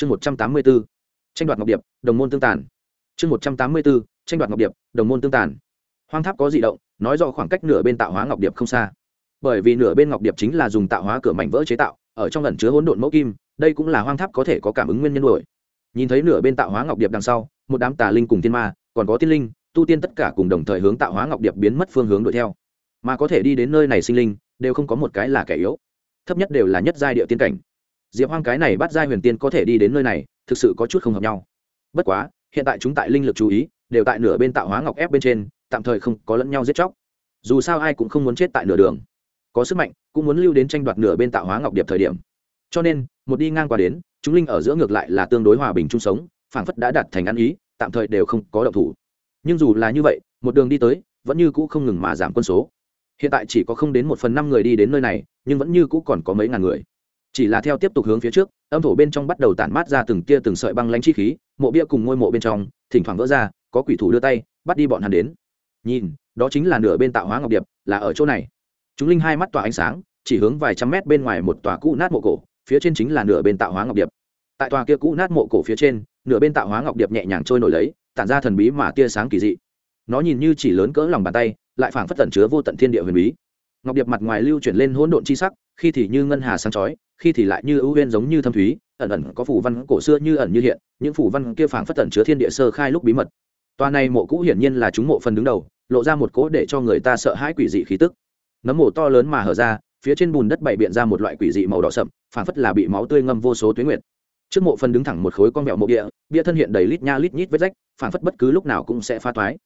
chương một trăm tám mươi b ố tranh đoạt ngọc điệp, đồng môn tương tàn. Chương một trăm tám mươi b ố tranh đoạt ngọc điệp, đồng môn tương tàn. Hoang tháp có di động, nói do khoảng cách nửa bên tạo hóa ngọc điệp không xa. Bởi vì nửa bên ngọc điệp chính là dùng tạo hóa cửa mảnh vỡ chế tạo, ở trong lần chứa hỗn độn mẫu kim, đây cũng là hoang tháp có thể có cảm ứng nguyên nhân nổi. nhìn thấy nửa bên tạo hóa ngọc điệp đằng sau, một đám tà linh cùng thiên ma, còn có tiên linh, tu tiên tất cả cùng đồng thời hướng tạo hóa ngọc điệp biến mất phương hướng đuổi theo. Mà có thể đi đến nơi này sinh linh, đều không có một cái là kẻ yếu. Thấp nhất đều là nhất giai địa tiên cảnh diệp hoang cái này bắt giai huyền tiên có thể đi đến nơi này, thực sự có chút không hợp nhau. Bất quá, hiện tại chúng tại linh lực chú ý, đều tại nửa bên tạo hóa ngọc ép bên trên, tạm thời không có lẫn nhau giết chóc. Dù sao ai cũng không muốn chết tại nửa đường. Có sức mạnh, cũng muốn lưu đến tranh đoạt nửa bên tạo hóa ngọc điệp thời điểm. Cho nên, một đi ngang qua đến, chúng linh ở giữa ngược lại là tương đối hòa bình chung sống, phảng phất đã đạt thành ăn ý, tạm thời đều không có động thủ. Nhưng dù là như vậy, một đường đi tới, vẫn như cũ không ngừng mà giảm quân số. Hiện tại chỉ có không đến một phần năm người đi đến nơi này, nhưng vẫn như cũ còn có mấy ngàn người chỉ là theo tiếp tục hướng phía trước, âm thổ bên trong bắt đầu tản mát ra từng tia từng sợi băng lánh chi khí, mộ bia cùng ngôi mộ bên trong, thỉnh thoảng vỡ ra, có quỷ thủ đưa tay, bắt đi bọn hắn đến. Nhìn, đó chính là nửa bên tạo hóa ngọc điệp, là ở chỗ này. Chúng linh hai mắt tỏa ánh sáng, chỉ hướng vài trăm mét bên ngoài một tòa cũ nát mộ cổ, phía trên chính là nửa bên tạo hóa ngọc điệp. Tại tòa kia cũ nát mộ cổ phía trên, nửa bên tạo hóa ngọc điệp nhẹ nhàng trôi nổi lấy, tản ra thần bí mà tia sáng kỳ dị. Nó nhìn như chỉ lớn cỡ lòng bàn tay, lại phảng phất tẩn chứa vô tận thiên địa huyền bí. Ngọc điệp mặt ngoài lưu chuyển lên hỗn độn chi sắc khi thì như ngân hà sáng chói, khi thì lại như ưu huyên giống như thâm thúy, ẩn ẩn có phủ văn cổ xưa như ẩn như hiện, những phủ văn kia phảng phất tẩn chứa thiên địa sơ khai lúc bí mật. Tòa này mộ cũ hiển nhiên là chúng mộ phần đứng đầu, lộ ra một cỗ để cho người ta sợ hãi quỷ dị khí tức. Nấm mộ to lớn mà hở ra, phía trên bùn đất bày biện ra một loại quỷ dị màu đỏ sậm, phảng phất là bị máu tươi ngâm vô số tuyến nguyệt. Trước mộ phần đứng thẳng một khối con mẹo mộ địa bia thân hiện đầy lít nha lít nhít vết rách, phảng phất bất cứ lúc nào cũng sẽ phá toái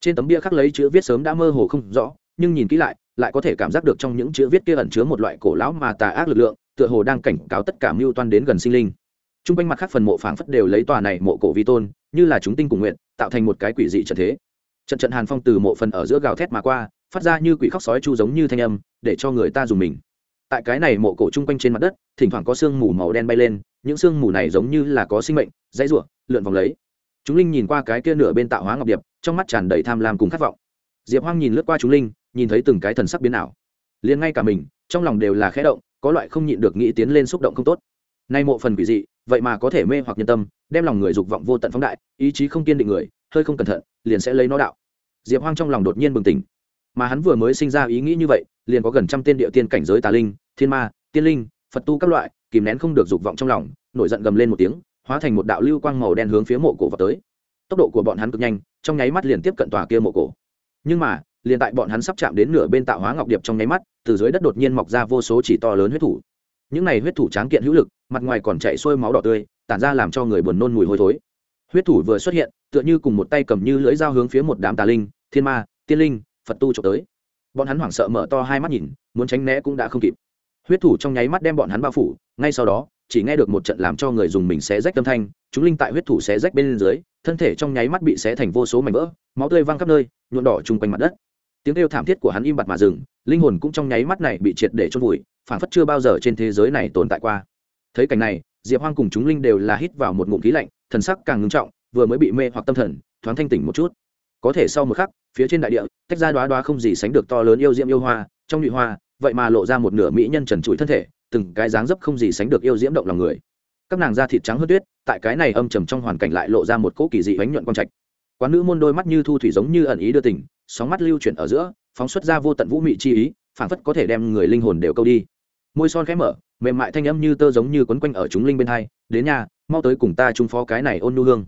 trên tấm bia khắc lấy chữ viết sớm đã mơ hồ không rõ, nhưng nhìn kỹ lại lại có thể cảm giác được trong những chữ viết kia ẩn chứa một loại cổ lão mà tà ác lực lượng, tựa hồ đang cảnh cáo tất cả mưu toan đến gần sinh linh. T r u n g quanh mặt khác phần mộ phảng phất đều lấy tòa này mộ cổ vi tôn, như là chúng tinh cùng nguyện, tạo thành một cái quỷ dị trận thế. Trận trận hàn phong từ mộ phần ở giữa gào thét mà qua, phát ra như quỷ khóc sói chu giống như thanh âm, để cho người ta dùng mình. Tại cái này mộ cổ chung quanh trên mặt đất, thỉnh thoảng có sương mù màu đen bay lên, những sương mù này giống như là có sinh mệnh, dãy r u ộ lượn vòng lấy. Chúng linh nhìn qua cái kia nửa bên tạo hóa ngọc điệp, trong mắt tràn đầy tham lam cùng khát vọng. Diệp hoang nhìn lướt qua chúng linh nhìn thấy từng cái thần sắc biến ảo. Liền ngay cả mình, trong lòng đều là khẽ động, có loại không nhịn được nghĩ tiến lên xúc động không tốt. Nay mộ phần quỷ dị, vậy mà có thể mê hoặc nhân tâm, đem lòng người dục vọng vô tận phóng đại, ý chí không kiên định người, hơi không cẩn thận, liền sẽ lấy nó đạo. Diệp hoang trong lòng đột nhiên bừng tỉnh. Mà hắn vừa mới sinh ra ý nghĩ như vậy, liền có gần trăm tên địa tiên cảnh giới tà linh, thiên ma, tiên linh, phật tu các loại, kìm nén không được dục vọng trong lòng, nổi giận gầm lên một tiếng, hóa thành một đạo lưu quang màu đen hướng phía mộ cổ vào tới. Tốc độ của bọn hắn cực nhanh, trong nháy mắt liền tiếp cận tòa kia mộ cổ. Nhưng mà liền tại bọn hắn sắp chạm đến nửa bên tạo hóa ngọc điệp trong nháy mắt, từ dưới đất đột nhiên mọc ra vô số chỉ to lớn huyết thủ. Những này huyết thủ tráng kiện hữu lực, mặt ngoài còn chạy xuôi máu đỏ tươi, tản ra làm cho người buồn nôn mùi hôi thối. Huyết thủ vừa xuất hiện, tựa như cùng một tay cầm như lưỡi dao hướng phía một đám tà linh, thiên ma, tiên linh, phật tu trộm tới. Bọn hắn hoảng sợ mở to hai mắt nhìn, muốn tránh né cũng đã không kịp. Huyết thủ trong nháy mắt đem bọn hắn bao phủ, ngay sau đó, chỉ nghe được một trận làm cho người dùng mình xé rách âm thanh, chúng linh tại huyết thủ xé rách bên dưới, thân thể trong nháy mắt bị xé thành vô số mảnh vỡ, máu tươi văng khắp nơi nhuộn đỏ chung quanh mặt đất tiếng kêu thảm thiết của hắn im bặt mà dừng, linh hồn cũng trong nháy mắt này bị triệt để chôn vùi phản phất chưa bao giờ trên thế giới này tồn tại qua. Thấy cảnh này, diệp hoang cùng chúng linh đều là hít vào một ngụm khí lạnh, thần sắc càng ngưng trọng, vừa mới bị mê hoặc tâm thần, thoáng thanh tỉnh một chút. Có thể sau một khắc, phía trên đại địa, tách ra đoá đoá không gì sánh được to lớn yêu diễm yêu hoa, trong nhụy hoa, vậy mà lộ ra một nửa mỹ nhân trần trụi thân thể, từng cái dáng dấp không gì sánh được yêu diễm động lòng người. Các nàng da thịt trắng hớt tuyết, tại cái này âm trầm trong hoàn cảnh lại lộ ra một cỗ kỳ dị bánh nhuận quang trạch. Quán nữ môn đôi mắt như thu thủy giống như ẩn ý đưa tình sóng mắt lưu chuyển ở giữa, phóng xuất ra vô tận vũ mị chi ý phản phất có thể đem người linh hồn đều câu đi. Môi son khẽ mở, mềm mại thanh âm như tơ giống như quấn quanh ở chúng linh bên hai, đến nhà, mau tới cùng ta trung phó cái này ôn nu hương.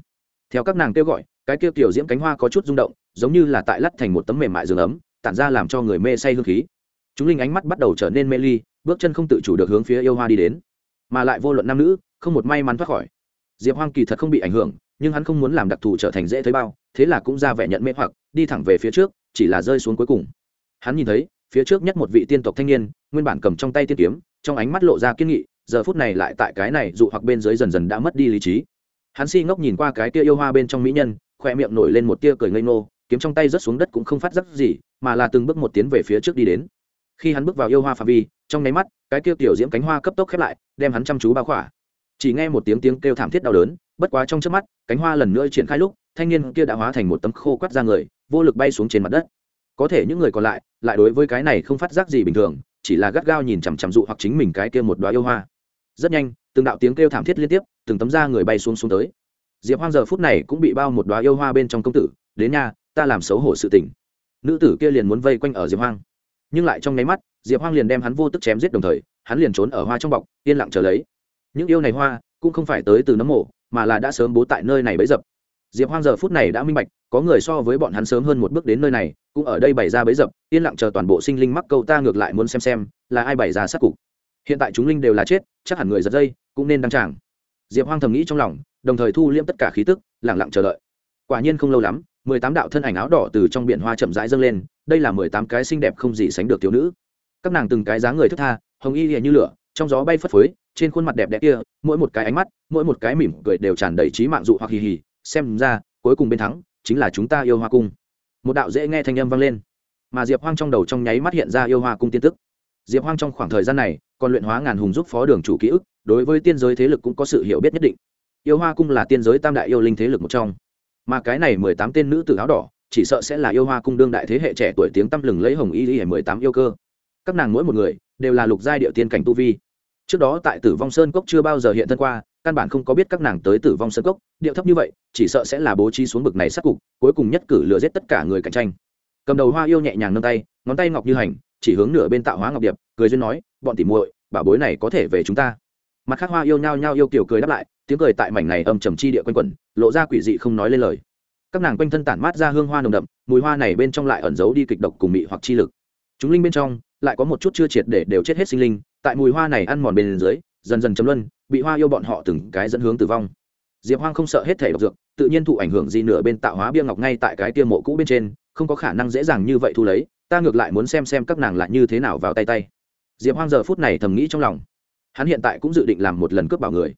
Theo các nàng kêu gọi, cái kêu tiểu diễm cánh hoa có chút rung động, giống như là tại lắt thành một tấm mềm mại giường ấm, tản ra làm cho người mê say hương khí. Chúng linh ánh mắt bắt đầu trở nên mê ly, bước chân không tự chủ được hướng phía yêu hoa đi đến. Mà lại vô luận nam nữ, không một may mắn thoát khỏi diệp hoang kỳ thật không bị ảnh hưởng, nhưng hắn không muốn làm đặc thù trở thành dễ thấy bao, thế là cũng ra vẻ nhận mê hoặc, đi thẳng về phía trước, chỉ là rơi xuống cuối cùng. Hắn nhìn thấy, phía trước nhất một vị tiên tộc thanh niên, nguyên bản cầm trong tay tiên kiếm, trong ánh mắt lộ ra kiên nghị, giờ phút này lại tại cái này dụ hoặc bên dưới dần dần đã mất đi lý trí. Hắn si ngốc nhìn qua cái tia yêu hoa bên trong mỹ nhân khoe miệng nổi lên một tia cười ngây ngô, kiếm trong tay rớt xuống đất cũng không phát giác gì, mà là từng bước một tiến về phía trước đi đến. Khi hắn bước vào yêu hoa phạm vi, trong nháy mắt, cái kia tiểu diễm cánh hoa cấp tốc khép lại, đem hắn chăm chú bao khỏa chỉ nghe một tiếng tiếng kêu thảm thiết đau đớn, bất quá trong trước mắt, cánh hoa lần nữa triển khai lúc, thanh niên kia đã hóa thành một tấm khô quắt ra người, vô lực bay xuống trên mặt đất. Có thể những người còn lại lại đối với cái này không phát giác gì bình thường, chỉ là gắt gao nhìn chằm chằm dụ hoặc chính mình cái kia một đoá yêu hoa. Rất nhanh, từng đạo tiếng kêu thảm thiết liên tiếp, từng tấm da người bay xuống xuống tới. Diệp hoang giờ phút này cũng bị bao một đoá yêu hoa bên trong công tử, đến nhà ta làm xấu hổ sự tình. Nữ tử kia liền muốn vây quanh ở diệp hoang. Nhưng lại trong nháy mắt, diệp hoang liền đem hắn vô tức chém giết đồng thời, hắn liền trốn ở hoa trong bọc, yên lặng chờ lấy những yêu này hoa cũng không phải tới từ nấm mộ, mà là đã sớm bố tại nơi này bấy dập. Diệp hoang giờ phút này đã minh bạch, có người so với bọn hắn sớm hơn một bước đến nơi này, cũng ở đây bày ra bấy dập, yên lặng chờ toàn bộ sinh linh mắc câu ta ngược lại muốn xem xem, là ai bày ra sát cục. Hiện tại chúng linh đều là chết, chắc hẳn người giật dây cũng nên đăng tràng. Diệp hoang thầm nghĩ trong lòng, đồng thời thu liễm tất cả khí tức lẳng lặng chờ đợi. Quả nhiên không lâu lắm, mười tám đạo thân ảnh áo đỏ từ trong biển hoa chậm rãi dâng lên, đây là mười tám cái xinh đẹp không gì sánh được thiếu nữ. Các nàng từng cái dáng người thức tha, hồng y như lửa, trong gió bay phất phới trên khuôn mặt đẹp đẽ kia, mỗi một cái ánh mắt, mỗi một cái mỉm cười đều tràn đầy trí mạng dụ hoặc hì hì. Xem ra, cuối cùng bên thắng chính là chúng ta yêu hoa cung. Một đạo dễ nghe thanh âm vang lên. Mà diệp hoang trong đầu trong nháy mắt hiện ra yêu hoa cung tiên tức. Diệp hoang trong khoảng thời gian này, còn luyện hóa ngàn hùng giúp phó đường chủ ký ức, đối với tiên giới thế lực cũng có sự hiểu biết nhất định. Yêu hoa cung là tiên giới tam đại yêu linh thế lực một trong. Mà cái này mười tám tên nữ tử áo đỏ, chỉ sợ sẽ là yêu hoa cung đương đại thế hệ trẻ tuổi tiếng tăm lừng lấy hồng y y mười tám yêu cơ. Các nàng mỗi một người đều là lục giai điệu tiên cảnh tu vi trước đó tại tử vong sơn cốc chưa bao giờ hiện thân qua, căn bản không có biết các nàng tới tử vong sơn cốc, điệu thấp như vậy, chỉ sợ sẽ là bố trí xuống bực này sát cục, cuối cùng nhất cử lừa giết tất cả người cạnh tranh. Cầm đầu hoa yêu nhẹ nhàng nâng tay, ngón tay ngọc như hành, chỉ hướng nửa bên tạo hóa ngọc điệp, cười duyên nói, bọn tỉ muội bảo bối này có thể về chúng ta. Mặt khác hoa yêu nhao nhao yêu kiểu cười đáp lại, tiếng cười tại mảnh này âm trầm chi địa quanh quẩn, lộ ra quỷ dị không nói lên lời. Các nàng quanh thân tản mát ra hương hoa nồng đậm, mùi hoa này bên trong lại ẩn giấu đi kịch độc cùng mị hoặc chi lực. Chúng linh bên trong, lại có một chút chưa triệt để đều chết hết sinh linh tại mùi hoa này ăn mòn bên dưới, dần dần chấm luân, bị hoa yêu bọn họ từng cái dẫn hướng tử vong. Diệp hoang không sợ hết thể độc dược, tự nhiên thụ ảnh hưởng gì nửa bên tạo hóa bia ngọc ngay tại cái tiêm mộ cũ bên trên, không có khả năng dễ dàng như vậy thu lấy, ta ngược lại muốn xem xem các nàng lại như thế nào vào tay tay. Diệp hoang giờ phút này thầm nghĩ trong lòng. Hắn hiện tại cũng dự định làm một lần cướp bảo người.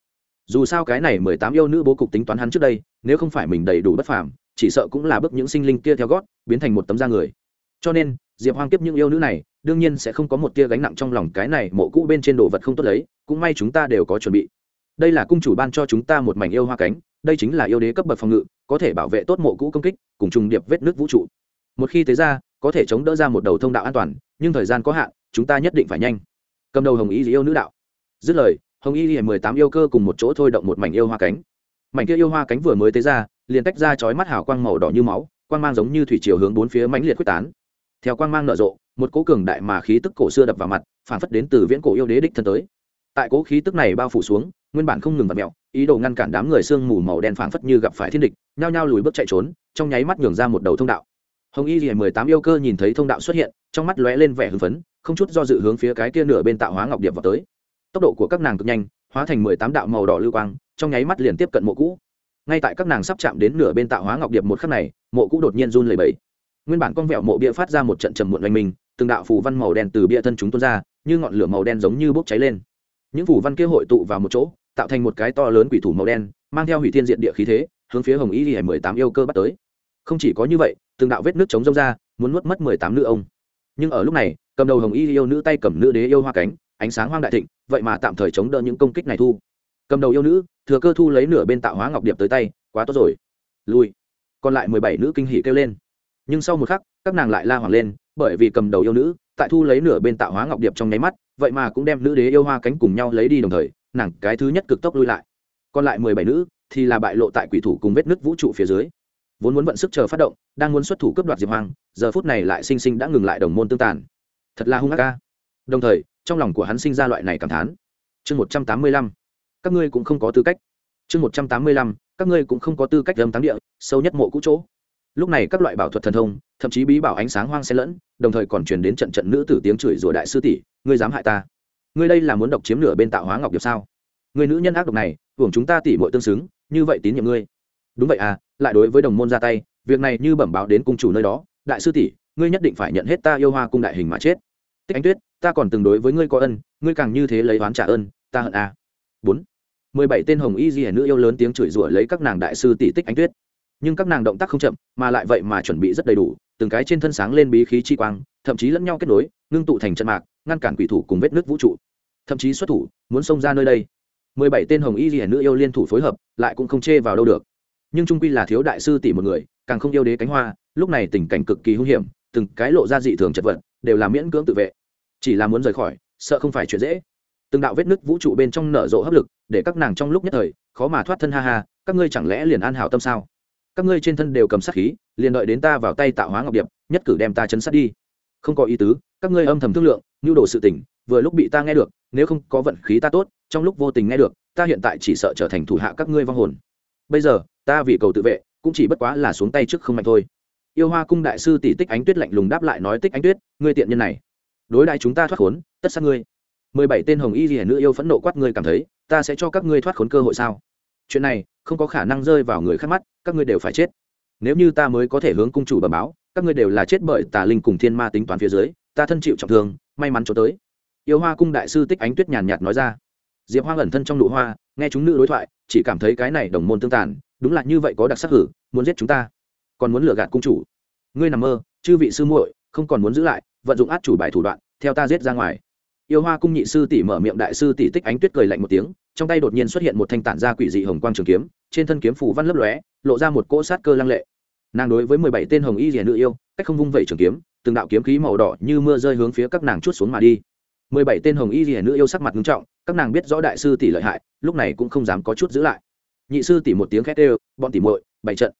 Dù sao cái này mười tám yêu nữ bố cục tính toán hắn trước đây, nếu không phải mình đầy đủ bất phàm, chỉ sợ cũng là bước những sinh linh kia theo gót, biến thành một tấm da người. Cho nên, diệp hoang tiếp những yêu nữ này đương nhiên sẽ không có một tia gánh nặng trong lòng cái này mộ cũ bên trên đồ vật không tốt lấy, cũng may chúng ta đều có chuẩn bị. Đây là cung chủ ban cho chúng ta một mảnh yêu hoa cánh, đây chính là yêu đế cấp bậc phòng ngự, có thể bảo vệ tốt mộ cũ công kích, cùng trùng điệp vết nước vũ trụ. Một khi tế ra, có thể chống đỡ ra một đầu thông đạo an toàn, nhưng thời gian có hạn, chúng ta nhất định phải nhanh. Cầm đầu hồng y yêu nữ đạo. Dứt lời, hồng y mười tám yêu cơ cùng một chỗ thôi động một mảnh yêu hoa cánh. Mảnh kia yêu hoa cánh vừa mới tế ra, liền tách ra chói mắt hào quang màu đỏ như máu, quang mang giống như thủy chiều hướng bốn phía mãnh liệt quyết tán theo quang mang nở rộ, một cố cường đại mà khí tức cổ xưa đập vào mặt, phản phất đến từ viễn cổ yêu đế đích thân tới. Tại cố khí tức này bao phủ xuống, nguyên bản không ngừng vặt mẹo ý đồ ngăn cản đám người sương mù màu đen phảng phất như gặp phải thiên địch, nhao nhao lùi bước chạy trốn, trong nháy mắt nhường ra một đầu thông đạo. Hồng y dì mười tám yêu cơ nhìn thấy thông đạo xuất hiện, trong mắt lóe lên vẻ hưng phấn, không chút do dự hướng phía cái kia nửa bên tạo hóa ngọc điệp vào tới. Tốc độ của các nàng cực nhanh, hóa thành mười tám đạo màu đỏ lưu quang, trong nháy mắt liền tiếp cận mộ cũ. Ngay tại các nàng sắp chạm đến nửa bên tạo hóa ngọc điệp một khắc này, mộ cũ đột nhiên run lẩy bẩy nguyên bản con vẹo mộ bia phát ra một trận trầm muộn oanh minh, từng đạo phù văn màu đen từ bia thân chúng tuôn ra, như ngọn lửa màu đen giống như bốc cháy lên. Những phù văn kia hội tụ vào một chỗ, tạo thành một cái to lớn quỷ thủ màu đen, mang theo hủy thiên diện địa khí thế, hướng phía hồng y hải mười tám yêu cơ bắt tới. Không chỉ có như vậy, từng đạo vết nước chống rông ra, muốn nuốt mất mười tám nữ ông. Nhưng ở lúc này, cầm đầu hồng y yêu nữ tay cầm nữ đế yêu hoa cánh, ánh sáng hoang đại thịnh, vậy mà tạm thời chống đỡ những công kích này thu. Cầm đầu yêu nữ, thừa cơ thu lấy nửa bên tạo hóa ngọc điệp tới tay, quá tốt rồi. Lui. Còn lại mười bảy nữ kinh hỉ kêu lên nhưng sau một khắc, các nàng lại la hoảng lên, bởi vì cầm đầu yêu nữ, tại thu lấy nửa bên tạo hóa ngọc điệp trong nháy mắt, vậy mà cũng đem nữ đế yêu hoa cánh cùng nhau lấy đi đồng thời, nàng cái thứ nhất cực tốc lui lại. Còn lại mười bảy nữ thì là bại lộ tại quỷ thủ cùng vết nứt vũ trụ phía dưới. Vốn muốn vận sức chờ phát động, đang muốn xuất thủ cướp đoạt diệp hoang, giờ phút này lại sinh sinh đã ngừng lại đồng môn tương tàn. Thật là hung ác ca đồng thời, trong lòng của hắn sinh ra loại này cảm thán. Chương một trăm tám mươi lăm. Các ngươi cũng không có tư cách. Chương một trăm tám mươi lăm, các ngươi cũng không có tư cách lâm táng địa, sâu nhất mộ cũ chỗ lúc này các loại bảo thuật thần thông, thậm chí bí bảo ánh sáng hoang xen lẫn, đồng thời còn truyền đến trận trận nữ tử tiếng chửi rủa đại sư tỷ, ngươi dám hại ta. Ngươi đây là muốn độc chiếm nửa bên tạo hóa ngọc điệp sao? Người nữ nhân ác độc này, hưởng chúng ta tỷ muội tương xứng, như vậy tín nhiệm ngươi. Đúng vậy à lại đối với đồng môn ra tay, việc này như bẩm báo đến cung chủ nơi đó, đại sư tỷ, ngươi nhất định phải nhận hết ta yêu hoa cung đại hình mà chết. Tích ánh tuyết, ta còn từng đối với ngươi có ân, ngươi càng như thế lấy oán trả ơn, ta hận à. bốn. Mười bảy tên hồng y di nữ yêu lớn tiếng chửi rủa lấy các nàng đại sư tỷ tích ánh tuyết nhưng các nàng động tác không chậm, mà lại vậy mà chuẩn bị rất đầy đủ, từng cái trên thân sáng lên bí khí chi quang, thậm chí lẫn nhau kết nối, ngưng tụ thành trận mạc, ngăn cản quỷ thủ cùng vết nước vũ trụ. Thậm chí xuất thủ, muốn xông ra nơi đây. Mười bảy tên hồng y di nữ yêu liên thủ phối hợp, lại cũng không chê vào đâu được. Nhưng trung quy là thiếu đại sư tỷ một người, càng không yêu đế cánh hoa, lúc này tình cảnh cực kỳ hung hiểm, từng cái lộ ra dị thường chật vật, đều là miễn cưỡng tự vệ. Chỉ là muốn rời khỏi, sợ không phải chuyện dễ. Từng đạo vết nứt vũ trụ bên trong nở rộ hấp lực, để các nàng trong lúc nhất thời, khó mà thoát thân ha ha, các ngươi chẳng lẽ liền an hảo tâm sao? Các ngươi trên thân đều cầm sát khí, liền đợi đến ta vào tay tạo hóa ngọc điệp, nhất cử đem ta chấn sát đi. Không có ý tứ, các ngươi âm thầm thương lượng nhu đồ sự tình, vừa lúc bị ta nghe được, nếu không có vận khí ta tốt, trong lúc vô tình nghe được, ta hiện tại chỉ sợ trở thành thủ hạ các ngươi vong hồn. Bây giờ, ta vì cầu tự vệ, cũng chỉ bất quá là xuống tay trước không mạnh thôi. Yêu hoa cung đại sư tỷ tích ánh tuyết lạnh lùng đáp lại nói, tích ánh tuyết, ngươi tiện nhân này, đối đại chúng ta thoát khốn, tất sát ngươi. Mười bảy tên hồng y rìa nữ yêu phẫn nộ quát, ngươi cảm thấy ta sẽ cho các ngươi thoát khốn cơ hội sao? Chuyện này không có khả năng rơi vào người khác mắt, các ngươi đều phải chết. Nếu như ta mới có thể hướng cung chủ bẩm báo, các ngươi đều là chết bởi tà linh cùng thiên ma tính toán phía dưới, ta thân chịu trọng thương, may mắn cho tới. Yêu hoa cung đại sư tích ánh tuyết nhàn nhạt nói ra. Diệp hoa ẩn thân trong nụ hoa, nghe chúng nữ đối thoại, chỉ cảm thấy cái này đồng môn tương tàn, đúng là như vậy có đặc sắc hử, muốn giết chúng ta. Còn muốn lừa gạt cung chủ. Ngươi nằm mơ, chư vị sư muội, không còn muốn giữ lại, vận dụng át chủ bài thủ đoạn, theo ta giết ra ngoài yêu hoa cung nhị sư tỷ mở miệng đại sư tỷ tích ánh tuyết cười lạnh một tiếng, trong tay đột nhiên xuất hiện một thanh tản gia quỷ dị hồng quang trường kiếm, trên thân kiếm phủ văn lấp lóe, lộ ra một cỗ sát cơ lăng lệ. Nàng đối với mười bảy tên hồng y rìa nữ yêu, cách không vung vẩy trường kiếm, từng đạo kiếm khí màu đỏ như mưa rơi hướng phía các nàng chút xuống mà đi. Mười bảy tên hồng y rìa nữ yêu sắc mặt nghiêm trọng, các nàng biết rõ đại sư tỷ lợi hại, lúc này cũng không dám có chút giữ lại. Nhị sư tỷ một tiếng khét đều, bọn tỷ muội bảy trận.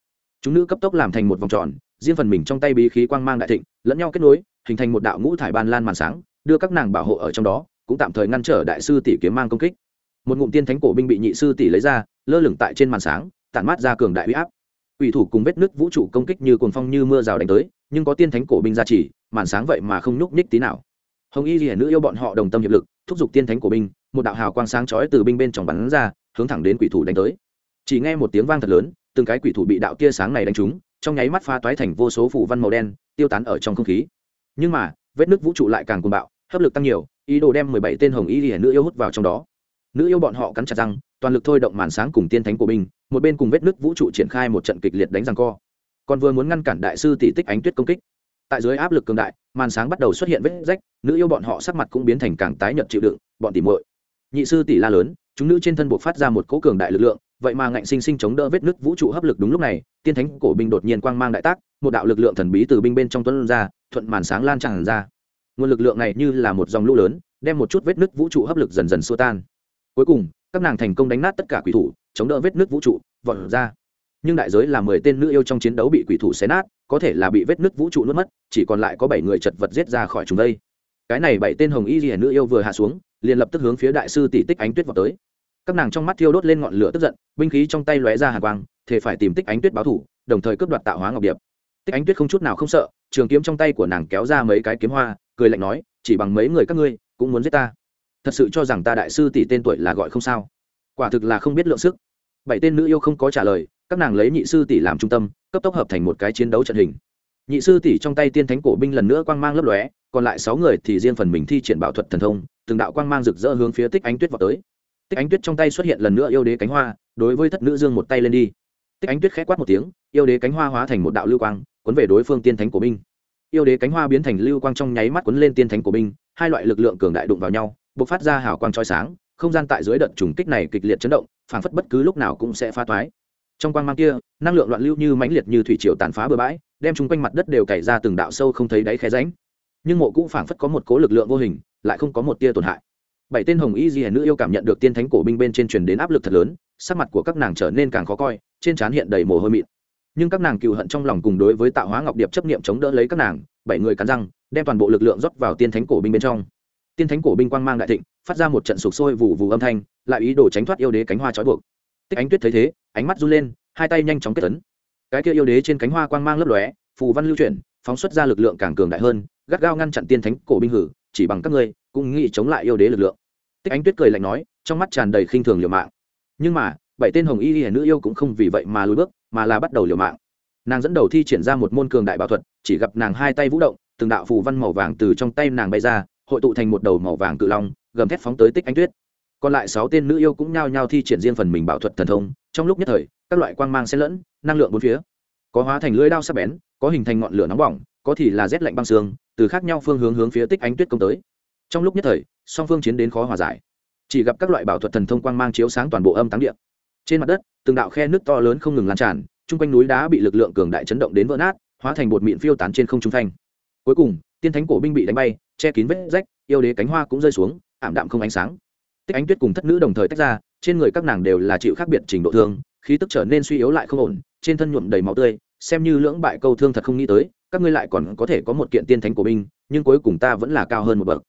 Chúng nữ cấp tốc làm thành một vòng tròn, riêng phần mình trong tay bí khí quang mang đại thịnh, lẫn nhau kết nối, hình thành một đạo ngũ thải ban lan màn sáng đưa các nàng bảo hộ ở trong đó, cũng tạm thời ngăn trở đại sư tỷ kiếm mang công kích. Một ngụm tiên thánh cổ binh bị nhị sư tỷ lấy ra, lơ lửng tại trên màn sáng, tản mát ra cường đại huy áp. Ủy thủ cùng vết nứt vũ trụ công kích như cồn phong như mưa rào đánh tới, nhưng có tiên thánh cổ binh gia trì màn sáng vậy mà không nhúc nhích tí nào. Hồng y ghi nữ yêu bọn họ đồng tâm hiệp lực, thúc giục tiên thánh cổ binh, một đạo hào quang sáng chói từ binh bên trong bắn ra, hướng thẳng đến quỷ thủ đánh tới. Chỉ nghe một tiếng vang thật lớn, từng cái quỷ thủ bị đạo tia sáng này đánh trúng, trong nháy mắt pha toái thành vô số phủ văn màu đen, tiêu tán ở trong không khí. Nhưng mà, vết nứt vũ trụ lại càng cuồng bạo hấp lực tăng nhiều, ý đồ đem mười bảy tên hồng y hiển nữ yêu hút vào trong đó. Nữ yêu bọn họ cắn chặt răng, toàn lực thôi động màn sáng cùng tiên thánh của mình một bên cùng vết nứt vũ trụ triển khai một trận kịch liệt đánh răng co. Còn vừa muốn ngăn cản đại sư tỷ tích ánh tuyết công kích. Tại dưới áp lực cường đại, màn sáng bắt đầu xuất hiện vết rách, nữ yêu bọn họ sắc mặt cũng biến thành càng tái nhợt chịu đựng, bọn tỉ muội. Nhị sư tỷ la lớn, chúng nữ trên thân buộc phát ra một cỗ cường đại lực lượng, vậy mà ngạnh sinh sinh chống đỡ vết nứt vũ trụ hấp lực đúng lúc này, tiên thánh cổ binh đột nhiên quang mang đại tác, một đạo lực lượng thần bí từ binh bên trong tuấn ra, thuận màn sáng lan tràn ra nguồn lực lượng này như là một dòng lũ lớn, đem một chút vết nứt vũ trụ hấp lực dần dần xua tan. Cuối cùng, các nàng thành công đánh nát tất cả quỷ thủ, chống đỡ vết nứt vũ trụ, vọt ra. Nhưng đại giới là mười tên nữ yêu trong chiến đấu bị quỷ thủ xé nát, có thể là bị vết nứt vũ trụ nuốt mất, chỉ còn lại có bảy người chật vật giết ra khỏi chúng đây. Cái này bảy tên hồng y ghi nữ yêu vừa hạ xuống, liền lập tức hướng phía đại sư tỷ tích ánh tuyết vào tới. Các nàng trong mắt thiêu đốt lên ngọn lửa tức giận, binh khí trong tay lóe ra hàng quang thể phải tìm tích ánh tuyết báo thủ, đồng thời cướp đoạt tạo hóa ngọc điệp tích ánh tuyết không chút nào không sợ, trường kiếm trong tay của nàng kéo ra mấy cái kiếm hoa, cười lạnh nói, chỉ bằng mấy người các ngươi, cũng muốn giết ta. Thật sự cho rằng ta đại sư tỷ tên tuổi là gọi không sao. Quả thực là không biết lượng sức. Bảy tên nữ yêu không có trả lời, các nàng lấy nhị sư tỷ làm trung tâm, cấp tốc hợp thành một cái chiến đấu trận hình. Nhị sư tỷ trong tay tiên thánh cổ binh lần nữa quang mang lấp lóe, còn lại sáu người thì riêng phần mình thi triển bảo thuật thần thông, từng đạo quang mang rực rỡ hướng phía tích ánh tuyết vào tới. Tích ánh tuyết trong tay xuất hiện lần nữa yêu đế cánh hoa, đối với thất nữ dương một tay lên đi. Tích ánh tuyết khẽ quát một tiếng, yêu đế cánh hoa hóa thành một đạo lưu quang cuốn về đối phương tiên thánh của binh. Yêu đế cánh hoa biến thành lưu quang trong nháy mắt cuốn lên tiên thánh của binh, hai loại lực lượng cường đại đụng vào nhau, bộc phát ra hào quang trói sáng, không gian tại dưới đợt trùng kích này kịch liệt chấn động, phảng phất bất cứ lúc nào cũng sẽ phá toái trong quang mang kia, năng lượng loạn lưu như mãnh liệt như thủy triều tàn phá bừa bãi, đem chúng quanh mặt đất đều cày ra từng đạo sâu không thấy đáy khe ránh nhưng mộ cũng phảng phất có một cố lực lượng vô hình, lại không có một tia tổn hại. Bảy tên hồng y di nữ yêu cảm nhận được tiên thánh cổ binh bên trên truyền đến áp lực thật lớn, sắc mặt của các nàng trở nên càng khó coi, trên trán hiện đầy mồ hôi mịn nhưng các nàng cựu hận trong lòng cùng đối với tạo hóa ngọc điệp chấp niệm chống đỡ lấy các nàng, bảy người cắn răng, đem toàn bộ lực lượng rót vào tiên thánh cổ binh bên trong. Tiên thánh cổ binh quang mang đại thịnh, phát ra một trận sụp sôi vù vù âm thanh, lại ý đồ tránh thoát yêu đế cánh hoa trói buộc. Tích ánh tuyết thấy thế, ánh mắt run lên, hai tay nhanh chóng kết tấn cái kia yêu đế trên cánh hoa quang mang lấp lóe, phù văn lưu chuyển, phóng xuất ra lực lượng càng cường đại hơn, gắt gao ngăn chặn tiên thánh cổ binh hử, chỉ bằng các ngươi, cũng nghĩ chống lại yêu đế lực lượng. Tích ánh tuyết cười lạnh nói, trong mắt tràn đầy khinh thường liều mạng. Nhưng mà, bảy tên hồng y y nữ yêu cũng không vì vậy mà lùi bước mà là bắt đầu liều mạng. Nàng dẫn đầu thi triển ra một môn cường đại bảo thuật, chỉ gặp nàng hai tay vũ động, từng đạo phù văn màu vàng từ trong tay nàng bay ra, hội tụ thành một đầu màu vàng cự long, gầm thép phóng tới tích ánh tuyết. Còn lại sáu tên nữ yêu cũng nhao nhao thi triển riêng phần mình bảo thuật thần thông, trong lúc nhất thời, các loại quang mang xen lẫn, năng lượng bốn phía. Có hóa thành lưỡi đao sắc bén, có hình thành ngọn lửa nóng bỏng, có thì là rét lạnh băng xương, từ khác nhau phương hướng hướng phía tích ánh tuyết công tới. Trong lúc nhất thời, song phương chiến đến khó hòa giải. Chỉ gặp các loại bảo thuật thần thông quang mang chiếu sáng toàn bộ âm táng điện trên mặt đất, từng đạo khe nước to lớn không ngừng lan tràn, chung quanh núi đá bị lực lượng cường đại chấn động đến vỡ nát, hóa thành bột mịn phiêu tán trên không trung thanh. Cuối cùng, tiên thánh cổ binh bị đánh bay, che kín vết rách, yêu đế cánh hoa cũng rơi xuống, ảm đạm không ánh sáng. Tích ánh tuyết cùng thất nữ đồng thời tách ra, trên người các nàng đều là chịu khác biệt trình độ thương, khí tức trở nên suy yếu lại không ổn, trên thân nhuộm đầy máu tươi, xem như lưỡng bại câu thương thật không nghĩ tới, các ngươi lại còn có thể có một kiện tiên thánh của binh, nhưng cuối cùng ta vẫn là cao hơn một bậc.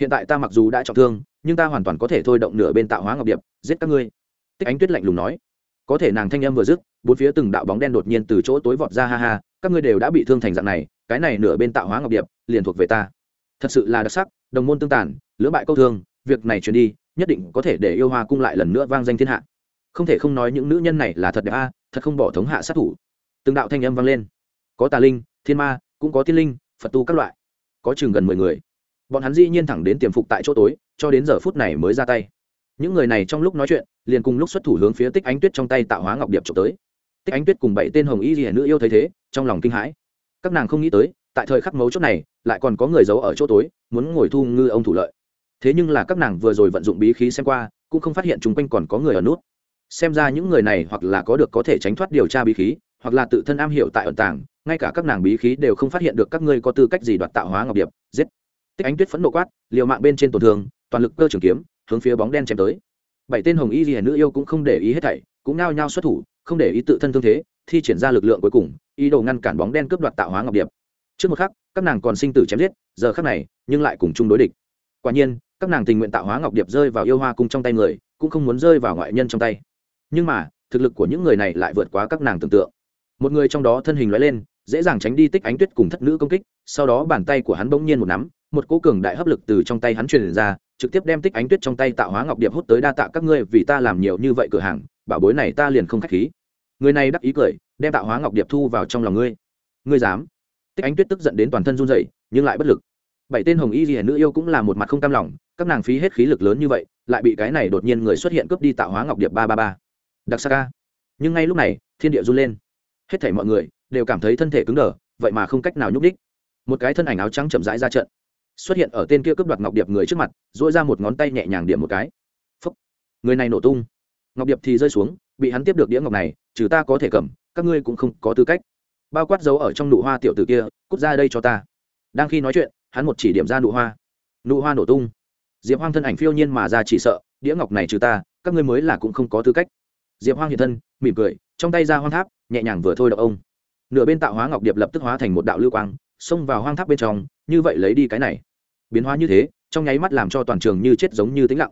Hiện tại ta mặc dù đã trọng thương, nhưng ta hoàn toàn có thể thôi động nửa bên tạo hóa ngọc điệp, giết các ngươi tích ánh tuyết lạnh lùng nói, có thể nàng thanh âm vừa dứt, bốn phía từng đạo bóng đen đột nhiên từ chỗ tối vọt ra, ha ha, các ngươi đều đã bị thương thành dạng này, cái này nửa bên tạo hóa ngọc điệp, liền thuộc về ta. Thật sự là đặc sắc, đồng môn tương tàn, lưỡng bại câu thương, việc này truyền đi, nhất định có thể để yêu hoa cung lại lần nữa vang danh thiên hạ. Không thể không nói những nữ nhân này là thật đẹp a, thật không bỏ thống hạ sát thủ. Từng đạo thanh âm vang lên. Có tà linh, thiên ma, cũng có thiên linh, phật tu các loại. Có chừng gần mười người. Bọn hắn dĩ nhiên thẳng đến tiềm phục tại chỗ tối, cho đến giờ phút này mới ra tay những người này trong lúc nói chuyện, liền cùng lúc xuất thủ hướng phía tích ánh tuyết trong tay tạo hóa ngọc điệp trộm tới. Tích ánh tuyết cùng bảy tên hồng y hiển nữ yêu thấy thế, trong lòng kinh hãi. Các nàng không nghĩ tới, tại thời khắc mấu chốt này, lại còn có người giấu ở chỗ tối, muốn ngồi thu ngư ông thủ lợi. Thế nhưng là các nàng vừa rồi vận dụng bí khí xem qua, cũng không phát hiện chung quanh còn có người ở nút. Xem ra những người này hoặc là có được có thể tránh thoát điều tra bí khí, hoặc là tự thân am hiểu tại ẩn tàng, ngay cả các nàng bí khí đều không phát hiện được các ngươi có tư cách gì đoạt tạo hóa ngọc điệp, giết. Tích ánh tuyết phẫn nộ quát, liều mạng bên trên tổn thương, toàn lực cơ trường kiếm hướng phía bóng đen chém tới. Bảy tên hồng y ghi nữ yêu cũng không để ý hết thảy, cũng nao nhao xuất thủ, không để ý tự thân thương thế, thi triển ra lực lượng cuối cùng, ý đồ ngăn cản bóng đen cướp đoạt tạo hóa ngọc điệp. Trước một khắc, các nàng còn sinh tử chém giết, giờ khắc này, nhưng lại cùng chung đối địch. Quả nhiên, các nàng tình nguyện tạo hóa ngọc điệp rơi vào yêu hoa cung trong tay người, cũng không muốn rơi vào ngoại nhân trong tay. Nhưng mà, thực lực của những người này lại vượt quá các nàng tưởng tượng. Một người trong đó thân hình loại lên dễ dàng tránh đi tích ánh tuyết cùng thất nữ công kích, sau đó bàn tay của hắn bỗng nhiên một nắm, một cỗ cường đại hấp lực từ trong tay hắn truyền ra, trực tiếp đem tích ánh tuyết trong tay tạo hóa ngọc điệp hút tới đa tạ các ngươi vì ta làm nhiều như vậy cửa hàng bảo bối này ta liền không khách khí. Người này đắc ý cười, đem tạo hóa ngọc điệp thu vào trong lòng ngươi. Ngươi dám? Tích ánh tuyết tức giận đến toàn thân run rẩy, nhưng lại bất lực. Bảy tên hồng y hiển nữ yêu cũng là một mặt không cam lòng, các nàng phí hết khí lực lớn như vậy, lại bị cái này đột nhiên người xuất hiện cướp đi tạo hóa ngọc điệp ba ba ba. Đặc sa ca nhưng ngay lúc này, thiên địa run lên. Hết thảy mọi người đều cảm thấy thân thể cứng đờ, vậy mà không cách nào nhúc đích một cái thân ảnh áo trắng chậm rãi ra trận, xuất hiện ở tên kia cướp đoạt ngọc điệp người trước mặt dỗi ra một ngón tay nhẹ nhàng điểm một cái. Phúc. người này nổ tung. Ngọc điệp thì rơi xuống, bị hắn tiếp được đĩa ngọc này, trừ ta có thể cầm, các ngươi cũng không có tư cách. Bao quát dấu ở trong nụ hoa tiểu tử kia, cút ra đây cho ta. Đang khi nói chuyện, hắn một chỉ điểm ra nụ hoa. Nụ hoa nổ tung. Diệp hoang thân ảnh phiêu nhiên mà ra chỉ sợ, đĩa ngọc này trừ ta, các ngươi mới là cũng không có tư cách. Diệp hoang hiện thân, mỉm cười, trong tay ra hoang tháp, nhẹ nhàng vừa thôi đậu ông nửa bên tạo hóa ngọc điệp lập tức hóa thành một đạo lưu quang, xông vào hoang tháp bên trong, như vậy lấy đi cái này. Biến hóa như thế, trong nháy mắt làm cho toàn trường như chết giống như tĩnh lặng.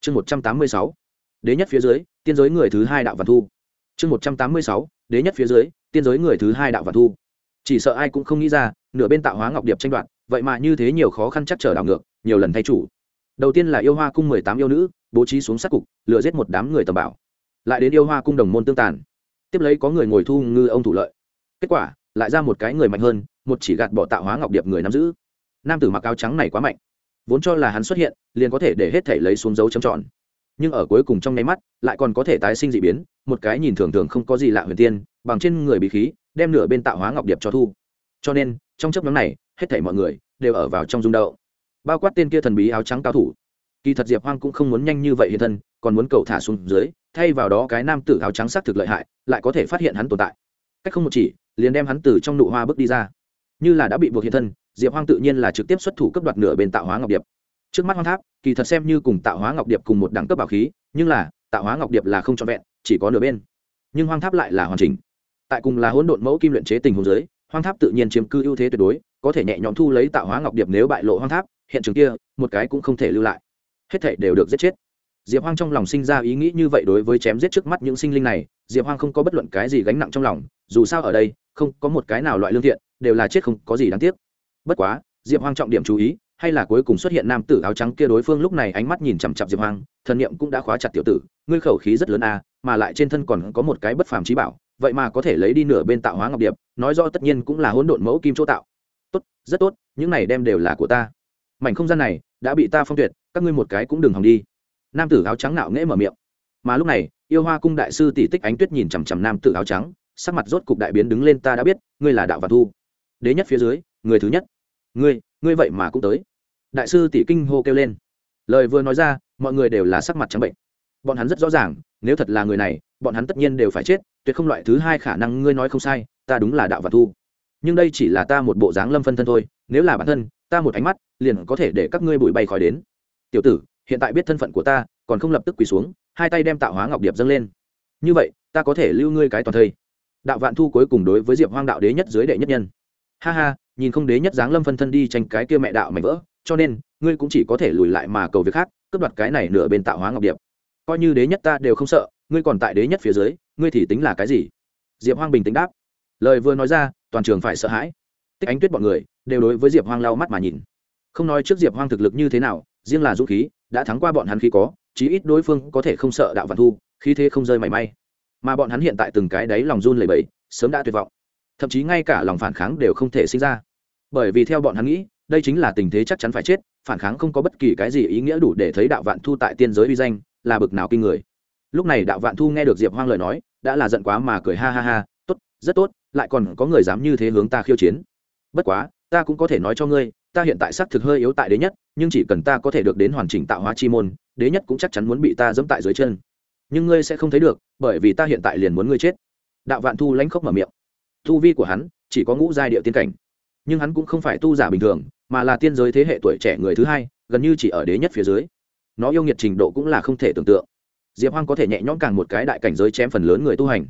Chương một trăm tám mươi sáu, đế nhất phía dưới, tiên giới người thứ hai đạo văn thu. Chương một trăm tám mươi sáu, đế nhất phía dưới, tiên giới người thứ hai đạo văn thu. Chỉ sợ ai cũng không nghĩ ra, nửa bên tạo hóa ngọc điệp tranh đoạt, vậy mà như thế nhiều khó khăn chắc trở đảo ngược, nhiều lần thay chủ. Đầu tiên là yêu hoa cung mười tám yêu nữ, bố trí xuống sát cục lựa giết một đám người tầm bảo. Lại đến yêu hoa cung đồng môn tương tàn. Tiếp lấy có người ngồi thu ngư ông thủ lợi kết quả, lại ra một cái người mạnh hơn, một chỉ gạt bỏ tạo hóa ngọc điệp người nắm giữ. Nam tử mặc áo trắng này quá mạnh. Vốn cho là hắn xuất hiện, liền có thể để hết thể lấy xuống dấu chấm tròn. Nhưng ở cuối cùng trong nháy mắt, lại còn có thể tái sinh d ị biến, một cái nhìn thường thường không có gì lạ huyền tiên, bằng trên người bị khí, đem nửa bên tạo hóa ngọc điệp cho thu. Cho nên, trong chấp nhóm này, hết thảy mọi người đều ở vào trong rung đậu bao quát tên kia thần bí áo trắng cao thủ. Kỳ thật diệp hoang cũng không muốn nhanh như vậy hiện thân, còn muốn cầu thả xuống dưới, thay vào đó cái nam tử áo trắng xác thực lợi hại, lại có thể phát hiện hắn tồn tại. Cách không một chỉ liền đem hắn từ trong nụ hoa bước đi ra. Như là đã bị buộc hiện thân, diệp hoang tự nhiên là trực tiếp xuất thủ cấp đoạt nửa bên tạo hóa ngọc điệp. Trước mắt hoang tháp, kỳ thật xem như cùng tạo hóa ngọc điệp cùng một đẳng cấp bảo khí, nhưng là, tạo hóa ngọc điệp là không trọn vẹn, chỉ có nửa bên. Nhưng hoang tháp lại là hoàn chỉnh. Tại cùng là hỗn độn mẫu kim luyện chế tình huống giới hoang tháp tự nhiên chiếm cư ưu thế tuyệt đối, có thể nhẹ nhõm thu lấy tạo hóa ngọc điệp nếu bại lộ hoang tháp, hiện trường kia, một cái cũng không thể lưu lại. Hết thể đều được giết chết. Diệp hoang trong lòng sinh ra ý nghĩ như vậy đối với chém giết trước mắt những sinh linh này, diệp hoang không có bất luận cái gì gánh nặng trong lòng, dù sao ở đây không có một cái nào loại lương thiện, đều là chết không có gì đáng tiếc. Bất quá, diệp hoang trọng điểm chú ý, hay là cuối cùng xuất hiện nam tử áo trắng kia đối phương lúc này ánh mắt nhìn chằm chặp diệp hoang, thần niệm cũng đã khóa chặt tiểu tử, ngươi khẩu khí rất lớn a mà lại trên thân còn có một cái bất phàm trí bảo, vậy mà có thể lấy đi nửa bên tạo hóa ngọc điệp, nói rõ tất nhiên cũng là hỗn độn mẫu kim chỗ tạo. Tốt, rất tốt, những này đem đều là của ta. Mảnh không gian này đã bị ta phong tuyệt, các ngươi một cái cũng đừng hòng đi. Nam tử áo trắng nạo nghễ mở miệng. Mà lúc này, yêu hoa cung đại sư tỷ tích ánh tuyết nhìn chằm chằm nam tử áo trắng sắc mặt rốt cục đại biến đứng lên ta đã biết, ngươi là đạo và thu. Đế nhất phía dưới, người thứ nhất. Ngươi ngươi vậy mà cũng tới. Đại sư tỷ kinh hô kêu lên. Lời vừa nói ra, mọi người đều là sắc mặt trắng bệnh. Bọn hắn rất rõ ràng, nếu thật là người này, bọn hắn tất nhiên đều phải chết, tuyệt không loại thứ hai khả năng ngươi nói không sai, ta đúng là đạo và thu. Nhưng đây chỉ là ta một bộ dáng lâm phân thân thôi, nếu là bản thân, ta một ánh mắt, liền có thể để các ngươi bụi bay khỏi đến. Tiểu tử, hiện tại biết thân phận của ta, còn không lập tức quỳ xuống, hai tay đem tạo hóa ngọc điệp dâng lên. Như vậy, ta có thể lưu ngươi cái toàn thây đạo vạn thu cuối cùng đối với diệp hoang đạo đế nhất dưới đệ nhất nhân. Ha ha, nhìn không đế nhất giáng lâm phân thân đi tranh cái kia mẹ đạo mảnh vỡ, cho nên, ngươi cũng chỉ có thể lùi lại mà cầu việc khác, cướp đoạt cái này nửa bên tạo hóa ngọc điệp. Coi như đế nhất ta đều không sợ, ngươi còn tại đế nhất phía dưới, ngươi thì tính là cái gì? Diệp hoang bình tĩnh đáp. Lời vừa nói ra, toàn trường phải sợ hãi. Tích ánh tuyết bọn người đều đối với diệp hoang lau mắt mà nhìn. Không nói trước diệp hoang thực lực như thế nào, riêng là dũng khí, đã thắng qua bọn hắn khi có, chí ít đối phương có thể không sợ đạo vạn thu khi thế không rơi mảy may mà bọn hắn hiện tại từng cái đáy lòng run lẩy bẩy, sớm đã tuyệt vọng. Thậm chí ngay cả lòng phản kháng đều không thể sinh ra. Bởi vì theo bọn hắn nghĩ, đây chính là tình thế chắc chắn phải chết, phản kháng không có bất kỳ cái gì ý nghĩa đủ để thấy đạo vạn thu tại tiên giới uy danh, là bực nào kinh người. Lúc này đạo vạn thu nghe được diệp hoang lời nói, đã là giận quá mà cười ha ha ha, tốt, rất tốt, lại còn có người dám như thế hướng ta khiêu chiến. Bất quá, ta cũng có thể nói cho ngươi, ta hiện tại xác thực hơi yếu tại đế nhất, nhưng chỉ cần ta có thể được đến hoàn chỉnh tạo hóa chi môn, đế nhất cũng chắc chắn muốn bị ta dẫm tại dưới chân nhưng ngươi sẽ không thấy được, bởi vì ta hiện tại liền muốn ngươi chết. Đạo vạn thu lãnh khốc mở miệng. Tu vi của hắn chỉ có ngũ giai địa tiên cảnh, nhưng hắn cũng không phải tu giả bình thường, mà là tiên giới thế hệ tuổi trẻ người thứ hai, gần như chỉ ở đế nhất phía dưới. Nó yêu nghiệt trình độ cũng là không thể tưởng tượng. Diệp hoang có thể nhẹ nhõm càng một cái đại cảnh giới chém phần lớn người tu hành.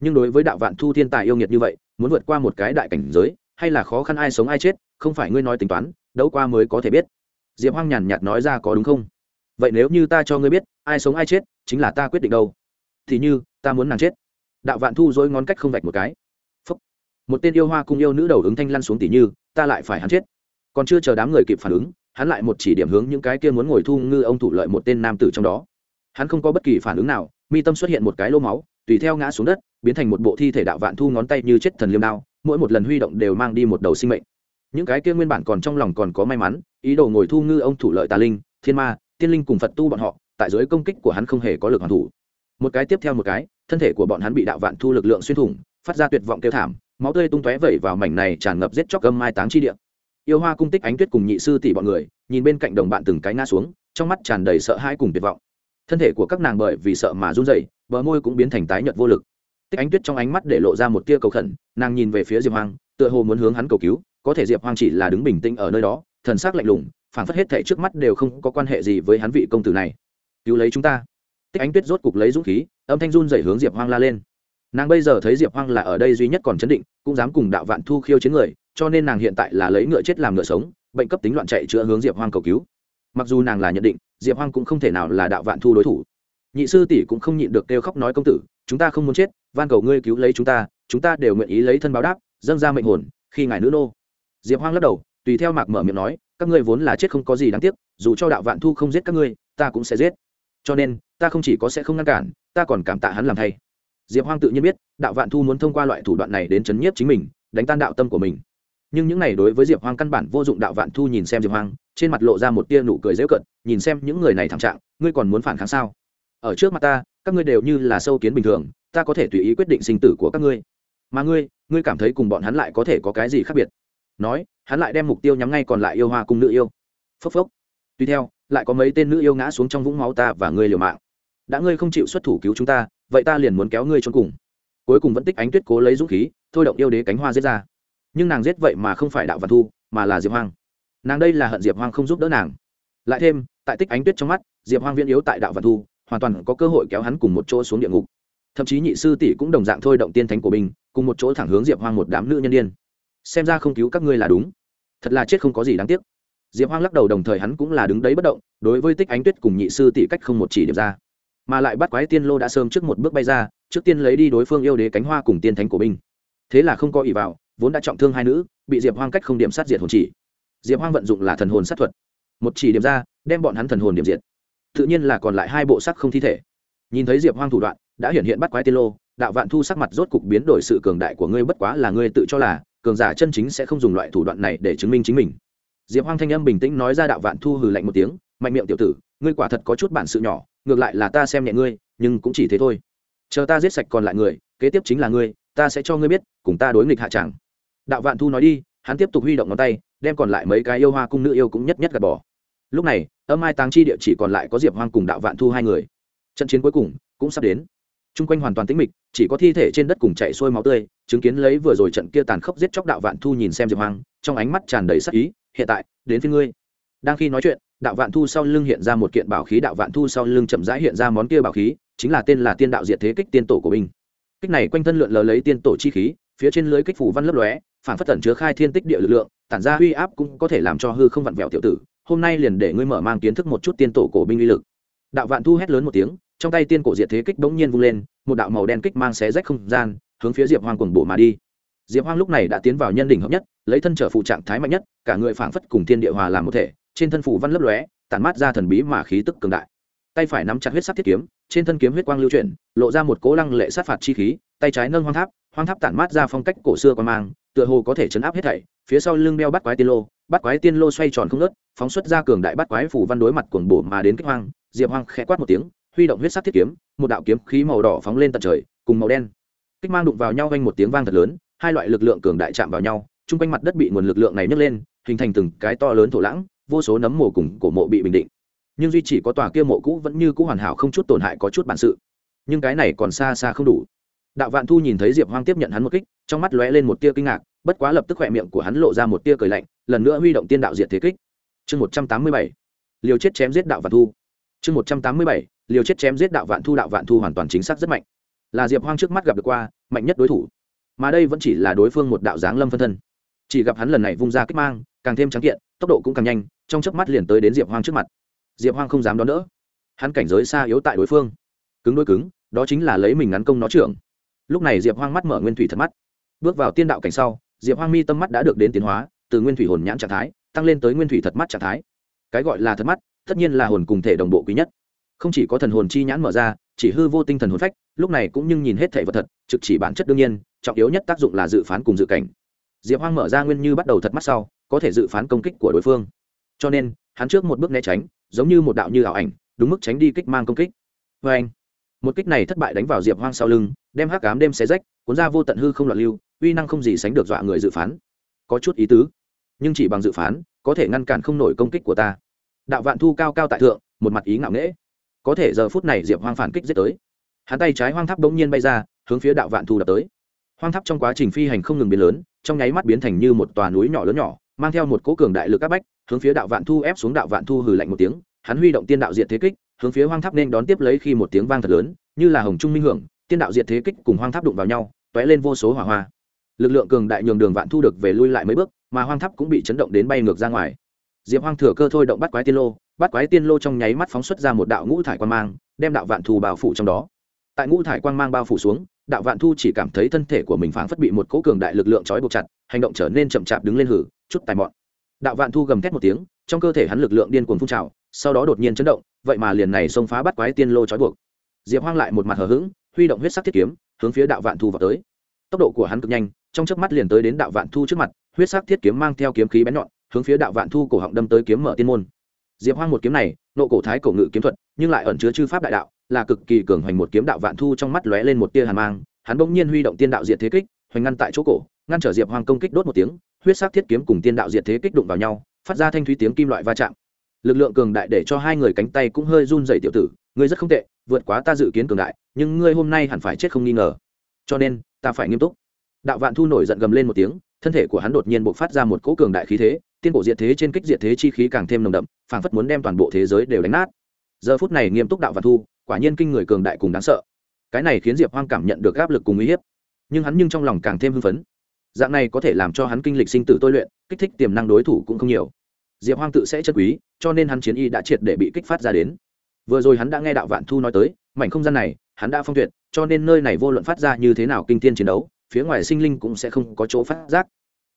Nhưng đối với đạo vạn thu thiên tài yêu nghiệt như vậy, muốn vượt qua một cái đại cảnh giới, hay là khó khăn ai sống ai chết, không phải ngươi nói tính toán, đấu qua mới có thể biết. Diệp hoang nhàn nhạt nói ra có đúng không? Vậy nếu như ta cho ngươi biết ai sống ai chết chính là ta quyết định đâu. Thì như, ta muốn nàng chết. Đạo vạn thu dối ngón cách không vạch một cái. Phúc. một tên yêu hoa cung yêu nữ đầu ứng thanh lăn xuống tỉ như, ta lại phải hắn chết. Còn chưa chờ đám người kịp phản ứng, hắn lại một chỉ điểm hướng những cái kia muốn ngồi thu ngư ông thủ lợi một tên nam tử trong đó. Hắn không có bất kỳ phản ứng nào, mi tâm xuất hiện một cái lô máu, tùy theo ngã xuống đất, biến thành một bộ thi thể đạo vạn thu ngón tay như chết thần liêm đao, mỗi một lần huy động đều mang đi một đầu sinh mệnh. Những cái kia nguyên bản còn trong lòng còn có may mắn, ý đồ ngồi thu ngư ông thủ lợi tà linh, thiên ma tiên linh cùng phật tu bọn họ, tại dưới công kích của hắn không hề có lực hoàn thủ. Một cái tiếp theo một cái, thân thể của bọn hắn bị đạo vạn thu lực lượng xuyên thủng, phát ra tuyệt vọng kêu thảm, máu tươi tung tóe vẩy vào mảnh này tràn ngập giết chóc âm mai táng chi địa. Yêu hoa cung tích ánh tuyết cùng nhị sư tỷ bọn người, nhìn bên cạnh đồng bạn từng cái ngã xuống, trong mắt tràn đầy sợ hãi cùng tuyệt vọng. Thân thể của các nàng bởi vì sợ mà run rẩy, bờ môi cũng biến thành tái nhợt vô lực. Tích ánh tuyết trong ánh mắt để lộ ra một tia cầu khẩn, nàng nhìn về phía diệp hoang, tựa hồ muốn hướng hắn cầu cứu có thể diệp hoang chỉ là đứng bình tĩnh ở nơi đó, thần sắc lạnh lùng, phảng phất hết thể trước mắt đều không có quan hệ gì với hắn vị công tử này. Cứu lấy chúng ta. Tích ánh tuyết rốt cục lấy dũng khí, âm thanh run dậy hướng diệp hoang la lên. Nàng bây giờ thấy diệp hoang là ở đây duy nhất còn chấn định, cũng dám cùng đạo vạn thu khiêu chiến người, cho nên nàng hiện tại là lấy ngựa chết làm ngựa sống, bệnh cấp tính loạn chạy chữa hướng diệp hoang cầu cứu. Mặc dù nàng là nhận định, diệp hoang cũng không thể nào là đạo vạn thu đối thủ. Nhị sư tỷ cũng không nhịn được kêu khóc nói công tử, chúng ta không muốn chết, van cầu ngươi cứu lấy chúng ta chúng ta đều nguyện ý lấy thân báo đáp, dâng ra mệnh hồn, khi ngài nữ nô diệp hoang lắc đầu, tùy theo mạc mở miệng nói, các ngươi vốn là chết không có gì đáng tiếc, dù cho đạo vạn thu không giết các ngươi, ta cũng sẽ giết. Cho nên, ta không chỉ có sẽ không ngăn cản, ta còn cảm tạ hắn làm thay. Diệp hoang tự nhiên biết, đạo vạn thu muốn thông qua loại thủ đoạn này đến chấn nhiếp chính mình, đánh tan đạo tâm của mình. Nhưng những này đối với diệp hoang căn bản vô dụng, đạo vạn thu nhìn xem diệp hoang, trên mặt lộ ra một tia nụ cười dễu cận nhìn xem những người này thảm trạng, ngươi còn muốn phản kháng sao? Ở trước mặt ta, các ngươi đều như là sâu kiến bình thường, ta có thể tùy ý quyết định sinh tử của các ngươi. Mà ngươi ngươi cảm thấy cùng bọn hắn lại có thể có cái gì khác biệt? Nói, hắn lại đem mục tiêu nhắm ngay còn lại yêu hoa cung nữ yêu. Phốc phốc. Tuy theo, lại có mấy tên nữ yêu ngã xuống trong vũng máu ta và ngươi liều mạng. Đã ngươi không chịu xuất thủ cứu chúng ta, vậy ta liền muốn kéo ngươi cho cùng. Cuối cùng vẫn tích ánh tuyết cố lấy dũng khí, thôi động yêu đế cánh hoa giết ra. Nhưng nàng giết vậy mà không phải đạo văn thu, mà là diệp hoang. Nàng đây là hận diệp hoang không giúp đỡ nàng. Lại thêm, tại tích ánh tuyết trong mắt, diệp hoang viễn yếu tại đạo văn thu, hoàn toàn có cơ hội kéo hắn cùng một chỗ xuống địa ngục. Thậm chí nhị sư tỷ cũng đồng dạng thôi động tiên thánh của mình, cùng một chỗ thẳng hướng diệp hoang một đám nữ nhân đ i ê n xem ra không cứu các ngươi là đúng. Thật là chết không có gì đáng tiếc. Diệp hoang lắc đầu đồng thời hắn cũng là đứng đấy bất động, đối với tích ánh tuyết cùng nhị sư tỷ cách không một chỉ điểm ra. Mà lại bắt quái tiên lô đã sớm trước một bước bay ra, trước tiên lấy đi đối phương yêu đế cánh hoa cùng tiên thánh của binh thế là không có ỷ vào, vốn đã trọng thương hai nữ, bị diệp hoang cách không điểm sát diệt hồn chỉ. Diệp hoang vận dụng là thần hồn sát thuật. Một chỉ điểm ra, đem bọn hắn thần hồn điểm diệt. Tự nhiên là còn lại hai bộ sắc không thi thể. Nhìn thấy diệp hoang thủ đoạn, đã hiện hiện bắt quái tiên lô, đạo vạn thu sắc mặt rốt cục biến đổi sự cường đại của ngươi bất quá là ngươi tự cho là cường giả chân chính sẽ không dùng loại thủ đoạn này để chứng minh chính mình. Diệp hoang thanh âm bình tĩnh nói ra đạo vạn thu hừ lạnh một tiếng, mạnh miệng tiểu tử, ngươi quả thật có chút bản sự nhỏ, ngược lại là ta xem nhẹ ngươi, nhưng cũng chỉ thế thôi. Chờ ta giết sạch còn lại người, kế tiếp chính là ngươi, ta sẽ cho ngươi biết, cùng ta đối nghịch hạ tràng đạo vạn thu nói đi, hắn tiếp tục huy động ngón tay, đem còn lại mấy cái yêu hoa cung nữ yêu cũng nhất nhất gạt bỏ. Lúc này, âm mai táng chi địa chỉ còn lại có diệp hoang cùng đạo vạn thu hai người. Trận chiến cuối cùng cũng sắp đến. T r u n g quanh hoàn toàn tĩnh mịch, chỉ có thi thể trên đất cùng chạy xuôi máu tươi chứng kiến lấy vừa rồi trận kia tàn khốc giết chóc đạo vạn thu nhìn xem diệp hoang, trong ánh mắt tràn đầy sắc ý, hiện tại, đến phía ngươi. Đang khi nói chuyện, đạo vạn thu sau lưng hiện ra một kiện bảo khí, đạo vạn thu sau lưng chậm rãi hiện ra món kia bảo khí, chính là tên là tiên đạo diệt thế kích tiên tổ của binh. Kích này quanh thân lượn lờ lấy tiên tổ chi khí, phía trên lưới kích phủ văn lấp lóe, phản phất tẩn chứa khai thiên tích địa lực lượng, tản ra uy áp cũng có thể làm cho hư không vặn vẹo tiểu tử, hôm nay liền để ngươi mở mang kiến thức một chút tiên tổ cổ binh uy lực. Đạo vạn thu hét lớn một tiếng, trong tay tiên cổ diệt thế kích bỗng nhiên vung lên, một đạo màu đen kích mang xé rách không gian hướng phía diệp hoang cuồng bộ mà đi. Diệp hoang lúc này đã tiến vào nhân đỉnh hợp nhất, lấy thân trở phụ trạng thái mạnh nhất, cả người phảng phất cùng thiên địa hòa làm một thể, trên thân phủ văn lấp lóe, tản mát ra thần bí mà khí tức cường đại. Tay phải nắm chặt huyết sắc thiết kiếm, trên thân kiếm huyết quang lưu chuyển, lộ ra một cố lăng lệ sát phạt chi khí, tay trái nâng hoang tháp hoang tháp tản mát ra phong cách cổ xưa quan mang, tựa hồ có thể chấn áp hết thảy, phía sau lưng đeo bắt quái tiên lô bắt quái tiên lô xoay tròn không ngớt, phóng xuất ra cường đại bắt quái phủ văn đối mặt cuồng bổ mà đến kích hoang. Diệp hoang khẽ quát một tiếng, huy động huyết sắc thiết kiếm, một đạo kiếm khí màu đỏ phóng lên tận trời, cùng màu đen kích mang đụng vào nhau vang một tiếng vang thật lớn, hai loại lực lượng cường đại chạm vào nhau, chung quanh mặt đất bị nguồn lực lượng này nhấc lên, hình thành từng cái to lớn thổ lãng, vô số nấm mồ cùng cổ mộ bị bình định. Nhưng duy chỉ có tòa kia mộ cũ vẫn như cũ hoàn hảo không chút tổn hại có chút bản sự. Nhưng cái này còn xa xa không đủ. Đạo vạn thu nhìn thấy diệp hoang tiếp nhận hắn một kích, trong mắt lóe lên một tia kinh ngạc, bất quá lập tức khỏe miệng của hắn lộ ra một tia cười lạnh, lần nữa huy động tiên đạo diệt thế kích. Chương một trăm tám mươi bảy, liều chết chém giết đạo vạn thu. Chương một trăm tám mươi bảy, liều chết chém giết đạo vạn thu, đạo vạn thu hoàn toàn chính xác rất mạnh là diệp hoang trước mắt gặp được qua mạnh nhất đối thủ mà đây vẫn chỉ là đối phương một đạo giáng lâm phân thân chỉ gặp hắn lần này vung ra kích mang càng thêm trắng kiện tốc độ cũng càng nhanh trong chớp mắt liền tới đến diệp hoang trước mặt diệp hoang không dám đón đỡ hắn cảnh giới xa yếu tại đối phương cứng đôi cứng đó chính là lấy mình ngắn công nó trưởng lúc này diệp hoang mắt mở nguyên thủy thật mắt bước vào tiên đạo cảnh sau diệp hoang mi tâm mắt đã được đến tiến hóa từ nguyên thủy hồn nhãn trạng thái tăng lên tới nguyên thủy thật mắt trạng thái cái gọi là thật mắt tất nhiên là hồn cùng thể đồng bộ quý nhất không chỉ có thần hồn chi nhãn mở ra chỉ hư vô tinh thần hồn phách, lúc này cũng nhưng nhìn hết thể vật thật, trực chỉ bản chất đương nhiên, trọng yếu nhất tác dụng là dự phán cùng dự cảnh. Diệp hoang mở ra nguyên như bắt đầu thật mắt sau, có thể dự phán công kích của đối phương. Cho nên, hắn trước một bước né tránh, giống như một đạo như ảo ảnh, đúng mức tránh đi kích mang công kích. Vê anh, một kích này thất bại đánh vào diệp hoang sau lưng, đem hắc cám đêm xé rách, cuốn ra vô tận hư không loạn lưu, uy năng không gì sánh được dọa người dự phán. Có chút ý tứ, nhưng chỉ bằng dự phán, có thể ngăn cản không nổi công kích của ta. Đạo vạn thu cao cao tại thượng, một mặt ý ngạo nghễ có thể giờ phút này diệp hoang phản kích giết tới hắn tay trái hoang tháp bỗng nhiên bay ra hướng phía đạo vạn thu đập tới hoang tháp trong quá trình phi hành không ngừng biến lớn trong nháy mắt biến thành như một tòa núi nhỏ lớn nhỏ mang theo một cỗ cường đại lực áp bách hướng phía đạo vạn thu ép xuống đạo vạn thu hừ lạnh một tiếng hắn huy động tiên đạo diệt thế kích hướng phía hoang tháp nên đón tiếp lấy khi một tiếng vang thật lớn như là hồng trung minh hưởng tiên đạo diệt thế kích cùng hoang tháp đụng vào nhau t ó é lên vô số hỏa hoa lực lượng cường đại nhường đường vạn thu được về lui lại mấy bước mà hoang tháp cũng bị chấn động đến bay ngược ra ngoài diệp hoang thừa cơ thôi động bắt quái tiên lô Bát quái tiên lô trong nháy mắt phóng xuất ra một đạo ngũ thải quan mang, đem đạo vạn thu bao phủ trong đó. Tại ngũ thải quang mang bao phủ xuống, đạo vạn thu chỉ cảm thấy thân thể của mình phảng phất bị một cỗ cường đại lực lượng trói buộc chặt, hành động trở nên chậm chạp đứng lên hử, chút tài mọn. Đạo vạn thu gầm thét một tiếng, trong cơ thể hắn lực lượng điên cuồng phun trào, sau đó đột nhiên chấn động, vậy mà liền này xông phá bắt quái tiên lô trói buộc. Diệp hoang lại một mặt hờ hững, huy động huyết sắc thiết kiếm, hướng phía đạo vạn thu vào tới. Tốc độ của hắn cực nhanh, trong chớp mắt liền tới đến đạo vạn thu trước mặt, huyết sắc thiết kiếm mang theo kiếm khí bén nhọn, hướng phía đạo vạn thu cổ họng đâm tới kiếm mở tiên môn diệp hoang một kiếm này, nộ cổ thái cổ ngự kiếm thuật, nhưng lại ẩn chứa chư pháp đại đạo, là cực kỳ cường hoành một kiếm đạo vạn thu trong mắt lóe lên một tia hàn mang. Hắn bỗng nhiên huy động tiên đạo diệt thế kích, hoành ngăn tại chỗ cổ, ngăn trở diệp hoang công kích đốt một tiếng, huyết sắc thiết kiếm cùng tiên đạo diệt thế kích đụng vào nhau, phát ra thanh thúy tiếng kim loại va chạm. Lực lượng cường đại để cho hai người cánh tay cũng hơi run dày tiểu tử, ngươi rất không tệ, vượt quá ta dự kiến cường đại, nhưng ngươi hôm nay hẳn phải chết không nghi ngờ. Cho nên, ta phải nghiêm túc. Đạo vạn thu nổi giận gầm lên một tiếng, thân thể của hắn đột nhiên bộc phát ra một cỗ cường đại khí thế tiên cổ diệt thế trên kích diệt thế chi khí càng thêm nồng đậm, phảng phất muốn đem toàn bộ thế giới đều đánh nát. Giờ phút này nghiêm túc đạo vạn thu, quả nhiên kinh người cường đại cùng đáng sợ. Cái này khiến diệp hoang cảm nhận được áp lực cùng uy hiếp, nhưng hắn nhưng trong lòng càng thêm hưng phấn. Dạng này có thể làm cho hắn kinh lịch sinh tử tôi luyện, kích thích tiềm năng đối thủ cũng không nhiều. Diệp hoang tự sẽ chất quý, cho nên hắn chiến y đã triệt để bị kích phát ra đến. Vừa rồi hắn đã nghe đạo vạn thu nói tới, mảnh không gian này, hắn đã phong tuyệt, cho nên nơi này vô luận phát ra như thế nào kinh tiên chiến đấu, phía ngoài sinh linh cũng sẽ không có chỗ phát giác.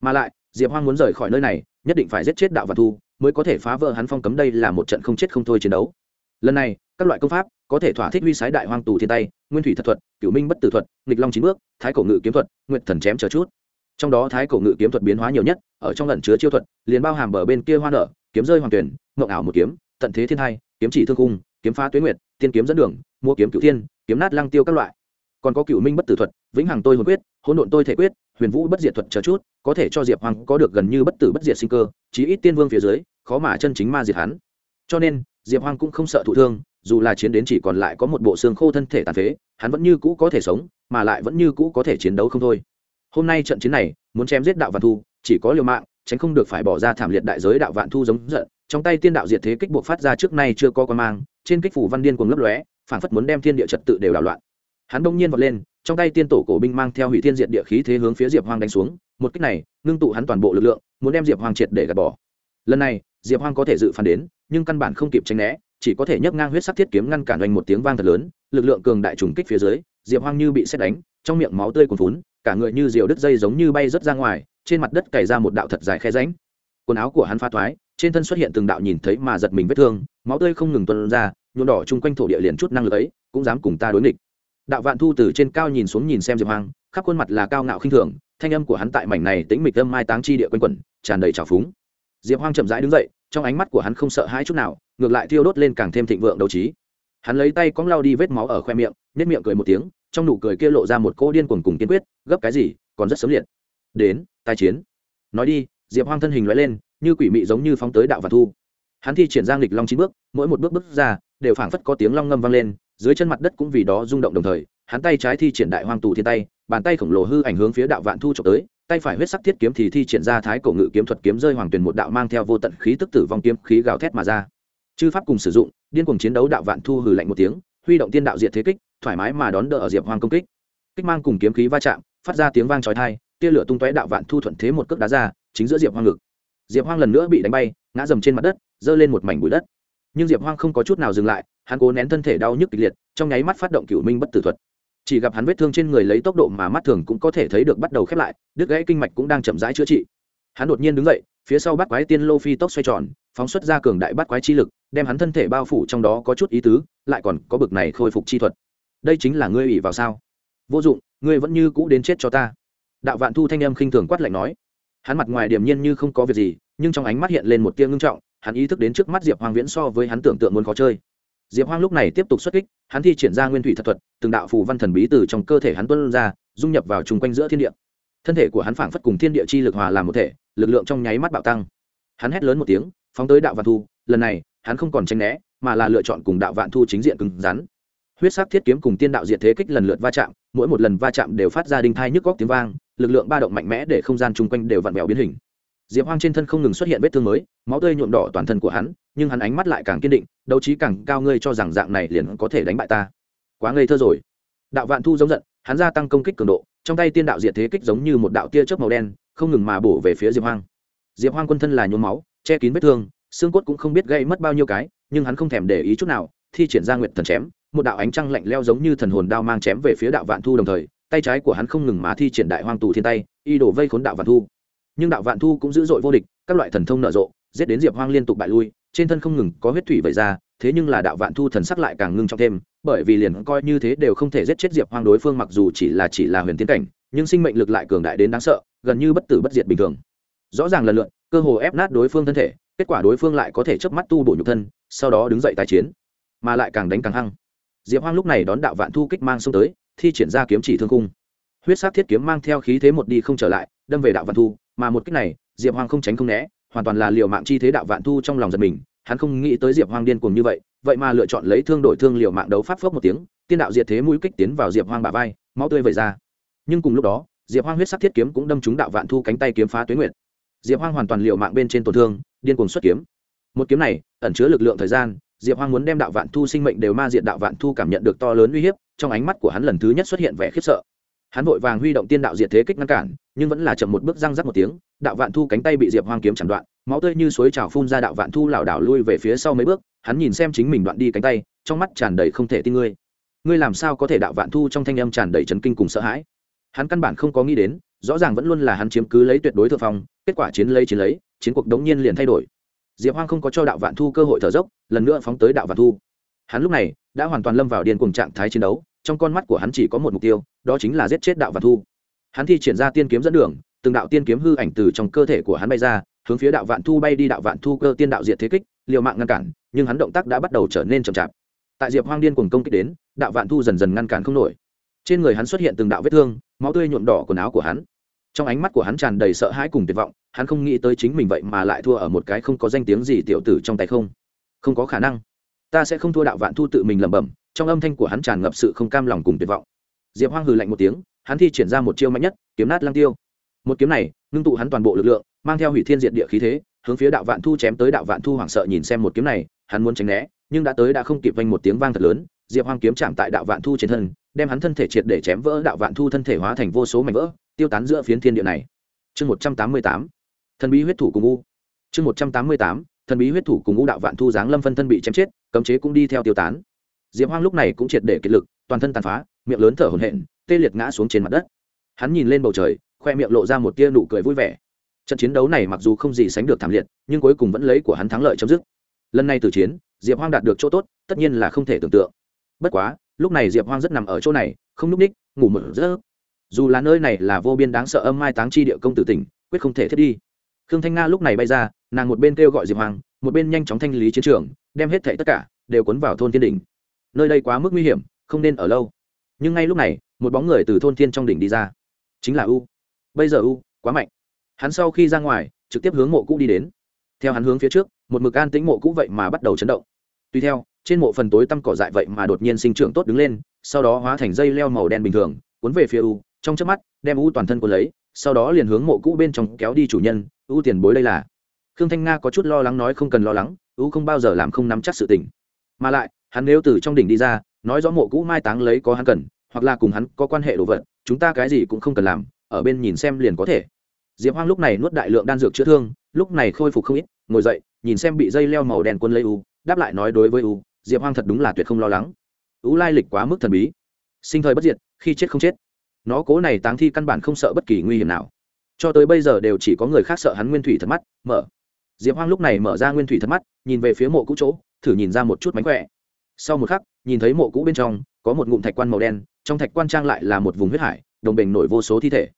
Mà lại, diệp hoang muốn rời khỏi nơi này nhất định phải giết chết đạo văn thu, mới có thể phá vỡ hắn phong cấm đây là một trận không chết không thôi chiến đấu. Lần này, các loại công pháp có thể thỏa thích huy sái đại hoang tù thiên tay, nguyên thủy thật thuật, cửu minh bất tử thuật, nghịch long chín bước, thái cổ ngự kiếm thuật nguyện thần chém chờ chút. Trong đó thái cổ ngự kiếm thuật biến hóa nhiều nhất, ở trong lần chứa chiêu thuật, liền bao hàm bờ bên kia hoa nở, kiếm rơi hoàng tuyển, mộng ảo một kiếm, tận thế thiên hai kiếm chỉ thương cung kiếm phá tuyến nguyệt, tiên kiếm dẫn đường, mua kiếm cửu thiên, kiếm nát lăng tiêu các loại còn có cựu minh bất tử thuật, vĩnh hằng tôi hồn quyết, hỗn độn tôi thể quyết, huyền vũ bất diệt thuật chờ chút, có thể cho diệp hoàng có được gần như bất tử bất diệt sinh cơ, chí ít tiên vương phía dưới, khó mà chân chính ma diệt hắn. Cho nên, diệp hoàng cũng không sợ thụ thương, dù là chiến đến chỉ còn lại có một bộ xương khô thân thể tàn phế, hắn vẫn như cũ có thể sống, mà lại vẫn như cũ có thể chiến đấu không thôi. Hôm nay trận chiến này, muốn chém giết đạo vạn thu, chỉ có liều mạng, tránh không được phải bỏ ra thảm liệt đại giới đạo vạn thu giống giận. Trong tay tiên đạo diệt thế kích buộc phát ra trước nay chưa có con mang, trên kích phủ văn điên cuồng lấp lóe, phảng phất muốn đem thiên địa trật tự đều đảo loạn hắn đông nhiên vọt lên, trong tay tiên tổ cổ binh mang theo hủy thiên diệt địa khí thế hướng phía diệp hoang đánh xuống, một cách này, ngưng tụ hắn toàn bộ lực lượng, muốn đem diệp hoang triệt để gạt bỏ. Lần này, diệp hoang có thể dự phản đến, nhưng căn bản không kịp tránh né, chỉ có thể nhấc ngang huyết sắc thiết kiếm ngăn cản oanh một tiếng vang thật lớn, lực lượng cường đại trùng kích phía dưới, diệp hoang như bị xét đánh, trong miệng máu tươi cuồn phún cả người như diều đứt dây giống như bay rớt ra ngoài, trên mặt đất cày ra một đạo thật dài khe ránh quần áo của hắn pha thoái, trên thân xuất hiện từng đạo nhìn thấy mà giật mình vết thương, máu tươi không ngừng tuân ra, nhuộm đỏ chung quanh thổ địa liền chút năng lực ấy, cũng dám cùng ta đối nghịch đạo vạn thu từ trên cao nhìn xuống nhìn xem diệp hoang, khắp khuôn mặt là cao ngạo khinh thường, thanh âm của hắn tại mảnh này tĩnh mịch âm mai táng chi địa quanh quẩn, tràn đầy trào phúng. Diệp hoang chậm rãi đứng dậy, trong ánh mắt của hắn không sợ hãi chút nào, ngược lại thiêu đốt lên càng thêm thịnh vượng đấu trí. Hắn lấy tay cong lau đi vết máu ở khoe miệng nếp miệng cười một tiếng, trong nụ cười kia lộ ra một cô điên cuồng cùng kiên quyết, gấp cái gì, còn rất sớm liệt. Đến, tai chiến. Nói đi, diệp hoang thân hình loại lên, như quỷ mị giống như phóng tới đạo và thu. Hắn thi triển giang lịch long chín bước, mỗi một bước bước ra, đều phảng phất có tiếng long ngâm vang lên dưới chân mặt đất cũng vì đó rung động đồng thời, hắn tay trái thi triển đại hoang tù thiên tay, bàn tay khổng lồ hư ảnh hướng phía đạo vạn thu trộm tới, tay phải huyết sắc thiết kiếm thì thi triển ra thái cổ ngự kiếm thuật kiếm rơi hoàng tuyển một đạo mang theo vô tận khí tức tử vong kiếm khí gào thét mà ra. Chư pháp cùng sử dụng, điên cuồng chiến đấu đạo vạn thu hừ lạnh một tiếng, huy động tiên đạo diệt thế kích, thoải mái mà đón đỡ ở diệp hoang công kích. Kích mang cùng kiếm khí va chạm, phát ra tiếng vang chói tai, tia lửa tung tóe đạo vạn thu thuận thế một cước đá ra, chính giữa diệp hoang ngực. Diệp hoang lần nữa bị đánh bay, ngã dầm trên mặt đất, giơ lên một mảnh bụi đất. Nhưng diệp hoang không có chút nào dừng lại hắn cố nén thân thể đau nhức kịch liệt, trong nháy mắt phát động cửu minh bất tử thuật. Chỉ gặp hắn vết thương trên người lấy tốc độ mà mắt thường cũng có thể thấy được bắt đầu khép lại, đứt gãy kinh mạch cũng đang chậm rãi chữa trị. Hắn đột nhiên đứng dậy, phía sau bắt quái tiên lô phi tốc xoay tròn, phóng xuất ra cường đại bắt quái chi lực, đem hắn thân thể bao phủ trong đó có chút ý tứ, lại còn có bực này khôi phục chi thuật. Đây chính là ngươi ủy vào sao? Vô dụng, ngươi vẫn như cũ đến chết cho ta. Đạo vạn thu thanh âm khinh thường quát lạnh nói. Hắn mặt ngoài điềm nhiên như không có việc gì, nhưng trong ánh mắt hiện lên một tia ngưng trọng, hắn ý thức đến trước mắt diệp hoàng viễn so với hắn tưởng tượng muốn khó chơi diệp hoang lúc này tiếp tục xuất kích, hắn thi triển ra nguyên thủy thật thuật, từng đạo phù văn thần bí từ trong cơ thể hắn tuân ra, dung nhập vào chung quanh giữa thiên địa. Thân thể của hắn phảng phất cùng thiên địa chi lực hòa làm một thể, lực lượng trong nháy mắt bạo tăng. Hắn hét lớn một tiếng, phóng tới đạo vạn thu, lần này, hắn không còn tranh né, mà là lựa chọn cùng đạo vạn thu chính diện cứng rắn. Huyết sắc thiết kiếm cùng tiên đạo diệt thế kích lần lượt va chạm, mỗi một lần va chạm đều phát ra đinh thai nhức góc tiếng vang, lực lượng ba động mạnh mẽ để không gian chung quanh đều vặn vẹo biến hình diệp hoang trên thân không ngừng xuất hiện vết thương mới, máu tươi nhuộm đỏ toàn thân của hắn, nhưng hắn ánh mắt lại càng kiên định, đấu trí càng cao ngươi cho rằng dạng này liền có thể đánh bại ta. Quá ngây thơ rồi. Đạo vạn thu giống giận, hắn gia tăng công kích cường độ, trong tay tiên đạo diệt thế kích giống như một đạo tia chớp màu đen, không ngừng mà bổ về phía diệp hoang. Diệp hoang quân thân là nhuốm máu, che kín vết thương, xương cốt cũng không biết gây mất bao nhiêu cái, nhưng hắn không thèm để ý chút nào, thi triển ra nguyện thần chém, một đạo ánh trăng lạnh leo giống như thần hồn đao mang chém về phía đạo vạn thu đồng thời, tay trái của hắn không ngừng mà thi triển đại hoang tù thiên tay, y đổ vây khốn đạo vạn thu nhưng đạo vạn thu cũng dữ dội vô địch, các loại thần thông nở rộ, giết đến diệp hoang liên tục bại lui, trên thân không ngừng có huyết thủy vẩy ra, thế nhưng là đạo vạn thu thần sắc lại càng ngưng trọng thêm, bởi vì liền coi như thế đều không thể giết chết diệp hoang đối phương mặc dù chỉ là chỉ là huyền tiến cảnh, nhưng sinh mệnh lực lại cường đại đến đáng sợ, gần như bất tử bất diệt bình thường. Rõ ràng lần lượt cơ hồ ép nát đối phương thân thể, kết quả đối phương lại có thể chớp mắt tu bổ nhục thân, sau đó đứng dậy tái chiến, mà lại càng đánh càng hăng. Diệp hoang lúc này đón đạo vạn thu kích mang xông tới, thi triển ra kiếm chỉ thương cung huyết sát thiết kiếm mang theo khí thế một đi không trở lại, đâm về đạo vạn thu mà một cách này, diệp hoang không tránh không né, hoàn toàn là liều mạng chi thế đạo vạn thu trong lòng giật mình, hắn không nghĩ tới diệp hoang điên cuồng như vậy vậy mà lựa chọn lấy thương đổi thương liều mạng đấu pháp phước một tiếng, tiên đạo diệt thế mũi kích tiến vào diệp hoang bả vai, máu tươi vẩy ra. Nhưng cùng lúc đó, diệp hoang huyết sắc thiết kiếm cũng đâm trúng đạo vạn thu cánh tay kiếm phá tuyến nguyện diệp hoang hoàn toàn liều mạng bên trên tổn thương, điên cuồng xuất kiếm. Một kiếm này, ẩn chứa lực lượng thời gian, diệp hoang muốn đem đạo vạn thu sinh mệnh đều ma diện đạo vạn thu cảm nhận được to lớn uy hiếp, trong ánh mắt của hắn lần thứ nhất xuất hiện vẻ khiếp sợ hắn vội vàng huy động tiên đạo diệt thế kích ngăn cản, nhưng vẫn là chậm một bước răng rắc một tiếng, đạo vạn thu cánh tay bị diệp hoang kiếm chặn đoạn, máu tươi như suối trào phun ra đạo vạn thu lảo đảo lui về phía sau mấy bước, hắn nhìn xem chính mình đoạn đi cánh tay, trong mắt tràn đầy không thể tin ngươi. Ngươi làm sao có thể đạo vạn thu trong thanh âm tràn đầy chấn kinh cùng sợ hãi? Hắn căn bản không có nghĩ đến, rõ ràng vẫn luôn là hắn chiếm cứ lấy tuyệt đối thượng phong, kết quả chiến lấy chiến lấy, chiến cuộc đống nhiên liền thay đổi. Diệp hoang không có cho đạo vạn thu cơ hội thở dốc, lần nữa phóng tới đạo vạn thu. Hắn lúc này đã hoàn toàn lâm vào điên cùng trạng thái chiến đấu trong con mắt của hắn chỉ có một mục tiêu, đó chính là giết chết đạo vạn thu. Hắn thi triển ra tiên kiếm dẫn đường, từng đạo tiên kiếm hư ảnh từ trong cơ thể của hắn bay ra, hướng phía đạo vạn thu bay đi đạo vạn thu cơ tiên đạo diệt thế kích, liều mạng ngăn cản, nhưng hắn động tác đã bắt đầu trở nên chậm chạp. Tại diệp hoang điên cuồng công kích đến, đạo vạn thu dần dần ngăn cản không nổi. Trên người hắn xuất hiện từng đạo vết thương, máu tươi nhuộm đỏ quần áo của hắn. Trong ánh mắt của hắn tràn đầy sợ hãi cùng tuyệt vọng, hắn không nghĩ tới chính mình vậy mà lại thua ở một cái không có danh tiếng gì tiểu tử trong tay không. Không có khả năng. Ta sẽ không thua đạo vạn thu tự mình lẩm bẩm trong âm thanh của hắn tràn ngập sự không cam lòng cùng tuyệt vọng. Diệp hoang hừ lạnh một tiếng, hắn thi triển ra một chiêu mạnh nhất, kiếm nát lang tiêu. Một kiếm này, ngưng tụ hắn toàn bộ lực lượng, mang theo hủy thiên diệt địa khí thế, hướng phía đạo vạn thu chém tới đạo vạn thu hoảng sợ nhìn xem một kiếm này, hắn muốn tránh né, nhưng đã tới đã không kịp vanh một tiếng vang thật lớn, diệp hoang kiếm chạm tại đạo vạn thu trên thân, đem hắn thân thể triệt để chém vỡ, đạo vạn thu thân thể hóa thành vô số mảnh vỡ, tiêu tán giữa phiến thiên địa này. Chương một trăm tám mươi tám, thần bí huyết thủ cùng u. Chương một trăm tám mươi tám, thần bí huyết thủ cùng u đạo vạn thu giáng lâm phân thân bị chém chết, cấm chế cũng đi theo tiêu tán diệp hoang lúc này cũng triệt để kiệt lực, toàn thân tàn phá, miệng lớn thở hổn hển, tê liệt ngã xuống trên mặt đất. Hắn nhìn lên bầu trời, khoe miệng lộ ra một tia nụ cười vui vẻ. Trận chiến đấu này mặc dù không gì sánh được thảm liệt, nhưng cuối cùng vẫn lấy của hắn thắng lợi chấm dứt. Lần này từ chiến, diệp hoang đạt được chỗ tốt, tất nhiên là không thể tưởng tượng. Bất quá, lúc này diệp hoang rất nằm ở chỗ này, không n ú c ních, ngủ một giấc. Dù là nơi này là vô biên đáng sợ âm mai táng chi địa công tử tỉnh, quyết không thể thiết đi. Khương thanh nga lúc này bay ra, nàng một bên kêu gọi diệp hoang, một bên nhanh chóng thanh lý chiến trường, đem hết thảy tất cả đều cuốn vào thôn thiên đỉnh nơi đây quá mức nguy hiểm, không nên ở lâu. Nhưng ngay lúc này, một bóng người từ thôn thiên trong đỉnh đi ra. Chính là u. Bây giờ u, quá mạnh. Hắn sau khi ra ngoài, trực tiếp hướng mộ cũ đi đến. Theo hắn hướng phía trước, một mực an tĩnh mộ cũ vậy mà bắt đầu chấn động. Tuy theo, trên mộ phần tối tăm cỏ dại vậy mà đột nhiên sinh trưởng tốt đứng lên, sau đó hóa thành dây leo màu đen bình thường, cuốn về phía u. Trong chớp mắt, đem u toàn thân cuốn lấy, sau đó liền hướng mộ cũ bên trong kéo đi chủ nhân, u tiền bối đây là. Khương thanh nga có chút lo lắng nói không cần lo lắng, u không bao giờ làm không nắm chắc sự tình. Mà lại hắn nếu từ trong đỉnh đi ra, nói rõ mộ cũ mai táng lấy có hắn cần, hoặc là cùng hắn có quan hệ đồ vật, chúng ta cái gì cũng không cần làm, ở bên nhìn xem liền có thể. Diệp hoang lúc này nuốt đại lượng đan dược chữa thương, lúc này khôi phục không ít, ngồi dậy, nhìn xem bị dây leo màu đen quân lấy u, đáp lại nói đối với u, diệp hoang thật đúng là tuyệt không lo lắng. U lai lịch quá mức thần bí. Sinh thời bất diệt, khi chết không chết. Nó cố này táng thi căn bản không sợ bất kỳ nguy hiểm nào. Cho tới bây giờ đều chỉ có người khác sợ hắn nguyên thủy thật mắt, mở. Diệp hoang lúc này mở ra nguyên thủy thật mắt, nhìn về phía mộ cũ chỗ, thử nhìn ra một chút mánh khỏe sau một khắc, nhìn thấy mộ cũ bên trong, có một ngụm thạch quan màu đen, trong thạch quan trang lại là một vùng huyết hải, đồng bình nổi vô số thi thể.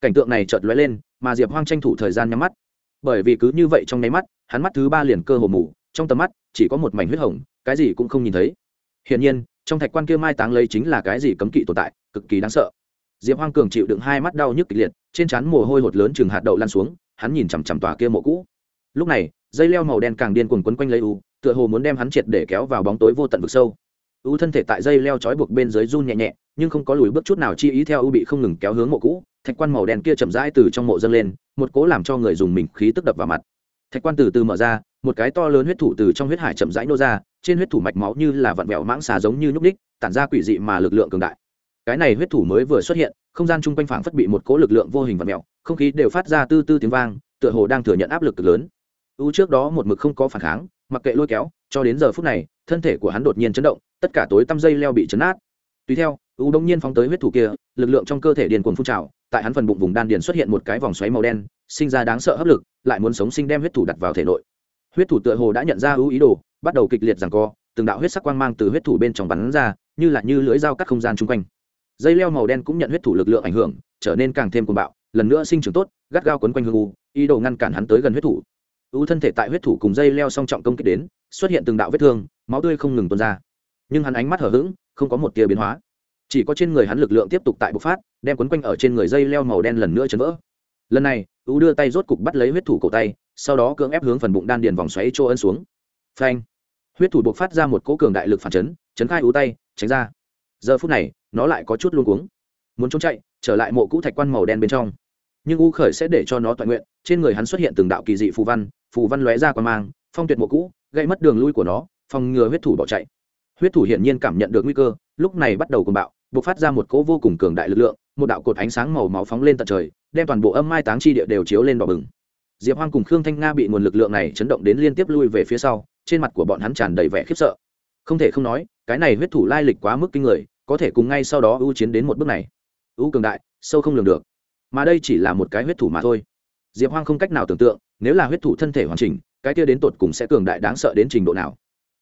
Cảnh tượng này chợt lóe lên, mà diệp hoang tranh thủ thời gian nhắm mắt. Bởi vì cứ như vậy trong nháy mắt, hắn mắt thứ ba liền cơ hồ mù, trong tầm mắt, chỉ có một mảnh huyết hồng, cái gì cũng không nhìn thấy. Hiển nhiên, trong thạch quan kia mai táng lấy chính là cái gì cấm kỵ tồn tại, cực kỳ đáng sợ. Diệp hoang cường chịu đựng hai mắt đau nhức kịch liệt, trên trán mồ hôi hột lớn chừng hạt đậu lan xuống, hắn nhìn chằm chằm tòa kia mộ cũ. Lúc này, dây leo màu đen càng điên cuồng quấn quanh lấy u tựa hồ muốn đem hắn triệt để kéo vào bóng tối vô tận vực sâu. U thân thể tại dây leo trói buộc bên dưới run nhẹ nhẹ, nhưng không có lùi bước chút nào chi ý theo u bị không ngừng kéo hướng mộ cũ. Thạch quan màu đen kia chậm rãi từ trong mộ dâng lên, một cố làm cho người dùng mình khí tức đập vào mặt. Thạch quan từ từ mở ra, một cái to lớn huyết thủ từ trong huyết hải chậm rãi nô ra, trên huyết thủ mạch máu như là vặn vẹo mãng xà giống như nhúc ních tản ra quỷ dị mà lực lượng cường đại. Cái này huyết thủ mới vừa xuất hiện, không gian chung quanh phảng phất bị một cố lực lượng vô hình vặn vẹo, không khí đều phát ra tư tư tiếng vang, tựa hồ đang thừa nhận áp lực cực lớn. U trước đó một mực không có phản kháng mặc kệ lôi kéo, cho đến giờ phút này, thân thể của hắn đột nhiên chấn động, tất cả tối tăm dây leo bị chấn át tùy theo, u đông nhiên phóng tới huyết thủ kia, lực lượng trong cơ thể điền cuồng phun trào, tại hắn phần bụng vùng đan điền xuất hiện một cái vòng xoáy màu đen, sinh ra đáng sợ hấp lực, lại muốn sống sinh đem huyết thủ đặt vào thể nội. Huyết thủ tựa hồ đã nhận ra ưu ý đồ, bắt đầu kịch liệt rằng co, từng đạo huyết sắc quang mang từ huyết thủ bên trong bắn ra, như là như lưỡi dao cắt không gian chung quanh. Dây leo màu đen cũng nhận huyết thủ lực lượng ảnh hưởng, trở nên càng thêm cuồng bạo, lần nữa sinh trưởng tốt, gắt gao quấn quanh hương u, ý đồ ngăn cản hắn tới gần huyết thủ u thân thể tại huyết thủ cùng dây leo song trọng công kích đến, xuất hiện từng đạo vết thương, máu tươi không ngừng tuôn ra. Nhưng hắn ánh mắt hở h ữ g không có một tia biến hóa. Chỉ có trên người hắn lực lượng tiếp tục tại bộc phát, đem quấn quanh ở trên người dây leo màu đen lần nữa chấn vỡ. Lần này u đưa tay rốt cục bắt lấy huyết thủ cổ tay, sau đó cưỡng ép hướng phần bụng đan điền vòng xoáy chỗ ân xuống. Phanh! Huyết thủ bộc phát ra một cỗ cường đại lực phản chấn chấn khai u tay, tránh ra. Giờ phút này, nó lại có chút luôn cuống. Muốn trốn chạy, trở lại mộ cũ thạch quan màu đen bên trong. Nhưng u khởi sẽ để cho nó toàn nguyện, trên người hắn xuất hiện từng đạo kỳ dị phù văn phù văn lóe ra qua mang, phong tuyệt mộ cũ gây mất đường lui của nó, phòng ngừa huyết thủ bỏ chạy. Huyết thủ hiển nhiên cảm nhận được nguy cơ, lúc này bắt đầu cùng bạo, bộc phát ra một cỗ vô cùng cường đại lực lượng, một đạo cột ánh sáng màu máu phóng lên tận trời, đem toàn bộ âm mai táng chi địa đều chiếu lên đỏ bừng. Diệp hoang cùng khương thanh nga bị nguồn lực lượng này chấn động đến liên tiếp lui về phía sau, trên mặt của bọn hắn tràn đầy vẻ khiếp sợ. Không thể không nói, cái này huyết thủ lai lịch quá mức kinh người, có thể cùng ngay sau đó ưu chiến đến một bước này. Ưu cường đại, sâu không lường được. Mà đây chỉ là một cái huyết thủ mà thôi. Diệp hoang không cách nào tưởng tượng nếu là huyết thủ thân thể hoàn chỉnh, cái kia đến tột cùng sẽ cường đại đáng sợ đến trình độ nào?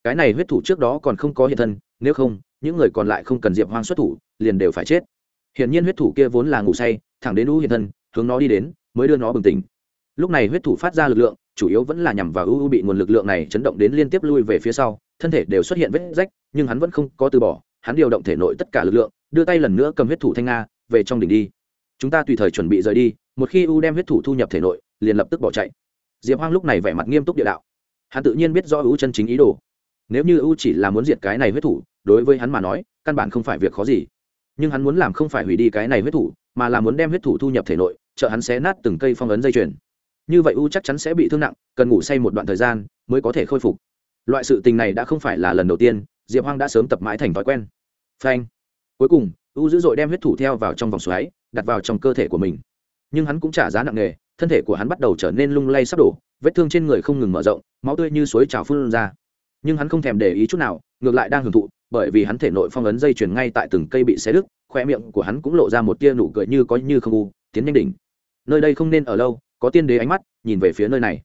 Cái này huyết thủ trước đó còn không có hiện thân, nếu không, những người còn lại không cần diệp hoang xuất thủ, liền đều phải chết. Hiển nhiên huyết thủ kia vốn là ngủ say, thẳng đến u hiện thân, hướng nó đi đến, mới đưa nó bừng tỉnh. Lúc này huyết thủ phát ra lực lượng, chủ yếu vẫn là nhằm vào u bị nguồn lực lượng này chấn động đến liên tiếp lui về phía sau, thân thể đều xuất hiện vết rách, nhưng hắn vẫn không có từ bỏ, hắn điều động thể nội tất cả lực lượng, đưa tay lần nữa cầm huyết thủ thanh nga, về trong đỉnh đi. Chúng ta tùy thời chuẩn bị rời đi, một khi u đem huyết thủ thu nhập thể nội, liền lập tức bỏ chạy diệp hoang lúc này vẻ mặt nghiêm túc địa đạo. Hắn tự nhiên biết do ưu chân chính ý đồ. Nếu như ưu chỉ là muốn diệt cái này huyết thủ, đối với hắn mà nói, căn bản không phải việc khó gì. Nhưng hắn muốn làm không phải hủy đi cái này huyết thủ, mà là muốn đem huyết thủ thu nhập thể nội, trợ hắn xé nát từng cây phong ấn dây chuyền. Như vậy u chắc chắn sẽ bị thương nặng, cần ngủ say một đoạn thời gian mới có thể khôi phục. Loại sự tình này đã không phải là lần đầu tiên, diệp hoang đã sớm tập mãi thành thói quen. Phanh. Cuối cùng u dữ dội đem huyết thủ theo vào trong vòng xoáy, đặt vào trong cơ thể của mình. Nhưng hắn cũng trả giá nặng nề thân thể của hắn bắt đầu trở nên lung lay sắp đổ, vết thương trên người không ngừng mở rộng, máu tươi như suối trào phun ra. Nhưng hắn không thèm để ý chút nào, ngược lại đang hưởng thụ, bởi vì hắn thể nội phong ấn dây chuyền ngay tại từng cây bị xé đứt, khoe miệng của hắn cũng lộ ra một tia nụ cười như có như không u, tiến nhanh đỉnh. Nơi đây không nên ở lâu, có tiên đế ánh mắt, nhìn về phía nơi này.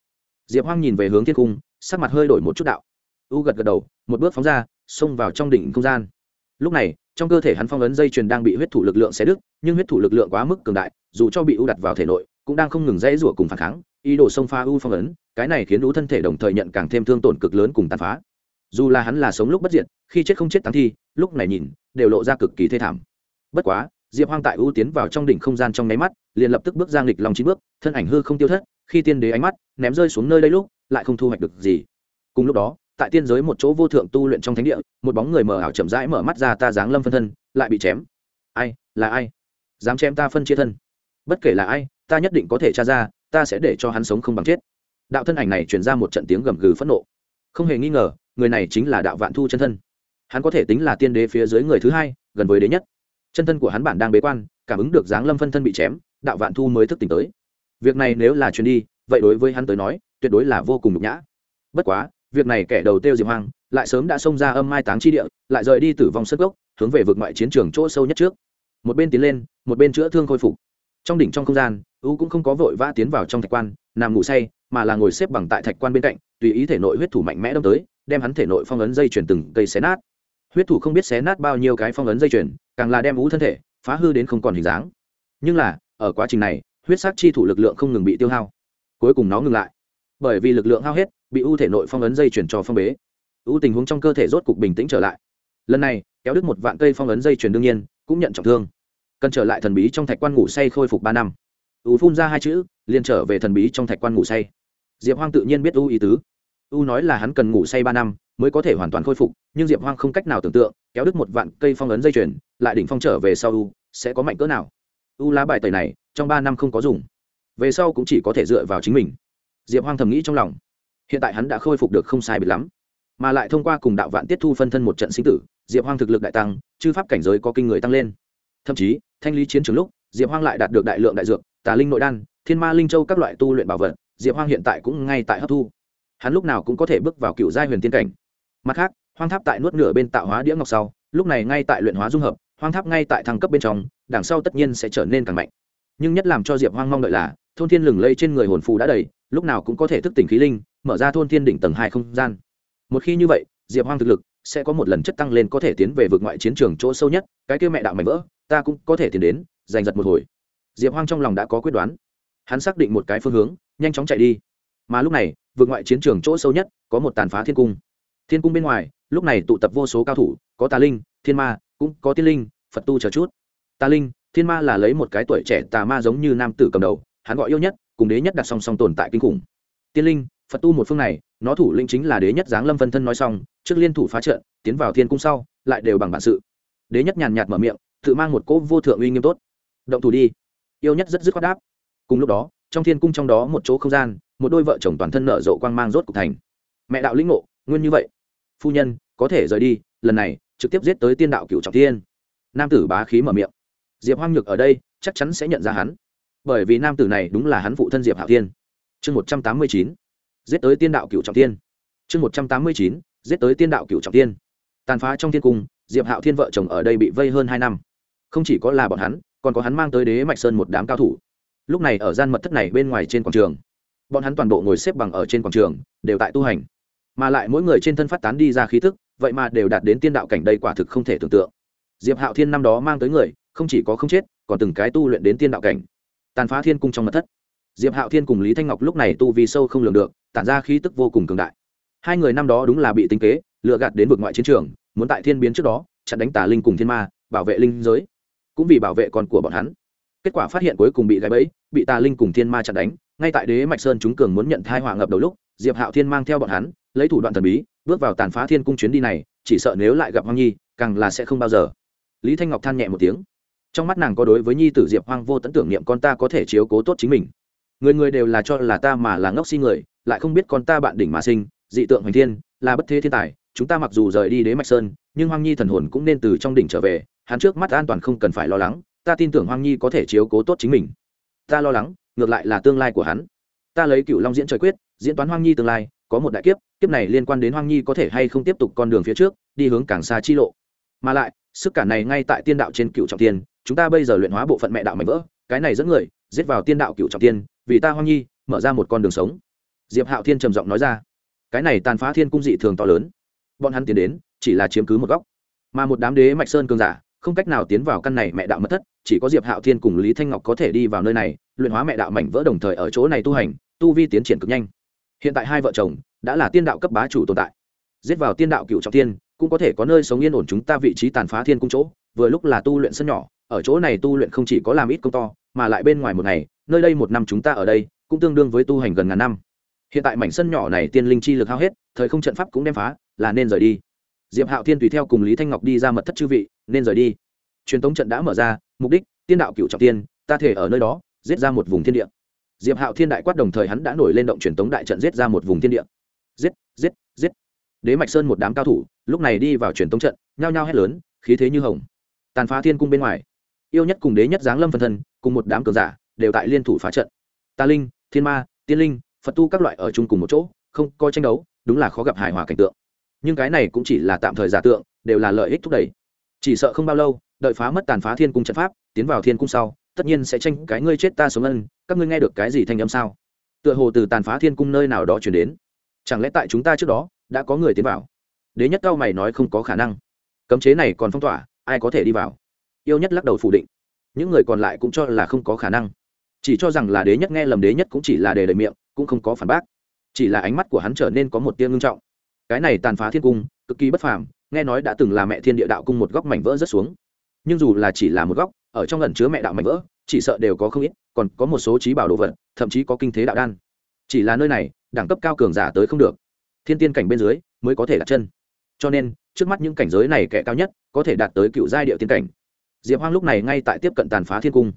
Diệp hoang nhìn về hướng thiên cung, sắc mặt hơi đổi một chút đạo. U gật gật đầu, một bước phóng ra, xông vào trong đỉnh không gian. Lúc này, trong cơ thể hắn phong ấn dây chuyền đang bị huyết thủ lực lượng xé đứt, nhưng huyết thủ lực lượng quá mức cường đại, dù cho bị u đặt vào thể nội cũng đang không ngừng dãy rủa cùng phản kháng, ý đồ xông pha u phong ấn, cái này khiến lũ thân thể đồng thời nhận càng thêm thương tổn cực lớn cùng tàn phá. Dù là hắn là sống lúc bất diệt, khi chết không chết tăng thi, lúc này nhìn, đều lộ ra cực kỳ thê thảm. Bất quá, diệp hoang tại ưu tiến vào trong đỉnh không gian trong nháy mắt, liền lập tức bước ra nghịch lòng chín bước, thân ảnh hư không tiêu thất, khi tiên đế ánh mắt ném rơi xuống nơi đây lúc, lại không thu hoạch được gì. Cùng lúc đó, tại tiên giới một chỗ vô thượng tu luyện trong thánh địa, một bóng người mờ ảo chậm rãi mở mắt ra ta giáng lâm phân thân, lại bị chém. Ai, là ai? Dám chém ta phân chia thân. Bất kể là ai ta nhất định có thể tra ra, ta sẽ để cho hắn sống không bằng chết. Đạo thân ảnh này truyền ra một trận tiếng gầm gừ phẫn nộ. Không hề nghi ngờ, người này chính là đạo vạn thu chân thân. Hắn có thể tính là tiên đế phía dưới người thứ hai, gần với đế nhất. Chân thân của hắn bản đang bế quan, cảm ứng được dáng lâm phân thân bị chém, đạo vạn thu mới thức tỉnh tới. Việc này nếu là truyền đi, vậy đối với hắn tới nói, tuyệt đối là vô cùng nhục nhã. Bất quá, việc này kẻ đầu tiêu diệp hoang, lại sớm đã xông ra âm mai táng chi địa, lại rời đi tử vong sất gốc, hướng về vực ngoại chiến trường chỗ sâu nhất trước. Một bên tiến lên, một bên chữa thương khôi phục trong đỉnh trong không gian, u cũng không có vội vã tiến vào trong thạch quan, nằm ngủ say, mà là ngồi xếp bằng tại thạch quan bên cạnh, tùy ý thể nội huyết thủ mạnh mẽ đâm tới, đem hắn thể nội phong ấn dây chuyển từng cây xé nát. Huyết thủ không biết xé nát bao nhiêu cái phong ấn dây chuyển càng là đem u thân thể phá hư đến không còn hình dáng. Nhưng là, ở quá trình này, huyết sắc chi thủ lực lượng không ngừng bị tiêu hao. Cuối cùng nó ngừng lại. Bởi vì lực lượng hao hết, bị u thể nội phong ấn dây chuyển cho phong bế. U tình huống trong cơ thể rốt cục bình tĩnh trở lại. Lần này, kéo đứt một vạn cây phong ấn dây chuyển đương nhiên, cũng nhận trọng thương cần trở lại thần bí trong thạch quan ngủ say khôi phục ba năm. U phun ra hai chữ, liền trở về thần bí trong thạch quan ngủ say. Diệp hoang tự nhiên biết u ý tứ. U nói là hắn cần ngủ say ba năm mới có thể hoàn toàn khôi phục, nhưng diệp hoang không cách nào tưởng tượng, kéo đứt một vạn cây phong ấn dây chuyền, lại đỉnh phong trở về sau u, sẽ có mạnh cỡ nào. U lá bài tẩy này, trong ba năm không có dùng. Về sau cũng chỉ có thể dựa vào chính mình. Diệp hoang thầm nghĩ trong lòng. Hiện tại hắn đã khôi phục được không sai biệt lắm. Mà lại thông qua cùng đạo vạn tiết thu phân thân một trận sinh tử, diệp hoang thực lực đại tăng, chư pháp cảnh giới có kinh người tăng lên thậm chí, thanh lý chiến trường lúc, diệp hoang lại đạt được đại lượng đại dược, tà linh nội đan, thiên ma linh châu các loại tu luyện bảo vật, diệp hoang hiện tại cũng ngay tại hấp thu. Hắn lúc nào cũng có thể bước vào cựu giai huyền tiên cảnh. Mặt khác, hoang tháp tại nuốt nửa bên tạo hóa đĩa ngọc sau, lúc này ngay tại luyện hóa dung hợp, hoang tháp ngay tại thăng cấp bên trong, đằng sau tất nhiên sẽ trở nên càng mạnh. Nhưng nhất làm cho diệp hoang mong đợi là, thôn thiên lừng lây trên người hồn phù đã đầy, lúc nào cũng có thể thức tỉnh khí linh, mở ra thôn thiên đỉnh tầng hai không gian. Một khi như vậy, diệp hoang thực lực sẽ có một lần chất tăng lên có thể tiến về vượt ngoại chiến trường chỗ sâu nhất, cái kêu mẹ đạo mảnh vỡ ta cũng có thể tiến đến, giành giật một hồi. Diệp hoang trong lòng đã có quyết đoán. Hắn xác định một cái phương hướng, nhanh chóng chạy đi. Mà lúc này, vượt ngoại chiến trường chỗ sâu nhất, có một tàn phá thiên cung. Thiên cung bên ngoài, lúc này tụ tập vô số cao thủ, có tà linh, thiên ma, cũng có tiên linh, phật tu chờ chút. Tà linh, thiên ma là lấy một cái tuổi trẻ tà ma giống như nam tử cầm đầu, hắn gọi yêu nhất, cùng đế nhất đặt song song tồn tại kinh khủng. Tiên linh, phật tu một phương này, nó thủ lĩnh chính là đế nhất giáng lâm phân thân nói xong, trước liên thủ phá trận, tiến vào thiên cung sau, lại đều bằng bản sự. Đế nhất nhàn nhạt mở miệng tự mang một cỗ vô thượng uy nghiêm tốt. Động thủ đi. Yêu nhất rất dứt khoát đáp. Cùng lúc đó, trong thiên cung trong đó một chỗ không gian, một đôi vợ chồng toàn thân nở rộ quang mang rốt cục thành. Mẹ đạo lĩnh ngộ, nguyên như vậy. Phu nhân, có thể rời đi, lần này trực tiếp giết tới tiên đạo cựu trọng thiên. Nam tử bá khí mở miệng. Diệp hoang nhược ở đây, chắc chắn sẽ nhận ra hắn. Bởi vì nam tử này đúng là hắn phụ thân diệp hạo thiên. Chương một trăm tám mươi chín, giết tới tiên đạo cựu trọng thiên. Chương một trăm tám mươi chín, giết tới tiên đạo cựu trọng thiên. Tàn phá trong thiên cung, diệp hạo thiên vợ chồng ở đây bị vây hơn hai năm không chỉ có là bọn hắn, còn có hắn mang tới đế mạch sơn một đám cao thủ. Lúc này ở gian mật thất này bên ngoài trên quảng trường, bọn hắn toàn bộ ngồi xếp bằng ở trên quảng trường, đều tại tu hành. Mà lại mỗi người trên thân phát tán đi ra khí thức vậy mà đều đạt đến tiên đạo cảnh đây quả thực không thể tưởng tượng. Diệp hạo thiên năm đó mang tới người, không chỉ có không chết, còn từng cái tu luyện đến tiên đạo cảnh. Tàn phá thiên cung trong mật thất. Diệp hạo thiên cùng lý thanh ngọc lúc này tu vi sâu không lường được, tản ra khí tức vô cùng cường đại. Hai người năm đó đúng là bị tính kế, lựa gạt đến vực ngoại chiến trường, muốn tại thiên biến trước đó, chặn đánh tà linh cùng thiên ma, bảo vệ linh giới cũng vì bảo vệ con của bọn hắn. Kết quả phát hiện cuối cùng bị gãy bẫy, bị tà linh cùng thiên ma chặn đánh, ngay tại đế mạch sơn chúng cường muốn nhận thai hỏa ngập đầu lúc, diệp hạo thiên mang theo bọn hắn, lấy thủ đoạn thần bí, bước vào tàn phá thiên cung chuyến đi này, chỉ sợ nếu lại gặp hoang nhi, càng là sẽ không bao giờ. Lý thanh ngọc than nhẹ một tiếng. Trong mắt nàng có đối với nhi tử diệp hoang vô tận tưởng niệm con ta có thể chiếu cố tốt chính mình. Người người đều là cho là ta mà là ngốc si người, lại không biết con ta bạn đỉnh mà sinh, dị tượng hoành thiên, là bất thế thiên tài, chúng ta mặc dù rời đi đế mạch sơn, nhưng hoang nhi thần hồn cũng nên từ trong đỉnh trở về hắn trước mắt an toàn không cần phải lo lắng, ta tin tưởng hoang nhi có thể chiếu cố tốt chính mình. Ta lo lắng, ngược lại là tương lai của hắn. Ta lấy cựu long diễn trời quyết, diễn toán hoang nhi tương lai, có một đại kiếp kiếp này liên quan đến hoang nhi có thể hay không tiếp tục con đường phía trước, đi hướng càng xa chi lộ. Mà lại, sức cả này ngay tại tiên đạo trên cựu trọng tiên, chúng ta bây giờ luyện hóa bộ phận mẹ đạo mạnh vỡ, cái này dẫn người, giết vào tiên đạo cựu trọng tiên, vì ta hoang nhi, mở ra một con đường sống. Diệp hạo thiên trầm giọng nói ra. Cái này tàn phá thiên cung dị thường to lớn. Bọn hắn tiến đến, chỉ là chiếm cứ một góc. Mà một đám đế mạch sơn cường giả không cách nào tiến vào căn này mẹ đạo mất thất, chỉ có diệp hạo thiên cùng lý thanh ngọc có thể đi vào nơi này, luyện hóa mẹ đạo mảnh vỡ đồng thời ở chỗ này tu hành, tu vi tiến triển cực nhanh. Hiện tại hai vợ chồng đã là tiên đạo cấp bá chủ tồn tại. Giết vào tiên đạo cựu trọng tiên cũng có thể có nơi sống yên ổn chúng ta vị trí tàn phá thiên cung chỗ, vừa lúc là tu luyện sân nhỏ, ở chỗ này tu luyện không chỉ có làm ít công to, mà lại bên ngoài một ngày, nơi đây một năm chúng ta ở đây, cũng tương đương với tu hành gần ngàn năm. Hiện tại mảnh sân nhỏ này tiên linh chi lực hao hết, thời không trận pháp cũng đem phá, là nên rời đi diệp hạo thiên tùy theo cùng lý thanh ngọc đi ra mật thất chư vị, nên rời đi. Truyền tống trận đã mở ra, mục đích, tiên đạo cựu trọng tiên, ta thể ở nơi đó, giết ra một vùng thiên địa. Diệp hạo thiên đại quát đồng thời hắn đã nổi lên động truyền tống đại trận giết ra một vùng thiên địa. Giết giết giết. Đế mạch sơn một đám cao thủ, lúc này đi vào truyền tống trận, nhao nhao hét lớn, khí thế như hồng. Tàn phá thiên cung bên ngoài, yêu nhất cùng đế nhất giáng lâm phân thân, cùng một đám cường giả, đều tại liên thủ phá trận. Ta linh, thiên ma, tiên linh, phật tu các loại ở chung cùng một chỗ, không coi tranh đấu, đúng là khó gặp hài hòa cảnh tượng nhưng cái này cũng chỉ là tạm thời giả tượng, đều là lợi ích thúc đẩy. Chỉ sợ không bao lâu, đợi phá mất tàn phá thiên cung trận pháp, tiến vào thiên cung sau, tất nhiên sẽ tranh cái ngươi chết ta sống ân, các ngươi nghe được cái gì thanh âm sao? Tựa hồ từ tàn phá thiên cung nơi nào đó chuyển đến. Chẳng lẽ tại chúng ta trước đó, đã có người tiến vào? Đế nhất cao mày nói không có khả năng. Cấm chế này còn phong tỏa, ai có thể đi vào? Yêu nhất lắc đầu phủ định. Những người còn lại cũng cho là không có khả năng. Chỉ cho rằng là đế nhất nghe lầm, đế nhất cũng chỉ là đề đời miệng, cũng không có phản bác. Chỉ là ánh mắt của hắn trở nên có một tia ngưng trọng cái này tàn phá thiên cung, cực kỳ bất phàm, nghe nói đã từng là mẹ thiên địa đạo cung một góc mảnh vỡ rất xuống. Nhưng dù là chỉ là một góc, ở trong lần chứa mẹ đạo mảnh vỡ, chỉ sợ đều có không ít, còn có một số trí bảo đồ vật, thậm chí có kinh thế đạo đan. Chỉ là nơi này, đẳng cấp cao cường giả tới không được. Thiên tiên cảnh bên dưới, mới có thể đặt chân. Cho nên, trước mắt những cảnh giới này kẻ cao nhất, có thể đạt tới cựu giai địa tiên cảnh. Diệp hoang lúc này ngay tại tiếp cận tàn phá thiên cung.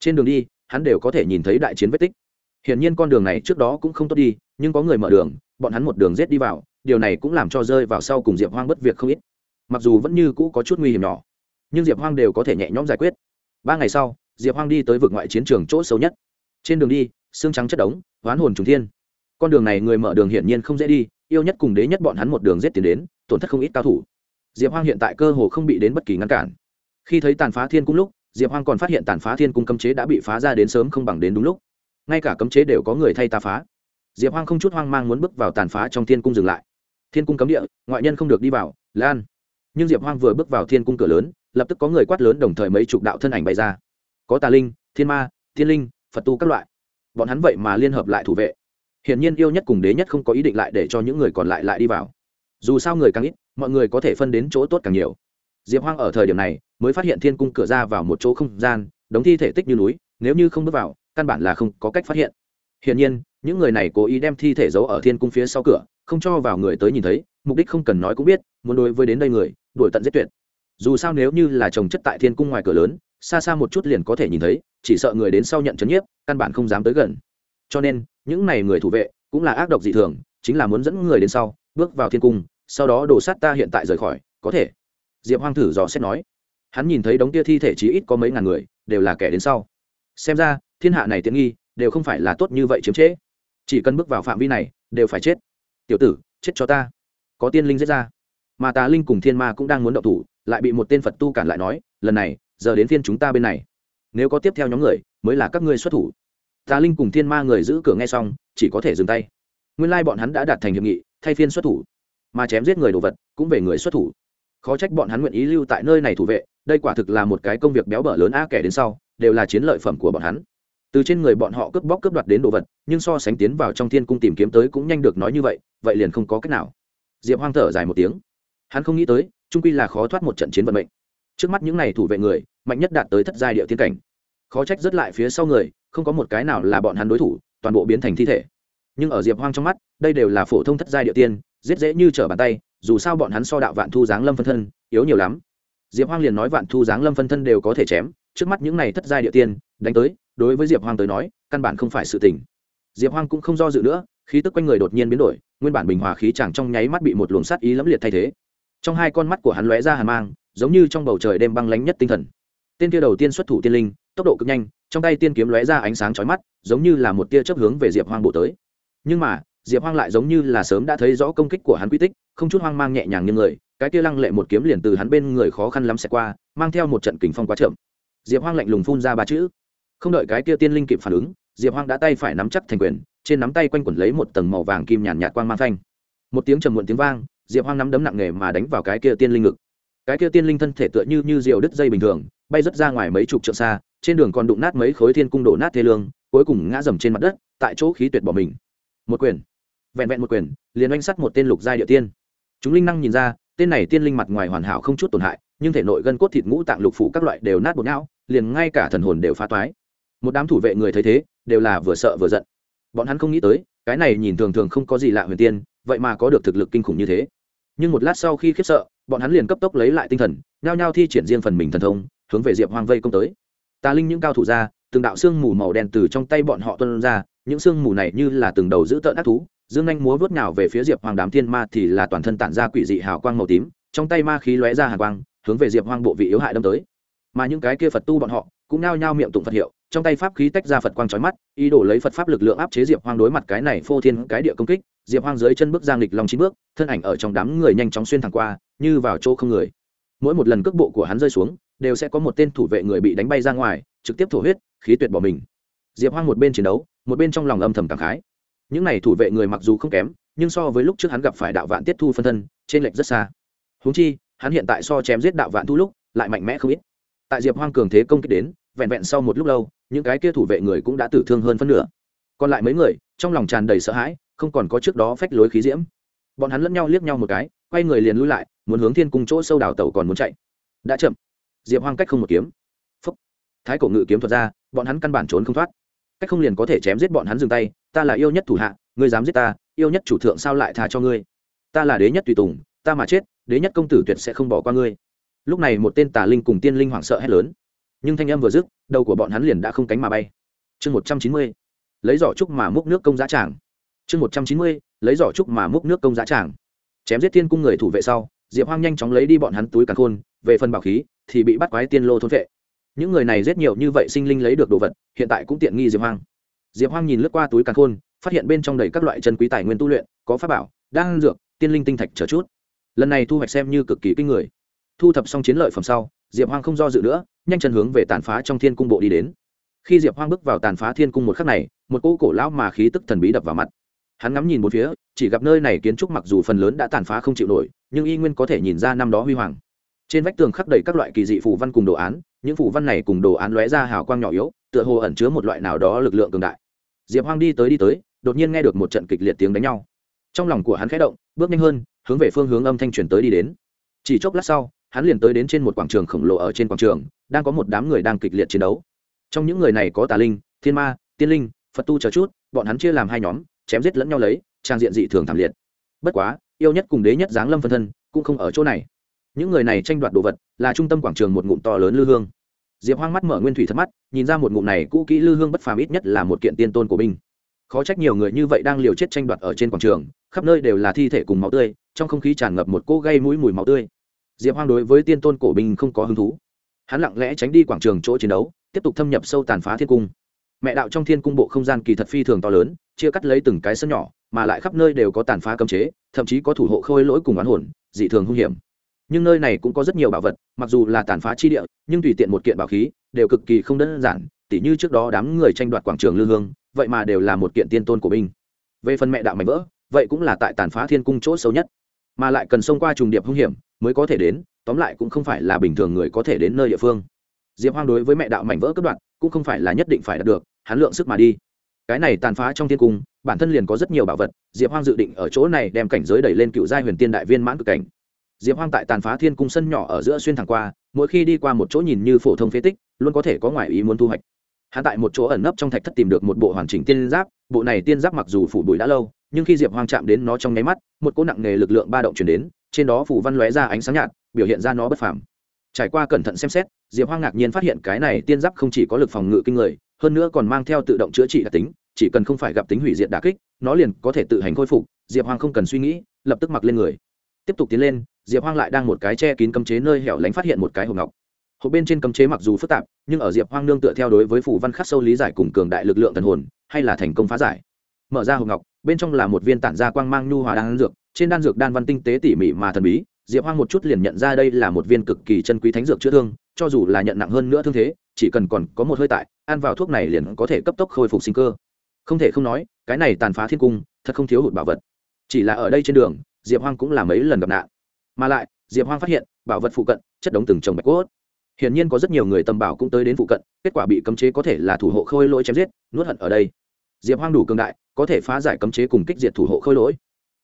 Trên đường đi, hắn đều có thể nhìn thấy đại chiến vết tích. Hiển nhiên con đường này trước đó cũng không tốt đi, nhưng có người mở đường, bọn hắn một đường rết đi vào điều này cũng làm cho rơi vào sau cùng diệp hoang bất việc không ít. Mặc dù vẫn như cũ có chút nguy hiểm nhỏ, nhưng diệp hoang đều có thể nhẹ nhõm giải quyết. Ba ngày sau, diệp hoang đi tới vực ngoại chiến trường chỗ xấu nhất. Trên đường đi, xương trắng chất đống oán hồn trùng thiên. Con đường này người mở đường hiển nhiên không dễ đi, yêu nhất cùng đế nhất bọn hắn một đường rét tiến đến, tổn thất không ít cao thủ. Diệp hoang hiện tại cơ hồ không bị đến bất kỳ ngăn cản. Khi thấy tàn phá thiên cung lúc, diệp hoang còn phát hiện tàn phá thiên cung cấm chế đã bị phá ra đến sớm không bằng đến đúng lúc. Ngay cả cấm chế đều có người thay ta phá. Diệp hoang không chút hoang mang muốn bước vào tàn phá trong thiên cung dừng lại thiên cung cấm địa, ngoại nhân không được đi vào, lan. Nhưng diệp hoang vừa bước vào thiên cung cửa lớn, lập tức có người quát lớn đồng thời mấy chục đạo thân ảnh bày ra. Có tà linh, thiên ma, thiên linh, phật tu các loại. Bọn hắn vậy mà liên hợp lại thủ vệ. Hiển nhiên yêu nhất cùng đế nhất không có ý định lại để cho những người còn lại lại đi vào. Dù sao người càng ít, mọi người có thể phân đến chỗ tốt càng nhiều. Diệp hoang ở thời điểm này, mới phát hiện thiên cung cửa ra vào một chỗ không gian, đống thi thể tích như núi, nếu như không bước vào, căn bản là không có cách phát hiện. Hiển nhiên, những người này cố ý đem thi thể giấu ở thiên cung phía sau cửa không cho vào người tới nhìn thấy, mục đích không cần nói cũng biết, muốn đối với đến đây người, đuổi tận giết tuyệt. Dù sao nếu như là trồng chất tại thiên cung ngoài cửa lớn, xa xa một chút liền có thể nhìn thấy, chỉ sợ người đến sau nhận chấn nhiếp, căn bản không dám tới gần. Cho nên, những này người thủ vệ cũng là ác độc dị thường, chính là muốn dẫn người đến sau, bước vào thiên cung, sau đó đổ sát ta hiện tại rời khỏi, có thể. Diệp hoang thử dò xét nói. Hắn nhìn thấy đống tia thi thể chí ít có mấy ngàn người, đều là kẻ đến sau. Xem ra, thiên hạ này tiện nghi, đều không phải là tốt như vậy chiếm trễ. Chỉ cần bước vào phạm vi này, đều phải chết tiểu tử, chết cho ta. Có tiên linh giết ra. Mà tà linh cùng thiên ma cũng đang muốn động thủ, lại bị một tên phật tu cản lại nói, lần này, giờ đến phiên chúng ta bên này. Nếu có tiếp theo nhóm người, mới là các ngươi xuất thủ. Tà linh cùng thiên ma người giữ cửa nghe xong, chỉ có thể dừng tay. Nguyên lai bọn hắn đã đạt thành hiệp nghị, thay phiên xuất thủ. Mà chém giết người đồ vật, cũng về người xuất thủ. Khó trách bọn hắn nguyện ý lưu tại nơi này thủ vệ, đây quả thực là một cái công việc béo bở lớn a kẻ đến sau, đều là chiến lợi phẩm của bọn hắn từ trên người bọn họ cướp bóc cướp đoạt đến đồ vật, nhưng so sánh tiến vào trong thiên cung tìm kiếm tới cũng nhanh được nói như vậy vậy liền không có cách nào. Diệp hoang thở dài một tiếng. Hắn không nghĩ tới, trung quy là khó thoát một trận chiến vận mệnh. Trước mắt những n à y thủ vệ người, mạnh nhất đạt tới thất giai địa tiên cảnh. Khó trách rất lại phía sau người, không có một cái nào là bọn hắn đối thủ, toàn bộ biến thành thi thể. Nhưng ở diệp hoang trong mắt, đây đều là phổ thông thất giai địa tiên, giết dễ như trở bàn tay, dù sao bọn hắn so đạo vạn thu giáng lâm phân thân, yếu nhiều lắm. Diệp hoang liền nói vạn thu giáng lâm phân thân đều có thể chém, trước mắt những này thất giai địa tiên, đánh tới đối với diệp hoang tới nói, căn bản không phải sự tình. Diệp hoang cũng không do dự nữa, khí tức quanh người đột nhiên biến đổi, nguyên bản bình hòa khí chẳng trong nháy mắt bị một luồng sát ý lẫm liệt thay thế. Trong hai con mắt của hắn lóe ra hàn mang, giống như trong bầu trời đêm băng lánh nhất tinh thần. Tên kia đầu tiên xuất thủ tiên linh, tốc độ cực nhanh, trong tay tiên kiếm lóe ra ánh sáng chói mắt, giống như là một tia chấp hướng về diệp hoang bổ tới. Nhưng mà, diệp hoang lại giống như là sớm đã thấy rõ công kích của hắn quy tích, không chút hoang mang nhẹ nhàng như người, cái tia lăng lệ một kiếm liền từ hắn bên người khó khăn lắm sẽ qua, mang theo một trận kình phong quá chậm. Diệp hoang lạnh lùng phun ra ba chữ không đợi cái kia tiên linh kịp phản ứng, diệp hoang đã tay phải nắm chắc thành quyền, trên nắm tay quanh quẩn lấy một tầng màu vàng kim nhàn nhạt quang mang thanh một tiếng trầm muộn tiếng vang, diệp hoang nắm đấm nặng nề mà đánh vào cái kia tiên linh ngực. Cái kia tiên linh thân thể tựa như như diều đứt dây bình thường, bay rớt ra ngoài mấy chục trượng xa, trên đường còn đụng nát mấy khối thiên cung đổ nát thê lương, cuối cùng ngã dầm trên mặt đất, tại chỗ khí tuyệt bỏ mình. Một quyền. Vẹn vẹn một quyền, liền oanh sắt một tên lục giai địa tiên. Chúng linh năng nhìn ra, tên này tiên linh mặt ngoài hoàn hảo không chút tổn hại, nhưng thể nội gân cốt thịt ngũ tạng lục phủ các loại đều nát bột não, liền ngay cả thần hồn đều phá toái một đám thủ vệ người thấy thế, đều là vừa sợ vừa giận. Bọn hắn không nghĩ tới, cái này nhìn thường thường không có gì lạ huyền tiên, vậy mà có được thực lực kinh khủng như thế. Nhưng một lát sau khi khiếp sợ, bọn hắn liền cấp tốc lấy lại tinh thần, nhao nhao thi triển riêng phần mình thần thông, hướng về diệp hoang vây công tới. Tà linh những cao thủ ra, từng đạo xương mù màu đen từ trong tay bọn họ tuân ra, những xương mù này như là từng đầu giữ tợn ác thú, dương anh múa vớt nào về phía diệp hoàng đám thiên ma thì là toàn thân tản ra quỷ dị hào quang màu tím, trong tay ma khí lóe ra hàng quang, hướng về diệp hoang bộ vị yếu hại đâm tới. Mà những cái kia phật tu bọn họ cũng nao nhao miệng tụng phật hiệu trong tay pháp khí tách ra phật quang trói mắt, ý đồ lấy phật pháp lực lượng áp chế diệp hoang đối mặt cái này phô thiên cái địa công kích, diệp hoang dưới chân bước giang lịch lòng chín bước, thân ảnh ở trong đám người nhanh chóng xuyên thẳng qua, như vào chỗ không người. Mỗi một lần cước bộ của hắn rơi xuống, đều sẽ có một tên thủ vệ người bị đánh bay ra ngoài, trực tiếp thổ huyết, khí tuyệt bỏ mình. Diệp hoang một bên chiến đấu, một bên trong lòng âm thầm cảm khái. Những n à y thủ vệ người mặc dù không kém, nhưng so với lúc trước hắn gặp phải đạo vạn tiết thu phân thân, trên lệch rất xa. Húng chi, hắn hiện tại so chém giết đạo vạn thu lúc, lại mạnh mẽ không ít. Tại diệp hoang cường thế công kích đến vẹn vẹn sau một lúc lâu, những cái kia thủ vệ người cũng đã tử thương hơn phân nửa. Còn lại mấy người, trong lòng tràn đầy sợ hãi, không còn có trước đó phách lối khí diễm. Bọn hắn lẫn nhau liếc nhau một cái, quay người liền lui lại, muốn hướng thiên cung chỗ sâu đào tẩu còn muốn chạy. Đã chậm. Diệp hoang cách không một kiếm. Phúc. Thái cổ ngự kiếm thuật ra, bọn hắn căn bản trốn không thoát. Cách không liền có thể chém giết bọn hắn dừng tay, ta là yêu nhất thủ hạ, ngươi dám giết ta, yêu nhất chủ thượng sao lại tha cho ngươi? Ta là đế nhất tùy tùng, ta mà chết, đế nhất công tử tuyệt sẽ không bỏ qua ngươi. Lúc này một tên tà linh cùng tiên linh hoảng sợ hét lớn nhưng thanh âm vừa dứt, đầu của bọn hắn liền đã không cánh mà bay. Chương một trăm chín mươi, lấy giỏ trúc mà múc nước công giá tràng. Chương một trăm chín mươi, lấy giỏ trúc mà múc nước công giá tràng. Chém giết thiên cung người thủ vệ sau, diệp hoang nhanh chóng lấy đi bọn hắn túi càn khôn, về phần bảo khí, thì bị bắt quái tiên lô thôn vệ. Những người này giết nhiều như vậy sinh linh lấy được đồ vật, hiện tại cũng tiện nghi diệp hoang. Diệp hoang nhìn lướt qua túi càn khôn, phát hiện bên trong đầy các loại chân quý tài nguyên tu luyện, có pháp bảo, đan dược, tiên linh tinh thạch chờ chút. Lần này thu hoạch xem như cực kỳ kinh người. Thu thập xong chiến lợi phẩm sau diệp hoang không do dự nữa, nhanh chân hướng về tàn phá trong thiên cung bộ đi đến. Khi diệp hoang bước vào tàn phá thiên cung một khắc này, một cỗ cổ lão mà khí tức thần bí đập vào mặt. Hắn ngắm nhìn một phía, chỉ gặp nơi này kiến trúc mặc dù phần lớn đã tàn phá không chịu nổi, nhưng y nguyên có thể nhìn ra năm đó huy hoàng. Trên vách tường khắc đầy các loại kỳ dị phù văn cùng đồ án, những phù văn này cùng đồ án lóe ra hào quang nhỏ yếu, tựa hồ ẩn chứa một loại nào đó lực lượng cường đại. Diệp hoang đi tới đi tới, đột nhiên nghe được một trận kịch liệt tiếng đánh nhau. Trong lòng của hắn khẽ động, bước nhanh hơn, hướng về phương hướng âm thanh truyền tới đi đến. Chỉ chốc lát sau hắn liền tới đến trên một quảng trường khổng lồ ở trên quảng trường, đang có một đám người đang kịch liệt chiến đấu. Trong những người này có tà linh, thiên ma, tiên linh, phật tu chờ chút, bọn hắn chia làm hai nhóm, chém giết lẫn nhau lấy, trang diện dị thường thảm liệt. Bất quá, yêu nhất cùng đế nhất giáng lâm phân thân, cũng không ở chỗ này. Những người này tranh đoạt đồ vật, là trung tâm quảng trường một ngụm to lớn lư hương. Diệp hoang mắt mở nguyên thủy thật mắt, nhìn ra một ngụm này cũ kỹ lư hương bất phàm ít nhất là một kiện tiên tôn của binh khó trách nhiều người như vậy đang liều chết tranh đoạt ở trên quảng trường, khắp nơi đều là thi thể cùng máu tươi, trong không khí tràn ngập một cỗ gây mũi mùi máu tươi diệp hoang đối với tiên tôn cổ binh không có hứng thú. Hắn lặng lẽ tránh đi quảng trường chỗ chiến đấu, tiếp tục thâm nhập sâu tàn phá thiên cung. Mẹ đạo trong thiên cung bộ không gian kỳ thật phi thường to lớn, chia cắt lấy từng cái sân nhỏ, mà lại khắp nơi đều có tàn phá cấm chế, thậm chí có thủ hộ khôi lỗi cùng oán hồn, dị thường hung hiểm. Nhưng nơi này cũng có rất nhiều bảo vật, mặc dù là tàn phá chi địa, nhưng tùy tiện một kiện bảo khí, đều cực kỳ không đơn giản, tỉ như trước đó đám người tranh đoạt quảng trường lư hương, vậy mà đều là một kiện tiên tôn của binh. Về phần mẹ đạo mạnh vỡ, vậy cũng là tại tàn phá thiên cung chỗ xấu nhất mà lại cần xông qua trùng điệp hung hiểm mới có thể đến, tóm lại cũng không phải là bình thường người có thể đến nơi địa phương. Diệp hoang đối với mẹ đạo mảnh vỡ cấp đoạn cũng không phải là nhất định phải đạt được, hắn lượng sức mà đi. Cái này tàn phá trong thiên cung, bản thân liền có rất nhiều bảo vật, diệp hoang dự định ở chỗ này đem cảnh giới đẩy lên cựu giai huyền tiên đại viên mãn cực cảnh. Diệp hoang tại tàn phá thiên cung sân nhỏ ở giữa xuyên thẳng qua, mỗi khi đi qua một chỗ nhìn như phổ thông phế tích, luôn có thể có ngoại ý muốn thu hoạch. Hắn tại một chỗ ẩn nấp trong thạch thất tìm được một bộ hoàn chỉnh tiên giáp, bộ này tiên giáp mặc dù phủ bụi đã lâu nhưng khi diệp hoang chạm đến nó trong nháy mắt, một cỗ nặng nề lực lượng ba động chuyển đến, trên đó phủ văn lóe ra ánh sáng nhạt, biểu hiện ra nó bất phàm. Trải qua cẩn thận xem xét, diệp hoang ngạc nhiên phát hiện cái này tiên giáp không chỉ có lực phòng ngự kinh người, hơn nữa còn mang theo tự động chữa trị đặc tính, chỉ cần không phải gặp tính hủy diệt đà kích, nó liền có thể tự hành khôi phục, diệp hoang không cần suy nghĩ, lập tức mặc lên người. Tiếp tục tiến lên, diệp hoang lại đang một cái che kín cấm chế nơi hẻo lánh phát hiện một cái hộp ngọc. Hộp bên trên cấm chế mặc dù phức tạp, nhưng ở diệp hoang nương tựa theo đối với phủ văn khắc sâu lý giải cùng cường đại lực lượng thần hồn, hay là thành công phá giải mở ra hộp ngọc, bên trong là một viên tản ra quang mang nhu hòa đan dược, trên đan dược đan văn tinh tế tỉ mỉ mà thần bí, diệp hoang một chút liền nhận ra đây là một viên cực kỳ chân quý thánh dược chữa thương, cho dù là nhận nặng hơn nữa thương thế, chỉ cần còn có một hơi tại, ăn vào thuốc này liền có thể cấp tốc khôi phục sinh cơ. Không thể không nói, cái này tàn phá thiên cung, thật không thiếu hụt bảo vật. Chỉ là ở đây trên đường, diệp hoang cũng là mấy lần gặp nạn. Mà lại, diệp hoang phát hiện, bảo vật phụ cận, chất đống từng trồng bạch cốt. Hiển nhiên có rất nhiều người tầm bảo cũng tới đến phụ cận, kết quả bị cấm chế có thể là thủ hộ khôi lỗi chém giết, nuốt hận ở đây diệp hoang đủ cường đại, có thể phá giải cấm chế cùng kích diệt thủ hộ khôi lỗi.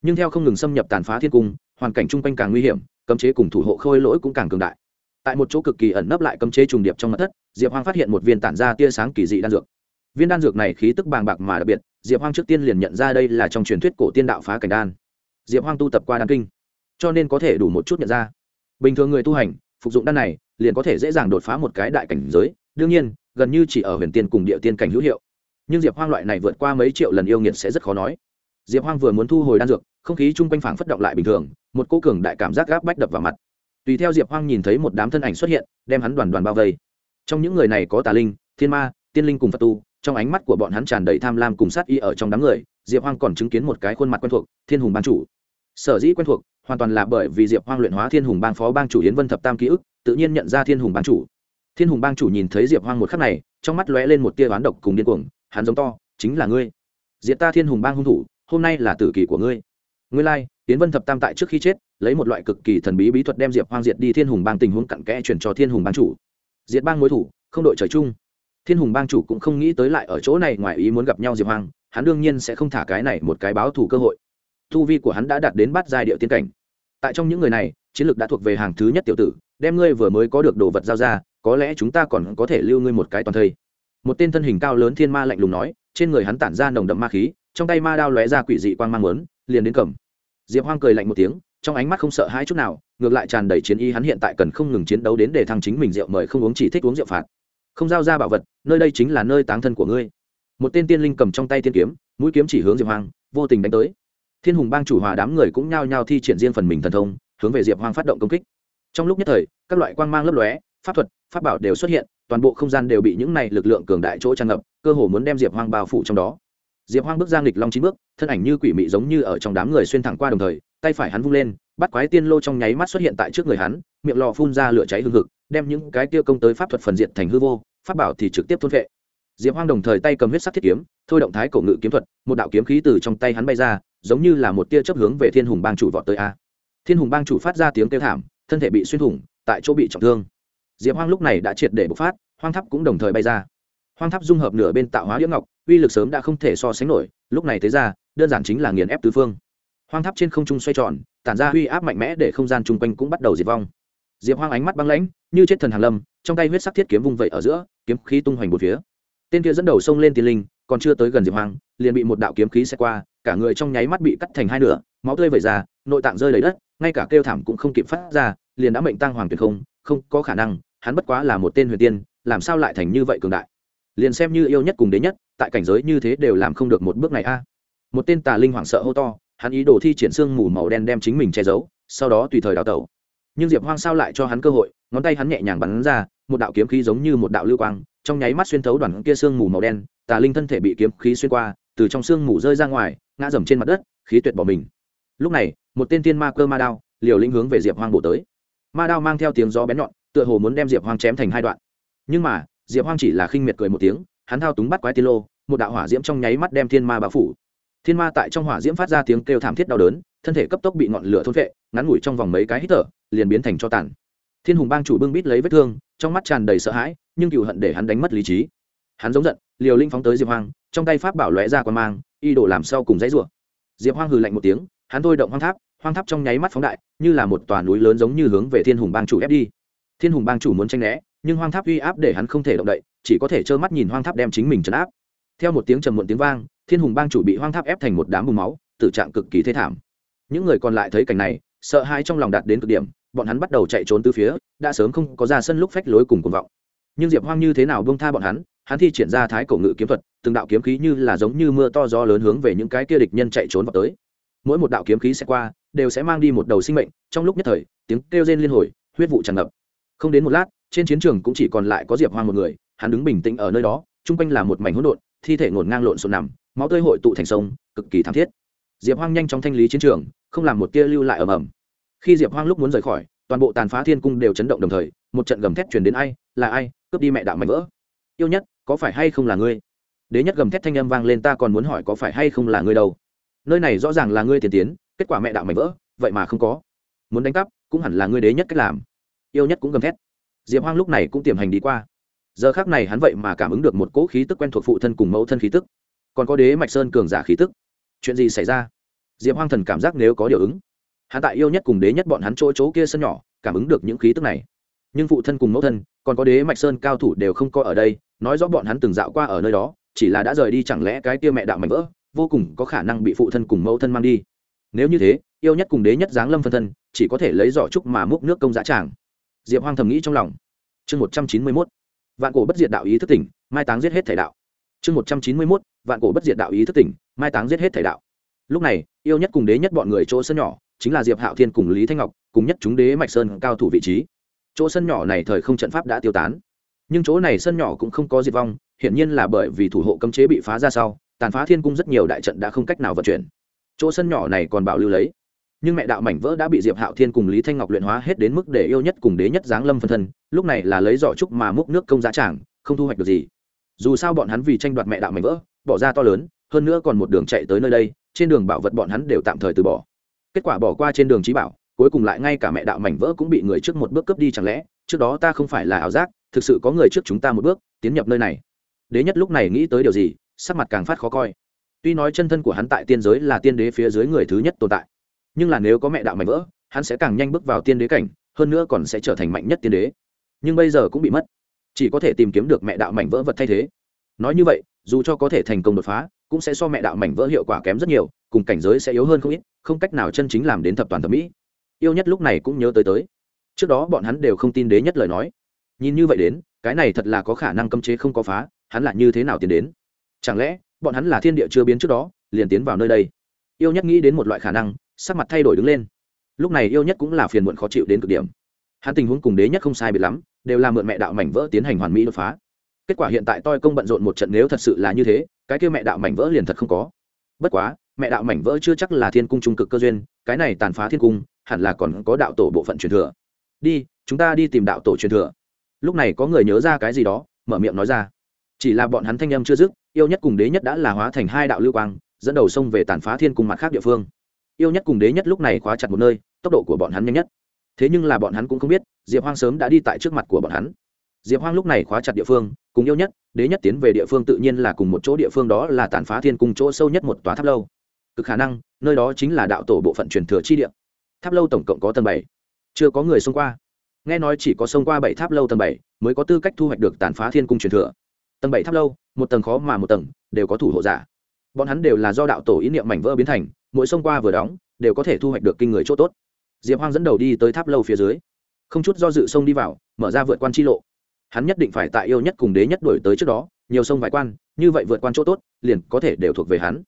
Nhưng theo không ngừng xâm nhập tàn phá thiên cung, hoàn cảnh chung quanh càng nguy hiểm, cấm chế cùng thủ hộ khôi lỗi cũng càng cường đại. Tại một chỗ cực kỳ ẩn nấp lại cấm chế trùng điệp trong mặt thất, diệp hoang phát hiện một viên tản ra tia sáng kỳ dị đan dược. Viên đan dược này khí tức bàng bạc mà đặc biệt, diệp hoang trước tiên liền nhận ra đây là trong truyền thuyết cổ tiên đạo phá cảnh đan. Diệp hoang tu tập qua đan kinh, cho nên có thể đủ một chút nhận ra. Bình thường người tu hành, phục dụng đan này, liền có thể dễ dàng đột phá một cái đại cảnh giới. Đương nhiên, gần như chỉ ở huyền tiên cùng địa tiên cảnh hữu hiệu nhưng diệp hoang loại này vượt qua mấy triệu lần yêu nghiệt sẽ rất khó nói. Diệp hoang vừa muốn thu hồi đan dược, không khí chung quanh phảng phất động lại bình thường, một cô cường đại cảm giác gáp bách đập vào mặt. Tùy theo diệp hoang nhìn thấy một đám thân ảnh xuất hiện, đem hắn đoàn đoàn bao vây. Trong những người này có tà linh, thiên ma, tiên linh cùng phật tu, trong ánh mắt của bọn hắn tràn đầy tham lam cùng sát y ở trong đám người, diệp hoang còn chứng kiến một cái khuôn mặt quen thuộc, thiên hùng ban chủ. Sở dĩ quen thuộc, hoàn toàn là bởi vì diệp hoang luyện hóa thiên hùng bang phó bang chủ yến vân thập tam ký ức, tự nhiên nhận ra thiên hùng bang chủ. Thiên hùng bang chủ nhìn thấy diệp hoang một khắc này, trong mắt lóe lên một tia oán độc cùng điên cuồng hắn giống to chính là ngươi. Diệt ta thiên hùng bang hung thủ hôm nay là tử kỳ của ngươi. Ngươi lai、like, tiến vân thập tam tại trước khi chết lấy một loại cực kỳ thần bí bí thuật đem diệp hoang diệt đi thiên hùng bang tình huống cặn kẽ chuyển cho thiên hùng bang chủ. Diệt bang mối thủ không đội trời chung. Thiên hùng bang chủ cũng không nghĩ tới lại ở chỗ này ngoài ý muốn gặp nhau diệp hoang hắn đương nhiên sẽ không thả cái này một cái báo thù cơ hội. Thu vi của hắn đã đạt đến bát giai điệu tiên cảnh. Tại trong những người này chiến lược đã thuộc về hàng thứ nhất tiểu tử đem ngươi vừa mới có được đồ vật giao ra có lẽ chúng ta còn có thể lưu ngươi một cái toàn thây một tên thân hình cao lớn thiên ma lạnh lùng nói, trên người hắn tản ra nồng đậm ma khí, trong tay ma đao lóe ra quỷ dị quang mang lớn liền đến cầm. Diệp hoang cười lạnh một tiếng, trong ánh mắt không sợ hãi chút nào, ngược lại tràn đầy chiến ý hắn hiện tại cần không ngừng chiến đấu đến để thăng chính mình rượu mời không uống chỉ thích uống rượu phạt. Không giao ra bảo vật, nơi đây chính là nơi táng thân của ngươi. Một tên tiên linh cầm trong tay tiên kiếm, mũi kiếm chỉ hướng diệp hoang, vô tình đánh tới. Thiên hùng bang chủ hòa đám người cũng nhao nhao thi triển riêng phần mình thần thông, hướng về diệp hoang phát động công kích. Trong lúc nhất thời, các loại quang mang lấp lóe, pháp thuật, pháp bảo đều xuất hiện toàn bộ không gian đều bị những này lực lượng cường đại chỗ tràn ngập, cơ hồ muốn đem diệp hoang bao phủ trong đó. Diệp hoang bước ra nghịch long chín bước, thân ảnh như quỷ mị giống như ở trong đám người xuyên thẳng qua đồng thời, tay phải hắn vung lên, bắt quái tiên lô trong nháy mắt xuất hiện tại trước người hắn, miệng lò phun ra lửa cháy hương hực, đem những cái tiêu công tới pháp thuật phần diện thành hư vô, pháp bảo thì trực tiếp thôn vệ. Diệp hoang đồng thời tay cầm huyết sắc thiết kiếm, thôi động thái cổ ngự kiếm thuật, một đạo kiếm khí từ trong tay hắn bay ra, giống như là một tia chấp hướng về thiên hùng bang chủ vọt tới a. Thiên hùng bang chủ phát ra tiếng kêu thảm, thân thể bị xuyên thủng, tại chỗ bị trọng thương diệp hoang lúc này đã triệt để bộc phát, hoang tháp cũng đồng thời bay ra. Hoang tháp dung hợp nửa bên tạo hóa đĩa ngọc, uy lực sớm đã không thể so sánh nổi, lúc này thế ra, đơn giản chính là nghiền ép tứ phương. Hoang tháp trên không trung xoay tròn, tản ra uy áp mạnh mẽ để không gian chung quanh cũng bắt đầu diệt vong. Diệp hoang ánh mắt băng lãnh, như chết thần hàn lâm, trong tay huyết sắc thiết kiếm vung vẩy ở giữa, kiếm khí tung hoành một phía. Tên kia dẫn đầu xông lên tiên linh, còn chưa tới gần diệp hoang, liền bị một đạo kiếm khí xe qua, cả người trong nháy mắt bị cắt thành hai nửa, máu tươi vẩy ra, nội tạng rơi đầy đất, ngay cả kêu thảm cũng không kịp phát ra, liền đã mệnh tăng hoàng tuyệt không không có khả năng hắn bất quá là một tên huyền tiên, làm sao lại thành như vậy cường đại? Liền xem như yêu nhất cùng đế nhất, tại cảnh giới như thế đều làm không được một bước này a. Một tên tà linh hoảng sợ hô to, hắn ý đồ thi triển xương mù màu đen đem chính mình che giấu, sau đó tùy thời đào tẩu. Nhưng diệp hoang sao lại cho hắn cơ hội, ngón tay hắn nhẹ nhàng bắn ra, một đạo kiếm khí giống như một đạo lưu quang, trong nháy mắt xuyên thấu đoàn kia xương mù màu đen, tà linh thân thể bị kiếm khí xuyên qua, từ trong xương mù rơi ra ngoài, ngã dầm trên mặt đất, khí tuyệt bỏ mình. Lúc này, một tên tiên ma cơ ma đao, liều lĩnh hướng về diệp hoang bổ tới. Ma đao mang theo tiếng gió bén nhọn tựa hồ muốn đem diệp hoang chém thành hai đoạn. Nhưng mà, diệp hoang chỉ là khinh miệt cười một tiếng, hắn thao túng bắt quái tiên lô, một đạo hỏa diễm trong nháy mắt đem thiên ma bao phủ. Thiên ma tại trong hỏa diễm phát ra tiếng kêu thảm thiết đau đớn, thân thể cấp tốc bị ngọn lửa thôn vệ ngắn ngủi trong vòng mấy cái hít thở, liền biến thành cho tàn. Thiên hùng bang chủ bưng bít lấy vết thương, trong mắt tràn đầy sợ hãi, nhưng cựu hận để hắn đánh mất lý trí. Hắn giống giận, liều linh phóng tới diệp hoang, trong tay pháp bảo lóe ra quan mang y đổ làm sau cùng dãy rủa. Diệp hoang hừ lạnh một tiếng, hắn thôi động hoang tháp hoang tháp trong nháy mắt phóng đại, như là một tòa núi lớn giống như hướng về thiên hùng bang chủ ép đi thiên hùng bang chủ muốn tranh né, nhưng hoang tháp uy áp để hắn không thể động đậy, chỉ có thể trơ mắt nhìn hoang tháp đem chính mình trấn áp. Theo một tiếng trầm muộn tiếng vang, thiên hùng bang chủ bị hoang tháp ép thành một đám bùn máu, tử trạng cực kỳ thê thảm. Những người còn lại thấy cảnh này, sợ hãi trong lòng đạt đến cực điểm, bọn hắn bắt đầu chạy trốn từ phía, đã sớm không có ra sân lúc phách lối cùng cuồng vọng. Nhưng diệp hoang như thế nào bông tha bọn hắn hắn thi triển ra thái cổ ngự kiếm thuật, từng đạo kiếm khí như là giống như mưa to gió lớn hướng về những cái kia địch nhân chạy trốn vào tới. Mỗi một đạo kiếm khí sẽ qua, đều sẽ mang đi một đầu sinh mệnh, trong lúc nhất thời, tiếng kêu rên liên hồi, huyết vụ tràn ngập không đến một lát, trên chiến trường cũng chỉ còn lại có diệp hoang một người, hắn đứng bình tĩnh ở nơi đó, chung quanh là một mảnh hỗn độn, thi thể ngổn ngang lộn xộn nằm, máu tươi hội tụ thành sông, cực kỳ thảm thiết. Diệp hoang nhanh chóng thanh lý chiến trường, không làm một tia lưu lại ầm ầm. Khi diệp hoang lúc muốn rời khỏi, toàn bộ tàn phá thiên cung đều chấn động đồng thời, một trận gầm thét truyền đến ai, là ai, cướp đi mẹ đạo mạnh vỡ. Yêu nhất, có phải hay không là ngươi? Đế nhất gầm thét thanh âm vang lên, ta còn muốn hỏi có phải hay không là ngươi đâu. Nơi này rõ ràng là ngươi tiền tiến, kết quả mẹ đạo mạnh vỡ, vậy mà không có. Muốn đánh cắp, cũng hẳn là ngươi đế nhất cách làm yêu nhất cũng gầm thét. Diệp hoang lúc này cũng tiềm hành đi qua. Giờ khác này hắn vậy mà cảm ứng được một cỗ khí tức quen thuộc phụ thân cùng mẫu thân khí tức. Còn có đế mạch sơn cường giả khí tức. Chuyện gì xảy ra? Diệp hoang thần cảm giác nếu có điều ứng. Hắn tại yêu nhất cùng đế nhất bọn hắn chỗ chỗ kia sân nhỏ, cảm ứng được những khí tức này. Nhưng phụ thân cùng mẫu thân, còn có đế mạch sơn cao thủ đều không có ở đây, nói rõ bọn hắn từng dạo qua ở nơi đó, chỉ là đã rời đi chẳng lẽ cái tia mẹ đạo mạnh vỡ, vô cùng có khả năng bị phụ thân cùng mẫu thân mang đi. Nếu như thế, yêu nhất cùng đế nhất giáng lâm phân thân, chỉ có thể lấy giỏ trúc mà múc nước công giá tràng diệp hoang thầm nghĩ trong lòng. Chương một trăm chín mươi mốt, vạn cổ bất diệt đạo ý thức tỉnh, mai táng giết hết thể đạo. Chương một trăm chín mươi mốt, vạn cổ bất diệt đạo ý thức tỉnh, mai táng giết hết thể đạo. Lúc này, yêu nhất cùng đế nhất bọn người chỗ sân nhỏ, chính là diệp hạo thiên cùng lý thanh ngọc, cùng nhất chúng đế mạch sơn cao thủ vị trí. Chỗ sân nhỏ này thời không trận pháp đã tiêu tán. Nhưng chỗ này sân nhỏ cũng không có diệt vong, hiển nhiên là bởi vì thủ hộ cấm chế bị phá ra sau, tàn phá thiên cung rất nhiều đại trận đã không cách nào vận chuyển. Chỗ sân nhỏ này còn bảo lưu lấy nhưng mẹ đạo mảnh vỡ đã bị diệp hạo thiên cùng lý thanh ngọc luyện hóa hết đến mức để yêu nhất cùng đế nhất giáng lâm phân thân, lúc này là lấy giỏ trúc mà múc nước công giá tràng, không thu hoạch được gì. Dù sao bọn hắn vì tranh đoạt mẹ đạo mảnh vỡ, bỏ ra to lớn, hơn nữa còn một đường chạy tới nơi đây, trên đường bảo vật bọn hắn đều tạm thời từ bỏ. Kết quả bỏ qua trên đường trí bảo, cuối cùng lại ngay cả mẹ đạo mảnh vỡ cũng bị người trước một bước cướp đi chẳng lẽ, trước đó ta không phải là ảo giác, thực sự có người trước chúng ta một bước, tiến nhập nơi này. Đế nhất lúc này nghĩ tới điều gì, sắc mặt càng phát khó coi. Tuy nói chân thân của hắn tại tiên giới là tiên đế phía dưới người thứ nhất tồn tại nhưng là nếu có mẹ đạo mạnh vỡ, hắn sẽ càng nhanh bước vào tiên đế cảnh, hơn nữa còn sẽ trở thành mạnh nhất tiên đế. Nhưng bây giờ cũng bị mất. Chỉ có thể tìm kiếm được mẹ đạo mảnh vỡ vật thay thế. Nói như vậy, dù cho có thể thành công đột phá, cũng sẽ so mẹ đạo mảnh vỡ hiệu quả kém rất nhiều, cùng cảnh giới sẽ yếu hơn không ít, không cách nào chân chính làm đến thập toàn thẩm mỹ. Yêu nhất lúc này cũng nhớ tới tới. Trước đó bọn hắn đều không tin đế nhất lời nói. Nhìn như vậy đến, cái này thật là có khả năng cấm chế không có phá, hắn là như thế nào tiến đến? Chẳng lẽ, bọn hắn là thiên địa chưa biến trước đó, liền tiến vào nơi đây? Yêu nhất nghĩ đến một loại khả năng, sắc mặt thay đổi đứng lên. Lúc này yêu nhất cũng là phiền muộn khó chịu đến cực điểm. Hắn tình huống cùng đế nhất không sai biệt lắm, đều là mượn mẹ đạo mảnh vỡ tiến hành hoàn mỹ đột phá. Kết quả hiện tại toi công bận rộn một trận nếu thật sự là như thế, cái kia mẹ đạo mảnh vỡ liền thật không có. Bất quá, mẹ đạo mảnh vỡ chưa chắc là thiên cung trung cực cơ duyên, cái này tàn phá thiên cung, hẳn là còn có đạo tổ bộ phận truyền thừa. Đi, chúng ta đi tìm đạo tổ truyền thừa. Lúc này có người nhớ ra cái gì đó, mở miệng nói ra. Chỉ là bọn hắn thanh âm chưa dứt, yêu nhất cùng đế nhất đã là hóa thành hai đạo lưu quang dẫn đầu sông về tàn phá thiên cung mặt khác địa phương. Yêu nhất cùng đế nhất lúc này khóa chặt một nơi, tốc độ của bọn hắn nhanh nhất. Thế nhưng là bọn hắn cũng không biết, diệp hoang sớm đã đi tại trước mặt của bọn hắn. Diệp hoang lúc này khóa chặt địa phương, cùng yêu nhất, đế nhất tiến về địa phương tự nhiên là cùng một chỗ địa phương đó là tàn phá thiên cung chỗ sâu nhất một tòa tháp lâu. Cực khả năng, nơi đó chính là đạo tổ bộ phận truyền thừa chi địa. Tháp lâu tổng cộng có tầng bảy. Chưa có người xông qua. Nghe nói chỉ có xông qua bảy tháp lâu tầng bảy mới có tư cách thu hoạch được tàn phá thiên cung truyền thừa. Tầng bảy tháp lâu, một tầng khó mà một tầng, đều có thủ hộ giả bọn hắn đều là do đạo tổ ý niệm mảnh vỡ biến thành, mỗi sông qua vừa đóng, đều có thể thu hoạch được kinh người chỗ tốt. Diệp hoang dẫn đầu đi tới tháp lâu phía dưới. Không chút do dự sông đi vào, mở ra vượt quan chi lộ. Hắn nhất định phải tại yêu nhất cùng đế nhất đổi tới trước đó, nhiều sông vài quan, như vậy vượt quan chỗ tốt, liền có thể đều thuộc về hắn.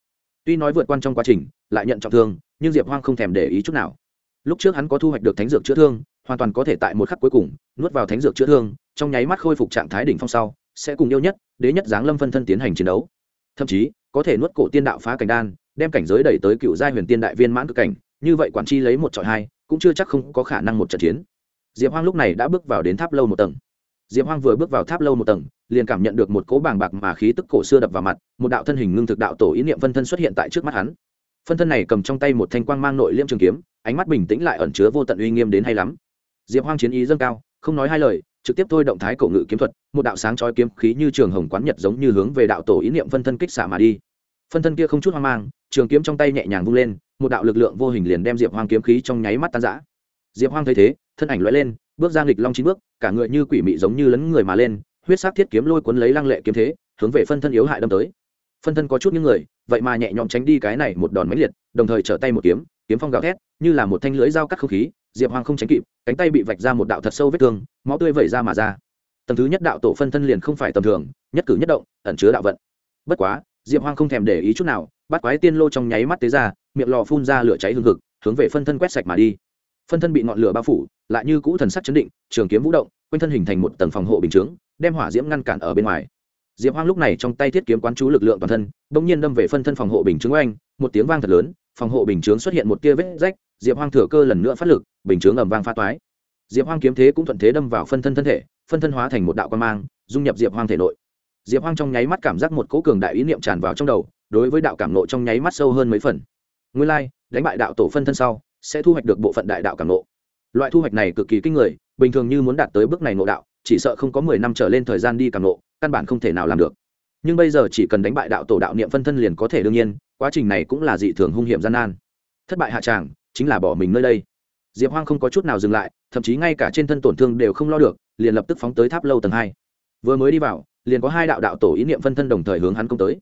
Tuy nói vượt quan trong quá trình, lại nhận trọng thương, nhưng diệp hoang không thèm để ý chút nào. Lúc trước hắn có thu hoạch được thánh dược chữa thương, hoàn toàn có thể tại một khắc cuối cùng, nuốt vào thánh dược chữa thương, trong nháy mắt khôi phục trạng thái đỉnh phong sau, sẽ cùng yêu nhất, đế nhất giáng lâm phân thân tiến hành chiến đấu. Thậm chí có thể nuốt cổ tiên đạo phá cảnh đan, đem cảnh giới đẩy tới cựu giai huyền tiên đại viên mãn cực cảnh, như vậy quản chi lấy một trọi hai, cũng chưa chắc không có khả năng một trận chiến. Diệp hoang lúc này đã bước vào đến tháp lâu một tầng. Diệp hoang vừa bước vào tháp lâu một tầng, liền cảm nhận được một cỗ bàng bạc mà khí tức cổ xưa đập vào mặt, một đạo thân hình ngưng thực đạo tổ ý niệm phân thân xuất hiện tại trước mắt hắn. Phân thân này cầm trong tay một thanh quang mang nội liêm trường kiếm, ánh mắt bình tĩnh lại ẩn chứa vô tận uy nghiêm đến hay lắm. Diệp hoang chiến ý dâng cao, không nói hai lời trực tiếp thôi động thái cổ ngự kiếm thuật, một đạo sáng chói kiếm khí như trường hồng quán nhật giống như hướng về đạo tổ ý niệm phân thân kích xả mà đi. Phân thân kia không chút hoang mang, trường kiếm trong tay nhẹ nhàng vung lên, một đạo lực lượng vô hình liền đem diệp hoang kiếm khí trong nháy mắt tan rã. Diệp hoang thấy thế, thân ảnh lóe lên, bước ra nghịch long chín bước, cả người như quỷ mị giống như lấn người mà lên, huyết sắc thiết kiếm lôi cuốn lấy lăng lệ kiếm thế, hướng về phân thân yếu hại đâm tới. Phân thân có chút những người, vậy mà nhẹ nhõm tránh đi cái này một đòn mãnh liệt, đồng thời trở tay một kiếm kiếm phong gào thét, như là một thanh lưới dao cắt không khí diệp Hoàng không tránh kịp, cánh tay bị vạch ra một đạo thật sâu vết thương, máu tươi vẩy ra mà ra. Tầng thứ nhất đạo tổ phân thân liền không phải tầm thường, nhất cử nhất động, ẩn chứa đạo vận. Bất quá, diệp Hoàng không thèm để ý chút nào, bắt quái tiên lô trong nháy mắt tế ra, miệng lò phun ra lửa cháy hương thực hướng về phân thân quét sạch mà đi. Phân thân bị ngọn lửa bao phủ, lại như cũ thần sắc chấn định, trường kiếm vũ động, quanh thân hình thành một tầng phòng hộ bình chướng, đem hỏa diễm ngăn cản ở bên ngoài. Diệp hoang lúc này trong tay thiết kiếm quán chú lực lượng toàn thân, bỗng nhiên đâm về phân thân phòng hộ bình chướng oanh, một tiếng vang thật lớn, phòng hộ bình chướng xuất hiện một tia vết rách diệp hoang thừa cơ lần nữa phát lực bình chướng ầm vang pha toái. Diệp hoang kiếm thế cũng thuận thế đâm vào phân thân thân thể phân thân hóa thành một đạo quan mang dung nhập diệp hoang thể nội. Diệp hoang trong nháy mắt cảm giác một cỗ cường đại ý niệm tràn vào trong đầu đối với đạo cảm nộ trong nháy mắt sâu hơn mấy phần. Nguyên lai、like, đánh bại đạo tổ phân thân sau sẽ thu hoạch được bộ phận đại đạo cảm nộ. Loại thu hoạch này cực kỳ kinh người bình thường như muốn đạt tới bước này nộ đạo chỉ sợ không có mười năm trở lên thời gian đi cảm nộ căn bản không thể nào làm được. Nhưng bây giờ chỉ cần đánh bại đạo tổ đạo niệm phân thân liền có thể đương nhiên quá trình này cũng là dị thường hung hiểm gian nan. Thất bại hạ tràng chính là bỏ mình nơi đây. Diệp hoang không có chút nào dừng lại, thậm chí ngay cả trên thân tổn thương đều không lo được, liền lập tức phóng tới tháp lâu tầng hai. Vừa mới đi vào, liền có hai đạo đạo tổ ý niệm phân thân đồng thời hướng hắn công tới.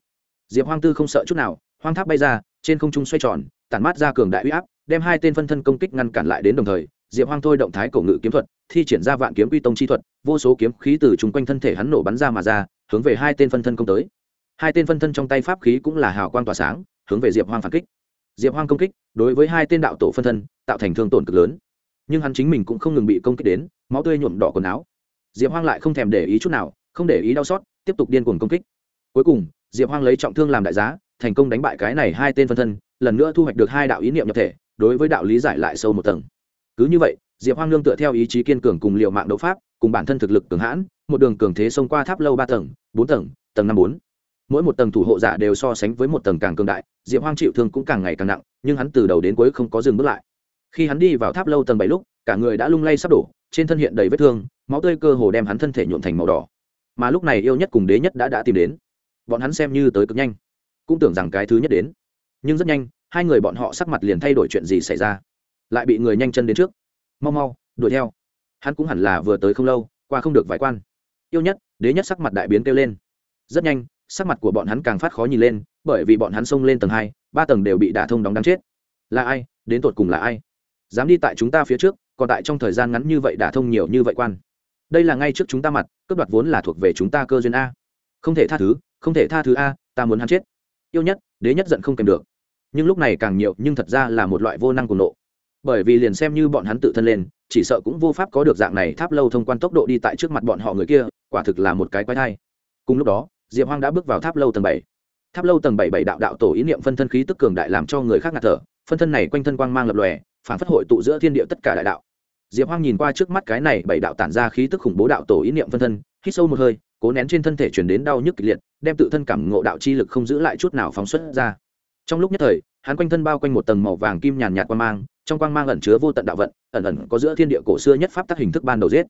Diệp hoang tư không sợ chút nào, hoang tháp bay ra, trên không trung xoay tròn, tản mát ra cường đại uy áp, đem hai tên phân thân công kích ngăn cản lại đến đồng thời, diệp hoang thôi động thái cổ ngự kiếm thuật, thi triển ra vạn kiếm quy tông chi thuật, vô số kiếm khí từ chung quanh thân thể hắn nổ bắn ra mà ra, hướng về hai tên phân thân công tới. Hai tên phân thân trong tay pháp khí cũng là hào quang tỏa sáng, hướng về diệp hoang phản kích diệp hoang công kích, đối với hai tên đạo tổ phân thân, tạo thành thương tổn cực lớn. Nhưng hắn chính mình cũng không ngừng bị công kích đến, máu tươi nhuộm đỏ quần áo. Diệp hoang lại không thèm để ý chút nào, không để ý đau xót, tiếp tục điên cuồng công kích. Cuối cùng, diệp hoang lấy trọng thương làm đại giá, thành công đánh bại cái này hai tên phân thân, lần nữa thu hoạch được hai đạo ý niệm nhập thể, đối với đạo lý giải lại sâu một tầng. Cứ như vậy, diệp hoang nương tựa theo ý chí kiên cường cùng liệu mạng đấu pháp, cùng bản thân thực lực cường hãn, một đường cường thế xông qua tháp lâu ba tầng, bốn tầng tầng năm bốn mỗi một tầng thủ hộ giả đều so sánh với một tầng càng cường đại, diệp hoang chịu thương cũng càng ngày càng nặng, nhưng hắn từ đầu đến cuối không có dừng bước lại. Khi hắn đi vào tháp lâu tầng bảy lúc, cả người đã lung lay sắp đổ, trên thân hiện đầy vết thương, máu tươi cơ hồ đem hắn thân thể nhuộn thành màu đỏ. Mà lúc này yêu nhất cùng đế nhất đã đã tìm đến. Bọn hắn xem như tới cực nhanh, cũng tưởng rằng cái thứ nhất đến. Nhưng rất nhanh, hai người bọn họ sắc mặt liền thay đổi chuyện gì xảy ra. Lại bị người nhanh chân đến trước. Mau mau, đuổi theo. Hắn cũng hẳn là vừa tới không lâu, qua không được vài quan. Yêu nhất, đế nhất sắc mặt đại biến kêu lên. Rất nhanh sắc mặt của bọn hắn càng phát khó nhìn lên, bởi vì bọn hắn xông lên tầng hai, ba tầng đều bị đả thông đóng đáng chết. Là ai? Đến tột cùng là ai? Dám đi tại chúng ta phía trước, còn tại trong thời gian ngắn như vậy đả thông nhiều như vậy quan. Đây là ngay trước chúng ta mặt, cướp đoạt vốn là thuộc về chúng ta cơ duyên a. Không thể tha thứ, không thể tha thứ a, ta muốn hắn chết. Yêu nhất, đế nhất giận không kèm được. Nhưng lúc này càng nhiều, nhưng thật ra là một loại vô năng cùng nộ. Bởi vì liền xem như bọn hắn tự thân lên, chỉ sợ cũng vô pháp có được dạng này tháp lâu thông quan tốc độ đi tại trước mặt bọn họ người kia, quả thực là một cái quái thai. Cùng lúc đó diệp hoang đã bước vào tháp lâu tầng bảy. Tháp lâu tầng bảy bảy đạo đạo tổ ý niệm phân thân khí tức cường đại làm cho người khác ngạt thở, phân thân này quanh thân quang mang lập lòe, phản phất hội tụ giữa thiên địa tất cả đại đạo. Diệp hoang nhìn qua trước mắt cái này bảy đạo tản ra khí tức khủng bố đạo tổ ý niệm phân thân, hít sâu một hơi, cố nén trên thân thể chuyển đến đau nhức kịch liệt, đem tự thân cảm ngộ đạo chi lực không giữ lại chút nào phóng xuất ra. Trong lúc nhất thời, hắn quanh thân bao quanh một tầng màu vàng kim nhàn nhạt quang mang, trong quang mang ẩn chứa vô tận đạo vận, ẩn ẩn có giữa thiên địa cổ xưa nhất pháp tắc hình thức ban đầu giết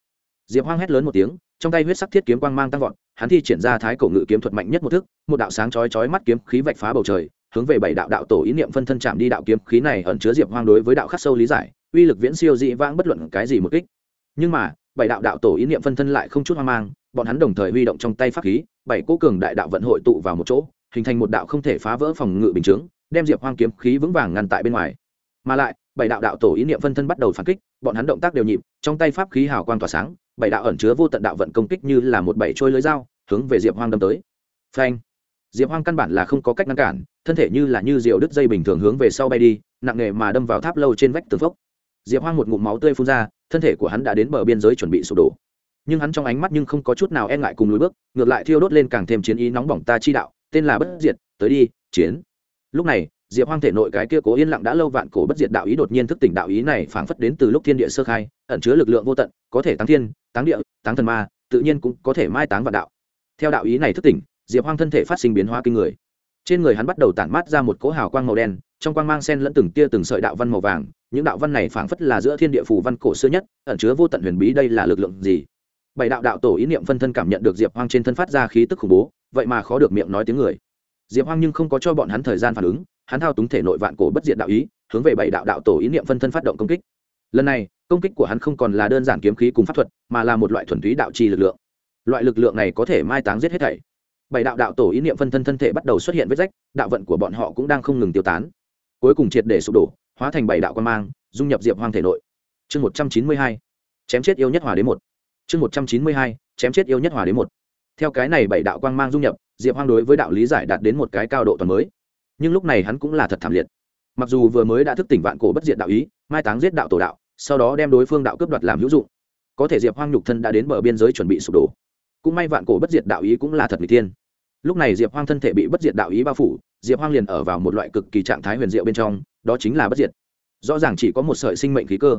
diệp hoang hét lớn một tiếng, trong tay huyết sắc thiết kiếm quang mang tăng vọt, hắn thi triển ra thái cổ ngự kiếm thuật mạnh nhất một thức, một đạo sáng chói chói mắt kiếm khí vạch phá bầu trời, hướng về bảy đạo đạo tổ ý niệm phân thân chạm đi đạo kiếm khí này ẩn chứa diệp hoang đối với đạo khắc sâu lý giải, uy lực viễn siêu dị vãng bất luận cái gì một kích. Nhưng mà, bảy đạo đạo tổ ý niệm phân thân lại không chút hoang mang, bọn hắn đồng thời huy động trong tay pháp khí, bảy cố cường đại đạo vận hội tụ vào một chỗ, hình thành một đạo không thể phá vỡ phòng ngự bình chướng, đem diệp hoang kiếm khí vững vàng ngăn tại bên ngoài. Mà lại, bảy đạo đạo tổ ý niệm phân thân bắt đầu phản kích, bọn hắn động tác đều nhịp, trong tay pháp khí hào quang tỏa sáng bảy đạo ẩn chứa vô tận đạo vận công kích như là một bảy trôi lưới dao, hướng về diệp hoang đâm tới. Phanh! Diệp hoang căn bản là không có cách ngăn cản, thân thể như là như rượu đứt dây bình thường hướng về sau bay đi, nặng nề mà đâm vào tháp lâu trên vách tường phốc. Diệp hoang một ngụm máu tươi phun ra, thân thể của hắn đã đến bờ biên giới chuẩn bị sụp đổ. Nhưng hắn trong ánh mắt nhưng không có chút nào e ngại cùng lối bước, ngược lại thiêu đốt lên càng thêm chiến ý nóng bỏng ta chi đạo, tên là bất diệt, tới đi, chiến. Lúc này diệp hoang thể nội cái kia cố yên lặng đã lâu vạn cổ bất diệt đạo ý đột nhiên thức tỉnh đạo ý này phảng phất đến từ lúc thiên địa sơ khai, ẩn chứa lực lượng vô tận, có thể táng thiên, táng địa, táng thần ma, tự nhiên cũng có thể mai táng vạn đạo. Theo đạo ý này thức tỉnh, diệp hoang thân thể phát sinh biến hóa kinh người. Trên người hắn bắt đầu tản mát ra một cỗ hào quang màu đen, trong quang mang sen lẫn từng tia từng sợi đạo văn màu vàng, những đạo văn này phảng phất là giữa thiên địa phù văn cổ xưa nhất, ẩn chứa vô tận huyền bí đây là lực lượng gì? Bảy đạo đạo tổ ý niệm phân thân cảm nhận được diệp hoang trên thân phát ra khí tức khủng bố, vậy mà khó được miệng nói tiếng người. Diệp hoang nhưng không có cho bọn hắn thời gian phản ứng hắn thao túng thể nội vạn cổ bất diệt đạo ý, hướng về bảy đạo đạo tổ ý niệm phân thân phát động công kích. Lần này, công kích của hắn không còn là đơn giản kiếm khí cùng pháp thuật, mà là một loại thuần túy đạo trì lực lượng. Loại lực lượng này có thể mai táng giết hết thảy. Bảy đạo đạo tổ ý niệm phân thân thân thể bắt đầu xuất hiện vết rách, đạo vận của bọn họ cũng đang không ngừng tiêu tán. Cuối cùng triệt để sụp đổ, hóa thành bảy đạo quan mang, dung nhập diệp hoang thể nội. Chương một trăm chín mươi hai, chém chết yêu nhất hòa đến một. Chương một trăm chín mươi hai, chém chết yêu nhất hòa đến một. Theo cái này bảy đạo quang mang dung nhập, diệp hoang đối với đạo lý giải đạt đến một cái cao độ toàn mới nhưng lúc này hắn cũng là thật thảm liệt. Mặc dù vừa mới đã thức tỉnh vạn cổ bất diệt đạo ý, mai táng giết đạo tổ đạo, sau đó đem đối phương đạo cướp đoạt làm hữu dụng. Có thể diệp hoang nhục thân đã đến bờ biên giới chuẩn bị sụp đổ. Cũng may vạn cổ bất diệt đạo ý cũng là thật mỹ tiên lúc này diệp hoang thân thể bị bất diệt đạo ý bao phủ, diệp hoang liền ở vào một loại cực kỳ trạng thái huyền diệu bên trong, đó chính là bất diệt. Rõ ràng chỉ có một sợi sinh mệnh khí cơ.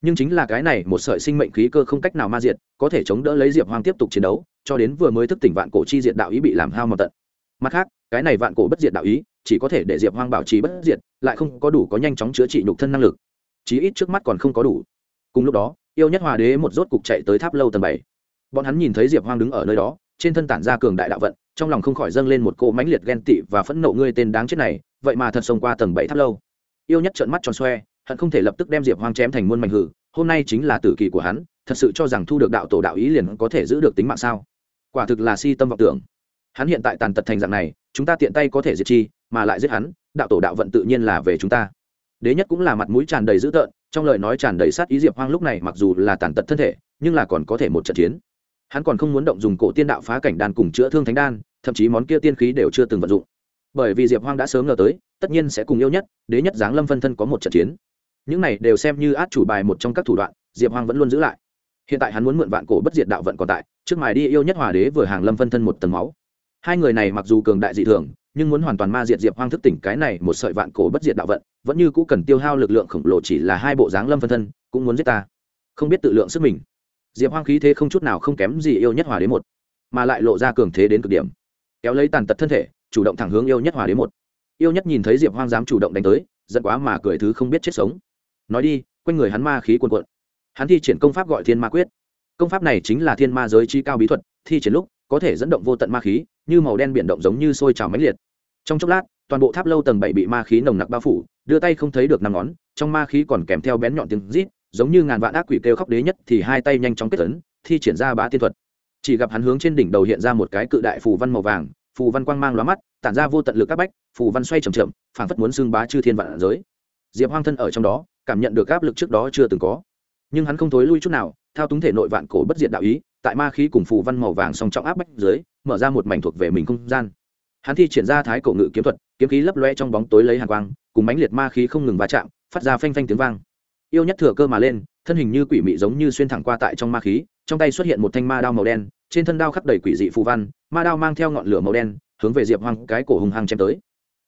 Nhưng chính là cái này một sợi sinh mệnh khí cơ không cách nào ma diệt, có thể chống đỡ lấy diệp hoang tiếp tục chiến đấu, cho đến vừa mới thức tỉnh vạn cổ chi diệt đạo ý bị làm hao mòn tận mặt khác, cái này vạn cổ bất diệt đạo ý, chỉ có thể để diệp hoang bảo trì bất diệt, lại không có đủ có nhanh chóng chữa trị nhục thân năng lực. Chí ít trước mắt còn không có đủ. Cùng lúc đó, yêu nhất hòa đế một rốt cục chạy tới tháp lâu tầng bảy. Bọn hắn nhìn thấy diệp hoang đứng ở nơi đó, trên thân tản ra cường đại đạo vận, trong lòng không khỏi dâng lên một cỗ mãnh liệt ghen tị và phẫn nộ ngươi tên đáng chết này, vậy mà thật xông qua tầng bảy tháp lâu. Yêu nhất trợn mắt tròn xoe, hận không thể lập tức đem diệp hoang chém thành muôn mảnh hử, hôm nay chính là tử kỳ của hắn, thật sự cho rằng thu được đạo tổ đạo ý liền có thể giữ được tính mạng sao? Quả thực là si tâm vọng tưởng hắn hiện tại tàn tật thành dạng này, chúng ta tiện tay có thể diệt chi, mà lại giết hắn, đạo tổ đạo vận tự nhiên là về chúng ta. Đế nhất cũng là mặt mũi tràn đầy dữ tợn, trong lời nói tràn đầy sát ý diệp hoang lúc này mặc dù là tàn tật thân thể, nhưng là còn có thể một trận chiến. Hắn còn không muốn động dùng cổ tiên đạo phá cảnh đan cùng chữa thương thánh đan, thậm chí món kia tiên khí đều chưa từng vận dụng. Bởi vì diệp hoang đã sớm ngờ tới, tất nhiên sẽ cùng yêu nhất, đế nhất giáng lâm phân thân có một trận chiến. Những này đều xem như át chủ bài một trong các thủ đoạn, diệp hoang vẫn luôn giữ lại. Hiện tại hắn muốn mượn vạn cổ bất diệt đạo vận còn tại, trước mài đi yêu nhất hòa đế vừa hàng lâm phân thân một tầng máu hai người này mặc dù cường đại dị thường, nhưng muốn hoàn toàn ma diệt diệp hoang thức tỉnh cái này một sợi vạn cổ bất diệt đạo vận, vẫn như cũ cần tiêu hao lực lượng khổng lồ chỉ là hai bộ dáng lâm phân thân, cũng muốn giết ta. Không biết tự lượng sức mình. Diệp hoang khí thế không chút nào không kém gì yêu nhất hòa đến một, mà lại lộ ra cường thế đến cực điểm. Kéo lấy tàn tật thân thể, chủ động thẳng hướng yêu nhất hòa đến một. Yêu nhất nhìn thấy diệp hoang dám chủ động đánh tới, giận quá mà cười thứ không biết chết sống. Nói đi, quanh người hắn ma khí quần quận hắn thi triển công pháp gọi thiên ma quyết. Công pháp này chính là thiên ma giới chi cao bí thuật, thi triển lúc, có thể dẫn động vô tận ma khí như màu đen biển động giống như sôi trào mãnh liệt. Trong chốc lát, toàn bộ tháp lâu tầng bảy bị ma khí nồng nặc bao phủ, đưa tay không thấy được năm ngón, trong ma khí còn kèm theo bén nhọn tiếng rít, giống như ngàn vạn ác quỷ kêu khóc đế nhất thì hai tay nhanh chóng kết tấn thi triển ra bá tiên thuật. Chỉ gặp hắn hướng trên đỉnh đầu hiện ra một cái cự đại phù văn màu vàng, phù văn quang mang lóa mắt, tản ra vô tận lực các bách, phù văn xoay chậm chậm, phảng phất muốn xưng bá chư thiên vạn giới. Diệp hoang thân ở trong đó, cảm nhận được áp lực trước đó chưa từng có. Nhưng hắn không thối lui chút nào, thao túng thể nội vạn cổ bất diệt đạo ý tại ma khí cùng phù văn màu vàng song trọng áp bách dưới, mở ra một mảnh thuộc về mình không gian. Hắn thi triển ra thái cổ ngự kiếm thuật, kiếm khí lấp loe trong bóng tối lấy hàn quang, cùng mãnh liệt ma khí không ngừng va chạm, phát ra phanh phanh tiếng vang. Yêu nhất thừa cơ mà lên, thân hình như quỷ mị giống như xuyên thẳng qua tại trong ma khí, trong tay xuất hiện một thanh ma đao màu đen, trên thân đao khắc đầy quỷ dị phù văn, ma đao mang theo ngọn lửa màu đen, hướng về diệp hoang cái cổ hùng hăng chém tới.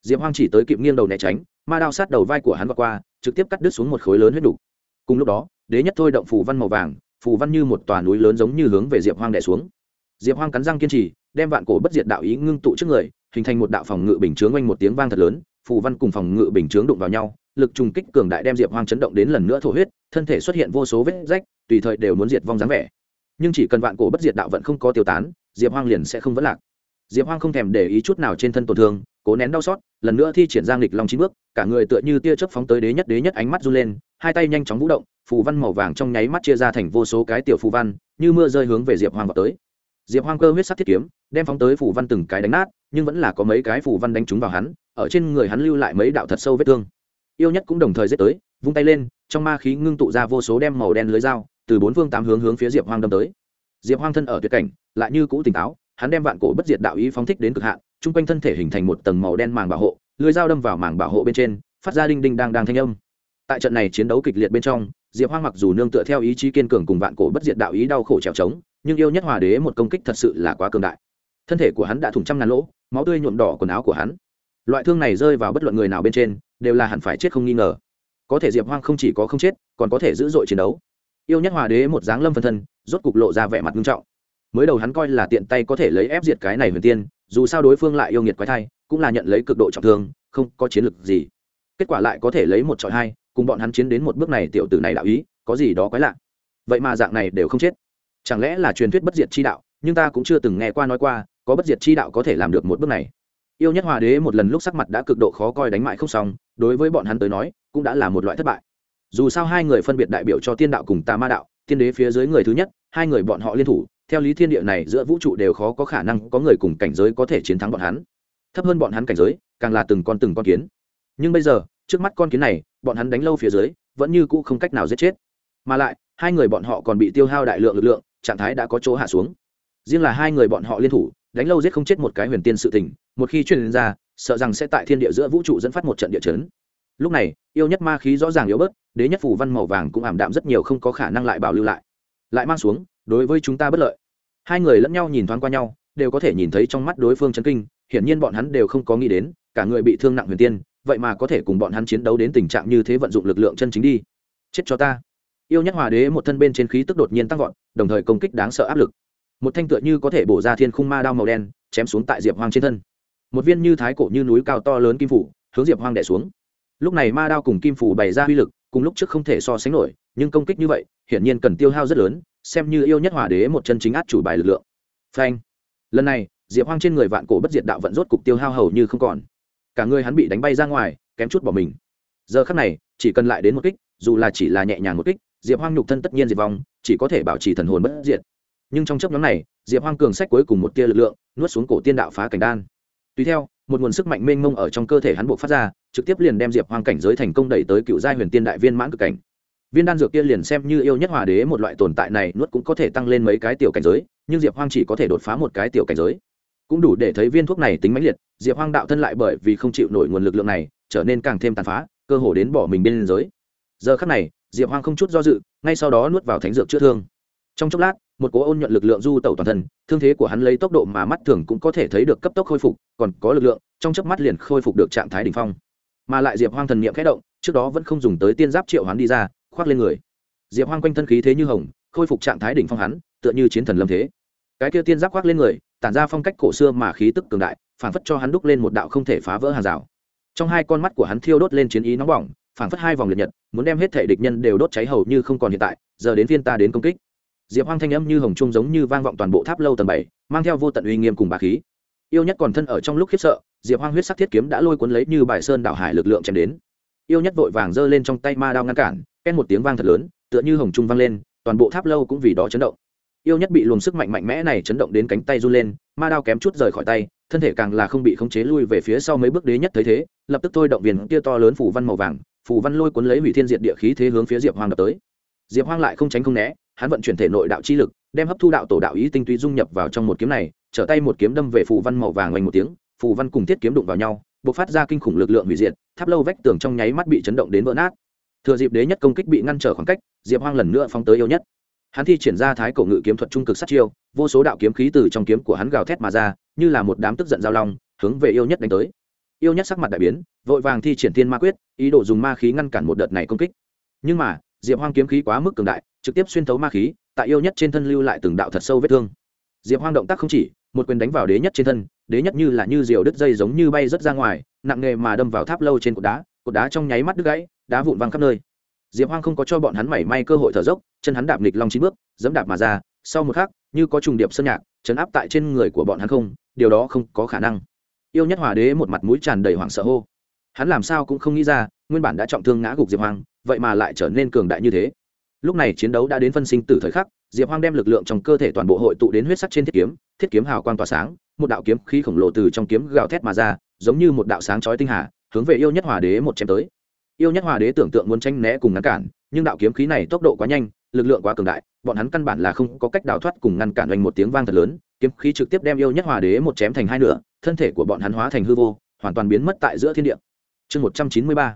Diệp hoang chỉ tới kịp nghiêng đầu né tránh, ma đao sát đầu vai của hắn và qua, trực tiếp cắt đứt xuống một khối lớn huyết đủ. cùng lúc đó, đế nhất thôi động phù văn màu vàng phù văn như một tòa núi lớn giống như hướng về diệp hoang đẻ xuống. Diệp hoang cắn răng kiên trì, đem vạn cổ bất diệt đạo ý ngưng tụ trước người, hình thành một đạo phòng ngự bình chướng oanh một tiếng vang thật lớn, phù văn cùng phòng ngự bình chướng đụng vào nhau, lực trùng kích cường đại đem diệp hoang chấn động đến lần nữa thổ huyết, thân thể xuất hiện vô số vết rách, tùy thời đều muốn diệt vong dáng vẻ. Nhưng chỉ cần vạn cổ bất diệt đạo vẫn không có tiêu tán, diệp hoang liền sẽ không vấn lạc. Diệp hoang không thèm để ý chút nào trên thân tổn thương cố nén đau xót, lần nữa thi triển giang lịch long chín bước, cả người tựa như tia chớp phóng tới đế nhất đế nhất ánh mắt run lên, hai tay nhanh chóng vũ động, phù văn màu vàng trong nháy mắt chia ra thành vô số cái tiểu phù văn, như mưa rơi hướng về diệp hoang vào tới. Diệp hoang cơ huyết sắc thiết kiếm, đem phóng tới phù văn từng cái đánh nát, nhưng vẫn là có mấy cái phù văn đánh trúng vào hắn, ở trên người hắn lưu lại mấy đạo thật sâu vết thương. Yêu nhất cũng đồng thời giết tới, vung tay lên, trong ma khí ngưng tụ ra vô số đem màu đen lưới dao, từ bốn phương tám hướng hướng phía diệp hoang đâm tới. Diệp hoang thân ở tuyệt cảnh, lại như cũ tỉnh táo, hắn đem vạn cổ bất diệt đạo ý phóng thích đến cực hạn chung quanh thân thể hình thành một tầng màu đen màng bảo hộ, lưới dao đâm vào màng bảo hộ bên trên, phát ra đinh đinh đang đang thanh âm. Tại trận này chiến đấu kịch liệt bên trong, diệp hoang mặc dù nương tựa theo ý chí kiên cường cùng vạn cổ bất diệt đạo ý đau khổ trèo trống, nhưng yêu nhất hòa đế một công kích thật sự là quá cường đại. Thân thể của hắn đã thủng trăm ngàn lỗ, máu tươi nhuộm đỏ quần áo của hắn. Loại thương này rơi vào bất luận người nào bên trên, đều là hẳn phải chết không nghi ngờ. Có thể diệp hoang không chỉ có không chết, còn có thể dữ dội chiến đấu. Yêu nhất hòa đế một dáng lâm phân thân, rốt cục lộ ra vẻ mặt nghiêm trọng mới đầu hắn coi là tiện tay có thể lấy ép diệt cái này huyền tiên, dù sao đối phương lại yêu nghiệt quái thai, cũng là nhận lấy cực độ trọng thương, không có chiến lược gì. Kết quả lại có thể lấy một trọi hai, cùng bọn hắn chiến đến một bước này tiểu tử này đạo ý, có gì đó quái lạ. Vậy mà dạng này đều không chết. Chẳng lẽ là truyền thuyết bất diệt chi đạo, nhưng ta cũng chưa từng nghe qua nói qua, có bất diệt chi đạo có thể làm được một bước này. Yêu nhất hòa đế một lần lúc sắc mặt đã cực độ khó coi đánh mại không xong, đối với bọn hắn tới nói, cũng đã là một loại thất bại. Dù sao hai người phân biệt đại biểu cho tiên đạo cùng tà ma đạo, tiên đế phía dưới người thứ nhất, hai người bọn họ liên thủ theo lý thiên địa này, giữa vũ trụ đều khó có khả năng có người cùng cảnh giới có thể chiến thắng bọn hắn. Thấp hơn bọn hắn cảnh giới, càng là từng con từng con kiến. Nhưng bây giờ, trước mắt con kiến này, bọn hắn đánh lâu phía dưới, vẫn như cũ không cách nào giết chết. Mà lại, hai người bọn họ còn bị tiêu hao đại lượng lực lượng, trạng thái đã có chỗ hạ xuống. Riêng là hai người bọn họ liên thủ, đánh lâu giết không chết một cái huyền tiên sự tình, một khi truyền ra, sợ rằng sẽ tại thiên địa giữa vũ trụ dẫn phát một trận địa chấn. Lúc này, yêu nhất ma khí rõ ràng yếu bớt, đế nhất phủ văn màu vàng cũng ảm đạm rất nhiều không có khả năng lại bảo lưu lại. Lại mang xuống đối với chúng ta bất lợi. Hai người lẫn nhau nhìn thoáng qua nhau, đều có thể nhìn thấy trong mắt đối phương chấn kinh, hiển nhiên bọn hắn đều không có nghĩ đến, cả người bị thương nặng huyền tiên, vậy mà có thể cùng bọn hắn chiến đấu đến tình trạng như thế vận dụng lực lượng chân chính đi. Chết cho ta. Yêu nhất hòa đế một thân bên trên khí tức đột nhiên tăng vọt, đồng thời công kích đáng sợ áp lực. Một thanh tựa như có thể bổ ra thiên khung ma đao màu đen, chém xuống tại diệp hoang trên thân. Một viên như thái cổ như núi cao to lớn kim phủ, hướng diệp hoang đẻ xuống. Lúc này ma đao cùng kim phủ bày ra uy lực, cùng lúc trước không thể so sánh nổi, nhưng công kích như vậy hiển nhiên cần tiêu hao rất lớn, xem như yêu nhất hòa đế một chân chính át chủ bài lực lượng. Phanh. Lần này, diệp hoang trên người vạn cổ bất diệt đạo vận rốt cục tiêu hao hầu như không còn. Cả người hắn bị đánh bay ra ngoài, kém chút bỏ mình. Giờ khắc này, chỉ cần lại đến một kích, dù là chỉ là nhẹ nhàng một kích, diệp hoang nhục thân tất nhiên diệt vong, chỉ có thể bảo trì thần hồn bất diệt. Nhưng trong chấp nhóm này, diệp hoang cường sách cuối cùng một tia lực lượng, nuốt xuống cổ tiên đạo phá cảnh đan. Tùy theo, một nguồn sức mạnh mênh mông ở trong cơ thể hắn buộc phát ra, trực tiếp liền đem diệp hoang cảnh giới thành công đẩy tới cựu giai huyền tiên đại viên mãn cực cảnh viên đan dược kia liền xem như yêu nhất hòa đế một loại tồn tại này, nuốt cũng có thể tăng lên mấy cái tiểu cảnh giới, nhưng diệp hoang chỉ có thể đột phá một cái tiểu cảnh giới. Cũng đủ để thấy viên thuốc này tính mãnh liệt, diệp hoang đạo thân lại bởi vì không chịu nổi nguồn lực lượng này, trở nên càng thêm tàn phá, cơ hồ đến bỏ mình bên giới. Giờ khắc này, diệp hoang không chút do dự, ngay sau đó nuốt vào thánh dược chữa thương. Trong chốc lát, một cố ôn nhuận lực lượng du tẩu toàn thân, thương thế của hắn lấy tốc độ mà mắt thường cũng có thể thấy được cấp tốc khôi phục, còn có lực lượng, trong chớp mắt liền khôi phục được trạng thái đ ỉ n h phong. Mà lại diệp hoang thần n i ệ m khẽ động, trước đó vẫn không dùng tới tiên giáp triệu hoán đi ra khoác lên người. Diệp hoang quanh thân khí thế như hồng, khôi phục trạng thái đỉnh phong hắn, tựa như chiến thần lâm thế. Cái kia tiên giáp khoác lên người, tản ra phong cách cổ xưa mà khí tức cường đại phản phất cho hắn đúc lên một đạo không thể phá vỡ hàng rào. Trong hai con mắt của hắn thiêu đốt lên chiến ý nóng bỏng phản phất hai vòng liệt nhật, muốn đem hết thể địch nhân đều đốt cháy hầu như không còn hiện tại, giờ đến phiên ta đến công kích. Diệp hoang thanh âm như hồng trung giống như vang vọng toàn bộ tháp lâu tầng bảy, mang theo vô tận uy nghiêm cùng bà khí. Yêu nhất còn thân ở trong lúc khiếp sợ, diệp hoang huyết sắc thiết kiếm đã lôi cuốn lấy như bài sơn đảo hải lực lượng chém đến. Yêu nhất vội vàng giơ lên trong tay ma đao ngăn cản ken một tiếng vang thật lớn, tựa như hồng trung vang lên, toàn bộ tháp lâu cũng vì đó chấn động. Yêu nhất bị luồng sức mạnh mạnh mẽ này chấn động đến cánh tay run lên, ma đao kém chút rời khỏi tay, thân thể càng là không bị khống chế lui về phía sau mấy bước đế nhất thấy thế, lập tức thôi động viên kia to lớn phủ văn màu vàng phủ văn lôi cuốn lấy hủy thiên diệt địa khí thế hướng phía diệp hoang đập tới. Diệp hoang lại không tránh không né, hắn vận chuyển thể nội đạo chi lực, đem hấp thu đạo tổ đạo ý tinh túy dung nhập vào trong một kiếm này, trở tay một kiếm đâm về phủ văn màu vàng oanh một tiếng phủ văn cùng thiết kiếm đụng vào nhau, bộc phát ra kinh khủng lực lượng hủy diệt, tháp lâu vách tường trong nháy mắt bị chấn động đến vỡ nát thừa dịp đế nhất công kích bị ngăn trở khoảng cách, diệp hoang lần nữa phóng tới yêu nhất. Hắn thi triển ra thái cổ ngự kiếm thuật trung cực sát chiêu, vô số đạo kiếm khí từ trong kiếm của hắn gào thét mà ra, như là một đám tức giận giao long, hướng về yêu nhất đánh tới. Yêu nhất sắc mặt đại biến, vội vàng thi triển thiên ma quyết, ý đồ dùng ma khí ngăn cản một đợt này công kích. Nhưng mà, diệp hoang kiếm khí quá mức cường đại, trực tiếp xuyên thấu ma khí, tại yêu nhất trên thân lưu lại từng đạo thật sâu vết thương. Diệp hoang động tác không chỉ, một quyền đánh vào đế nhất trên thân, đế nhất như là như diều đứt dây giống như bay rớt ra ngoài, nặng nghề mà đâm vào tháp lâu trên cột đá cột đá trong nháy mắt đứt gãy đá vụn văng khắp nơi. Diệp hoang không có cho bọn hắn mảy may cơ hội thở dốc, chân hắn đạp nghịch long chín bước, dẫm đạp mà ra, sau một khắc, như có trùng điệp sơn nhạc, chấn áp tại trên người của bọn hắn không, điều đó không có khả năng. Yêu nhất hòa đế một mặt mũi tràn đầy hoảng sợ hô. Hắn làm sao cũng không nghĩ ra, nguyên bản đã trọng thương ngã gục diệp hoang, vậy mà lại trở nên cường đại như thế. Lúc này chiến đấu đã đến phân sinh tử thời khắc, diệp hoang đem lực lượng trong cơ thể toàn bộ hội tụ đến huyết sắc trên thiết kiếm thiết kiếm hào quang tỏa sáng, một đạo kiếm khí khổng lồ từ trong kiếm gào thét mà ra, giống như một đạo sáng chói tinh hà, hướng về yêu nhất hòa đế một chém tới yêu nhất hòa đế tưởng tượng muốn tranh né cùng ngăn cản, nhưng đạo kiếm khí này tốc độ quá nhanh, lực lượng quá cường đại, bọn hắn căn bản là không có cách đào thoát cùng ngăn cản oanh một tiếng vang thật lớn, kiếm khí trực tiếp đem yêu nhất hòa đế một chém thành hai nửa, thân thể của bọn hắn hóa thành hư vô, hoàn toàn biến mất tại giữa thiên địa. Chương một trăm chín mươi ba,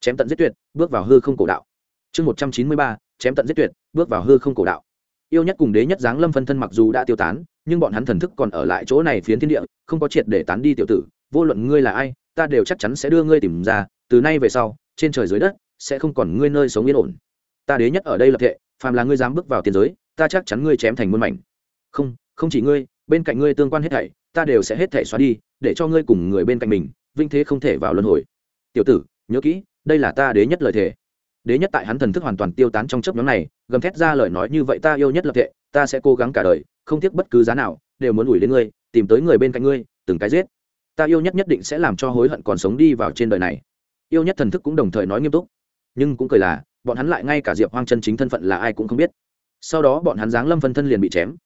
chém tận giết tuyệt, bước vào hư không cổ đạo. Chương một trăm chín mươi ba, chém tận giết tuyệt, bước vào hư không cổ đạo. Yêu nhất cùng đế nhất giáng lâm phân thân mặc dù đã tiêu tán, nhưng bọn hắn thần thức còn ở lại chỗ này phiến thiên địa, không có triệt để tán đi tiểu tử, vô luận ngươi là ai, ta đều chắc chắn sẽ đưa ngươi tìm ra, từ nay về sau trên trời dưới đất, sẽ không còn ngươi nơi sống yên ổn. Ta đế nhất ở đây lập thệ, phàm là ngươi dám bước vào tiền giới, ta chắc chắn ngươi chém thành muôn mảnh. Không không chỉ ngươi, bên cạnh ngươi tương quan hết thảy, ta đều sẽ hết thảy xóa đi, để cho ngươi cùng người bên cạnh mình, vinh thế không thể vào luân hồi. Tiểu tử, nhớ kỹ, đây là ta đế nhất lời thề. Đế nhất tại hắn thần thức hoàn toàn tiêu tán trong chấp nhóm này, gầm thét ra lời nói như vậy ta yêu nhất lập thệ, ta sẽ cố gắng cả đời, không tiếc bất cứ giá nào, đều muốn ủi đến ngươi, tìm tới người bên cạnh ngươi, từng cái giết. Ta yêu nhất nhất định sẽ làm cho hối hận còn sống đi vào trên đời này yêu nhất thần thức cũng đồng thời nói nghiêm túc. Nhưng cũng cười là, bọn hắn lại ngay cả diệp hoang chân chính thân phận là ai cũng không biết. Sau đó bọn hắn giáng lâm phân thân liền bị chém.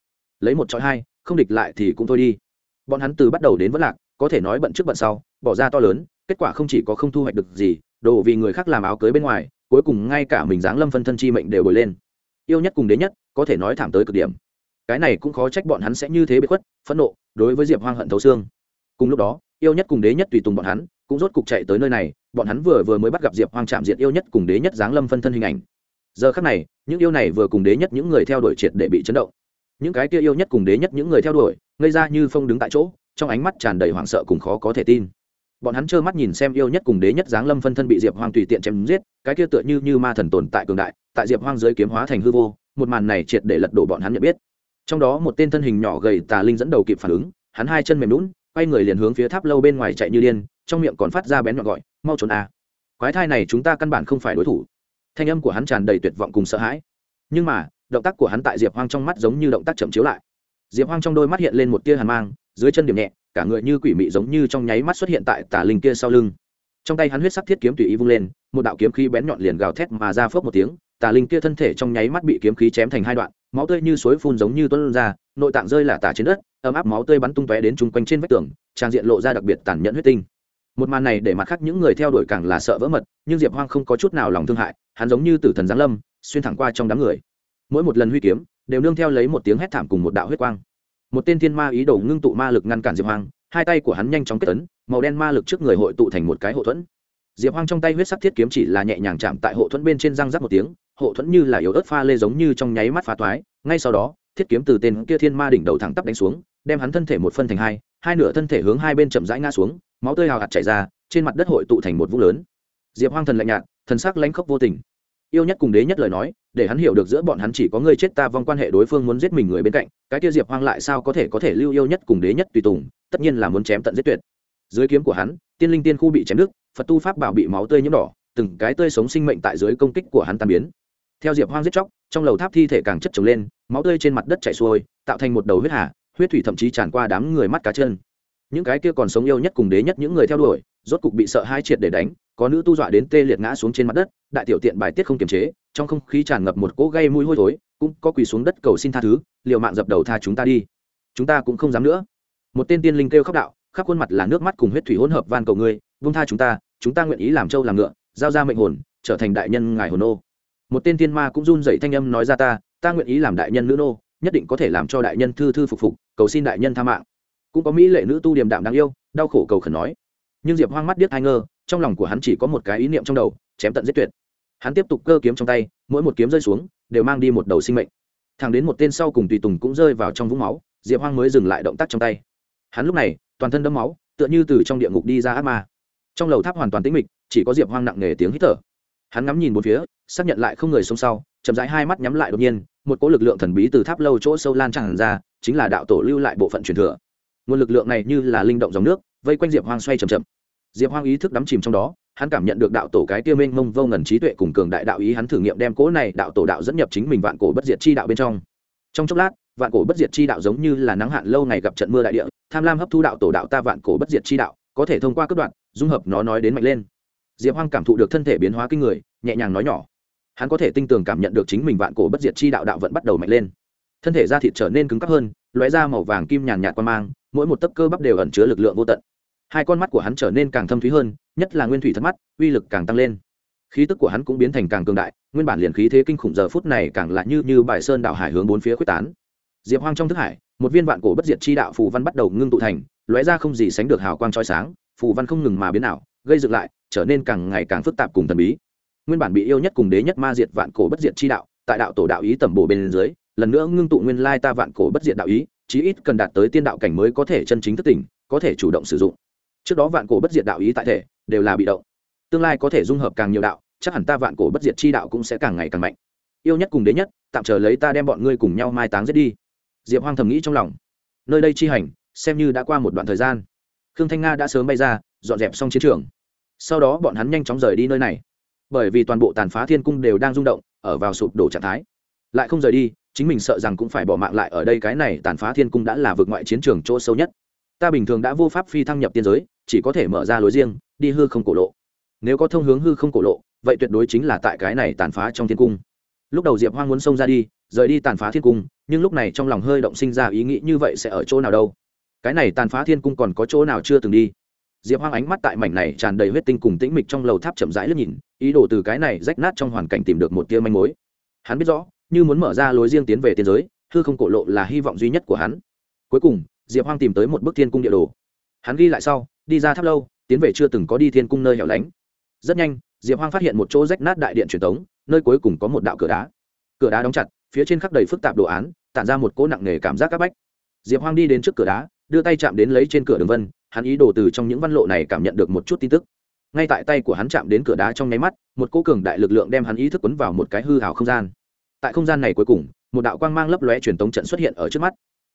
Lấy một chọi hai, không địch lại thì cũng thôi đi. Bọn hắn từ bắt đầu đến vất lạc, có thể nói bận trước bận sau, bỏ ra to lớn, kết quả không chỉ có không thu hoạch được gì, đồ vì người khác làm áo cưới bên ngoài, cuối cùng ngay cả mình giáng lâm phân thân chi mệnh đều bồi lên. Yêu nhất cùng đế nhất, có thể nói thảm tới cực điểm. Cái này cũng khó trách bọn hắn sẽ như thế bị khuất, phẫn nộ, đối với diệp hoang hận thấu xương. Cùng lúc đó, yêu nhất cùng đế nhất tùy tùng bọn hắn, cũng rốt cục chạy tới nơi này bọn hắn vừa vừa mới bắt gặp diệp hoang chạm diện yêu nhất cùng đế nhất giáng lâm phân thân hình ảnh. Giờ khắc này, những yêu này vừa cùng đế nhất những người theo đuổi triệt để bị chấn động. Những cái kia yêu nhất cùng đế nhất những người theo đuổi, ngây ra như phong đứng tại chỗ, trong ánh mắt tràn đầy hoảng sợ cùng khó có thể tin. Bọn hắn trơ mắt nhìn xem yêu nhất cùng đế nhất giáng lâm phân thân bị diệp hoang tùy tiện chém giết, cái kia tựa như như ma thần tồn tại cường đại, tại diệp hoang dưới kiếm hóa thành hư vô, một màn này triệt để lật đổ bọn hắn nhận biết. Trong đó một tên thân hình nhỏ gầy tà linh dẫn đầu kịp phản ứng, hắn hai chân mềm lún quay người liền hướng phía tháp lâu bên ngoài chạy như điên, trong miệng còn phát ra bén nhọn gọi mau trốn a quái thai này chúng ta căn bản không phải đối thủ. Thanh âm của hắn tràn đầy tuyệt vọng cùng sợ hãi. Nhưng mà, động tác của hắn tại diệp hoang trong mắt giống như động tác chậm chiếu lại. Diệp hoang trong đôi mắt hiện lên một tia hàn mang, dưới chân điểm nhẹ, cả người như quỷ mị giống như trong nháy mắt xuất hiện tại Tả linh kia sau lưng. Trong tay hắn huyết sắc thiết kiếm tùy ý vung lên, một đạo kiếm khí bén nhọn liền gào thét mà ra phước một tiếng, tà linh kia thân thể trong nháy mắt bị kiếm khí chém thành hai đoạn, máu tươi như suối phun giống như tuôn ra, nội tạng rơi là tả trên đất, ấm áp máu tươi bắn tung tóe đến chung quanh trên vách tường, trang diện lộ ra đặc biệt tàn nhẫn huyết tinh một màn này để mặt khác những người theo đuổi càng là sợ vỡ mật, nhưng diệp hoang không có chút nào lòng thương hại, hắn giống như tử thần giáng lâm, xuyên thẳng qua trong đám người. Mỗi một lần huy kiếm, đều nương theo lấy một tiếng hét thảm cùng một đạo huyết quang. Một tên thiên ma ý đồ ngưng tụ ma lực ngăn cản diệp hoang, hai tay của hắn nhanh chóng kết tấn, màu đen ma lực trước người hội tụ thành một cái hộ thuẫn. Diệp hoang trong tay huyết sắc thiết kiếm chỉ là nhẹ nhàng chạm tại hộ thuẫn bên trên răng rắc một tiếng, hộ thuẫn như là yếu ớt pha lê giống như trong nháy mắt phá toái, ngay sau đó, thiết kiếm từ tên kia thiên ma đỉnh đầu thẳng tắp đánh xuống, đem hắn thân thể một phân thành hai hai nửa thân thể hướng hai bên chậm rãi ngã xuống máu tươi hào hạt chảy ra, trên mặt đất hội tụ thành một vũng lớn. Diệp hoang thần lạnh nhạt, thần sắc lãnh khốc vô tình. Yêu nhất cùng đế nhất lời nói, để hắn hiểu được giữa bọn hắn chỉ có người chết ta vong quan hệ đối phương muốn giết mình người bên cạnh, cái kia diệp hoang lại sao có thể có thể lưu yêu nhất cùng đế nhất tùy tùng, tất nhiên là muốn chém tận giết tuyệt. Dưới kiếm của hắn, tiên linh tiên khu bị chém đứt, phật tu pháp bảo bị máu tươi nhiễm đỏ, từng cái tươi sống sinh mệnh tại dưới công kích của hắn tan biến. Theo diệp hoang giết chóc, trong lầu tháp thi thể càng chất trồng lên, máu tươi trên mặt đất chảy xuôi, tạo thành một đầu huyết hà, huyết thủy thậm chí tràn qua đám người mắt cá chân những cái kia còn sống yêu nhất cùng đế nhất những người theo đuổi, rốt cục bị sợ hai triệt để đánh, có nữ tu dọa đến tê liệt ngã xuống trên mặt đất, đại tiểu tiện bài tiết không kiềm chế, trong không khí tràn ngập một cỗ gây mùi hôi thối, cũng có quỳ xuống đất cầu xin tha thứ, liều mạng dập đầu tha chúng ta đi. Chúng ta cũng không dám nữa. Một tên tiên linh kêu khóc đạo, khắp khuôn mặt là nước mắt cùng huyết thủy hỗn hợp van cầu ngươi, vung tha chúng ta chúng ta nguyện ý làm trâu làm ngựa, giao ra mệnh hồn, trở thành đại nhân ngài hồn nô. Một tên tiên ma cũng run dậy thanh âm nói ra ta ta nguyện ý làm đại nhân nữ nô, nhất định có thể làm cho đại nhân thư thư phục phục, cầu xin đại nhân tha mạng cũng có mỹ lệ nữ tu điềm đạm đáng yêu, đau khổ cầu khẩn nói. Nhưng diệp hoang mắt biết ai ngơ trong lòng của hắn chỉ có một cái ý niệm trong đầu, chém tận giết tuyệt. Hắn tiếp tục cơ kiếm trong tay, mỗi một kiếm rơi xuống, đều mang đi một đầu sinh mệnh. Thẳng đến một tên sau cùng tùy tùng cũng rơi vào trong vũng máu, diệp hoang mới dừng lại động tác trong tay. Hắn lúc này, toàn thân đẫm máu, tựa như từ trong địa ngục đi ra ác ma. Trong lầu tháp hoàn toàn tĩnh mịch, chỉ có diệp hoang nặng nề tiếng hít thở. Hắn ngắm nhìn một phía, xác nhận lại không người xông sau, chậm rãi hai mắt nhắm lại đột nhiên, một cỗ lực lượng thần bí từ tháp lâu chỗ sâu lan tràn ra, chính là đạo tổ lưu lại bộ phận truyền thừa nguồn lực lượng này như là linh động dòng nước, vây quanh diệp hoang xoay c h ậ m chậm. Diệp hoang ý thức đắm chìm trong đó, hắn cảm nhận được đạo tổ cái tiêu minh mông vô ngần trí tuệ cùng cường đại đạo ý hắn thử nghiệm đem cỗ này đạo tổ đạo dẫn nhập chính mình vạn cổ bất diệt chi đạo bên trong. Trong chốc lát, vạn cổ bất diệt chi đạo giống như là nắng hạn lâu ngày gặp trận mưa đại địa, tham lam hấp thu đạo tổ đạo ta vạn cổ bất diệt chi đạo, có thể thông qua cấp đoạn dung hợp nó nói đến mạnh lên. Diệp hoang cảm thụ được thân thể biến hóa kinh người, nhẹ nhàng nói nhỏ. Hắn có thể tinh tường cảm nhận được chính mình vạn cổ bất diệt chi đạo đạo vẫn bắt đầu mạnh lên. Thân thể da thịt trở nên cứng cắp hơn, lóe da màu vàng kim nhàn nhạt qua mang mỗi một tấc cơ bắp đều ẩn chứa lực lượng vô tận. Hai con mắt của hắn trở nên càng thâm thúy hơn, nhất là nguyên thủy thất mắt, uy lực càng tăng lên. Khí tức của hắn cũng biến thành càng cường đại, nguyên bản liền khí thế kinh khủng giờ phút này càng lạ như như bài sơn đảo hải hướng bốn phía quyết tán. Diệp hoang trong thức hải, một viên vạn cổ bất diệt chi đạo phù văn bắt đầu ngưng tụ thành, lóe ra không gì sánh được hào quang trói sáng, phù văn không ngừng mà biến ảo, gây dựng lại, trở nên càng ngày càng phức tạp cùng thần bí. Nguyên bản bị yêu nhất cùng đế nhất ma diệt vạn cổ bất diệt chi đạo, tại đạo tổ đạo ý tẩm bổ bên dưới, lần nữa ngưng tụ nguyên lai ta vạn cổ bất diệt đạo ý chí ít cần đạt tới tiên đạo cảnh mới có thể chân chính thức tỉnh, có thể chủ động sử dụng. Trước đó vạn cổ bất diệt đạo ý tại thể, đều là bị động. Tương lai có thể dung hợp càng nhiều đạo, chắc hẳn ta vạn cổ bất diệt chi đạo cũng sẽ càng ngày càng mạnh. Yêu nhất cùng đế nhất, tạm chờ lấy ta đem bọn ngươi cùng nhau mai táng giết đi. Diệp hoang thầm nghĩ trong lòng. Nơi đây chi hành, xem như đã qua một đoạn thời gian. Khương thanh nga đã sớm bay ra, dọn dẹp xong chiến trường. Sau đó bọn hắn nhanh chóng rời đi nơi này. Bởi vì toàn bộ tàn phá thiên cung đều đang rung động, ở vào sụp đổ trạng thái. Lại không rời đi chính mình sợ rằng cũng phải bỏ mạng lại ở đây, cái này tàn phá thiên cung đã là vực ngoại chiến trường chỗ sâu nhất. Ta bình thường đã vô pháp phi thăng nhập tiên giới, chỉ có thể mở ra lối riêng, đi hư không cổ lộ. Nếu có thông hướng hư không cổ lộ, vậy tuyệt đối chính là tại cái này tàn phá trong thiên cung. Lúc đầu diệp hoang muốn xông ra đi, rời đi tàn phá thiên cung, nhưng lúc này trong lòng hơi động sinh ra ý nghĩ như vậy sẽ ở chỗ nào đâu? Cái này tàn phá thiên cung còn có chỗ nào chưa từng đi? Diệp hoang ánh mắt tại mảnh này tràn đầy huyết tinh cùng tĩnh mịch trong lầu tháp chậm rãi lướt nhìn, ý đồ từ cái này rách nát trong hoàn cảnh tìm được một tia manh mối. Hắn biết rõ như muốn mở ra lối riêng tiến về tiên giới, hư không cổ lộ là hy vọng duy nhất của hắn. Cuối cùng, diệp hoang tìm tới một bức thiên cung địa đồ. Hắn ghi lại sau, đi ra tháp lâu, tiến về chưa từng có đi thiên cung nơi hẻo lánh. Rất nhanh, diệp hoang phát hiện một chỗ rách nát đại điện truyền thống nơi cuối cùng có một đạo cửa đá. Cửa đá đóng chặt, phía trên khắc đầy phức tạp đồ án, tản ra một cỗ nặng nề cảm giác c áp bách. Diệp hoang đi đến trước cửa đá, đưa tay chạm đến lấy trên cửa đường vân, hắn ý đồ từ trong những văn lộ này cảm nhận được một chút tin tức. Ngay tại tay của hắn chạm đến cửa đá trong nháy mắt, một cỗ cường đại lực lượng đem hắn ý thức quấn vào một cái hư hào không gian tại không gian này cuối cùng, một đạo quang mang lấp lóe truyền tống trận xuất hiện ở trước mắt.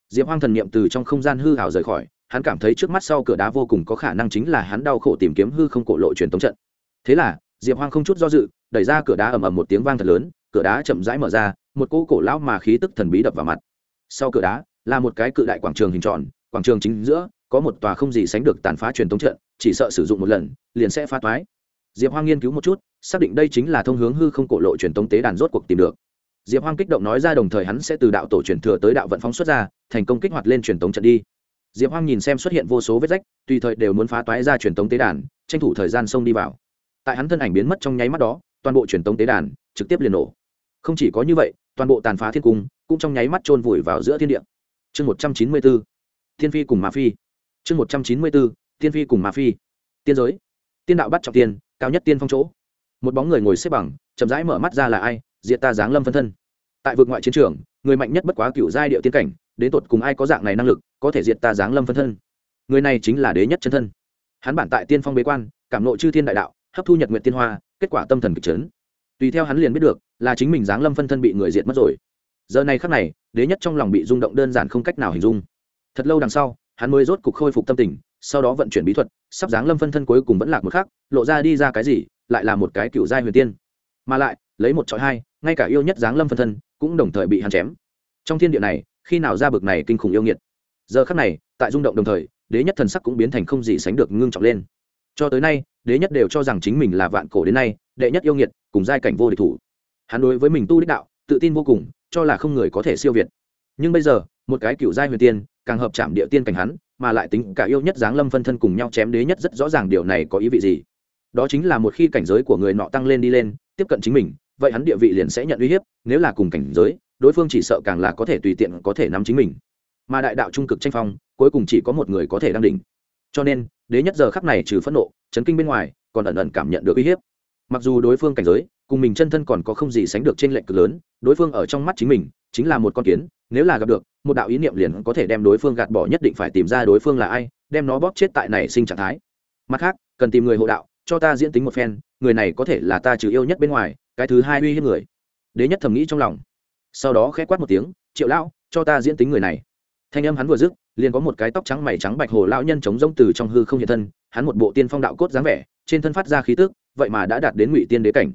Diệp hoang thần niệm từ trong không gian hư hào rời khỏi, hắn cảm thấy trước mắt sau cửa đá vô cùng có khả năng chính là hắn đau khổ tìm kiếm hư không cổ lộ truyền tống trận. Thế là, diệp hoang không chút do dự, đẩy ra cửa đá ầm ầm một tiếng vang thật lớn, cửa đá chậm rãi mở ra, một cỗ cổ lão mà khí tức thần bí đập vào mặt. Sau cửa đá, là một cái cự đại quảng trường hình tròn, quảng trường chính giữa, có một tòa không gì sánh được tàn phá truyền tống trận, chỉ sợ sử dụng một lần, liền sẽ phá toái. Diệp hoang nghiên cứu một chút, xác định đây chính là thông hướng hư không cổ lộ truyền tống tế đàn rốt cuộc tìm được diệp hoang kích động nói ra đồng thời hắn sẽ từ đạo tổ truyền thừa tới đạo vận phóng xuất ra, thành công kích hoạt lên truyền tống trận đi. Diệp hoang nhìn xem xuất hiện vô số vết rách, tùy thời đều muốn phá toái ra truyền tống tế đàn, tranh thủ thời gian xông đi vào. Tại hắn thân ảnh biến mất trong nháy mắt đó, toàn bộ truyền tống tế đàn trực tiếp liền nổ. Không chỉ có như vậy, toàn bộ tàn phá thiên cung cũng trong nháy mắt chôn vùi vào giữa thiên địa. Chương một trăm chín mươi bốn, thiên phi cùng ma phi. Chương một trăm chín mươi bốn, thiên phi cùng ma phi. Tiên giới. Tiên đạo bắt trọng tiên, cao nhất tiên phong chỗ. Một bóng người ngồi xếp bằng, chậm rãi mở mắt ra là ai diệt ta giáng lâm phân thân. Tại vực ngoại chiến trường, người mạnh nhất bất quá cựu giai điệu tiên cảnh, đến tột cùng ai có dạng này năng lực, có thể diệt ta giáng lâm phân thân? Người này chính là đế nhất chân thân. Hắn bản tại tiên phong bế quan, cảm nộ chư thiên đại đạo, hấp thu nhật nguyện tiên hoa, kết quả tâm thần kịch trấn tùy theo hắn liền biết được, là chính mình giáng lâm phân thân bị người diệt mất rồi. Giờ này khắc này, đế nhất trong lòng bị rung động đơn giản không cách nào hình dung. Thật lâu đằng sau, hắn mới rốt cục khôi phục tâm tình, sau đó vận chuyển bí thuật, sắp giáng lâm phân thân cuối cùng vẫn lạc một khắc, lộ ra đi ra cái gì, lại là một cái cựu giai huyền tiên. Mà lại lấy một trọi hai, ngay cả yêu nhất giáng lâm phân thân cũng đồng thời bị hắn chém. Trong thiên địa này, khi nào ra bực này kinh khủng yêu nghiệt? Giờ khắc này, tại rung động đồng thời, đế nhất thần sắc cũng biến thành không gì sánh được ngưng trọng lên. Cho tới nay, đế nhất đều cho rằng chính mình là vạn cổ đến nay, đệ nhất yêu nghiệt, cùng giai cảnh vô địch thủ. Hắn đối với mình tu đích đạo, tự tin vô cùng, cho là không người có thể siêu việt. Nhưng bây giờ, một cái cựu giai huyền tiên, càng hợp chạm địa tiên cảnh hắn, mà lại tính cả yêu nhất giáng lâm phân thân cùng nhau chém đế nhất rất rõ ràng điều này có ý vị gì. Đó chính là một khi cảnh giới của người nọ tăng lên đi lên, tiếp cận chính mình vậy hắn địa vị liền sẽ nhận uy hiếp, nếu là cùng cảnh giới, đối phương chỉ sợ càng là có thể tùy tiện có thể nắm chính mình. Mà đại đạo trung cực tranh phong, cuối cùng chỉ có một người có thể đăng đỉnh. Cho nên, đế nhất giờ khắc này trừ phẫn nộ, chấn kinh bên ngoài, còn ẩn ẩn cảm nhận được uy hiếp. Mặc dù đối phương cảnh giới, cùng mình chân thân còn có không gì sánh được trên lệnh cực lớn, đối phương ở trong mắt chính mình, chính là một con kiến, nếu là gặp được, một đạo ý niệm liền có thể đem đối phương gạt bỏ nhất định phải tìm ra đối phương là ai, đem nó bóp chết tại này sinh trạng thái. Mặt khác, cần tìm người hộ đạo, cho ta diễn tính một phen, người này có thể là ta trừ yêu nhất bên ngoài cái thứ hai uy hiếp người. Đế nhất thầm nghĩ trong lòng. Sau đó khẽ quát một tiếng, triệu lão, cho ta diễn tính người này. Thanh âm hắn vừa dứt, liền có một cái tóc trắng mày trắng bạch hồ lão nhân chống rông từ trong hư không hiện thân, hắn một bộ tiên phong đạo cốt dáng vẻ, trên thân phát ra khí tức, vậy mà đã đạt đến ngụy tiên đế cảnh.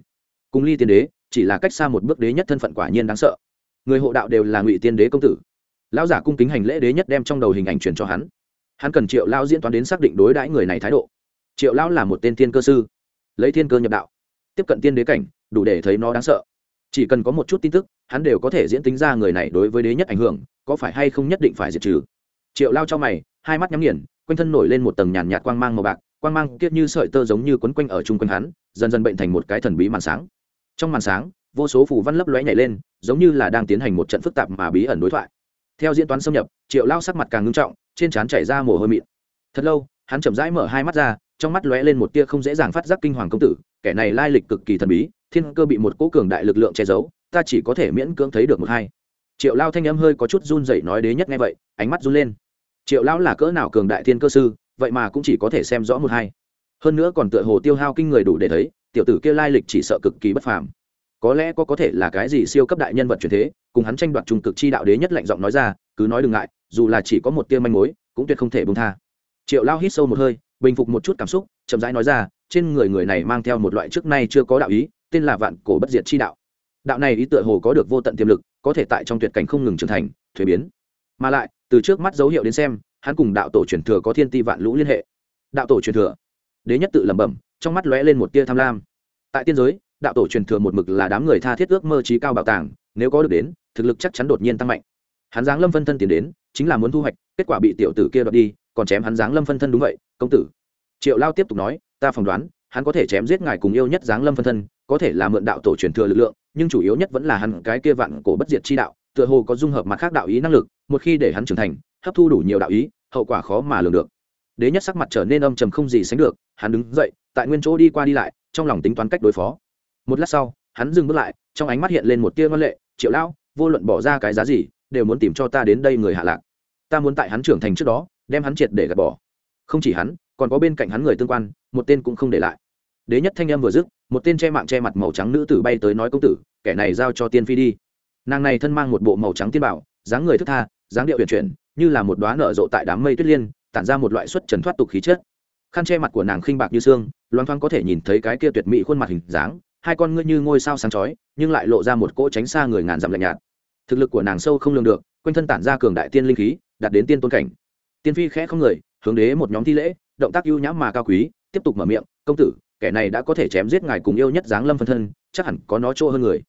Cùng ly tiên đế, chỉ là cách xa một bước đế nhất thân phận quả nhiên đáng sợ. Người hộ đạo đều là ngụy tiên đế công tử. Lão giả cung kính hành lễ đế nhất đem trong đầu hình ảnh truyền cho hắn. Hắn cần triệu lao diễn toán đến xác định đối đãi người này thái độ. Triệu lão là một tên tiên cơ sư, lấy thiên cơ nhập đạo, tiếp cận tiên đế cảnh đủ để thấy nó đáng sợ. Chỉ cần có một chút tin tức, hắn đều có thể diễn tính ra người này đối với đế nhất ảnh hưởng, có phải hay không nhất định phải diệt trừ. Triệu lao cho mày, hai mắt nhắm nghiền, quanh thân nổi lên một tầng nhàn nhạt quang mang màu bạc, quang mang kiết như sợi tơ giống như quấn quanh ở chung quanh hắn, dần dần bệnh thành một cái thần bí màn sáng. Trong màn sáng, vô số phù văn lấp lóe nhảy lên, giống như là đang tiến hành một trận phức tạp mà bí ẩn đối thoại. Theo diễn toán xâm nhập, triệu lao sắc mặt càng ngưng trọng, trên trán chảy ra mồ hôi mịn. Thật lâu, hắn chậm rãi mở hai mắt ra trong mắt lóe lên một tia không dễ dàng phát giác kinh hoàng công tử, kẻ này lai lịch cực kỳ thần bí, thiên cơ bị một cỗ cường đại lực lượng che giấu, ta chỉ có thể miễn cưỡng thấy được một hai. Triệu lao thanh âm hơi có chút run dậy nói đế nhất nghe vậy, ánh mắt run lên. Triệu lão là cỡ nào cường đại thiên cơ sư, vậy mà cũng chỉ có thể xem rõ một hai. Hơn nữa còn tựa hồ tiêu hao kinh người đủ để thấy, tiểu tử kia lai lịch chỉ sợ cực kỳ bất phàm. Có lẽ có có thể là cái gì siêu cấp đại nhân vật truyền thế, cùng hắn tranh đoạt trung cực chi đạo đế nhất lạnh giọng nói ra, cứ nói đừng ngại, dù là chỉ có một tia manh mối, cũng tuyệt không thể bông tha. Triệu lao hít sâu một hơi bình phục một chút cảm xúc, chậm rãi nói ra, trên người người này mang theo một loại trước nay chưa có đạo ý, tên là vạn cổ bất diệt chi đạo. Đạo này ý tựa hồ có được vô tận tiềm lực, có thể tại trong tuyệt cảnh không ngừng trưởng thành, thuế biến. Mà lại, từ trước mắt dấu hiệu đến xem, hắn cùng đạo tổ truyền thừa có thiên ti vạn lũ liên hệ. Đạo tổ truyền thừa. Đế nhất tự lẩm bẩm, trong mắt lóe lên một tia tham lam. Tại tiên giới, đạo tổ truyền thừa một mực là đám người tha thiết ước mơ trí cao bảo tàng, nếu có được đến, thực lực chắc chắn đột nhiên tăng mạnh. Hắn giáng lâm phân thân tiến đến, chính là muốn thu hoạch, kết quả bị tiểu tử kia đoạt đi, còn chém hắn giáng lâm phân thân đúng vậy công tử. Triệu lao tiếp tục nói, ta phỏng đoán, hắn có thể chém giết ngài cùng yêu nhất giáng lâm phân thân, có thể là mượn đạo tổ truyền thừa lực lượng, nhưng chủ yếu nhất vẫn là hắn cái kia vạn cổ bất diệt chi đạo, tựa hồ có dung hợp mặt khác đạo ý năng lực, một khi để hắn trưởng thành, hấp thu đủ nhiều đạo ý, hậu quả khó mà lường được. Đế nhất sắc mặt trở nên âm trầm không gì sánh được, hắn đứng dậy, tại nguyên chỗ đi qua đi lại, trong lòng tính toán cách đối phó. Một lát sau, hắn dừng bước lại, trong ánh mắt hiện lên một tia ngân lệ, triệu lão vô luận bỏ ra cái giá gì, đều muốn tìm cho ta đến đây người hạ lạc. Ta muốn tại hắn trưởng thành trước đó, đem hắn triệt để gạt bỏ không chỉ hắn, còn có bên cạnh hắn người tương quan, một tên cũng không để lại. Đế nhất thanh em vừa dứt, một tên che mạng che mặt màu trắng nữ tử bay tới nói công tử, kẻ này giao cho tiên phi đi. Nàng này thân mang một bộ màu trắng tiên bảo, dáng người thức tha, dáng điệu huyền chuyển, như là một đoá nở rộ tại đám mây tuyết liên, tản ra một loại xuất trần thoát tục khí chất. Khăn che mặt của nàng khinh bạc như xương loan thoáng có thể nhìn thấy cái kia tuyệt mỹ khuôn mặt hình dáng, hai con ngươi như ngôi sao sáng chói, nhưng lại lộ ra một cỗ tránh xa người ngàn dặm lạnh nhạt. Thực lực của nàng sâu không lường được, quanh thân tản ra cường đại tiên linh khí, đạt đến tiên tôn cảnh. Tiên phi khẽ không người hướng đế một nhóm thi lễ, động tác ưu nhãm mà cao quý, tiếp tục mở miệng, công tử, kẻ này đã có thể chém giết ngài cùng yêu nhất giáng lâm phân thân, chắc hẳn có nó chỗ hơn người.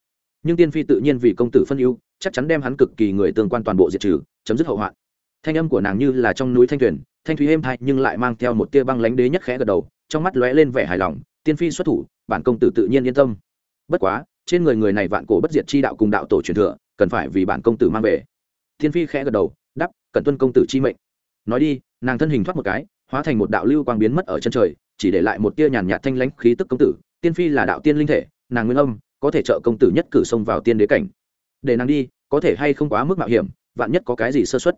Nhưng tiên phi tự nhiên vì công tử phân ưu, chắc chắn đem hắn cực kỳ người tương quan toàn bộ diệt trừ, chấm dứt hậu hoạn. Thanh âm của nàng như là trong núi thanh tuyền, thanh thúy êm thai nhưng lại mang theo một tia băng lánh đế nhất khẽ gật đầu, trong mắt lóe lên vẻ hài lòng, tiên phi xuất thủ, bản công tử tự nhiên yên tâm. Bất quá, trên người người này vạn cổ bất diệt chi đạo cùng đạo tổ truyền thừa, cần phải vì bản công tử mang về. Tiên phi khẽ gật đầu đắp cần tuân công tử chi mệnh. Nói đi nàng thân hình thoát một cái, hóa thành một đạo lưu quang biến mất ở chân trời, chỉ để lại một tia nhàn nhạt thanh lãnh khí tức công tử, tiên phi là đạo tiên linh thể, nàng nguyên âm, có thể trợ công tử nhất cử xông vào tiên đế cảnh. Để nàng đi, có thể hay không quá mức mạo hiểm, vạn nhất có cái gì sơ xuất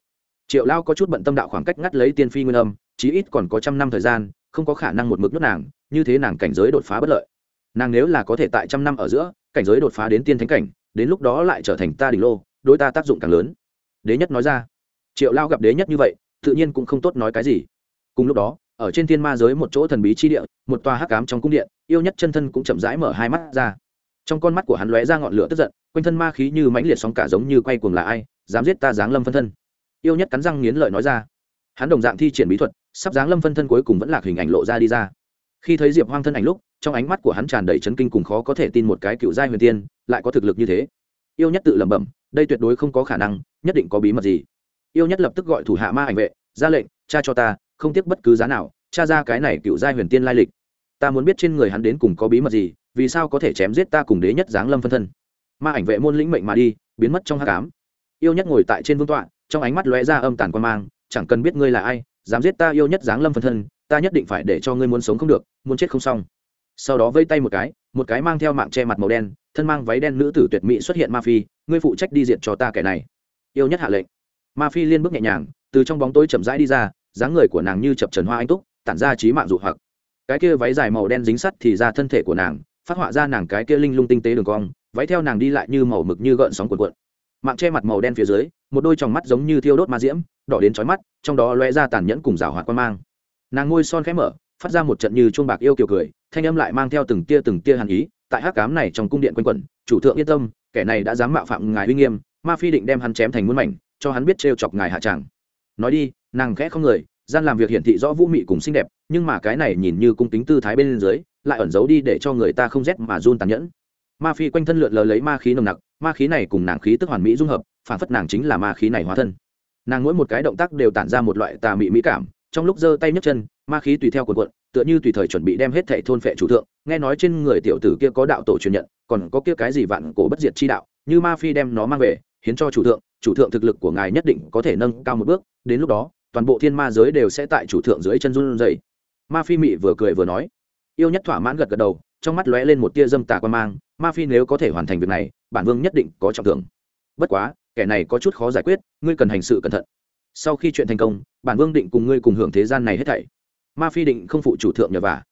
triệu lao có chút bận tâm đạo khoảng cách ngắt lấy tiên phi nguyên âm, chí ít còn có trăm năm thời gian, không có khả năng một mực nước nàng, như thế nàng cảnh giới đột phá bất lợi. Nàng nếu là có thể tại trăm năm ở giữa, cảnh giới đột phá đến tiên thánh cảnh, đến lúc đó lại trở thành ta đỉnh lô, đối ta tác dụng càng lớn. Đế nhất nói ra. Triệu lao gặp đế nhất như vậy tự nhiên cũng không tốt nói cái gì. Cùng lúc đó, ở trên thiên ma giới một chỗ thần bí chi địa, một tòa hắc cám trong cung điện, yêu nhất chân thân cũng chậm rãi mở hai mắt ra. Trong con mắt của hắn lóe ra ngọn lửa tức giận, quanh thân ma khí như mãnh liệt sóng cả giống như quay cuồng là ai, dám giết ta giáng lâm phân thân. Yêu nhất cắn răng nghiến lợi nói ra. Hắn đồng dạng thi triển bí thuật, sắp giáng lâm phân thân cuối cùng vẫn là hình ảnh lộ ra đi ra. Khi thấy diệp hoang thân ảnh lúc, trong ánh mắt của hắn tràn đầy chấn kinh cùng khó có thể tin một cái cựu giai huyền tiên, lại có thực lực như thế. Yêu nhất tự lẩm bẩm, đây tuyệt đối không có khả năng, nhất định có bí mật gì yêu nhất lập tức gọi thủ hạ ma ảnh vệ, ra lệnh, cha cho ta, không tiếc bất cứ giá nào, cha ra cái này cựu giai huyền tiên lai lịch. Ta muốn biết trên người hắn đến cùng có bí mật gì, vì sao có thể chém giết ta cùng đế nhất giáng lâm phân thân. Ma ảnh vệ môn lĩnh mệnh mà đi, biến mất trong hát cám yêu nhất ngồi tại trên vương tọa, trong ánh mắt lóe ra âm tàn quan mang, chẳng cần biết ngươi là ai, dám giết ta yêu nhất giáng lâm phân thân, ta nhất định phải để cho ngươi muốn sống không được, muốn chết không xong. Sau đó vây tay một cái một cái mang theo mạng che mặt màu đen, thân mang váy đen nữ tử tuyệt mỹ xuất hiện ma phi, ngươi phụ trách đi diện cho ta kẻ này. Yêu nhất hạ lệnh ma phi liên bước nhẹ nhàng, từ trong bóng tối chậm rãi đi ra, dáng người của nàng như chập trần hoa anh túc, tản ra trí mạng dụ hoặc. Cái kia váy dài màu đen dính sắt thì ra thân thể của nàng, phát họa ra nàng cái kia linh lung tinh tế đường cong, váy theo nàng đi lại như màu mực như gợn sóng cuộn cuộn. Mạng che mặt màu đen phía dưới, một đôi tròng mắt giống như thiêu đốt ma diễm, đỏ đến chói mắt, trong đó loe ra tàn nhẫn cùng rào hoạt quan mang. Nàng ngôi son khẽ mở, phát ra một trận như chuông bạc yêu kiều cười, thanh âm lại mang theo từng tia từng tia hàn ý, tại hắc cám này trong cung điện quanh quẩn, chủ thượng yên tâm, kẻ này đã dám mạo phạm ngài uy nghiêm, ma phi định đem hắn chém thành muôn mảnh cho hắn biết trêu chọc ngài hạ tràng. Nói đi, nàng khẽ không người, gian làm việc hiển thị rõ vũ mị cùng xinh đẹp, nhưng mà cái này nhìn như cung kính tư thái bên dưới, lại ẩn giấu đi để cho người ta không rét mà run tàn nhẫn. Ma phi quanh thân lượn lờ lấy ma khí nồng nặc, ma khí này cùng nàng khí tức hoàn mỹ dung hợp, phản phất nàng chính là ma khí này hóa thân. Nàng mỗi một cái động tác đều tản ra một loại tà mị mỹ cảm, trong lúc giơ tay nhấc chân, ma khí tùy theo quần quận tựa như tùy thời chuẩn bị đem hết thệ thôn phệ chủ thượng. Nghe nói trên người tiểu tử kia có đạo tổ truyền nhận, còn có kia cái gì vạn cổ bất diệt chi đạo, như ma phi đem nó mang về, hiến cho chủ thượng chủ thượng thực lực của ngài nhất định có thể nâng cao một bước, đến lúc đó, toàn bộ thiên ma giới đều sẽ tại chủ thượng dưới chân run dày ma phi mị vừa cười vừa nói. Yêu nhất thỏa mãn gật gật đầu, trong mắt lóe lên một tia dâm tà quan mang, ma phi nếu có thể hoàn thành việc này, bản vương nhất định có trọng thưởng. Bất quá, kẻ này có chút khó giải quyết, ngươi cần hành sự cẩn thận. Sau khi chuyện thành công, bản vương định cùng ngươi cùng hưởng thế gian này hết thảy. Ma phi định không phụ chủ thượng nhờ vả.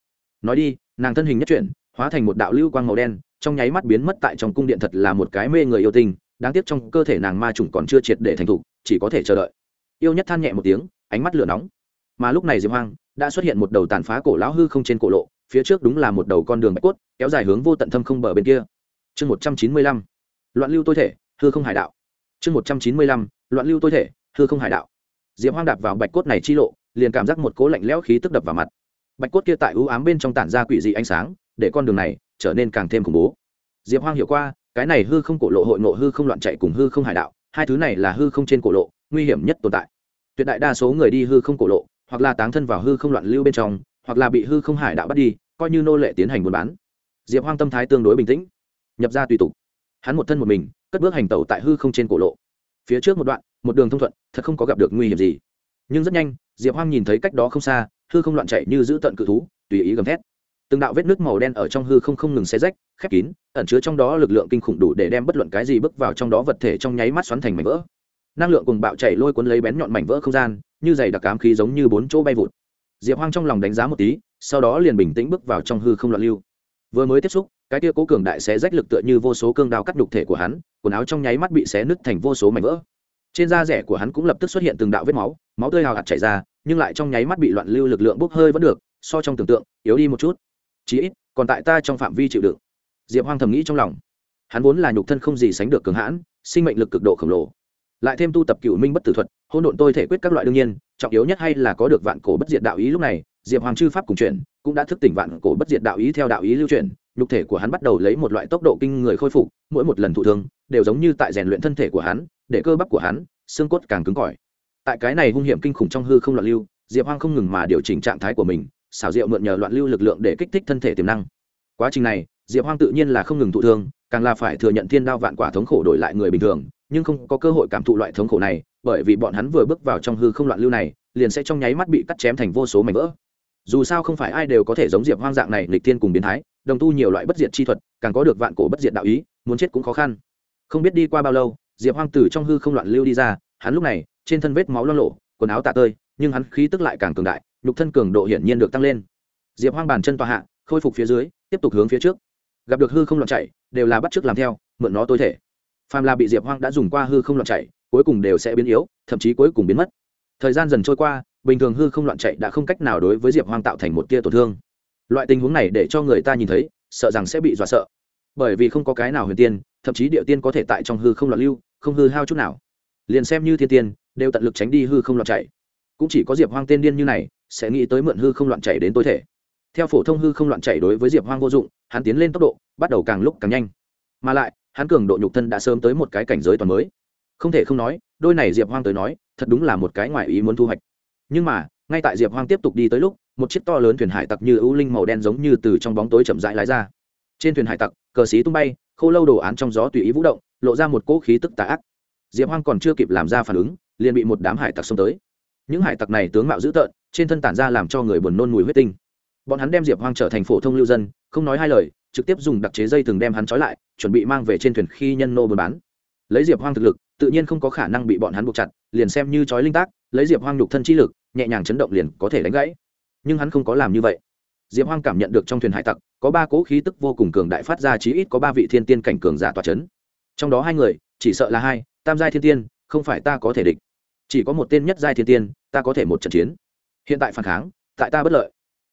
Nói đi, nàng thân hình nhất chuyển, hóa thành một đạo lưu quang màu đen, trong nháy mắt biến mất tại trong cung điện thật là một cái mê người yêu tình đáng tiếc trong cơ thể nàng ma trùng còn chưa triệt để thành thục, chỉ có thể chờ đợi. Yêu nhất than nhẹ một tiếng, ánh mắt lửa nóng. Mà lúc này diệp hoang đã xuất hiện một đầu tàn phá cổ lão hư không trên cổ lộ, phía trước đúng là một đầu con đường bạch cốt, kéo dài hướng vô tận thâm không bờ bên kia. Chương một trăm chín mươi lăm, loạn lưu tôi thể, hư không hải đạo. Chương một trăm chín mươi lăm, loạn lưu tôi thể, hư không hải đạo. Diệp hoang đạp vào bạch cốt này chi lộ, liền cảm giác một cố lạnh lẽo khí tức đập vào mặt. Bạch cốt kia tại ưu ám bên trong tản ra quỷ dị ánh sáng, để con đường này trở nên càng thêm khủng bố. Diệp hoang hiểu qua cái này hư không cổ lộ hội ngộ hư không loạn chạy cùng hư không hải đạo, hai thứ này là hư không trên cổ lộ, nguy hiểm nhất tồn tại. Tuyệt đại đa số người đi hư không cổ lộ, hoặc là táng thân vào hư không loạn lưu bên trong, hoặc là bị hư không hải đạo bắt đi, coi như nô lệ tiến hành buôn bán. Diệp hoang tâm thái tương đối bình tĩnh, nhập ra tùy tục. Hắn một thân một mình, cất bước hành tẩu tại hư không trên cổ lộ. Phía trước một đoạn, một đường thông thuận, thật không có gặp được nguy hiểm gì. Nhưng rất nhanh, diệp hoang nhìn thấy cách đó không xa, hư không loạn chạy như giữ tận cự thú, tùy ý gầm thét từng đạo vết nước màu đen ở trong hư không không ngừng xé rách, khép kín, ẩn chứa trong đó lực lượng kinh khủng đủ để đem bất luận cái gì bước vào trong đó vật thể trong nháy mắt xoắn thành mảnh vỡ. Năng lượng cùng bạo chảy lôi cuốn lấy bén nhọn mảnh vỡ không gian, như dày đặc cám khí giống như bốn chỗ bay vụt. Diệp hoang trong lòng đánh giá một tí, sau đó liền bình tĩnh bước vào trong hư không loạn lưu. Vừa mới tiếp xúc, cái tia cố cường đại xé rách lực tựa như vô số cương đao cắt đục thể của hắn, quần áo trong nháy mắt bị xé nứt thành vô số mảnh vỡ. Trên da rẻ của hắn cũng lập tức xuất hiện từng đạo vết máu máu tươi hào hạt chảy ra, nhưng lại trong nháy mắt bị loạn lưu lực lượng bốc hơi vẫn được, so trong tưởng tượng, yếu đi một chút chí ít, còn tại ta trong phạm vi chịu đựng. Diệp hoang thầm nghĩ trong lòng. Hắn vốn là nhục thân không gì sánh được cường hãn, sinh mệnh lực cực độ khổng lồ. Lại thêm tu tập cựu minh bất tử thuật hôn độn tôi thể quyết các loại đương nhiên, trọng yếu nhất hay là có được vạn cổ bất diệt đạo ý lúc này, diệp hoàng chư pháp cùng chuyển, cũng đã thức tỉnh vạn cổ bất diệt đạo ý theo đạo ý lưu truyền nhục thể của hắn bắt đầu lấy một loại tốc độ kinh người khôi phục, mỗi một lần thụ thương, đều giống như tại rèn luyện thân thể của hắn, để cơ bắp của hắn, xương cốt càng cứng cỏi. Tại cái này hung hiểm kinh khủng trong hư không loạn lưu, diệp hoang không ngừng mà điều chỉnh trạng thái của mình xảo diệu mượn nhờ loạn lưu lực lượng để kích thích thân thể tiềm năng. Quá trình này, diệp hoang tự nhiên là không ngừng thụ thương, càng là phải thừa nhận thiên đao vạn quả thống khổ đổi lại người bình thường, nhưng không có cơ hội cảm thụ loại thống khổ này, bởi vì bọn hắn vừa bước vào trong hư không loạn lưu này, liền sẽ trong nháy mắt bị cắt chém thành vô số mảnh vỡ. Dù sao không phải ai đều có thể giống diệp hoang dạng này lịch thiên cùng biến thái, đồng tu nhiều loại bất diệt chi thuật, càng có được vạn cổ bất diệt đạo ý, muốn chết cũng khó khăn. Không biết đi qua bao lâu, diệp hoang từ trong hư không loạn lưu đi ra, hắn lúc này, trên thân vết máu lo lộ quần áo tạ tơi, nhưng hắn khí tức lại càng cường đại nhục thân cường độ hiển nhiên được tăng lên. Diệp hoang bàn chân tòa hạ, khôi phục phía dưới, tiếp tục hướng phía trước. Gặp được hư không loạn chạy, đều là bắt t làm theo, mượn nó tối thể. Phàm là bị diệp hoang đã dùng qua hư không loạn chạy, cuối cùng đều sẽ biến yếu, thậm chí cuối cùng biến mất. Thời gian dần trôi qua, bình thường hư không loạn chạy đã không cách nào đối với diệp hoang tạo thành một tia tổn thương. Loại tình huống này để cho người ta nhìn thấy, sợ rằng sẽ bị dọa sợ. Bởi vì không có cái nào huyền tiên, thậm chí địa tiên có thể tại trong hư không loạn lưu, không hư hao chút nào. Liền xem như thiên tiên, đều tận lực tránh đi hư không loạn chạy cũng chỉ có diệp hoang tên điên như này, sẽ nghĩ tới mượn hư không loạn chạy đến tối thể. Theo phổ thông hư không loạn chạy đối với diệp hoang vô dụng, hắn tiến lên tốc độ, bắt đầu càng lúc càng nhanh. Mà lại, hắn cường độ nhục thân đã sớm tới một cái cảnh giới toàn mới. Không thể không nói, đôi này diệp hoang tới nói, thật đúng là một cái ngoài ý muốn thu hoạch. Nhưng mà, ngay tại diệp hoang tiếp tục đi tới lúc, một chiếc to lớn thuyền hải tặc như ưu linh màu đen giống như từ trong bóng tối chậm rãi lái ra. Trên thuyền hải tặc, cờ xí tung bay, khô lâu đồ án trong gió tùy ý vũ động, lộ ra một cỗ khí tức tà ác. Diệp hoang còn chưa kịp làm ra phản ứng, liền bị một đám hải tặc xông tới những hải tặc này tướng mạo dữ tợn, trên thân tản ra làm cho người buồn nôn mùi huyết tinh. Bọn hắn đem diệp hoang trở thành phổ thông lưu dân, không nói hai lời, trực tiếp dùng đặc chế dây thừng đem hắn trói lại, chuẩn bị mang về trên thuyền khi nhân nô buôn bán. Lấy diệp hoang thực lực, tự nhiên không có khả năng bị bọn hắn buộc chặt, liền xem như trói linh tác, lấy diệp hoang nhục thân chi lực, nhẹ nhàng chấn động liền có thể đánh gãy. Nhưng hắn không có làm như vậy. Diệp hoang cảm nhận được trong thuyền hải tặc, có ba cỗ khí tức vô cùng cường đại phát ra chí ít có ba vị thiên tiên cảnh cường giả tòa c h ấ n trong đó hai người, chỉ sợ là hai, tam giai thiên tiên, không phải ta có thể địch chỉ có một tên nhất giai thiên tiên, ta có thể một trận chiến. Hiện tại phản kháng, tại ta bất lợi.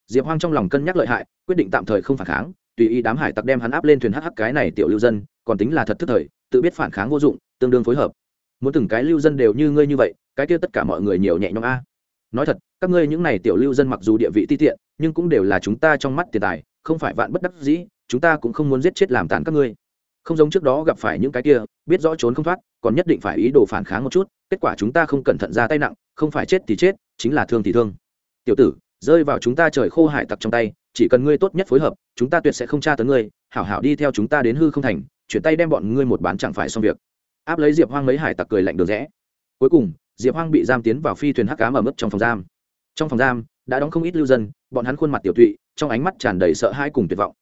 Diệp hoang trong lòng cân nhắc lợi hại, quyết định tạm thời không phản kháng, tùy ý đám hải tặc đem hắn áp lên thuyền hh cái này tiểu lưu dân, còn tính là thật thức thời, tự biết phản kháng vô dụng, tương đương phối hợp. Muốn từng cái lưu dân đều như ngươi như vậy, cái kia tất cả mọi người nhiều nhẹ nhõm a. Nói thật, các ngươi những này tiểu lưu dân mặc dù địa vị ti tiện, nhưng cũng đều là chúng ta trong mắt tiền tài, không phải vạn bất đắc dĩ, chúng ta cũng không muốn giết chết làm tàn các ngươi. Không giống trước đó gặp phải những cái kia, biết rõ trốn không thoát, còn nhất định phải ý đồ phản kháng một chút kết quả chúng ta không cẩn thận ra tay nặng, không phải chết thì chết, chính là thương thì thương. Tiểu tử, rơi vào chúng ta trời khô hải tặc trong tay, chỉ cần ngươi tốt nhất phối hợp, chúng ta tuyệt sẽ không tra tấn ngươi, hảo hảo đi theo chúng ta đến hư không thành, chuyển tay đem bọn ngươi một bán chẳng phải xong việc. Áp lấy diệp hoang mấy hải tặc cười lạnh được rẽ cuối cùng, diệp hoang bị giam tiến vào phi thuyền hắc cám ở mức trong phòng giam. Trong phòng giam, đã đóng không ít lưu dân, bọn hắn khuôn mặt tiểu tụy, trong ánh mắt tràn đầy sợ hãi cùng tuyệt vọng.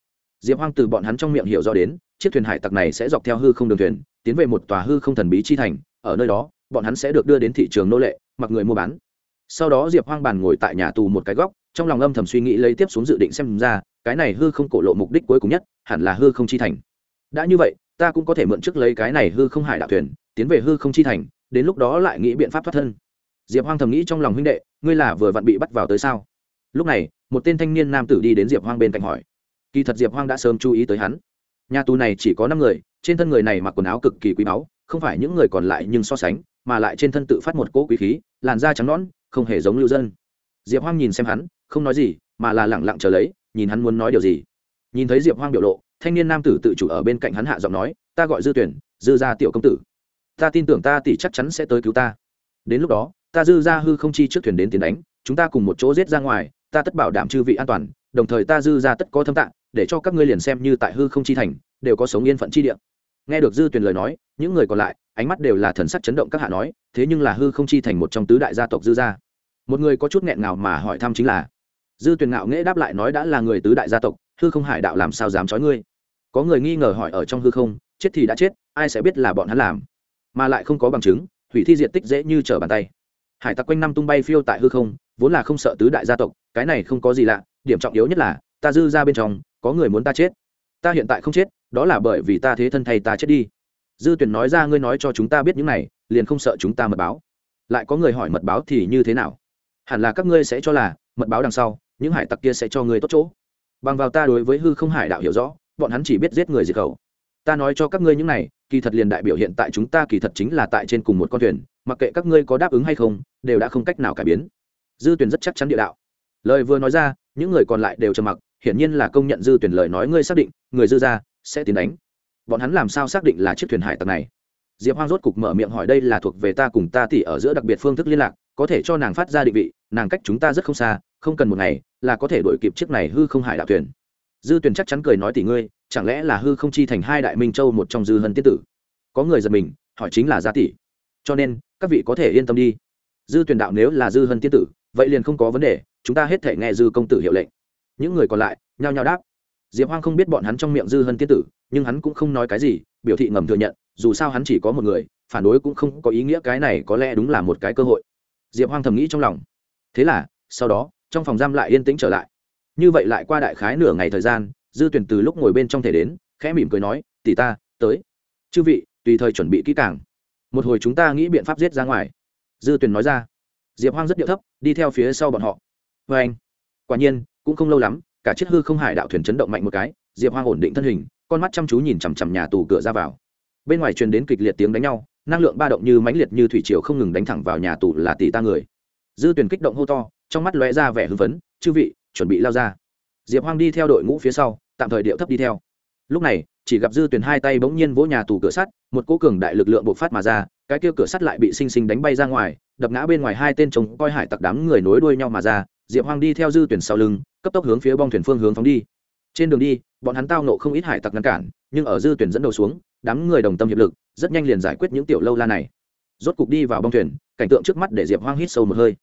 Diệp hoang từ bọn hắn trong miệng hiểu rõ đến, chiếc thuyền hải tặc này sẽ dọc theo hư không đường thuyền, tiến về một tòa hư không thần bí chi thành, ở nơi đó bọn hắn sẽ được đưa đến thị trường nô lệ, mặc người mua bán. Sau đó diệp hoang bàn ngồi tại nhà tù một cái góc, trong lòng âm thầm suy nghĩ lấy tiếp xuống dự định xem ra, cái này hư không cổ lộ mục đích cuối cùng nhất, hẳn là hư không chi thành. Đã như vậy, ta cũng có thể mượn trước lấy cái này hư không hải đạo thuyền, tiến về hư không chi thành, đến lúc đó lại nghĩ biện pháp thoát thân. Diệp hoang thầm nghĩ trong lòng huynh đệ, ngươi là vừa vặn bị bắt vào tới sao? Lúc này, một tên thanh niên nam tử đi đến diệp hoang bên cạnh hỏi. Kỳ thật diệp hoang đã sớm chú ý tới hắn. Nhà tù này chỉ có năm người, trên thân người này mặc quần áo cực kỳ quý báu, không phải những người còn lại nhưng so sánh mà lại trên thân tự phát một cỗ quý khí, làn da trắng nõn, không hề giống lưu dân. Diệp hoang nhìn xem hắn, không nói gì, mà là lẳng lặng chờ lấy, nhìn hắn muốn nói điều gì. Nhìn thấy diệp hoang biểu lộ, thanh niên nam tử tự chủ ở bên cạnh hắn hạ giọng nói, ta gọi dư tuyển, dư gia tiểu công tử. Ta tin tưởng ta tỷ chắc chắn sẽ tới cứu ta. Đến lúc đó, ta dư gia hư không chi trước thuyền đến tiến đánh, chúng ta cùng một chỗ giết ra ngoài, ta tất bảo đảm chư vị an toàn, đồng thời ta dư gia tất có thâm tạng, để cho các ngươi liền xem như tại hư không chi thành, đều có sống yên phận chi địa. Nghe được dư tuyển lời nói những người còn lại, ánh mắt đều là thần sắc chấn động các hạ nói, thế nhưng là hư không chi thành một trong tứ đại gia tộc dư gia. Một người có chút nghẹn ngào mà hỏi thăm chính là, dư tuyền ngạo nghễ đáp lại nói đã là người tứ đại gia tộc, hư không hải đạo làm sao dám trói ngươi? Có người nghi ngờ hỏi ở trong hư không, chết thì đã chết, ai sẽ biết là bọn hắn làm? Mà lại không có bằng chứng, hủy thi diện tích dễ như trở bàn tay. Hải tặc quanh năm tung bay phiêu tại hư không, vốn là không sợ tứ đại gia tộc, cái này không có gì lạ, điểm trọng yếu nhất là, ta dư ra bên trong, có người muốn ta chết. Ta hiện tại không chết, đó là bởi vì ta thế thân thay ta chết đi dư tuyển nói ra, ngươi nói cho chúng ta biết những này, liền không sợ chúng ta mật báo. Lại có người hỏi, mật báo thì như thế nào? Hẳn là các ngươi sẽ cho là, mật báo đằng sau, những hải tặc kia sẽ cho ngươi tốt chỗ. Bằng vào ta đối với hư không hải đạo hiểu rõ, bọn hắn chỉ biết giết người diệt khẩu. Ta nói cho các ngươi những này, kỳ thật liền đại biểu hiện tại chúng ta kỳ thật chính là tại trên cùng một con thuyền, mặc kệ các ngươi có đáp ứng hay không, đều đã không cách nào cải biến. Dư tuyển rất chắc chắn địa đạo. Lời vừa nói ra, những người còn lại đều trầm mặc, hiển nhiên là công nhận dư tuyển lời nói, ngươi xác định, người dư ra, sẽ tiến đánh bọn hắn làm sao xác định là chiếc thuyền hải tặc này? Diệp hoang rốt cục mở miệng hỏi, đây là thuộc về ta cùng ta tỉ ở giữa đặc biệt phương thức liên lạc, có thể cho nàng phát ra định vị, nàng cách chúng ta rất không xa, không cần một ngày, là có thể đổi kịp chiếc này hư không hải đạo thuyền. Dư Tuyền chắc chắn cười nói tỷ ngươi, chẳng lẽ là hư không chi thành hai đại minh châu một trong dư hân tiết tử? Có người giật mình, hỏi chính là gia tỷ. Cho nên, các vị có thể yên tâm đi. Dư Tuyền đạo nếu là dư hân tiết tử, vậy liền không có vấn đề, chúng ta hết thể nghe dư công tử hiệu lệnh. Những người còn lại, nhao nhao đáp. Diệp hoang không biết bọn hắn trong miệng dư hân tiết tử nhưng hắn cũng không nói cái gì, biểu thị ngầm thừa nhận, dù sao hắn chỉ có một người, phản đối cũng không có ý nghĩa cái này có lẽ đúng là một cái cơ hội. Diệp hoang thầm nghĩ trong lòng. Thế là, sau đó, trong phòng giam lại yên tĩnh trở lại. Như vậy lại qua đại khái nửa ngày thời gian, dư tuyển từ lúc ngồi bên trong thể đến, khẽ mỉm cười nói, tỷ ta, tới. Chư vị, tùy thời chuẩn bị kỹ càng. Một hồi chúng ta nghĩ biện pháp giết ra ngoài. Dư tuyển nói ra. Diệp hoang rất điệu thấp, đi theo phía sau bọn họ. Vê anh quả nhiên, cũng không lâu lắm, cả chiếc hư không hải đạo thuyền chấn động mạnh một cái, diệp hoang ổn định thân hình con mắt chăm chú nhìn chằm chằm nhà tù cửa ra vào. Bên ngoài truyền đến kịch liệt tiếng đánh nhau, năng lượng ba động như mãnh liệt như thủy triều không ngừng đánh thẳng vào nhà tù là tỷ ta người. Dư tuyển kích động hô to, trong mắt lóe ra vẻ hưng phấn, chư vị, chuẩn bị lao ra. Diệp hoang đi theo đội ngũ phía sau, tạm thời điệu thấp đi theo. Lúc này, chỉ gặp dư tuyển hai tay bỗng nhiên vỗ nhà tù cửa sắt, một cỗ cường đại lực lượng bộc phát mà ra, cái kia cửa sắt lại bị sinh sinh đánh bay ra ngoài, đập ngã bên ngoài hai tên chồng coi hải tặc đám người nối đuôi nhau mà ra. Diệp hoang đi theo dư tuyển sau lưng, cấp tốc hướng phía bong thuyền phương hướng phóng đi. Trên đường đi bọn hắn tao nộ không ít hải tặc ngăn cản, nhưng ở dư tuyển dẫn đầu xuống, đám người đồng tâm hiệp lực, rất nhanh liền giải quyết những tiểu lâu la này. Rốt cục đi vào bong thuyền, cảnh tượng trước mắt để diệp hoang hít sâu một hơi.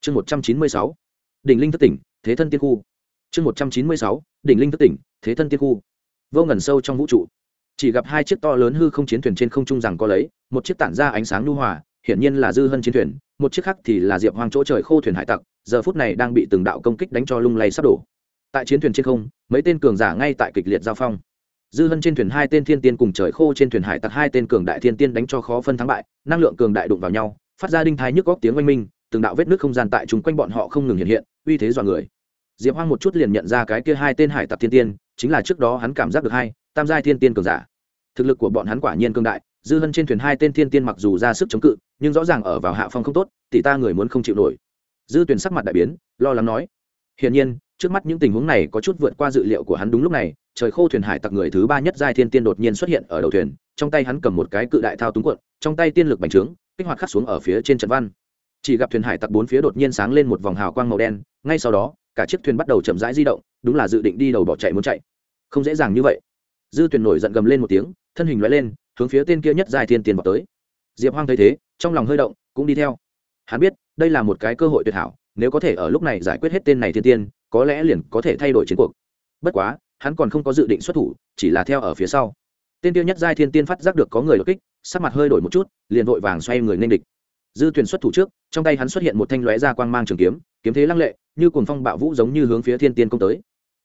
Chương một trăm chín mươi sáu, đỉnh linh thất tỉnh, thế thân tiên khu. Chương một trăm chín mươi sáu, đỉnh linh thất tỉnh, thế thân tiên khu. Vô ngần sâu trong vũ trụ, chỉ gặp hai chiếc to lớn hư không chiến thuyền trên không trung rằng có lấy, một chiếc tản ra ánh sáng lưu hòa, hiển nhiên là dư hân chiến thuyền, một chiếc khác thì là diệp hoang chỗ trời khô thuyền hải tặc, giờ phút này đang bị từng đạo công kích đánh cho lung lay sắp đổ tại chiến thuyền trên không, mấy tên cường giả ngay tại kịch liệt giao phong. Dư hân trên thuyền hai tên thiên tiên cùng trời khô trên thuyền hải tặc hai tên cường đại thiên tiên đánh cho khó phân thắng bại, năng lượng cường đại đụng vào nhau, phát ra đinh thái nhức góc tiếng oanh minh, từng đạo vết nước không gian tại chúng quanh bọn họ không ngừng hiện hiện, uy thế dọa người. Diệp hoang một chút liền nhận ra cái kia hai tên hải tặc thiên tiên, chính là trước đó hắn cảm giác được hai tam giai thiên tiên cường giả. Thực lực của bọn hắn quả nhiên cường đại, dư hân trên thuyền hai tên thiên tiên mặc dù ra sức chống cự, nhưng rõ ràng ở vào hạ phong không tốt thì ta người muốn không chịu nổi. Dư tuyển sắc mặt đại biến, lo lắng nói, hiển nhiên trước mắt những tình huống này có chút vượt qua dự liệu của hắn đúng lúc này, trời khô thuyền hải tặc người thứ ba nhất giai thiên tiên đột nhiên xuất hiện ở đầu thuyền, trong tay hắn cầm một cái cự đại thao túng cuộn, trong tay tiên lực bành trướng, kích hoạt khắc xuống ở phía trên trận văn. Chỉ gặp thuyền hải tặc bốn phía đột nhiên sáng lên một vòng hào quang màu đen, ngay sau đó, cả chiếc thuyền bắt đầu chậm rãi di động, đúng là dự định đi đầu bỏ chạy muốn chạy. Không dễ dàng như vậy. Dư thuyền nổi giận gầm lên một tiếng, thân hình loại lên, hướng phía tên kia nhất dài thiên tiên vào tới. Diệp hoang thấy thế, trong lòng hơi động, cũng đi theo. Hắn biết, đây là một cái cơ hội tuyệt hảo, nếu có thể ở lúc này giải quyết hết tên này thiên tiên có lẽ liền có thể thay đổi chiến cuộc. Bất quá, hắn còn không có dự định xuất thủ, chỉ là theo ở phía sau. Tên tiêu nhất giai thiên tiên phát giác được có người đột kích, sắc mặt hơi đổi một chút, liền vội vàng xoay người nên địch. Dư tuyển xuất thủ trước, trong tay hắn xuất hiện một thanh lóe ra quang mang trường kiếm kiếm thế lăng lệ, như cuồng phong bạo vũ giống như hướng phía thiên tiên công tới.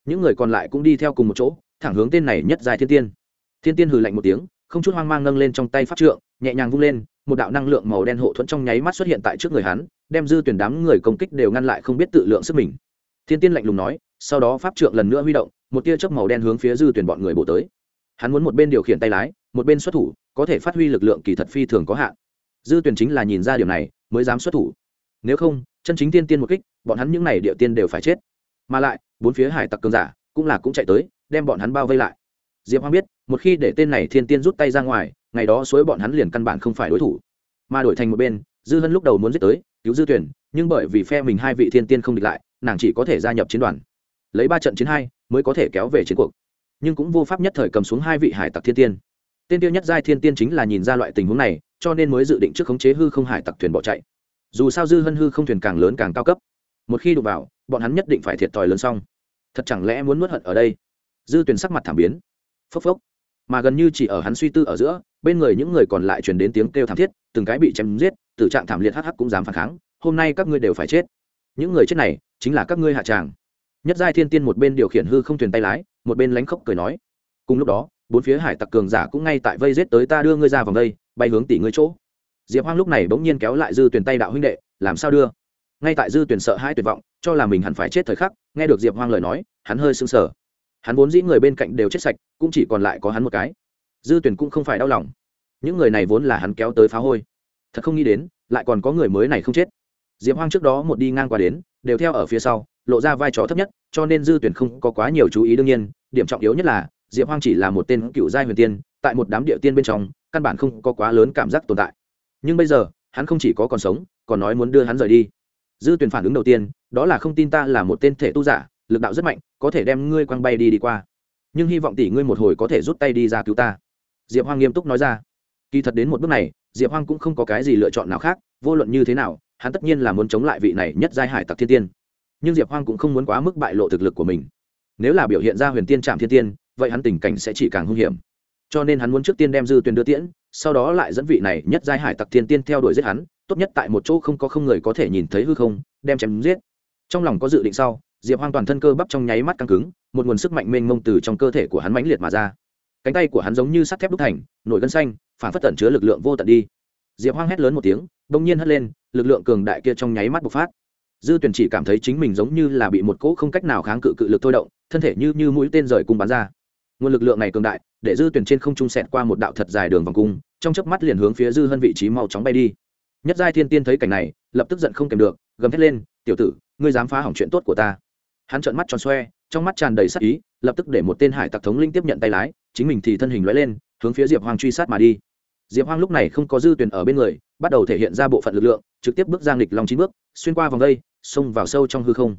Những người còn lại cũng đi theo cùng một chỗ, thẳng hướng tên này nhất giai thiên tiên. Thiên tiên hừ lạnh một tiếng, không chút hoang mang nâng lên trong tay pháp trượng, nhẹ nhàng vung lên, một đạo năng lượng màu đen hộ thuẫn trong nháy mắt xuất hiện tại trước người hắn, đem dư tuyển đám người công kích đều ngăn lại không biết tự lượng sức mình thiên tiên lạnh lùng nói, sau đó pháp trượng lần nữa huy động, một tia chớp màu đen hướng phía dư tuyển bọn người bổ tới. Hắn muốn một bên điều khiển tay lái, một bên xuất thủ, có thể phát huy lực lượng kỳ thật phi thường có hạn. Dư tuyển chính là nhìn ra điều này, mới dám xuất thủ. Nếu không, chân chính tiên tiên một kích, bọn hắn những n à y địa tiên đều phải chết. Mà lại, bốn phía hải tặc cường giả cũng là cũng chạy tới, đem bọn hắn bao vây lại. Diệp hoang biết, một khi để tên này thiên tiên rút tay ra ngoài, ngày đó suối bọn hắn liền căn bản không phải đối thủ. Mà đổi thành một bên, dư hân lúc đầu muốn giết tới, cứu dư tuyển, nhưng bởi vì phe mình hai vị thiên tiên không địch lại nàng chỉ có thể gia nhập chiến đoàn. Lấy ba trận chiến hai mới có thể kéo về chiến cuộc. Nhưng cũng vô pháp nhất thời cầm xuống hai vị hải tặc thiên tiên. Tên tiêu nhất giai thiên tiên chính là nhìn ra loại tình huống này, cho nên mới dự định trước khống chế hư không hải tặc thuyền bỏ chạy. Dù sao dư hân hư không thuyền càng lớn càng cao cấp. Một khi đụng vào, bọn hắn nhất định phải thiệt thòi lớn xong. Thật chẳng lẽ muốn nuốt hận ở đây? Dư tuyển sắc mặt thảm biến. Phốc phốc. Mà gần như chỉ ở hắn suy tư ở giữa, bên người những người còn lại truyền đến tiếng kêu thảm thiết, từng cái bị chém giết, tử trạng thảm liệt hắc hắc cũng dám phản kháng. Hôm nay các ngươi đều phải chết. Những người chết này chính là các ngươi hạ tràng. Nhất giai thiên tiên một bên điều khiển hư không thuyền tay lái, một bên lánh khóc cười nói. Cùng lúc đó, bốn phía hải tặc cường giả cũng ngay tại vây giết tới ta đưa ngươi ra vòng đây, bay hướng tỷ ngươi chỗ. Diệp hoang lúc này bỗng nhiên kéo lại dư tuyển tay đạo huynh đệ, làm sao đưa? Ngay tại dư tuyển sợ hai tuyệt vọng, cho là mình hẳn phải chết thời khắc, nghe được diệp hoang lời nói, hắn hơi sững sờ. Hắn vốn dĩ người bên cạnh đều chết sạch, cũng chỉ còn lại có hắn một cái. Dư tuyển cũng không phải đau lòng. Những người này vốn là hắn kéo tới phá hôi. Thật không nghĩ đến, lại còn có người mới này không chết. Diệp hoang trước đó một đi ngang qua đến đều theo ở phía sau, lộ ra vai trò thấp nhất, cho nên dư tuyển không có quá nhiều chú ý. Đương nhiên, điểm trọng yếu nhất là, diệp hoang chỉ là một tên cựu giai huyền tiên, tại một đám địa tiên bên trong, căn bản không có quá lớn cảm giác tồn tại. Nhưng bây giờ, hắn không chỉ có còn sống, còn nói muốn đưa hắn rời đi. Dư tuyển phản ứng đầu tiên, đó là không tin ta là một tên thể tu giả, lực đạo rất mạnh, có thể đem ngươi quăng bay đi đi qua. Nhưng hy vọng tỷ ngươi một hồi có thể rút tay đi ra cứu ta. Diệp hoang nghiêm túc nói ra. Kỳ thật đến một bước này, diệp hoang cũng không có cái gì lựa chọn nào khác vô luận như thế nào, hắn tất nhiên là muốn chống lại vị này nhất giai hải tặc thiên tiên. Nhưng diệp hoang cũng không muốn quá mức bại lộ thực lực của mình. Nếu là biểu hiện ra huyền tiên trạm thiên tiên, vậy hắn tình cảnh sẽ chỉ càng hung hiểm. Cho nên hắn muốn trước tiên đem dư tuyền đưa tiễn, sau đó lại dẫn vị này nhất giai hải tặc thiên tiên theo đuổi giết hắn, tốt nhất tại một chỗ không có không người có thể nhìn thấy hư không, đem chém giết. Trong lòng có dự định sau, diệp hoang toàn thân cơ bắp trong nháy mắt căng cứng, một nguồn sức mạnh mênh mông từ trong cơ thể của hắn mãnh liệt mà ra. Cánh tay của hắn giống như sắt thép đúc thành, nổi gân xanh, phản phất tẩn chứa lực lượng vô tận đi. Diệp hoang hét lớn một tiếng bỗng nhiên hất lên, lực lượng cường đại kia trong nháy mắt bộc phát. Dư tuyển chỉ cảm thấy chính mình giống như là bị một cỗ không cách nào kháng cự cự lực thôi động, thân thể như như mũi tên rời cung bắn ra. Nguồn lực lượng này cường đại, để dư tuyển trên không trung sẹt qua một đạo thật dài đường vòng cung, trong chớp mắt liền hướng phía dư hân vị trí mau chóng bay đi. Nhất giai thiên tiên thấy cảnh này, lập tức giận không kèm được, gầm thét lên, tiểu tử, ngươi dám phá hỏng chuyện tốt của ta. Hắn trợn mắt tròn xoe, trong mắt tràn đầy sắc ý, lập tức để một tên hải tặc thống linh tiếp nhận tay lái, chính mình thì thân hình lóe lên, hướng phía diệp hoàng truy sát mà đi. Diệp hoang lúc này không có dư tuyển ở bên người bắt đầu thể hiện ra bộ phận lực lượng, trực tiếp bước giang lịch long chín bước, xuyên qua vòng dây xông vào sâu trong hư không.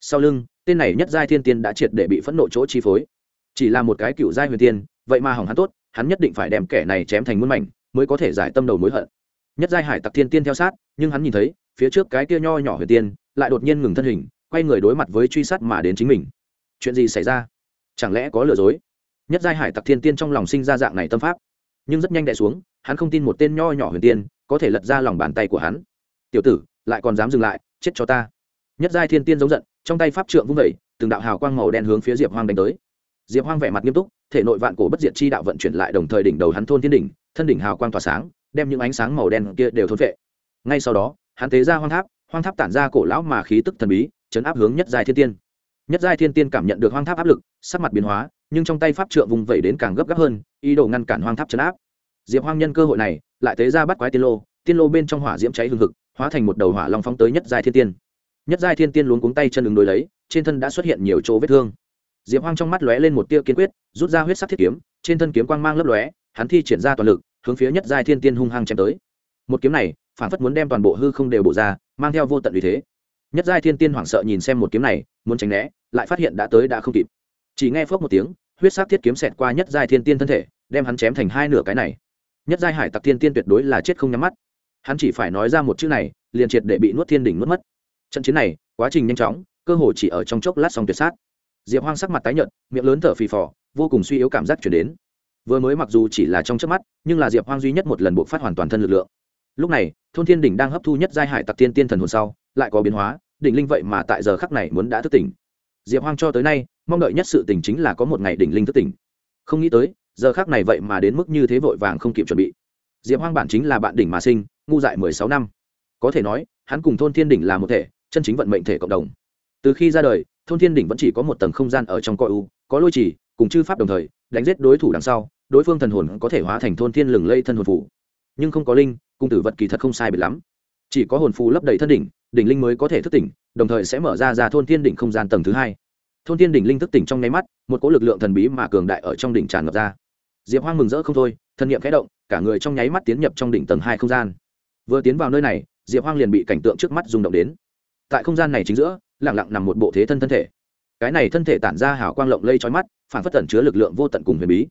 Sau lưng, tên này nhất giai thiên tiên đã triệt để bị phẫn nộ chỗ chi phối. Chỉ là một cái cựu giai huyền tiên, vậy mà hỏng hắn tốt, hắn nhất định phải đem kẻ này chém thành muôn mảnh, mới có thể giải tâm đầu mối hận. Nhất giai hải tặc thiên tiên theo sát, nhưng hắn nhìn thấy, phía trước cái kia nho nhỏ huyền tiên, lại đột nhiên ngừng thân hình, quay người đối mặt với truy sát mà đến chính mình. Chuyện gì xảy ra? Chẳng lẽ có lừa dối? Nhất giai hải tặc thiên tiên trong lòng sinh ra dạng này tâm pháp. Nhưng rất nhanh đẻ xuống, hắn không tin một tên nho nhỏ huyền tiên có thể lật ra lòng bàn tay của hắn. Tiểu tử, lại còn dám dừng lại, chết cho ta. Nhất giai thiên tiên giống giận, trong tay pháp trượng vung vẩy, từng đạo hào quang màu đen hướng phía diệp hoang đánh tới. Diệp hoang vẻ mặt nghiêm túc, thể nội vạn cổ bất diệt chi đạo vận chuyển lại đồng thời đỉnh đầu hắn thôn thiên đỉnh, thân đỉnh hào quang tỏa sáng, đem những ánh sáng màu đen kia đều thôn vệ ngay sau đó, hắn tế ra hoang tháp hoang tháp tản ra cổ lão mà khí tức thần bí, chấn áp hướng nhất giai thiên tiên. Nhất giai thiên tiên cảm nhận được hoang tháp áp lực, sắc mặt biến hóa, nhưng trong tay pháp trượng vùng vẩy đến càng gấp gáp hơn, ý đồ ngăn cản hoang tháp chấn áp diệp hoang nhân cơ hội này, lại tế ra bắt quái tiên lô tiên lô bên trong hỏa diễm cháy hừng hực, hóa thành một đầu hỏa long phóng tới nhất giai thiên tiên. Nhất giai thiên tiên luống cuống tay chân ứng đối lấy, trên thân đã xuất hiện nhiều chỗ vết thương. Diệp hoang trong mắt lóe lên một tia kiên quyết, rút ra huyết sắc thiết kiếm, trên thân kiếm quang mang lấp lóe, hắn thi triển ra toàn lực, hướng phía nhất giai thiên tiên hung hăng chém tới. Một kiếm này, phản phất muốn đem toàn bộ hư không đều bổ ra, mang theo vô tận uy thế. Nhất giai thiên tiên hoảng sợ nhìn xem một kiếm này, muốn tránh né, lại phát hiện đã tới đã không kịp. Chỉ nghe phốc một tiếng, huyết sắc thiết kiếm xẹt qua nhất giai thiên tiên thân thể, đem hắn chém thành hai nửa cái này nhất giai hải tặc thiên tiên tuyệt đối là chết không nhắm mắt. Hắn chỉ phải nói ra một chữ này, liền triệt để bị nuốt thiên đỉnh nuốt mất. Trận chiến này, quá trình nhanh chóng, cơ hồ chỉ ở trong chốc lát xong tuyệt sát. Diệp hoang sắc mặt tái nhợt, miệng lớn thở phì phò, vô cùng suy yếu cảm giác chuyển đến. Vừa mới mặc dù chỉ là trong chớp mắt, nhưng là diệp hoang duy nhất một lần buộc phát hoàn toàn thân lực lượng. Lúc này, thôn thiên đỉnh đang hấp thu nhất giai hải tặc tiên tiên thần hồn sau, lại có biến hóa, đỉnh linh vậy mà tại giờ khắc này muốn đã thức tỉnh. Diệp hoang cho tới nay, mong đợi nhất sự tỉnh chính là có một ngày đỉnh linh thức tỉnh. Không nghĩ tới giờ khác này vậy mà đến mức như thế vội vàng không kịp chuẩn bị. Diệp hoang bản chính là bạn đỉnh mà sinh, ngu dại mười sáu năm. Có thể nói, hắn cùng thôn thiên đỉnh là một thể, chân chính vận mệnh thể cộng đồng. Từ khi ra đời, thôn thiên đỉnh vẫn chỉ có một tầng không gian ở trong coi u, có lôi trì, cùng chư pháp đồng thời, đánh giết đối thủ đằng sau, đối phương thần hồn có thể hóa thành thôn thiên lừng lây thân hồn phủ nhưng không có linh, cung tử vật kỳ thật không sai biệt lắm. Chỉ có hồn phù lấp đầy thân đỉnh đỉnh linh mới có thể thức tỉnh, đồng thời sẽ mở ra ra thôn thiên đỉnh không gian tầng thứ hai. Thôn thiên đỉnh linh thức tỉnh trong nháy mắt, một cỗ lực lượng thần bí mà cường đại ở trong đỉnh tràn ngập ra diệp hoang mừng rỡ không thôi, thân nhiệm khẽ động, cả người trong nháy mắt tiến nhập trong đỉnh tầng hai không gian. Vừa tiến vào nơi này, diệp hoang liền bị cảnh tượng trước mắt rung động đến. Tại không gian này chính giữa lẳng lặng nằm một bộ thế thân thân thể. Cái này thân thể tản ra hào quang lộng lây trói mắt, phản phất tẩn chứa lực lượng vô tận cùng huyền bí.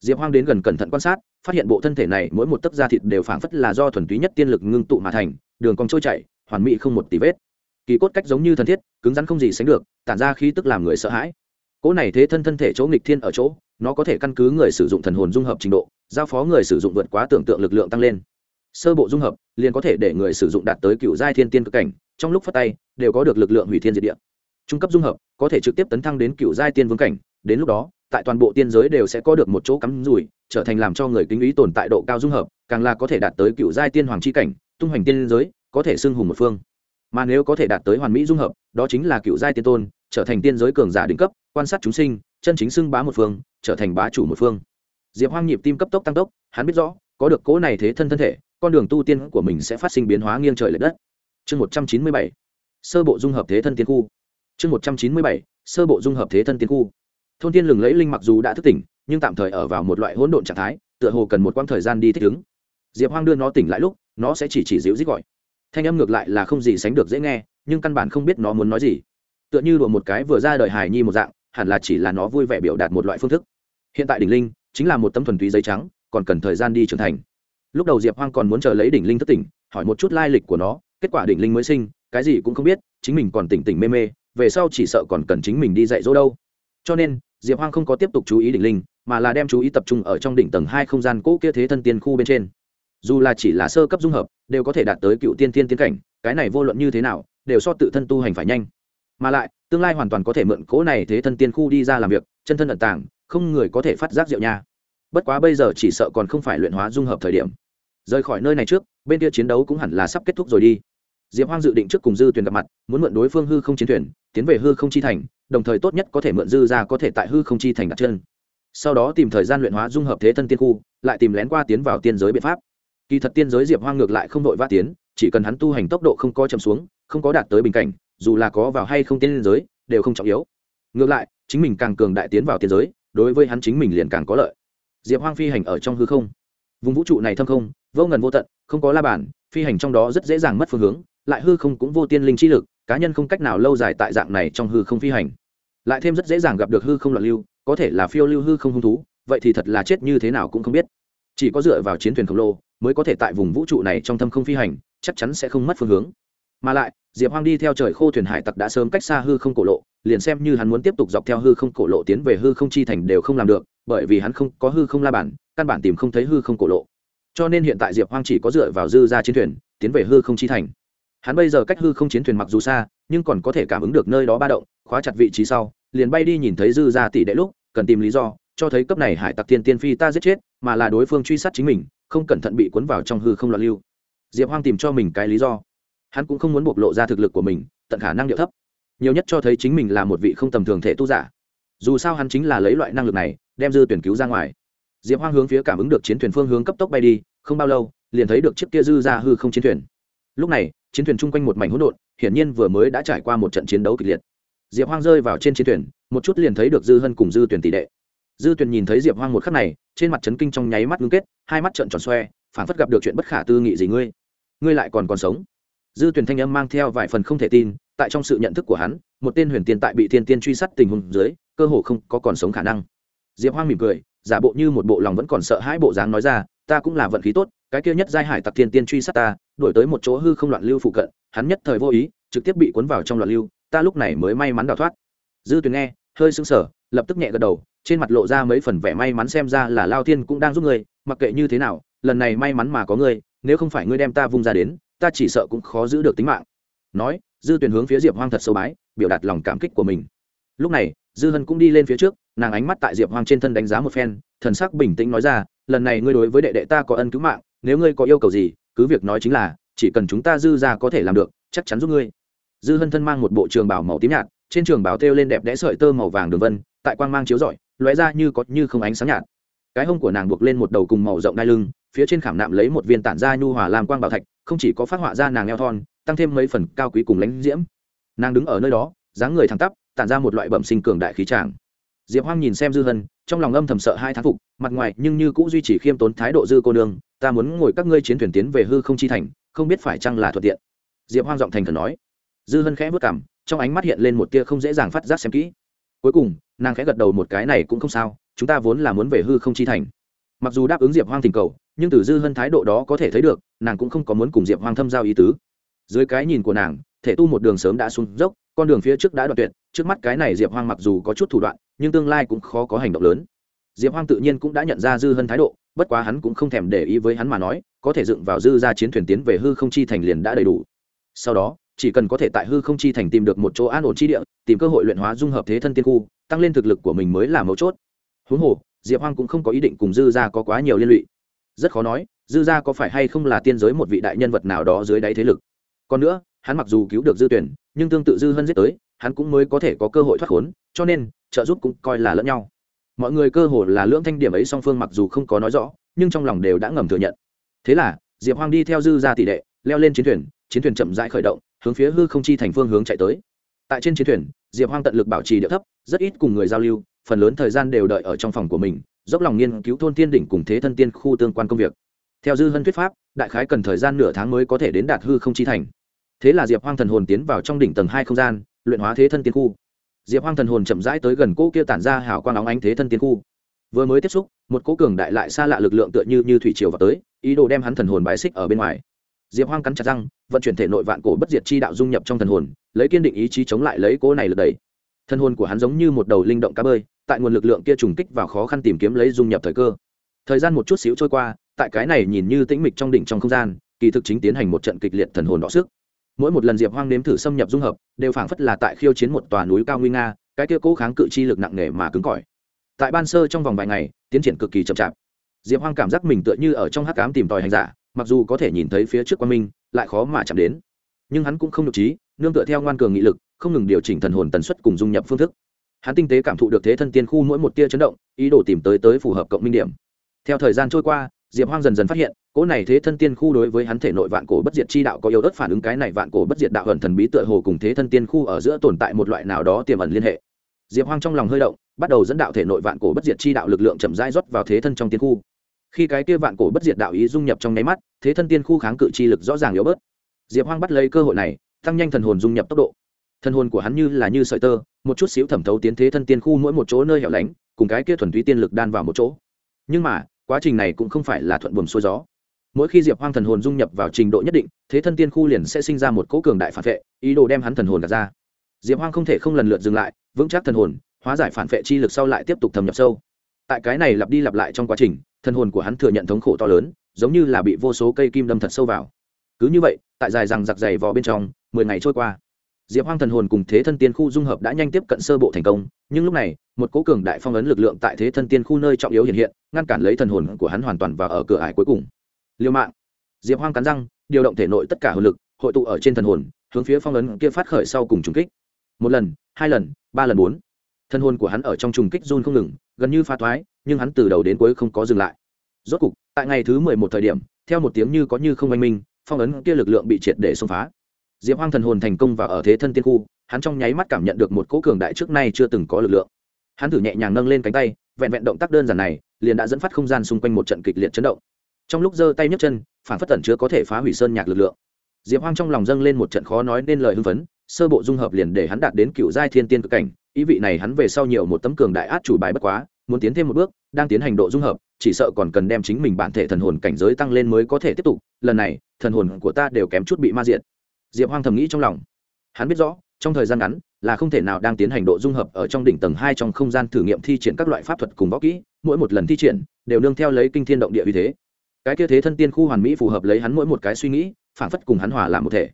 Diệp hoang đến gần cẩn thận quan sát, phát hiện bộ thân thể này mỗi một tấc da thịt đều phảng phất là do thuần túy nhất tiên lực ngưng tụ mà thành, đường cong trôi chảy, hoàn mỹ không một tí vết. Kỳ cốt cách giống như thân thiết, cứng rắn không gì sánh được, tản ra khí tức làm người sợ hãi. Cỗ này thế thân thân thể chỗ nghịch thiên ở chỗ nó có thể căn cứ người sử dụng thần hồn dung hợp trình độ, giao phó người sử dụng vượt quá tưởng tượng lực lượng tăng lên. Sơ bộ dung hợp, liền có thể để người sử dụng đạt tới cựu giai thiên tiên cực cảnh, trong lúc phát tay, đều có được lực lượng hủy thiên diệt địa. Trung cấp dung hợp, có thể trực tiếp tấn thăng đến cựu giai tiên vương cảnh, đến lúc đó, tại toàn bộ tiên giới đều sẽ có được một chỗ cắm rủi, trở thành làm cho người kính ý tồn tại độ cao dung hợp, càng là có thể đạt tới cựu giai tiên hoàng c h i cảnh, tung hoành tiên giới, có thể xưng hùng một phương mà nếu có thể đạt tới hoàn mỹ dung hợp, đó chính là cựu giai tiên tôn, trở thành tiên giới cường giả đỉnh cấp, quan sát chúng sinh, chân chính xưng bá một phương, trở thành bá chủ một phương. Diệp hoang nhịp tim cấp tốc tăng tốc, hắn biết rõ, có được cố này thế thân thân thể, con đường tu tiên của mình sẽ phát sinh biến hóa nghiêng trời l ệ đất. Chương một trăm chín mươi bảy, sơ bộ dung hợp thế thân tiên khu. Chương một trăm chín mươi bảy, sơ bộ dung hợp thế thân tiên khu. Thôn tiên lừng lẫy linh mặc dù đã thức tỉnh, nhưng tạm thời ở vào một loại hỗn độn trạng thái, tựa hồ cần một quãng thời gian đi thích ứng. Diệp hoang đưa nó tỉnh lại lúc, nó sẽ chỉ chỉ dịu dít gọi thanh âm ngược lại là không gì sánh được dễ nghe, nhưng căn bản không biết nó muốn nói gì. Tựa như đùa một cái vừa ra đời hài nhi một dạng, hẳn là chỉ là nó vui vẻ biểu đạt một loại phương thức. Hiện tại đỉnh linh chính là một tấm thuần túy giấy trắng, còn cần thời gian đi trưởng thành. Lúc đầu diệp hoang còn muốn chờ lấy đỉnh linh thất tỉnh, hỏi một chút lai lịch của nó, kết quả đỉnh linh mới sinh, cái gì cũng không biết, chính mình còn tỉnh tỉnh mê mê, về sau chỉ sợ còn cần chính mình đi dạy dỗ đâu. Cho nên, diệp hoang không có tiếp tục chú ý đỉnh linh, mà là đem chú ý tập trung ở trong đỉnh tầng hai không gian cỗ kia thế thân tiên khu bên trên dù là chỉ là sơ cấp dung hợp, đều có thể đạt tới cựu tiên tiên tiến cảnh, cái này vô luận như thế nào, đều so tự thân tu hành phải nhanh. Mà lại, tương lai hoàn toàn có thể mượn cỗ này thế thân tiên khu đi ra làm việc, chân thân ẩn tàng, không người có thể phát giác rượu nha. Bất quá bây giờ chỉ sợ còn không phải luyện hóa dung hợp thời điểm. Rời khỏi nơi này trước, bên kia chiến đấu cũng hẳn là sắp kết thúc rồi đi. Diệp hoang dự định trước cùng dư tuyển gặp mặt, muốn mượn đối phương hư không chiến thuyền, tiến về hư không chi thành, đồng thời tốt nhất có thể mượn dư ra có thể tại hư không chi thành đặt chân. Sau đó tìm thời gian luyện hóa dung hợp thế thân tiên khu, lại tìm lén qua tiến vào tiên giới biện pháp kỳ thật tiên giới diệp hoang ngược lại không đội va tiến, chỉ cần hắn tu hành tốc độ không có chậm xuống, không có đạt tới bình cảnh, dù là có vào hay không tiên giới, đều không trọng yếu. Ngược lại, chính mình càng cường đại tiến vào tiên giới, đối với hắn chính mình liền càng có lợi. Diệp hoang phi hành ở trong hư không. Vùng vũ trụ này thâm không, vô ngần vô tận, không có la bàn, phi hành trong đó rất dễ dàng mất phương hướng, lại hư không cũng vô tiên linh chi lực, cá nhân không cách nào lâu dài tại dạng này trong hư không phi hành. Lại thêm rất dễ dàng gặp được hư không loạn lưu, có thể là phiêu lưu hư không hung thú, vậy thì thật là chết như thế nào cũng không biết. Chỉ có dựa vào chiến thuyền khổng lồ mới có thể tại vùng vũ trụ này trong thâm không phi hành, chắc chắn sẽ không mất phương hướng. Mà lại, diệp hoang đi theo trời khô thuyền hải tặc đã sớm cách xa hư không cổ lộ, liền xem như hắn muốn tiếp tục dọc theo hư không cổ lộ tiến về hư không chi thành đều không làm được, bởi vì hắn không có hư không la bản, căn bản tìm không thấy hư không cổ lộ. Cho nên hiện tại diệp hoang chỉ có dựa vào dư ra chiến thuyền, tiến về hư không chi thành. Hắn bây giờ cách hư không chiến thuyền mặc dù xa, nhưng còn có thể cảm ứng được nơi đó ba động, khóa chặt vị trí sau, liền bay đi nhìn thấy dư ra tỷ đệ lúc, cần tìm lý do, cho thấy cấp này hải tặc tiên tiên phi ta giết chết, mà là đối phương truy sát chính mình không cẩn thận bị cuốn vào trong hư không loạn lưu. Diệp hoang tìm cho mình cái lý do. Hắn cũng không muốn bộc lộ ra thực lực của mình, tận khả năng điệu thấp. Nhiều nhất cho thấy chính mình là một vị không tầm thường thể tu giả. Dù sao hắn chính là lấy loại năng lực này, đem dư tuyển cứu ra ngoài. Diệp hoang hướng phía cảm ứng được chiến thuyền phương hướng cấp tốc bay đi, không bao lâu, liền thấy được chiếc kia dư ra hư không chiến thuyền. Lúc này, chiến thuyền chung quanh một mảnh hỗn độn, hiển nhiên vừa mới đã trải qua một trận chiến đấu kịch liệt. Diệp hoang rơi vào trên chiến thuyền, một chút liền thấy được dư hân cùng dư tuyển tỷ đệ dư Tuyền nhìn thấy diệp hoang một khắc này, trên mặt trấn kinh trong nháy mắt ngưng kết, hai mắt trợn tròn xoe phản phất gặp được chuyện bất khả tư nghị gì ngươi. Ngươi lại còn còn sống. Dư Tuyền thanh âm mang theo vài phần không thể tin, tại trong sự nhận thức của hắn, một tên huyền tiên tại bị thiên tiên truy sát tình huống dưới, cơ hồ không có còn sống khả năng. Diệp hoang mỉm cười, giả bộ như một bộ lòng vẫn còn sợ hãi bộ dáng nói ra, ta cũng là vận khí tốt, cái kia nhất giai hải tặc thiên tiên truy sát ta đổi tới một chỗ hư không loạn lưu phụ cận, hắn nhất thời vô ý, trực tiếp bị cuốn vào trong loạn lưu, ta lúc này mới may mắn đào thoát. Dư tuyền nghe, hơi sững sờ, lập tức nhẹ gật đầu trên mặt lộ ra mấy phần vẻ may mắn xem ra là lao thiên cũng đang giúp ngươi, mặc kệ như thế nào lần này may mắn mà có ngươi nếu không phải ngươi đem ta vung ra đến ta chỉ sợ cũng khó giữ được tính mạng. Nói dư tuyền hướng phía diệp hoang thật sâu bái biểu đạt lòng cảm kích của mình. Lúc này dư hân cũng đi lên phía trước nàng ánh mắt tại diệp hoang trên thân đánh giá một phen thần sắc bình tĩnh nói ra lần này ngươi đối với đệ đệ ta có ân cứu mạng nếu ngươi có yêu cầu gì cứ việc nói chính là chỉ cần chúng ta dư ra có thể làm được chắc chắn giúp ngươi. Dư hân thân mang một bộ trường bảo màu tím nhạt trên trường bảo thêu lên đẹp đẽ sợi tơ màu vàng đường vân tại quang mang chiếu rọi lóe ra như có như không ánh sáng nhạt. Cái hông của nàng buộc lên một đầu cùng màu rộng đai lưng, phía trên khảm nạm lấy một viên tản da nhu hòa làm quang bảo thạch, không chỉ có phát họa ra nàng eo thon, tăng thêm mấy phần cao quý cùng lãnh diễm. Nàng đứng ở nơi đó, dáng người thẳng tắp, tản ra một loại bẩm sinh cường đại khí tràng. Diệp hoang nhìn xem dư hân, trong lòng âm thầm sợ hai thán phục, mặt ngoài nhưng như cũng duy trì khiêm tốn thái độ dư cô nương, ta muốn ngồi các ngươi chiến thuyền tiến về hư không chi thành, không biết phải chăng là thuận tiện. Diệp hoang giọng thành thần nói. Dư hân khẽ vất cảm trong ánh mắt hiện lên một tia không dễ dàng phát giác xem kỹ cuối cùng, nàng khẽ gật đầu một cái này cũng không sao, chúng ta vốn là muốn về hư không chi thành. Mặc dù đáp ứng diệp hoang thỉnh cầu, nhưng từ dư hân thái độ đó có thể thấy được, nàng cũng không có muốn cùng diệp hoang thâm giao ý tứ. Dưới cái nhìn của nàng, thể tu một đường sớm đã xuống dốc, con đường phía trước đã đoạn tuyệt, trước mắt cái này diệp hoang mặc dù có chút thủ đoạn, nhưng tương lai cũng khó có hành động lớn. Diệp hoang tự nhiên cũng đã nhận ra dư hân thái độ, bất quá hắn cũng không thèm để ý với hắn mà nói, có thể dựng vào dư ra chiến thuyền tiến về hư không chi thành liền đã đầy đủ. Sau đó chỉ cần có thể tại hư không chi thành tìm được một chỗ an ổn chi địa, tìm cơ hội luyện hóa dung hợp thế thân tiên khu, tăng lên thực lực của mình mới là mấu chốt. Huống hồ, diệp hoang cũng không có ý định cùng dư Gia có quá nhiều liên lụy. Rất khó nói, dư Gia có phải hay không là tiên giới một vị đại nhân vật nào đó dưới đáy thế lực. Còn nữa, hắn mặc dù cứu được dư tuyển, nhưng tương tự dư hân giết tới, hắn cũng mới có thể có cơ hội thoát khốn, cho nên, trợ giúp cũng coi là lẫn nhau. Mọi người cơ hồ là lưỡng thanh điểm ấy song phương mặc dù không có nói rõ, nhưng trong lòng đều đã ngầm thừa nhận. Thế là, diệp hoang đi theo dư Gia tỷ đệ, leo lên chiến thuyền chiến thuyền chậm rãi khởi động hướng phía hư không chi thành phương hướng chạy tới. Tại trên chiến thuyền, diệp hoang tận lực bảo trì địa thấp, rất ít cùng người giao lưu, phần lớn thời gian đều đợi ở trong phòng của mình, dốc lòng nghiên cứu thôn tiên đỉnh cùng thế thân tiên khu tương quan công việc. Theo dư hân thuyết pháp, đại khái cần thời gian nửa tháng mới có thể đến đạt hư không chi thành. Thế là diệp hoang thần hồn tiến vào trong đỉnh tầng hai không gian, luyện hóa thế thân tiên khu. Diệp hoang thần hồn chậm rãi tới gần cỗ kia tản ra hào quang óng ánh thế thân tiên khu. Vừa mới tiếp xúc, một cỗ cường đại lại xa lạ lực lượng tựa như như thủy triều vào tới, ý đồ đem hắn thần hồn bãi xích ở bên ngoài. Diệp hoang cắn chặt răng vận chuyển thể nội vạn cổ bất diệt chi đạo dung nhập trong thần hồn, lấy kiên định ý chí chống lại lấy cỗ này lực đẩy. Thần hồn của hắn giống như một đầu linh động cá bơi, tại nguồn lực lượng kia trùng kích vào khó khăn tìm kiếm lấy dung nhập thời cơ. Thời gian một chút xíu trôi qua, tại cái này nhìn như tĩnh mịch trong đỉnh trong không gian, kỳ thực chính tiến hành một trận kịch liệt thần hồn đọ sức. Mỗi một lần diệp hoang nếm thử xâm nhập dung hợp, đều phảng phất là tại khiêu chiến một tòa núi cao nguy nga, cái kia cố kháng cự chi lực nặng nề mà cứng cỏi. Tại ban sơ trong vòng vài ngày, tiến triển cực kỳ chậm chạp. Diệp hoang cảm giác mình tựa như ở trong hắc cám tìm tòi hành giả mặc dù có thể nhìn thấy phía trước quan minh, lại khó mà chạm đến. Nhưng hắn cũng không nhục trí, nương tựa theo ngoan cường nghị lực, không ngừng điều chỉnh thần hồn tần suất cùng dung nhập phương thức. Hắn tinh tế cảm thụ được thế thân tiên khu mỗi một tia chấn động, ý đồ tìm tới tới phù hợp cộng minh điểm. Theo thời gian trôi qua, diệp hoang dần dần phát hiện, cỗ này thế thân tiên khu đối với hắn thể nội vạn cổ bất diệt chi đạo có yếu ớt phản ứng cái này vạn cổ bất diệt đạo hận thần bí tựa hồ cùng thế thân tiên khu ở giữa tồn tại một loại nào đó tiềm ẩn liên hệ. Diệp hoang trong lòng hơi động, bắt đầu dẫn đạo thể nội vạn cổ bất diệt chi đạo lực lượng chậm rãi rót vào thế thân trong tiên khu khi cái kia vạn cổ bất diệt đạo ý dung nhập trong nháy mắt, thế thân tiên khu kháng cự chi lực rõ ràng yếu bớt. Diệp hoang bắt lấy cơ hội này, tăng nhanh thần hồn dung nhập tốc độ. Thần hồn của hắn như là như sợi tơ, một chút xíu thẩm thấu tiến thế thân tiên khu mỗi một chỗ nơi hẻo lánh, cùng cái kia thuần túy tiên lực đan vào một chỗ. Nhưng mà, quá trình này cũng không phải là thuận buồm xuôi gió. Mỗi khi diệp hoang thần hồn dung nhập vào trình độ nhất định, thế thân tiên khu liền sẽ sinh ra một cỗ cường đại phản vệ, ý đồ đem hắn thần hồn đặt ra. Diệp hoang không thể không lần lượt dừng lại, vững chắc thần hồn, hóa giải phản vệ chi lực sau lại tiếp tục thâm nhập sâu. Tại cái này lặp đi lặp lại trong quá trình thần hồn của hắn thừa nhận thống khổ to lớn, giống như là bị vô số cây kim đâm thật sâu vào. Cứ như vậy, tại dài rằng giặc dày vò bên trong, mười ngày trôi qua. Diệp hoang thần hồn cùng thế thân tiên khu dung hợp đã nhanh tiếp cận sơ bộ thành công, nhưng lúc này, một cố cường đại phong ấn lực lượng tại thế thân tiên khu nơi trọng yếu hiện hiện, ngăn cản lấy thần hồn của hắn hoàn toàn và ở cửa ải cuối cùng. Liêu mạng. Diệp hoang cắn răng, điều động thể nội tất cả hồn lực, hội tụ ở trên thần hồn, hướng phía phong ấn kia phát khởi sau cùng trùng kích. Một lần, hai lần, ba lần, bốn. Thân hồn của hắn ở trong trùng kích run không ngừng gần như pha thoái, nhưng hắn từ đầu đến cuối không có dừng lại. Rốt cục, tại ngày thứ mười một thời điểm, theo một tiếng như có như không oanh minh, phong ấn kia lực lượng bị triệt để xông phá. Diệp hoang thần hồn thành công và ở thế thân tiên khu, hắn trong nháy mắt cảm nhận được một cỗ cường đại trước nay chưa từng có lực lượng. Hắn thử nhẹ nhàng nâng lên cánh tay, vẹn vẹn động tác đơn giản này, liền đã dẫn phát không gian xung quanh một trận kịch liệt chấn động. Trong lúc giơ tay nhấc chân, phản phất tẩn chứa có thể phá hủy sơn nhạc lực lượng. Diệp hoang trong lòng dâng lên một trận khó nói nên lời hưng phấn, sơ bộ dung hợp liền để hắn đạt đến cựu giai thiên tiên cực cảnh ý vị này hắn về sau nhiều một tấm cường đại át chủ bài bất quá, muốn tiến thêm một bước, đang tiến hành độ dung hợp, chỉ sợ còn cần đem chính mình bản thể thần hồn cảnh giới tăng lên mới có thể tiếp tục, lần này, thần hồn của ta đều kém chút bị ma diện diệp hoang thầm nghĩ trong lòng. Hắn biết rõ, trong thời gian ngắn, là không thể nào đang tiến hành độ dung hợp ở trong đỉnh tầng hai trong không gian thử nghiệm thi triển các loại pháp thuật cùng võ kỹ, mỗi một lần thi triển, đều nương theo lấy kinh thiên động địa uy thế. Cái kia thế thân tiên khu hoàn mỹ phù hợp lấy hắn mỗi một cái suy nghĩ, phản phất cùng hắn hòa làm một thể.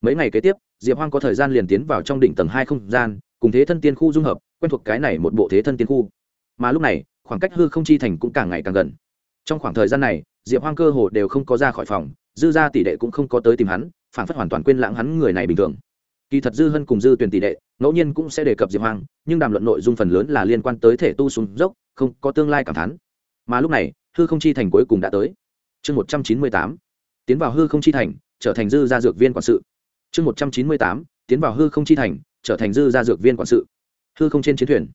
Mấy ngày kế tiếp, diệp hoang có thời gian liền tiến vào trong đỉnh tầng hai không gian cùng thế thân tiên khu dung hợp, quen thuộc cái này một bộ thế thân tiên khu. Mà lúc này, khoảng cách hư không chi thành cũng càng ngày càng gần. Trong khoảng thời gian này, diệp hoang cơ hồ đều không có ra khỏi phòng, dư gia tỷ đệ cũng không có tới tìm hắn, phản phất hoàn toàn quên lãng hắn người này bình thường. Kỳ thật dư hân cùng dư tuyển tỷ đệ, ngẫu nhiên cũng sẽ đề cập diệp hoang, nhưng đàm luận nội dung phần lớn là liên quan tới thể tu xuống dốc, không có tương lai cảm thán. Mà lúc này, hư không chi thành cuối cùng đã tới. Chương một trăm chín mươi tám, tiến vào hư không chi thành, trở thành dư gia dược viên quản sự. Chương một trăm chín mươi tám, tiến vào hư không chi thành trở thành dư gia dược viên quản sự. Hư không trên chiến thuyền.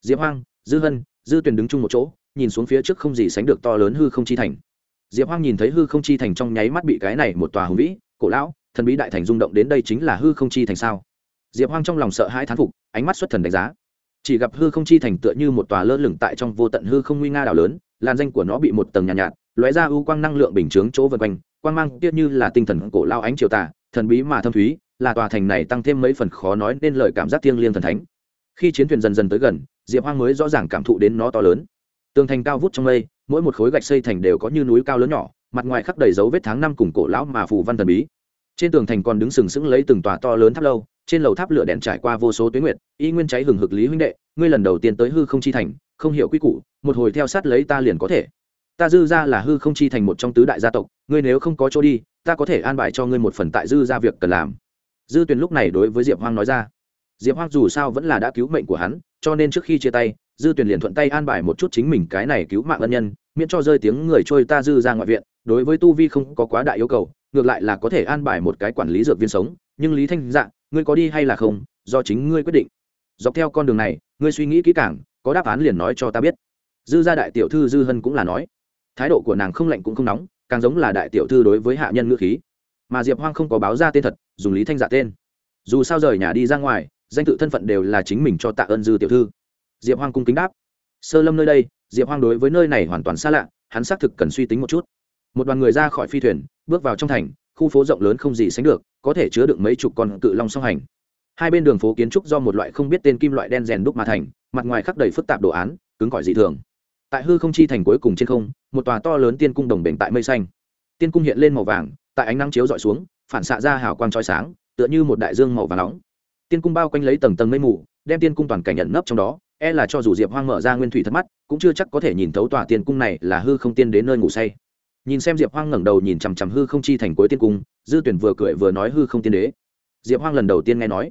Diệp hoang dư hân dư tuyển đứng chung một chỗ nhìn xuống phía trước không gì sánh được to lớn hư không chi thành. Diệp hoang nhìn thấy hư không chi thành trong nháy mắt bị cái này một tòa hùng vĩ cổ lão thần bí đại thành rung động đến đây chính là hư không chi thành sao? Diệp hoang trong lòng sợ hãi thán phục ánh mắt xuất thần đánh giá. Chỉ gặp hư không chi thành tựa như một tòa lơ lửng tại trong vô tận hư không nguy nga đảo lớn làn danh của nó bị một tầng nhàn nhạt, nhạt lóe ra ưu quang năng lượng bình chướng chỗ vân quanh quang mang kia như là tinh thần cổ lao ánh chiều tà thần bí mà thâm thúy, là tòa thành này tăng thêm mấy phần khó nói nên lời cảm giác thiêng liêng thần thánh. Khi chiến thuyền dần dần tới gần, diệp hoang mới rõ ràng cảm thụ đến nó to lớn. Tường thành cao vút trong mây, mỗi một khối gạch xây thành đều có như núi cao lớn nhỏ, mặt ngoài khắc đầy dấu vết tháng năm cùng cổ lão mà phù văn thần bí. Trên tường thành còn đứng sừng sững lấy từng tòa to lớn tháp lâu, trên lầu tháp lửa đèn trải qua vô số tuyến nguyệt, y nguyên cháy hừng hực lý huynh đệ, ngươi lần đầu tiên tới hư không chi thành, không hiểu quy củ, một hồi theo sát lấy ta liền có thể. Ta dư ra là hư không chi thành một trong tứ đại gia tộc, ngươi nếu không có chỗ đi ta có thể an bài cho ngươi một phần tại dư ra việc cần làm. Dư tuyền lúc này đối với diệp hoang nói ra. Diệp hoang dù sao vẫn là đã cứu mệnh của hắn cho nên trước khi chia tay dư tuyền liền thuận tay an bài một chút chính mình cái này cứu mạng ân nhân miễn cho rơi tiếng người trôi ta dư ra ngoại viện đối với tu vi không có quá đại yêu cầu ngược lại là có thể an bài một cái quản lý dược viên sống. Nhưng lý thanh Dạng, ngươi có đi hay là không? Do chính ngươi quyết định. Dọc theo con đường này ngươi suy nghĩ kỹ càng có đáp án liền nói cho ta biết. Dư gia đại tiểu thư dư hân cũng là nói. Thái độ của nàng không lạnh cũng không nóng càng giống là đại tiểu thư đối với hạ nhân ngữ khí. Mà diệp hoang không có báo ra tên thật, dùng lý thanh dạ tên. Dù sao rời nhà đi ra ngoài, danh tự thân phận đều là chính mình cho tạ ơn dư tiểu thư. Diệp hoang cung kính đáp. Sơ lâm nơi đây, diệp hoang đối với nơi này hoàn toàn xa lạ, hắn xác thực cần suy tính một chút. Một đoàn người ra khỏi phi thuyền, bước vào trong thành, khu phố rộng lớn không gì sánh được, có thể chứa được mấy chục con cự long song hành. Hai bên đường phố kiến trúc do một loại không biết tên kim loại đen rèn đúc mà thành, mặt ngoài khắc đầy phức tạp đồ án, cứng cỏi dị thường tại hư không chi thành cuối cùng trên không, một tòa to lớn tiên cung đồng bền tại mây xanh. Tiên cung hiện lên màu vàng, tại ánh nắng chiếu dọi xuống, phản xạ ra hào quang trói sáng, tựa như một đại dương màu vàng nóng. Tiên cung bao quanh lấy tầng tầng mây mù, đem tiên cung toàn cảnh nhận nấp trong đó e là cho dù diệp hoang mở ra nguyên thủy thất mắt, cũng chưa chắc có thể nhìn thấu tòa tiên cung này là hư không tiên đến nơi ngủ say. Nhìn xem diệp hoang ngẩng đầu nhìn chằm chằm hư không chi thành cuối tiên cung, dư tuyển vừa cười vừa nói hư không tiên đế. Diệp hoang lần đầu tiên nghe nói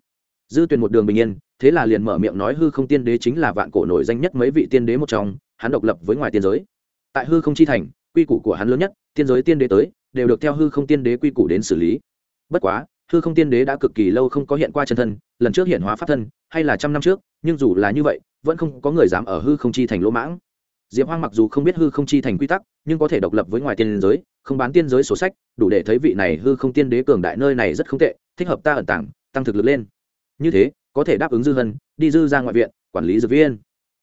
dư Tuyền một đường bình yên, thế là liền mở miệng nói hư không tiên đế chính là vạn cổ nổi danh nhất mấy vị tiên đế một trong, hắn độc lập với ngoài tiên giới. Tại hư không chi thành, quy củ của hắn lớn nhất, tiên giới tiên đế tới, đều được theo hư không tiên đế quy củ đến xử lý. Bất quá, hư không tiên đế đã cực kỳ lâu không có hiện qua chân thân, lần trước hiện hóa pháp thân, hay là trăm năm trước, nhưng dù là như vậy, vẫn không có người dám ở hư không chi thành lỗ mãng. Diệp hoang mặc dù không biết hư không chi thành quy tắc, nhưng có thể độc lập với ngoài tiên giới, không bán tiên giới sổ sách, đủ để thấy vị này hư không tiên đế cường đại nơi này rất không tệ, thích hợp ta ẩn tảng tăng thực lực lên như thế, có thể đáp ứng dư hân, đi dư ra ngoại viện, quản lý dược viên.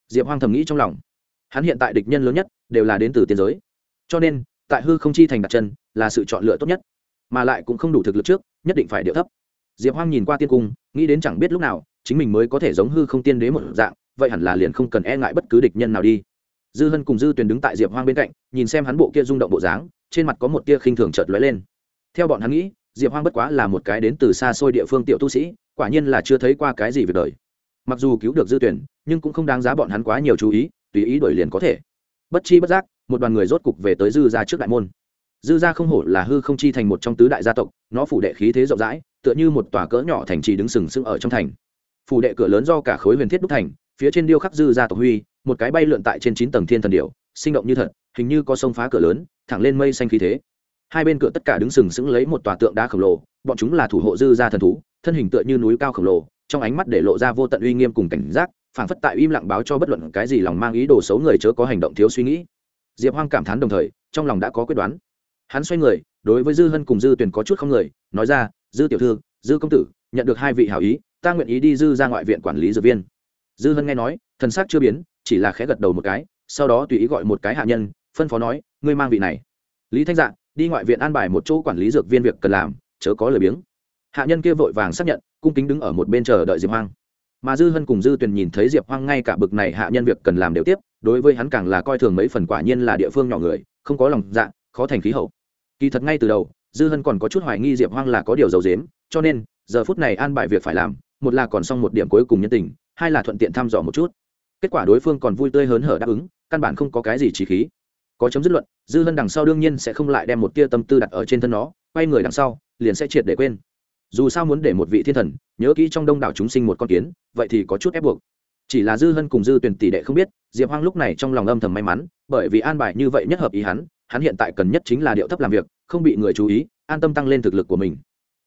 Diệp hoang thầm nghĩ trong lòng. Hắn hiện tại địch nhân lớn nhất, đều là đến từ tiên giới. Cho nên, tại hư không chi thành đặt chân, là sự chọn lựa tốt nhất. Mà lại cũng không đủ thực lực trước, nhất định phải điệu thấp. Diệp hoang nhìn qua tiên cung, nghĩ đến chẳng biết lúc nào, chính mình mới có thể giống hư không tiên đế một dạng, vậy hẳn là liền không cần e ngại bất cứ địch nhân nào đi. Dư hân cùng dư tuyền đứng tại diệp hoang bên cạnh, nhìn xem hắn bộ kia rung động bộ dáng, trên mặt có một tia khinh thường chợt lóe lên. Theo bọn hắn nghĩ diệp hoang bất quá là một cái đến từ xa xôi địa phương tiểu tu sĩ, quả nhiên là chưa thấy qua cái gì việc đời. Mặc dù cứu được dư tuyển, nhưng cũng không đáng giá bọn hắn quá nhiều chú ý, tùy ý đổi liền có thể. Bất chi bất giác, một đoàn người rốt cục về tới dư ra trước đại môn. Dư gia không hổ là hư không chi thành một trong tứ đại gia tộc, nó phủ đệ khí thế rộng rãi, tựa như một tòa cỡ nhỏ thành trì đứng sừng sững ở trong thành. Phủ đệ cửa lớn do cả khối huyền thiết đúc thành, phía trên điêu khắc dư gia tộc huy, một cái bay lượn tại trên chín tầng thiên thần điệu sinh động như thật, hình như có sông phá cửa lớn, thẳng lên mây xanh khí thế hai bên cửa tất cả đứng sừng sững lấy một tòa tượng đá khổng lồ, bọn chúng là thủ hộ dư gia thần thú, thân hình tựa như núi cao khổng lồ, trong ánh mắt để lộ ra vô tận uy nghiêm cùng cảnh giác, phảng phất tại im lặng báo cho bất luận cái gì lòng mang ý đồ xấu người chớ có hành động thiếu suy nghĩ. Diệp hoang cảm thán đồng thời, trong lòng đã có quyết đoán. Hắn xoay người, đối với dư hân cùng dư tuyền có chút không người, nói ra, dư tiểu thư, dư công tử, nhận được hai vị hảo ý, ta nguyện ý đi dư ra ngoại viện quản lý dược viên. Dư hân nghe nói, thần sắc chưa biến, chỉ là khẽ gật đầu một cái, sau đó tùy ý gọi một cái hạ nhân, phân phó nói, ngươi mang vị này. Lý thanh dạng đi ngoại viện an bài một chỗ quản lý dược viên việc cần làm, chớ có lời biếng. Hạ nhân kia vội vàng xác nhận, cung kính đứng ở một bên chờ đợi diệp hoang. Mà dư hân cùng dư tuyền nhìn thấy diệp hoang ngay cả bực này hạ nhân việc cần làm đều tiếp, đối với hắn càng là coi thường mấy phần quả nhiên là địa phương nhỏ người, không có lòng dạ khó thành khí hậu. Kỳ thật ngay từ đầu, dư hân còn có chút hoài nghi diệp hoang là có điều dầu dếm cho nên, giờ phút này an bài việc phải làm, một là còn xong một điểm cuối cùng nhân tình, hai là thuận tiện thăm dò một chút. Kết quả đối phương còn vui tươi hớn hở đáp ứng, căn bản không có cái gì trí khí có chấm dứt luận, dư hân đằng sau đương nhiên sẽ không lại đem một tia tâm tư đặt ở trên thân nó, quay người đằng sau, liền sẽ triệt để quên. Dù sao muốn để một vị thiên thần nhớ kỹ trong đông đảo chúng sinh một con kiến, vậy thì có chút ép buộc. Chỉ là dư hân cùng dư tuyển tỷ đệ không biết, diệp hoang lúc này trong lòng âm thầm may mắn, bởi vì an bài như vậy nhất hợp ý hắn hắn hiện tại cần nhất chính là điệu thấp làm việc, không bị người chú ý, an tâm tăng lên thực lực của mình.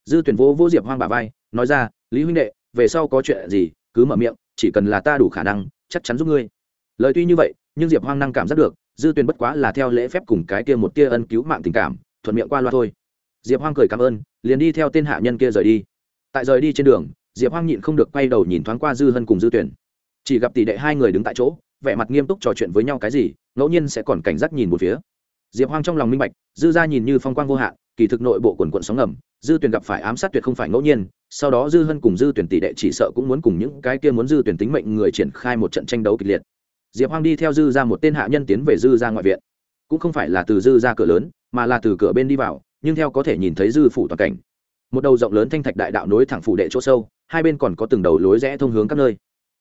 Dư tuyển vô vô diệp hoang bà vai, nói ra, lý huynh đệ, về sau có chuyện gì, cứ mở miệng, chỉ cần là ta đủ khả năng, chắc chắn giúp ngươi. Lời tuy như vậy, nhưng diệp hoang năng cảm giác được dư Tuyền bất quá là theo lễ phép cùng cái kia một tia ân cứu mạng tình cảm, thuận miệng qua loa thôi. Diệp hoang cười cảm ơn, liền đi theo tên hạ nhân kia rời đi. Tại rời đi trên đường, diệp hoang nhịn không được quay đầu nhìn thoáng qua dư hân cùng dư tuyển. Chỉ gặp tỷ đệ hai người đứng tại chỗ, vẻ mặt nghiêm túc trò chuyện với nhau cái gì, ngẫu nhiên sẽ còn cảnh giác nhìn một phía. Diệp hoang trong lòng minh bạch, dư ra nhìn như phong quang vô hạn, kỳ thực nội bộ quần quận sóng ngầm, dư tuyển gặp phải ám sát tuyệt không phải ngẫu nhiên, sau đó dư hân cùng dư tuyển tỷ đệ chỉ sợ cũng muốn cùng những cái kia muốn dư tuyển tính mệnh người triển khai một trận tranh đấu kịch liệt diệp hoang đi theo dư ra một tên hạ nhân tiến về dư ra ngoại viện. Cũng không phải là từ dư ra cửa lớn, mà là từ cửa bên đi vào, nhưng theo có thể nhìn thấy dư phủ toàn cảnh. Một đầu rộng lớn thanh thạch đại đạo nối thẳng phủ đệ chỗ sâu, hai bên còn có từng đầu lối rẽ thông hướng các nơi.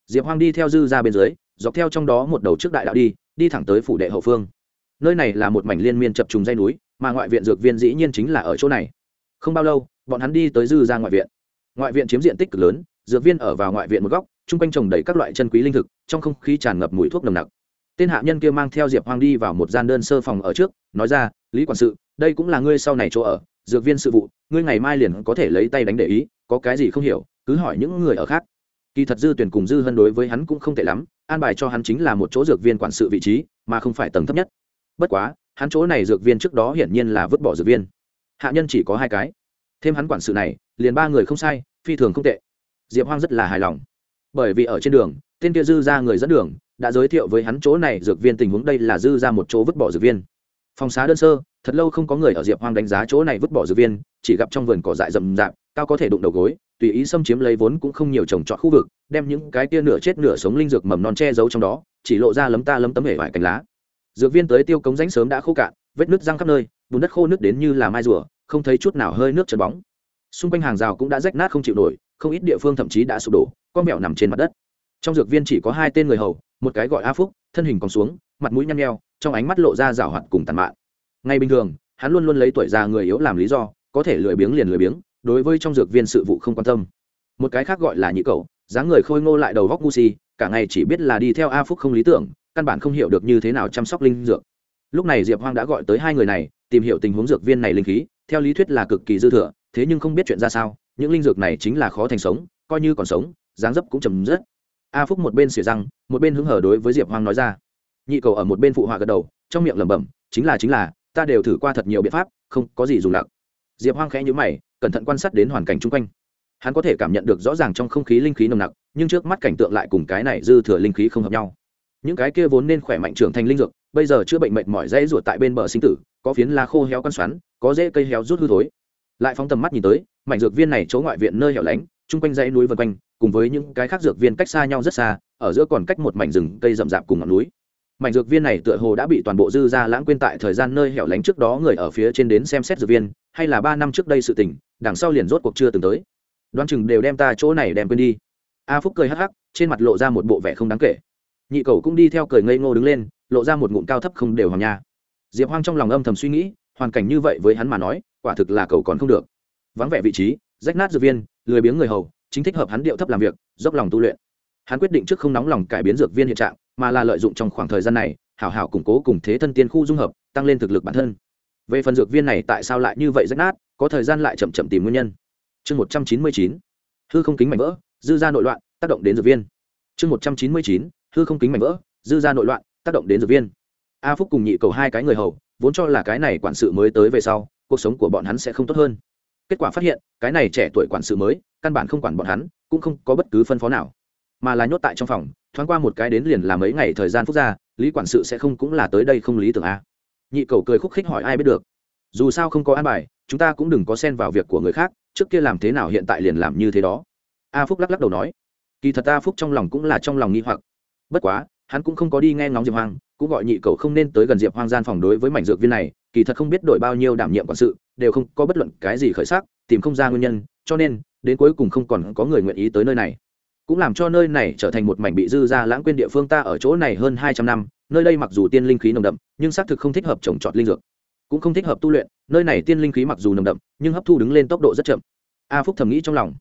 Diệp hoang đi theo dư ra bên dưới, dọc theo trong đó một đầu trước đại đạo đi đi thẳng tới phủ đệ hậu phương. Nơi này là một mảnh liên miên chập trùng dây núi, mà ngoại viện dược viên dĩ nhiên chính là ở chỗ này. Không bao lâu, bọn hắn đi tới dư ra ngoại viện. Ngoại viện chiếm diện tích cực lớn, dược viên ở vào ngoại viện một góc chung quanh trồng đầy các loại chân quý linh thực, trong không khí tràn ngập mùi thuốc nồng nặc. Tên hạ nhân kia mang theo diệp hoang đi vào một gian đơn sơ phòng ở trước, nói ra, lý quản sự, đây cũng là ngươi sau này chỗ ở, dược viên sự vụ, ngươi ngày mai liền có thể lấy tay đánh để ý, có cái gì không hiểu, cứ hỏi những người ở khác. Kỳ thật dư tuyển cùng dư hân đối với hắn cũng không tệ lắm, an bài cho hắn chính là một chỗ dược viên quản sự vị trí, mà không phải tầng thấp nhất. Bất quá, hắn chỗ này dược viên trước đó hiển nhiên là vứt bỏ dược viên. Hạ nhân chỉ có hai cái. Thêm hắn quản sự này, liền ba người không sai, phi thường không tệ. Diệp hoang rất là hài lòng bởi vì ở trên đường, tên kia dư ra người dẫn đường, đã giới thiệu với hắn chỗ này dược viên tình huống đây là dư ra một chỗ vứt bỏ dược viên. Phòng xá đơn sơ, thật lâu không có người ở diệp hoang đánh giá chỗ này vứt bỏ dược viên, chỉ gặp trong vườn cỏ dại rậm rạp, cao có thể đụng đầu gối, tùy ý xâm chiếm lấy vốn cũng không nhiều trồng trọt khu vực, đem những cái tia nửa chết nửa sống linh dược mầm non che giấu trong đó, chỉ lộ ra lấm ta lấm tấm hể vải cành lá. Dược viên tới tiêu cống rãnh sớm đã khô cạn, vết nước răng khắp nơi, bùn đất khô nước đến như là mai rùa, không thấy chút nào hơi nước chân bóng. Xung quanh hàng rào cũng đã rách nát không chịu nổi không ít địa phương thậm chí đã sụp đổ, con mẹo nằm trên mặt đất. Trong dược viên chỉ có hai tên người hầu, một cái gọi a phúc, thân hình còn xuống, mặt mũi nhăn nheo, trong ánh mắt lộ ra rảo hoạt cùng tàn mạn. Ngay bình thường, hắn luôn luôn lấy tuổi già người yếu làm lý do, có thể lười biếng liền lười biếng, đối với trong dược viên sự vụ không quan tâm. Một cái khác gọi là nhị cầu dáng người khôi ngô lại đầu góc ngu si, cả ngày chỉ biết là đi theo a phúc không lý tưởng, căn bản không hiểu được như thế nào chăm sóc linh dược. Lúc này diệp hoang đã gọi tới hai người này, tìm hiểu tình huống dược viên này linh khí, theo lý thuyết là cực kỳ dư thừa, thế nhưng không biết chuyện ra sao những linh dược này chính là khó thành sống, coi như còn sống, dáng dấp cũng chầm rất a phúc một bên xỉa răng, một bên hứng hở đối với diệp hoang nói ra. Nhị cầu ở một bên phụ họa gật đầu, trong miệng lẩm bẩm, chính là chính là, ta đều thử qua thật nhiều biện pháp, không có gì dùng lặc. Diệp hoang khẽ nhữ mày, cẩn thận quan sát đến hoàn cảnh chung quanh. Hắn có thể cảm nhận được rõ ràng trong không khí linh khí nồng nặc, nhưng trước mắt cảnh tượng lại cùng cái này dư thừa linh khí không hợp nhau. Những cái kia vốn nên khỏe mạnh trưởng thành linh dược, bây giờ chữa bệnh mệt mỏi dễ ruột tại bên bờ sinh tử, có phiến lá khô héo căn xoắn, có dễ cây héo rút hư thối. Lại phóng tầm mắt nhìn tới mảnh dược viên này chỗ ngoại viện nơi hẻo lánh, chung quanh dãy núi vân quanh, cùng với những cái khác dược viên cách xa nhau rất xa, ở giữa còn cách một mảnh rừng cây rậm rạp cùng ngọn núi. Mảnh dược viên này tựa hồ đã bị toàn bộ dư ra lãng quên tại thời gian nơi hẻo lánh trước đó người ở phía trên đến xem xét dược viên, hay là ba năm trước đây sự tình, đằng sau liền rốt cuộc chưa từng tới. Đoán chừng đều đem ta chỗ này đem quên đi. A phúc cười hắc hắc, trên mặt lộ ra một bộ vẻ không đáng kể. Nhị cầu cũng đi theo cười ngây ngô đứng lên, lộ ra một ngụm cao thấp không đều hoàng nha. Diệp hoang trong lòng âm thầm suy nghĩ, hoàn cảnh như vậy với hắn mà nói, quả thực là cầu còn không được vắng vẻ vị trí, rách nát dược viên, lười biếng người hầu, chính thích hợp hắn điệu thấp làm việc, dốc lòng tu luyện. Hắn quyết định trước không nóng lòng cải biến dược viên hiện trạng, mà là lợi dụng trong khoảng thời gian này, hảo hảo củng cố cùng thế thân tiên khu dung hợp, tăng lên thực lực bản thân. Về phần dược viên này tại sao lại như vậy rách nát, có thời gian lại chậm chậm tìm nguyên nhân. Chương một trăm chín mươi chín, hư không kính mảnh vỡ, dư ra nội loạn, tác động đến dược viên. Chương một trăm chín mươi chín, hư không kính mảnh vỡ, dư ra nội loạn, tác động đến dược viên. A phúc cùng nhị cầu hai cái người hầu, vốn cho là cái này quản sự mới tới về sau, cuộc sống của bọn hắn sẽ không tốt hơn kết quả phát hiện, cái này trẻ tuổi quản sự mới, căn bản không quản bọn hắn, cũng không có bất cứ phân phó nào. Mà là nhốt tại trong phòng, thoáng qua một cái đến liền là mấy ngày thời gian phút ra, lý quản sự sẽ không cũng là tới đây không lý tưởng a nhị cầu cười khúc khích hỏi ai biết được. Dù sao không có an bài, chúng ta cũng đừng có xen vào việc của người khác, trước kia làm thế nào hiện tại liền làm như thế đó. A phúc lắc lắc đầu nói. Kỳ thật a phúc trong lòng cũng là trong lòng nghi hoặc. Bất quá, hắn cũng không có đi nghe ngóng diệp hoang, cũng gọi nhị cầu không nên tới gần diệp hoang gian phòng đối với mảnh dược viên này, kỳ thật không biết đổi bao nhiêu đảm nhiệm quản sự đều không có bất luận cái gì khởi sắc, tìm không ra nguyên nhân, cho nên, đến cuối cùng không còn có người nguyện ý tới nơi này. Cũng làm cho nơi này trở thành một mảnh bị dư ra lãng quên địa phương ta ở chỗ này hơn hai trăm năm, nơi đây mặc dù tiên linh khí nồng đậm, nhưng xác thực không thích hợp trồng trọt linh dược. Cũng không thích hợp tu luyện, nơi này tiên linh khí mặc dù nồng đậm, nhưng hấp thu đứng lên tốc độ rất chậm. A phúc thầm nghĩ trong lòng.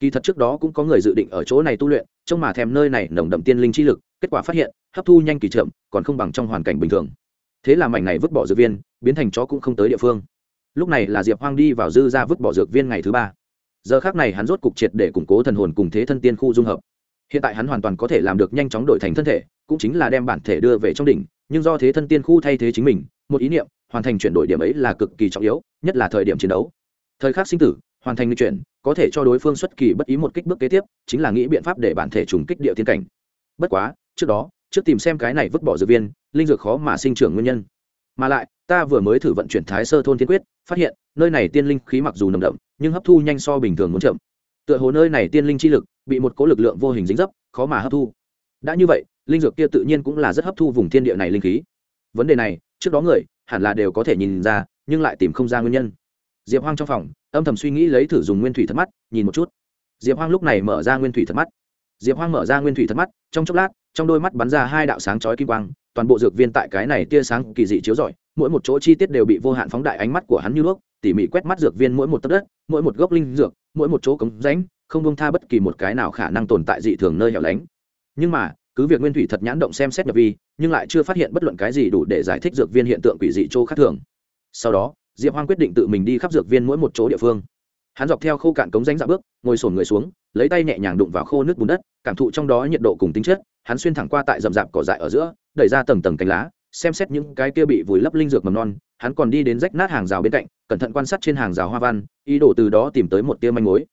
Kỳ thật trước đó cũng có người dự định ở chỗ này tu luyện, trông mà thèm nơi này nồng đậm tiên linh chi lực, kết quả phát hiện, hấp thu nhanh kỳ chậm, còn không bằng trong hoàn cảnh bình thường. Thế là mảnh này vứt bỏ dược viên, biến thành chó cũng không tới địa phương lúc này là diệp hoang đi vào dư ra vứt bỏ dược viên ngày thứ ba. Giờ khác này hắn rốt cục triệt để củng cố thần hồn cùng thế thân tiên khu dung hợp. Hiện tại hắn hoàn toàn có thể làm được nhanh chóng đổi thành thân thể, cũng chính là đem bản thể đưa về trong đỉnh, nhưng do thế thân tiên khu thay thế chính mình, một ý niệm, hoàn thành chuyển đổi điểm ấy là cực kỳ trọng yếu, nhất là thời điểm chiến đấu. Thời khắc sinh tử, hoàn thành chuyển, có thể cho đối phương xuất kỳ bất ý một kích bước kế tiếp, chính là nghĩ biện pháp để bản thể trùng kích địa tiên cảnh. Bất quá, trước đó, trước tìm xem cái này vứt bỏ dược viên, linh dược khó mà sinh trưởng nguyên nhân. Mà lại ta vừa mới thử vận chuyển thái sơ thôn thiên quyết, phát hiện, nơi này tiên linh khí mặc dù nồng đậm, nhưng hấp thu nhanh so bình thường muốn chậm. Tựa hồ nơi này tiên linh chi lực, bị một cố lực lượng vô hình dính dấp, khó mà hấp thu. Đã như vậy, linh dược kia tự nhiên cũng là rất hấp thu vùng thiên địa này linh khí. Vấn đề này, trước đó người, hẳn là đều có thể nhìn ra, nhưng lại tìm không ra nguyên nhân. Diệp hoang trong phòng, âm thầm suy nghĩ lấy thử dùng nguyên thủy thật mắt, nhìn một chút. Diệp hoang lúc này mở ra nguyên thủy thật mắt. Diệp hoang mở ra nguyên thủy thật mắt, trong chốc lát, trong đôi mắt bắn ra hai đạo sáng chói kim quang, toàn bộ dược viên tại cái này tia sáng kỳ dị chiếu rọi mỗi một chỗ chi tiết đều bị vô hạn phóng đại ánh mắt của hắn như đuốc tỉ mỉ quét mắt dược viên mỗi một tấc đất, mỗi một gốc linh dược, mỗi một chỗ cống rãnh, không bông tha bất kỳ một cái nào khả năng tồn tại dị thường nơi hẻo lánh. Nhưng mà, cứ việc nguyên thủy thật nhãn động xem xét nhập vi, nhưng lại chưa phát hiện bất luận cái gì đủ để giải thích dược viên hiện tượng quỷ dị chỗ khác thường. Sau đó, diệp hoang quyết định tự mình đi khắp dược viên mỗi một chỗ địa phương. Hắn dọc theo khô cạn cống rãnh dạ bước, ngồi sổn người xuống, lấy tay nhẹ nhàng đụng vào khô nước bùn đất, cảm thụ trong đó nhiệt độ cùng tính chất. Hắn xuyên thẳng qua tại rậm rạp cỏ dại ở giữa, đẩy ra tầng tầng cánh lá xem xét những cái kia bị vùi lấp linh dược mầm non, hắn còn đi đến rách nát hàng rào bên cạnh, cẩn thận quan sát trên hàng rào hoa văn, ý đồ từ đó tìm tới một tia manh mối.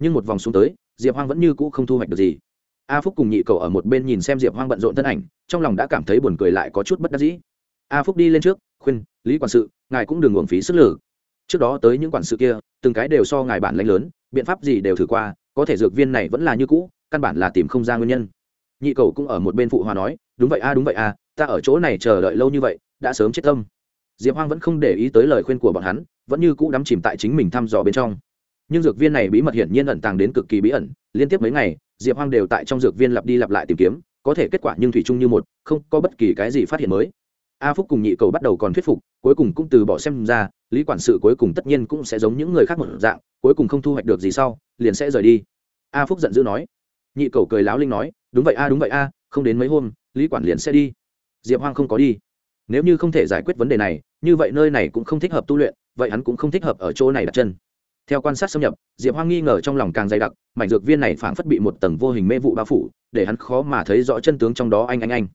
Nhưng một vòng xuống tới, diệp hoang vẫn như cũ không thu hoạch được gì. A phúc cùng nhị cầu ở một bên nhìn xem diệp hoang bận rộn thân ảnh, trong lòng đã cảm thấy buồn cười lại có chút bất đắc dĩ. A phúc đi lên trước, khuyên, lý quản sự, ngài cũng đừng uổng phí sức lử trước đó tới những quản sự kia, từng cái đều so ngài bản lãnh lớn, biện pháp gì đều thử qua, có thể dược viên này vẫn là như cũ, căn bản là tìm không ra nguyên nhân. Nhị cầu cũng ở một bên phụ hòa nói, đúng vậy a, đúng vậy a ta ở chỗ này chờ đợi lâu như vậy, đã sớm chết tâm. Diệp hoang vẫn không để ý tới lời khuyên của bọn hắn, vẫn như cũ đắm chìm tại chính mình thăm dò bên trong. Nhưng dược viên này bí mật hiển nhiên ẩn tàng đến cực kỳ bí ẩn, liên tiếp mấy ngày, diệp hoang đều tại trong dược viên lặp đi lặp lại tìm kiếm, có thể kết quả nhưng thủy chung như một, không có bất kỳ cái gì phát hiện mới. A phúc cùng nhị cầu bắt đầu còn thuyết phục, cuối cùng cũng từ bỏ xem ra, lý quản sự cuối cùng tất nhiên cũng sẽ giống những người khác một dạng, cuối cùng không thu hoạch được gì sau, liền sẽ rời đi. A phúc giận dữ nói. Nhị cầu cười láo linh nói, đúng vậy a, đúng vậy a, không đến mấy hôm, lý quản liền sẽ đi diệp hoang không có đi. Nếu như không thể giải quyết vấn đề này, như vậy nơi này cũng không thích hợp tu luyện, vậy hắn cũng không thích hợp ở chỗ này đặt chân. Theo quan sát xâm nhập, diệp hoang nghi ngờ trong lòng càng dày đặc, mảnh dược viên này phảng phất bị một tầng vô hình mê vụ bao phủ, để hắn khó mà thấy rõ chân tướng trong đó anh anh anh.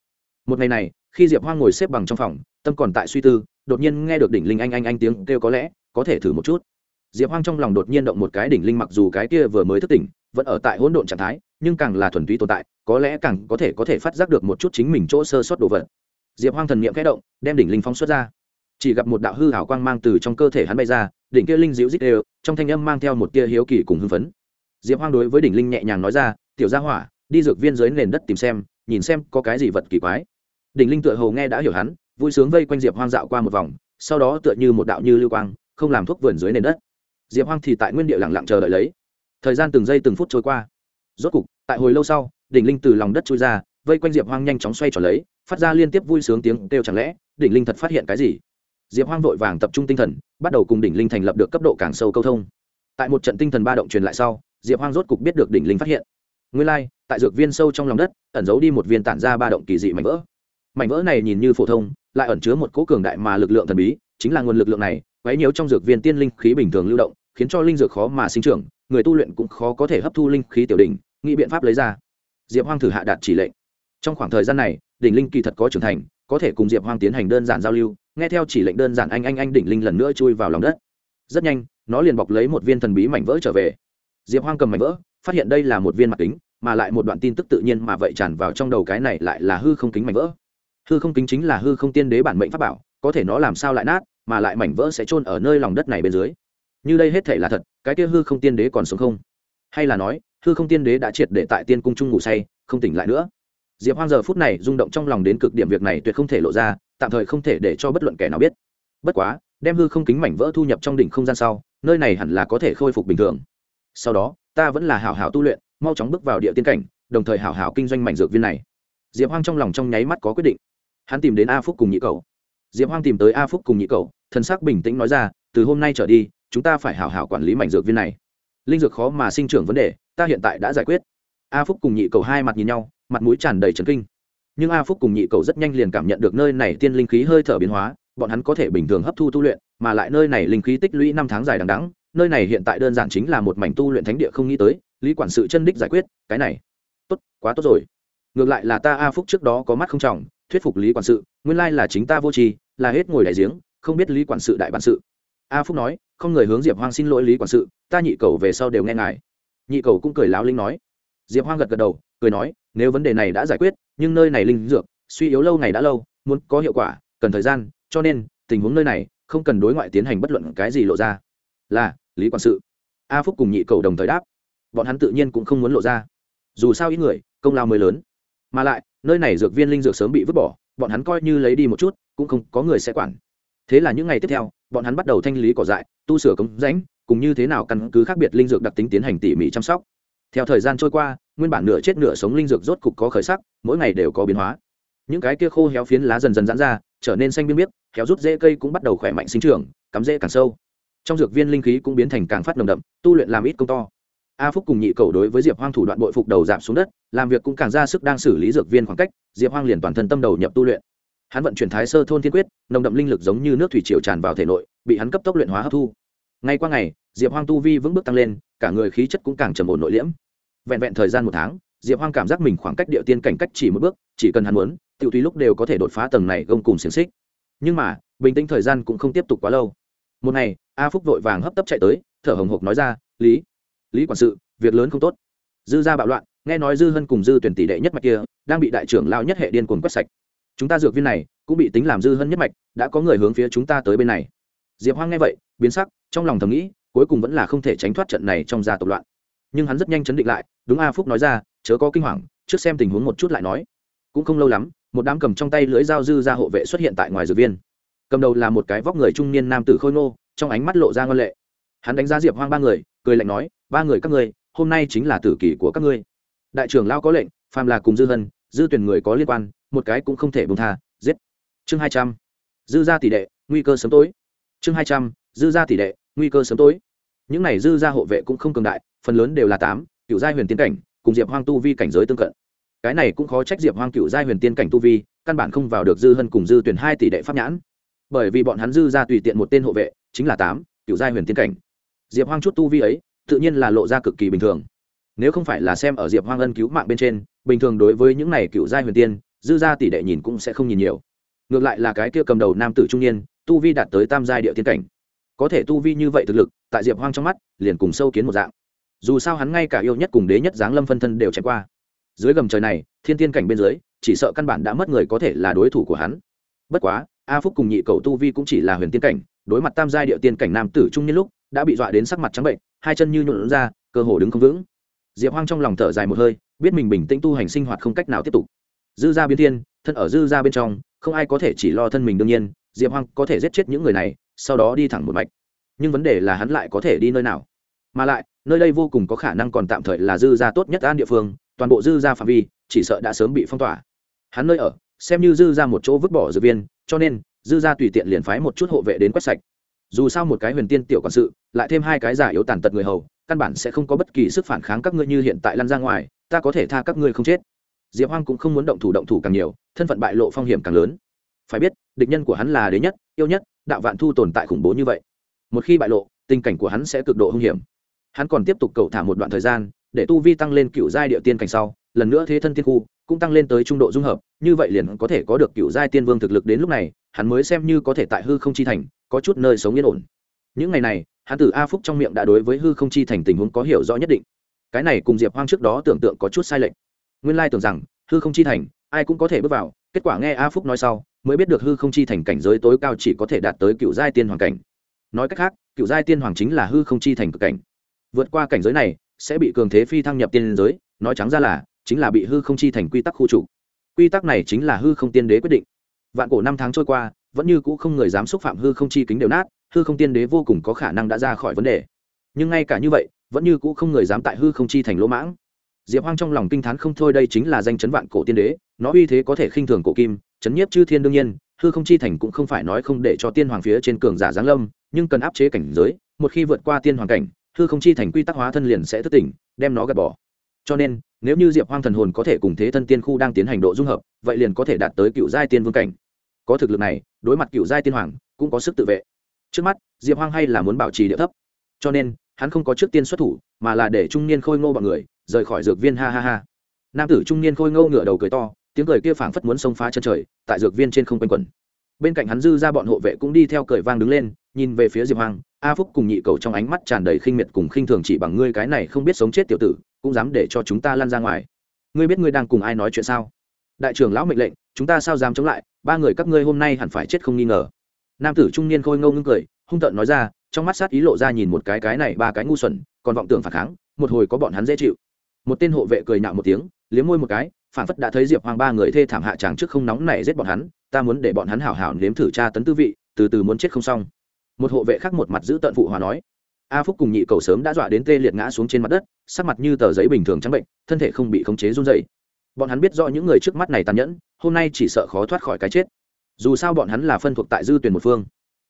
Một ngày này, khi diệp hoang ngồi xếp bằng trong phòng, tâm còn tại suy tư, đột nhiên nghe được đỉnh linh anh anh anh tiếng kêu có lẽ, có thể thử một chút. Diệp hoang trong lòng đột nhiên động một cái đỉnh linh mặc dù cái kia vừa mới thức tỉnh, vẫn ở tại hỗn độn trạng thái nhưng càng là thuần túy tồn tại, có lẽ càng có thể có thể phát giác được một chút chính mình chỗ sơ sót đồ vật. Diệp hoang thần n i ệ m kẽ động, đem đỉnh linh phóng xuất ra. Chỉ gặp một đạo hư hảo quang mang từ trong cơ thể hắn bay ra, đỉnh kia linh dịu dít đều, trong thanh âm mang theo một tia hiếu kỳ cùng hưng phấn. Diệp hoang đối với đỉnh linh nhẹ nhàng nói ra, tiểu gia hỏa, đi dược viên dưới nền đất tìm xem, nhìn xem có cái gì vật kỳ quái. Đỉnh linh tựa hồ nghe đã hiểu hắn, vui sướng vây quanh diệp hoang dạo qua một vòng, sau đó tựa như một đạo như lưu quang, không làm thuốc vườn dưới nền đất. Diệp hoang thì tại nguyên địa lặng lặng chờ đợi lấy. Thời gian từng giây từng phút trôi qua rốt cục tại hồi lâu sau đỉnh linh từ lòng đất trôi ra vây quanh diệp hoang nhanh chóng xoay trở lấy phát ra liên tiếp vui sướng tiếng kêu chẳng lẽ đỉnh linh thật phát hiện cái gì? Diệp hoang vội vàng tập trung tinh thần bắt đầu cùng đỉnh linh thành lập được cấp độ càng sâu câu thông. Tại một trận tinh thần ba động truyền lại sau diệp hoang rốt cục biết được đỉnh linh phát hiện. Nguyên lai、like, tại dược viên sâu trong lòng đất ẩn giấu đi một viên tản ra ba động kỳ dị mảnh vỡ. Mảnh vỡ này nhìn như phổ thông lại ẩn chứa một cỗ cường đại mà lực lượng thần bí chính là nguồn lực lượng này quấy nhiễu trong dược viên tiên linh khí bình thường lưu động khiến cho linh dược khó mà sinh trưởng người tu luyện cũng khó có thể hấp thu linh khí tiểu đỉnh nghĩ biện pháp lấy ra. Diệp hoang thử hạ đạt chỉ lệnh. Trong khoảng thời gian này, đỉnh linh kỳ thật có trưởng thành, có thể cùng diệp hoang tiến hành đơn giản giao lưu, nghe theo chỉ lệnh đơn giản anh anh anh đỉnh linh lần nữa chui vào lòng đất. Rất nhanh, nó liền bọc lấy một viên thần bí mảnh vỡ trở về. Diệp hoang cầm mảnh vỡ, phát hiện đây là một viên mặt kính, mà lại một đoạn tin tức tự nhiên mà vậy tràn vào trong đầu cái này lại là hư không kính mảnh vỡ. Hư không kính chính là hư không tiên đế bản mệnh pháp bảo, có thể nó làm sao lại nát, mà lại mảnh vỡ sẽ chôn ở nơi lòng đất này bên dưới. Như đây hết thể là thật, cái kia hư không tiên đế còn sống không? Hay là nói hư không tiên đế đã triệt để tại tiên cung trung ngủ say, không tỉnh lại nữa. Diệp hoang giờ phút này rung động trong lòng đến cực điểm việc này tuyệt không thể lộ ra, tạm thời không thể để cho bất luận kẻ nào biết. Bất quá, đem hư không kính mảnh vỡ thu nhập trong đỉnh không gian sau, nơi này hẳn là có thể khôi phục bình thường. Sau đó, ta vẫn là hảo hảo tu luyện, mau chóng bước vào địa tiên cảnh, đồng thời hảo hảo kinh doanh mảnh dược viên này. Diệp hoang trong lòng trong nháy mắt có quyết định. Hắn tìm đến a phúc cùng nhị cầu diệp hoang tìm tới a phúc cùng nhị cầu thân xác bình tĩnh nói ra, từ hôm nay trở đi, chúng ta phải hảo hảo quản lý mảnh dược viên này. Linh dược khó mà sinh trưởng vấn đề ta hiện tại đã giải quyết. A phúc cùng nhị cầu hai mặt nhìn nhau, mặt mũi tràn đầy trấn kinh. Nhưng a phúc cùng nhị cầu rất nhanh liền cảm nhận được nơi này tiên linh khí hơi thở biến hóa, bọn hắn có thể bình thường hấp thu tu luyện, mà lại nơi này linh khí tích lũy năm tháng dài đằng đẵng, nơi này hiện tại đơn giản chính là một mảnh tu luyện thánh địa không nghĩ tới, lý quản sự chân đích giải quyết, cái này. Tốt, quá tốt rồi. Ngược lại là ta a phúc trước đó có mắt không trọng, thuyết phục lý quản sự, nguyên lai là chính ta vô tri, là hết ngồi đại giếng, không biết lý quản sự đại bản sự. A phúc nói, không người hướng diệp hoang xin lỗi lý quản sự, ta nhị cầu về sau đều nghe ngài nhị cầu cũng cười láo linh nói. Diệp hoang gật gật đầu, cười nói, nếu vấn đề này đã giải quyết, nhưng nơi này linh dược, suy yếu lâu ngày đã lâu, muốn có hiệu quả, cần thời gian, cho nên, tình huống nơi này, không cần đối ngoại tiến hành bất luận cái gì lộ ra. Là, lý quản sự. A phúc cùng nhị cầu đồng thời đáp. Bọn hắn tự nhiên cũng không muốn lộ ra. Dù sao ít người, công lao mới lớn. Mà lại, nơi này dược viên linh dược sớm bị vứt bỏ, bọn hắn coi như lấy đi một chút, cũng không có người sẽ quản. Thế là những ngày tiếp theo, bọn hắn bắt đầu thanh lý cỏ dại, tu sửa cống rãnh cùng như thế nào căn cứ khác biệt linh dược đặc tính tiến hành tỉ mỉ chăm sóc. Theo thời gian trôi qua, nguyên bản nửa chết nửa sống linh dược rốt cục có khởi sắc, mỗi ngày đều có biến hóa. Những cái kia khô héo phiến lá dần dần giãn ra, trở nên xanh biên biếc, héo rút dễ cây cũng bắt đầu khỏe mạnh sinh trưởng, cắm rễ càng sâu. Trong dược viên linh khí cũng biến thành càng phát nồng đậm, tu luyện làm ít công to. A phúc cùng nhị cầu đối với diệp hoang thủ đoạn bội phục đầu giảm xuống đất, làm việc cũng càng ra sức đang xử lý dược viên khoảng cách, diệp hoang liền toàn thân tâm đầu nhập tu luyện. Hắn vận chuyển thái sơ thôn thiên quyết, nồng đậm linh lực giống như nước thủy triều tràn vào thể nội, bị hắn cấp tốc luyện hóa hấp thu. Ngay qua ngày diệp hoang tu vi vững bước tăng lên, cả người khí chất cũng càng trầm ổn nội liễm. Vẹn vẹn thời gian một tháng, diệp hoang cảm giác mình khoảng cách địa tiên cảnh cách chỉ một bước, chỉ cần hắn muốn, tiểu tùy lúc đều có thể đột phá tầng này gông cùng xiềng xích. Nhưng mà, bình tĩnh thời gian cũng không tiếp tục quá lâu. Một ngày, a phúc vội vàng hấp tấp chạy tới, thở hồng hộc nói ra, lý lý quản sự, việc lớn không tốt. Dư ra bạo loạn, nghe nói dư hân cùng dư tuyển tỷ đệ nhất mạch kia, đang bị đại trưởng lao nhất hệ điên cuồng quét sạch. Chúng ta dược viên này, cũng bị tính làm dư hân nhất mạch, đã có người hướng phía chúng ta tới bên này. Diệp hoang nghe vậy, biến sắc, trong lòng thầm nghĩ cuối cùng vẫn là không thể tránh thoát trận này trong gia tộc loạn. Nhưng hắn rất nhanh chấn định lại, đúng a phúc nói ra, chớ có kinh hoàng, trước xem tình huống một chút lại nói. Cũng không lâu lắm, một đám cầm trong tay lưỡi dao dư ra hộ vệ xuất hiện tại ngoài dược viên. Cầm đầu là một cái vóc người trung niên nam tử khôi ngô, trong ánh mắt lộ ra ngân lệ. Hắn đánh giá diệp hoang ba người, cười lạnh nói, ba người các ngươi, hôm nay chính là tử kỷ của các ngươi. Đại trưởng lao có lệnh, phàm là cùng dư hân, dư tuyển người có liên quan, một cái cũng không thể bùng tha, giết. Chương hai trăm. Dư ra tỷ đệ, nguy cơ sớm tối. Chương hai trăm. Dư ra tỷ đệ nguy cơ sớm tối. Những này dư ra hộ vệ cũng không cường đại, phần lớn đều là tám cựu giai huyền tiên cảnh, cùng diệp hoang tu vi cảnh giới tương cận. Cái này cũng khó trách diệp hoang cựu giai huyền tiên cảnh tu vi, căn bản không vào được dư hân cùng dư tuyển hai tỷ đệ pháp nhãn. Bởi vì bọn hắn dư ra tùy tiện một tên hộ vệ, chính là tám cựu giai huyền tiên cảnh. Diệp hoang chút tu vi ấy, tự nhiên là lộ ra cực kỳ bình thường. Nếu không phải là xem ở diệp hoang ân cứu mạng bên trên, bình thường đối với những này cựu giai huyền tiên, dư ra tỷ đệ nhìn cũng sẽ không nhìn nhiều. Ngược lại là cái kia cầm đầu nam tử trung niên, tu vi đạt tới tam giai địa tiên cảnh có thể tu vi như vậy thực lực, tại diệp hoang trong mắt, liền cùng sâu kiến một dạng. Dù sao hắn ngay cả yêu nhất cùng đế nhất giáng lâm phân thân đều chém qua. Dưới gầm trời này, thiên tiên cảnh bên dưới, chỉ sợ căn bản đã mất người có thể là đối thủ của hắn. Bất quá, a phúc cùng nhị cầu tu vi cũng chỉ là huyền tiên cảnh, đối mặt tam giai địa tiên cảnh nam tử trung nhân lúc, đã bị dọa đến sắc mặt trắng bệnh, hai chân như nhuộn ra, cơ hồ đứng không vững. Diệp hoang trong lòng thở dài một hơi, biết mình bình tĩnh tu hành sinh hoạt không cách nào tiếp tục. Dư gia biến thiên, thân ở dư gia bên trong, không ai có thể chỉ lo thân mình đương nhiên diệp hoang có thể giết chết những người này, sau đó đi thẳng một mạch. Nhưng vấn đề là hắn lại có thể đi nơi nào? Mà lại, nơi đây vô cùng có khả năng còn tạm thời là dư gia tốt nhất an địa phương, toàn bộ dư gia phạm vi, chỉ sợ đã sớm bị phong tỏa. Hắn nơi ở, xem như dư gia một chỗ vứt bỏ dược viên, cho nên, dư gia tùy tiện liền phái một chút hộ vệ đến quét sạch. Dù sao một cái huyền tiên tiểu quản sự, lại thêm hai cái giả yếu tàn tật người hầu, căn bản sẽ không có bất kỳ sức phản kháng các ngươi như hiện tại lăn ra ngoài, ta có thể tha các ngươi không chết. Diệp hoang cũng không muốn động thủ động thủ càng nhiều, thân phận bại lộ phong hiểm càng lớn phải biết, địch nhân của hắn là đế nhất, yêu nhất, đạo vạn thu tồn tại khủng bố như vậy. Một khi bại lộ, tình cảnh của hắn sẽ cực độ hung hiểm. Hắn còn tiếp tục cầu thả một đoạn thời gian, để tu vi tăng lên cựu giai địa tiên cảnh sau, lần nữa thế thân tiên khu cũng tăng lên tới trung độ dung hợp, như vậy liền có thể có được cựu giai tiên vương thực lực đến lúc này, hắn mới xem như có thể tại hư không chi thành, có chút nơi sống yên ổn. Những ngày này, hắn từ a phúc trong miệng đã đối với hư không chi thành tình huống có hiểu rõ nhất định. Cái này cùng diệp hoang trước đó tưởng tượng có chút sai lệch. Nguyên lai tưởng rằng, hư không chi thành, ai cũng có thể bước vào, kết quả nghe a phúc nói sau mới biết được hư không chi thành cảnh giới tối cao chỉ có thể đạt tới cựu giai tiên hoàng cảnh. Nói cách khác, cựu giai tiên hoàng chính là hư không chi thành cực cảnh. Vượt qua cảnh giới này, sẽ bị cường thế phi thăng nhập tiên giới, nói trắng ra là, chính là bị hư không chi thành quy tắc khu chủ quy tắc này chính là hư không tiên đế quyết định. Vạn cổ năm tháng trôi qua, vẫn như cũ không người dám xúc phạm hư không chi kính đều nát, hư không tiên đế vô cùng có khả năng đã ra khỏi vấn đề. Nhưng ngay cả như vậy, vẫn như cũ không người dám tại hư không chi thành lỗ mãng. Diệp hoang trong lòng kinh t h á n không thôi đây chính là danh chấn vạn cổ tiên đế, nó uy thế có thể khinh thường cổ kim chấn nhiếp chư thiên đương nhiên, hư không chi thành cũng không phải nói không để cho tiên hoàng phía trên cường giả giáng lâm, nhưng cần áp chế cảnh giới, một khi vượt qua tiên hoàng cảnh, hư không chi thành quy tắc hóa thân liền sẽ thức tỉnh, đem nó gạt bỏ. Cho nên, nếu như diệp hoang thần hồn có thể cùng thế thân tiên khu đang tiến hành độ dung hợp, vậy liền có thể đạt tới cựu giai tiên vương cảnh. Có thực lực này, đối mặt cựu giai tiên hoàng, cũng có sức tự vệ. Trước mắt, diệp hoang hay là muốn bảo trì địa thấp. Cho nên, hắn không có trước tiên xuất thủ, mà là để trung niên khôi ngô bọn người, rời khỏi dược viên ha ha ha. Nam tử trung niên khôi ngô ngửa đầu cười to tiếng cười kia phảng phất muốn xông phá chân trời, tại dược viên trên không quanh quẩn. Bên cạnh hắn dư ra bọn hộ vệ cũng đi theo cười vang đứng lên, nhìn về phía diệp hoàng a phúc cùng nhị cầu trong ánh mắt tràn đầy khinh miệt cùng khinh thường chỉ bằng ngươi cái này không biết sống chết tiểu tử, cũng dám để cho chúng ta lăn ra ngoài. Ngươi biết ngươi đang cùng ai nói chuyện sao? Đại trưởng lão mệnh lệnh, chúng ta sao dám chống lại, ba người các ngươi hôm nay hẳn phải chết không nghi ngờ. Nam tử trung niên khôi ngâu ngưng cười, hung tợn nói ra, trong mắt sát ý lộ ra nhìn một cái cái này ba cái ngu xuẩn, còn vọng tưởng phản kháng, một hồi có bọn hắn dễ chịu. Một tên hộ vệ cười nhạo một tiếng, liếm môi một cái phản phất đã thấy diệp hoàng ba người thê thảm hạ tràng trước không nóng này giết bọn hắn, ta muốn để bọn hắn hảo hảo nếm thử tra tấn tư vị, từ từ muốn chết không xong. Một hộ vệ khác một mặt giữ tận phụ hòa nói, a phúc cùng nhị cầu sớm đã dọa đến tê liệt ngã xuống trên mặt đất, sắc mặt như tờ giấy bình thường trắng bệnh, thân thể không bị khống chế run dày bọn hắn biết rõ những người trước mắt này tàn nhẫn, hôm nay chỉ sợ khó thoát khỏi cái chết. Dù sao bọn hắn là phân thuộc tại dư tuyển một phương.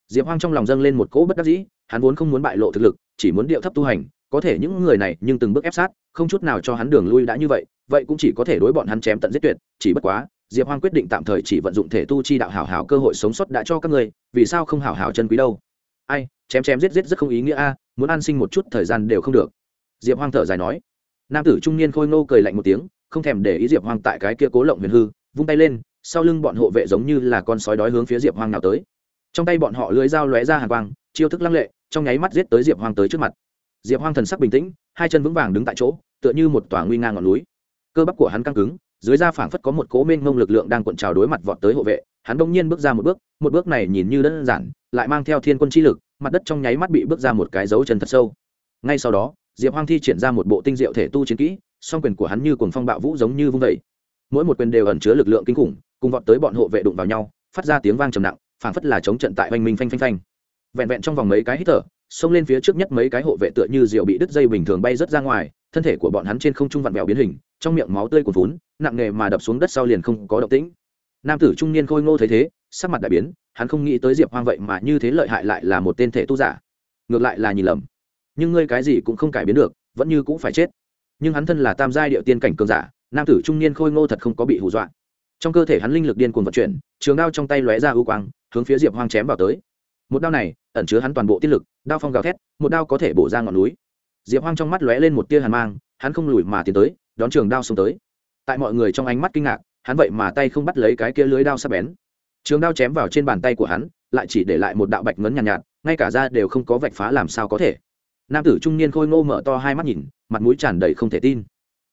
Diệp hoang trong lòng dâng lên một cỗ bất đắc dĩ, hắn vốn không muốn bại lộ thực lực, chỉ muốn điệu thấp tu hành, có thể những người này nhưng từng bước ép sát, không chút nào cho hắn đường lui đã như vậy vậy cũng chỉ có thể đối bọn hắn chém tận giết tuyệt, chỉ bất quá, diệp hoang quyết định tạm thời chỉ vận dụng thể tu chi đạo hảo hảo cơ hội sống sót đã cho các người vì sao không hảo hảo chân quý đâu? Ai, chém chém giết giết rất không ý nghĩa a, muốn an sinh một chút thời gian đều không được. Diệp hoang thở dài nói. Nam tử trung niên khôi ngô cười lạnh một tiếng, không thèm để ý diệp hoang tại cái kia cố lộng huyền hư, vung tay lên, sau lưng bọn hộ vệ giống như là con sói đói hướng phía diệp hoang nào tới. Trong tay bọn họ lưới dao lóe ra hàng quang, chiêu thức lăng lệ, trong nháy mắt giết tới diệp hoang tới trước mặt. Diệp hoang thần sắc bình tĩnh, hai chân vững vàng đứng tại chỗ, tựa như một tòa nguy ngang ngọn núi cơ bắp của hắn căng cứng, dưới da phảng phất có một cố mênh mông lực lượng đang cuộn trào đối mặt vọt tới hộ vệ, hắn đông nhiên bước ra một bước một bước này nhìn như đơn giản, lại mang theo thiên quân chi lực, mặt đất trong nháy mắt bị bước ra một cái dấu chân thật sâu. Ngay sau đó, diệp hoang thi triển ra một bộ tinh diệu thể tu chiến kỹ, song quyền của hắn như cuồng phong bạo vũ giống như vung vẩy mỗi một quyền đều ẩn chứa lực lượng kinh khủng, cùng vọt tới bọn hộ vệ đụng vào nhau, phát ra tiếng vang trầm nặng, phảng phất là chống trận tại oanh minh phanh phanh phanh. Vẹn vẹn trong vòng mấy cái hít thở, xông lên phía trước nhất mấy cái hộ vệ tựa như diệu bị đứt dây bình thường bay rớt ra ngoài, thân thể của bọn hắn trên không trung vặn vẹo biến hình trong miệng máu tươi cuồn vốn nặng nề mà đập xuống đất sau liền không có động tĩnh. Nam tử trung niên khôi ngô thấy thế, sắc mặt đại biến, hắn không nghĩ tới diệp hoang vậy mà như thế lợi hại lại là một tên thể tu giả. Ngược lại là nhìn lầm. Nhưng ngươi cái gì cũng không cải biến được, vẫn như cũng phải chết. Nhưng hắn thân là tam giai địa tiên cảnh cường giả, nam tử trung niên khôi ngô thật không có bị hù dọa. Trong cơ thể hắn linh lực điên cuồng vận chuyển, trường đao trong tay lóe ra ưu quang, hướng phía diệp hoang chém vào tới. Một đao này, ẩn chứa hắn toàn bộ tiết lực, đao phong gào thét, một đao có thể bổ ra ngọn núi. Diệp hoang trong mắt lóe lên một tia hàn mang, hắn không lùi mà tiến tới đón trường đao xông tới. Tại mọi người trong ánh mắt kinh ngạc hắn vậy mà tay không bắt lấy cái kia lưới đao sắp bén. Trường đao chém vào trên bàn tay của hắn lại chỉ để lại một đạo bạch ngấn nhàn nhạt, nhạt ngay cả ra đều không có vạch phá làm sao có thể. Nam tử trung niên khôi ngô mở to hai mắt nhìn mặt mũi tràn đầy không thể tin.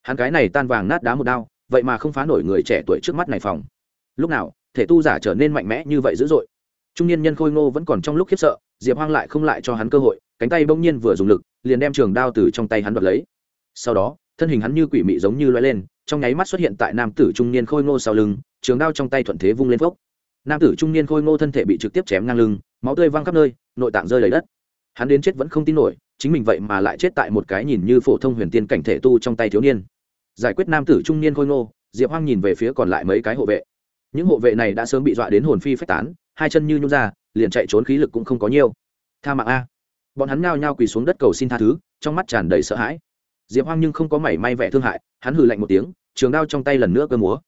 Hắn cái này tan vàng nát đá một đao vậy mà không phá nổi người trẻ tuổi trước mắt này phòng. Lúc nào thể tu giả trở nên mạnh mẽ như vậy dữ dội. Trung niên nhân khôi ngô vẫn còn trong lúc khiếp sợ diệp hoang lại không lại cho hắn cơ hội cánh tay bỗng nhiên vừa dùng lực liền đem trường đao từ trong tay hắn đoạt lấy. Sau đó thân hình hắn như quỷ mị giống như loay lên, trong nháy mắt xuất hiện tại nam tử trung niên khôi ngô sau lưng, trường đao trong tay thuận thế vung lên phốc. Nam tử trung niên khôi ngô thân thể bị trực tiếp chém ngang lưng, máu tươi văng khắp nơi, nội tạng rơi lấy đất. Hắn đến chết vẫn không tin nổi, chính mình vậy mà lại chết tại một cái nhìn như phổ thông huyền tiên cảnh thể tu trong tay thiếu niên. Giải quyết nam tử trung niên khôi ngô, diệp hoang nhìn về phía còn lại mấy cái hộ vệ. Những hộ vệ này đã sớm bị dọa đến hồn phi phách tán, hai chân như nhung ra, liền chạy trốn khí lực cũng không có nhiều. Tha mạng a. Bọn hắn nhao nhao quỳ xuống đất cầu xin tha thứ, trong mắt tràn đầy sợ hãi diệp hoang nhưng không có mảy may vẻ thương hại, hắn hừ lạnh một tiếng, trường đao trong tay lần nữa cơ múa.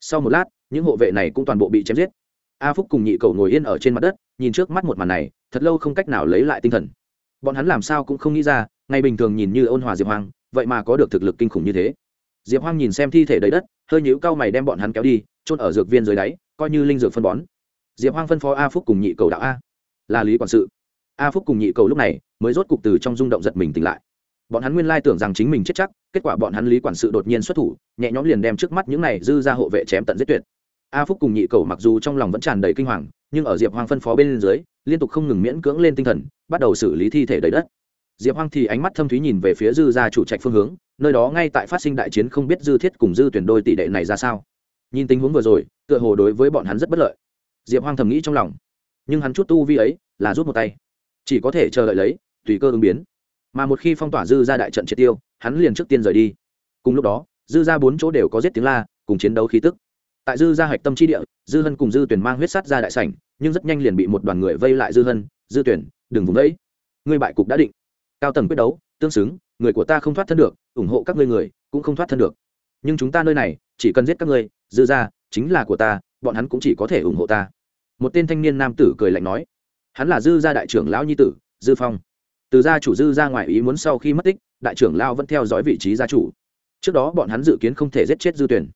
Sau một lát, những hộ vệ này cũng toàn bộ bị chém giết. A phúc cùng nhị cầu ngồi yên ở trên mặt đất, nhìn trước mắt một màn này, thật lâu không cách nào lấy lại tinh thần. Bọn hắn làm sao cũng không nghĩ ra, ngày bình thường nhìn như ôn hòa diệp hoang, vậy mà có được thực lực kinh khủng như thế. Diệp hoang nhìn xem thi thể đầy đất, hơi nhíu cao mày đem bọn hắn kéo đi trôn ở dược viên dưới đáy, coi như linh dược phân bón. Diệp hoang phân phó a phúc cùng nhị cầu đạo a. Là lý quản sự. A phúc cùng nhị cầu lúc này mới rốt cục từ trong rung động giật mình tỉnh lại bọn hắn nguyên lai tưởng rằng chính mình chết chắc, kết quả bọn hắn lý quản sự đột nhiên xuất thủ, nhẹ nhõm liền đem trước mắt những này dư ra hộ vệ chém tận giết tuyệt. A phúc cùng nhị cầu mặc dù trong lòng vẫn tràn đầy kinh hoàng, nhưng ở diệp hoang phân phó bên dưới, liên tục không ngừng miễn cưỡng lên tinh thần, bắt đầu xử lý thi thể đầy đất. Diệp hoang thì ánh mắt thâm thúy nhìn về phía dư gia chủ trạch phương hướng, nơi đó ngay tại phát sinh đại chiến không biết dư thiết cùng dư tuyển đôi tỷ đệ này ra sao. Nhìn tình huống vừa rồi, tựa hồ đối với bọn hắn rất bất lợi. Diệp hoang thầm nghĩ trong lòng, nhưng hắn chút tu vi ấy là rút một tay, chỉ có thể chờ đợi lấy, tùy cơ ứng biến mà một khi phong tỏa dư ra đại trận triệt tiêu, hắn liền trước tiên rời đi. Cùng lúc đó, dư ra bốn chỗ đều có giết tiếng la, cùng chiến đấu khí tức. Tại dư gia hạch tâm trí địa, dư hân cùng dư tuyển mang huyết sắt ra đại sảnh, nhưng rất nhanh liền bị một đoàn người vây lại dư hân, dư tuyển, đừng vùng đấy ngươi bại cục đã định. Cao tầng quyết đấu, tương xứng, người của ta không thoát thân được, ủng hộ các ngươi người, cũng không thoát thân được. Nhưng chúng ta nơi này, chỉ cần giết các ngươi, dư ra, chính là của ta, bọn hắn cũng chỉ có thể ủng hộ ta. Một tên thanh niên nam tử cười lạnh nói, hắn là dư gia đại trưởng lão nhi tử, dư phong từ gia chủ dư ra ngoài ý muốn sau khi mất tích, đại trưởng lao vẫn theo dõi vị trí gia chủ. Trước đó bọn hắn dự kiến không thể giết chết dư tuyển.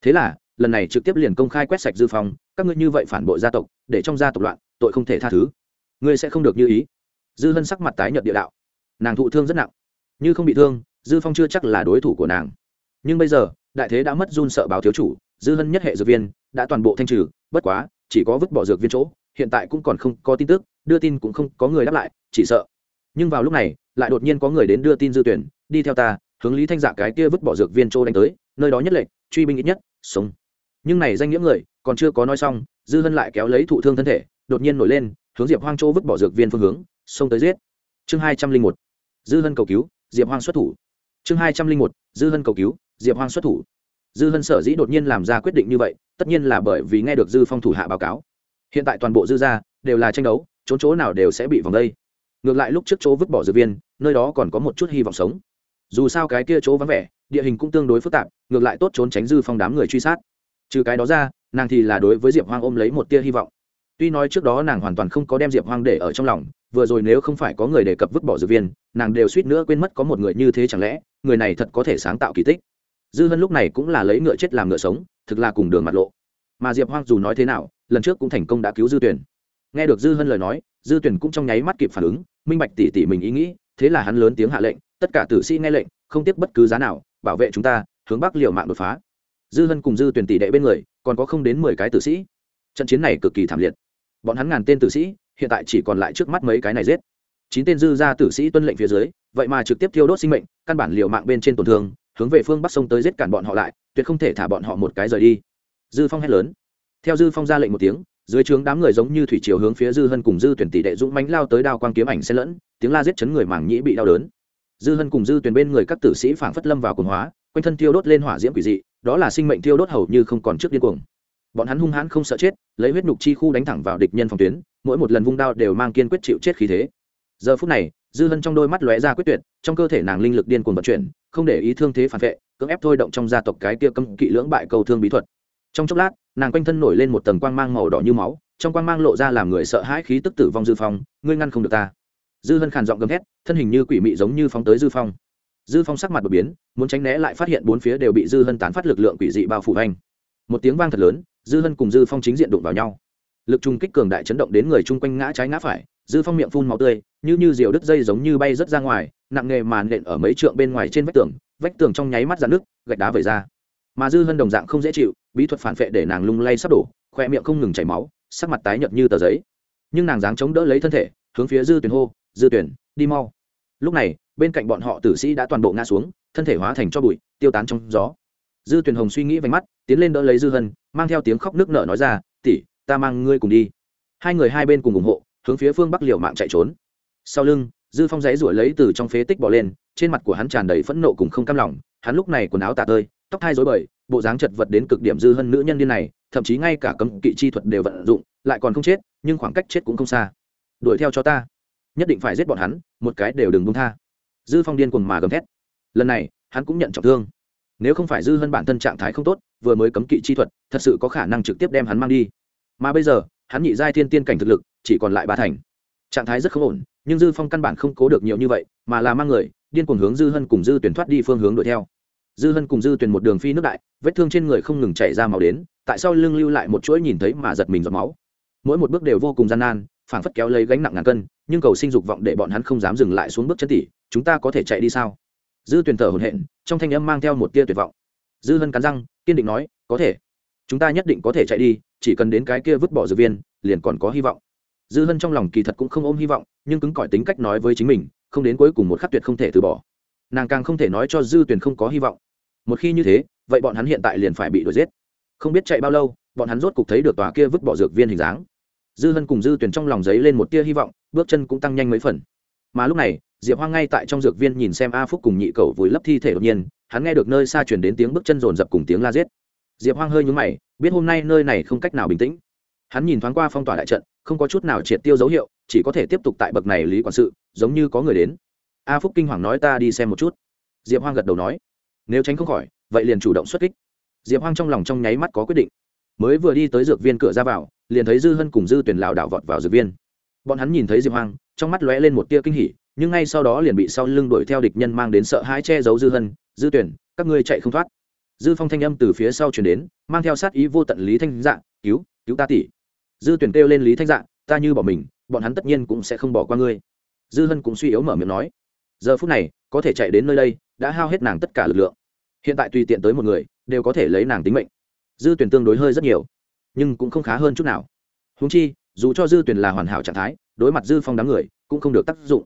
Thế là, lần này trực tiếp liền công khai quét sạch dư phong, các ngươi như vậy phản bội gia tộc, để trong gia tộc loạn, tội không thể tha thứ. Ngươi sẽ không được như ý. Dư hân sắc mặt tái nhợt địa đạo. Nàng thụ thương rất nặng. Như không bị thương, dư phong chưa chắc là đối thủ của nàng. Nhưng bây giờ, đại thế đã mất run sợ báo thiếu chủ, dư hân nhất hệ dược viên, đã toàn bộ thanh trừ, bất quá, chỉ có vứt bỏ dược viên chỗ, hiện tại cũng còn không có tin tức, đưa tin cũng không có người đáp lại, chỉ sợ nhưng vào lúc này, lại đột nhiên có người đến đưa tin dư tuyển, đi theo ta, hướng lý thanh dạ cái kia vứt bỏ dược viên châu đánh tới, nơi đó nhất lệnh, truy binh ít nhất, sống. Nhưng này danh nghĩa người, còn chưa có nói xong, dư hân lại kéo lấy thụ thương thân thể, đột nhiên nổi lên, hướng diệp hoang chỗ vứt bỏ dược viên phương hướng, xông tới giết. Chương hai trăm linh một, dư hân cầu cứu, diệp hoang xuất thủ. Chương hai trăm linh một, dư hân cầu cứu, diệp hoang xuất thủ. Dư hân sở dĩ đột nhiên làm ra quyết định như vậy, tất nhiên là bởi vì nghe được dư phong thủ hạ báo cáo. Hiện tại toàn bộ dư gia đều là tranh đấu, trốn chỗ nào đều sẽ bị vòng đây ngược lại lúc trước chỗ vứt bỏ dược viên, nơi đó còn có một chút hy vọng sống. Dù sao cái kia chỗ vắng vẻ, địa hình cũng tương đối phức tạp, ngược lại tốt trốn tránh dư phong đám người truy sát. Trừ cái đó ra, nàng thì là đối với diệp hoang ôm lấy một tia hy vọng. Tuy nói trước đó nàng hoàn toàn không có đem diệp hoang để ở trong lòng, vừa rồi nếu không phải có người đề cập vứt bỏ dược viên, nàng đều suýt nữa quên mất có một người như thế chẳng lẽ, người này thật có thể sáng tạo kỳ tích. Dư hân lúc này cũng là lấy ngựa chết làm ngựa sống, thực là cùng đường mặt lộ. Mà diệp hoang dù nói thế nào, lần trước cũng thành công đã cứu dư tuyển nghe được dư hân lời nói dư tuyển cũng trong nháy mắt kịp phản ứng, minh bạch tỉ tỉ mình ý nghĩ, thế là hắn lớn tiếng hạ lệnh, tất cả tử sĩ nghe lệnh, không tiếc bất cứ giá nào, bảo vệ chúng ta, hướng bắc liều mạng đột phá. Dư hân cùng dư tuyển tỷ đệ bên người, còn có không đến mười cái tử sĩ. Trận chiến này cực kỳ thảm liệt. Bọn hắn ngàn tên tử sĩ, hiện tại chỉ còn lại trước mắt mấy cái này giết. Chín tên dư gia tử sĩ tuân lệnh phía dưới, vậy mà trực tiếp thiêu đốt sinh mệnh, căn bản liều mạng bên trên tổn thương, hướng về phương bắc sông tới giết cản bọn họ lại, tuyệt không thể thả bọn họ một cái rời đi. Dư phong hét lớn. Theo dư phong ra lệnh một tiếng dưới trướng đám người giống như thủy chiều hướng phía dư hân cùng dư tuyển tỷ đệ dũng mánh lao tới đao quang kiếm ảnh xen lẫn, tiếng la giết chấn người mảng nhĩ bị đau đớn. Dư hân cùng dư tuyển bên người các tử sĩ phảng phất lâm vào cồn hóa, quanh thân thiêu đốt lên hỏa diễm quỷ dị, đó là sinh mệnh thiêu đốt hầu như không còn trước điên cuồng. Bọn hắn hung hãn không sợ chết, lấy huyết nhục chi khu đánh thẳng vào địch nhân phòng tuyến, mỗi một lần vung đao đều mang kiên quyết chịu chết khí thế. Giờ phút này, dư hân trong đôi mắt lóe ra quyết tuyệt, trong cơ thể nàng linh lực điên cuồng vận chuyển, không để ý thương thế phản vệ, cưỡng ép thôi động trong gia tộc cái kia cấm kỵ lưỡng bại cầu thương bí thuật. Trong chốc lát nàng quanh thân nổi lên một tầng quang mang màu đỏ như máu, trong quang mang lộ ra làm người sợ hãi khí tức tử vong dư phong, ngươi ngăn không được ta. Dư hân khàn giọng gầm hét thân hình như quỷ mị giống như phóng tới dư phong. Dư phong sắc mặt đột biến, muốn tránh né lại phát hiện bốn phía đều bị dư hân tán phát lực lượng quỷ dị bao phủ anh. một tiếng vang thật lớn, dư hân cùng dư phong chính diện đụng vào nhau. Lực trung kích cường đại chấn động đến người chung quanh ngã trái ngã phải, dư phong miệng phun màu tươi, như như diều đứt dây giống như bay rớt ra ngoài, nặng nghề màn nện ở mấy trượng bên ngoài trên vách tường vách tường trong nháy mắt dạn nước gạch đá vẩy ra mà dư hân đồng dạng không dễ chịu, bí thuật phản vệ để nàng lung lay sắp đổ, khoe miệng không ngừng chảy máu, sắc mặt tái nhợt như tờ giấy. Nhưng nàng dáng chống đỡ lấy thân thể, hướng phía dư tuyển hô, dư tuyển đi mau. Lúc này, bên cạnh bọn họ tử sĩ đã toàn bộ ngã xuống, thân thể hóa thành cho bụi, tiêu tán trong gió. Dư tuyển hồng suy nghĩ vánh mắt, tiến lên đỡ lấy dư hân, mang theo tiếng khóc nước nở nói ra tỉ ta mang ngươi cùng đi. Hai người hai bên cùng ủng hộ, hướng phía phương bắc liều mạng chạy trốn. Sau lưng, dư phong giấy rủi lấy từ trong phế tích bỏ lên, trên mặt của hắn tràn đầy phẫn nộ cùng không cam lòng, hắn lúc này quần áo tả tơi tóc thai dối bời, bộ dáng chật vật đến cực điểm dư hơn nữ nhân điên này, thậm chí ngay cả cấm kỵ chi thuật đều vận dụng, lại còn không chết, nhưng khoảng cách chết cũng không xa. Đuổi theo cho ta. Nhất định phải giết bọn hắn, một cái đều đừng buông tha. Dư phong điên cuồng mà gầm thét. Lần này, hắn cũng nhận trọng thương. Nếu không phải dư hơn bản thân trạng thái không tốt, vừa mới cấm kỵ chi thuật, thật sự có khả năng trực tiếp đem hắn mang đi. Mà bây giờ, hắn nhị giai thiên tiên cảnh thực lực, chỉ còn lại ba thành. Trạng thái rất không ổn, nhưng dư phong căn bản không cố được nhiều như vậy, mà là mang người, điên cuồng hướng dư hân cùng dư tuyển thoát đi phương hướng đuổi theo dư hân cùng dư Tuyền một đường phi nước đại, vết thương trên người không ngừng chảy ra máu đến, tại sao lưng lưu lại một chuỗi nhìn thấy mà giật mình giọt máu. Mỗi một bước đều vô cùng gian nan, phảng phất kéo lấy gánh nặng ngàn cân, nhưng cầu sinh dục vọng để bọn hắn không dám dừng lại xuống bước chân tỉ, chúng ta có thể chạy đi sao? Dư Tuyền thở hồn hện trong thanh âm mang theo một tia tuyệt vọng. Dư hân cắn răng, kiên định nói, có thể. Chúng ta nhất định có thể chạy đi, chỉ cần đến cái kia vứt bỏ dược viên, liền còn có hy vọng. Dư hân trong lòng kỳ thật cũng không ôm hy vọng, nhưng cứng cỏi tính cách nói với chính mình, không đến cuối cùng một khắc tuyệt không thể từ bỏ. Nàng càng không thể nói cho dư Tuyền không có hy vọng một khi như thế, vậy bọn hắn hiện tại liền phải bị đuổi giết. Không biết chạy bao lâu, bọn hắn rốt cục thấy được tòa kia vứt bỏ dược viên hình dáng. Dư hân cùng dư tuyển trong lòng giấy lên một tia hy vọng, bước chân cũng tăng nhanh mấy phần. Mà lúc này, diệp hoang ngay tại trong dược viên nhìn xem a phúc cùng nhị cầu vùi lấp thi thể đột nhiên, hắn nghe được nơi xa chuyển đến tiếng bước chân rồn rập cùng tiếng la giết. Diệp hoang hơi nhúng mày, biết hôm nay nơi này không cách nào bình tĩnh. Hắn nhìn thoáng qua phong tỏa đại trận, không có chút nào triệt tiêu dấu hiệu, chỉ có thể tiếp tục tại bậc này lý quản sự, giống như có người đến. A phúc kinh hoàng nói, ta đi xem một chút. Diệp hoang gật đầu nói nếu tránh không khỏi, vậy liền chủ động xuất kích. Diệp hoang trong lòng trong nháy mắt có quyết định. Mới vừa đi tới dược viên cửa ra vào, liền thấy dư hân cùng dư tuyển lảo đảo vọt vào dược viên. Bọn hắn nhìn thấy diệp hoang, trong mắt lóe lên một tia kinh hỉ, nhưng ngay sau đó liền bị sau lưng đuổi theo địch nhân mang đến sợ hãi che giấu dư hân, dư tuyển các ngươi chạy không thoát. Dư phong thanh âm từ phía sau chuyển đến, mang theo sát ý vô tận lý thanh dạng cứu cứu ta tỷ. Dư tuyển kêu lên lý thanh dạng ta như bỏ mình, bọn hắn tất nhiên cũng sẽ không bỏ qua ngươi. Dư hân cũng suy yếu mở miệng nói, giờ phút này, có thể chạy đến nơi đây đã hao hết nàng tất cả lực lượng. Hiện tại tùy tiện tới một người, đều có thể lấy nàng tính mệnh. Dư tuyển tương đối hơi rất nhiều, nhưng cũng không khá hơn chút nào. Húng chi, dù cho dư tuyển là hoàn hảo trạng thái, đối mặt dư phong đám người, cũng không được tác dụng.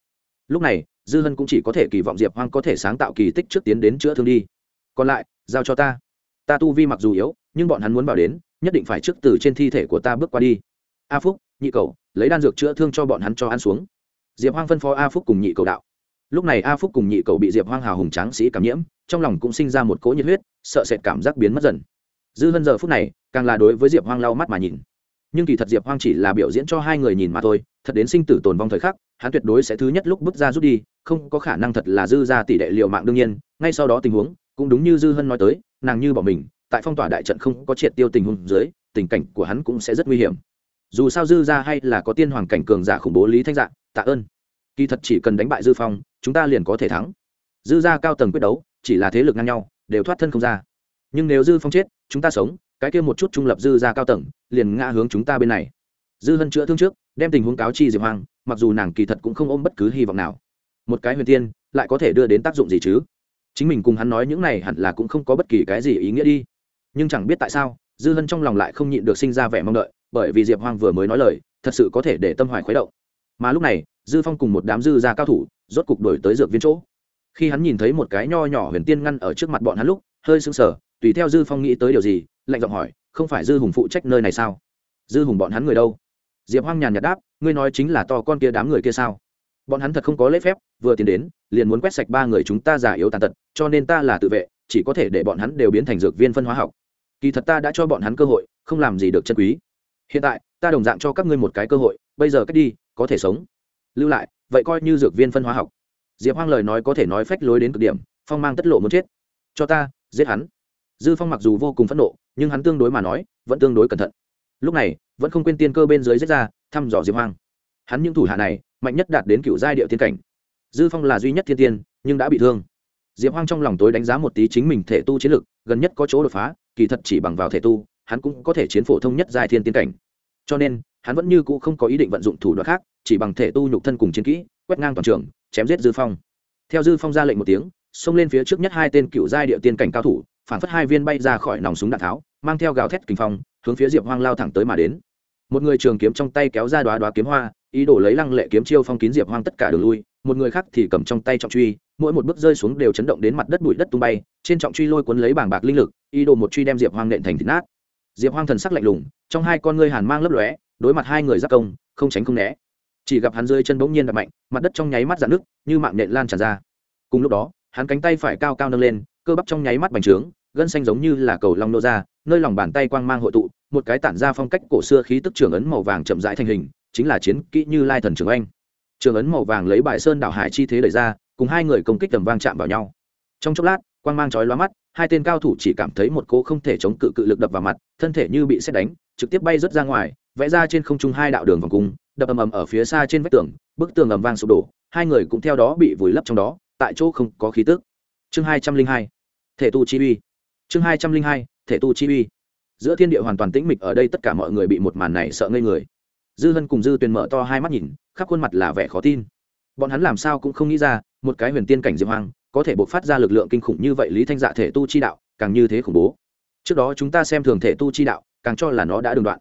Lúc này, dư hân cũng chỉ có thể kỳ vọng diệp hoang có thể sáng tạo kỳ tích trước tiến đến chữa thương đi. Còn lại, giao cho ta. Ta tu vi mặc dù yếu, nhưng bọn hắn muốn vào đến, nhất định phải trước từ trên thi thể của ta bước qua đi. A phúc, nhị cầu lấy đan dược chữa thương cho bọn hắn cho ăn xuống. Diệp hoang phân phó a phúc cùng nhị cầu đạo lúc này a phúc cùng nhị cầu bị diệp hoang hào hùng tráng sĩ cảm nhiễm, trong lòng cũng sinh ra một cỗ nhiệt huyết, sợ sệt cảm giác biến mất dần. Dư hân giờ phút này, càng là đối với diệp hoang lau mắt mà nhìn. Nhưng kỳ thật diệp hoang chỉ là biểu diễn cho hai người nhìn mà thôi, thật đến sinh tử tồn vong thời khắc, hắn tuyệt đối sẽ thứ nhất lúc bước ra rút đi, không có khả năng thật là dư ra tỷ đệ liệu mạng đương nhiên, ngay sau đó tình huống, cũng đúng như dư hân nói tới, nàng như bỏ mình, tại phong tỏa đại trận không có triệt tiêu tình huống dưới, tình cảnh của hắn cũng sẽ rất nguy hiểm. Dù sao dư ra hay là có tiên hoàng cảnh cường giả khủng bố lý thanh dạng tạ ơn. Kỳ thật chỉ cần đánh bại dư phong chúng ta liền có thể thắng. Dư ra cao tầng quyết đấu, chỉ là thế lực ngang nhau, đều thoát thân không ra. Nhưng nếu dư phong chết, chúng ta sống, cái kia một chút trung lập dư ra cao tầng, liền ngã hướng chúng ta bên này. Dư hân chữa thương trước, đem tình huống cáo chi diệp hoàng, mặc dù nàng kỳ thật cũng không ôm bất cứ hy vọng nào. Một cái huyền tiên, lại có thể đưa đến tác dụng gì chứ? Chính mình cùng hắn nói những này hẳn là cũng không có bất kỳ cái gì ý nghĩa đi. Nhưng chẳng biết tại sao, dư hân trong lòng lại không nhịn được sinh ra vẻ mong đợi, bởi vì diệp hoàng vừa mới nói lời, thật sự có thể để tâm hoài khuấy động. Mà lúc này, dư phong cùng một đám dư gia cao thủ rốt cục đổi tới dược viên chỗ. Khi hắn nhìn thấy một cái nho nhỏ huyền tiên ngăn ở trước mặt bọn hắn lúc, hơi sững sờ, tùy theo dư phong nghĩ tới điều gì, lạnh giọng hỏi, không phải dư hùng phụ trách nơi này sao? Dư hùng bọn hắn người đâu? Diệp hoang nhàn nhạt đáp, ngươi nói chính là to con kia đám người kia sao? Bọn hắn thật không có lễ phép, vừa tiến đến, liền muốn quét sạch ba người chúng ta già yếu tàn tật, cho nên ta là tự vệ, chỉ có thể để bọn hắn đều biến thành dược viên phân hóa học. Kỳ thật ta đã cho bọn hắn cơ hội, không làm gì được chân quý. Hiện tại, ta đồng dạng cho các ngươi một cái cơ hội, bây giờ cách đi, có thể sống. Lưu lại vậy coi như dược viên phân hóa học. Diệp hoang lời nói có thể nói phách lối đến cực điểm, phong mang tất lộ muốn chết. Cho ta, giết hắn. Dư phong mặc dù vô cùng phẫn nộ, nhưng hắn tương đối mà nói, vẫn tương đối cẩn thận. Lúc này, vẫn không quên tiên cơ bên dưới giết ra, thăm dò diệp hoang. Hắn những thủ hạ này, mạnh nhất đạt đến cựu giai địa tiên cảnh. Dư phong là duy nhất thiên tiên, nhưng đã bị thương. Diệp hoang trong lòng tối đánh giá một tí chính mình thể tu chiến lực, gần nhất có chỗ đột phá, kỳ thật chỉ bằng vào thể tu, hắn cũng có thể chiến phổ thông nhất giai thiên tiên cảnh. Cho nên hắn vẫn như cũ không có ý định vận dụng thủ đoạn khác, chỉ bằng thể tu nhục thân cùng chiến kỹ, quét ngang toàn trường, chém giết dư phong. Theo dư phong ra lệnh một tiếng, xông lên phía trước nhất hai tên cựu giai địa tiên cảnh cao thủ, phản phất hai viên bay ra khỏi nòng súng đạn tháo, mang theo gào thét kinh phong, hướng phía diệp hoang lao thẳng tới mà đến. Một người trường kiếm trong tay kéo ra đoá đoá kiếm hoa, ý đồ lấy lăng lệ kiếm chiêu phong kín diệp hoang tất cả đường lui, một người khác thì cầm trong tay trọng truy, mỗi một bước rơi xuống đều chấn động đến mặt đất bụi đất tung bay, trên trọng truy lôi cuốn lấy bảng bạc linh lực, ý đồ một truy đem diệp hoang nện thành thịt nát. Diệp hoang thần sắc lạnh lùng, trong hai con ngươi hàn mang lấp lóe đối mặt hai người giáp công, không tránh không né. Chỉ gặp hắn rơi chân bỗng nhiên đập mạnh, mặt đất trong nháy mắt dạn nước như mạng nện lan tràn ra. Cùng lúc đó, hắn cánh tay phải cao cao nâng lên, cơ bắp trong nháy mắt bành trướng, gân xanh giống như là cầu long nô ra, nơi lòng bàn tay quang mang hội tụ, một cái tản ra phong cách cổ xưa khí tức trưởng ấn màu vàng chậm rãi thành hình, chính là chiến kỹ như lai thần trường anh trường ấn màu vàng lấy bài sơn đảo hải chi thế đẩy ra, cùng hai người công kích tầm vang chạm vào nhau. Trong chốc lát, quang mang chói lóa mắt, hai tên cao thủ chỉ cảm thấy một cô không thể chống cự cự lực đập vào mặt, thân thể như bị xét đánh, trực tiếp bay rớt ra ngoài vẽ ra trên không trung hai đạo đường vòng cung, đập ầm ầm ở phía xa trên vách tường, bức tường ầm vang sụp đổ, hai người cũng theo đó bị vùi lấp trong đó, tại chỗ không có khí tức. Chương hai trăm linh hai, thể tu chi uy. Chương hai trăm linh hai, thể tu chi uy. Giữa thiên địa hoàn toàn tĩnh mịch ở đây tất cả mọi người bị một màn này sợ ngây người. Dư hân cùng dư tuyền mở to hai mắt nhìn, khắp khuôn mặt là vẻ khó tin. Bọn hắn làm sao cũng không nghĩ ra, một cái huyền tiên cảnh diệp hoang, có thể bộc phát ra lực lượng kinh khủng như vậy lý thanh dạ thể tu chi đạo, càng như thế khủng bố. Trước đó chúng ta xem thường thể tu chi đạo, càng cho là nó đã đường đoạn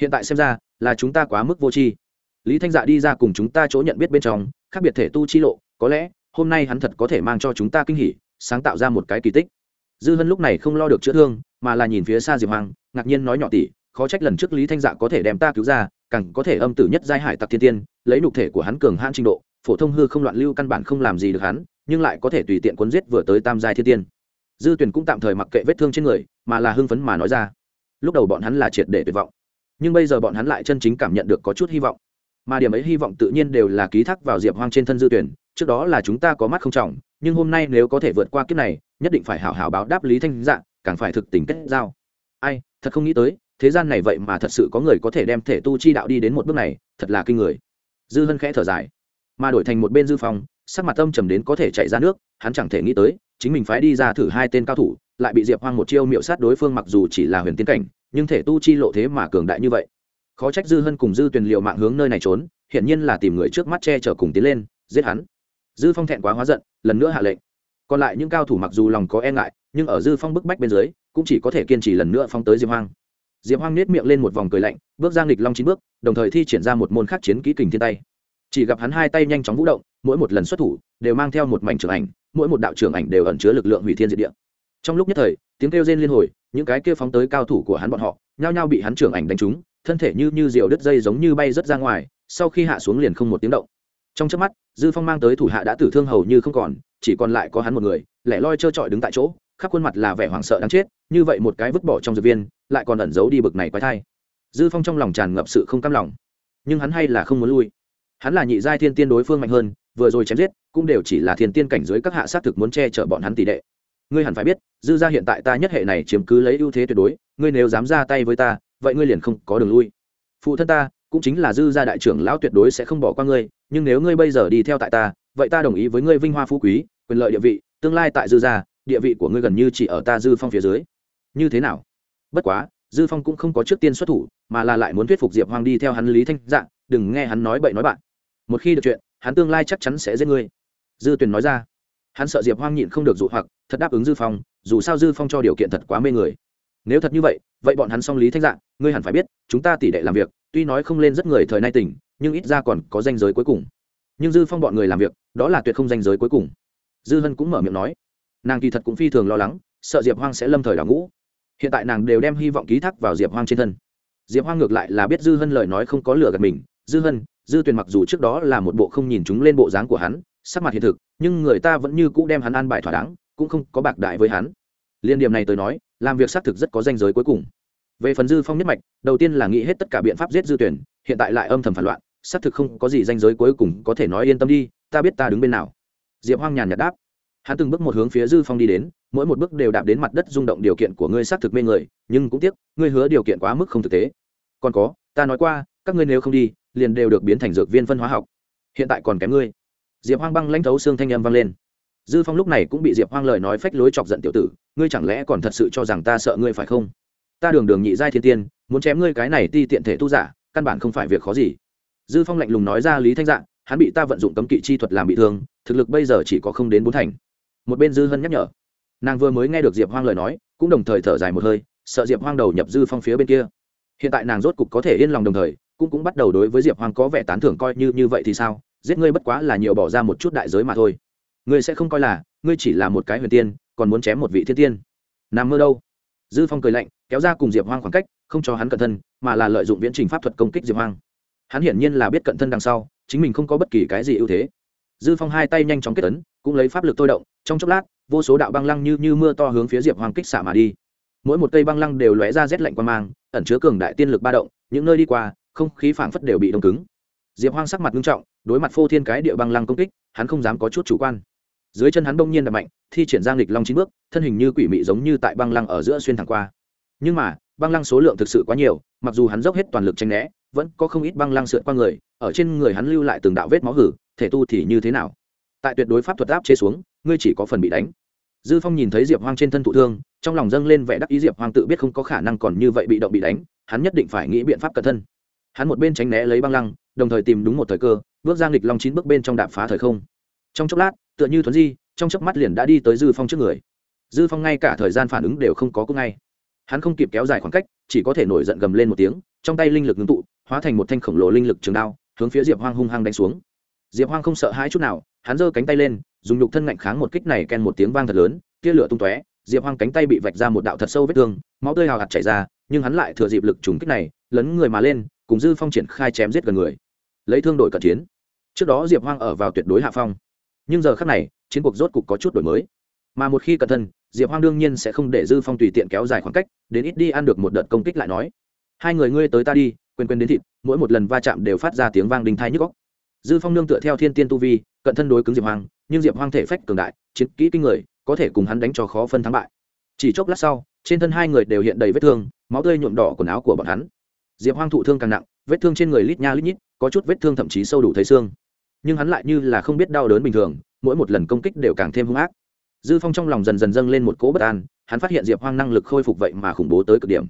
hiện tại xem ra, là chúng ta quá mức vô tri. Lý thanh dạ đi ra cùng chúng ta chỗ nhận biết bên trong, khác biệt thể tu chi lộ, có lẽ, hôm nay hắn thật có thể mang cho chúng ta kinh hỉ, sáng tạo ra một cái kỳ tích. Dư hân lúc này không lo được chữa thương, mà là nhìn phía xa diệp hoàng, ngạc nhiên nói nhỏ tỉ, khó trách lần trước lý thanh dạ có thể đem ta cứu ra, càng có thể âm tử nhất giai hải tặc thiên tiên, lấy nục thể của hắn cường hãn trình độ, phổ thông hư không loạn lưu căn bản không làm gì được hắn, nhưng lại có thể tùy tiện cuốn giết vừa tới tam giai thiên tiên. Dư tuyển cũng tạm thời mặc kệ vết thương trên người, mà là hưng phấn mà nói ra. Lúc đầu bọn hắn là triệt để tuyệt vọng nhưng bây giờ bọn hắn lại chân chính cảm nhận được có chút hy vọng. Mà điểm ấy hy vọng tự nhiên đều là ký thác vào diệp hoang trên thân dư tuyển, trước đó là chúng ta có mắt không trọng, nhưng hôm nay nếu có thể vượt qua kiếp này, nhất định phải hảo hảo báo đáp lý thanh dạng càng phải thực tình kết giao. Ai, thật không nghĩ tới, thế gian này vậy mà thật sự có người có thể đem thể tu chi đạo đi đến một bước này, thật là kinh người. Dư hân khẽ thở dài, mà đổi thành một bên dư phòng sắc mặt âm trầm đến có thể chạy ra nước, hắn chẳng thể nghĩ tới, chính mình phái đi ra thử hai tên cao thủ, lại bị diệp hoang một chiêu miệu sát đối phương mặc dù chỉ là huyền tiến cảnh nhưng thể tu chi lộ thế mà cường đại như vậy. Khó trách dư hân cùng dư tuyền liệu mạng hướng nơi này trốn, hiển nhiên là tìm người trước mắt che chở cùng tiến lên, giết hắn. Dư phong thẹn quá hóa giận, lần nữa hạ lệnh. Còn lại những cao thủ mặc dù lòng có e ngại, nhưng ở dư phong bức bách bên dưới, cũng chỉ có thể kiên trì lần nữa phong tới diệp hoang. Diệp hoang nết miệng lên một vòng cười lạnh, bước ra nghịch long chín bước, đồng thời thi triển ra một môn khắc chiến kỹ kình thiên tay. Chỉ gặp hắn hai tay nhanh chóng vũ động, mỗi một lần xuất thủ, đều mang theo một mảnh trưởng ảnh, mỗi một đạo trưởng ảnh đều ẩn chứa lực lượng hủy thiên diệt địa. Trong lúc nhất thời, tiếng kêu rên liên hồi những cái kia phóng tới cao thủ của hắn bọn họ, nhao nhao bị hắn trưởng ảnh đánh trúng, thân thể như như diều đứt dây giống như bay rất ra ngoài, sau khi hạ xuống liền không một tiếng động. Trong chớp mắt, dư phong mang tới thủ hạ đã tử thương hầu như không còn, chỉ còn lại có hắn một người, lẻ loi trơ trọi đứng tại chỗ, khắp khuôn mặt là vẻ hoảng sợ đáng chết, như vậy một cái vứt bỏ trong dược viên, lại còn ẩn giấu đi bực này quái thai. Dư phong trong lòng tràn ngập sự không cam lòng. Nhưng hắn hay là không muốn lui. Hắn là nhị giai thiên tiên đối phương mạnh hơn, vừa rồi chém giết, cũng đều chỉ là thiên tiên cảnh dưới các hạ sát thực muốn che chở bọn hắn tỷ đệ ngươi hẳn phải biết, dư gia hiện tại ta nhất hệ này chiếm cứ lấy ưu thế tuyệt đối, ngươi nếu dám ra tay với ta, vậy ngươi liền không có đường lui. Phụ thân ta, cũng chính là dư gia đại trưởng lão tuyệt đối sẽ không bỏ qua ngươi, nhưng nếu ngươi bây giờ đi theo tại ta, vậy ta đồng ý với ngươi vinh hoa phú quý, quyền lợi địa vị, tương lai tại dư gia, địa vị của ngươi gần như chỉ ở ta dư phong phía dưới. Như thế nào? Bất quá, dư phong cũng không có trước tiên xuất thủ, mà là lại muốn thuyết phục diệp hoang đi theo hắn lý thanh dạng đừng nghe hắn nói bậy nói bạn. Một khi được chuyện, hắn tương lai chắc chắn sẽ giết ngươi. Dư tuyền nói ra hắn sợ diệp hoang nhịn không được dụ hoặc, thật đáp ứng dư phong, dù sao dư phong cho điều kiện thật quá mê người. Nếu thật như vậy vậy bọn hắn song lý thanh dạng, ngươi hẳn phải biết, chúng ta tỷ đệ làm việc, tuy nói không lên rất người thời nay tỉnh, nhưng ít ra còn có danh giới cuối cùng. Nhưng dư phong bọn người làm việc, đó là tuyệt không danh giới cuối cùng. Dư hân cũng mở miệng nói, nàng kỳ thật cũng phi thường lo lắng, sợ diệp hoang sẽ lâm thời đào ngũ. Hiện tại nàng đều đem hy vọng ký thác vào diệp hoang trên thân. Diệp hoang ngược lại là biết dư hân lời nói không có lửa gạt mình. Dư hân, dư tuyền mặc dù trước đó là một bộ không nhìn chúng lên bộ dáng của hắn sắc mặt hiện thực, nhưng người ta vẫn như cũ đem hắn an bài thỏa đáng, cũng không có bạc đại với hắn. Liên điểm này tôi nói, làm việc xác thực rất có danh giới cuối cùng. Về phần dư phong nhất mạch, đầu tiên là nghĩ hết tất cả biện pháp giết dư tuyển, hiện tại lại âm thầm phản loạn, xác thực không có gì danh giới cuối cùng có thể nói yên tâm đi, ta biết ta đứng bên nào. Diệp hoang nhàn nhạt đáp. Hắn từng bước một hướng phía dư phong đi đến, mỗi một bước đều đạp đến mặt đất rung động điều kiện của ngươi xác thực mê người, nhưng cũng tiếc, ngươi hứa điều kiện quá mức không thực tế. Còn có, ta nói qua, các ngươi nếu không đi, liền đều được biến thành dược viên phân hóa học. Hiện tại còn kém ngươi diệp hoang băng lãnh thấu xương thanh âm vang lên. Dư phong lúc này cũng bị diệp hoang lời nói phách lối chọc giận tiểu tử, ngươi chẳng lẽ còn thật sự cho rằng ta sợ ngươi phải không? Ta đường đường nhị giai thiên tiên, muốn chém ngươi cái này ti tiện thể tu giả, căn bản không phải việc khó gì. Dư phong lạnh lùng nói ra lý thanh dạng, hắn bị ta vận dụng cấm kỵ chi thuật làm bị thương, thực lực bây giờ chỉ có không đến bốn thành. Một bên dư hân nhắc nhở. Nàng vừa mới nghe được diệp hoang lời nói, cũng đồng thời thở dài một hơi, sợ diệp hoang đầu nhập dư phong phía bên kia. Hiện tại nàng rốt cục có thể yên lòng đồng thời, cũng cũng bắt đầu đối với diệp hoang có vẻ tán thưởng coi như như vậy thì sao? Giết ngươi bất quá là nhiều bỏ ra một chút đại giới mà thôi. Ngươi sẽ không coi là, ngươi chỉ là một cái huyền tiên, còn muốn chém một vị thiên tiên. Nằm mơ đâu? Dư phong cười lạnh, kéo ra cùng diệp hoang khoảng cách, không cho hắn cận thân, mà là lợi dụng viễn trình pháp thuật công kích diệp hoang. Hắn hiển nhiên là biết cận thân đằng sau, chính mình không có bất kỳ cái gì ưu thế. Dư phong hai tay nhanh chóng kết ấn, cũng lấy pháp lực tôi động, trong chốc lát, vô số đạo băng lăng như như mưa to hướng phía diệp hoang kích xạ mà đi. Mỗi một cây băng lăng đều lóe ra rét lạnh quan mang, ẩn chứa cường đại tiên lực ba động, những nơi đi qua, không khí phảng phất đều bị đông cứng diệp hoang sắc mặt nghiêm trọng, đối mặt phô thiên cái địa băng lăng công kích, hắn không dám có chút chủ quan. Dưới chân hắn đông nhiên đập mạnh, thi triển giang lịch long chín bước, thân hình như quỷ mị giống như tại băng lăng ở giữa xuyên thẳng qua. Nhưng mà, băng lăng số lượng thực sự quá nhiều, mặc dù hắn dốc hết toàn lực tranh né, vẫn có không ít băng lăng sượt qua người, ở trên người hắn lưu lại từng đạo vết máu hử, thể tu thì như thế nào? Tại tuyệt đối pháp thuật áp chế xuống, ngươi chỉ có phần bị đánh. Dư phong nhìn thấy diệp hoang trên thân thụ thương, trong lòng dâng lên vẻ đắc ý diệp hoang tự biết không có khả năng còn như vậy bị động bị đánh, hắn nhất định phải nghĩ biện pháp cẩn thân hắn một bên tránh né lấy băng lăng, đồng thời tìm đúng một thời cơ, bước ra nghịch long chín bước bên trong đạp phá thời không. Trong chốc lát, tựa như thuấn di, trong chớp mắt liền đã đi tới dư phong trước người. Dư phong ngay cả thời gian phản ứng đều không có cũng ngay. Hắn không kịp kéo dài khoảng cách, chỉ có thể nổi giận gầm lên một tiếng, trong tay linh lực ngưng tụ, hóa thành một thanh khổng lồ linh lực trường đao, hướng phía diệp hoang hung hăng đánh xuống. Diệp hoang không sợ hãi chút nào, hắn giơ cánh tay lên, dùng nhục thân ngạnh kháng một kích này ken một tiếng vang thật lớn, tia lửa tung tóe, diệp hoang cánh tay bị vạch ra một đạo thật sâu vết thương, máu tươi hào hạt chảy ra, nhưng hắn lại thừa dịp lực trùng kích này, lấn người mà lên cùng dư phong triển khai chém giết gần người, lấy thương đổi cận chiến. Trước đó diệp hoang ở vào tuyệt đối hạ phong. Nhưng giờ khác này, chiến cuộc rốt cục có chút đổi mới. Mà một khi cẩn thân, diệp hoang đương nhiên sẽ không để dư phong tùy tiện kéo dài khoảng cách, đến ít đi ăn được một đợt công kích lại nói. Hai người ngươi tới ta đi, quên quên đến thịt, mỗi một lần va chạm đều phát ra tiếng vang đinh thai nhức góc dư phong nương tựa theo thiên tiên tu vi, cận thân đối cứng diệp hoang, nhưng diệp hoang thể phách cường đại, chiến kỹ kinh người, có thể cùng hắn đánh cho khó phân thắng bại. Chỉ chốc lát sau, trên thân hai người đều hiện đầy vết thương, máu tươi nhuộm đỏ quần áo của bọn hắn diệp hoang thụ thương càng nặng, vết thương trên người lít nha lít nhít, có chút vết thương thậm chí sâu đủ thấy xương. Nhưng hắn lại như là không biết đau đớn bình thường, mỗi một lần công kích đều càng thêm hung ác. Dư phong trong lòng dần dần dâng lên một cỗ bất an, hắn phát hiện diệp hoang năng lực khôi phục vậy mà khủng bố tới cực điểm.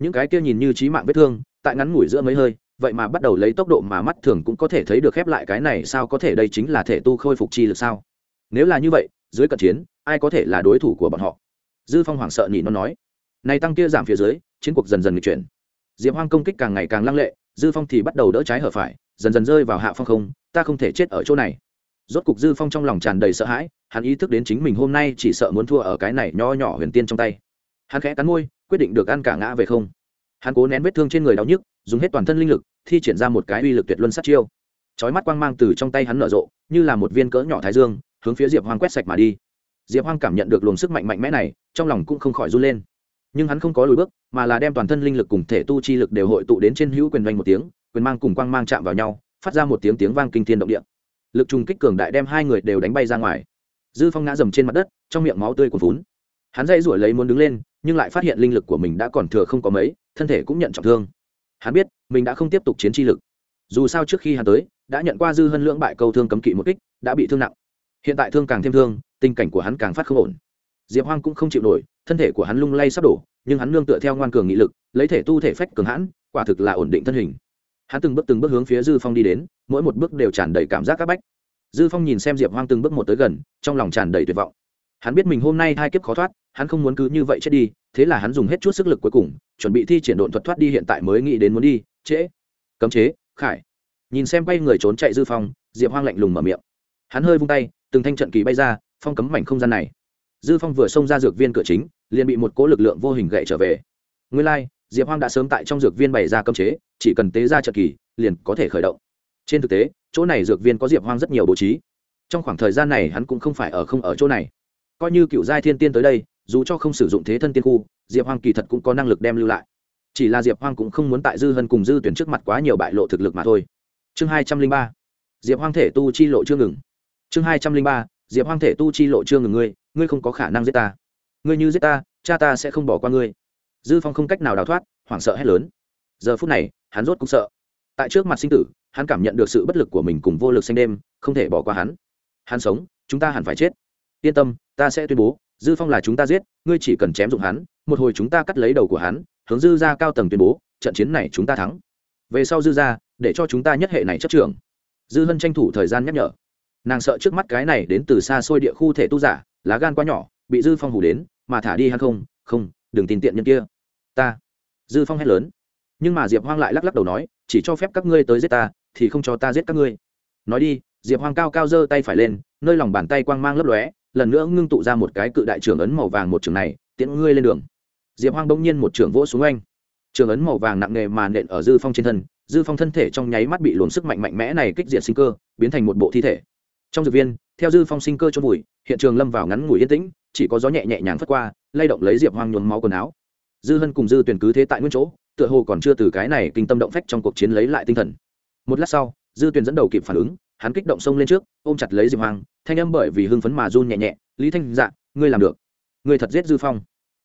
Những cái kia nhìn như trí mạng vết thương, tại ngắn ngủi giữa mấy hơi, vậy mà bắt đầu lấy tốc độ mà mắt thường cũng có thể thấy được khép lại cái này sao có thể đây chính là thể tu khôi phục chi lực sao? Nếu là như vậy, dưới cận chiến, ai có thể là đối thủ của bọn họ? Dư phong hoảng sợ nhị nó nói. Này tăng kia giảm phía dưới, chiến cuộc dần dần nghịch chuyển diệp hoang công kích càng ngày càng lăng lệ, dư phong thì bắt đầu đỡ trái hở phải, dần dần rơi vào hạ phong không, ta không thể chết ở chỗ này. Rốt cục dư phong trong lòng tràn đầy sợ hãi, hắn ý thức đến chính mình hôm nay chỉ sợ muốn thua ở cái này nho nhỏ huyền tiên trong tay. Hắn khẽ cắn môi, quyết định được ăn cả ngã về không. Hắn cố nén vết thương trên người đau nhức, dùng hết toàn thân linh lực, thi triển ra một cái uy lực tuyệt luân sát chiêu. Chói mắt quang mang từ trong tay hắn nở rộ, như là một viên cỡ nhỏ thái dương, hướng phía diệp hoang quét sạch mà đi. Diệp hoang cảm nhận được luồng sức mạnh mạnh mẽ này, trong lòng cũng không khỏi run lên nhưng hắn không có lùi bước, mà là đem toàn thân linh lực cùng thể tu chi lực đều hội tụ đến trên hữu quyền doanh một tiếng, quyền mang cùng quang mang chạm vào nhau, phát ra một tiếng tiếng vang kinh thiên động địa. Lực trùng kích cường đại đem hai người đều đánh bay ra ngoài. Dư phong ngã dầm trên mặt đất, trong miệng máu tươi cuồn vốn hắn dây rủi lấy muốn đứng lên, nhưng lại phát hiện linh lực của mình đã còn thừa không có mấy, thân thể cũng nhận trọng thương. Hắn biết, mình đã không tiếp tục chiến chi lực. Dù sao trước khi hắn tới, đã nhận qua dư hân lưỡng bại câu thương cấm kỵ một kích, đã bị thương nặng. Hiện tại thương càng thêm thương, tình cảnh của hắn càng phát không ổn. Diệp hoang cũng không chịu nổi thân thể của hắn lung lay sắp đổ, nhưng hắn nương tựa theo ngoan cường nghị lực, lấy thể tu thể phách cường hãn, quả thực là ổn định thân hình. Hắn từng bước từng bước hướng phía dư phong đi đến, mỗi một bước đều tràn đầy cảm giác áp bách. Dư phong nhìn xem diệp hoang từng bước một tới gần, trong lòng tràn đầy tuyệt vọng. Hắn biết mình hôm nay hai kiếp khó thoát, hắn không muốn cứ như vậy chết đi, thế là hắn dùng hết chút sức lực cuối cùng, chuẩn bị thi triển độn thuật thoát đi hiện tại mới nghĩ đến muốn đi, trễ, cấm chế, khải. Nhìn xem quay người trốn chạy dư phong, diệp hoang lạnh lùng mở miệng. Hắn hơi vung tay, từng thanh trận kỳ bay ra, phong cấm mảnh không gian này dư phong vừa xông ra dược viên cửa chính liền bị một cố lực lượng vô hình gậy trở về. Nguyên lai、like, diệp hoang đã sớm tại trong dược viên bày ra cơm chế chỉ cần tế ra trợ kỳ liền có thể khởi động. Trên thực tế chỗ này dược viên có diệp hoang rất nhiều bố trí. Trong khoảng thời gian này hắn cũng không phải ở không ở chỗ này. Coi như cựu giai thiên tiên tới đây dù cho không sử dụng thế thân tiên khu diệp hoang kỳ thật cũng có năng lực đem lưu lại. Chỉ là diệp hoang cũng không muốn tại dư hân cùng dư tuyển trước mặt quá nhiều bại lộ thực lực mà thôi. Chương hai trăm linh ba. Diệp hoang thể tu chi lộ chưa ngừng. Chương hai trăm linh ba. Diệp hoang thể tu chi lộ chưa ngừng ngươi ngươi không có khả năng giết ta. Ngươi như giết ta, cha ta sẽ không bỏ qua ngươi. Dư phong không cách nào đào thoát, hoảng sợ hét lớn. Giờ phút này, hắn rốt cũng sợ. Tại trước mặt sinh tử, hắn cảm nhận được sự bất lực của mình cùng vô lực xanh đêm, không thể bỏ qua hắn. Hắn sống, chúng ta hẳn phải chết. Yên tâm, ta sẽ tuyên bố, dư phong là chúng ta giết, ngươi chỉ cần chém dụng hắn, một hồi chúng ta cắt lấy đầu của hắn, hướng dư ra cao tầng tuyên bố, trận chiến này chúng ta thắng. Về sau dư ra để cho chúng ta nhất hệ này chấp trường dư hân tranh thủ thời gian nhắc nhở. Nàng sợ trước mắt cái này đến từ xa xôi địa khu thể tu giả lá gan quá nhỏ, bị dư phong hủ đến, mà thả đi hay không không, đừng tin tiện nhân kia. Ta. Dư phong hét lớn. Nhưng mà diệp hoang lại lắc lắc đầu nói, chỉ cho phép các ngươi tới giết ta, thì không cho ta giết các ngươi. Nói đi, diệp hoang cao cao giơ tay phải lên, nơi lòng bàn tay quang mang lấp lóe, lần nữa ngưng tụ ra một cái cự đại trưởng ấn màu vàng một trường này, tiễn ngươi lên đường. Diệp hoang bỗng nhiên một trưởng vỗ xuống anh trường ấn màu vàng nặng nề mà nện ở dư phong trên thân, dư phong thân thể trong nháy mắt bị luồn sức mạnh mạnh mẽ này kích diệt sinh cơ, biến thành một bộ thi thể. Trong dược viên theo dư phong sinh cơ cho bụi hiện trường lâm vào ngắn ngủi yên tĩnh, chỉ có gió nhẹ nhẹ nhàng phất qua, lay động lấy diệp hoang nhuốm máu quần áo. Dư hân cùng dư tuyển cứ thế tại nguyên chỗ, tựa hồ còn chưa từ cái này kinh tâm động phách trong cuộc chiến lấy lại tinh thần. Một lát sau, dư tuyển dẫn đầu kịp phản ứng, hắn kích động xông lên trước, ôm chặt lấy diệp hoang, thanh âm bởi vì hưng phấn mà run nhẹ nhẹ, lý thanh dạ ngươi làm được. Ngươi thật giết dư phong.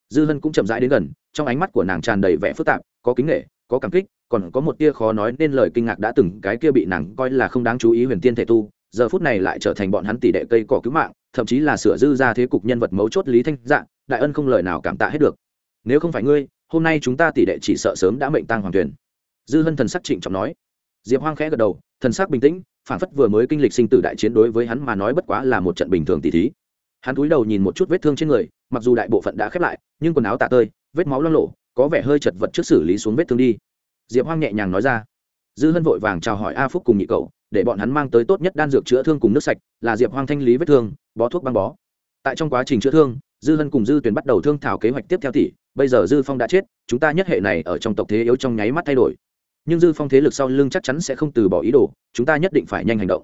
Dư hân cũng chậm rãi đến gần, trong ánh mắt của nàng tràn đầy vẻ phức tạp, có kính nghệ có cảm kích, còn có một tia khó nói nên lời kinh ngạc đã từng cái kia bị nàng coi là không đáng chú ý huyền tiên thể tu giờ phút này lại trở thành bọn hắn tỷ đệ cây cỏ cứu mạng, thậm chí là sửa dư ra thế cục nhân vật mấu chốt lý thanh dạng đại ân không lời nào cảm tạ hết được. Nếu không phải ngươi, hôm nay chúng ta tỷ đệ chỉ sợ sớm đã mệnh tang hoàng tuyển dư hân thần sắc trịnh trọng nói. Diệp hoang khẽ gật đầu, thần sắc bình tĩnh, phản phất vừa mới kinh lịch sinh tử đại chiến đối với hắn mà nói bất quá là một trận bình thường tỷ thí. Hắn cúi đầu nhìn một chút vết thương trên người, mặc dù đại bộ phận đã khép lại, nhưng quần áo tạ tơi, vết máu lo lộ có vẻ hơi chật vật trước xử lý xuống vết thương đi. Diệp hoang nhẹ nhàng nói ra. Dư hân vội vàng chào hỏi a phúc cùng nhị cậu để bọn hắn mang tới tốt nhất đan dược chữa thương cùng nước sạch, là diệp hoang thanh lý vết thương, bó thuốc băng bó. Tại trong quá trình chữa thương, dư hân cùng dư tuyền bắt đầu thương thảo kế hoạch tiếp theo tỷ, bây giờ dư phong đã chết, chúng ta nhất hệ này ở trong tộc thế yếu trong nháy mắt thay đổi. Nhưng dư phong thế lực sau lưng chắc chắn sẽ không từ bỏ ý đồ, chúng ta nhất định phải nhanh hành động.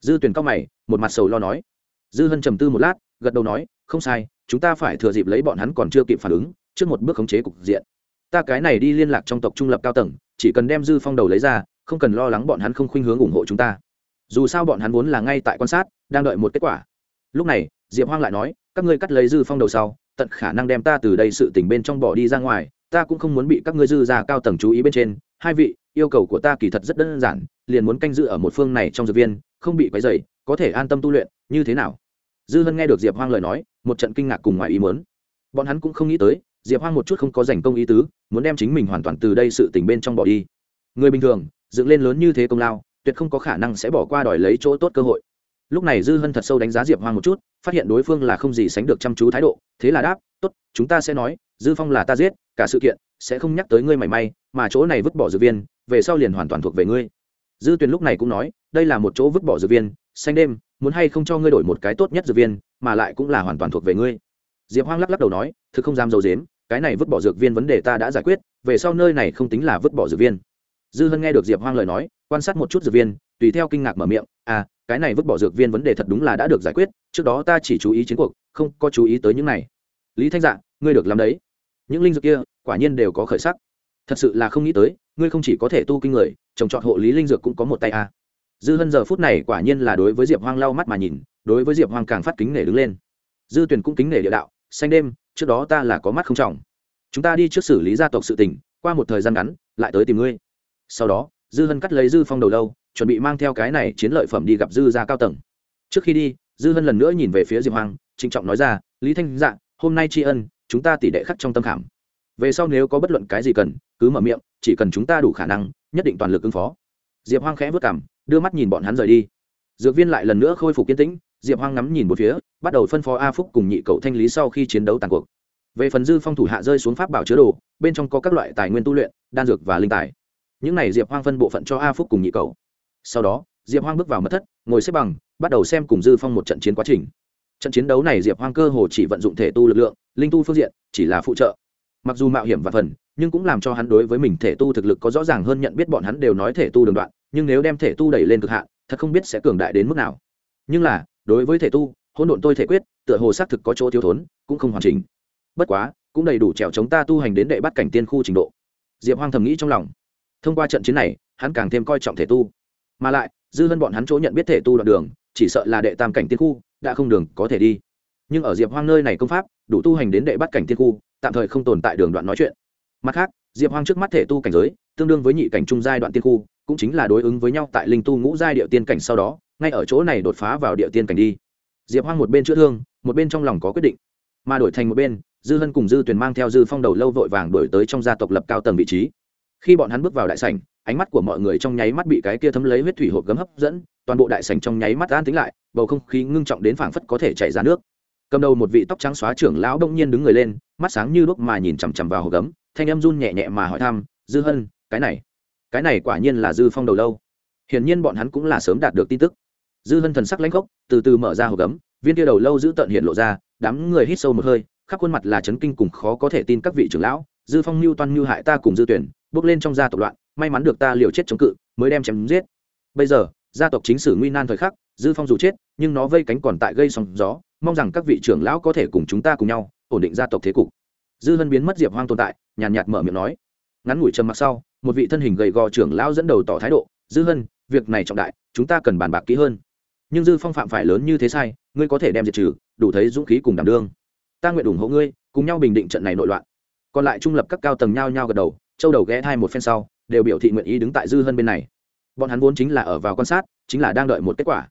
Dư tuyển cao mày, một mặt sầu lo nói. Dư hân trầm tư một lát, gật đầu nói, không sai, chúng ta phải thừa dịp lấy bọn hắn còn chưa kịp phản ứng, trước một bước khống chế cục diện. Ta cái này đi liên lạc trong tộc trung lập cao tầng, chỉ cần đem dư phong đầu lấy ra không cần lo lắng bọn hắn không khuynh hướng ủng hộ chúng ta. Dù sao bọn hắn vốn là ngay tại quan sát, đang đợi một kết quả. Lúc này, diệp hoang lại nói, các ngươi cắt lấy dư phong đầu sau, tận khả năng đem ta từ đây sự tình bên trong bỏ đi ra ngoài, ta cũng không muốn bị các ngươi dư ra cao tầng chú ý bên trên. Hai vị, yêu cầu của ta kỳ thật rất đơn giản, liền muốn canh giữ ở một phương này trong dược viên, không bị quấy dày có thể an tâm tu luyện, như thế nào? Dư hân nghe được diệp hoang lời nói, một trận kinh ngạc cùng ngoài ý muốn. Bọn hắn cũng không nghĩ tới, diệp hoang một chút không có giành công ý tứ, muốn đem chính mình hoàn toàn từ đây sự tình bên trong bỏ đi. Người bình thường dựng lên lớn như thế công lao, tuyệt không có khả năng sẽ bỏ qua đòi lấy chỗ tốt cơ hội. Lúc này dư hân thật sâu đánh giá diệp hoang một chút, phát hiện đối phương là không gì sánh được chăm chú thái độ, thế là đáp, tốt, chúng ta sẽ nói, dư phong là ta giết, cả sự kiện sẽ không nhắc tới ngươi mảy may, mà chỗ này vứt bỏ dược viên, về sau liền hoàn toàn thuộc về ngươi. Dư tuyền lúc này cũng nói, đây là một chỗ vứt bỏ dược viên, xanh đêm, muốn hay không cho ngươi đổi một cái tốt nhất dược viên, mà lại cũng là hoàn toàn thuộc về ngươi. Diệp hoang lắc lắc đầu nói, thực không dám dầu dếm cái này vứt bỏ dược viên vấn đề ta đã giải quyết, về sau nơi này không tính là vứt bỏ dược viên dư hân nghe được diệp hoang lời nói, quan sát một chút dược viên, tùy theo kinh ngạc mở miệng à cái này vứt bỏ dược viên vấn đề thật đúng là đã được giải quyết, trước đó ta chỉ chú ý chiến cuộc, không có chú ý tới những này. Lý thanh dạ ngươi được làm đấy. Những linh dược kia, quả nhiên đều có khởi sắc. Thật sự là không nghĩ tới, ngươi không chỉ có thể tu kinh người, trồng trọt hộ lý linh dược cũng có một tay a à. dư hân giờ phút này quả nhiên là đối với diệp hoang lau mắt mà nhìn, đối với diệp hoang càng phát kính nể đứng lên. Dư tuyền cũng kính nể địa đạo, xanh đêm, trước đó ta là có mắt không trọng. Chúng ta đi trước xử lý gia tộc sự tình, qua một thời gian ngắn, lại tới tìm ngươi sau đó, dư hân cắt lấy dư phong đầu lâu, chuẩn bị mang theo cái này chiến lợi phẩm đi gặp dư ra cao tầng. Trước khi đi, dư hân lần nữa nhìn về phía diệp hoàng trịnh trọng nói ra, lý thanh dạ hôm nay tri ân, chúng ta tỷ đệ khắc trong tâm khảm. Về sau nếu có bất luận cái gì cần, cứ mở miệng, chỉ cần chúng ta đủ khả năng, nhất định toàn lực ứng phó. Diệp hoang khẽ vất cảm đưa mắt nhìn bọn hắn rời đi. Dược viên lại lần nữa khôi phục kiên tĩnh, diệp hoang ngắm nhìn một phía, bắt đầu phân phó a phúc cùng nhị cậu thanh lý sau khi chiến đấu tàn cuộc. Về phần dư phong thủ hạ rơi xuống pháp bảo chứa đồ, bên trong có các loại tài nguyên tu luyện, đan dược và linh tài những này diệp hoang phân bộ phận cho a phúc cùng nhị cậu sau đó, diệp hoang bước vào mất thất, ngồi xếp bằng, bắt đầu xem cùng dư phong một trận chiến quá trình. Trận chiến đấu này diệp hoang cơ hồ chỉ vận dụng thể tu lực lượng, linh tu phương diện, chỉ là phụ trợ. Mặc dù mạo hiểm và phần, nhưng cũng làm cho hắn đối với mình thể tu thực lực có rõ ràng hơn nhận biết bọn hắn đều nói thể tu đường đoạn, nhưng nếu đem thể tu đẩy lên cực hạn, thật không biết sẽ cường đại đến mức nào. Nhưng là, đối với thể tu, hỗn độn tôi thể quyết, tựa hồ xác thực có chỗ thiếu thốn, cũng không hoàn chỉnh. Bất quá, cũng đầy đủ trèo chống ta tu hành đến đệ bắt cảnh tiên khu trình độ. Diệp hoang thầm nghĩ trong lòng thông qua trận chiến này, hắn càng thêm coi trọng thể tu. Mà lại, dư hơn bọn hắn chỗ nhận biết thể tu đoạn đường, chỉ sợ là đệ tam cảnh tiên khu, đã không đường có thể đi. Nhưng ở diệp hoang nơi này công pháp, đủ tu hành đến đệ bắt cảnh tiên khu, tạm thời không tồn tại đường đoạn nói chuyện. Mặt khác, diệp hoang trước mắt thể tu cảnh giới, tương đương với nhị cảnh trung giai đoạn tiên khu, cũng chính là đối ứng với nhau tại linh tu ngũ giai địa tiên cảnh sau đó, ngay ở chỗ này đột phá vào địa tiên cảnh đi. Diệp hoang một bên chữa thương, một bên trong lòng có quyết định. Mà đổi thành một bên, dư hân cùng dư tuyền mang theo dư phong đầu lâu vội vàng đổi tới trong gia tộc lập cao tầng vị trí khi bọn hắn bước vào đại sảnh, ánh mắt của mọi người trong nháy mắt bị cái kia thấm lấy huyết thủy hộp gấm hấp dẫn, toàn bộ đại sảnh trong nháy mắt an tính lại, bầu không khí ngưng trọng đến phảng phất có thể chảy ra nước. Cầm đầu một vị tóc trắng xóa trưởng lão đông nhiên đứng người lên, mắt sáng như đuốc mà nhìn chằm chằm vào hộp gấm, thanh âm run nhẹ nhẹ mà hỏi thăm, dư hân, cái này cái này quả nhiên là dư phong đầu lâu. Hiển nhiên bọn hắn cũng là sớm đạt được tin tức. Dư hân thần sắc lãnh khốc, từ từ mở ra hộp gấm, viên kia đầu lâu giữ tận hiện lộ ra, đám người hít sâu một hơi, khắp khuôn mặt là chấn kinh cùng khó có thể tin các vị trưởng lão dư phong mưu toan mưu hại ta cùng dư tuyển, bước lên trong gia tộc loạn, may mắn được ta liều chết chống cự, mới đem chém giết. Bây giờ, gia tộc chính sử nguy nan thời khắc, dư phong dù chết, nhưng nó vây cánh còn tại gây sóng gió, mong rằng các vị trưởng lão có thể cùng chúng ta cùng nhau, ổn định gia tộc thế cục. Dư hân biến mất diệp hoang tồn tại, nhàn nhạt mở miệng nói. Ngắn ngủi trầm mặc sau, một vị thân hình gầy gò trưởng lão dẫn đầu tỏ thái độ, dư hân, việc này trọng đại, chúng ta cần bàn bạc kỹ hơn. Nhưng dư phong phạm phải lớn như thế sai, ngươi có thể đem diệt trừ, đủ thấy dũng khí cùng đảm đương. Ta nguyện ủng hộ ngươi, cùng nhau bình định trận này nội loạn còn lại trung lập các cao tầng nhao nhao gật đầu, châu đầu ghé thai một phen sau, đều biểu thị nguyện ý đứng tại dư hân bên này. Bọn hắn vốn chính là ở vào quan sát, chính là đang đợi một kết quả.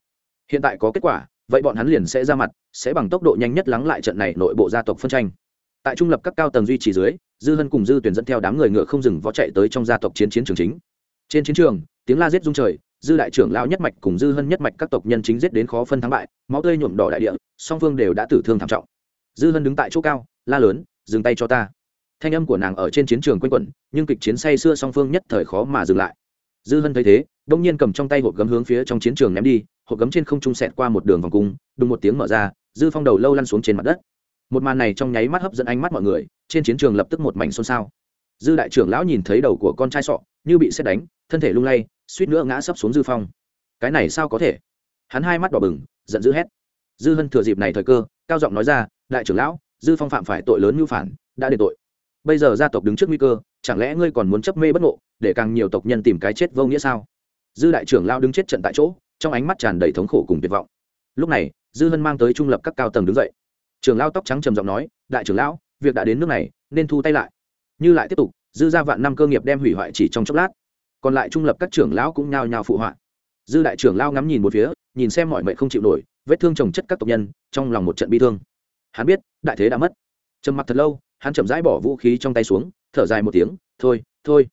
Hiện tại có kết quả, vậy bọn hắn liền sẽ ra mặt, sẽ bằng tốc độ nhanh nhất lắng lại trận này nội bộ gia tộc phân tranh. Tại trung lập các cao tầng duy trì dưới, dư hân cùng dư tuyển dẫn theo đám người ngựa không dừng vó chạy tới trong gia tộc chiến chiến trường chính. Trên chiến trường, tiếng la giết rung trời, dư đại trưởng lao nhất mạch cùng dư hân nhất mạch các tộc nhân chính giết đến khó phân thắng bại, máu tươi nhuộm đỏ đại địa, song phương đều đã tử thương thảm trọng. Dư hân đứng tại chỗ cao, la lớn, dừng tay cho ta thanh âm của nàng ở trên chiến trường quanh quẩn, nhưng kịch chiến say xưa song phương nhất thời khó mà dừng lại. Dư hân thấy thế, đông nhiên cầm trong tay hộp gấm hướng phía trong chiến trường ném đi, hộp gấm trên không trung sẹt qua một đường vòng cung, đùng một tiếng mở ra, dư phong đầu lâu lăn xuống trên mặt đất. Một màn này trong nháy mắt hấp dẫn ánh mắt mọi người, trên chiến trường lập tức một mảnh xôn xao. Dư đại trưởng lão nhìn thấy đầu của con trai sọ, như bị xét đánh, thân thể lung lay, suýt nữa ngã sấp xuống dư phong. Cái này sao có thể? Hắn hai mắt đỏ bừng, giận dữ hét. Dư hân thừa dịp này thời cơ, cao giọng nói ra, đại trưởng lão, dư phong phạm phải tội lớn mưu phản, đã đền tội bây giờ gia tộc đứng trước nguy cơ, chẳng lẽ ngươi còn muốn chấp mê bất ngộ, để càng nhiều tộc nhân tìm cái chết vô nghĩa sao? Dư đại trưởng lao đứng chết trận tại chỗ, trong ánh mắt tràn đầy thống khổ cùng tuyệt vọng. Lúc này, dư hân mang tới trung lập các cao tầng đứng dậy. Trưởng lao tóc trắng trầm giọng nói, đại trưởng lão, việc đã đến nước này, nên thu tay lại. Như lại tiếp tục, dư gia vạn năm cơ nghiệp đem hủy hoại chỉ trong chốc lát. Còn lại trung lập các trưởng lão cũng nhao nhao phụ họa. Dư đại trưởng lao ngắm nhìn một phía, nhìn xem mọi mệnh không chịu nổi, vết thương trồng chất các tộc nhân, trong lòng một trận bi thương. Hắn biết, đại thế đã mất. Trầm mặc thật lâu hắn chậm rãi bỏ vũ khí trong tay xuống, thở dài một tiếng, thôi thôi.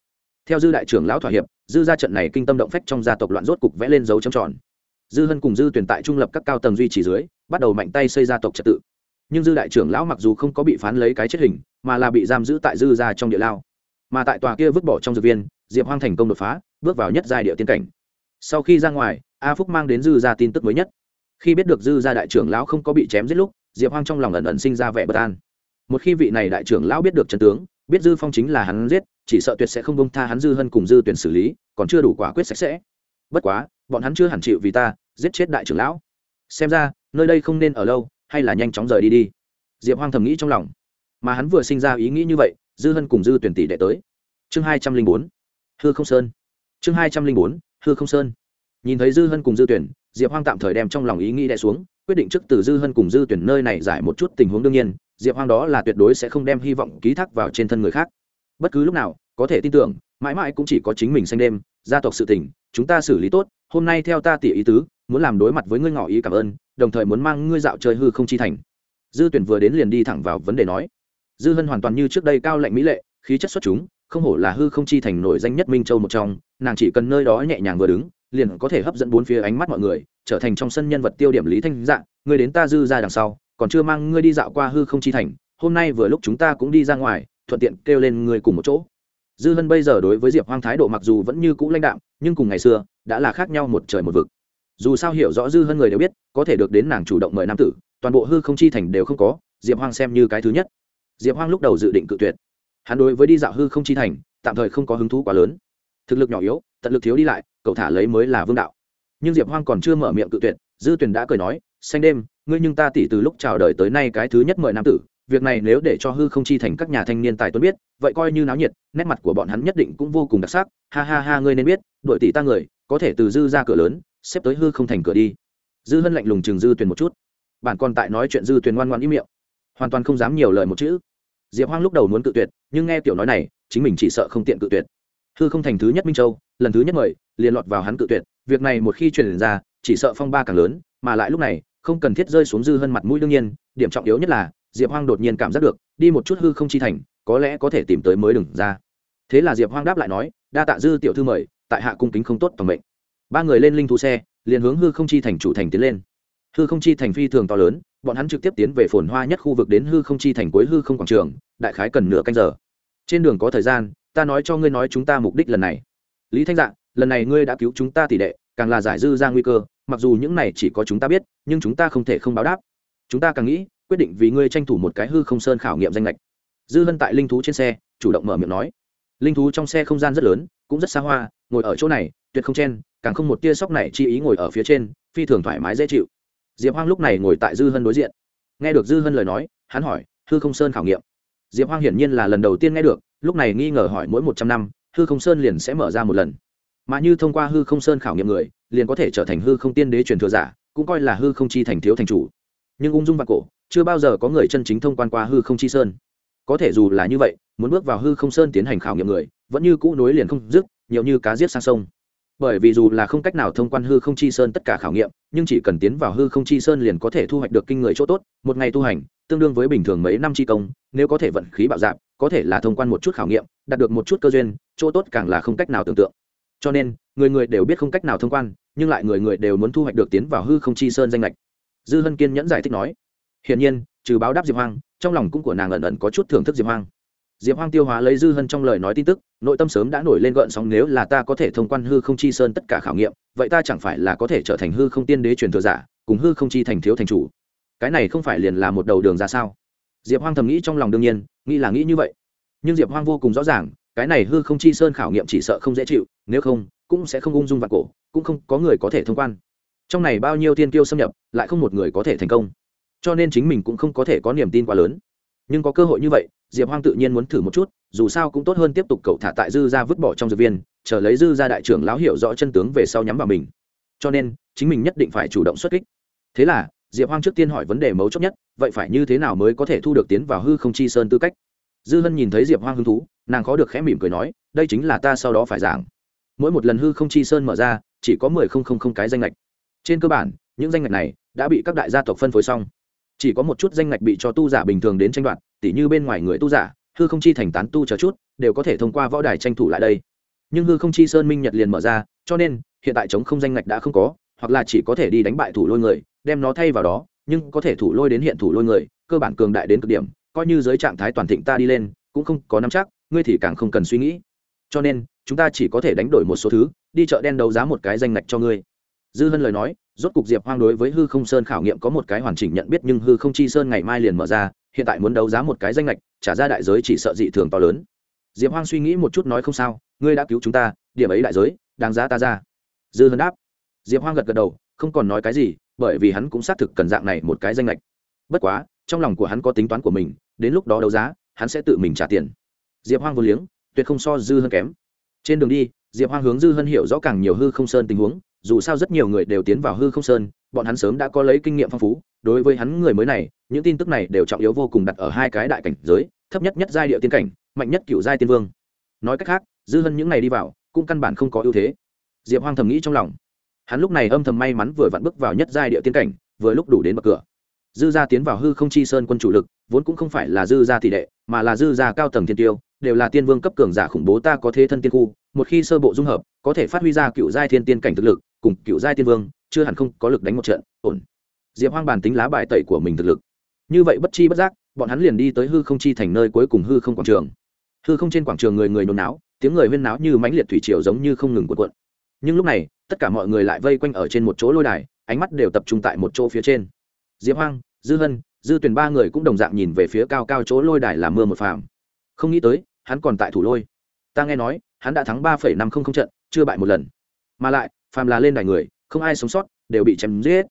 Theo dư đại trưởng lão thỏa hiệp, dư ra trận này kinh tâm động phách trong gia tộc loạn rốt cục vẽ lên dấu trầm tròn. Dư hân cùng dư tuyển tại trung lập các cao tầng duy trì dưới, bắt đầu mạnh tay xây gia tộc trật tự. Nhưng dư đại trưởng lão mặc dù không có bị phán lấy cái chết hình, mà là bị giam giữ tại dư ra trong địa lao. Mà tại tòa kia vứt bỏ trong dược viên, diệp hoang thành công đột phá, bước vào nhất giai địa tiên cảnh. Sau khi ra ngoài, a phúc mang đến dư ra tin tức mới nhất. Khi biết được dư ra đại trưởng lão không có bị chém giết lúc, diệp hoang trong lòng ẩn ẩn sinh ra vẻ bất an một khi vị này đại trưởng lão biết được chân tướng, biết dư phong chính là hắn giết, chỉ sợ tuyệt sẽ không bông tha hắn dư hân cùng dư tuyển xử lý, còn chưa đủ quả quyết sạch sẽ. Bất quá, bọn hắn chưa hẳn chịu vì ta, giết chết đại trưởng lão. Xem ra, nơi đây không nên ở lâu, hay là nhanh chóng rời đi đi. Diệp hoang thầm nghĩ trong lòng. Mà hắn vừa sinh ra ý nghĩ như vậy, dư hân cùng dư tuyển tỷ đệ tới. Chương hai trăm linh bốn, hư không sơn. Chương hai trăm linh bốn, hư không sơn. Nhìn thấy dư hân cùng dư tuyển, diệp hoang tạm thời đem trong lòng ý nghĩ đẻ xuống, quyết định trước từ dư hân cùng dư tuyển nơi này giải một chút tình huống đương nhiên diệp hoang đó là tuyệt đối sẽ không đem hy vọng ký thác vào trên thân người khác. Bất cứ lúc nào, có thể tin tưởng, mãi mãi cũng chỉ có chính mình xanh đêm, gia tộc sự tình, chúng ta xử lý tốt, hôm nay theo ta tỉ ý tứ, muốn làm đối mặt với ngươi ngỏ ý cảm ơn, đồng thời muốn mang ngươi dạo chơi hư không chi thành. Dư tuyển vừa đến liền đi thẳng vào vấn đề nói. Dư hân hoàn toàn như trước đây cao lạnh mỹ lệ, khí chất xuất chúng, không hổ là hư không chi thành nổi danh nhất minh châu một trong, nàng chỉ cần nơi đó nhẹ nhàng vừa đứng, liền có thể hấp dẫn bốn phía ánh mắt mọi người, trở thành trong sân nhân vật tiêu điểm lý thanh dạng Người đến ta dư ra đằng sau còn chưa mang ngươi đi dạo qua hư không chi thành, hôm nay vừa lúc chúng ta cũng đi ra ngoài, thuận tiện kêu lên ngươi cùng một chỗ. Dư hân bây giờ đối với diệp hoang thái độ mặc dù vẫn như cũ lãnh đạm, nhưng cùng ngày xưa, đã là khác nhau một trời một vực. Dù sao hiểu rõ dư hân người đều biết, có thể được đến nàng chủ động mời nam tử, toàn bộ hư không chi thành đều không có, diệp hoang xem như cái thứ nhất. Diệp hoang lúc đầu dự định cự tuyệt. Hắn đối với đi dạo hư không chi thành, tạm thời không có hứng thú quá lớn. Thực lực nhỏ yếu, tận lực thiếu đi lại, cậu thả lấy mới là vương đạo. Nhưng diệp hoang còn chưa mở miệng cự tuyệt, dư tuyền đã cười nói, xanh đêm ngươi nhưng ta tỷ từ lúc chào đời tới nay cái thứ nhất mời nam tử, việc này nếu để cho hư không chi thành các nhà thanh niên tài tuấn biết, vậy coi như náo nhiệt, nét mặt của bọn hắn nhất định cũng vô cùng đặc sắc. Ha ha ha, ngươi nên biết đội tỷ ta người, có thể từ dư ra cửa lớn, xếp tới hư không thành cửa đi. Dư hân lạnh lùng chừng dư tuyền một chút. Bản còn tại nói chuyện dư tuyền ngoan ngoan ý miệng. Hoàn toàn không dám nhiều lời một chữ. Diệp hoang lúc đầu muốn cự tuyệt, nhưng nghe tiểu nói này, chính mình chỉ sợ không tiện cự tuyệt. Hư không thành thứ nhất minh châu, lần thứ nhất mời, liền lọt vào hắn cự tuyệt. Việc này một khi truyền ra, chỉ sợ phong ba càng lớn, mà lại lúc này không cần thiết rơi xuống dư hơn mặt mũi đương nhiên, điểm trọng yếu nhất là, diệp hoang đột nhiên cảm giác được, đi một chút hư không chi thành, có lẽ có thể tìm tới mới đừng ra. Thế là diệp hoang đáp lại nói, đa tạ dư tiểu thư mời, tại hạ cung kính không tốt toàn mệnh. Ba người lên linh thú xe, liền hướng hư không chi thành chủ thành tiến lên. Hư không chi thành phi thường to lớn, bọn hắn trực tiếp tiến về phồn hoa nhất khu vực đến hư không chi thành cuối hư không quảng trường, đại khái cần nửa canh giờ. Trên đường có thời gian, ta nói cho ngươi nói chúng ta mục đích lần này. Lý thanh dạng lần này ngươi đã cứu chúng ta tỷ đệ càng là giải dư ra nguy cơ, mặc dù những này chỉ có chúng ta biết, nhưng chúng ta không thể không báo đáp. Chúng ta càng nghĩ, quyết định vì ngươi tranh thủ một cái hư không sơn khảo nghiệm danh lệch dư hân tại linh thú trên xe, chủ động mở miệng nói. Linh thú trong xe không gian rất lớn, cũng rất xa hoa, ngồi ở chỗ này, tuyệt không chen, càng không một tia sóc này chi ý ngồi ở phía trên, phi thường thoải mái dễ chịu. Diệp hoang lúc này ngồi tại dư hân đối diện. Nghe được dư hân lời nói, hắn hỏi, hư không sơn khảo nghiệm? Diệp hoang hiển nhiên là lần đầu tiên nghe được, lúc này nghi ngờ hỏi mỗi một trăm năm, hư không sơn liền sẽ mở ra một lần mà như thông qua hư không sơn khảo nghiệm người, liền có thể trở thành hư không tiên đế truyền thừa giả, cũng coi là hư không chi thành thiếu thành chủ. Nhưng ung dung và cổ, chưa bao giờ có người chân chính thông quan qua hư không chi sơn. Có thể dù là như vậy, muốn bước vào hư không sơn tiến hành khảo nghiệm người, vẫn như cũ nối liền không dứt, nhiều như cá giết sang sông. Bởi vì dù là không cách nào thông quan hư không chi sơn tất cả khảo nghiệm, nhưng chỉ cần tiến vào hư không chi sơn liền có thể thu hoạch được kinh người chỗ tốt, một ngày tu hành, tương đương với bình thường mấy năm chi công, nếu có thể vận khí bạo dạp có thể là thông quan một chút khảo nghiệm, đạt được một chút cơ duyên, chỗ tốt càng là không cách nào tưởng tượng cho nên, người người đều biết không cách nào thông quan, nhưng lại người người đều muốn thu hoạch được tiến vào hư không chi sơn danh lệch dư hân kiên nhẫn giải thích nói, hiển nhiên, trừ báo đáp diệp hoang, trong lòng cũng của nàng ẩn ẩn có chút thưởng thức diệp hoang. Diệp hoang tiêu hóa lấy dư hân trong lời nói tin tức, nội tâm sớm đã nổi lên gợn sóng, nếu là ta có thể thông quan hư không chi sơn tất cả khảo nghiệm, vậy ta chẳng phải là có thể trở thành hư không tiên đế truyền thừa giả, cùng hư không chi thành thiếu thành chủ? Cái này không phải liền là một đầu đường ra sao? Diệp hoang thầm nghĩ trong lòng đương nhiên, nghĩ là nghĩ như vậy. Nhưng diệp hoang vô cùng rõ ràng cái này hư không chi sơn khảo nghiệm chỉ sợ không dễ chịu, nếu không, cũng sẽ không ung dung vạn cổ, cũng không có người có thể thông quan. Trong này bao nhiêu tiên kiêu xâm nhập, lại không một người có thể thành công. Cho nên chính mình cũng không có thể có niềm tin quá lớn. Nhưng có cơ hội như vậy, diệp hoang tự nhiên muốn thử một chút, dù sao cũng tốt hơn tiếp tục cậu thả tại dư ra vứt bỏ trong dược viên, chờ lấy dư ra đại trưởng lão hiểu rõ chân tướng về sau nhắm vào mình. Cho nên, chính mình nhất định phải chủ động xuất kích. Thế là, diệp hoang trước tiên hỏi vấn đề mấu chốt nhất, vậy phải như thế nào mới có thể thu được tiến vào hư không chi sơn tư cách? Dư hân nhìn thấy diệp hoang hứng thú, nàng khó được khẽ mỉm cười nói, đây chính là ta sau đó phải giảng. Mỗi một lần hư không chi sơn mở ra, chỉ có mười không không không cái danh lệch trên cơ bản, những danh lệch này đã bị các đại gia tộc phân phối xong. Chỉ có một chút danh lệch bị cho tu giả bình thường đến tranh đoạt, tỉ như bên ngoài người tu giả, hư không chi thành tán tu chờ chút, đều có thể thông qua võ đài tranh thủ lại đây. Nhưng hư không chi sơn minh nhật liền mở ra, cho nên, hiện tại chống không danh lệch đã không có, hoặc là chỉ có thể đi đánh bại thủ lôi người, đem nó thay vào đó, nhưng có thể thủ lôi đến hiện thủ lôi người, cơ bản cường đại đến cực điểm coi như dưới trạng thái toàn thịnh ta đi lên, cũng không có nắm chắc, ngươi thì càng không cần suy nghĩ. Cho nên, chúng ta chỉ có thể đánh đổi một số thứ, đi chợ đen đấu giá một cái danh ngạch cho ngươi. Dư hân lời nói, rốt cục diệp hoang đối với hư không sơn khảo nghiệm có một cái hoàn chỉnh nhận biết nhưng hư không chi sơn ngày mai liền mở ra, hiện tại muốn đấu giá một cái danh lệch trả ra đại giới chỉ sợ dị thường to lớn. Diệp hoang suy nghĩ một chút nói không sao, ngươi đã cứu chúng ta, điểm ấy đại giới, đáng giá ta ra. Dư hân đáp. Diệp hoang gật gật đầu, không còn nói cái gì, bởi vì hắn cũng xác thực cần dạng này một cái danh lệch bất quá trong lòng của hắn có tính toán của mình, đến lúc đó đấu giá, hắn sẽ tự mình trả tiền. Diệp hoang vô liếng, tuyệt không so dư hơn kém. Trên đường đi, diệp hoang hướng dư hơn hiểu rõ càng nhiều hư không sơn tình huống, dù sao rất nhiều người đều tiến vào hư không sơn, bọn hắn sớm đã có lấy kinh nghiệm phong phú, đối với hắn người mới này, những tin tức này đều trọng yếu vô cùng đặt ở hai cái đại cảnh giới, thấp nhất nhất giai địa tiên cảnh, mạnh nhất cựu giai tiên vương. Nói cách khác, dư hơn những ngày đi vào, cũng căn bản không có ưu thế. Diệp hoang thầm nghĩ trong lòng. Hắn lúc này âm thầm may mắn vừa vặn bước vào nhất giai địa tiên cảnh, vừa lúc đủ đến bậc cửa dư gia tiến vào hư không chi sơn quân chủ lực, vốn cũng không phải là dư gia tỷ đệ, mà là dư gia cao tầng thiên tiêu, đều là tiên vương cấp cường giả khủng bố ta có thế thân tiên khu, một khi sơ bộ dung hợp, có thể phát huy ra cựu giai thiên tiên cảnh thực lực, cùng cựu giai tiên vương, chưa hẳn không có lực đánh một trận, ổn. Diệp hoang bàn tính lá bài tẩy của mình thực lực. Như vậy bất chi bất giác, bọn hắn liền đi tới hư không chi thành nơi cuối cùng hư không quảng trường. Hư không trên quảng trường người người nôn náo, tiếng người huyên náo như mãnh liệt thủy triều giống như không ngừng cuộn cuộn. Nhưng lúc này, tất cả mọi người lại vây quanh ở trên một chỗ lôi đài, ánh mắt đều tập trung tại một chỗ phía trên. Diệp hoang dư hân, dư tuyển ba người cũng đồng dạng nhìn về phía cao cao chỗ lôi đài làm mưa một phàm. Không nghĩ tới, hắn còn tại thủ lôi. Ta nghe nói, hắn đã thắng ba phẩy năm không không trận, chưa bại một lần. Mà lại, phàm là lên đài người, không ai sống sót, đều bị chém giết.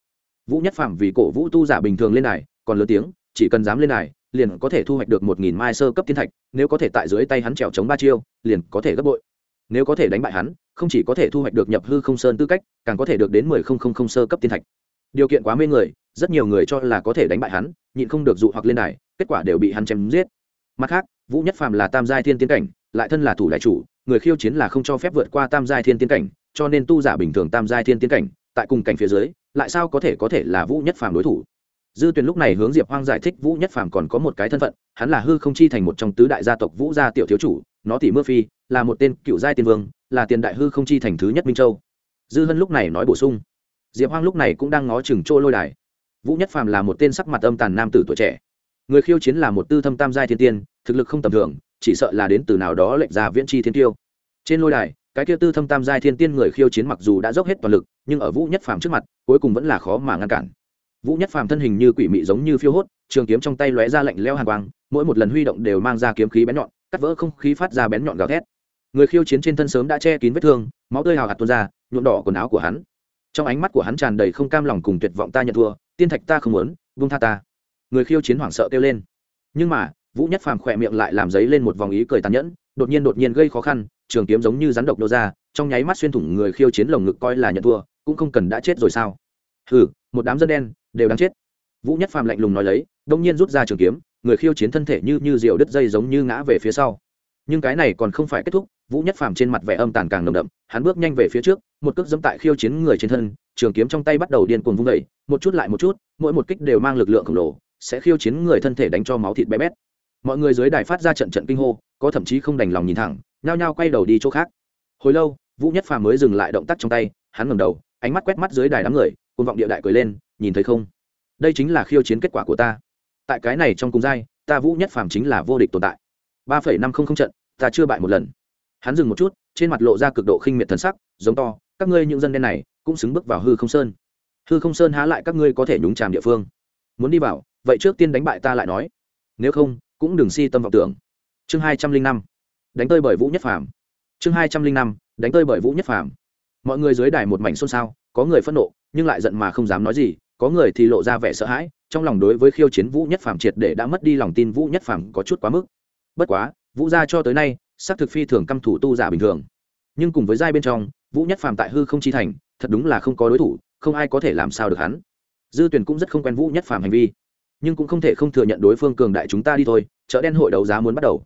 Vũ nhất phàm vì cổ vũ tu giả bình thường lên đài, còn lớn tiếng, chỉ cần dám lên đài, liền có thể thu hoạch được một nghìn mai sơ cấp thiên thạch, nếu có thể tại dưới tay hắn trèo chống ba chiêu, liền có thể gấp bội. Nếu có thể đánh bại hắn, không chỉ có thể thu hoạch được nhập hư không sơn tư cách, càng có thể được đến mười không không không sơ cấp thiên thạch điều kiện quá mê người, rất nhiều người cho là có thể đánh bại hắn, nhịn không được dụ hoặc lên đài, kết quả đều bị hắn chém giết. Mặt khác, vũ nhất phàm là tam giai thiên tiến cảnh, lại thân là thủ đại chủ, người khiêu chiến là không cho phép vượt qua tam giai thiên tiến cảnh, cho nên tu giả bình thường tam giai thiên tiến cảnh, tại cùng cảnh phía dưới, lại sao có thể có thể là vũ nhất phàm đối thủ? Dư tuyền lúc này hướng diệp hoang giải thích vũ nhất phàm còn có một cái thân phận, hắn là hư không chi thành một trong tứ đại gia tộc vũ gia tiểu thiếu chủ, nó tỷ mưa phi, là một tên cựu giai tiên vương, là tiền đại hư không chi thành thứ nhất minh châu. Dư hân lúc này nói bổ sung diệp hoang lúc này cũng đang ngó chừng trô lôi đài. Vũ nhất phàm là một tên sắc mặt âm tàn nam tử tuổi trẻ. Người khiêu chiến là một tư thâm tam giai thiên tiên, thực lực không tầm thường, chỉ sợ là đến từ nào đó lệnh ra viễn tri thiên tiêu. Trên lôi đài, cái kia tư thâm tam giai thiên tiên người khiêu chiến mặc dù đã dốc hết toàn lực, nhưng ở vũ nhất phàm trước mặt, cuối cùng vẫn là khó mà ngăn cản. Vũ nhất phàm thân hình như quỷ mị giống như phiêu hốt, trường kiếm trong tay lóe ra lạnh leo hàn quang, mỗi một lần huy động đều mang ra kiếm khí bén nhọn, cắt vỡ không khí phát ra bén nhọn gào thét. Người khiêu chiến trên thân sớm đã che kín vết thương, máu tươi hào hạt tuôn ra, nhuộm đỏ quần áo của hắn trong ánh mắt của hắn tràn đầy không cam lòng cùng tuyệt vọng ta nhận thua, tiên thạch ta không muốn vung tha ta. Người khiêu chiến hoảng sợ kêu lên. Nhưng mà, vũ nhất phàm khỏe miệng lại làm giấy lên một vòng ý cười tàn nhẫn, đột nhiên đột nhiên gây khó khăn, trường kiếm giống như rắn độc nô ra, trong nháy mắt xuyên thủng người khiêu chiến lồng ngực coi là nhận thua, cũng không cần đã chết rồi sao? Hừ, một đám dân đen, đều đang chết. Vũ nhất phàm lạnh lùng nói lấy, đông nhiên rút ra trường kiếm, người khiêu chiến thân thể như như rượu đứt dây giống như ngã về phía sau. Nhưng cái này còn không phải kết thúc, vũ nhất phàm trên mặt vẻ âm tàn càng nồng đậm, hắn bước nhanh về phía trước một cước dẫm tại khiêu chiến người trên thân, trường kiếm trong tay bắt đầu điên cuồng vung vẩy một chút lại một chút, mỗi một kích đều mang lực lượng khổng lồ, sẽ khiêu chiến người thân thể đánh cho máu thịt bé bét. Mọi người dưới đài phát ra trận trận kinh hô, có thậm chí không đành lòng nhìn thẳng, nhao nhao quay đầu đi chỗ khác. Hồi lâu, vũ nhất phàm mới dừng lại động tác trong tay, hắn ngầm đầu, ánh mắt quét mắt dưới đài đám người côn vọng địa đại cười lên, nhìn thấy không? Đây chính là khiêu chiến kết quả của ta. Tại cái này trong cùng giai, ta vũ nhất phàm chính là vô địch tồn tại. Ba phẩy năm không không trận, ta chưa bại một lần. Hắn dừng một chút, trên mặt lộ ra cực độ khinh miệt thần sắc, giống to các ngươi những dân đen này cũng xứng bước vào hư không sơn. Hư không sơn há lại các ngươi có thể nhúng tràm địa phương. Muốn đi vào, vậy trước tiên đánh bại ta lại nói. Nếu không, cũng đừng si tâm vọng tưởng. Chương hai trăm linh năm, đánh tơi bởi vũ nhất phàm. Chương hai trăm linh năm, đánh tơi bởi vũ nhất phàm. Mọi người dưới đài một mảnh xôn xao, có người phẫn nộ, nhưng lại giận mà không dám nói gì, có người thì lộ ra vẻ sợ hãi, trong lòng đối với khiêu chiến vũ nhất phàm triệt để đã mất đi lòng tin vũ nhất phàm có chút quá mức. Bất quá, vũ gia cho tới nay, xác thực phi thường căm thủ tu giả bình thường. Nhưng cùng với giai bên trong vũ nhất phàm tại hư không chi thành, thật đúng là không có đối thủ, không ai có thể làm sao được hắn. Dư tuyển cũng rất không quen vũ nhất phàm hành vi, nhưng cũng không thể không thừa nhận đối phương cường đại chúng ta đi thôi, chợ đen hội đấu giá muốn bắt đầu.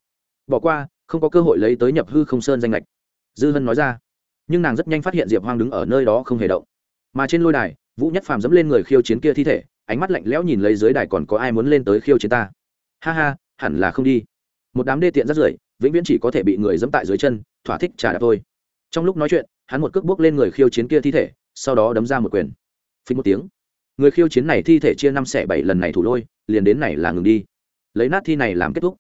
Bỏ qua, không có cơ hội lấy tới nhập hư không sơn danh lệch dư hân nói ra. Nhưng nàng rất nhanh phát hiện diệp hoang đứng ở nơi đó không hề động. Mà trên lôi đài, vũ nhất phàm dẫm lên người khiêu chiến kia thi thể, ánh mắt lạnh lẽo nhìn lấy dưới đài còn có ai muốn lên tới khiêu chiến ta. Ha ha, hẳn là không đi. Một đám đê tiện rất rưởi, vĩnh viễn chỉ có thể bị người dẫm tại dưới chân, thỏa thích trả đạp thôi. Trong lúc nói chuyện hắn một cước bước lên người khiêu chiến kia thi thể, sau đó đấm ra một quyền. Phí một tiếng. Người khiêu chiến này thi thể chia năm xẻ bảy lần này thủ lôi, liền đến này là ngừng đi. Lấy nát thi này làm kết thúc.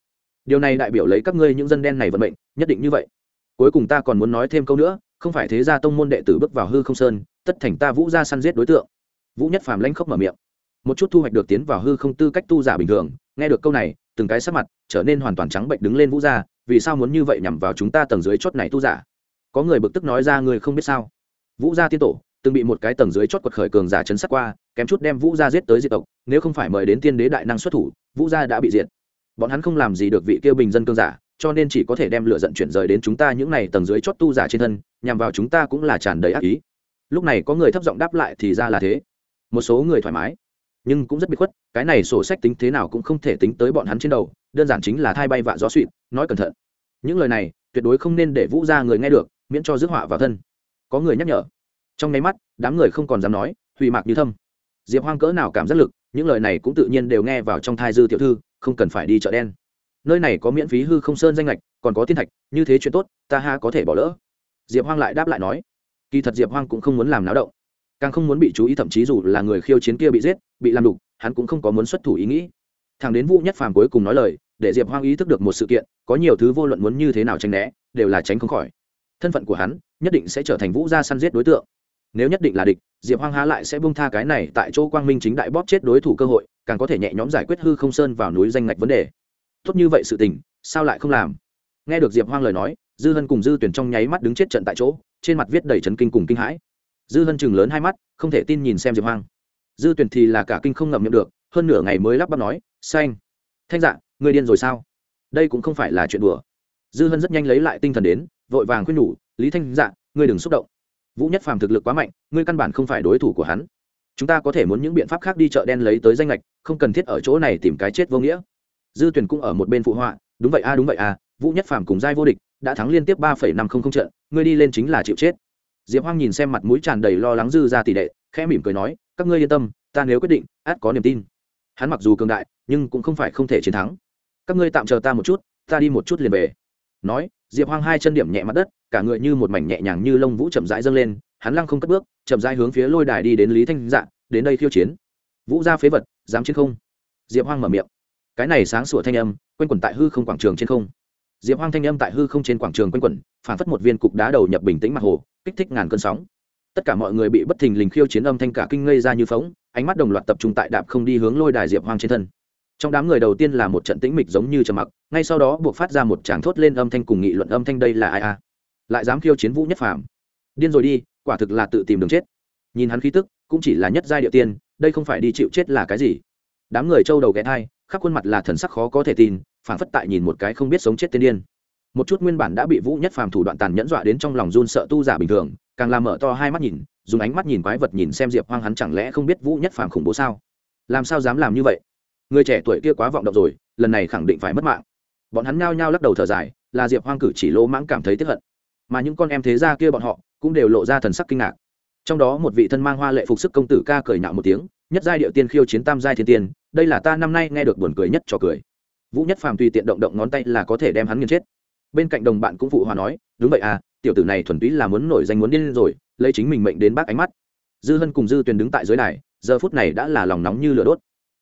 Điều này đại biểu lấy các ngươi những dân đen này vận mệnh, nhất định như vậy. Cuối cùng ta còn muốn nói thêm câu nữa, không phải thế gia tông môn đệ tử bước vào hư không sơn, tất thành ta vũ ra săn giết đối tượng. Vũ nhất phàm lãnh khóc mở miệng. Một chút thu hoạch được tiến vào hư không tư cách tu giả bình thường, nghe được câu này, từng cái sắc mặt trở nên hoàn toàn trắng bệnh đứng lên vũ ra, vì sao muốn như vậy nhằm vào chúng ta tầng dưới chót này tu giả? Có người bực tức nói ra người không biết sao. Vũ gia tiên tổ, từng bị một cái tầng dưới chót quật khởi cường giả chấn sát qua, kém chút đem vũ gia giết tới diệt tộc, nếu không phải mời đến tiên đế đại năng xuất thủ, vũ gia đã bị diệt. Bọn hắn không làm gì được vị kêu bình dân cương giả, cho nên chỉ có thể đem lửa giận chuyển rời đến chúng ta những này tầng dưới chót tu giả trên thân, nhằm vào chúng ta cũng là tràn đầy ác ý. Lúc này có người thấp giọng đáp lại thì ra là thế. Một số người thoải mái, nhưng cũng rất bị khuất, cái này sổ sách tính thế nào cũng không thể tính tới bọn hắn trên đầu, đơn giản chính là thai bay vạ gió suỵt nói cẩn thận. Những lời này, tuyệt đối không nên để vũ ra người nghe được miễn cho rước họa vào thân. Có người nhắc nhở. Trong nháy mắt, đám người không còn dám nói, hủy mạc như thâm. Diệp hoang cỡ nào cảm giác lực, những lời này cũng tự nhiên đều nghe vào trong thai dư tiểu thư, không cần phải đi chợ đen. Nơi này có miễn phí hư không sơn danh lệch, còn có tiên thạch, như thế chuyện tốt, ta ha có thể bỏ lỡ. Diệp hoang lại đáp lại nói. Kỳ thật diệp hoang cũng không muốn làm náo động. Càng không muốn bị chú ý, thậm chí dù là người khiêu chiến kia bị giết, bị làm đục, hắn cũng không có muốn xuất thủ ý nghĩ. Thằng đến vũ nhất phàm cuối cùng nói lời, để diệp hoang ý thức được một sự kiện, có nhiều thứ vô luận muốn như thế nào tránh né, đều là tránh không khỏi thân phận của hắn nhất định sẽ trở thành vũ gia săn giết đối tượng. Nếu nhất định là địch, diệp hoang há lại sẽ bung tha cái này tại chỗ quang minh chính đại bóp chết đối thủ cơ hội, càng có thể nhẹ nhóm giải quyết hư không sơn vào núi danh ngạch vấn đề. Tốt như vậy sự tình, sao lại không làm? Nghe được diệp hoang lời nói, dư hân cùng dư tuyển trong nháy mắt đứng chết trận tại chỗ, trên mặt viết đầy trấn kinh cùng kinh hãi. Dư hân chừng lớn hai mắt, không thể tin nhìn xem diệp hoang. Dư tuyển thì là cả kinh không ngậm miệng được, hơn nửa ngày mới lắp bắp nói, xanh, thanh dạ người điên rồi sao? Đây cũng không phải là chuyện đùa. Dư hân rất nhanh lấy lại tinh thần đến vội vàng khuyên nhủ, lý thanh dạ ngươi đừng xúc động. Vũ nhất phàm thực lực quá mạnh, ngươi căn bản không phải đối thủ của hắn. Chúng ta có thể muốn những biện pháp khác đi chợ đen lấy tới danh lệch không cần thiết ở chỗ này tìm cái chết vô nghĩa. Dư tuyển cũng ở một bên phụ họa, đúng vậy a, đúng vậy a, vũ nhất phàm cùng giai vô địch đã thắng liên tiếp ba phẩy năm không không trận, ngươi đi lên chính là chịu chết. Diệp hoang nhìn xem mặt mũi tràn đầy lo lắng dư ra tỷ đệ, khẽ mỉm cười nói, các ngươi yên tâm, ta nếu quyết định, át có niềm tin. Hắn mặc dù cường đại, nhưng cũng không phải không thể chiến thắng. Các ngươi tạm chờ ta một chút, ta đi một chút liền về. Nói diệp hoang hai chân điểm nhẹ mặt đất, cả người như một mảnh nhẹ nhàng như lông vũ chậm rãi dâng lên, hắn lăng không cất bước, chậm rãi hướng phía lôi đài đi đến lý thanh dạ đến đây khiêu chiến. Vũ gia phế vật, dám chiến không? Diệp hoang mở miệng. Cái này sáng sủa thanh âm, quanh quẩn tại hư không quảng trường trên không. Diệp hoang thanh âm tại hư không trên quảng trường quanh quẩn, phản phất một viên cục đá đầu nhập bình tĩnh mặt hồ, kích thích ngàn cơn sóng. Tất cả mọi người bị bất thình lình khiêu chiến âm thanh cả kinh ngây ra như phóng, ánh mắt đồng loạt tập trung tại đạp không đi hướng lôi đài diệp hoang trên thân trong đám người đầu tiên là một trận tĩnh mịch giống như trầm mặc, ngay sau đó buộc phát ra một tràng thốt lên âm thanh cùng nghị luận âm thanh đây là ai a lại dám khiêu chiến vũ nhất phàm. Điên rồi đi, quả thực là tự tìm đường chết. Nhìn hắn khí tức, cũng chỉ là nhất giai địa tiên, đây không phải đi chịu chết là cái gì? Đám người trâu đầu ghé thai khắp khuôn mặt là thần sắc khó có thể tin phản phất tại nhìn một cái không biết sống chết tiên điên. Một chút nguyên bản đã bị vũ nhất phàm thủ đoạn tàn nhẫn dọa đến trong lòng run sợ tu giả bình thường, càng làm mở to hai mắt nhìn, dùng ánh mắt nhìn quái vật nhìn xem diệp hoang hắn chẳng lẽ không biết vũ nhất phàm khủng bố sao? Làm sao dám làm như vậy? Người trẻ tuổi kia quá vọng động rồi, lần này khẳng định phải mất mạng. Bọn hắn nhao nhao lắc đầu thở dài, là diệp hoang cử chỉ lỗ mãng cảm thấy tiếp hận. Mà những con em thế gia kia bọn họ, cũng đều lộ ra thần sắc kinh ngạc. Trong đó một vị thân mang hoa lệ phục sức công tử ca cười nhạo một tiếng, nhất giai điệu tiên khiêu chiến tam giai thiên tiên, đây là ta năm nay nghe được buồn cười nhất cho cười. Vũ nhất phàm tùy tiện động động ngón tay là có thể đem hắn nghiền chết. Bên cạnh đồng bạn cũng phụ hòa nói, đúng vậy à tiểu tử này thuần túy là muốn nổi danh muốn điên rồi, lấy chính mình mệnh đến bác ánh mắt. Dư hân cùng dư tuyền đứng tại dưới đài, giờ phút này đã là lòng nóng như lửa đốt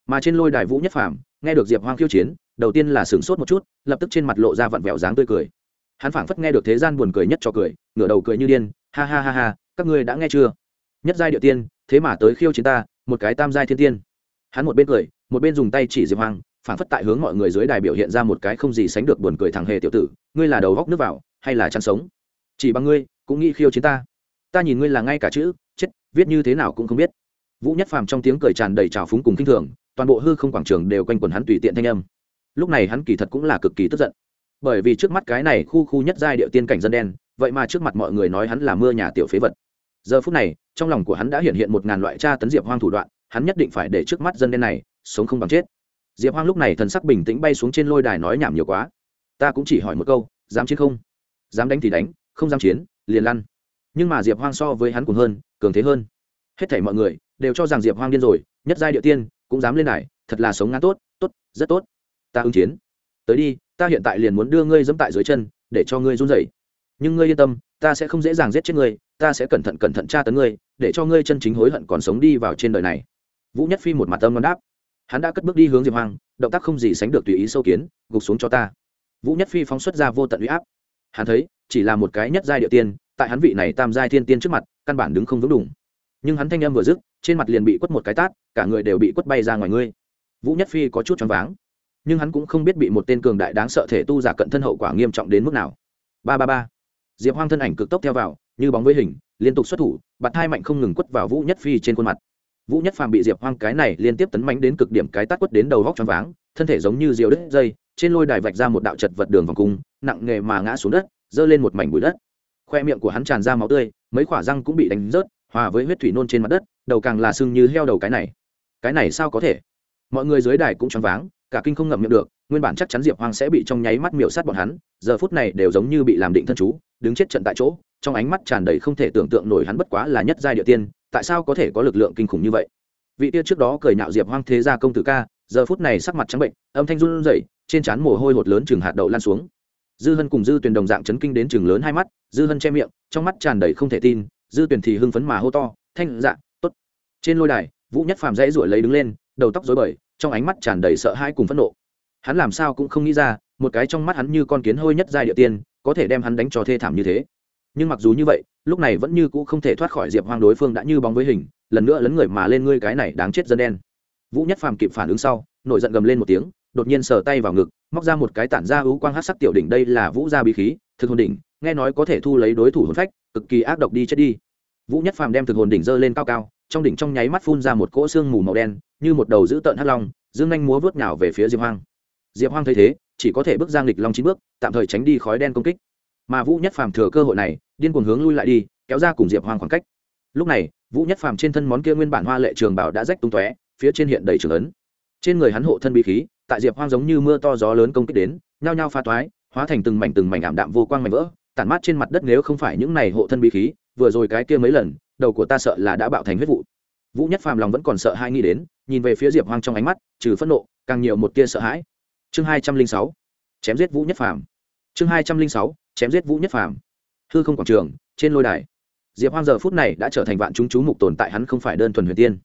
mà trên lôi đài vũ nhất phàm, nghe được diệp hoang khiêu chiến, đầu tiên là sửng sốt một chút, lập tức trên mặt lộ ra vặn vẹo dáng tươi cười. Hắn phảng phất nghe được thế gian buồn cười nhất cho cười, ngửa đầu cười như điên, ha ha ha ha, các ngươi đã nghe chưa? Nhất giai địa tiên, thế mà tới khiêu chiến ta, một cái tam giai thiên tiên. Hắn một bên cười, một bên dùng tay chỉ diệp hoang, phảng phất tại hướng mọi người dưới đài biểu hiện ra một cái không gì sánh được buồn cười thằng hề tiểu tử, ngươi là đầu góc nước vào, hay là chăn sống? Chỉ bằng ngươi, cũng nghĩ khiêu chiến ta. Ta nhìn ngươi là ngay cả chữ, chết, viết như thế nào cũng không biết. Vũ nhất phàm trong tiếng cười tràn đầy trào phúng cùng kinh thường toàn bộ hư không quảng trường đều quanh quẩn hắn tùy tiện thanh âm. Lúc này hắn kỳ thật cũng là cực kỳ tức giận. Bởi vì trước mắt cái này khu khu nhất giai điệu tiên cảnh dân đen, vậy mà trước mặt mọi người nói hắn là mưa nhà tiểu phế vật. Giờ phút này, trong lòng của hắn đã hiện hiện một ngàn loại tra tấn diệp hoang thủ đoạn, hắn nhất định phải để trước mắt dân đen này sống không bằng chết. Diệp hoang lúc này thần sắc bình tĩnh bay xuống trên lôi đài nói nhảm nhiều quá. Ta cũng chỉ hỏi một câu, dám chiến không? Dám đánh thì đánh, không dám chiến, liền lăn. Nhưng mà diệp hoang so với hắn cùng hơn, cường thế hơn. Hết thảy mọi người đều cho rằng diệp hoang điên rồi, nhất giai địa tiên cũng dám lên này, thật là sống ngắn tốt tốt rất tốt. Ta ứng chiến. Tới đi ta hiện tại liền muốn đưa ngươi dẫm tại dưới chân để cho ngươi run rẩy. Nhưng ngươi yên tâm ta sẽ không dễ dàng giết chết ngươi ta sẽ cẩn thận cẩn thận tra tấn ngươi để cho ngươi chân chính hối hận còn sống đi vào trên đời này. Vũ nhất phi một mặt tâm non đáp. Hắn đã cất bước đi hướng diệp hoang động tác không gì sánh được tùy ý sâu kiến gục xuống cho ta. Vũ nhất phi phóng xuất ra vô tận uy áp. Hắn thấy chỉ là một cái nhất giai địa tiên tại hắn vị này tam giai thiên tiên trước mặt căn bản đứng không vững đủng nhưng hắn thanh âm vừa dứt trên mặt liền bị quất một cái tát, cả người đều bị quất bay ra ngoài ngươi. Vũ nhất phi có chút choáng váng, nhưng hắn cũng không biết bị một tên cường đại đáng sợ thể tu giả cận thân hậu quả nghiêm trọng đến mức nào. Ba ba ba. Diệp hoang thân ảnh cực tốc theo vào, như bóng với hình, liên tục xuất thủ, bạt thai mạnh không ngừng quất vào vũ nhất phi trên khuôn mặt. Vũ nhất phàm bị diệp hoang cái này liên tiếp tấn mánh đến cực điểm cái tát quất đến đầu góc choáng váng, thân thể giống như diều đứt dây, trên lôi đài vạch ra một đạo chật vật đường vòng cung, nặng nghề mà ngã xuống đất, giơ lên một mảnh bụi đất. Khoe miệng của hắn tràn ra máu tươi, mấy khỏa răng cũng bị đánh rớt hòa với huyết thủy nôn trên mặt đất, đầu càng là sưng như heo đầu cái này. Cái này sao có thể? Mọi người dưới đài cũng choáng váng, cả kinh không ngậm miệng được, nguyên bản chắc chắn diệp hoang sẽ bị trong nháy mắt miểu sát bọn hắn, giờ phút này đều giống như bị làm định thân chú, đứng chết trận tại chỗ, trong ánh mắt tràn đầy không thể tưởng tượng nổi hắn bất quá là nhất giai địa tiên, tại sao có thể có lực lượng kinh khủng như vậy? Vị tiên trước đó cười nhạo diệp hoang thế gia công tử ca, giờ phút này sắc mặt trắng bệnh, âm thanh run rẩy, trên trán mồ hôi hột lớn chừng hạt đậu lan xuống. Dư hân cùng dư tuyền đồng dạng chấn kinh đến chừng lớn hai mắt, dư hân che miệng, trong mắt tràn đầy không thể tin dư tuyển thì hưng phấn mà hô to, thanh dạ tốt. Trên lôi đài, vũ nhất phàm dãy ruổi lấy đứng lên, đầu tóc rối bời, trong ánh mắt tràn đầy sợ hãi cùng phẫn nộ. Hắn làm sao cũng không nghĩ ra, một cái trong mắt hắn như con kiến hôi nhất giai địa tiên, có thể đem hắn đánh cho thê thảm như thế. Nhưng mặc dù như vậy, lúc này vẫn như cũ không thể thoát khỏi diệp hoang đối phương đã như bóng với hình, lần nữa lấn người mà lên ngươi cái này đáng chết dân đen. Vũ nhất phàm kịp phản ứng sau, nổi giận gầm lên một tiếng, đột nhiên sờ tay vào ngực, móc ra một cái tản ra ưu quang hát sắc tiểu đỉnh, đây là vũ gia bí khí, thực hồn đỉnh, nghe nói có thể thu lấy đối thủ hồn phách cực kỳ ác độc đi chết đi. Vũ nhất phàm đem thực hồn đỉnh dơ lên cao cao, trong đỉnh trong nháy mắt phun ra một cỗ xương mù màu đen, như một đầu dữ tợn hắc long, dương nhanh múa vớt nhào về phía diệp hoang. Diệp hoang thấy thế, chỉ có thể bước giang lịch long chín bước, tạm thời tránh đi khói đen công kích. Mà vũ nhất phàm thừa cơ hội này, điên cuồng hướng lui lại đi, kéo ra cùng diệp hoang khoảng cách. Lúc này, vũ nhất phàm trên thân món kia nguyên bản hoa lệ trường bảo đã rách tung tóe, phía trên hiện đầy trường ấn. Trên người hắn hộ thân bí khí, tại diệp hoang giống như mưa to gió lớn công kích đến, nhao nhao pha toái, hóa thành từng mảnh từng mảnh ảm đạm vô quang mảnh vỡ tản mát trên mặt đất nếu không phải những này hộ thân bí khí, vừa rồi cái kia mấy lần, đầu của ta sợ là đã bạo thành huyết vụ. Vũ nhất phàm lòng vẫn còn sợ hai nghĩ đến, nhìn về phía diệp hoang trong ánh mắt, trừ phẫn nộ, càng nhiều một tia sợ hãi. Chương hai trăm linh sáu, chém giết vũ nhất phàm. Chương hai trăm linh sáu, chém giết vũ nhất phàm. Hư không quảng trường, trên lôi đài. Diệp hoang giờ phút này đã trở thành vạn chúng chú mục tồn tại hắn không phải đơn thuần huyền tiên.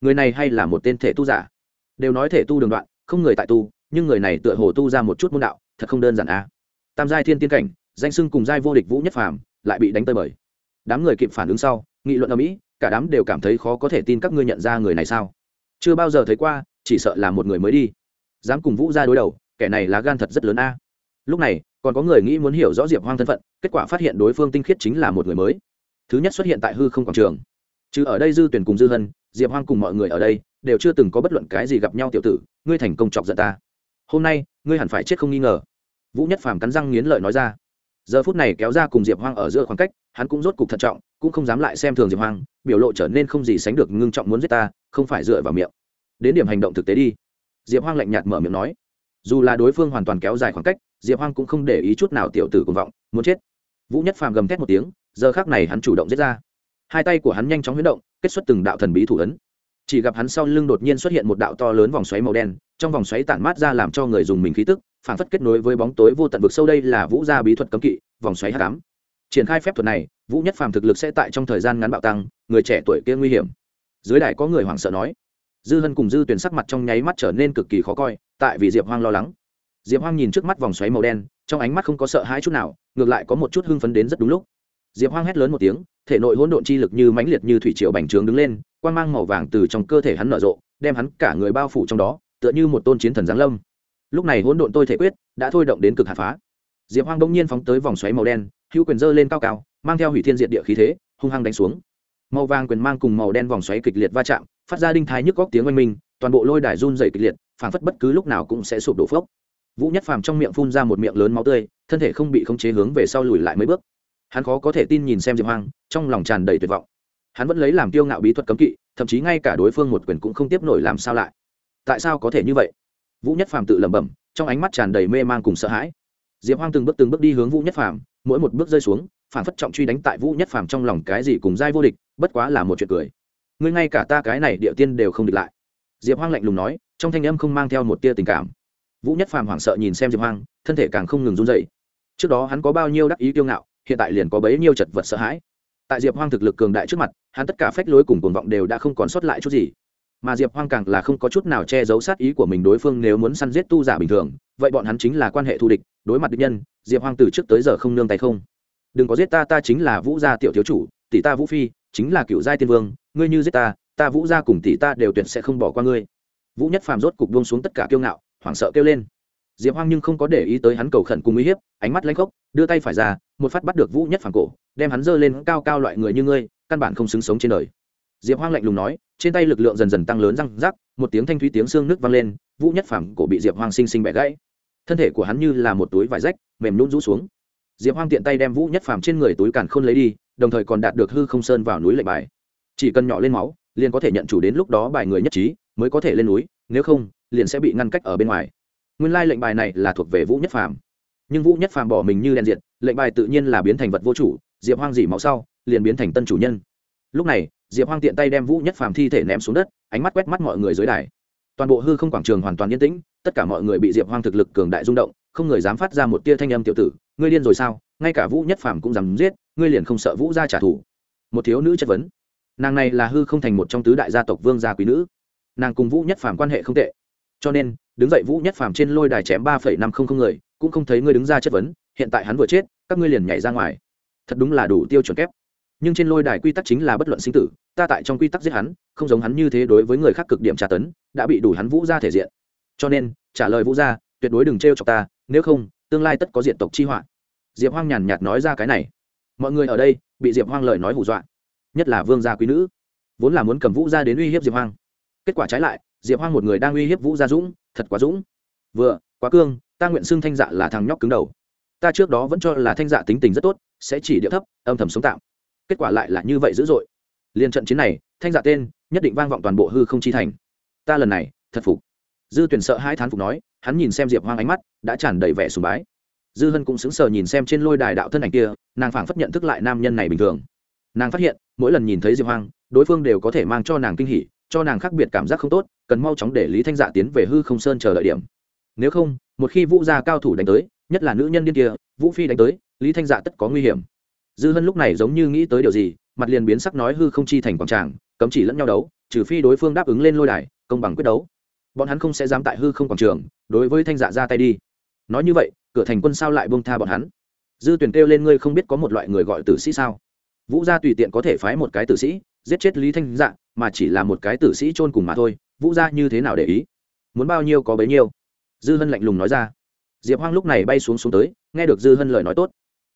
Người này hay là một tên thể tu giả? Đều nói thể tu đường đoạn, không người tại tu, nhưng người này tựa hồ tu ra một chút môn đạo, thật không đơn giản a à. tam giai thiên tiên cảnh danh sưng cùng giai vô địch vũ nhất phàm, lại bị đánh tơi bời. Đám người kịp phản ứng sau, nghị luận ở mỹ cả đám đều cảm thấy khó có thể tin các ngươi nhận ra người này sao. Chưa bao giờ thấy qua, chỉ sợ là một người mới đi. Dám cùng vũ ra đối đầu, kẻ này là gan thật rất lớn a. Lúc này, còn có người nghĩ muốn hiểu rõ diệp hoang thân phận, kết quả phát hiện đối phương tinh khiết chính là một người mới. Thứ nhất xuất hiện tại hư không quảng trường. Chứ ở đây dư tuyển cùng dư hân, diệp hoang cùng mọi người ở đây, đều chưa từng có bất luận cái gì gặp nhau tiểu tử, ngươi thành công chọc giận ta. Hôm nay, ngươi hẳn phải chết không nghi ngờ. Vũ nhất phàm cắn răng nghiến lợi nói ra giờ phút này kéo ra cùng diệp hoang ở giữa khoảng cách, hắn cũng rốt cục thận trọng, cũng không dám lại xem thường diệp hoang, biểu lộ trở nên không gì sánh được ngưng trọng muốn giết ta, không phải dựa vào miệng. Đến điểm hành động thực tế đi. Diệp hoang lạnh nhạt mở miệng nói. Dù là đối phương hoàn toàn kéo dài khoảng cách, diệp hoang cũng không để ý chút nào tiểu tử cùng vọng, muốn chết. Vũ nhất phàm gầm thét một tiếng, giờ khác này hắn chủ động giết ra. Hai tay của hắn nhanh chóng huyết động, kết xuất từng đạo thần bí thủ ấn. Chỉ gặp hắn sau lưng đột nhiên xuất hiện một đạo to lớn vòng xoáy màu đen, trong vòng xoáy tản mát ra làm cho người dùng mình khí tức phản phất kết nối với bóng tối vô tận vực sâu đây là vũ gia bí thuật cấm kỵ, vòng xoáy h tám triển khai phép thuật này, vũ nhất phàm thực lực sẽ tại trong thời gian ngắn bạo tăng, người trẻ tuổi kia nguy hiểm. Dưới đài có người hoảng sợ nói, dư hân cùng dư tuyển sắc mặt trong nháy mắt trở nên cực kỳ khó coi, tại vì diệp hoang lo lắng. Diệp hoang nhìn trước mắt vòng xoáy màu đen, trong ánh mắt không có sợ hãi chút nào, ngược lại có một chút hưng phấn đến rất đúng lúc. Diệp hoang hét lớn một tiếng, thể nội hỗn độn chi lực như mãnh liệt như thủy triều bành trướng đứng lên, quang mang màu vàng từ trong cơ thể hắn nở rộ, đem hắn cả người bao phủ trong đó, tựa như một tôn chiến thần giáng lâm lúc này hỗn độn tôi thể quyết đã thôi động đến cực hạ phá. Diệp hoang bỗng nhiên phóng tới vòng xoáy màu đen, hữu quyền dơ lên cao cao, mang theo hủy thiên diệt địa khí thế, hung hăng đánh xuống. Màu vàng quyền mang cùng màu đen vòng xoáy kịch liệt va chạm, phát ra đinh thái nhức góc tiếng oanh minh, toàn bộ lôi đài run dày kịch liệt, phảng phất bất cứ lúc nào cũng sẽ sụp đổ phốc. Vũ nhất phàm trong miệng phun ra một miệng lớn máu tươi, thân thể không bị khống chế hướng về sau lùi lại mấy bước. Hắn khó có thể tin nhìn xem diệp hoang, trong lòng tràn đầy tuyệt vọng. Hắn vẫn lấy làm tiêu ngạo bí thuật cấm kỵ, thậm chí ngay cả đối phương một quyền cũng không tiếp nổi làm sao lại. Tại sao có thể như vậy? Vũ nhất phàm tự lẩm bẩm, trong ánh mắt tràn đầy mê man cùng sợ hãi. Diệp hoang từng bước từng bước đi hướng vũ nhất phàm, mỗi một bước rơi xuống, phản phất trọng truy đánh tại vũ nhất phàm trong lòng cái gì cùng giai vô địch, bất quá là một chuyện cười. Ngươi ngay cả ta cái này địa tiên đều không địch lại. Diệp hoang lạnh lùng nói, trong thanh âm không mang theo một tia tình cảm. Vũ nhất phàm hoảng sợ nhìn xem diệp hoang, thân thể càng không ngừng run dậy trước đó hắn có bao nhiêu đắc ý kiêu ngạo, hiện tại liền có bấy nhiêu chật vật sợ hãi. Tại diệp hoang thực lực cường đại trước mặt, hắn tất cả phách lối cùng cuồng vọng đều đã không còn sót lại chút gì mà diệp hoang càng là không có chút nào che giấu sát ý của mình đối phương nếu muốn săn giết tu giả bình thường, vậy bọn hắn chính là quan hệ thù địch, đối mặt địch nhân, diệp hoang từ trước tới giờ không nương tay không. Đừng có giết ta ta chính là vũ gia tiểu thiếu chủ, tỷ ta vũ phi, chính là cựu giai tiên vương, ngươi như giết ta ta vũ gia cùng tỷ ta đều tuyệt sẽ không bỏ qua ngươi. Vũ nhất phàm rốt cục buông xuống tất cả kiêu ngạo, hoảng sợ kêu lên. Diệp hoang nhưng không có để ý tới hắn cầu khẩn cùng uy hiếp, ánh mắt lanh khốc, đưa tay phải ra, một phát bắt được vũ nhất phàm cổ, đem hắn giơ lên, cao cao loại người như ngươi, căn bản không xứng sống trên đời diệp hoang lạnh lùng nói, trên tay lực lượng dần dần tăng lớn răng rắc, một tiếng thanh thúy tiếng xương nước vang lên, vũ nhất phàm cổ bị diệp hoang sinh sinh bẻ gãy. Thân thể của hắn như là một túi vải rách, mềm nhún rũ xuống. Diệp hoang tiện tay đem vũ nhất phàm trên người túi càn khôn lấy đi, đồng thời còn đạt được hư không sơn vào núi lệnh bài. Chỉ cần nhỏ lên máu, liền có thể nhận chủ đến lúc đó bài người nhất trí, mới có thể lên núi, nếu không, liền sẽ bị ngăn cách ở bên ngoài. Nguyên lai lệnh bài này là thuộc về vũ nhất phàm. Nhưng vũ nhất phàm bỏ mình như đèn diệt, lệnh bài tự nhiên là biến thành vật vô chủ, diệp hoang dỉ máu sau, liền biến thành tân chủ nhân. Lúc này diệp hoang tiện tay đem vũ nhất phàm thi thể ném xuống đất ánh mắt quét mắt mọi người dưới đài toàn bộ hư không quảng trường hoàn toàn yên tĩnh tất cả mọi người bị diệp hoang thực lực cường đại rung động không người dám phát ra một tia thanh âm tiểu tử ngươi điên rồi sao ngay cả vũ nhất phàm cũng dám giết ngươi liền không sợ vũ gia trả thù một thiếu nữ chất vấn nàng này là hư không thành một trong tứ đại gia tộc vương gia quý nữ nàng cùng vũ nhất phàm quan hệ không tệ cho nên đứng dậy vũ nhất phàm trên lôi đài chém ba phẩy năm không không người cũng không thấy ngươi đứng ra chất vấn hiện tại hắn vừa chết các ngươi liền nhảy ra ngoài thật đúng là đủ tiêu chuẩn kép nhưng trên lôi đài quy tắc chính là bất luận sinh tử, ta tại trong quy tắc giết hắn, không giống hắn như thế đối với người khác cực điểm tra tấn, đã bị đủ hắn vũ ra thể diện. Cho nên, trả lời vũ ra, tuyệt đối đừng t r chọc ta, nếu không, tương lai tất có diện tộc chi họa. Diệp hoang nhàn nhạt nói ra cái này. Mọi người ở đây, bị diệp hoang lời nói hù dọa. Nhất là vương gia quý nữ. Vốn là muốn cầm vũ ra đến uy hiếp diệp hoang. Kết quả trái lại, diệp hoang một người đang uy hiếp vũ gia dũng, thật quá dũng. Vừa, quá cương, ta nguyện xưng thanh dạ là thằng nhóc cứng đầu. Ta trước đó vẫn cho là thanh dạ tính tình rất tốt, sẽ chỉ địa thấp, âm thầm sống tạm kết quả lại là như vậy dữ dội. Liên trận chiến này, thanh dạ tên, nhất định vang vọng toàn bộ hư không chi thành. Ta lần này, thật phục. Dư tuyển sợ hai thán phục nói, hắn nhìn xem diệp hoang ánh mắt, đã tràn đầy vẻ sùng bái. Dư hân cũng sững sờ nhìn xem trên lôi đài đạo thân ảnh kia, nàng phảng phất nhận thức lại nam nhân này bình thường. Nàng phát hiện, mỗi lần nhìn thấy diệp hoang, đối phương đều có thể mang cho nàng kinh hỉ, cho nàng khác biệt cảm giác không tốt, cần mau chóng để lý thanh dạ tiến về hư không sơn chờ đợi điểm. Nếu không, một khi vũ gia cao thủ đánh tới, nhất là nữ nhân điên kia, vũ phi đánh tới, lý thanh dạ tất có nguy hiểm dư hân lúc này giống như nghĩ tới điều gì, mặt liền biến sắc nói hư không chi thành quảng tràng, cấm chỉ lẫn nhau đấu, trừ phi đối phương đáp ứng lên lôi đài, công bằng quyết đấu. Bọn hắn không sẽ dám tại hư không quảng trường, đối với thanh dạ ra tay đi. Nói như vậy, cửa thành quân sao lại bông tha bọn hắn? Dư tuyển kêu lên ngươi không biết có một loại người gọi tử sĩ sao? Vũ gia tùy tiện có thể phái một cái tử sĩ, giết chết lý thanh dạ mà chỉ là một cái tử sĩ chôn cùng mà thôi, vũ gia như thế nào để ý? Muốn bao nhiêu có bấy nhiêu? Dư hân lạnh lùng nói ra. Diệp hoang lúc này bay xuống xuống tới, nghe được dư hân lời nói tốt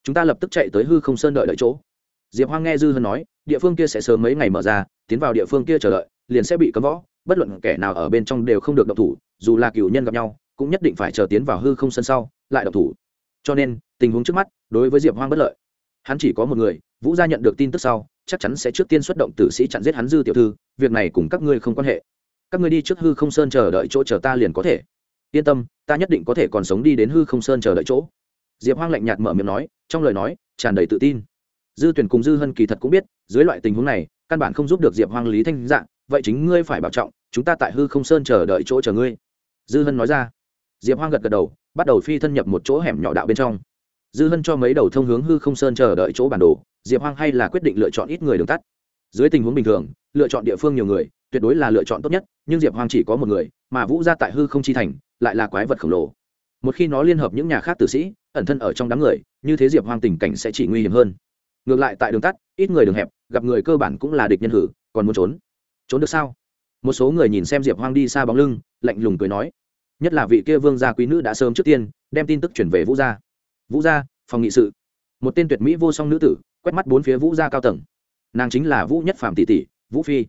chúng ta lập tức chạy tới hư không sơn đợi đợi chỗ. Diệp hoang nghe dư hân nói, địa phương kia sẽ sớm mấy ngày mở ra, tiến vào địa phương kia chờ đợi, liền sẽ bị cấm võ. Bất luận kẻ nào ở bên trong đều không được độc thủ, dù là cựu nhân gặp nhau, cũng nhất định phải chờ tiến vào hư không sân sau, lại độc thủ. Cho nên, tình huống trước mắt, đối với diệp hoang bất lợi. Hắn chỉ có một người, vũ gia nhận được tin tức sau, chắc chắn sẽ trước tiên xuất động tử sĩ chặn giết hắn dư tiểu thư, việc này cùng các ngươi không quan hệ. Các ngươi đi trước hư không sơn chờ đợi chỗ chờ ta liền có thể. Yên tâm, ta nhất định có thể còn sống đi đến hư không sơn chờ đợi chỗ diệp hoang lạnh nhạt mở miệng nói, trong lời nói tràn đầy tự tin. Dư tuyển cùng dư hân kỳ thật cũng biết, dưới loại tình huống này, căn bản không giúp được diệp hoang lý thanh dạng vậy chính ngươi phải bảo trọng, chúng ta tại hư không sơn chờ đợi chỗ chờ ngươi. Dư hân nói ra. Diệp hoang gật gật đầu, bắt đầu phi thân nhập một chỗ hẻm nhỏ đạo bên trong. Dư hân cho mấy đầu thông hướng hư không sơn chờ đợi chỗ bản đồ, diệp hoang hay là quyết định lựa chọn ít người đường tắt. Dưới tình huống bình thường, lựa chọn địa phương nhiều người, tuyệt đối là lựa chọn tốt nhất, nhưng diệp hoang chỉ có một người, mà vũ ra tại hư không chi thành, lại là quái vật khổng lồ. Một khi nó liên hợp những nhà khác tử sĩ ẩn thân ở trong đám người, như thế diệp hoang tình cảnh sẽ chỉ nguy hiểm hơn. Ngược lại tại đường tắt, ít người đường hẹp, gặp người cơ bản cũng là địch nhân hử, còn muốn trốn. Trốn được sao? Một số người nhìn xem diệp hoang đi xa bóng lưng, lạnh lùng cười nói. Nhất là vị kia vương gia quý nữ đã sớm trước tiên, đem tin tức chuyển về vũ gia. Vũ gia, phòng nghị sự. Một tên tuyệt mỹ vô song nữ tử, quét mắt bốn phía vũ gia cao tầng. Nàng chính là vũ nhất phạm tỷ tỷ, vũ phi.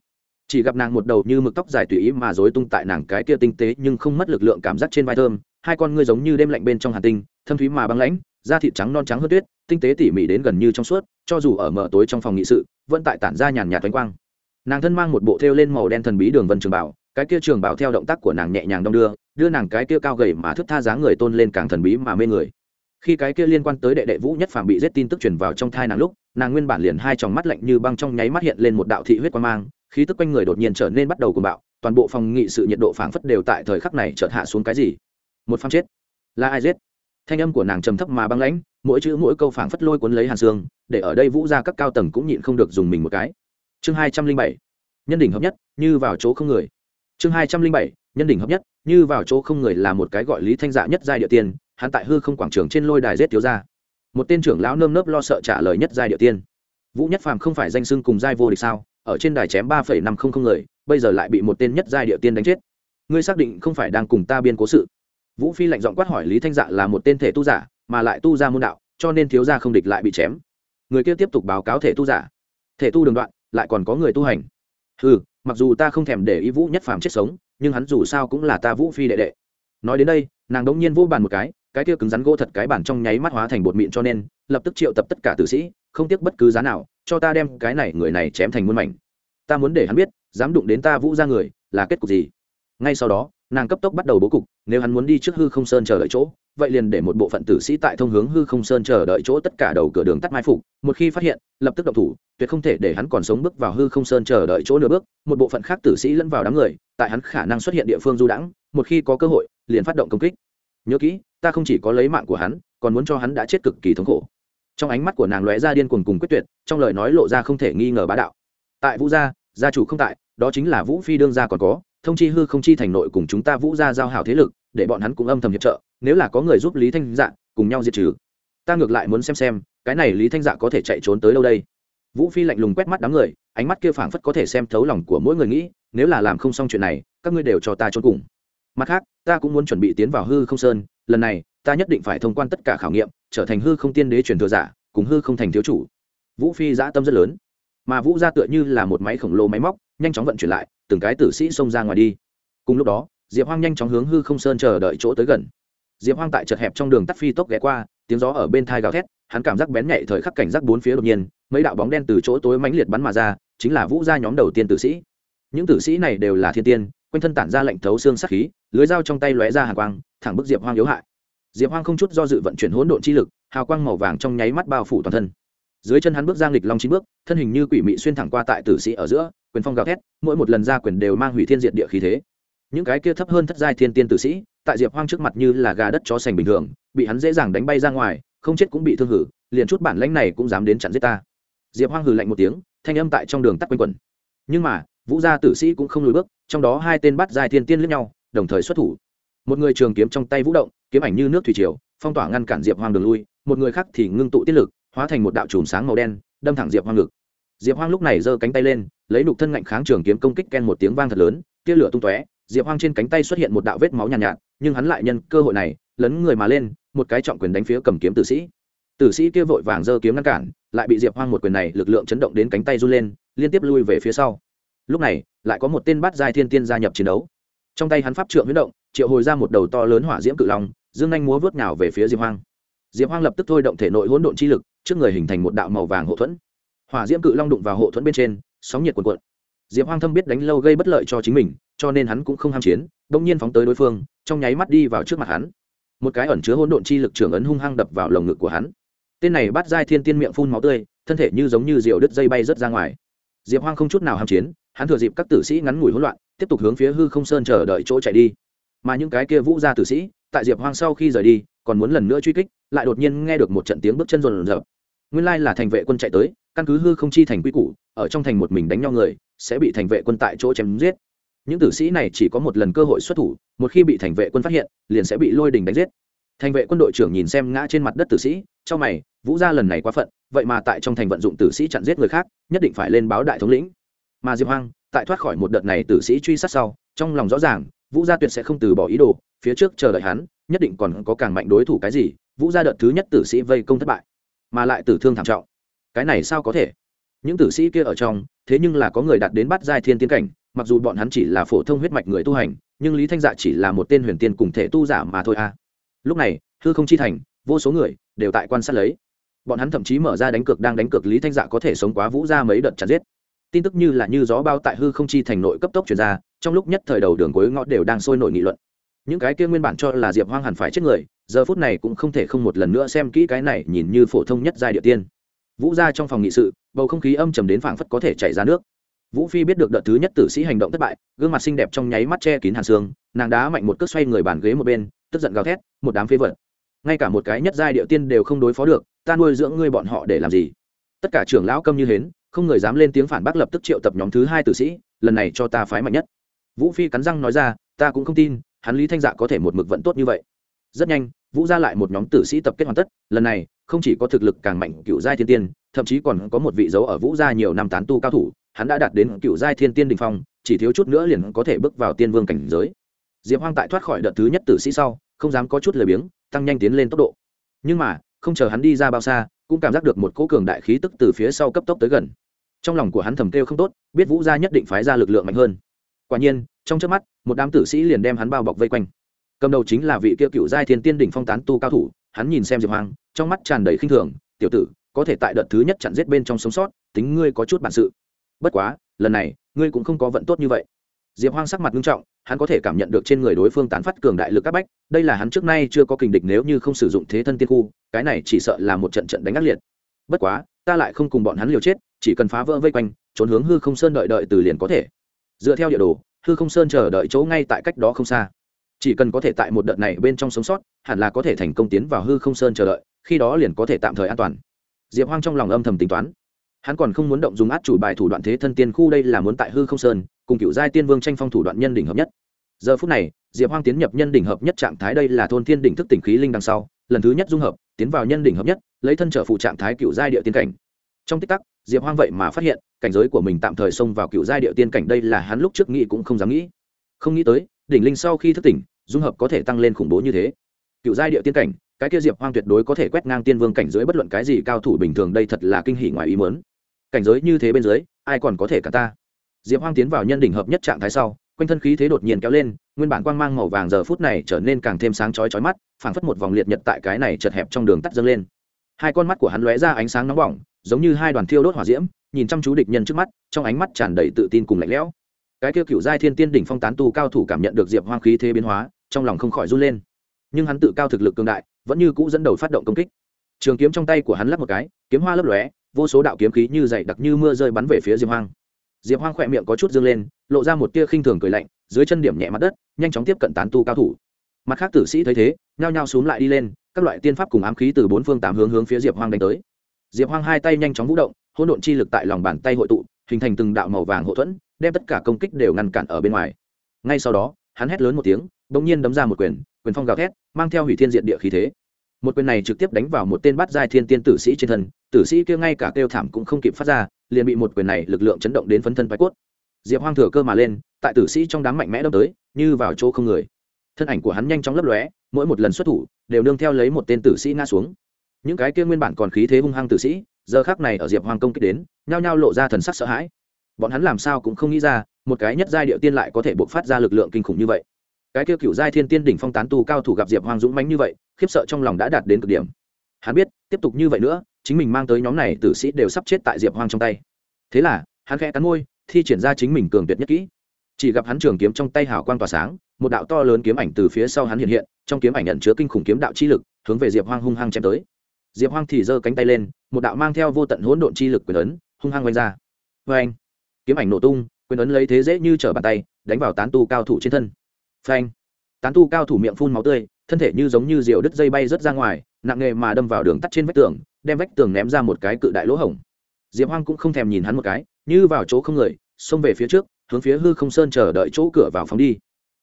Chỉ gặp nàng một đầu như mực tóc dài tùy ý mà dối tung tại nàng cái kia tinh tế nhưng không mất lực lượng cảm giác trên vai thơm, hai con ngươi giống như đêm lạnh bên trong hàn tinh thâm thúy mà băng lãnh, da thịt trắng non trắng hơn tuyết, tinh tế tỉ mỉ đến gần như trong suốt, cho dù ở mở tối trong phòng nghị sự, vẫn tại tản ra nhàn nhạt thoánh quang. Nàng thân mang một bộ thêu lên màu đen thần bí đường vân trường bảo, cái kia trường bảo theo động tác của nàng nhẹ nhàng đong đưa đưa nàng cái kia cao gầy mà thức tha dáng người tôn lên càng thần bí mà mê người. Khi cái kia liên quan tới đệ đệ vũ nhất phàm bị giết tin tức truyền vào trong thai nàng lúc, nàng nguyên bản liền hai tròng mắt lạnh như băng trong nháy mắt hiện lên một đạo thị huyết quan mang, khí tức quanh người đột nhiên trở nên bắt đầu cuồng bạo, toàn bộ phòng nghị sự nhiệt độ phảng phất đều tại thời khắc này chợt hạ xuống cái gì. Một phàm chết. Là ai giết? Thanh âm của nàng trầm thấp mà băng lãnh, mỗi chữ mỗi câu phảng phất lôi cuốn lấy hàn xương, để ở đây vũ ra các cao tầng cũng nhịn không được dùng mình một cái. Chương hai trăm linh bảy, nhân đỉnh hợp nhất, như vào chỗ không người. Chương hai trăm linh bảy, nhân đỉnh hợp nhất, như vào chỗ không người là một cái gọi lý thanh dạ nhất giai địa tiên, hắn tại hư không quảng trường trên lôi đài rết thiếu ra một tên trưởng lão nơm nớp lo sợ trả lời nhất giai địa tiên. Vũ nhất phàm không phải danh xưng cùng giai vô địch sao, ở trên đài chém ba phẩy năm không không người, bây giờ lại bị một tên nhất giai địa tiên đánh chết. Ngươi xác định không phải đang cùng ta biên cố sự vũ phi lạnh giọng quát hỏi lý thanh dạ là một tên thể tu giả, mà lại tu ra môn đạo, cho nên thiếu gia không địch lại bị chém. Người kia tiếp tục báo cáo thể tu giả. Thể tu đường đoạn, lại còn có người tu hành. Ừ mặc dù ta không thèm để ý vũ nhất phàm chết sống, nhưng hắn dù sao cũng là ta vũ phi đệ đệ. Nói đến đây, nàng đống nhiên vô bàn một cái cái kia cứng rắn gỗ thật cái bản trong nháy mắt hóa thành bột mịn cho nên, lập tức triệu tập tất cả tử sĩ, không tiếc bất cứ giá nào, cho ta đem cái này người này chém thành muôn mảnh. Ta muốn để hắn biết, dám đụng đến ta vũ ra người, là kết cục gì? Ngay sau đó nàng cấp tốc bắt đầu bố cục, nếu hắn muốn đi trước hư không sơn chờ đợi chỗ, vậy liền để một bộ phận tử sĩ tại thông hướng hư không sơn chờ đợi chỗ tất cả đầu cửa đường tắt mai phục, một khi phát hiện, lập tức động thủ, tuyệt không thể để hắn còn sống bước vào hư không sơn chờ đợi chỗ nửa bước, một bộ phận khác tử sĩ lẫn vào đám người, tại hắn khả năng xuất hiện địa phương du đãng, một khi có cơ hội, liền phát động công kích. Nhớ kỹ, ta không chỉ có lấy mạng của hắn, còn muốn cho hắn đã chết cực kỳ thống khổ. Trong ánh mắt của nàng lóe ra điên cuồng cùng quyết tuyệt, trong lời nói lộ ra không thể nghi ngờ bá đạo. Tại vũ gia gia chủ không tại, đó chính là vũ phi đương gia còn có thông chi hư không chi thành nội cùng chúng ta vũ gia giao hảo thế lực, để bọn hắn cũng âm thầm hiệp trợ, nếu là có người giúp lý thanh dạ cùng nhau diệt trừ. Ta ngược lại muốn xem xem, cái này lý thanh dạ có thể chạy trốn tới đâu đây? Vũ phi lạnh lùng quét mắt đám người, ánh mắt kia phảng phất có thể xem thấu lòng của mỗi người nghĩ, nếu là làm không xong chuyện này, các ngươi đều cho ta trốn cùng. Mặt khác, ta cũng muốn chuẩn bị tiến vào hư không sơn, lần này, ta nhất định phải thông quan tất cả khảo nghiệm, trở thành hư không tiên đế truyền thừa giả, cùng hư không thành thiếu chủ. Vũ phi dã tâm rất lớn. Mà vũ ra tựa như là một máy khổng lồ máy móc nhanh chóng vận chuyển lại, từng cái tử sĩ xông ra ngoài đi. Cùng lúc đó, diệp hoang nhanh chóng hướng hư không sơn chờ đợi chỗ tới gần. Diệp hoang tại chật hẹp trong đường tắt phi tốc ghé qua, tiếng gió ở bên thai gào thét, hắn cảm giác bén nhạy thời khắc cảnh giác bốn phía đột nhiên, mấy đạo bóng đen từ chỗ tối mãnh liệt bắn mà ra, chính là vũ gia nhóm đầu tiên tử sĩ. Những tử sĩ này đều là thiên tiên, quanh thân tản ra lệnh thấu xương sắc khí, lưới dao trong tay lóe ra hàng quang, thẳng bức diệp hoang yếu hại. Diệp hoang không chút do dự vận chuyển hỗn độn chi lực, hào quang màu vàng trong nháy mắt bao phủ toàn thân. Dưới chân hắn bước giang lịch long chín bước, thân hình như quỷ mị xuyên thẳng qua tại tử sĩ ở giữa quyền phong gào thét, mỗi một lần ra quyền đều mang hủy thiên diệt địa khí thế. Những cái kia thấp hơn thất giai thiên tiên tử sĩ, tại diệp hoang trước mặt như là gà đất chó sành bình thường, bị hắn dễ dàng đánh bay ra ngoài, không chết cũng bị thương hử, liền chút bản lãnh này cũng dám đến chặn giết ta. Diệp hoang hừ lạnh một tiếng, thanh âm tại trong đường tắt quanh quẩn. Nhưng mà, vũ gia tử sĩ cũng không lùi bước, trong đó hai tên bắt giai thiên tiên lẫn nhau, đồng thời xuất thủ. Một người trường kiếm trong tay vũ động, kiếm ảnh như nước thủy triều, phong tỏa ngăn cản diệp hoang đường lui, một người khác thì ngưng tụ tiết lực, hóa thành một đạo chùm sáng màu đen, đâm thẳng diệp hoang ngực. Diệp hoang lúc này giơ cánh tay lên lấy nục thân ngạnh kháng trường kiếm công kích ken một tiếng vang thật lớn tia lửa tung tóe diệp hoang trên cánh tay xuất hiện một đạo vết máu nhàn nhạt, nhạt nhưng hắn lại nhân cơ hội này lấn người mà lên một cái trọng quyền đánh phía cầm kiếm tử sĩ. Tử sĩ kia vội vàng giơ kiếm ngăn cản lại bị diệp hoang một quyền này lực lượng chấn động đến cánh tay run lên liên tiếp lui về phía sau. Lúc này lại có một tên bát giai thiên tiên gia nhập chiến đấu. Trong tay hắn pháp trượng huyết động triệu hồi ra một đầu to lớn hỏa diễm cự long dương anh múa vớt nào về phía diệp hoang. Diệp hoang lập tức thôi động thể nội hỗn độn chi lực trước người hình thành một đạo màu vàng hộ thuẫn. Hỏa diễm cự long đụng vào hộ thuẫn bên trên sóng nhiệt cuồn cuộn. Diệp hoang thâm biết đánh lâu gây bất lợi cho chính mình, cho nên hắn cũng không ham chiến đông nhiên phóng tới đối phương, trong nháy mắt đi vào trước mặt hắn. Một cái ẩn chứa hỗn độn chi lực trưởng ấn hung hăng đập vào lồng ngực của hắn. Tên này bắt giai thiên tiên miệng phun máu tươi, thân thể như giống như diều đứt dây bay rớt ra ngoài. Diệp hoang không chút nào ham chiến, hắn thừa dịp các tử sĩ ngắn ngủi hỗn loạn, tiếp tục hướng phía hư không sơn chờ đợi chỗ chạy đi. Mà những cái kia vũ gia tử sĩ, tại diệp hoang sau khi rời đi, còn muốn lần nữa truy kích, lại đột nhiên nghe được một trận tiếng bước chân rồn rập. Nguyên lai là thành vệ quân chạy tới căn cứ hư không chi thành quy củ, ở trong thành một mình đánh nhau người, sẽ bị thành vệ quân tại chỗ chém giết. Những tử sĩ này chỉ có một lần cơ hội xuất thủ, một khi bị thành vệ quân phát hiện, liền sẽ bị lôi đình đánh giết. Thành vệ quân đội trưởng nhìn xem ngã trên mặt đất tử sĩ trong mày, vũ gia lần này quá phận, vậy mà tại trong thành vận dụng tử sĩ chặn giết người khác, nhất định phải lên báo đại thống lĩnh. Mà diệp hoang, tại thoát khỏi một đợt này tử sĩ truy sát sau, trong lòng rõ ràng, vũ gia tuyệt sẽ không từ bỏ ý đồ, phía trước chờ đợi hắn, nhất định còn có càng mạnh đối thủ cái gì, vũ gia đợt thứ nhất tử sĩ vây công thất bại, mà lại tử thương thảm trọng cái này sao có thể? Những tử sĩ kia ở trong, thế nhưng là có người đạt đến bắt giai thiên tiên cảnh, mặc dù bọn hắn chỉ là phổ thông huyết mạch người tu hành, nhưng lý thanh dạ chỉ là một tên huyền tiên cùng thể tu giả mà thôi à. Lúc này, hư không chi thành, vô số người đều tại quan sát lấy. Bọn hắn thậm chí mở ra đánh cược đang đánh cược lý thanh dạ có thể sống quá vũ ra mấy đợt chặt giết. Tin tức như là như gió bao tại hư không chi thành nội cấp tốc chuyển ra, trong lúc nhất thời đầu đường cuối ngõ đều đang sôi nổi nghị luận. Những cái kia nguyên bản cho là diệp hoang hẳn phải chết người, giờ phút này cũng không thể không một lần nữa xem kỹ cái này nhìn như phổ thông nhất giai địa tiên vũ ra trong phòng nghị sự, bầu không khí âm trầm đến phảng phất có thể chảy ra nước. Vũ phi biết được đợt thứ nhất tử sĩ hành động thất bại, gương mặt xinh đẹp trong nháy mắt che kín hàn xương, nàng đá mạnh một cước xoay người bàn ghế một bên, tức giận gào thét, một đám phế vật! Ngay cả một cái nhất giai địa tiên đều không đối phó được, ta nuôi dưỡng ngươi bọn họ để làm gì? Tất cả trưởng lão câm như hến, không người dám lên tiếng phản bác lập tức triệu tập nhóm thứ hai tử sĩ, lần này cho ta phái mạnh nhất. Vũ phi cắn răng nói ra, ta cũng không tin, hắn lý thanh dạ có thể một mực vận tốt như vậy. Rất nhanh vũ ra lại một nhóm tử sĩ tập kết hoàn tất, lần này, không chỉ có thực lực càng mạnh cựu giai thiên tiên, thậm chí còn có một vị dấu ở vũ gia nhiều năm tán tu cao thủ, hắn đã đạt đến cựu giai thiên tiên đình phong, chỉ thiếu chút nữa liền có thể bước vào tiên vương cảnh giới. Diệp hoang tại thoát khỏi đợt thứ nhất tử sĩ sau, không dám có chút lười biếng, tăng nhanh tiến lên tốc độ. Nhưng mà, không chờ hắn đi ra bao xa, cũng cảm giác được một cỗ cường đại khí tức từ phía sau cấp tốc tới gần. Trong lòng của hắn thầm kêu không tốt, biết vũ gia nhất định phái ra lực lượng mạnh hơn. Quả nhiên, trong trước mắt, một đám tử sĩ liền đem hắn bao bọc vây quanh cầm đầu chính là vị kia cựu giai thiên tiên đỉnh phong tán tu cao thủ, hắn nhìn xem diệp hoang, trong mắt tràn đầy khinh thường, tiểu tử, có thể tại đợt thứ nhất chặn giết bên trong sống sót, tính ngươi có chút bản sự. Bất quá, lần này, ngươi cũng không có vận tốt như vậy. Diệp hoang sắc mặt nghiêm trọng, hắn có thể cảm nhận được trên người đối phương tán phát cường đại lực áp bách, đây là hắn trước nay chưa có kình địch nếu như không sử dụng thế thân tiên khu, cái này chỉ sợ là một trận trận đánh ác liệt. Bất quá, ta lại không cùng bọn hắn liều chết, chỉ cần phá vỡ vây quanh, trốn hướng hư không sơn đợi đợi từ liền có thể. Dựa theo địa đồ, hư không sơn chờ đợi chỗ ngay tại cách đó không xa chỉ cần có thể tại một đợt này bên trong sống sót, hẳn là có thể thành công tiến vào hư không sơn chờ đợi, khi đó liền có thể tạm thời an toàn. Diệp hoang trong lòng âm thầm tính toán. Hắn còn không muốn động dùng át chủ bài thủ đoạn thế thân tiên khu đây là muốn tại hư không sơn, cùng cựu giai tiên vương tranh phong thủ đoạn nhân đỉnh hợp nhất. Giờ phút này, diệp hoang tiến nhập nhân đỉnh hợp nhất trạng thái đây là thôn thiên đỉnh thức tỉnh khí linh đằng sau, lần thứ nhất dung hợp, tiến vào nhân đỉnh hợp nhất, lấy thân trở phụ trạng thái cựu giai địa tiên cảnh. Trong tích tắc, diệp hoang vậy mà phát hiện, cảnh giới của mình tạm thời xông vào cựu giai địa tiên cảnh đây là hắn lúc trước nghĩ cũng không dám nghĩ. Không nghĩ tới, đỉnh linh sau khi thức tỉnh dung hợp có thể tăng lên khủng bố như thế. Cựu giai địa tiên cảnh, cái kia diệp hoang tuyệt đối có thể quét ngang tiên vương cảnh giới bất luận cái gì cao thủ bình thường, đây thật là kinh hỉ ngoài ý mớn cảnh giới như thế bên dưới, ai còn có thể cả ta? Diệp hoang tiến vào nhân đỉnh hợp nhất trạng thái sau, quanh thân khí thế đột nhiên kéo lên, nguyên bản quang mang màu vàng giờ phút này trở nên càng thêm sáng chói chói mắt, phảng phất một vòng liệt nhật tại cái này chật hẹp trong đường tắt dâng lên. Hai con mắt của hắn lóe ra ánh sáng nóng bỏng, giống như hai đoàn thiêu đốt hỏa diễm, nhìn chăm chú địch nhân trước mắt, trong ánh mắt tràn đầy tự tin cùng lạnh lẽo cái kia cựu giai thiên tiên đỉnh phong tán tu cao thủ cảm nhận được diệp hoang khí thế biến hóa, trong lòng không khỏi run lên. Nhưng hắn tự cao thực lực cường đại, vẫn như cũ dẫn đầu phát động công kích. Trường kiếm trong tay của hắn lắp một cái, kiếm hoa lấp lóe, vô số đạo kiếm khí như dày đặc như mưa rơi bắn về phía diệp hoang. Diệp hoang khỏe miệng có chút dương lên, lộ ra một tia khinh thường cười lạnh, dưới chân điểm nhẹ mặt đất, nhanh chóng tiếp cận tán tu cao thủ. Mặt khác tử sĩ thấy thế, nhao nhao xuống lại đi lên, các loại tiên pháp cùng ám khí từ bốn phương tám hướng hướng phía diệp hoang đánh tới. Diệp hoang hai tay nhanh chóng vũ động, hỗn độn chi lực tại lòng bàn tay hội tụ, hình thành từng đạo màu vàng hộ thuẫn đem tất cả công kích đều ngăn cản ở bên ngoài. Ngay sau đó, hắn hét lớn một tiếng, bỗng nhiên đấm ra một quyền quyền phong gào thét, mang theo hủy thiên diện địa khí thế. Một quyền này trực tiếp đánh vào một tên bắt giai thiên tiên tử sĩ trên thân, tử sĩ kia ngay cả kêu thảm cũng không kịp phát ra, liền bị một quyền này lực lượng chấn động đến phấn thân bay cốt. Diệp hoang thừa cơ mà lên, tại tử sĩ trong đám mạnh mẽ đâm tới, như vào chỗ không người. Thân ảnh của hắn nhanh chóng lấp lóe, mỗi một lần xuất thủ, đều nương theo lấy một tên tử sĩ ngã xuống. Những cái kia nguyên bản còn khí thế hung hăng tử sĩ, giờ khác này ở diệp hoang công kích đến, nhao nhao lộ ra thần sắc sợ hãi bọn hắn làm sao cũng không nghĩ ra, một cái nhất giai điệu tiên lại có thể buộc phát ra lực lượng kinh khủng như vậy. Cái kêu cựu giai thiên tiên đỉnh phong tán tu cao thủ gặp diệp hoang dũng mãnh như vậy, khiếp sợ trong lòng đã đạt đến cực điểm. Hắn biết, tiếp tục như vậy nữa, chính mình mang tới nhóm này tử sĩ đều sắp chết tại diệp hoang trong tay. Thế là, hắn khẽ cắn môi, thi triển ra chính mình cường tuyệt nhất kỹ. Chỉ gặp hắn trường kiếm trong tay hào quang tỏa sáng, một đạo to lớn kiếm ảnh từ phía sau hắn hiện hiện, trong kiếm ảnh nhận chứa kinh khủng kiếm đạo chi lực, hướng về diệp hoang hung hăng chém tới. Diệp hoang thì giơ cánh tay lên, một đạo mang theo vô tận hỗn độn chi lực quyền ấn, hung hăng oanh ra. Vê anh kiếm ảnh nổ tung, quyền ấn lấy thế dễ như trở bàn tay, đánh vào tán tu cao thủ trên thân. Phanh! Tán tu cao thủ miệng phun máu tươi, thân thể như giống như diều đứt dây bay rớt ra ngoài, nặng nghề mà đâm vào đường tắt trên vách tường, đem vách tường ném ra một cái cự đại lỗ hổng. Diệp hoang cũng không thèm nhìn hắn một cái, như vào chỗ không người, xông về phía trước, hướng phía hư không sơn chờ đợi chỗ cửa vào phóng đi.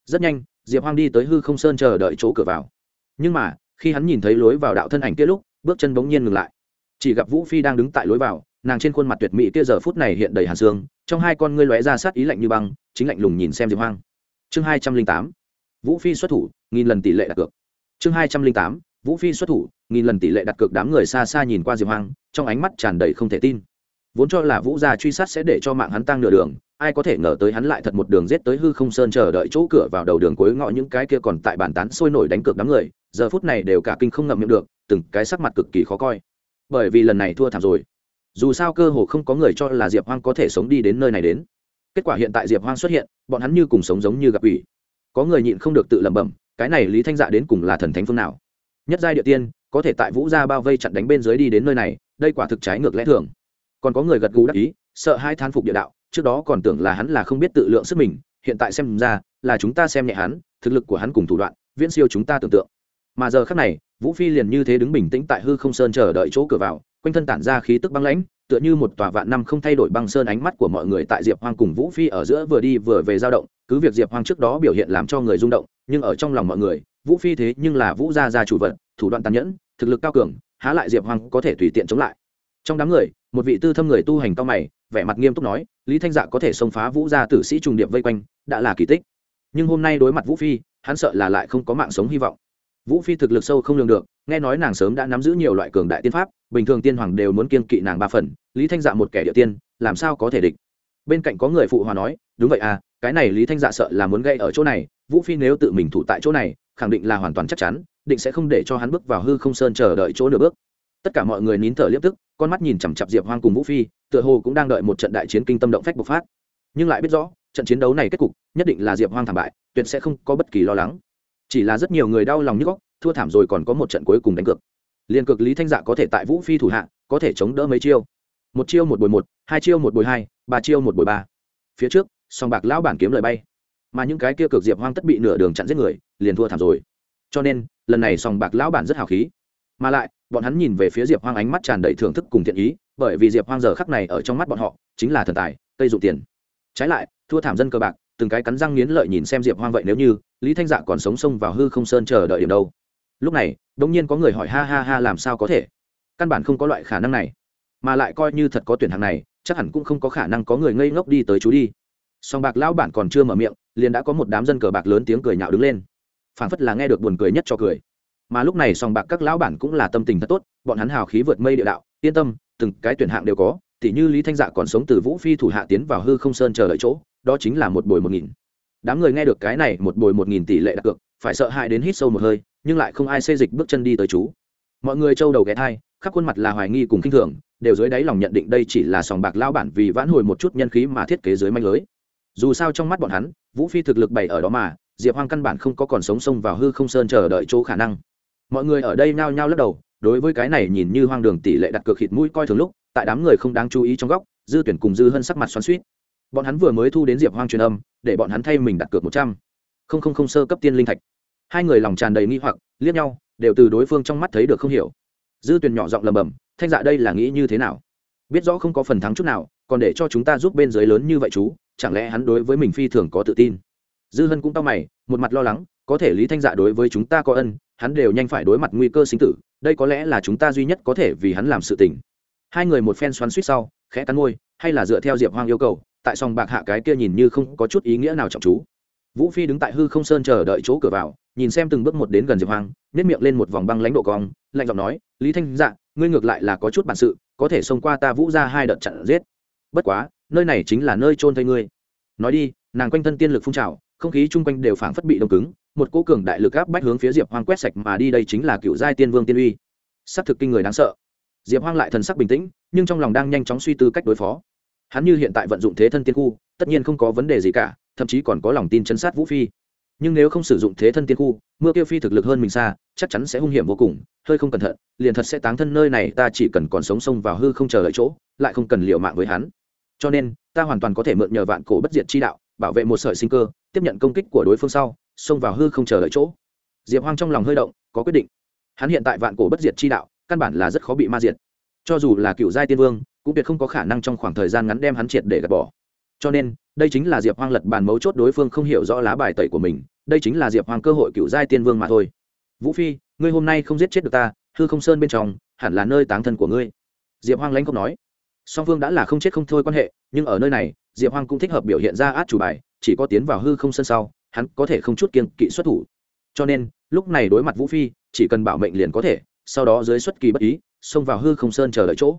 Rất nhanh, diệp hoang đi tới hư không sơn chờ đợi chỗ cửa vào. Nhưng mà, khi hắn nhìn thấy lối vào đạo thân ảnh kia lúc, bước chân bỗng nhiên ngừng lại. Chỉ gặp vũ phi đang đứng tại lối vào nàng trên khuôn mặt tuyệt mỹ kia giờ phút này hiện đầy hàn xương, trong hai con ngươi lóe ra sát ý lạnh như băng, chính lạnh lùng nhìn xem diệp hoang. Chương hai trăm linh tám, vũ phi xuất thủ, nghìn lần tỷ lệ đặt cược. Chương hai trăm linh tám, vũ phi xuất thủ, nghìn lần tỷ lệ đặt cược đám người xa xa nhìn qua diệp hoang, trong ánh mắt tràn đầy không thể tin. Vốn cho là vũ gia truy sát sẽ để cho mạng hắn tăng nửa đường, ai có thể ngờ tới hắn lại thật một đường giết tới hư không sơn chờ đợi chỗ cửa vào đầu đường cuối ngõ những cái kia còn tại bàn tán sôi nổi đánh cược đám người, giờ phút này đều cả kinh không ngậm miệng được, từng cái sắc mặt cực kỳ khó coi. Bởi vì lần này thua thảm rồi dù sao cơ hồ không có người cho là diệp hoang có thể sống đi đến nơi này đến. Kết quả hiện tại diệp hoang xuất hiện, bọn hắn như cùng sống giống như gặp ủy có người nhịn không được tự lẩm bẩm, cái này lý thanh dạ đến cùng là thần thánh phương nào? Nhất giai địa tiên, có thể tại vũ gia bao vây chặn đánh bên dưới đi đến nơi này, đây quả thực trái ngược lẽ thường. Còn có người gật gù đắc ý, sợ hai thán phục địa đạo, trước đó còn tưởng là hắn là không biết tự lượng sức mình, hiện tại xem ra là chúng ta xem nhẹ hắn, thực lực của hắn cùng thủ đoạn, viễn siêu chúng ta tưởng tượng. Mà giờ khác này, vũ phi liền như thế đứng bình tĩnh tại hư không sơn chờ đợi chỗ cửa vào quanh thân tản ra khí tức băng lãnh, tựa như một tòa vạn năm không thay đổi băng sơn ánh mắt của mọi người tại diệp hoang cùng vũ phi ở giữa vừa đi vừa về dao động, cứ việc diệp hoang trước đó biểu hiện làm cho người rung động, nhưng ở trong lòng mọi người, vũ phi thế nhưng là vũ gia gia chủ vận thủ đoạn tàn nhẫn, thực lực cao cường, há lại diệp hoang có thể tùy tiện chống lại. Trong đám người, một vị tư thâm người tu hành cao mày, vẻ mặt nghiêm túc nói, lý thanh dạ có thể xông phá vũ gia tử sĩ trùng điệp vây quanh, đã là kỳ tích. Nhưng hôm nay đối mặt vũ phi, hắn sợ là lại không có mạng sống hy vọng. Vũ phi thực lực sâu không lường được nghe nói nàng sớm đã nắm giữ nhiều loại cường đại tiên pháp, bình thường tiên hoàng đều muốn kiên kỵ nàng ba phần, lý thanh dạ một kẻ địa tiên, làm sao có thể địch? Bên cạnh có người phụ hòa nói, đúng vậy à cái này lý thanh dạ sợ là muốn gây ở chỗ này, vũ phi nếu tự mình thủ tại chỗ này, khẳng định là hoàn toàn chắc chắn, định sẽ không để cho hắn bước vào hư không sơn chờ đợi chỗ nửa bước. Tất cả mọi người nín thở liếp tức, con mắt nhìn chằm chặp diệp hoang cùng vũ phi, tựa hồ cũng đang đợi một trận đại chiến kinh tâm động phách bộc phát. Nhưng lại biết rõ, trận chiến đấu này kết cục, nhất định là diệp hoang thảm bại, tuyệt sẽ không có bất kỳ lo lắng chỉ là rất nhiều người đau lòng như góc, thua thảm rồi còn có một trận cuối cùng đánh cược. Liên cực lý thanh dạ có thể tại vũ phi thủ hạ, có thể chống đỡ mấy chiêu. Một chiêu một bồi một, hai chiêu một bồi hai, ba chiêu một bồi ba. Phía trước, song bạc lão bản kiếm lời bay. Mà những cái kia cực diệp hoang tất bị nửa đường chặn giết người, liền thua thảm rồi. Cho nên, lần này song bạc lão bản rất hào khí. Mà lại, bọn hắn nhìn về phía diệp hoang ánh mắt tràn đầy thưởng thức cùng thiện ý, bởi vì diệp hoang giờ khắc này ở trong mắt bọn họ, chính là thần tài, cây dụ tiền. Trái lại, thua thảm dân cơ bạc từng cái cắn răng nghiến lợi nhìn xem diệp hoang vậy nếu như, lý thanh dạ còn sống xông vào hư không sơn chờ đợi điểm đâu. Lúc này đ ỗ n g nhiên có người hỏi, ha ha ha, làm sao có thể? Căn bản không có loại khả năng này. Mà lại coi như thật có tuyển hàng này, chắc hẳn cũng không có khả năng có người ngây ngốc đi tới chú đi. Song bạc lão bản còn chưa mở miệng, liền đã có một đám dân cờ bạc lớn tiếng cười nhạo đứng lên. Phảng phất là nghe được buồn cười nhất cho cười. Mà lúc này song bạc các lão bản cũng là tâm tình thật tốt, bọn hắn hào khí vượt mây địa đạo, yên tâm, từng cái tuyển hạng đều có, tỉ như lý thanh dạ còn sống từ vũ phi thủ hạ tiến vào hư không sơn chờ đợi chỗ đó chính là một bồi một nghìn. Đám người nghe được cái này một bồi một nghìn tỷ lệ đặt cược, phải sợ hãi đến hít sâu một hơi, nhưng lại không ai xê dịch bước chân đi tới chú. Mọi người trâu đầu ghé thai, khắp khuôn mặt là hoài nghi cùng k i n h thường, đều dưới đáy lòng nhận định đây chỉ là sòng bạc lao bản vì vãn hồi một chút nhân khí mà thiết kế dưới manh lưới. Dù sao trong mắt bọn hắn, vũ phi thực lực bày ở đó mà, diệp hoang căn bản không có còn sống xông vào hư không sơn chờ đợi chỗ khả năng. Mọi người ở đây nao nhao lắc đầu, đối với cái này nhìn như hoang đường tỷ lệ đặt cược khịt mũi coi thường lúc, tại đám người không đáng chú ý trong góc, dư tuyển cùng dư hân sắc mặt xoắn suýt bọn hắn vừa mới thu đến diệp hoang truyền âm, để bọn hắn thay mình đặt cược một trăm. Không không không, sơ cấp tiên linh thạch. Hai người lòng tràn đầy nghi hoặc, liếc nhau, đều từ đối phương trong mắt thấy được không hiểu. Dư tuyền nhỏ giọng lầm bầm thanh dạ đây là nghĩ như thế nào? Biết rõ không có phần thắng chút nào, còn để cho chúng ta giúp bên dưới lớn như vậy chú, chẳng lẽ hắn đối với mình phi thường có tự tin? Dư hân cũng tao mày, một mặt lo lắng, có thể lý thanh dạ đối với chúng ta có ân, hắn đều nhanh phải đối mặt nguy cơ sinh tử, đây có lẽ là chúng ta duy nhất có thể vì hắn làm sự tình. Hai người một phen xoắn suýt sau, khẽ cắn môi, hay là dựa theo diệp hoang yêu cầu tại sòng bạc hạ cái kia nhìn như không có chút ý nghĩa nào trọng chú. Vũ phi đứng tại hư không sơn chờ đợi chỗ cửa vào, nhìn xem từng bước một đến gần diệp hoang nếp miệng lên một vòng băng lãnh độ cong, lạnh giọng nói, lý thanh dạ ngươi ngược lại là có chút bản sự, có thể xông qua ta vũ ra hai đợt chặn giết. Bất quá, nơi này chính là nơi trôn thây ngươi. Nói đi, nàng quanh thân tiên lực phun trào, không khí chung quanh đều phảng phất bị đông cứng, một cỗ cường đại lực áp bách hướng phía diệp hoang quét sạch mà đi đây chính là cựu giai tiên vương tiên uy. S c thực kinh người đáng sợ. Diệp hoang lại thần sắc bình tĩnh, nhưng trong lòng đang nhanh chóng suy tư cách đối phó hắn như hiện tại vận dụng thế thân tiên khu, tất nhiên không có vấn đề gì cả, thậm chí còn có lòng tin chấn sát vũ phi. Nhưng nếu không sử dụng thế thân tiên khu, mưa tiêu phi thực lực hơn mình xa, chắc chắn sẽ hung hiểm vô cùng, hơi không cẩn thận, liền thật sẽ táng thân nơi này, ta chỉ cần còn sống sông vào hư không chờ đợi chỗ, lại không cần liệu mạng với hắn. Cho nên, ta hoàn toàn có thể mượn nhờ vạn cổ bất diệt chi đạo, bảo vệ một sợi sinh cơ, tiếp nhận công kích của đối phương sau, xông vào hư không chờ đợi chỗ. Diệp hoang trong lòng hơi động, có quyết định. Hắn hiện tại vạn cổ bất diệt chi đạo, căn bản là rất khó bị ma diệt. Cho dù là cựu giai tiên vương cũng tuyệt không có khả năng trong khoảng thời gian ngắn đem hắn triệt để gạt bỏ. Cho nên, đây chính là diệp hoang lật bàn mấu chốt đối phương không hiểu rõ lá bài tẩy của mình, đây chính là diệp hoang cơ hội cựu giai tiên vương mà thôi. Vũ phi, ngươi hôm nay không giết chết được ta, hư không sơn bên trong, hẳn là nơi táng thân của ngươi. Diệp hoang lãnh không nói. Song phương đã là không chết không thôi quan hệ, nhưng ở nơi này, diệp hoang cũng thích hợp biểu hiện ra át chủ bài, chỉ có tiến vào hư không sơn sau, hắn có thể không chút kiên kỵ xuất thủ. Cho nên, lúc này đối mặt vũ phi, chỉ cần bảo mệnh liền có thể, sau đó dưới xuất kỳ bất ý, xông vào hư không sơn chờ đợi chỗ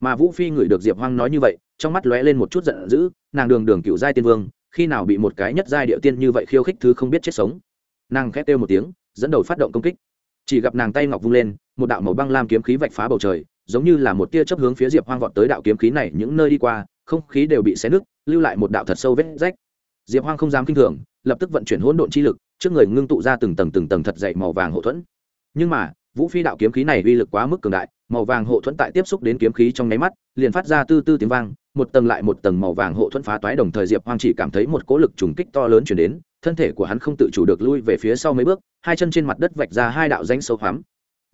mà vũ phi ngửi được diệp hoang nói như vậy, trong mắt lóe lên một chút giận dữ, nàng đường đường cựu giai tiên vương, khi nào bị một cái nhất giai điệu tiên như vậy khiêu khích thứ không biết chết sống. Nàng khét kêu một tiếng, dẫn đầu phát động công kích. Chỉ gặp nàng tay ngọc vung lên, một đạo màu băng lam kiếm khí vạch phá bầu trời, giống như là một tia chấp hướng phía diệp hoang vọt tới đạo kiếm khí này, những nơi đi qua, không khí đều bị xé nứt, lưu lại một đạo thật sâu vết rách. Diệp hoang không dám kinh thường, lập tức vận chuyển hỗn độn chi lực, trước người ngưng tụ ra từng tầng từng tầng thật dậy màu vàng hậu thuẫn. Nhưng mà vũ phi đạo kiếm khí này uy lực quá mức cường đại, màu vàng hộ thuẫn tại tiếp xúc đến kiếm khí trong nháy mắt, liền phát ra tư tư tiếng vang, một tầng lại một tầng màu vàng hộ thuẫn phá toái đồng thời diệp hoang chỉ cảm thấy một cỗ lực trùng kích to lớn chuyển đến, thân thể của hắn không tự chủ được lui về phía sau mấy bước, hai chân trên mặt đất vạch ra hai đạo danh sâu hoắm.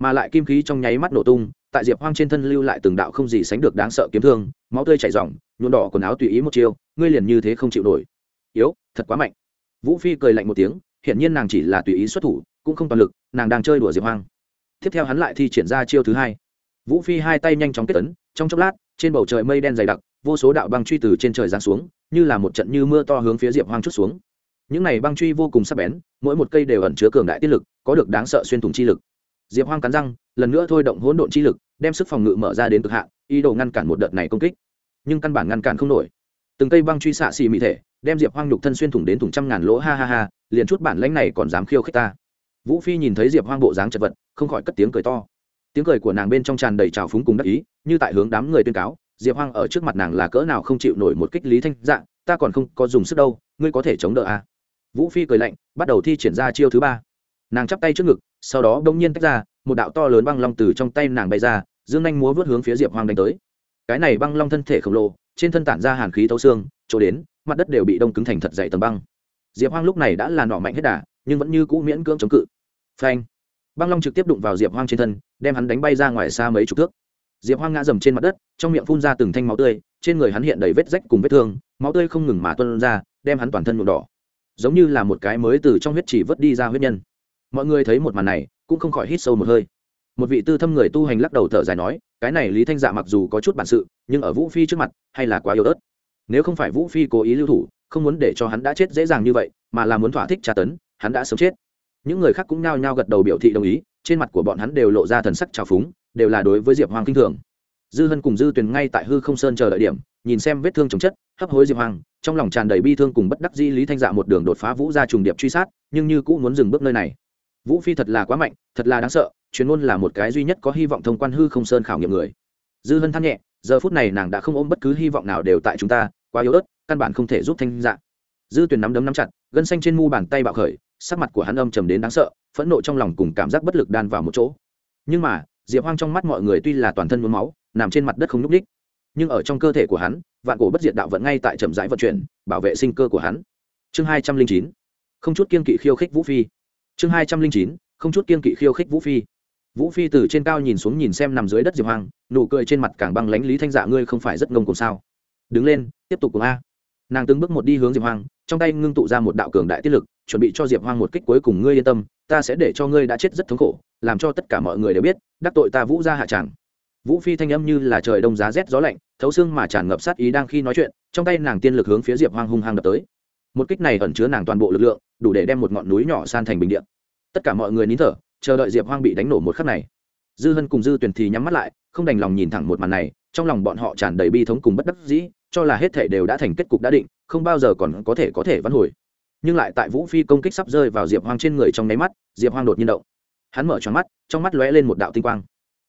Mà lại kim khí trong nháy mắt nổ tung, tại diệp hoang trên thân lưu lại từng đạo không gì sánh được đáng sợ kiếm thương, máu tươi chảy r nhuộn đỏ quần áo tùy ý một chiêu, ngươi liền như thế không chịu nổi. Yếu, thật quá mạnh. Vũ phi cười lạnh một tiếng, hiển nhiên nàng chỉ là tùy ý xuất thủ, cũng không toàn lực, nàng đang chơi đùa diệp hoang tiếp theo hắn lại thi triển ra chiêu thứ hai. Vũ phi hai tay nhanh chóng kết tấn trong chốc lát, trên bầu trời mây đen dày đặc, vô số đạo băng truy từ trên trời giáng xuống, như là một trận như mưa to hướng phía diệp hoang chút xuống. Những này băng truy vô cùng sắc bén, mỗi một cây đều ẩn chứa cường đại tiết lực, có được đáng sợ xuyên thủng chi lực. Diệp hoang cắn răng, lần nữa thôi động hỗn độn chi lực, đem sức phòng ngự mở ra đến cực hạn, ý đồ ngăn cản một đợt này công kích. Nhưng căn bản ngăn cản không nổi. Từng cây băng truy xạ xì mị thể, đem diệp hoang nhục thân xuyên thủng đến thủng trăm ngàn lỗ, ha ha ha, liền chút bản lãnh này còn dám khiêu khích ta vũ phi nhìn thấy diệp hoang bộ dáng chật vật, không khỏi cất tiếng cười to. Tiếng cười của nàng bên trong tràn đầy trào phúng cùng đắc ý, như tại hướng đám người tuyên cáo, diệp hoang ở trước mặt nàng là cỡ nào không chịu nổi một kích lý thanh dạng ta còn không có dùng sức đâu, ngươi có thể chống đỡ à. vũ phi cười lạnh, bắt đầu thi triển ra chiêu thứ ba. Nàng chắp tay trước ngực, sau đó đông nhiên tách ra, một đạo to lớn băng long từ trong tay nàng bay ra, dương nhanh múa vớt hướng phía diệp hoang đánh tới. Cái này băng long thân thể khổng lồ, trên thân tản ra hàn khí thấu xương, chỗ đến, mặt đất đều bị đông cứng thành thật dày tầng băng. Diệp hoang lúc này đã là nọ mạnh hết đà, nhưng vẫn như cũ miễn cưỡng chống cự phanh. Băng long trực tiếp đụng vào diệp hoang trên thân, đem hắn đánh bay ra ngoài xa mấy chục thước. Diệp hoang ngã dầm trên mặt đất, trong miệng phun ra từng thanh máu tươi, trên người hắn hiện đầy vết rách cùng vết thương, máu tươi không ngừng mà tuân ra, đem hắn toàn thân nhuộm đỏ. Giống như là một cái mới từ trong huyết chỉ vớt đi ra huyết nhân. Mọi người thấy một màn này, cũng không khỏi hít sâu một hơi. Một vị tư thâm người tu hành lắc đầu thở dài nói, cái này lý thanh dạ mặc dù có chút bản sự, nhưng ở vũ phi trước mặt, hay là quá yếu ớt. Nếu không phải vũ phi cố ý lưu thủ, không muốn để cho hắn đã chết dễ dàng như vậy, mà là muốn thỏa thích tra tấn, hắn đã sớm chết những người khác cũng nhao nhao gật đầu biểu thị đồng ý, trên mặt của bọn hắn đều lộ ra thần sắc trào phúng, đều là đối với diệp hoàng kinh thường. Dư hân cùng dư tuyền ngay tại hư không sơn chờ đợi điểm, nhìn xem vết thương chồng chất, hấp hối diệp hoàng trong lòng tràn đầy bi thương cùng bất đắc di lý thanh dạ một đường đột phá vũ ra trùng điệp truy sát, nhưng như cũng muốn dừng bước nơi này. Vũ phi thật là quá mạnh, thật là đáng sợ, chuyên môn là một cái duy nhất có hy vọng thông quan hư không sơn khảo nghiệm người. Dư hân than nhẹ, giờ phút này nàng đã không ôm bất cứ hy vọng nào đều tại chúng ta, quá yếu ớt, căn bản không thể giúp thanh dạ. Dư tuyền nắm đấm nắm chặt, gân xanh trên mu bàn tay bạo khởi sắc mặt của hắn âm trầm đến đáng sợ, phẫn nộ trong lòng cùng cảm giác bất lực đan vào một chỗ. Nhưng mà, diệp hoang trong mắt mọi người tuy là toàn thân nhuốm máu, nằm trên mặt đất không n ú c ních nhưng ở trong cơ thể của hắn, vạn cổ bất diệt đạo vẫn ngay tại trầm rãi vận chuyển, bảo vệ sinh cơ của hắn. Chương hai trăm linh chín, không chút kiên kỵ khiêu khích vũ phi. Chương hai trăm linh chín, không chút kiên kỵ khiêu khích vũ phi. Vũ phi từ trên cao nhìn xuống nhìn xem nằm dưới đất diệp hoang, nụ cười trên mặt càng băng lánh lý thanh dạ ngươi không phải rất ngông cùng sao. Đứng lên, tiếp tục cùng a. Nàng từng bước một đi hướng diệp hoang, trong tay ngưng tụ ra một đạo cường đại tiết lực chuẩn bị cho diệp hoang một kích cuối cùng ngươi yên tâm, ta sẽ để cho ngươi đã chết rất thống khổ, làm cho tất cả mọi người đều biết, đắc tội ta vũ ra hạ tràng. Vũ phi thanh âm như là trời đông giá rét gió lạnh, thấu xương mà tràn ngập sát ý đang khi nói chuyện, trong tay nàng tiên lực hướng phía diệp hoang hung hăng đập tới. Một kích này ẩn chứa nàng toàn bộ lực lượng, đủ để đem một ngọn núi nhỏ san thành bình điện tất cả mọi người nín thở, chờ đợi diệp hoang bị đánh nổ một khắc này. Dư hân cùng dư tuyển thì nhắm mắt lại, không đành lòng nhìn thẳng một màn này, trong lòng bọn họ tràn đầy bi thống cùng bất đắc dĩ, cho là hết thể đều đã thành kết cục đã định, không bao giờ còn có thể có thể vãn hồi nhưng lại tại vũ phi công kích sắp rơi vào diệp hoang trên người trong nháy mắt, diệp hoang đột nhiên động. Hắn mở tròn mắt, trong mắt lóe lên một đạo tinh quang.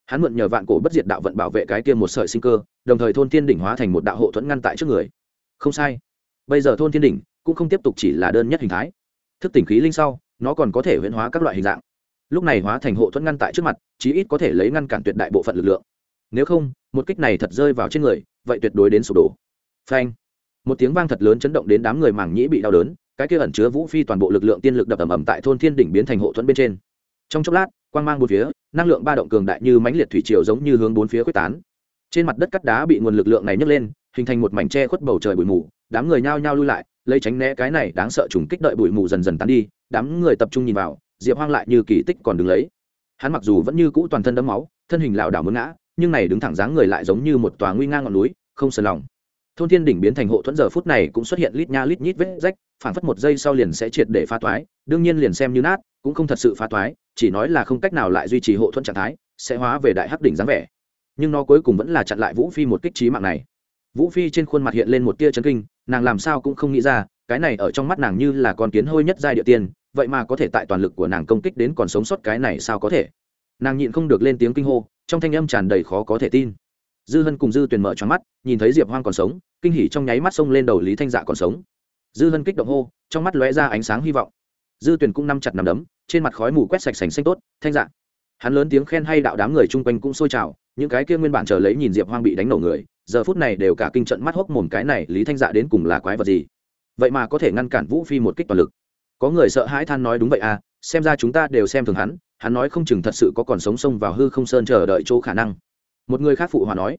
Hắn mượn nhờ vạn cổ bất diệt đạo vận bảo vệ cái kia một sợi sinh cơ, đồng thời thôn thiên đỉnh hóa thành một đạo hộ thuẫn ngăn tại trước người. Không sai. Bây giờ thôn thiên đỉnh cũng không tiếp tục chỉ là đơn nhất hình thái. Thức tỉnh khí linh sau, nó còn có thể huyễn hóa các loại hình dạng. Lúc này hóa thành hộ thuẫn ngăn tại trước mặt, chí ít có thể lấy ngăn cản tuyệt đại bộ phận lực lượng. Nếu không, một kích này thật rơi vào trên người, vậy tuyệt đối đến sụp đổ. Phanh. Một tiếng vang thật lớn chấn động đến đám người mảng nhĩ bị đau đớn cái kia ẩn chứa vũ phi toàn bộ lực lượng tiên lực đập ầm ầm tại thôn thiên đỉnh biến thành hộ thuẫn bên trên. Trong chốc lát, quang mang bốn phía, năng lượng ba động cường đại như mãnh liệt thủy triều giống như hướng bốn phía quyết tán. Trên mặt đất cắt đá bị nguồn lực lượng này nhấc lên, hình thành một mảnh tre khuất bầu trời bụi mù, đám người nhao nhao lui lại, lấy tránh né cái này đáng sợ trùng kích đợi bụi mù dần dần tán đi, đám người tập trung nhìn vào, diệp hoang lại như kỳ tích còn đứng lấy. Hắn mặc dù vẫn như cũ toàn thân đấm máu, thân hình lảo đảo muốn ngã, nhưng này đứng thẳng dáng người lại giống như một tòa nguy ngang ngọn núi, không sờ lòng. Thôn thiên đỉnh biến thành hộ thuẫn giờ phút này cũng xuất hiện lít nha lít nhít vết rách phản phất một giây sau liền sẽ triệt để phá toái, đương nhiên liền xem như nát, cũng không thật sự phá toái, chỉ nói là không cách nào lại duy trì hộ thuẫn trạng thái, sẽ hóa về đại hắc đỉnh dáng vẻ. Nhưng nó cuối cùng vẫn là chặn lại vũ phi một kích trí mạng này. Vũ phi trên khuôn mặt hiện lên một tia chấn kinh, nàng làm sao cũng không nghĩ ra, cái này ở trong mắt nàng như là con kiến hôi nhất giai địa tiên, vậy mà có thể tại toàn lực của nàng công kích đến còn sống sót cái này sao có thể? Nàng nhịn không được lên tiếng kinh hô, trong thanh âm tràn đầy khó có thể tin. Dư hân cùng dư tuyền mở choáng mắt, nhìn thấy diệp hoang còn sống, kinh hỉ trong nháy mắt xông lên đầu lý thanh dạ còn sống dư hân kích động hô, trong mắt lóe ra ánh sáng hy vọng. Dư tuyền cũng nắm chặt nằm đấm, trên mặt khói mù quét sạch sành xanh tốt, thanh dạ. Hắn lớn tiếng khen hay đạo đám người chung quanh cũng sôi trào, những cái kia nguyên bản chờ lấy nhìn diệp hoang bị đánh nổ người, giờ phút này đều cả kinh trận mắt hốc mồm cái này, lý thanh dạ đến cùng là quái vật gì? Vậy mà có thể ngăn cản vũ phi một kích toàn lực. Có người sợ hãi than nói đúng vậy à xem ra chúng ta đều xem thường hắn hắn nói không chừng thật sự có còn sống sông vào hư không sơn chờ đợi chỗ khả năng. Một người khác phụ hòa nói.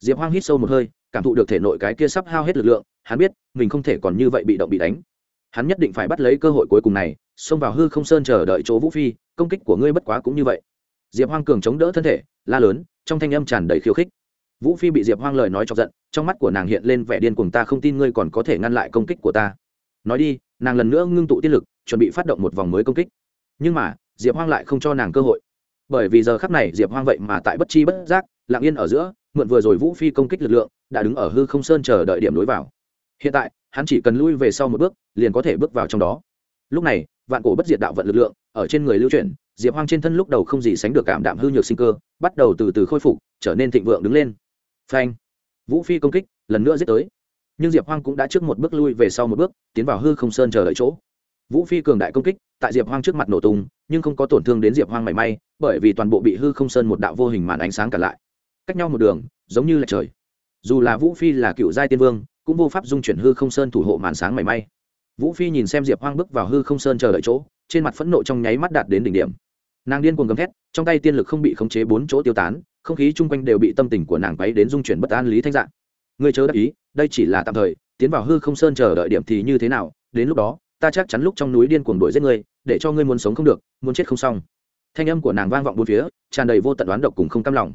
Diệp hoang hít sâu một hơi, cảm thụ được thể nội cái kia sắp hao hết lực lượng hắn biết, mình không thể còn như vậy bị động bị đánh. Hắn nhất định phải bắt lấy cơ hội cuối cùng này, xông vào hư không sơn chờ đợi chỗ vũ phi, công kích của ngươi bất quá cũng như vậy. Diệp hoang cường chống đỡ thân thể, la lớn, trong thanh âm tràn đầy khiêu khích. Vũ phi bị diệp hoang lời nói chọc giận, trong mắt của nàng hiện lên vẻ điên cuồng, ta không tin ngươi còn có thể ngăn lại công kích của ta. Nói đi, nàng lần nữa ngưng tụ tiết lực, chuẩn bị phát động một vòng mới công kích. Nhưng mà, diệp hoang lại không cho nàng cơ hội. Bởi vì giờ khắc này, diệp hoang vậy mà tại bất chi bất giác, lặng yên ở giữa, mượn vừa rồi vũ phi công kích lực lượng, đã đứng ở hư không sơn chờ đợi điểm đối vào hiện tại, hắn chỉ cần lui về sau một bước, liền có thể bước vào trong đó. Lúc này, vạn cổ bất diệt đạo vận lực lượng, ở trên người lưu chuyển, diệp hoang trên thân lúc đầu không gì sánh được cảm đạm hư nhược sinh cơ, bắt đầu từ từ khôi phục, trở nên thịnh vượng đứng lên. Phanh! Vũ phi công kích, lần nữa giết tới. Nhưng diệp hoang cũng đã trước một bước lui về sau một bước, tiến vào hư không sơn chờ đợi chỗ. Vũ phi cường đại công kích, tại diệp hoang trước mặt nổ tung, nhưng không có tổn thương đến diệp hoang mảy may, bởi vì toàn bộ bị hư không sơn một đạo vô hình màn ánh sáng cả lại. Cách nhau một đường, giống như là trời. Dù là vũ phi là cựu giai tiên vương cũng vô pháp dung chuyển hư không sơn thủ hộ màn sáng mảy may. Vũ phi nhìn xem diệp hoang bước vào hư không sơn chờ đợi chỗ, trên mặt phẫn nộ trong nháy mắt đạt đến đỉnh điểm. Nàng điên cuồng gầm thét, trong tay tiên lực không bị khống chế bốn chỗ tiêu tán, không khí chung quanh đều bị tâm tình của nàng quấy đến dung chuyển bất an lý thanh dạng. Người chớ đắc ý, đây chỉ là tạm thời, tiến vào hư không sơn chờ đợi điểm thì như thế nào, đến lúc đó, ta chắc chắn lúc trong núi điên cuồng đuổi giết ngươi, để cho ngươi muốn sống không được, muốn chết không xong. Thanh âm của nàng vang vọng bốn phía, tràn đầy vô tận đoán độc cùng không cam lòng.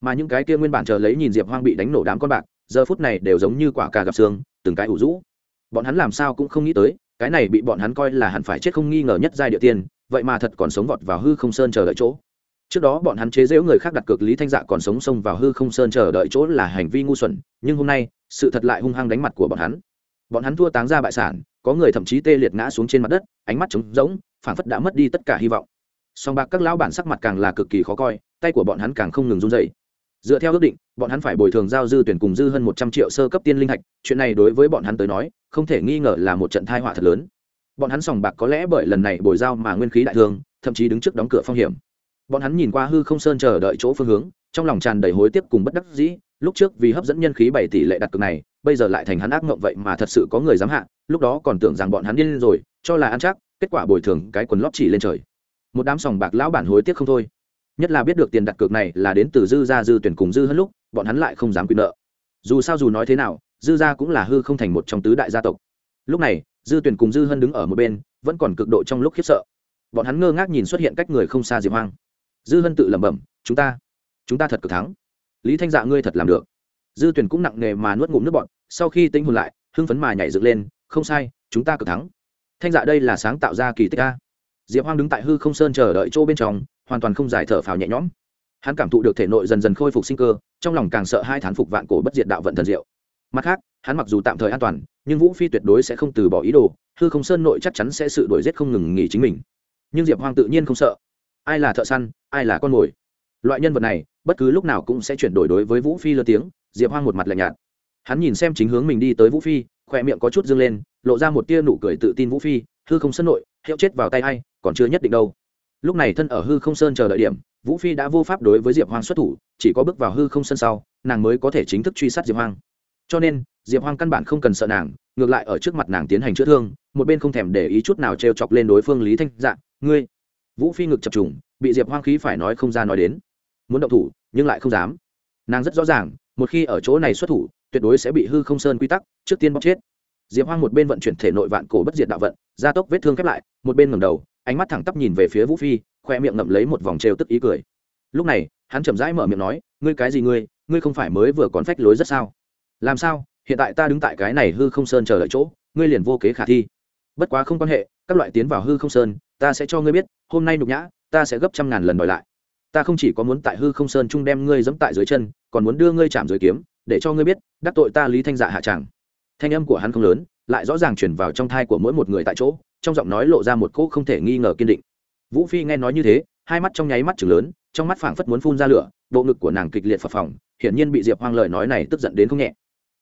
Mà những cái kia nguyên bản chờ lấy nhìn diệp hoang bị đánh nổ đám con bạc giờ phút này đều giống như quả cà gặp xương, từng cái ủ rũ. Bọn hắn làm sao cũng không nghĩ tới, cái này bị bọn hắn coi là hẳn phải chết không nghi ngờ nhất giai địa tiên, vậy mà thật còn sống vọt vào hư không sơn chờ đợi chỗ. Trước đó bọn hắn chế giễu người khác đặt cược lý thanh dạ còn sống xông vào hư không sơn chờ đợi chỗ là hành vi ngu xuẩn, nhưng hôm nay, sự thật lại hung hăng đánh mặt của bọn hắn. Bọn hắn thua táng ra bại sản, có người thậm chí tê liệt ngã xuống trên mặt đất, ánh mắt trống rỗng phản phất đã mất đi tất cả hy vọng. Song bạc các lão bản sắc mặt càng là cực kỳ khó coi, tay của bọn hắn càng không ngừng run dậy dựa theo ước định, bọn hắn phải bồi thường giao dư tuyển cùng dư hơn một trăm triệu sơ cấp tiên linh hạch, chuyện này đối với bọn hắn tới nói, không thể nghi ngờ là một trận thai họa thật lớn. Bọn hắn sòng bạc có lẽ bởi lần này bồi giao mà nguyên khí đại thương, thậm chí đứng trước đóng cửa phong hiểm. Bọn hắn nhìn qua hư không sơn chờ đợi chỗ phương hướng, trong lòng tràn đầy hối tiếc cùng bất đắc dĩ, lúc trước vì hấp dẫn nhân khí bảy tỷ lệ đặt cược này, bây giờ lại thành hắn ác mộng vậy mà thật sự có người dám hạ, lúc đó còn tưởng rằng bọn hắn điên rồi, cho là ăn chắc, kết quả bồi thường cái quần lót chỉ lên trời. Một đám sòng bạc lão bản hối tiếc không thôi nhất là biết được tiền đặt cược này là đến từ dư gia dư tuyển cùng dư hơn lúc, bọn hắn lại không dám quyền nợ. Dù sao dù nói thế nào, dư gia cũng là hư không thành một trong tứ đại gia tộc. Lúc này, dư tuyển cùng dư hân đứng ở một bên, vẫn còn cực độ trong lúc khiếp sợ. Bọn hắn ngơ ngác nhìn xuất hiện cách người không xa diệp hoang. Dư hân tự lẩm bẩm, chúng ta chúng ta thật cực thắng. Lý thanh dạ ngươi thật làm được. Dư tuyển cũng nặng nề mà nuốt ngụm nước bọn sau khi tính hồn lại, hưng phấn mà nhảy dựng lên, không sai, chúng ta cực thắng. Thanh dạ đây là sáng tạo ra kỳ tích a. Diệp hoang đứng tại hư không sơn chờ đợi chỗ bên trong hoàn toàn không giải thở phào nhẹ nhõm. Hắn cảm thụ được thể nội dần dần khôi phục sinh cơ, trong lòng càng sợ hai thán phục vạn cổ bất diệt đạo vận thần diệu. Mặt khác, hắn mặc dù tạm thời an toàn, nhưng vũ phi tuyệt đối sẽ không từ bỏ ý đồ, hư không sơn nội chắc chắn sẽ sự đuổi giết không ngừng nghỉ chính mình. Nhưng diệp hoang tự nhiên không sợ. Ai là thợ săn, ai là con mồi? Loại nhân vật này, bất cứ lúc nào cũng sẽ chuyển đổi đối với vũ phi lơ tiếng, diệp hoang một mặt lạnh nhạt. Hắn nhìn xem chính hướng mình đi tới vũ phi, khỏe miệng có chút dâng lên, lộ ra một tia nụ cười tự tin vũ phi, hư không sơn nội, hiệu chết vào tay a i còn chưa nhất định đâu lúc này thân ở hư không sơn chờ đợi điểm, vũ phi đã vô pháp đối với diệp hoang xuất thủ, chỉ có bước vào hư không sơn sau, nàng mới có thể chính thức truy sát diệp hoang. Cho nên, diệp hoang căn bản không cần sợ nàng, ngược lại ở trước mặt nàng tiến hành chữa thương, một bên không thèm để ý chút nào t r e o chọc lên đối phương lý thanh dạng ngươi. Vũ phi ngực chập trùng, bị diệp hoang khí phải nói không ra nói đến. Muốn động thủ, nhưng lại không dám. Nàng rất rõ ràng, một khi ở chỗ này xuất thủ, tuyệt đối sẽ bị hư không sơn quy tắc, trước tiên bóc chết. Diệp hoang một bên vận chuyển thể nội vạn cổ bất diệt đạo vận, gia tốc vết thương khép lại, một bên ngầm đầu ánh mắt thẳng tắp nhìn về phía vũ phi, khoe miệng ngậm lấy một vòng trêu tức ý cười. Lúc này, hắn chậm rãi mở miệng nói, ngươi cái gì ngươi? Ngươi không phải mới vừa còn phách lối rất sao? Làm sao? Hiện tại ta đứng tại cái này hư không sơn chờ đợi chỗ, ngươi liền vô kế khả thi. Bất quá không quan hệ, các loại tiến vào hư không sơn, ta sẽ cho ngươi biết, hôm nay nhục nhã, ta sẽ gấp trăm ngàn lần đòi lại. Ta không chỉ có muốn tại hư không sơn chung đem ngươi dẫm tại dưới chân, còn muốn đưa ngươi chạm dưới kiếm, để cho ngươi biết, đắc tội ta lý thanh dạ hạ tràng thanh âm của hắn không lớn lại rõ ràng chuyển vào trong thai của mỗi một người tại chỗ, trong giọng nói lộ ra một cỗ không thể nghi ngờ kiên định. Vũ phi nghe nói như thế, hai mắt trong nháy mắt chừng lớn, trong mắt phảng phất muốn phun ra lửa, bộ ngực của nàng kịch liệt phập phồng, hiển nhiên bị diệp hoang lời nói này tức giận đến không nhẹ.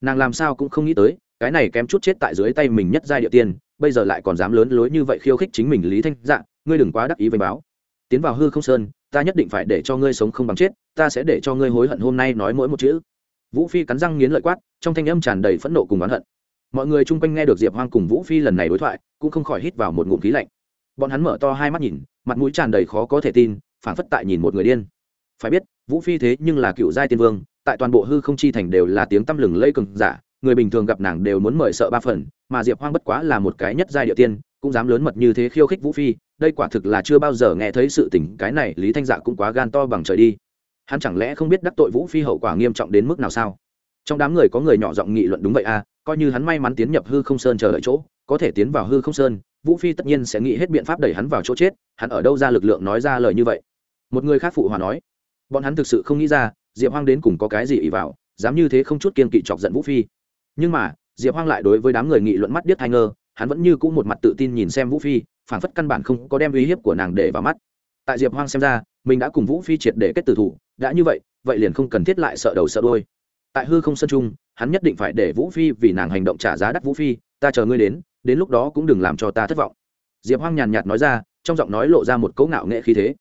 Nàng làm sao cũng không nghĩ tới, cái này kém chút chết tại dưới tay mình nhất giai địa tiên, bây giờ lại còn dám lớn lối như vậy khiêu khích chính mình lý thanh dạ ngươi đừng quá đắc ý với báo. Tiến vào hư không sơn, ta nhất định phải để cho ngươi sống không bằng chết, ta sẽ để cho ngươi hối hận hôm nay nói mỗi một chữ. Vũ phi cắn răng nghiến lợi quát, trong thanh âm tràn đầy phẫn nộ cùng oán hận mọi người chung quanh nghe được diệp hoang cùng vũ phi lần này đối thoại, cũng không khỏi hít vào một ngụm khí lạnh. Bọn hắn mở to hai mắt nhìn, mặt mũi tràn đầy khó có thể tin phản phất tại nhìn một người điên. Phải biết, vũ phi thế nhưng là cựu giai tiên vương, tại toàn bộ hư không chi thành đều là tiếng tăm lừng lây cường giả, người bình thường gặp nàng đều muốn mời sợ ba phần, mà diệp hoang bất quá là một cái nhất giai địa tiên, cũng dám lớn mật như thế khiêu khích vũ phi, đây quả thực là chưa bao giờ nghe thấy sự tình, cái này lý thanh dạ cũng quá gan to bằng trời đi. Hắn chẳng lẽ không biết đắc tội vũ phi hậu quả nghiêm trọng đến mức nào sao? Trong đám người có người nhỏ giọng nghị luận, đúng vậy à coi như hắn may mắn tiến nhập hư không sơn chờ đợi chỗ, có thể tiến vào hư không sơn, vũ phi tất nhiên sẽ nghĩ hết biện pháp đẩy hắn vào chỗ chết, hắn ở đâu ra lực lượng nói ra lời như vậy? Một người khác phụ hòa nói, bọn hắn thực sự không nghĩ ra, diệp hoang đến cùng có cái gì ỉ vào, dám như thế không chút kiên kỵ chọc giận vũ phi. Nhưng mà, diệp hoang lại đối với đám người nghị luận mắt điếc hai ngơ, hắn vẫn như cũ một mặt tự tin nhìn xem vũ phi phản phất căn bản không có đem uy hiếp của nàng để vào mắt. Tại diệp hoang xem ra, mình đã cùng vũ phi triệt để kết tử thủ, đã như vậy vậy liền không cần thiết lại sợ đầu sợ đôi tại hư không sân trung, hắn nhất định phải để vũ phi vì nàng hành động trả giá đắt vũ phi ta chờ ngươi đến đến lúc đó cũng đừng làm cho ta thất vọng. Diệp hoang nhàn nhạt nói ra trong giọng nói lộ ra một cấu ngạo nghệ khí thế.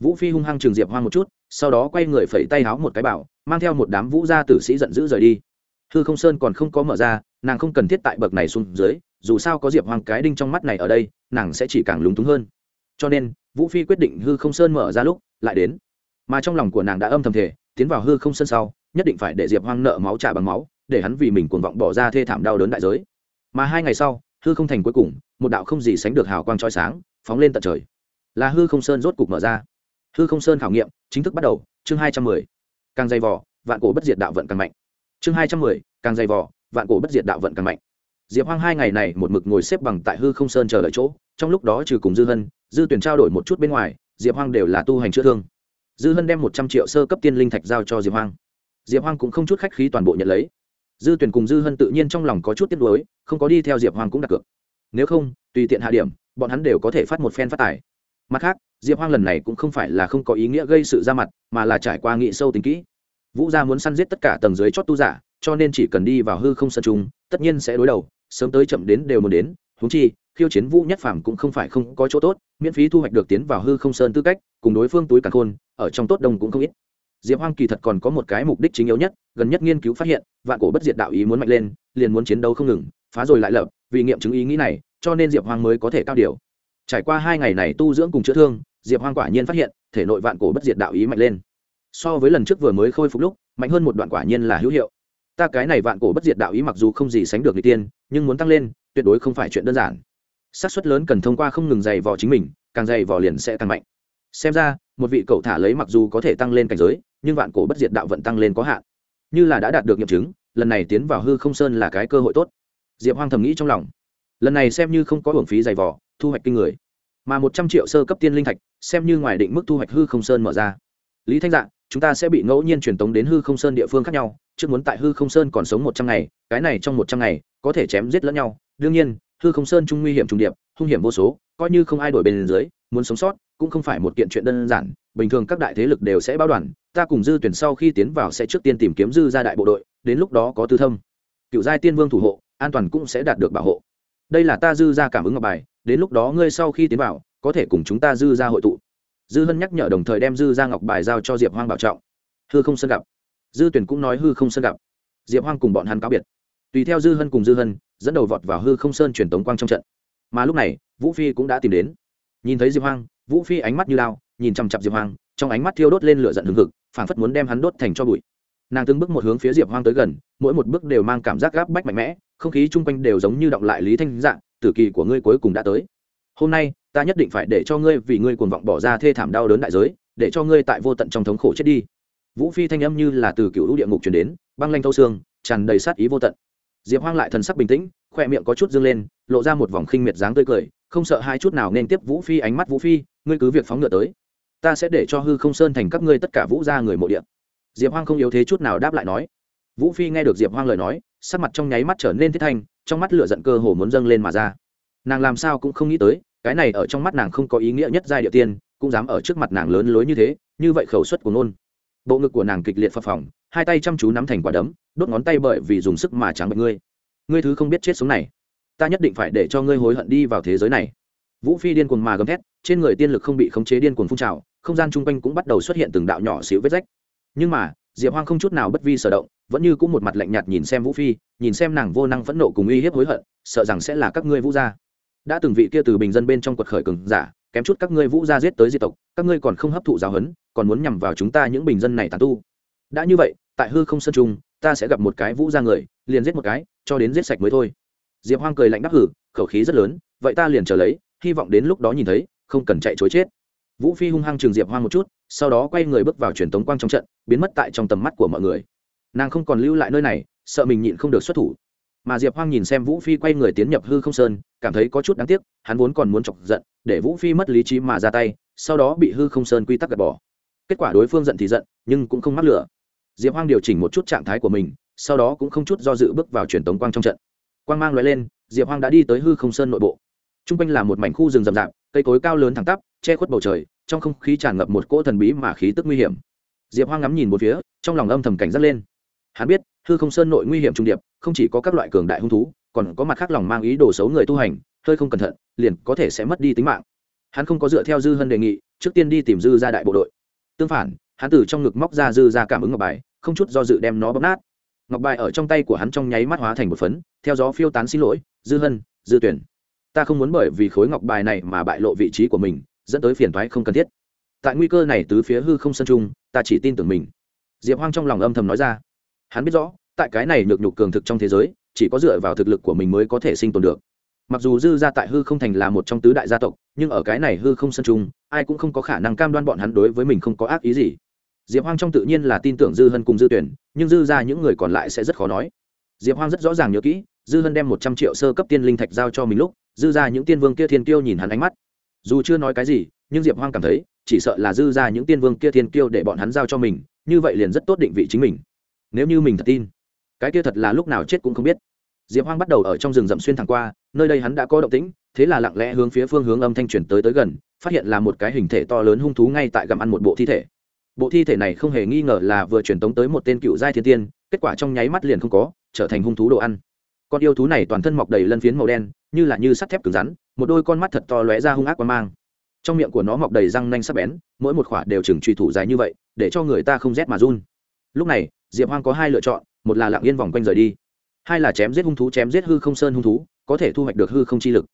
Vũ phi hung hăng trường diệp hoang một chút sau đó quay người phẩy tay háo một cái bảo mang theo một đám vũ gia tử sĩ giận dữ rời đi. Hư không sơn còn không có mở ra nàng không cần thiết tại bậc này xuống dưới dù sao có diệp hoang cái đinh trong mắt này ở đây nàng sẽ chỉ càng lúng túng hơn. Cho nên vũ phi quyết định hư không sơn mở ra lúc lại đến. Mà trong lòng của nàng đã âm thầm thể tiến vào hư không sơn sau nhất định phải để diệp hoang nợ máu trả bằng máu, để hắn vì mình cuồng vọng bỏ ra thê thảm đau đớn đại giới. Mà hai ngày sau, hư không thành cuối cùng, một đạo không gì sánh được hào quang trói sáng, phóng lên tận trời. Là hư không sơn rốt cục mở ra. Hư không sơn khảo nghiệm chính thức bắt đầu, chương hai trăm mười. Càng dày vỏ vạn cổ bất diệt đạo vận càng mạnh. Chương hai trăm mười, càng dày vỏ vạn cổ bất diệt đạo vận càng mạnh. Diệp hoang hai ngày này một mực ngồi xếp bằng tại hư không sơn chờ đợi chỗ, trong lúc đó trừ cùng dư hân, dư tuyển trao đổi một chút bên ngoài, diệp hoang đều là tu hành chữa thương. Dư hân đem một trăm triệu sơ cấp tiên linh thạch giao cho diệp hoang diệp hoang cũng không chút khách khí toàn bộ nhận lấy. Dư tuyển cùng dư hân tự nhiên trong lòng có chút tiếc nuối, không có đi theo diệp hoang cũng đặt cược. Nếu không, tùy tiện hạ điểm, bọn hắn đều có thể phát một phen phát tài. Mặt khác, diệp hoang lần này cũng không phải là không có ý nghĩa gây sự ra mặt, mà là trải qua nghị sâu tính kỹ. Vũ gia muốn săn giết tất cả tầng dưới chót tu giả, cho nên chỉ cần đi vào hư không sân trung, tất nhiên sẽ đối đầu, sớm tới chậm đến đều muốn đến. Huống chi, khiêu chiến vũ nhất phàm cũng không phải không có chỗ tốt, miễn phí thu hoạch được tiến vào hư không sơn tư cách, cùng đối phương túi càn khôn, ở trong tốt đồng cũng không ít diệp hoang kỳ thật còn có một cái mục đích chính yếu nhất, gần nhất nghiên cứu phát hiện, vạn cổ bất diệt đạo ý muốn mạnh lên, liền muốn chiến đấu không ngừng, phá rồi lại lập, vì nghiệm chứng ý nghĩ này, cho nên diệp hoang mới có thể cao điều. Trải qua hai ngày này tu dưỡng cùng chữa thương, diệp hoang quả nhiên phát hiện, thể nội vạn cổ bất diệt đạo ý mạnh lên. So với lần trước vừa mới khôi phục lúc, mạnh hơn một đoạn quả nhiên là hữu hiệu. Ta cái này vạn cổ bất diệt đạo ý mặc dù không gì sánh được người tiên, nhưng muốn tăng lên, tuyệt đối không phải chuyện đơn giản. Xác suất lớn cần thông qua không ngừng dày vò chính mình, càng dày vò liền sẽ càng mạnh. Xem ra, một vị cậu thả lấy mặc dù có thể tăng lên cảnh giới nhưng vạn cổ bất diệt đạo vận tăng lên có hạn. Như là đã đạt được nghiệm chứng, lần này tiến vào hư không sơn là cái cơ hội tốt. Diệp hoang thầm nghĩ trong lòng. Lần này xem như không có hưởng phí dày vò, thu hoạch kinh người. Mà một trăm triệu sơ cấp tiên linh thạch, xem như ngoài định mức thu hoạch hư không sơn mở ra. Lý thanh dạng chúng ta sẽ bị ngẫu nhiên truyền tống đến hư không sơn địa phương khác nhau, trước muốn tại hư không sơn còn sống một trăm ngày, cái này trong một trăm ngày, có thể chém giết lẫn nhau. Đương nhiên, hư không sơn trung nguy hiểm trùng điệp, hung hiểm vô số, coi như không ai đổi bên dưới, muốn sống sót, cũng không phải một kiện chuyện đơn giản, bình thường các đại thế lực đều sẽ báo đoàn ta cùng dư tuyển sau khi tiến vào sẽ trước tiên tìm kiếm dư gia đại bộ đội, đến lúc đó có tư thâm. Cựu giai tiên vương thủ hộ, an toàn cũng sẽ đạt được bảo hộ. Đây là ta dư gia cảm ứng ngọc bài, đến lúc đó ngươi sau khi tiến vào, có thể cùng chúng ta dư gia hội tụ. Dư hân nhắc nhở đồng thời đem dư gia ngọc bài giao cho diệp hoang bảo trọng. Hư không sân gặp. Dư tuyển cũng nói hư không sân gặp. Diệp hoang cùng bọn hắn cáo biệt. Tùy theo dư hân cùng dư hân, dẫn đầu vọt vào hư không sơn truyền tống quang trong trận. Mà lúc này, vũ phi cũng đã tìm đến. Nhìn thấy diệp hoang, vũ phi ánh mắt như lao nhìn chằm chặp diệp hoang, trong ánh mắt thiêu đốt lên lửa giận hừng hực, phảng phất muốn đem hắn đốt thành cho bụi. Nàng từng bước một hướng phía diệp hoang tới gần, mỗi một bước đều mang cảm giác gáp bách mạnh mẽ, không khí chung quanh đều giống như động lại lý thanh dạng, tử kỳ của ngươi cuối cùng đã tới. Hôm nay, ta nhất định phải để cho ngươi vì ngươi cuồng vọng bỏ ra thê thảm đau đớn đại giới, để cho ngươi tại vô tận trong thống khổ chết đi. Vũ phi thanh âm như là từ cựu lũ địa ngục truyền đến, băng lanh thâu xương, tràn đầy sát ý vô tận. Diệp hoang lại thần sắc bình tĩnh, khoe miệng có chút dâng lên, lộ ra một vòng khinh miệt dáng tươi cười, không sợ hai chút nào nên tiếp vũ phi ánh mắt. Vũ phi, ngươi cứ việc phóng ngựa tới ta sẽ để cho hư không sơn thành các ngươi tất cả vũ ra người mộ địa. diệp hoang không yếu thế chút nào đáp lại nói. Vũ phi nghe được diệp hoang lời nói, sắc mặt trong nháy mắt trở nên thiết thanh, trong mắt lửa giận cơ hồ muốn dâng lên mà ra. Nàng làm sao cũng không nghĩ tới, cái này ở trong mắt nàng không có ý nghĩa nhất giai địa tiên, cũng dám ở trước mặt nàng lớn lối như thế, như vậy khẩu suất của nôn bộ ngực của nàng kịch liệt phập phồng, hai tay chăm chú nắm thành quả đấm, đốt ngón tay bởi vì dùng sức mà trắng bệnh ngươi. Ngươi thứ không biết chết sống này. Ta nhất định phải để cho ngươi hối hận đi vào thế giới này vũ phi điên cuồng mà gầm thét, trên người tiên lực không bị khống chế điên cuồng phun trào, không gian chung quanh cũng bắt đầu xuất hiện từng đạo nhỏ xíu vết rách. Nhưng mà, diệp hoang không chút nào bất vi sở động, vẫn như cũng một mặt lạnh nhạt nhìn xem vũ phi, nhìn xem nàng vô năng phẫn nộ cùng uy hiếp hối hận, sợ rằng sẽ là các ngươi vũ gia. Đã từng vị kia từ bình dân bên trong quật khởi cường giả, kém chút các ngươi vũ gia giết tới di tộc, các ngươi còn không hấp thụ giáo huấn, còn muốn nhằm vào chúng ta những bình dân này tàn tu. Đã như vậy, tại hư không sân trung, ta sẽ gặp một cái vũ gia người, liền giết một cái, cho đến giết sạch mới thôi. Diệp hoang cười lạnh đáp hử, khẩu khí rất lớn, vậy ta liền chờ lấy hy vọng đến lúc đó nhìn thấy, không cần chạy chối chết. Vũ phi hung hăng trường diệp hoang một chút, sau đó quay người bước vào truyền tống quang trong trận, biến mất tại trong tầm mắt của mọi người. Nàng không còn lưu lại nơi này, sợ mình nhịn không được xuất thủ. Mà diệp hoang nhìn xem vũ phi quay người tiến nhập hư không sơn, cảm thấy có chút đáng tiếc, hắn vốn còn muốn chọc giận, để vũ phi mất lý trí mà ra tay, sau đó bị hư không sơn quy tắc gạt bỏ. Kết quả đối phương giận thì giận, nhưng cũng không mắc lửa. Diệp hoang điều chỉnh một chút trạng thái của mình, sau đó cũng không chút do dự bước vào truyền tống quang trong trận. Quang mang loại lên, diệp hoang đã đi tới hư không sơn nội bộ t r u n g quanh là một mảnh khu rừng rậm rạp, cây cối cao lớn thẳng tắp, che khuất bầu trời, trong không khí tràn ngập một cỗ thần bí mà khí tức nguy hiểm. Diệp hoang ngắm nhìn một phía, trong lòng âm thầm cảnh giác lên. Hắn biết, hư không sơn nội nguy hiểm trung điệp, không chỉ có các loại cường đại hung thú, còn có mặt khác lòng mang ý đồ xấu người tu hành, hơi không cẩn thận, liền có thể sẽ mất đi tính mạng. Hắn không có dựa theo dư hân đề nghị, trước tiên đi tìm dư ra đại bộ đội. Tương phản, hắn từ trong ngực móc ra dư ra cảm ứng ngọc bài, không chút do dự đem nó bóp nát. Ngọc bài ở trong tay của hắn trong nháy mắt hóa thành một phấn, theo gió phiêu tán xin lỗi, dư hân, dư tuyển ta không muốn bởi vì khối ngọc bài này mà bại lộ vị trí của mình, dẫn tới phiền thoái không cần thiết. Tại nguy cơ này tứ phía hư không sân trung, ta chỉ tin tưởng mình. Diệp hoang trong lòng âm thầm nói ra. Hắn biết rõ, tại cái này nhược nhục cường thực trong thế giới, chỉ có dựa vào thực lực của mình mới có thể sinh tồn được. Mặc dù dư gia tại hư không thành là một trong tứ đại gia tộc, nhưng ở cái này hư không sân trung, ai cũng không có khả năng cam đoan bọn hắn đối với mình không có ác ý gì. Diệp hoang trong tự nhiên là tin tưởng dư hân cùng dư tuyển, nhưng dư ra những người còn lại sẽ rất khó nói. Diệp hoang rất rõ ràng nhớ kỹ, dư hân đem một trăm triệu sơ cấp tiên linh thạch giao cho mình lúc dư ra những tiên vương kia thiên kiêu nhìn hắn ánh mắt. Dù chưa nói cái gì, nhưng diệp hoang cảm thấy, chỉ sợ là dư ra những tiên vương kia thiên kiêu để bọn hắn giao cho mình, như vậy liền rất tốt định vị chính mình. Nếu như mình thật tin, cái kia thật là lúc nào chết cũng không biết. Diệp hoang bắt đầu ở trong rừng rậm xuyên thẳng qua, nơi đây hắn đã có động tĩnh, thế là lặng lẽ hướng phía phương hướng âm thanh truyền tới tới gần, phát hiện là một cái hình thể to lớn hung thú ngay tại gặm ăn một bộ thi thể. Bộ thi thể này không hề nghi ngờ là vừa truyền tống tới một tên cựu giai thiên tiên, kết quả trong nháy mắt liền không có, trở thành hung thú đồ ăn con yêu thú này toàn thân mọc đầy lân phiến màu đen, như là như sắt thép cứng rắn, một đôi con mắt thật to lóe ra hung ác qua mang. Trong miệng của nó mọc đầy răng nanh sắc bén, mỗi một khỏa đều chừng truy thủ dài như vậy, để cho người ta không rét mà run. Lúc này, diệp hoang có hai lựa chọn, một là lặng yên vòng quanh rời đi, hai là chém giết hung thú, chém giết hư không sơn hung thú, có thể thu hoạch được hư không chi lực.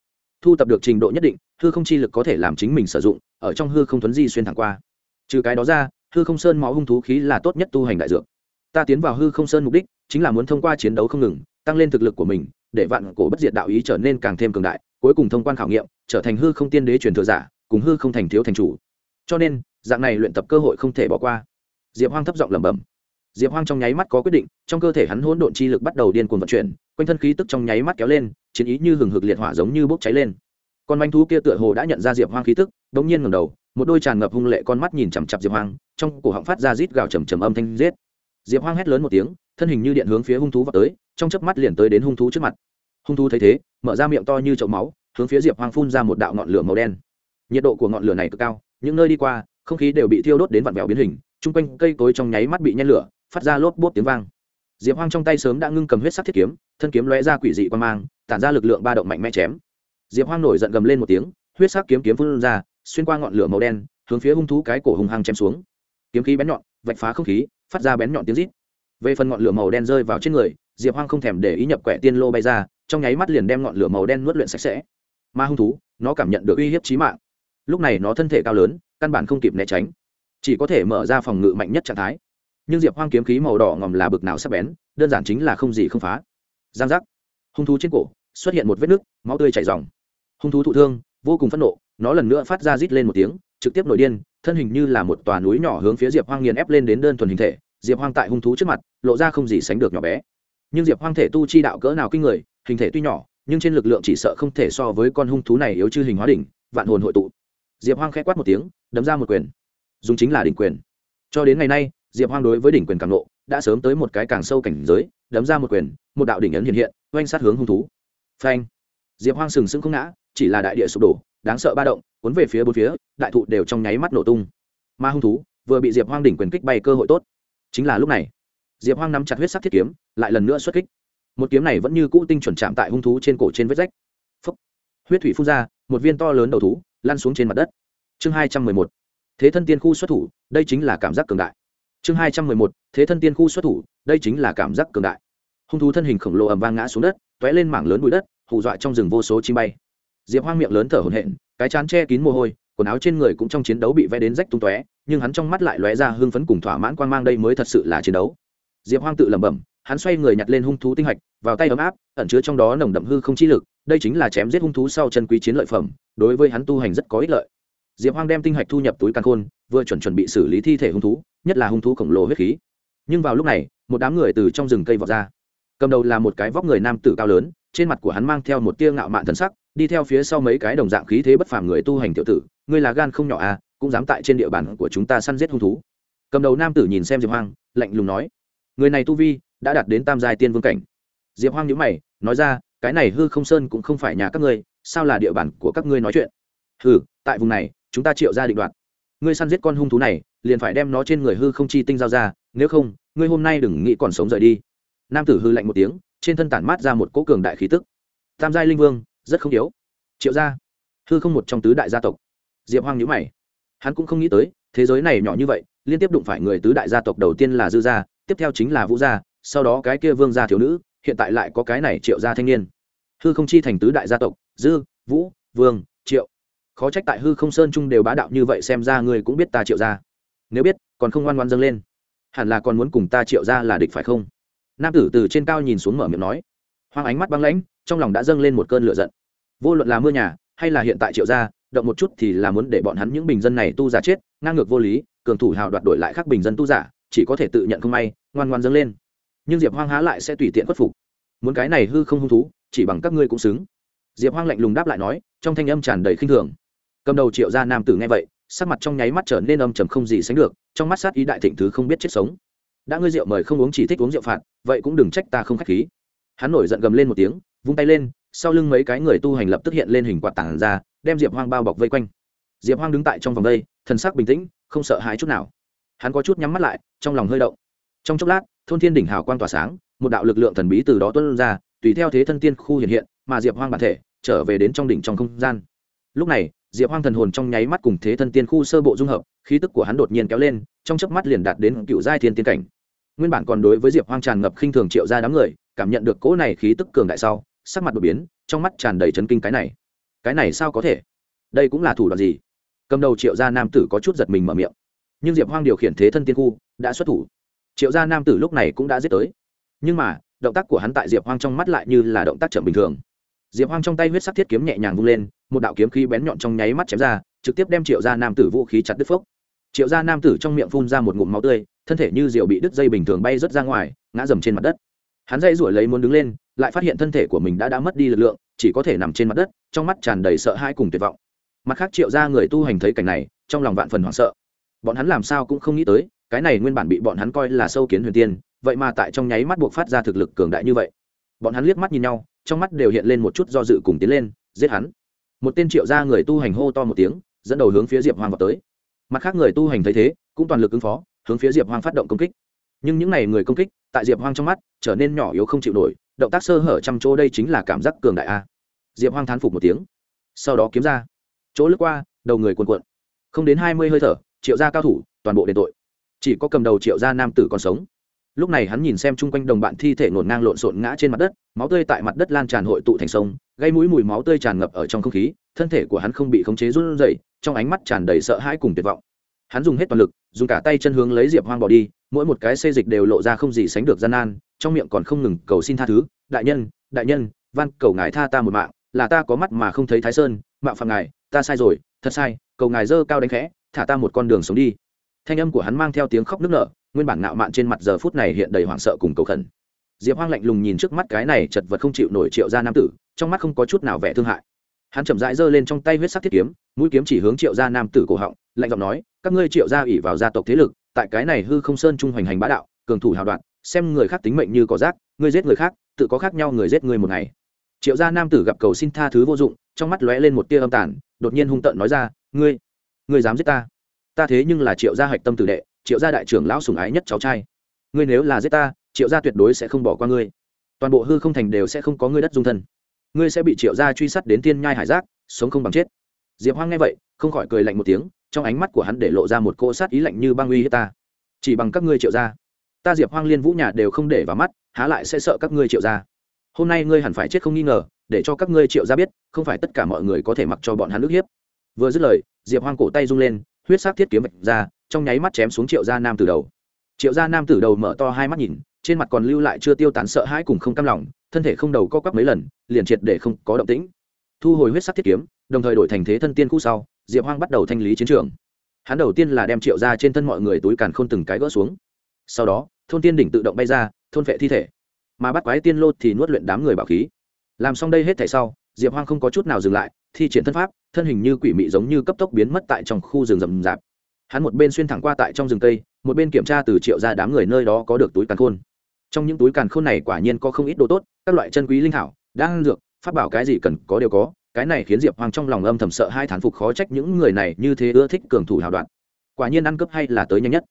Thu tập được trình độ nhất định, hư không chi lực có thể làm chính mình sử dụng, ở trong hư không thuấn di xuyên thẳng qua. Trừ cái đó ra, hư không sơn máu hung thú khí là tốt nhất tu hành đại dược. Ta tiến vào hư không sơn mục đích, chính là muốn thông qua chiến đấu không ngừng tăng lên thực lực của mình, để vạn cổ bất diệt đạo ý trở nên càng thêm cường đại, cuối cùng thông quan khảo nghiệm, trở thành hư không tiên đế truyền thừa giả, cùng hư không thành thiếu thành chủ. Cho nên, dạng này luyện tập cơ hội không thể bỏ qua. Diệp hoang thấp giọng lẩm bẩm. Diệp hoang trong nháy mắt có quyết định, trong cơ thể hắn hỗn độn chi lực bắt đầu điên cuồng vận chuyển, quanh thân khí tức trong nháy mắt kéo lên, chiến ý như hừng hực liệt hỏa giống như bốc cháy lên. Con manh thú kia tựa hồ đã nhận ra diệp hoang khí tức đ ỗ n g nhiên ngầm đầu, một đôi tràn ngập hung lệ con mắt nhìn chằm chặp diệp hoang, trong cổ họng phát ra rít gào trầm trầm âm thanh giết diệp hoang hét lớn một tiếng, thân hình như điện hướng phía hung thú vào tới, trong chớp mắt liền tới đến hung thú trước mặt. Hung thú thấy thế, mở ra miệng to như chậu máu, hướng phía diệp hoang phun ra một đạo ngọn lửa màu đen. Nhiệt độ của ngọn lửa này cực cao, những nơi đi qua, không khí đều bị thiêu đốt đến vặn vẹo biến hình, chung quanh cây cối trong nháy mắt bị nhen lửa, phát ra lốp bốt tiếng vang. Diệp hoang trong tay sớm đã ngưng cầm huyết sắc thiết kiếm, thân kiếm lóe ra quỷ dị quan mang, tản ra lực lượng ba động mạnh mẽ chém. Diệp hoang nổi giận gầm lên một tiếng, huyết sắc kiếm kiếm phun ra, xuyên qua ngọn lửa màu đen, hướng phía hung thú cái cổ hung hăng chém xuống. Kiếm khí bén nhọn, vạch phá không khí phát ra bén nhọn tiếng rít. Về phần ngọn lửa màu đen rơi vào trên người, diệp hoang không thèm để ý nhập quẻ tiên lô bay ra, trong nháy mắt liền đem ngọn lửa màu đen nuốt luyện sạch sẽ. Ma hung thú, nó cảm nhận được uy hiếp trí mạng. Lúc này nó thân thể cao lớn, căn bản không kịp né tránh. Chỉ có thể mở ra phòng ngự mạnh nhất trạng thái. Nhưng diệp hoang kiếm khí màu đỏ ngòm là bực nào sắp bén, đơn giản chính là không gì không phá. Giang giác. Hung thú trên cổ, xuất hiện một vết nứt, máu tươi chảy dòng hung thú thụ thương, vô cùng phẫn nộ, nó lần nữa phát ra rít lên một tiếng, trực tiếp nổi điên thân hình như là một tòa núi nhỏ hướng phía diệp hoang nghiền ép lên đến đơn thuần hình thể, diệp hoang tại hung thú trước mặt, lộ ra không gì sánh được nhỏ bé. Nhưng diệp hoang thể tu chi đạo cỡ nào kinh người, hình thể tuy nhỏ, nhưng trên lực lượng chỉ sợ không thể so với con hung thú này yếu chư hình hóa đỉnh, vạn hồn hội tụ. Diệp hoang k h ẽ quát một tiếng, đấm ra một quyền. Dùng chính là đỉnh quyền. Cho đến ngày nay, diệp hoang đối với đỉnh quyền càng lộ, đã sớm tới một cái càng sâu cảnh giới, đấm ra một quyền, một đạo đỉnh ấn hiện hiện, oanh sát hướng hung thú. Phanh. Diệp hoang sừng sững không ngã, chỉ là đại địa sụp đổ, đáng sợ ba động cuốn về phía bốn phía, đại thụ đều trong nháy mắt nổ tung. Ma hung thú vừa bị diệp hoang đỉnh quyền kích bay cơ hội tốt. Chính là lúc này, diệp hoang nắm chặt huyết sắc thiết kiếm, lại lần nữa xuất kích. Một kiếm này vẫn như cũ tinh chuẩn chạm tại hung thú trên cổ trên vết rách. Phúc. huyết thủy phun ra, một viên to lớn đầu thú lăn xuống trên mặt đất. Chương hai trăm mười một. Thế thân tiên khu xuất thủ, đây chính là cảm giác cường đại. Chương hai trăm mười một. Thế thân tiên khu xuất thủ, đây chính là cảm giác cường đại. Hung thú thân hình khổng lồ ầm vang ngã xuống đất t ó é lên mảng lớn bụi đất, hù dọa trong rừng vô số chim bay. Diệp hoang miệng lớn thở hổn hển cái chán che kín mồ hôi, quần áo trên người cũng trong chiến đấu bị vẽ đến rách tung tóe, nhưng hắn trong mắt lại lóe ra hưng phấn cùng thỏa mãn quan mang đây mới thật sự là chiến đấu. Diệp hoang tự lẩm bẩm, hắn xoay người nhặt lên hung thú tinh hạch, vào tay ấm áp, ẩn chứa trong đó nồng đậm hư không chi lực, đây chính là chém giết hung thú sau chân quý chiến lợi phẩm, đối với hắn tu hành rất có ích lợi. Diệp hoang đem tinh hạch thu nhập túi căn khôn, vừa chuẩn chuẩn bị xử lý thi thể hung thú, nhất là hung thú khổng lồ huyết khí. Nhưng vào lúc này, một đám người từ trong rừng cây vọt ra. Cầm đầu là một cái vóc người nam tử cao lớn, trên mặt của hắn mang theo một tia ngạo mạn thần sắc đi theo phía sau mấy cái đồng dạng khí thế bất phàm người tu hành tiểu tử, ngươi là gan không nhỏ à cũng dám tại trên địa bàn của chúng ta săn giết hung thú. Cầm đầu nam tử nhìn xem diệp hoang, lạnh lùng nói, người này tu vi đã đạt đến tam giai tiên vương cảnh. Diệp hoang nhíu mày, nói ra, cái này hư không sơn cũng không phải nhà các ngươi, sao là địa bàn của các ngươi nói chuyện? Hừ, tại vùng này, chúng ta triệu ra định đoạt. Ngươi săn giết con hung thú này, liền phải đem nó trên người hư không chi tinh giao ra, nếu không, ngươi hôm nay đừng nghĩ còn sống rời đi. Nam tử hư lạnh một tiếng, trên thân tản mát ra một cỗ cường đại khí tức. Tam giai linh vương rất không yếu. Triệu gia, hư không một trong tứ đại gia tộc. Diệp hoang nhữ mày. Hắn cũng không nghĩ tới, thế giới này nhỏ như vậy, liên tiếp đụng phải người tứ đại gia tộc đầu tiên là dư gia, tiếp theo chính là vũ gia, sau đó cái kia vương gia thiếu nữ, hiện tại lại có cái này triệu gia thanh niên. Hư không chi thành tứ đại gia tộc, dư, vũ, vương, triệu. Khó trách tại hư không sơn trung đều bá đạo như vậy xem ra người cũng biết ta triệu gia. Nếu biết, còn không ngoan ngoan dâng lên. Hẳn là còn muốn cùng ta triệu gia là địch phải không? Nam tử từ trên cao nhìn xuống mở miệng nói. Hoang ánh mắt băng lãnh trong lòng đã dâng lên một cơn lửa giận. Vô luận là mưa nhà, hay là hiện tại triệu gia, động một chút thì là muốn để bọn hắn những bình dân này tu giả chết, ngang ngược vô lý, cường thủ hào đoạt đổi lại khác bình dân tu giả, chỉ có thể tự nhận không may, ngoan ngoan dâng lên. Nhưng diệp hoang há lại sẽ tùy tiện khuất phục. Muốn cái này hư không hung thú, chỉ bằng các ngươi cũng xứng. Diệp hoang lạnh lùng đáp lại nói, trong thanh âm tràn đầy khinh thường. Cầm đầu triệu gia nam tử nghe vậy, sắc mặt trong nháy mắt trở nên âm trầm không gì sánh được, trong mắt sát ý đại thịnh thứ không biết chết sống. Đã ngươi rượu mời không uống chỉ thích uống rượu phạt, vậy cũng đừng trách ta không khách khí. Hắn nổi giận gầm lên một tiếng vung tay lên, sau lưng mấy cái người tu hành lập tức hiện lên hình quạt tảng ra, đem diệp hoang bao bọc vây quanh. Diệp hoang đứng tại trong vòng đây, thần sắc bình tĩnh, không sợ hãi chút nào. Hắn có chút nhắm mắt lại, trong lòng hơi động. Trong chốc lát, thôn thiên đỉnh hào quang tỏa sáng, một đạo lực lượng thần bí từ đó tuân ra, tùy theo thế thân tiên khu hiện hiện, mà diệp hoang bản thể trở về đến trong đỉnh trong không gian. Lúc này, diệp hoang thần hồn trong nháy mắt cùng thế thân tiên khu sơ bộ dung hợp, khí tức của hắn đột nhiên kéo lên, trong chớp mắt liền đạt đến cựu giai thiên tiên cảnh. Nguyên bản còn đối với diệp hoang tràn ngập khinh thường triệu ra đám người, cảm nhận được cỗ này khí tức cường đại sau sắc mặt đột biến, trong mắt tràn đầy chấn kinh cái này. Cái này sao có thể? Đây cũng là thủ đoạn gì? Cầm đầu triệu gia nam tử có chút giật mình mở miệng. Nhưng diệp hoang điều khiển thế thân tiên khu, đã xuất thủ. Triệu gia nam tử lúc này cũng đã giết tới. Nhưng mà, động tác của hắn tại diệp hoang trong mắt lại như là động tác chậm bình thường. Diệp hoang trong tay huyết sắc thiết kiếm nhẹ nhàng vung lên, một đạo kiếm khí bén nhọn trong nháy mắt chém ra, trực tiếp đem triệu gia nam tử vũ khí chặt đứt phốc. Triệu gia nam tử trong miệng phun ra một ngụm máu tươi, thân thể như rượu bị đứt dây bình thường bay rớt ra ngoài, ngã dầm trên mặt đất. Hắn dây rủi lấy muốn đứng lên lại phát hiện thân thể của mình đã đã mất đi lực lượng, chỉ có thể nằm trên mặt đất, trong mắt tràn đầy sợ hãi cùng tuyệt vọng. Mặt khác triệu ra người tu hành thấy cảnh này, trong lòng vạn phần hoảng sợ. Bọn hắn làm sao cũng không nghĩ tới, cái này nguyên bản bị bọn hắn coi là sâu kiến huyền tiên, vậy mà tại trong nháy mắt buộc phát ra thực lực cường đại như vậy. Bọn hắn liếc mắt nhìn nhau, trong mắt đều hiện lên một chút do dự cùng tiến lên, giết hắn. Một tên triệu ra người tu hành hô to một tiếng, dẫn đầu hướng phía diệp hoàng vào tới. Mặt khác người tu hành thấy thế, cũng toàn lực ứng phó, hướng phía diệp hoàng phát động công kích. Nhưng những n à y người công kích, tại diệp hoàng trong mắt, trở nên nhỏ yếu không chịu nổi động tác sơ hở trăm chỗ đây chính là cảm giác cường đại a. Diệp hoang thán phục một tiếng, sau đó kiếm ra. Chỗ lướt qua, đầu người cuồn cuộn. Không đến hai mươi hơi thở, triệu gia cao thủ, toàn bộ đền tội. Chỉ có cầm đầu triệu gia nam tử còn sống. Lúc này hắn nhìn xem chung quanh đồng bạn thi thể ngổn ngang lộn xộn ngã trên mặt đất, máu tươi tại mặt đất lan tràn hội tụ thành sông, gây mũi mùi máu tươi tràn ngập ở trong không khí, thân thể của hắn không bị khống chế run rẩy, trong ánh mắt tràn đầy sợ hãi cùng tuyệt vọng hắn dùng hết toàn lực, dùng cả tay chân hướng lấy diệp hoang bỏ đi, mỗi một cái xê dịch đều lộ ra không gì sánh được gian nan, trong miệng còn không ngừng cầu xin tha thứ, đại nhân đại nhân, van cầu ngài tha ta một mạng, là ta có mắt mà không thấy thái sơn, mạo phạm ngài, ta sai rồi, thật sai, cầu ngài dơ cao đánh khẽ, thả ta một con đường sống đi. Thanh âm của hắn mang theo tiếng khóc nức nở, nguyên bản nạo mạn trên mặt giờ phút này hiện đầy hoảng sợ cùng cầu khẩn. Diệp hoang lạnh lùng nhìn trước mắt cái này chật vật không chịu nổi triệu gia nam tử, trong mắt không có chút nào vẻ thương hại. Hắn chậm rãi giơ lên trong tay huyết sắc thiết kiếm, mũi kiếm chỉ hướng triệu gia nam tử cổ họng lạnh giọng nói, các ngươi triệu gia ủy vào gia tộc thế lực, tại cái này hư không sơn trung hoành hành bá đạo, cường thủ hào đoạn, xem người khác tính mệnh như cỏ rác, ngươi giết người khác, tự có khác nhau người giết người một ngày. Triệu gia nam tử gặp cầu xin tha thứ vô dụng, trong mắt lóe lên một tia âm tản đột nhiên hung tợn nói ra, ngươi ngươi dám giết ta? Ta thế nhưng là triệu gia hạch tâm tử đệ, triệu gia đại trưởng lão sùng ái nhất cháu trai. Ngươi nếu là giết ta, triệu gia tuyệt đối sẽ không bỏ qua ngươi. Toàn bộ hư không thành đều sẽ không có ngươi đất dung thân. Ngươi sẽ bị triệu gia truy sát đến tiên nhai hải giác, sống không bằng chết. Diệp hoang nghe vậy, không khỏi cười lạnh một tiếng trong ánh mắt của hắn để lộ ra một cỗ sát ý lạnh như băng uy hiếp ta. Chỉ bằng các ngươi triệu gia, ta diệp hoang liên vũ nhà đều không để vào mắt, há lại sẽ sợ các ngươi triệu gia. Hôm nay ngươi hẳn phải chết không nghi ngờ, để cho các ngươi triệu gia biết, không phải tất cả mọi người có thể mặc cho bọn hắn ức hiếp. Vừa dứt lời, diệp hoang cổ tay rung lên, huyết sắc thiết kiếm vạch ra, trong nháy mắt chém xuống triệu gia nam từ đầu. Triệu gia nam từ đầu mở to hai mắt nhìn, trên mặt còn lưu lại chưa tiêu tán sợ hãi cùng không cam lòng, thân thể không đầu co quắp mấy lần, liền triệt để không có động tĩnh. Thu hồi huyết sắc thiết kiếm đồng thời đổi thành thế thân tiên khu sau diệp hoang bắt đầu thanh lý chiến trường. Hắn đầu tiên là đem triệu ra trên thân mọi người túi càn k h ô n từng cái gỡ xuống. Sau đó thôn tiên đỉnh tự động bay ra thôn vệ thi thể. Mà bắt quái tiên lô thì nuốt luyện đám người bảo khí. Làm xong đây hết thể sau diệp hoang không có chút nào dừng lại thi triển thân pháp thân hình như quỷ mị giống như cấp tốc biến mất tại trong khu rừng rậm rạp. Hắn một bên xuyên thẳng qua tại trong rừng cây một bên kiểm tra từ triệu ra đám người nơi đó có được túi càn khôn. Trong những túi càn khôn này quả nhiên có không ít đồ tốt các loại chân quý linh hảo, đang dược phát bảo cái gì cần có đều có cái này khiến diệp Hoang trong lòng âm thầm sợ hai thán phục khó trách những người này như thế ưa thích cường thủ hào đoạn. Quả nhiên ăn cướp hay là tới nhanh nhất.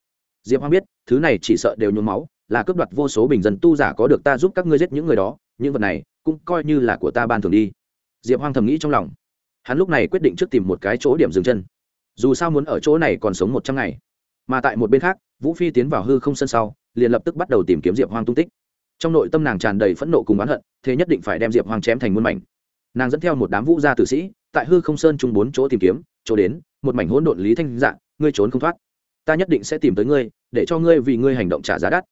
Diệp Hoang biết, thứ này chỉ sợ đều nhuốm máu, là cướp đoạt vô số bình dân tu giả có được ta giúp các ngươi giết những người đó, những vật này cũng coi như là của ta ban thường đi. Diệp Hoang thầm nghĩ trong lòng. Hắn lúc này quyết định trước tìm một cái chỗ điểm dừng chân. Dù sao muốn ở chỗ này còn sống một trăm ngày. Mà tại một bên khác, vũ phi tiến vào hư không sân sau, liền lập tức bắt đầu tìm kiếm diệp hoang tung tích. Trong nội tâm nàng tràn đầy phẫn nộ cùng oán hận, thế nhất định phải đem diệp hoang chém thành muôn mảnh nàng dẫn theo một đám vũ gia tử sĩ, tại hư không sơn chung bốn chỗ tìm kiếm, chỗ đến, một mảnh hỗn độn lý thanh dạng ngươi trốn không thoát. Ta nhất định sẽ tìm tới ngươi, để cho ngươi vì ngươi hành động trả giá đắt.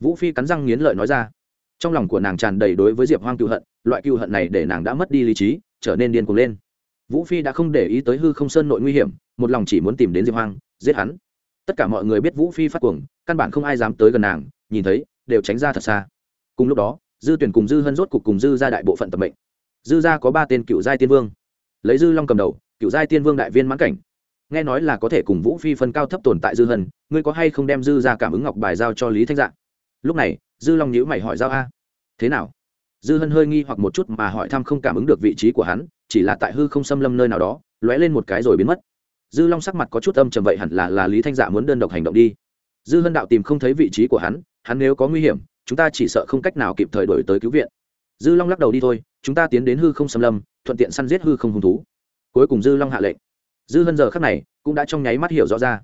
Vũ phi cắn răng nghiến lợi nói ra. Trong lòng của nàng tràn đầy đối với diệp hoang cựu hận, loại cựu hận này để nàng đã mất đi lý trí, trở nên điên cuồng lên. Vũ phi đã không để ý tới hư không sơn nội nguy hiểm, một lòng chỉ muốn tìm đến diệp hoang, giết hắn. Tất cả mọi người biết vũ phi phát cuồng, căn bản không ai dám tới gần nàng, nhìn thấy, đều tránh ra thật xa. Cùng lúc đó, dư tuyển cùng dư hân rốt cục cùng dư ra đại bộ phận tập mệnh dư gia có ba tên cựu giai tiên vương. Lấy dư long cầm đầu, cựu giai tiên vương đại viên mãn cảnh. Nghe nói là có thể cùng vũ phi phân cao thấp tồn tại dư hân, ngươi có hay không đem dư ra cảm ứng ngọc bài giao cho lý thanh dạng lúc này, dư long nhữ mày hỏi giao a. Thế nào? Dư hân hơi nghi hoặc một chút mà hỏi thăm không cảm ứng được vị trí của hắn, chỉ là tại hư không xâm lâm nơi nào đó, lóe lên một cái rồi biến mất. Dư long sắc mặt có chút âm trầm vậy hẳn là là lý thanh dạ muốn đơn độc hành động đi. Dư hân đạo tìm không thấy vị trí của hắn hắn nếu có nguy hiểm, chúng ta chỉ sợ không cách nào kịp thời đổi tới cứu viện dư long lắc đầu đi thôi, chúng ta tiến đến hư không xâm lâm, thuận tiện săn giết hư không hung thú. Cuối cùng dư long hạ lệnh. Dư hân giờ khắc này cũng đã trong nháy mắt hiểu rõ ra.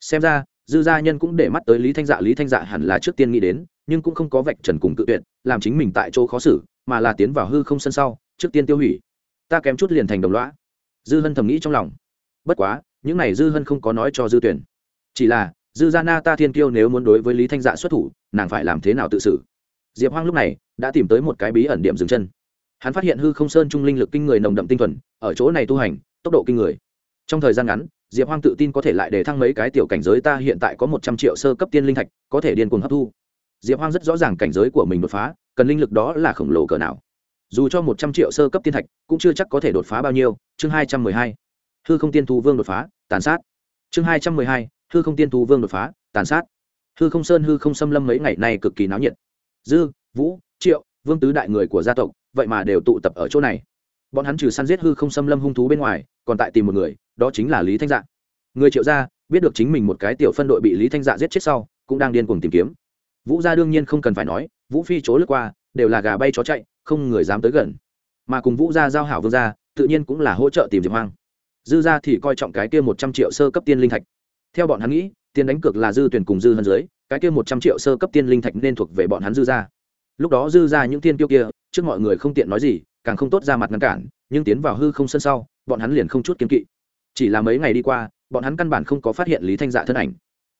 Xem ra, dư gia nhân cũng để mắt tới lý thanh dạ lý thanh dạ hẳn là trước tiên nghĩ đến, nhưng cũng không có vạch trần cùng tự tuyệt, làm chính mình tại chỗ khó xử, mà là tiến vào hư không sân sau, trước tiên tiêu hủy. Ta kém chút liền thành đồng lõa. dư hân thầm nghĩ trong lòng. Bất quá, những này dư hân không có nói cho dư tuyển. Chỉ là, dư gia na ta thiên kiêu nếu muốn đối với lý thanh dạ xuất thủ, nàng phải làm thế nào tự xử? Diệp hoang lúc này đã tìm tới một cái bí ẩn điểm dừng chân. Hắn phát hiện hư không sơn trung linh lực kinh người nồng đậm tinh thuần, ở chỗ này tu hành, tốc độ kinh người. Trong thời gian ngắn, diệp hoang tự tin có thể lại để thăng mấy cái tiểu cảnh giới ta hiện tại có một trăm triệu sơ cấp tiên linh thạch, có thể điên cuồng hấp thu. Diệp hoang rất rõ ràng cảnh giới của mình đột phá, cần linh lực đó là khổng lồ cỡ nào. Dù cho một trăm triệu sơ cấp tiên thạch, cũng chưa chắc có thể đột phá bao nhiêu. Chương hai trăm mười hai. Hư không tiên thu vương đột phá, tàn sát. Chương hai trăm mười hai. Hư không tiên thu vương đột phá, tàn sát. Hư không sơn, hư không xâm lâm mấy ngày nay cực kỳ náo nhiệt dư, vũ, triệu, vương tứ đại người của gia tộc, vậy mà đều tụ tập ở chỗ này. Bọn hắn trừ săn giết hư không xâm lâm hung thú bên ngoài, còn tại tìm một người, đó chính là lý thanh dạ. Người triệu gia, biết được chính mình một cái tiểu phân đội bị lý thanh dạ giết chết sau, cũng đang điên cuồng tìm kiếm. Vũ gia đương nhiên không cần phải nói, vũ phi chỗ lướt qua, đều là gà bay chó chạy, không người dám tới gần. Mà cùng vũ gia giao hảo vương gia, tự nhiên cũng là hỗ trợ tìm diệp hoang. Dư gia thì coi trọng cái kia một trăm triệu sơ cấp tiên linh thạch. Theo bọn hắn nghĩ tiền đánh cược là dư tuyển cùng dư hơn dưới, cái kia một trăm triệu sơ cấp tiên linh thạch nên thuộc về bọn hắn dư gia. Lúc đó dư ra những tiên tiêu kia, trước mọi người không tiện nói gì, càng không tốt ra mặt ngăn cản, nhưng tiến vào hư không sân sau, bọn hắn liền không chút kiên kỵ. Chỉ là mấy ngày đi qua, bọn hắn căn bản không có phát hiện lý thanh dạ thân ảnh.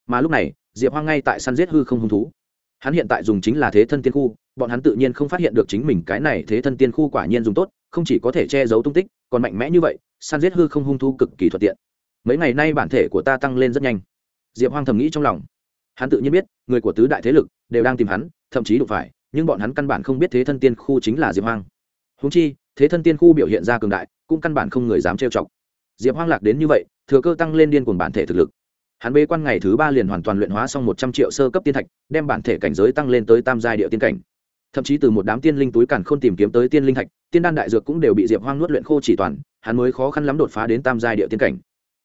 Mà lúc này, diệp hoang ngay tại săn giết hư không hung thú. Hắn hiện tại dùng chính là thế thân tiên khu, bọn hắn tự nhiên không phát hiện được chính mình cái này thế thân tiên khu quả nhiên dùng tốt, không chỉ có thể che giấu tung tích, còn mạnh mẽ như vậy, săn giết hư không hung thú cực kỳ thuận tiện. Mấy ngày nay bản thể của ta tăng lên rất nhanh diệp hoang thầm nghĩ trong lòng. Hắn tự nhiên biết, người của tứ đại thế lực đều đang tìm hắn, thậm chí đụng phải, nhưng bọn hắn căn bản không biết thế thân tiên khu chính là diệp hoang. Húng chi, thế thân tiên khu biểu hiện ra cường đại, cũng căn bản không người dám trêu chọc. Diệp hoang lạc đến như vậy, thừa cơ tăng lên điên cuồng bản thể thực lực. Hắn bế quan ngày thứ ba liền hoàn toàn luyện hóa xong một trăm triệu sơ cấp tiên thạch, đem bản thể cảnh giới tăng lên tới tam giai địa tiên cảnh. Thậm chí từ một đám tiên linh túi càn k h ô n tìm kiếm tới tiên linh thạch, tiên đan đại dược cũng đều bị diệp hoang nuốt luyện khô chỉ toàn, hắn mới khó khăn lắm đột phá đến tam giai địa tiên cảnh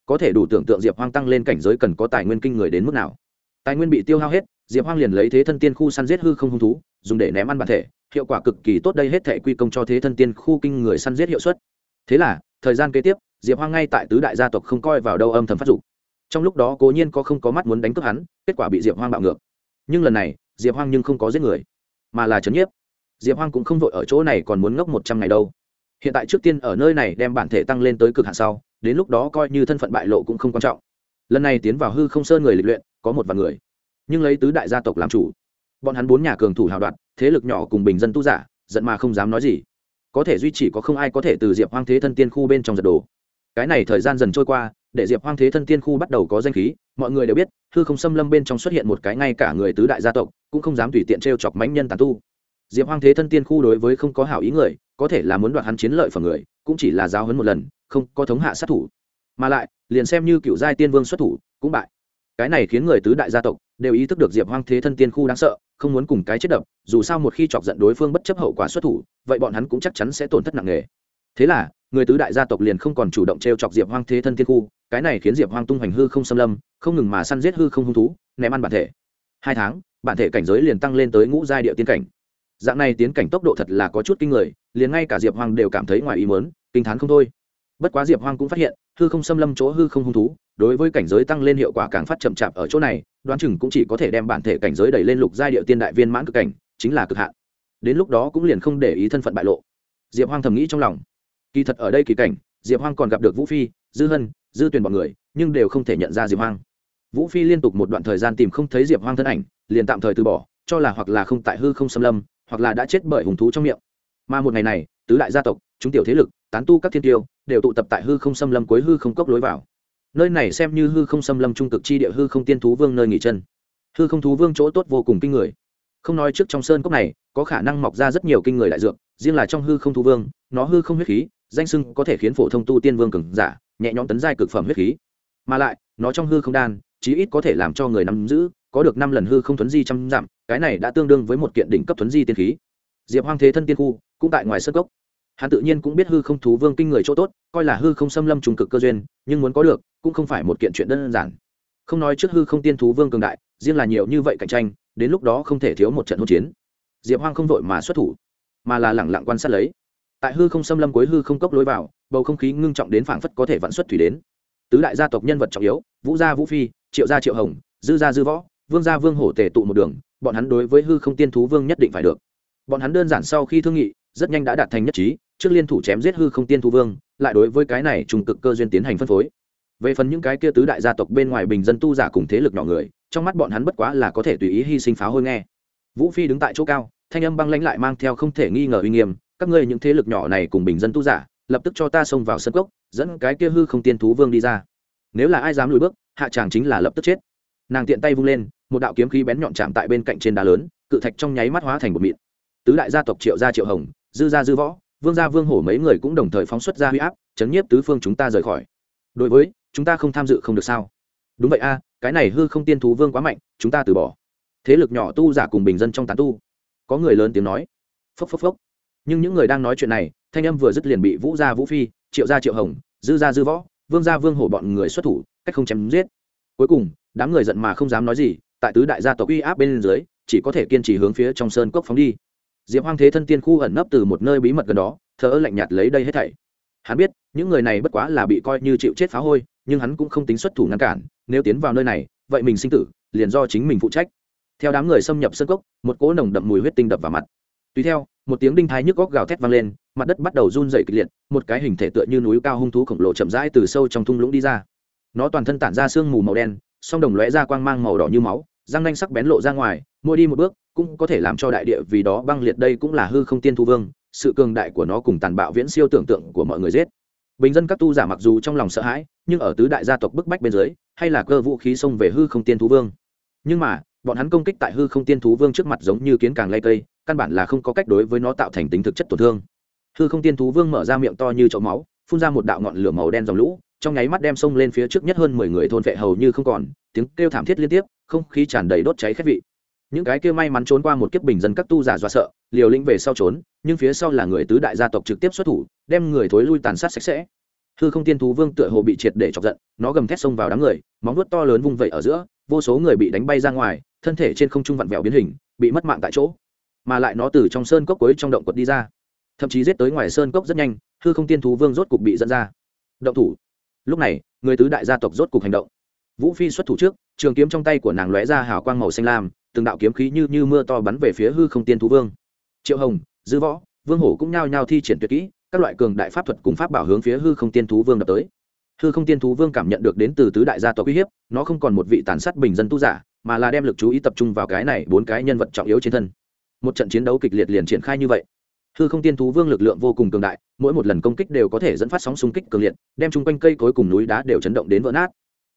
có thể đủ tưởng tượng diệp hoang tăng lên cảnh giới cần có tài nguyên kinh người đến mức nào. Tài nguyên bị tiêu hao hết, diệp hoang liền lấy thế thân tiên khu săn giết hư không hung thú, dùng để ném ăn bản thể, hiệu quả cực kỳ tốt đây hết thể quy công cho thế thân tiên khu kinh người săn giết hiệu suất. Thế là, thời gian kế tiếp, diệp hoang ngay tại tứ đại gia tộc không coi vào đâu âm thầm phát dục. Trong lúc đó cố nhiên có không có mắt muốn đánh cướp hắn, kết quả bị diệp hoang bạo ngược. Nhưng lần này, diệp hoang nhưng không có giết người, mà là trấn nhiếp. Diệp hoang cũng không vội ở chỗ này còn muốn ngốc một trăm ngày đâu. Hiện tại trước tiên ở nơi này đem bản thể tăng lên tới cực hạn sau đến lúc đó coi như thân phận bại lộ cũng không quan trọng. Lần này tiến vào hư không sơn người lịch luyện, có một vài người. Nhưng lấy tứ đại gia tộc làm chủ. Bọn hắn bốn nhà cường thủ hào đoạt, thế lực nhỏ cùng bình dân tu giả, giận mà không dám nói gì. Có thể duy chỉ có không ai có thể từ diệp hoang thế thân tiên khu bên trong giật đồ cái này thời gian dần trôi qua, để diệp hoang thế thân tiên khu bắt đầu có danh khí, mọi người đều biết, hư không xâm lâm bên trong xuất hiện một cái ngay cả người tứ đại gia tộc, cũng không dám tùy tiện t r e o chọc mãnh nhân tàn tu. Diệp hoang thế thân tiên khu đối với không có hảo ý người, có thể là muốn đoạt hắn chiến lợi phẩm người, cũng chỉ là giáo hấn một lần không có thống hạ sát thủ. Mà lại, liền xem như cựu giai tiên vương xuất thủ, cũng bại. Cái này khiến người tứ đại gia tộc đều ý thức được diệp hoang thế thân tiên khu đáng sợ, không muốn cùng cái chết đập, dù sao một khi chọc giận đối phương bất chấp hậu quả xuất thủ, vậy bọn hắn cũng chắc chắn sẽ tổn thất nặng nề. Thế là, người tứ đại gia tộc liền không còn chủ động t r e o chọc diệp hoang thế thân tiên khu, cái này khiến diệp hoang tung hoành hư không xâm lâm, không ngừng mà săn giết hư không hung thú, ném ăn bản thể. Hai tháng, bản thể cảnh giới liền tăng lên tới ngũ giai địa tiên cảnh. Dạng này tiến cảnh tốc độ thật là có chút kinh người, liền ngay cả diệp hoang đều cảm thấy ngoài ý mớn kinh t h á n không thôi bất quá diệp hoang cũng phát hiện, hư không xâm lâm chỗ hư không hung thú, đối với cảnh giới tăng lên hiệu quả càng phát chậm chạp ở chỗ này, đoán chừng cũng chỉ có thể đem bản thể cảnh giới đẩy lên lục giai địa tiên đại viên mãn cực cảnh, chính là cực hạn. Đến lúc đó cũng liền không để ý thân phận bại lộ. Diệp hoang thầm nghĩ trong lòng. Kỳ thật ở đây kỳ cảnh, diệp hoang còn gặp được vũ phi, dư hân, dư tuyền b ọ n người, nhưng đều không thể nhận ra diệp hoang. Vũ phi liên tục một đoạn thời gian tìm không thấy diệp hoang thân ảnh, liền tạm thời từ bỏ, cho là hoặc là không tại hư không xâm lâm, hoặc là đã chết bởi hùng thú trong miệng. Mà một ngày này, tứ đại gia tộc chúng tiểu thế lực, tán tu các thiên tiêu, đều tụ tập tại hư không xâm lâm cuối hư không cốc lối vào. Nơi này xem như hư không xâm lâm trung cực chi địa hư không tiên thú vương nơi nghỉ chân. Hư không thú vương chỗ tốt vô cùng kinh người. Không nói trước trong sơn cốc này, có khả năng mọc ra rất nhiều kinh người đại dược, riêng là trong hư không thú vương, nó hư không huyết khí, danh sưng có thể khiến phổ thông tu tiên vương cường giả, nhẹ nhõm tấn giai cực phẩm huyết khí. Mà lại, nó trong hư không đan, chí ít có thể làm cho người nắm giữ, có được năm lần hư không thuấn di trăm dặm, cái này đã tương đương với một kiện đỉnh cấp thuấn di tiên khí. Diệp hoang thế thân tiên khu, cũng tại ngoài sân cốc hắn tự nhiên cũng biết hư không thú vương kinh người chỗ tốt, coi là hư không xâm lâm trùng cực cơ duyên, nhưng muốn có được, cũng không phải một kiện chuyện đơn giản. Không nói trước hư không tiên thú vương cường đại, riêng là nhiều như vậy cạnh tranh, đến lúc đó không thể thiếu một trận hỗn chiến. Diệp hoang không vội mà xuất thủ, mà là lẳng lặng quan sát lấy. Tại hư không xâm lâm cuối hư không cốc lối vào, bầu không khí ngưng trọng đến phảng phất có thể vạn xuất thủy đến. Tứ đại gia tộc nhân vật trọng yếu, vũ gia vũ phi, triệu gia triệu hồng, dư gia dư võ, vương gia vương hổ tề tụ một đường, bọn hắn đối với hư không tiên thú vương nhất định phải được. Bọn hắn đơn giản sau khi thương nghị, rất nhanh đã đạt thành nhất trí trước liên thủ chém giết hư không tiên thu vương, lại đối với cái này trùng cực cơ duyên tiến hành phân phối. Về phần những cái kia tứ đại gia tộc bên ngoài bình dân tu giả cùng thế lực nhỏ người, trong mắt bọn hắn bất quá là có thể tùy ý hy sinh pháo hôi nghe. Vũ phi đứng tại chỗ cao, thanh âm băng lãnh lại mang theo không thể nghi ngờ uy nghiêm, các ngươi những thế lực nhỏ này cùng bình dân tu giả, lập tức cho ta xông vào sân cốc, dẫn cái kia hư không tiên thú vương đi ra. Nếu là ai dám lùi bước, hạ tràng chính là lập tức chết. Nàng tiện tay vung lên, một đạo kiếm khí bén nhọn chạm tại bên cạnh trên đá lớn, cự thạch trong nháy mắt hóa thành một mịn. Tứ đại gia tộc triệu gia triệu hồng, dư gia dư võ vương gia vương hổ mấy người cũng đồng thời phóng xuất ra huy áp, chấn nhiếp tứ phương chúng ta rời khỏi. Đối với, chúng ta không tham dự không được sao? Đúng vậy a, cái này hư không tiên thú vương quá mạnh, chúng ta từ bỏ. Thế lực nhỏ tu giả cùng bình dân trong tán tu. Có người lớn tiếng nói. Phốc phốc phốc. Nhưng những người đang nói chuyện này, thanh âm vừa dứt liền bị vũ gia vũ phi, triệu gia triệu hồng, dư gia dư võ, vương gia vương hổ bọn người xuất thủ, cách không chém giết. Cuối cùng, đám người giận mà không dám nói gì, tại tứ đại gia tộc uy áp bên dưới, chỉ có thể kiên trì hướng phía trong sơn cốc phóng đi diệp hoang thế thân tiên khu ẩn nấp từ một nơi bí mật gần đó thở lạnh nhạt lấy đây hết thảy. Hắn biết, những người này bất quá là bị coi như chịu chết phá hôi, nhưng hắn cũng không tính xuất thủ ngăn cản, nếu tiến vào nơi này, vậy mình sinh tử, liền do chính mình phụ trách. Theo đám người xâm nhập sân cốc, một cỗ nồng đậm mùi huyết tinh đập vào mặt. Tùy theo, một tiếng đinh thái nhức góc gào thét vang lên, mặt đất bắt đầu run dày kịch liệt, một cái hình thể tựa như núi cao hung thú khổng lồ chậm rãi từ sâu trong thung lũng đi ra. Nó toàn thân tản ra sương mù màu đen, song đồng lóe ra quang mang màu đỏ như máu, răng nanh sắc bén lộ ra ngoài, mỗi đi một bước cũng có thể làm cho đại địa vì đó băng liệt đây cũng là hư không tiên thu vương, sự cường đại của nó cùng tàn bạo viễn siêu tưởng tượng của mọi người giết. Bình dân các tu giả mặc dù trong lòng sợ hãi, nhưng ở tứ đại gia tộc bức bách bên dưới, hay là cơ vũ khí xông về hư không tiên thú vương. Nhưng mà, bọn hắn công kích tại hư không tiên thú vương trước mặt giống như kiến càng lay cây, căn bản là không có cách đối với nó tạo thành tính thực chất tổn thương. Hư không tiên thú vương mở ra miệng to như chậu máu, phun ra một đạo ngọn lửa màu đen dòng lũ, trong nháy mắt đem sông lên phía trước nhất hơn mười người thôn vệ hầu như không còn, tiếng kêu thảm thiết liên tiếp, không khí tràn đầy đốt cháy khét vị những cái kia may mắn trốn qua một kiếp bình dân các tu giả do sợ, liều lĩnh về sau trốn, nhưng phía sau là người tứ đại gia tộc trực tiếp xuất thủ, đem người thối lui tàn sát sạch sẽ. Hư không tiên thú vương tựa hồ bị triệt để chọc giận, nó gầm thét xông vào đám người, móng vuốt to lớn vung vẩy ở giữa, vô số người bị đánh bay ra ngoài, thân thể trên không trung vặn vẹo biến hình, bị mất mạng tại chỗ. Mà lại nó từ trong sơn cốc cuối trong động quật đi ra. Thậm chí giết tới ngoài sơn cốc rất nhanh, hư không tiên thú vương rốt cục bị dẫn ra. Động thủ. Lúc này, người tứ đại gia tộc rốt cục hành động. Vũ phi xuất thủ trước, trường kiếm trong tay của nàng lóe ra hào quang màu xanh lam từng đạo kiếm khí như như mưa to bắn về phía hư không tiên thú vương. Triệu hồng, dư võ, vương hổ cũng nhao nhao thi triển tuyệt kỹ, các loại cường đại pháp thuật cùng pháp bảo hướng phía hư không tiên thú vương đập tới. Hư không tiên thú vương cảm nhận được đến từ tứ đại gia tộc uy hiếp, nó không còn một vị tàn sát bình dân tu giả, mà là đem lực chú ý tập trung vào cái này bốn cái nhân vật trọng yếu trên thân. Một trận chiến đấu kịch liệt liền triển khai như vậy. Hư không tiên thú vương lực lượng vô cùng cường đại, mỗi một lần công kích đều có thể dẫn phát sóng xung kích cường liệt, đem chung quanh cây cối cùng núi đá đều chấn động đến vỡ nát.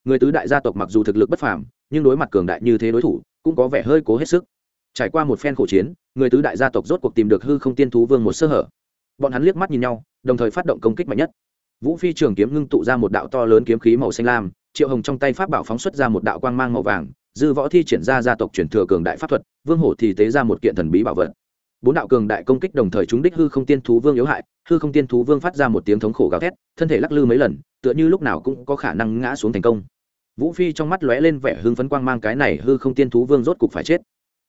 Người tứ đại gia tộc mặc dù thực lực bất phàm, nhưng đối mặt cường đại như thế đối thủ cũng có vẻ hơi cố hết sức. Trải qua một phen khổ chiến, người tứ đại gia tộc rốt cuộc tìm được hư không tiên thú vương một sơ hở. Bọn hắn liếc mắt nhìn nhau, đồng thời phát động công kích mạnh nhất. Vũ phi trường kiếm ngưng tụ ra một đạo to lớn kiếm khí màu xanh lam, triệu hồng trong tay pháp bảo phóng xuất ra một đạo quang mang màu vàng, dư võ thi triển ra gia tộc truyền thừa cường đại pháp thuật, vương hổ thì tế ra một kiện thần bí bảo vật. Bốn đạo cường đại công kích đồng thời trúng đích hư không tiên thú vương yếu hại, hư không tiên thú vương phát ra một tiếng thống khổ gào thét, thân thể lắc lư mấy lần, tựa như lúc nào cũng có khả năng ngã xuống thành công vũ phi trong mắt lóe lên vẻ hưng phấn quang mang cái này hư không tiên thú vương rốt cục phải chết.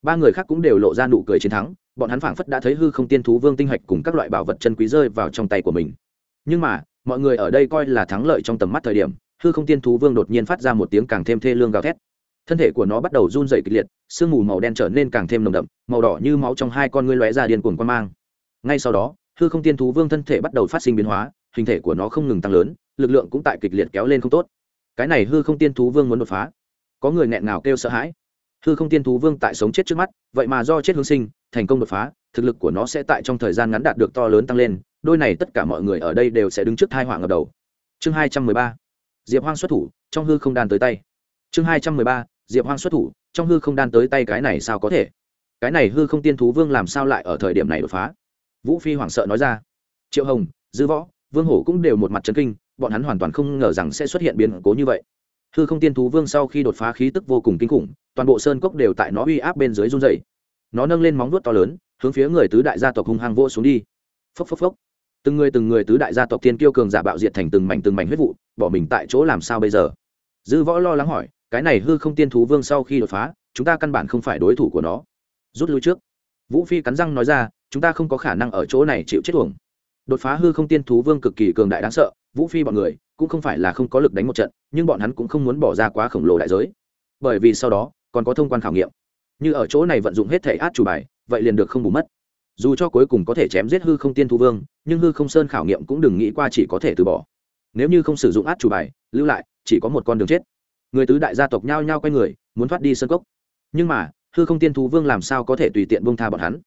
Ba người khác cũng đều lộ ra nụ cười chiến thắng, bọn hắn phảng phất đã thấy hư không tiên thú vương tinh hạch cùng các loại bảo vật chân quý rơi vào trong tay của mình. Nhưng mà, mọi người ở đây coi là thắng lợi trong tầm mắt thời điểm, hư không tiên thú vương đột nhiên phát ra một tiếng càng thêm thê lương gào thét. Thân thể của nó bắt đầu run dày kịch liệt, sương mù màu đen trở nên càng thêm nồng đậm, màu đỏ như máu trong hai con ngươi lóe ra điên cuồng quan mang. Ngay sau đó, hư không tiên thú vương thân thể bắt đầu phát sinh biến hóa, hình thể của nó không ngừng tăng lớn, lực lượng cũng tại kịch liệt kéo lên không tốt cái này hư không tiên thú vương muốn đột phá. Có người nghẹn ngào kêu sợ hãi. Hư không tiên thú vương tại sống chết trước mắt, vậy mà do chết hướng sinh, thành công đột phá, thực lực của nó sẽ tại trong thời gian ngắn đạt được to lớn tăng lên, đôi này tất cả mọi người ở đây đều sẽ đứng trước thai họa ngập đầu. Chương hai trăm mười ba, diệp hoang xuất thủ, trong hư không đan tới tay. Chương hai trăm mười ba, diệp hoang xuất thủ, trong hư không đan tới tay cái này sao có thể? Cái này hư không tiên thú vương làm sao lại ở thời điểm này đột phá? Vũ phi hoảng sợ nói ra. Triệu hồng, dư võ, vương hổ cũng đều một mặt trấn kinh bọn hắn hoàn toàn không ngờ rằng sẽ xuất hiện biến cố như vậy. Hư không tiên thú vương sau khi đột phá khí tức vô cùng kinh khủng, toàn bộ sơn cốc đều tại nó uy áp bên dưới run dày nó nâng lên móng vuốt to lớn, hướng phía người tứ đại gia tộc hung hăng vô xuống đi. Phốc phốc phốc. Từng người từng người tứ đại gia tộc tiên kiêu cường giả bạo diệt thành từng mảnh từng mảnh huyết vụ, bỏ mình tại chỗ làm sao bây giờ? Dư võ lo lắng hỏi, cái này hư không tiên thú vương sau khi đột phá, chúng ta căn bản không phải đối thủ của nó. Rút lui trước. Vũ phi cắn răng nói ra, chúng ta không có khả năng ở chỗ này chịu chết tuồng đột phá hư không tiên thú vương cực kỳ cường đại đáng sợ vũ phi bọn người cũng không phải là không có lực đánh một trận, nhưng bọn hắn cũng không muốn bỏ ra quá khổng lồ đại giới. Bởi vì sau đó, còn có thông quan khảo nghiệm. Như ở chỗ này vận dụng hết thể át chủ bài, vậy liền được không bù mất. Dù cho cuối cùng có thể chém giết hư không tiên thu vương, nhưng hư không sơn khảo nghiệm cũng đừng nghĩ qua chỉ có thể từ bỏ. Nếu như không sử dụng át chủ bài, lưu lại, chỉ có một con đường chết. Người tứ đại gia tộc nhao nhao quay người, muốn thoát đi sân cốc. Nhưng mà, hư không tiên thú vương làm sao có thể tùy tiện bông tha bọn hắn?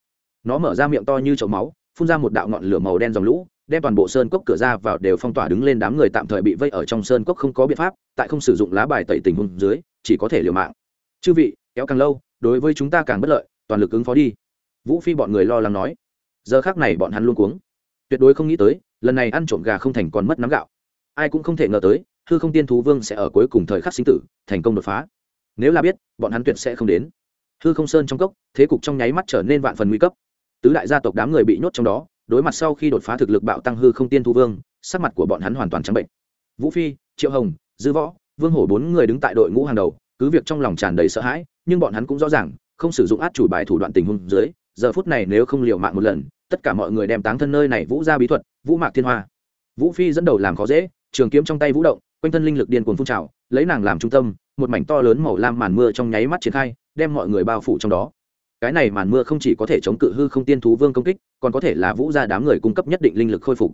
Nó mở ra miệng to như chậu máu, phun ra một đạo ngọn lửa màu đen dòng lũ đem toàn bộ sơn cốc cửa ra vào đều phong tỏa đứng lên đám người tạm thời bị vây ở trong sơn cốc không có biện pháp, tại không sử dụng lá bài tẩy tình huống dưới, chỉ có thể liều mạng. Chư vị, kéo càng lâu, đối với chúng ta càng bất lợi, toàn lực ứng phó đi. Vũ phi bọn người lo lắng nói. Giờ khác này bọn hắn luôn cuống. Tuyệt đối không nghĩ tới, lần này ăn trộm gà không thành còn mất nắm gạo. Ai cũng không thể ngờ tới, hư không tiên thú vương sẽ ở cuối cùng thời khắc sinh tử, thành công đột phá. Nếu là biết, bọn hắn tuyệt sẽ không đến. Hư không sơn trong cốc, thế cục trong nháy mắt trở nên vạn phần nguy cấp. Tứ đại gia tộc đám người bị nhốt trong đó đối mặt sau khi đột phá thực lực bạo tăng hư không tiên thu vương, sắc mặt của bọn hắn hoàn toàn trắng bệnh. Vũ phi, triệu hồng, dư võ, vương hổ bốn người đứng tại đội ngũ hàng đầu, cứ việc trong lòng tràn đầy sợ hãi, nhưng bọn hắn cũng rõ ràng, không sử dụng át chủ bài thủ đoạn tình huống dưới, giờ phút này nếu không liều mạng một lần, tất cả mọi người đem táng thân nơi này vũ ra bí thuật, vũ mạc thiên hoa. Vũ phi dẫn đầu làm khó dễ, trường kiếm trong tay vũ động, quanh thân linh lực điên cuồng phun trào, lấy nàng làm trung tâm, một mảnh to lớn màu lam màn mưa trong nháy mắt triển khai, đem mọi người bao phủ trong đó cái này màn mưa không chỉ có thể chống cự hư không tiên thú vương công kích, còn có thể là vũ ra đám người cung cấp nhất định linh lực khôi phục.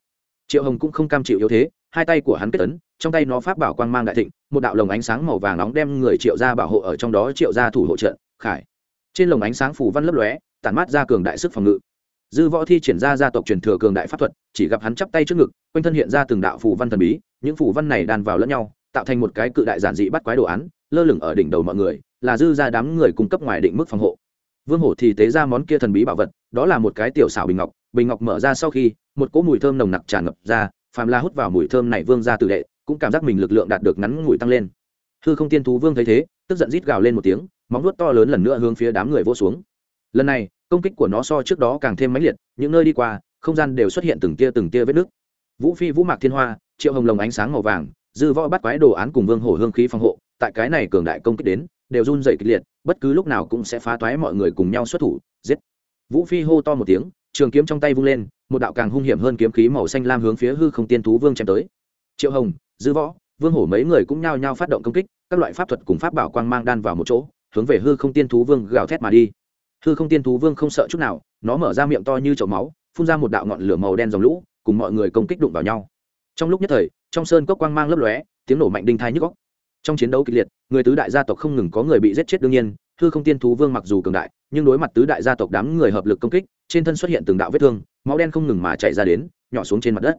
Triệu hồng cũng không cam chịu yếu thế, hai tay của hắn kết tấn, trong tay nó pháp bảo quang mang đại thịnh, một đạo lồng ánh sáng màu vàng nóng đem người triệu ra bảo hộ ở trong đó triệu ra thủ hộ trận, khải. Trên lồng ánh sáng phủ văn lấp lóe, tản mát ra cường đại sức phòng ngự. Dư võ thi triển ra gia tộc truyền thừa cường đại pháp thuật, chỉ gặp hắn chắp tay trước ngực, quanh thân hiện ra từng đạo phủ văn thần bí, những phủ văn này đan vào lẫn nhau, tạo thành một cái cự đại giản dị bắt quái đồ án, lơ lửng ở đỉnh đầu mọi người, là dư ra đám người cung cấp ngoài định mức phòng hộ vương hổ thì tế ra món kia thần bí bảo vật, đó là một cái tiểu xảo bình ngọc. Bình ngọc mở ra sau khi, một cỗ mùi thơm nồng nặc tràn ngập ra, phàm la hút vào mùi thơm này vương ra tự đệ, cũng cảm giác mình lực lượng đạt được ngắn ngủi tăng lên. Hư không tiên thú vương thấy thế, tức giận rít gào lên một tiếng, móng nuốt to lớn lần nữa hướng phía đám người vô xuống. Lần này, công kích của nó so trước đó càng thêm mãnh liệt, những nơi đi qua, không gian đều xuất hiện từng tia từng tia vết nước vũ phi, vũ mạc, thiên hoa, triệu hồng lồng ánh sáng màu vàng, dư võ bắt quái đồ án cùng vương hổ hương khí phòng hộ, tại cái này cường đại công kích đến đều run rẩy kịch liệt, bất cứ lúc nào cũng sẽ phá toái mọi người cùng nhau xuất thủ, giết. Vũ phi hô to một tiếng, trường kiếm trong tay vung lên, một đạo càng hung hiểm hơn kiếm khí màu xanh lam hướng phía hư không tiên thú vương chém tới. Triệu hồng, dư võ, vương hổ mấy người cũng nhao nhao phát động công kích, các loại pháp thuật cùng pháp bảo quang mang đan vào một chỗ, hướng về hư không tiên thú vương gào thét mà đi. Hư không tiên thú vương không sợ chút nào, nó mở ra miệng to như chậu máu, phun ra một đạo ngọn lửa màu đen dòng lũ, cùng mọi người công kích đụng vào nhau. Trong lúc nhất thời, trong sơn cốc quang mang lấp lóe, tiếng nổ mạnh đinh thai nhức góc trong chiến đấu kịch liệt, người tứ đại gia tộc không ngừng có người bị giết chết đương nhiên, hư không tiên thú vương mặc dù cường đại, nhưng đối mặt tứ đại gia tộc đám người hợp lực công kích, trên thân xuất hiện từng đạo vết thương, máu đen không ngừng mà chạy ra đến, nhỏ xuống trên mặt đất.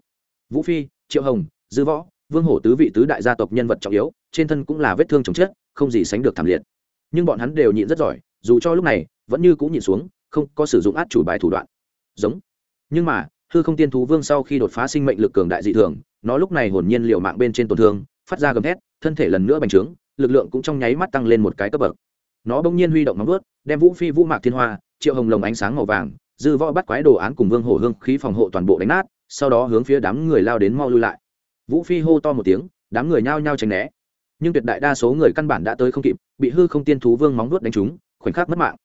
Vũ phi, triệu hồng, dư võ, vương hổ tứ vị tứ đại gia tộc nhân vật trọng yếu, trên thân cũng là vết thương chồng chết, không gì sánh được thảm liệt. Nhưng bọn hắn đều nhịn rất giỏi, dù cho lúc này, vẫn như cũng nhịn xuống, không có sử dụng át chủ bài thủ đoạn. Giống. Nhưng mà, hư không tiên thú vương sau khi đột phá sinh mệnh lực cường đại dị thường, nó lúc này hồn nhiên liều mạng bên trên tổn thương, phát ra gầm thét thân thể lần nữa bành trướng, lực lượng cũng trong nháy mắt tăng lên một cái cấp bậc. Nó bỗng nhiên huy động nóng vớt, đem vũ phi vũ mạc thiên hoa, triệu hồng lồng ánh sáng màu vàng, dư võ bắt quái đồ án cùng vương hổ hương khí phòng hộ toàn bộ đánh nát, sau đó hướng phía đám người lao đến mau lui lại. Vũ phi hô to một tiếng, đám người nhao nhao tránh né. Nhưng tuyệt đại đa số người căn bản đã tới không kịp, bị hư không tiên thú vương móng vuốt đánh trúng, khoảnh khắc mất mạng.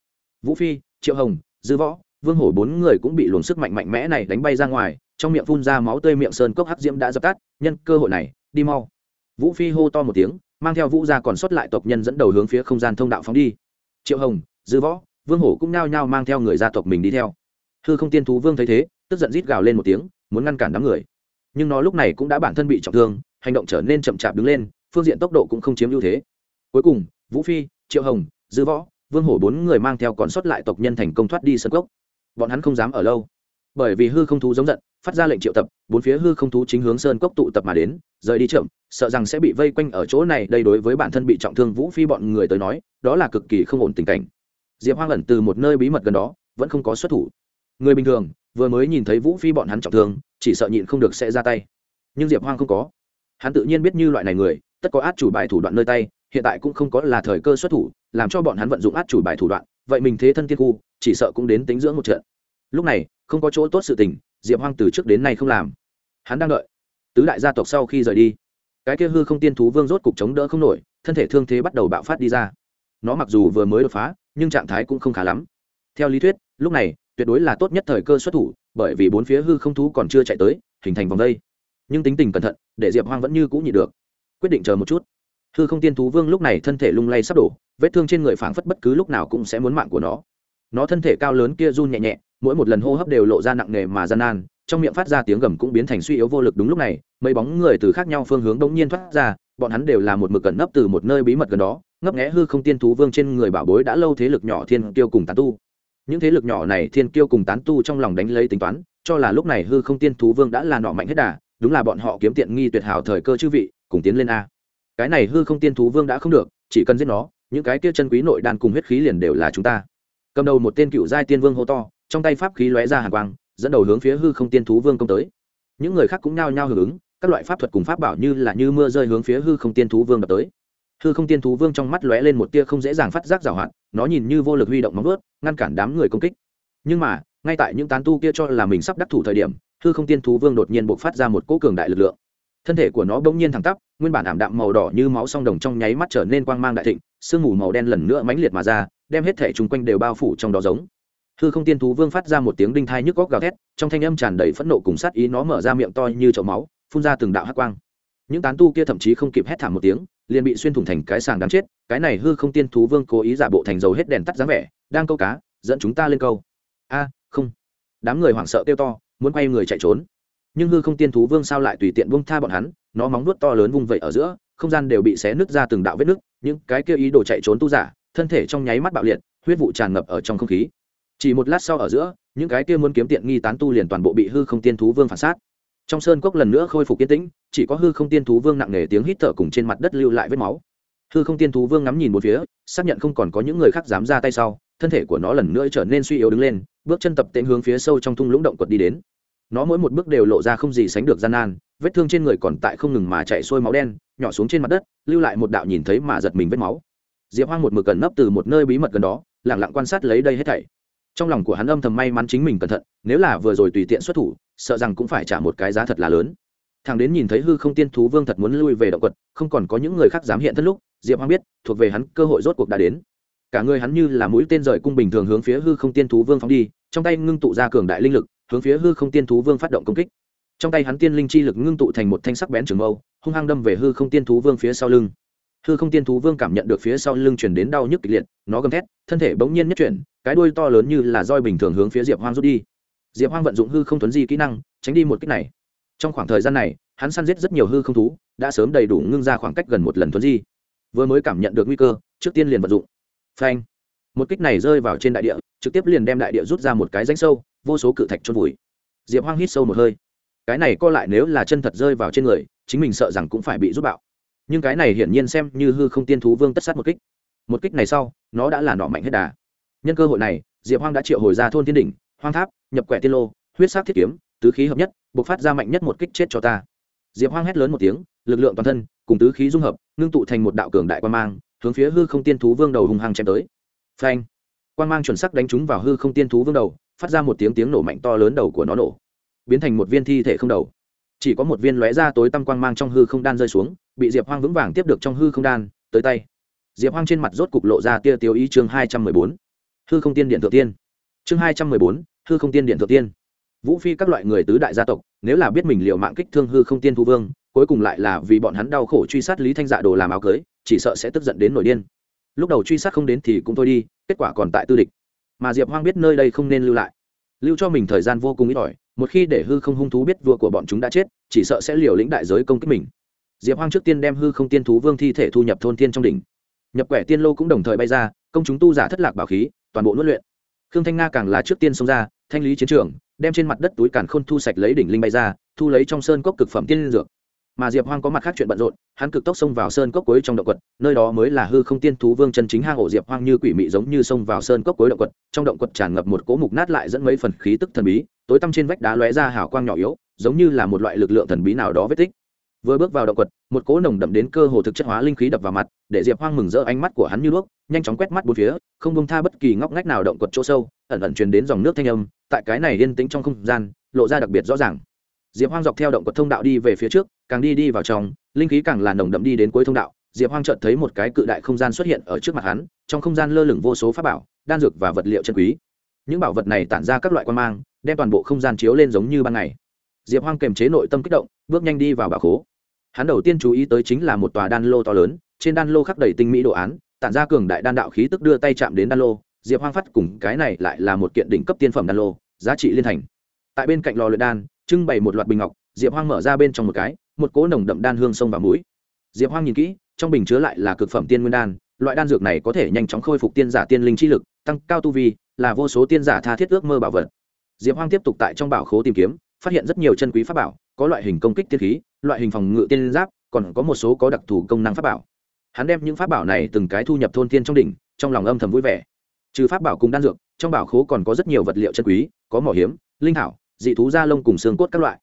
Vũ phi, triệu hồng, dư võ, vương hổ bốn người cũng bị luồng sức mạnh mạnh mẽ này đánh bay ra ngoài, trong miệng phun ra máu tươi miệng sơn cốc hắc diễm đã dập tắt, nhân cơ hội này, đi mau vũ phi hô to một tiếng, mang theo vũ gia còn sót lại tộc nhân dẫn đầu hướng phía không gian thông đạo phóng đi. Triệu hồng, dư võ, vương hổ cũng nao nhao mang theo người gia tộc mình đi theo. Hư không tiên thú vương thấy thế, tức giận rít gào lên một tiếng, muốn ngăn cản đám người. Nhưng nó lúc này cũng đã bản thân bị trọng thương, hành động trở nên chậm chạp đứng lên, phương diện tốc độ cũng không chiếm ưu thế. Cuối cùng, vũ phi, triệu hồng, dư võ, vương hổ bốn người mang theo còn sót lại tộc nhân thành công thoát đi sân cốc. Bọn hắn không dám ở lâu, bởi vì hư không thú giống giận phát ra lệnh triệu tập, bốn phía hư không thú chính hướng sơn cốc tụ tập mà đến, rời đi chậm, sợ rằng sẽ bị vây quanh ở chỗ này, đây đối với bản thân bị trọng thương vũ phi bọn người tới nói, đó là cực kỳ không ổn tình cảnh. Diệp hoang ẩn từ một nơi bí mật gần đó, vẫn không có xuất thủ. Người bình thường, vừa mới nhìn thấy vũ phi bọn hắn trọng thương, chỉ sợ nhịn không được sẽ ra tay. Nhưng diệp hoang không có. Hắn tự nhiên biết như loại này người, tất có át chủ bài thủ đoạn nơi tay, hiện tại cũng không có là thời cơ xuất thủ, làm cho bọn hắn vận dụng át chủ bài thủ đoạn, vậy mình thế thân tiên khu, chỉ sợ cũng đến tính dưỡng một trận. Lúc này, không có chỗ tốt sự tình diệp hoang từ trước đến nay không làm. Hắn đang đợi. Tứ đại gia tộc sau khi rời đi, cái kia hư không tiên thú vương rốt cục chống đỡ không nổi, thân thể thương thế bắt đầu bạo phát đi ra. Nó mặc dù vừa mới đột phá, nhưng trạng thái cũng không khá lắm. Theo lý thuyết, lúc này, tuyệt đối là tốt nhất thời cơ xuất thủ, bởi vì bốn phía hư không thú còn chưa chạy tới, hình thành vòng đây. Nhưng tính tình cẩn thận, để diệp hoang vẫn như cũng nhị được. Quyết định chờ một chút. Hư không tiên thú vương lúc này thân thể lung lay sắp đổ, vết thương trên người phảng phất bất cứ lúc nào cũng sẽ muốn mạng của nó. Nó thân thể cao lớn kia run nhẹ nhẹ mỗi một lần hô hấp đều lộ ra nặng nề mà gian nan, trong miệng phát ra tiếng gầm cũng biến thành suy yếu vô lực đúng lúc này, mấy bóng người từ khác nhau phương hướng đống nhiên thoát ra, bọn hắn đều là một mực cẩn nấp từ một nơi bí mật gần đó, ngấp nghẽ hư không tiên thú vương trên người bảo bối đã lâu thế lực nhỏ thiên kiêu cùng tán tu. Những thế lực nhỏ này thiên kiêu cùng tán tu trong lòng đánh lấy tính toán, cho là lúc này hư không tiên thú vương đã là nọ mạnh hết đà, đúng là bọn họ kiếm tiện nghi tuyệt hảo thời cơ chư vị, cùng tiến lên a. Cái này hư không tiên thú vương đã không được, chỉ cần giết nó, những cái kia chân quý nội đan cùng huyết khí liền đều là chúng ta. Cầm đầu một tên cựu giai tiên vương hô to trong tay pháp khí lóe ra hàng quang, dẫn đầu hướng phía hư không tiên thú vương công tới. Những người khác cũng nao nhao hưởng ứng, các loại pháp thuật cùng pháp bảo như là như mưa rơi hướng phía hư không tiên thú vương đập tới. Hư không tiên thú vương trong mắt lóe lên một tia không dễ dàng phát giác giảo hoạt, nó nhìn như vô lực huy động móng ướt ngăn cản đám người công kích. Nhưng mà, ngay tại những tán tu kia cho là mình sắp đắc thủ thời điểm, hư không tiên thú vương đột nhiên buộc phát ra một cỗ cường đại lực lượng. Thân thể của nó bỗng nhiên thẳng tắp, nguyên bản ảm đạm màu đỏ như máu song đồng trong nháy mắt trở nên quang mang đại thịnh, sương mù màu đen lần nữa mãnh liệt mà ra, đem hết thể chung quanh đều bao phủ trong đó giống hư không tiên thú vương phát ra một tiếng đinh thai nhức góc gào thét, trong thanh âm tràn đầy phẫn nộ cùng sát ý nó mở ra miệng to như chậu máu, phun ra từng đạo hát quang. Những tán tu kia thậm chí không kịp hét thảm một tiếng, liền bị xuyên thủng thành cái sàng đáng chết, cái này hư không tiên thú vương cố ý giả bộ thành dầu hết đèn tắt dáng vẻ, đang câu cá, dẫn chúng ta lên câu. A, không. Đám người hoảng sợ kêu to, muốn quay người chạy trốn. Nhưng hư không tiên thú vương sao lại tùy tiện buông tha bọn hắn, nó móng nuốt to lớn vung vẩy ở giữa, không gian đều bị xé nứt ra từng đạo vết nứt, những cái kia ý đồ chạy trốn tu giả, thân thể trong nháy mắt bạo liệt, huyết vụ tràn ngập ở trong không khí chỉ một lát sau ở giữa, những cái kia muốn kiếm tiện nghi tán tu liền toàn bộ bị hư không tiên thú vương phản sát. Trong sơn cốc lần nữa khôi phục yên tĩnh, chỉ có hư không tiên thú vương nặng nề tiếng hít thở cùng trên mặt đất lưu lại vết máu. Hư không tiên thú vương ngắm nhìn một phía, xác nhận không còn có những người khác dám ra tay sau, thân thể của nó lần nữa trở nên suy yếu đứng lên, bước chân tập tễnh hướng phía sâu trong thung lũng động quật đi đến. Nó mỗi một bước đều lộ ra không gì sánh được gian nan, vết thương trên người còn tại không ngừng mà chạy xuôi máu đen, nhỏ xuống trên mặt đất, lưu lại một đạo nhìn thấy mà giật mình vết máu. Diệp hoang một mực cần nấp từ một nơi bí mật gần đó lẳng lặng quan sát lấy đây hết thảy trong lòng của hắn âm thầm may mắn chính mình cẩn thận, nếu là vừa rồi tùy tiện xuất thủ, sợ rằng cũng phải trả một cái giá thật là lớn. Thằng đến nhìn thấy hư không tiên thú vương thật muốn lui về động quật, không còn có những người khác dám hiện thân lúc, diệp hoang biết, thuộc về hắn, cơ hội rốt cuộc đã đến. Cả người hắn như là mũi tên rời cung bình thường hướng phía hư không tiên thú vương phóng đi, trong tay ngưng tụ ra cường đại linh lực, hướng phía hư không tiên thú vương phát động công kích. Trong tay hắn tiên linh chi lực ngưng tụ thành một thanh sắc bén trường mâu, hung hăng đâm về hư không tiên thú vương phía sau lưng. Hư không tiên thú vương cảm nhận được phía sau lưng chuyển đến đau nhức kịch liệt, nó gầm thét, thân thể bỗng nhiên nhất chuyển cái đuôi to lớn như là roi bình thường hướng phía diệp hoang rút đi diệp hoang vận dụng hư không thuấn di kỹ năng tránh đi một cách này trong khoảng thời gian này hắn săn giết rất nhiều hư không thú đã sớm đầy đủ ngưng ra khoảng cách gần một lần thuấn di vừa mới cảm nhận được nguy cơ trước tiên liền vận dụng phanh một kích này rơi vào trên đại địa trực tiếp liền đem đại địa rút ra một cái rãnh sâu vô số cự thạch trôn vùi diệp hoang hít sâu một hơi cái này co lại nếu là chân thật rơi vào trên người chính mình sợ rằng cũng phải bị rút bạo nhưng cái này hiển nhiên xem như hư không tiên thú vương tất sát một kích một kích này sau nó đã là nọ mạnh hết đà nhân cơ hội này, diệp hoang đã triệu hồi ra thôn thiên đỉnh, hoang tháp, nhập quẻ tiên lô, huyết sát thiết kiếm, tứ khí hợp nhất buộc phát ra mạnh nhất một kích chết cho ta. Diệp hoang hét lớn một tiếng, lực lượng toàn thân cùng tứ khí dung hợp, ngưng tụ thành một đạo cường đại quan mang, hướng phía hư không tiên thú vương đầu hùng hăng chém tới. Phanh! Quan mang chuẩn sắc đánh trúng vào hư không tiên thú vương đầu, phát ra một tiếng tiếng nổ mạnh to lớn đầu của nó nổ, biến thành một viên thi thể không đầu. Chỉ có một viên lóe ra tối tăm quang mang trong hư không đan rơi xuống, bị diệp hoang vững vàng tiếp được trong hư không đan, tới tay. Diệp hoang trên mặt rốt cục lộ ra tia tiêu ý chương hai trăm mười bốn hư không tiên điện thượng tiên. Chương hai trăm mười bốn, hư không tiên điện thượng tiên. Vũ phi các loại người tứ đại gia tộc, nếu là biết mình liệu mạng kích thương hư không tiên thu vương, cuối cùng lại là vì bọn hắn đau khổ truy sát lý thanh dạ đồ làm áo cưới, chỉ sợ sẽ tức giận đến nổi điên. Lúc đầu truy sát không đến thì cũng thôi đi, kết quả còn tại tư địch. Mà diệp hoang biết nơi đây không nên lưu lại. Lưu cho mình thời gian vô cùng ít ỏi, một khi để hư không hung thú biết vua của bọn chúng đã chết, chỉ sợ sẽ liều lĩnh đại giới công kích mình. Diệp hoang trước tiên đem hư không tiên thú vương thi thể thu nhập thôn tiên trong đỉnh. Nhập quẻ tiên lô cũng đồng thời bay ra, công chúng tu giả thất lạc bảo khí toàn bộ nuốt luyện. Khương thanh nga càng là trước tiên xông ra, thanh lý chiến trường, đem trên mặt đất túi càn khôn thu sạch lấy đỉnh linh bay ra, thu lấy trong sơn cốc cực phẩm tiên linh dược. Mà diệp hoang có mặt khác chuyện bận rộn, hắn cực tốc xông vào sơn cốc cuối trong động quật, nơi đó mới là hư không tiên thú vương chân chính hang ổ diệp hoang như quỷ mị giống như xông vào sơn cốc cuối động quật, trong động quật tràn ngập một cỗ mục nát lại dẫn mấy phần khí tức thần bí, tối tăm trên vách đá lóe ra hào quang nhỏ yếu, giống như là một loại lực lượng thần bí nào đó vết tích vừa bước vào động quật, một cỗ nồng đậm đến cơ hồ thực chất hóa linh khí đập vào mặt, để diệp hoang mừng rỡ ánh mắt của hắn như đuốc, nhanh chóng quét mắt bốn phía, không bông tha bất kỳ ngóc ngách nào động quật chỗ sâu, ẩn ẩn truyền đến dòng nước thanh âm, tại cái này yên tĩnh trong không gian, lộ ra đặc biệt rõ ràng. Diệp hoang dọc theo động quật thông đạo đi về phía trước, càng đi đi vào trong, linh khí càng là nồng đậm đi đến cuối thông đạo, diệp hoang chợt thấy một cái cự đại không gian xuất hiện ở trước mặt hắn, trong không gian lơ lửng vô số pháp bảo, đan dược và vật liệu chân quý. Những bảo vật này tản ra các loại quan mang, đem toàn bộ không gian chiếu lên giống như ban ngày. Diệp hoang kềm chế nội tâm kích động, bước nhanh đi vào bà khố hắn đầu tiên chú ý tới chính là một tòa đan lô to lớn, trên đan lô khắc đầy tinh mỹ đồ án, tản ra cường đại đan đạo khí tức đưa tay chạm đến đan lô, diệp hoang phát cùng cái này lại là một kiện đỉnh cấp tiên phẩm đan lô, giá trị liên thành. Tại bên cạnh lò luyện đan, trưng bày một loạt bình ngọc, diệp hoang mở ra bên trong một cái, một cỗ nồng đậm đan hương sông vào mũi. Diệp hoang nhìn kỹ, trong bình chứa lại là cực phẩm tiên nguyên đan, loại đan dược này có thể nhanh chóng khôi phục tiên giả tiên linh chi lực, tăng cao tu vi, là vô số tiên giả tha thiết ước mơ bảo vật. Diệp hoang tiếp tục tại trong bảo khố tìm kiếm, phát hiện rất nhiều chân quý pháp bảo, có loại hình công kích tiên khí loại hình phòng ngự tiên giáp, còn có một số có đặc thù công năng pháp bảo. Hắn đem những pháp bảo này từng cái thu nhập thôn tiên trong đỉnh, trong lòng âm thầm vui vẻ. Trừ pháp bảo cùng đan dược, trong bảo khố còn có rất nhiều vật liệu chân quý, có mỏ hiếm, linh thảo, dị thú da lông cùng xương cốt các loại.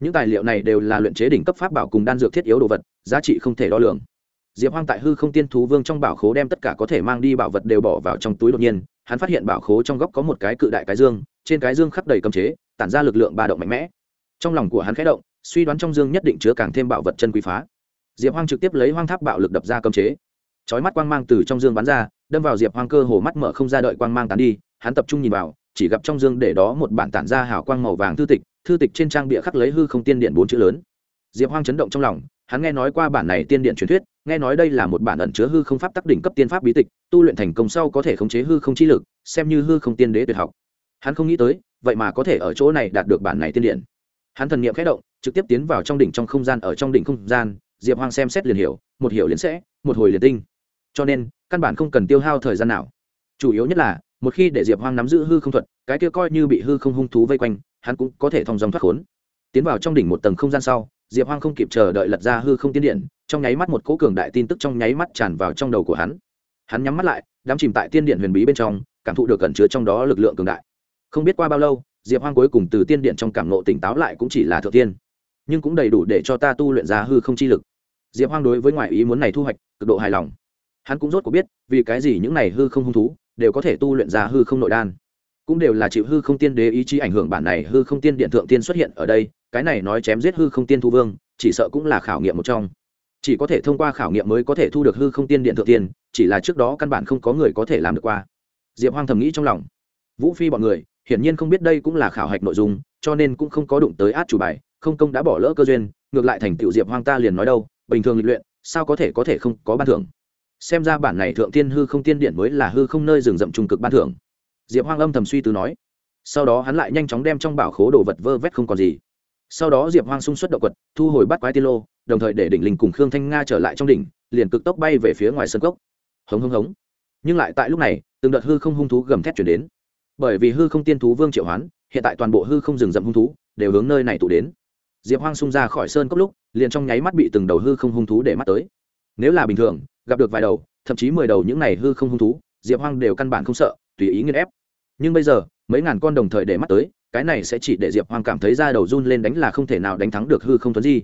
Những tài liệu này đều là luyện chế đỉnh cấp pháp bảo cùng đan dược thiết yếu đồ vật, giá trị không thể đo lường. Diệp hoang tại hư không tiên thú vương trong bảo khố đem tất cả có thể mang đi bảo vật đều bỏ vào trong túi đột nhiên, hắn phát hiện bảo khố trong góc có một cái cự đại cái dương, trên cái dương khắp đầy cấm chế, tản ra lực lượng ba động mạnh mẽ. Trong lòng của hắn khẽ động suy đoán trong dương nhất định chứa càng thêm bảo vật chân quý phá. Diệp hoang trực tiếp lấy hoang tháp bạo lực đập ra cấm chế. Chói mắt quang mang từ trong dương bắn ra, đâm vào diệp hoang cơ hồ mắt mở không ra đợi quang mang tán đi, hắn tập trung nhìn vào, chỉ gặp trong dương để đó một bản tản ra hào quang màu vàng thư tịch thư tịch trên trang bịa khắc lấy hư không tiên điện bốn chữ lớn. Diệp hoang chấn động trong lòng, hắn nghe nói qua bản này tiên điện truyền thuyết, nghe nói đây là một bản ẩn chứa hư không pháp tắc đỉnh cấp tiên pháp bí tịch, tu luyện thành công sau có thể khống chế hư không chi lực, xem như hư không tiên đế tuyệt học. Hắn không nghĩ tới, vậy mà có thể ở chỗ này đạt được bản này tiên điện. Hắn thần niệm khẽ động trực tiếp tiến vào trong đỉnh trong không gian, ở trong đỉnh không gian, diệp hoang xem xét liền hiểu, một hiểu liền sẽ, một hồi liền tinh. Cho nên, căn bản không cần tiêu hao thời gian nào. Chủ yếu nhất là, một khi để diệp hoang nắm giữ hư không thuật, cái kia coi như bị hư không hung thú vây quanh, hắn cũng có thể thong dòng thoát khốn. Tiến vào trong đỉnh một tầng không gian sau, diệp hoang không kịp chờ đợi lật ra hư không tiên điện, trong nháy mắt một cỗ cường đại tin tức trong nháy mắt tràn vào trong đầu của hắn. Hắn nhắm mắt lại, đắm chìm tại tiên điện huyền bí bên trong, cảm thụ được cẩn chứa trong đó lực lượng cường đại. Không biết qua bao lâu, diệp hoang cuối cùng từ tiên điện trong cảm nộ tỉnh táo lại cũng chỉ là thượng tiên nhưng cũng đầy đủ để cho ta tu luyện ra hư không chi lực. Diệp hoang đối với ngoại ý muốn này thu hoạch, cực độ hài lòng. Hắn cũng rốt cuộc biết, vì cái gì những này hư không hung thú đều có thể tu luyện ra hư không nội đan. Cũng đều là chịu hư không tiên đế ý chí ảnh hưởng bản này hư không tiên điện thượng tiên xuất hiện ở đây, cái này nói chém giết hư không tiên thu vương, chỉ sợ cũng là khảo nghiệm một trong. Chỉ có thể thông qua khảo nghiệm mới có thể thu được hư không tiên điện thượng tiên, chỉ là trước đó căn bản không có người có thể làm được qua. Diệp hoang thầm nghĩ trong lòng. Vũ phi bọn người, hiển nhiên không biết đây cũng là khảo hạch nội dung, cho nên cũng không có đụng tới át chủ bài không công đã bỏ lỡ cơ duyên, ngược lại thành tựu diệp hoang ta liền nói đâu, bình thường lịch luyện, sao có thể có thể không có ban thưởng? Xem ra bản này thượng tiên hư không tiên điện mới là hư không nơi rừng rậm trung cực ban thưởng. Diệp hoang âm thầm suy tư nói. Sau đó hắn lại nhanh chóng đem trong bảo khố đồ vật vơ vét không còn gì. Sau đó diệp hoang sung suất động quật, thu hồi bắt quái tiên lô, đồng thời để đỉnh linh cùng khương thanh nga trở lại trong đỉnh, liền cực tốc bay về phía ngoài sân cốc. Hống hống hống. Nhưng lại tại lúc này, từng đợt hư không hung thú gầm thét chuyển đến. Bởi vì hư không tiên thú vương triệu hoán, hiện tại toàn bộ hư không rừng rậm hung thú, đều hướng nơi này tụ đến diệp hoang xung ra khỏi sơn cốc lúc, liền trong nháy mắt bị từng đầu hư không hung thú để mắt tới. Nếu là bình thường, gặp được vài đầu, thậm chí mười đầu những này hư không hung thú, diệp hoang đều căn bản không sợ, tùy ý nghiên ép. Nhưng bây giờ, mấy ngàn con đồng thời để mắt tới, cái này sẽ chỉ để diệp hoang cảm thấy ra đầu run lên đánh là không thể nào đánh thắng được hư không thuấn di.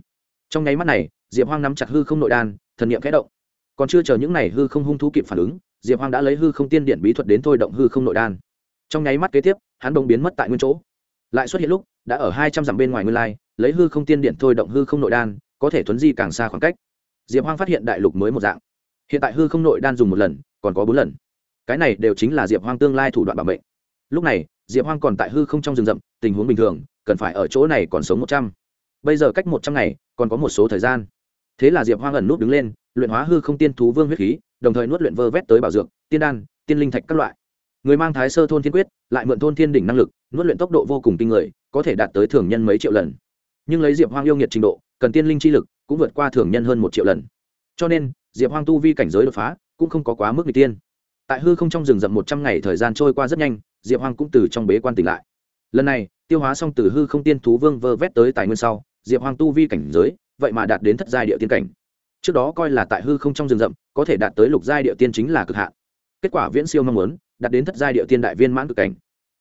Trong nháy mắt này, diệp hoang nắm chặt hư không nội đan, thần niệm kẽ động. Còn chưa chờ những này hư không hung thú kịp phản ứng, diệp hoang đã lấy hư không tiên điện bí thuật đến thôi động hư không nội đan. Trong nháy mắt kế tiếp, hắn bỗng biến mất tại nguyên chỗ. Lại xuất hiện lúc, đã ở hai trăm dặm bên ngoài nguyên lai lấy hư không tiên điện thôi động hư không nội đan, có thể thuấn di càng xa khoảng cách. Diệp hoang phát hiện đại lục mới một dạng. Hiện tại hư không nội đan dùng một lần, còn có bốn lần. Cái này đều chính là diệp hoang tương lai thủ đoạn bảo mệnh. Lúc này, diệp hoang còn tại hư không trong rừng rậm, tình huống bình thường, cần phải ở chỗ này còn sống một trăm. Bây giờ cách một trăm ngày, còn có một số thời gian. Thế là diệp hoang ẩn nút đứng lên, luyện hóa hư không tiên thú vương huyết khí, đồng thời nuốt luyện vơ vét tới bảo dược, tiên đan, tiên linh thạch các loại. Người mang thái sơ thôn thiên quyết, lại mượn thôn thiên đỉnh năng lực, nuốt luyện tốc độ vô cùng kinh người, có thể đạt tới thường nhân mấy triệu lần nhưng lấy diệp hoang yêu nghiệt trình độ, cần tiên linh chi lực cũng vượt qua thường nhân hơn một triệu lần. Cho nên, diệp hoang tu vi cảnh giới đột phá cũng không có quá mức n g tiên. Tại hư không trong rừng rậm một trăm ngày thời gian trôi qua rất nhanh, diệp hoang cũng từ trong bế quan tỉnh lại. Lần này, tiêu hóa xong từ hư không tiên thú vương vơ vét tới tài nguyên sau, diệp hoang tu vi cảnh giới vậy mà đạt đến thất giai địa tiên cảnh. Trước đó coi là tại hư không trong rừng rậm, có thể đạt tới lục giai địa tiên chính là cực hạn. Kết quả viễn siêu mong muốn, đạt đến thất giai địa tiên đại viên mãn cực cảnh.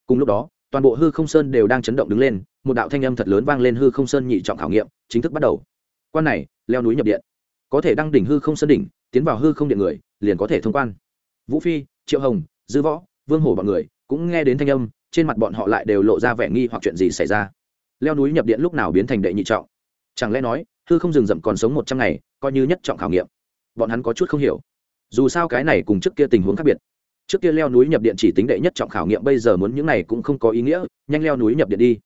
Cùng lúc đó toàn bộ hư không sơn đều đang chấn động đứng lên, một đạo thanh âm thật lớn vang lên hư không sơn nhị trọng khảo nghiệm, chính thức bắt đầu. Quan này, leo núi nhập điện. Có thể đăng đỉnh hư không sơn đỉnh, tiến vào hư không điện người, liền có thể thông quan. Vũ phi, triệu hồng, dư võ, vương hổ b ọ n người, cũng nghe đến thanh âm, trên mặt bọn họ lại đều lộ ra vẻ nghi hoặc chuyện gì xảy ra. Leo núi nhập điện lúc nào biến thành đệ nhị trọng? Chẳng lẽ nói, hư không rừng rậm còn sống một trăm ngày, coi như nhất trọng khảo nghiệm. Bọn hắn có chút không hiểu. Dù sao cái này cùng trước kia tình huống khác biệt trước kia leo núi nhập điện chỉ tính đệ nhất trọng khảo nghiệm, bây giờ muốn những này cũng không có ý nghĩa, nhanh leo núi nhập điện đi.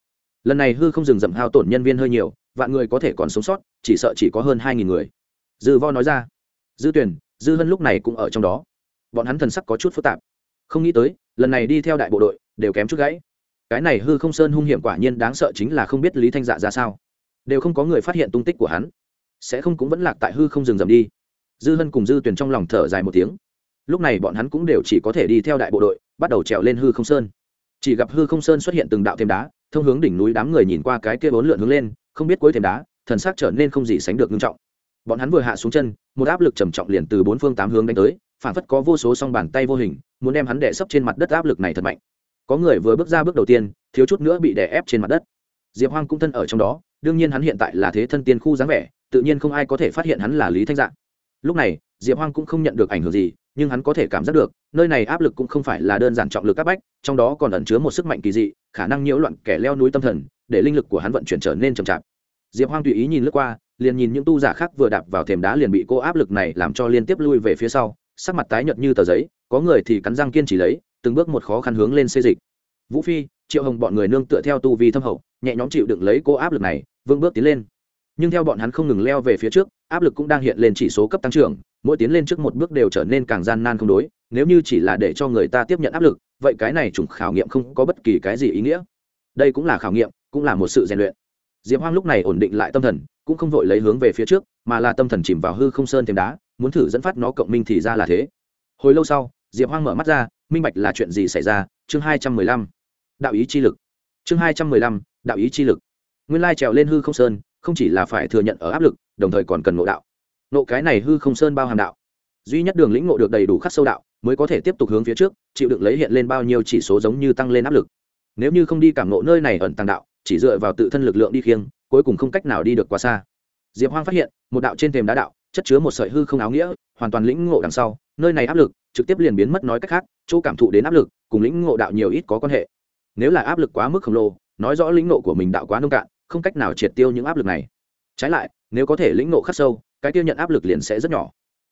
Lần này hư không dừng dầm hao tổn nhân viên hơi nhiều, vạn người có thể còn sống sót, chỉ sợ chỉ có hơn hai nghìn người. Dư vo nói ra. Dư tuyển dư hân lúc này cũng ở trong đó. Bọn hắn thần sắc có chút phức tạp. Không nghĩ tới, lần này đi theo đại bộ đội, đều kém chút gãy. Cái này hư không sơn hung hiểm quả nhiên đáng sợ chính là không biết lý thanh dạ ra sao. Đều không có người phát hiện tung tích của hắn. Sẽ không cũng vẫn lạc tại hư không dừng dầm đi. Dư hân cùng dư tuyển trong lòng thở dài một tiếng lúc này bọn hắn cũng đều chỉ có thể đi theo đại bộ đội, bắt đầu trèo lên hư không sơn. Chỉ gặp hư không sơn xuất hiện từng đạo thêm đá, thông hướng đỉnh núi đám người nhìn qua cái kia bốn lượn hướng lên, không biết cuối thêm đá, thần sắc trở nên không gì sánh được nghiêm trọng. Bọn hắn vừa hạ xuống chân, một áp lực trầm trọng liền từ bốn phương tám hướng đánh tới, phản phất có vô số song bàn tay vô hình, muốn đem hắn đè sấp trên mặt đất áp lực này thật mạnh. Có người vừa bước ra bước đầu tiên, thiếu chút nữa bị đè ép trên mặt đất. Diệp hoang cũng thân ở trong đó, đương nhiên hắn hiện tại là thế thân tiên khu dáng vẻ, tự nhiên không ai có thể phát hiện hắn là lý thanh dạng lúc này, diệp hoang cũng không nhận được ảnh hưởng gì nhưng hắn có thể cảm giác được, nơi này áp lực cũng không phải là đơn giản trọng lực áp bách, trong đó còn ẩn chứa một sức mạnh kỳ dị, khả năng nhiễu loạn kẻ leo núi tâm thần, để linh lực của hắn vận chuyển trở nên chậm chạp. Diệp hoang tùy ý nhìn lướt qua, liền nhìn những tu giả khác vừa đạp vào thềm đá liền bị cô áp lực này làm cho liên tiếp lui về phía sau, sắc mặt tái nhợt như tờ giấy, có người thì cắn răng kiên trì lấy, từng bước một khó khăn hướng lên xê dịch. Vũ phi, triệu hồng bọn người nương tựa theo tu vi thâm hậu, nhẹ nhõm chịu đựng lấy cô áp lực này vương bước tiến lên. Nhưng theo bọn hắn không ngừng leo về phía trước áp lực cũng đang hiện lên chỉ số cấp tăng trưởng, mỗi tiến lên trước một bước đều trở nên càng gian nan không đối, nếu như chỉ là để cho người ta tiếp nhận áp lực, vậy cái này chủng khảo nghiệm không có bất kỳ cái gì ý nghĩa. Đây cũng là khảo nghiệm, cũng là một sự rèn luyện. Diệp hoang lúc này ổn định lại tâm thần, cũng không vội lấy hướng về phía trước, mà là tâm thần chìm vào hư không sơn thêm đá, muốn thử dẫn phát nó cộng minh thì ra là thế. Hồi lâu sau, diệp hoang mở mắt ra, minh bạch là chuyện gì xảy ra, chương hai trăm mười lăm. Đạo ý chi lực. Chương hai trăm mười lăm, đạo ý chi lực. Nguyên lai trèo lên hư không sơn, không chỉ là phải thừa nhận ở áp lực đồng thời còn cần ngộ đạo. Nộ cái này hư không sơn bao hàm đạo. Duy nhất đường lĩnh ngộ được đầy đủ khắc sâu đạo, mới có thể tiếp tục hướng phía trước, chịu đựng lấy hiện lên bao nhiêu chỉ số giống như tăng lên áp lực. Nếu như không đi cảm ngộ nơi này ẩn tàng đạo, chỉ dựa vào tự thân lực lượng đi khiêng, cuối cùng không cách nào đi được quá xa. Diệp hoang phát hiện, một đạo trên thềm đá đạo, chất chứa một sợi hư không áo nghĩa, hoàn toàn lĩnh ngộ đằng sau, nơi này áp lực trực tiếp liền biến mất nói cách khác, chỗ cảm thụ đến áp lực cùng lĩnh ngộ đạo nhiều ít có quan hệ. Nếu là áp lực quá mức khổng lồ, nói rõ lĩnh ngộ của mình đạo quá nông cạn, không cách nào triệt tiêu những áp lực này. Trái lại nếu có thể lĩnh ngộ khắc sâu, cái tiêu nhận áp lực liền sẽ rất nhỏ.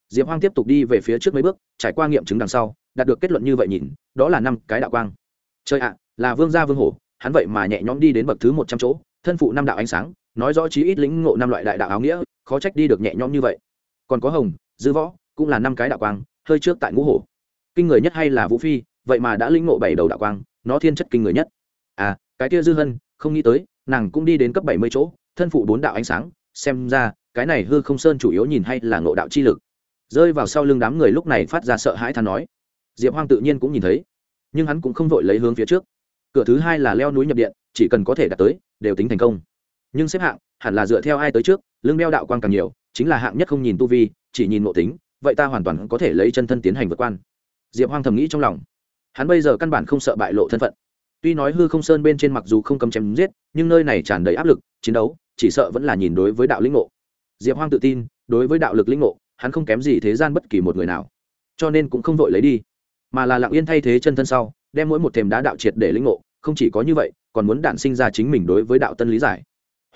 Diệp hoang tiếp tục đi về phía trước mấy bước, trải qua nghiệm chứng đằng sau, đạt được kết luận như vậy nhìn, đó là năm cái đạo quang. Chơi ạ, là vương gia vương hổ, hắn vậy mà nhẹ nhõm đi đến bậc thứ một trăm chỗ, thân phụ năm đạo ánh sáng, nói rõ chí ít lĩnh ngộ năm loại đại đạo áo nghĩa, khó trách đi được nhẹ nhõm như vậy. Còn có hồng, dư võ, cũng là năm cái đạo quang, hơi trước tại ngũ hổ. Kinh người nhất hay là vũ phi, vậy mà đã lĩnh ngộ bảy đầu đạo quang, nó thiên chất kinh người nhất. À cái kia dư hân, không nghĩ tới, nàng cũng đi đến cấp bảy mươi chỗ, thân phụ bốn đạo ánh sáng xem ra, cái này hư không sơn chủ yếu nhìn hay là ngộ đạo chi lực. Rơi vào sau lưng đám người lúc này phát ra sợ hãi than nói. Diệp hoang tự nhiên cũng nhìn thấy. Nhưng hắn cũng không vội lấy hướng phía trước. Cửa thứ hai là leo núi nhập điện, chỉ cần có thể đạt tới, đều tính thành công. Nhưng xếp hạng, hẳn là dựa theo ai tới trước, lưng đeo đạo quan càng nhiều, chính là hạng nhất không nhìn tu vi, chỉ nhìn nội tính, vậy ta hoàn toàn có thể lấy chân thân tiến hành vượt quan. Diệp hoang thầm nghĩ trong lòng. Hắn bây giờ căn bản không sợ bại lộ thân phận. Tuy nói hư không sơn bên trên mặc dù không cầm chém giết, nhưng nơi này tràn đầy áp lực, chiến đấu chỉ sợ vẫn là nhìn đối với đạo lĩnh ngộ. Diệp hoang tự tin, đối với đạo lực lĩnh ngộ, hắn không kém gì thế gian bất kỳ một người nào. Cho nên cũng không vội lấy đi, mà là lặng yên thay thế chân thân sau, đem mỗi một thềm đá đạo triệt để lĩnh ngộ, không chỉ có như vậy, còn muốn đản sinh ra chính mình đối với đạo tân lý giải.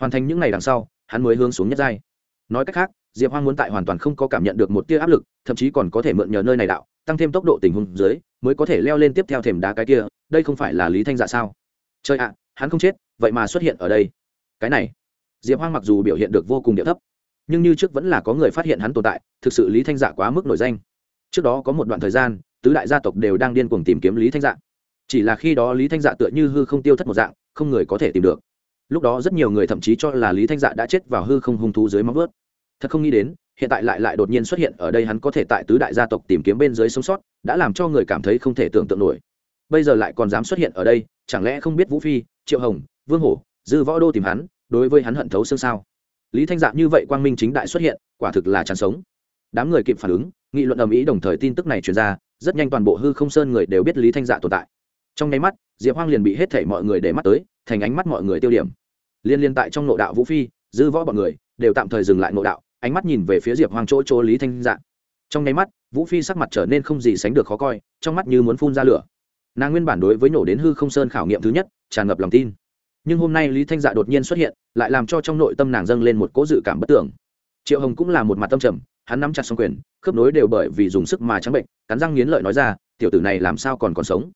Hoàn thành những ngày đằng sau, hắn mới hướng xuống nhất giai. Nói cách khác, diệp hoang muốn tại hoàn toàn không có cảm nhận được một tia áp lực, thậm chí còn có thể mượn nhờ nơi này đạo, tăng thêm tốc độ tình huống dưới, mới có thể leo lên tiếp theo thềm đá cái kia, đây không phải là lý thanh dạ sao? Chơi ạ, hắn không chết, vậy mà xuất hiện ở đây. Cái này diệp hoang mặc dù biểu hiện được vô cùng địa thấp, nhưng như trước vẫn là có người phát hiện hắn tồn tại, thực sự lý thanh dạ quá mức nổi danh. Trước đó có một đoạn thời gian, tứ đại gia tộc đều đang điên cuồng tìm kiếm lý thanh dạ. Chỉ là khi đó lý thanh dạ tựa như hư không tiêu thất một dạng, không người có thể tìm được. Lúc đó rất nhiều người thậm chí cho là lý thanh dạ đã chết vào hư không hung thú dưới móng vớt thật không nghĩ đến, hiện tại lại lại đột nhiên xuất hiện ở đây hắn có thể tại tứ đại gia tộc tìm kiếm bên dưới sống sót, đã làm cho người cảm thấy không thể tưởng tượng nổi. Bây giờ lại còn dám xuất hiện ở đây, chẳng lẽ không biết vũ phi, triệu hồng, vương hổ, dư võ đô tìm hắn? Đối với hắn hận thấu xương sao? Lý thanh dạ như vậy quang minh chính đại xuất hiện, quả thực là chán sống. Đám người kịp phản ứng, nghị luận ầm ĩ đồng thời tin tức này truyền ra, rất nhanh toàn bộ hư không sơn người đều biết lý thanh dạ tồn tại. Trong nháy mắt, diệp hoang liền bị hết thảy mọi người để mắt tới, thành ánh mắt mọi người tiêu điểm. Liên liên tại trong nội đạo vũ phi, dư võ bọn người đều tạm thời dừng lại nội đạo, ánh mắt nhìn về phía diệp hoang chỗ chỗ lý thanh dạ. Trong nháy mắt, vũ phi sắc mặt trở nên không gì sánh được khó coi, trong mắt như muốn phun ra lửa. Nàng nguyên bản đối với nổ đến hư không sơn khảo nghiệm thứ nhất, tràn ngập lòng tin nhưng hôm nay lý thanh dạ đột nhiên xuất hiện, lại làm cho trong nội tâm nàng dâng lên một cố dự cảm bất tưởng triệu hồng cũng là một mặt tâm trầm, hắn nắm chặt xong quyền, khớp nối đều bởi vì dùng sức mà trắng bệnh, cắn răng nghiến lợi nói ra, tiểu tử này làm sao còn còn sống?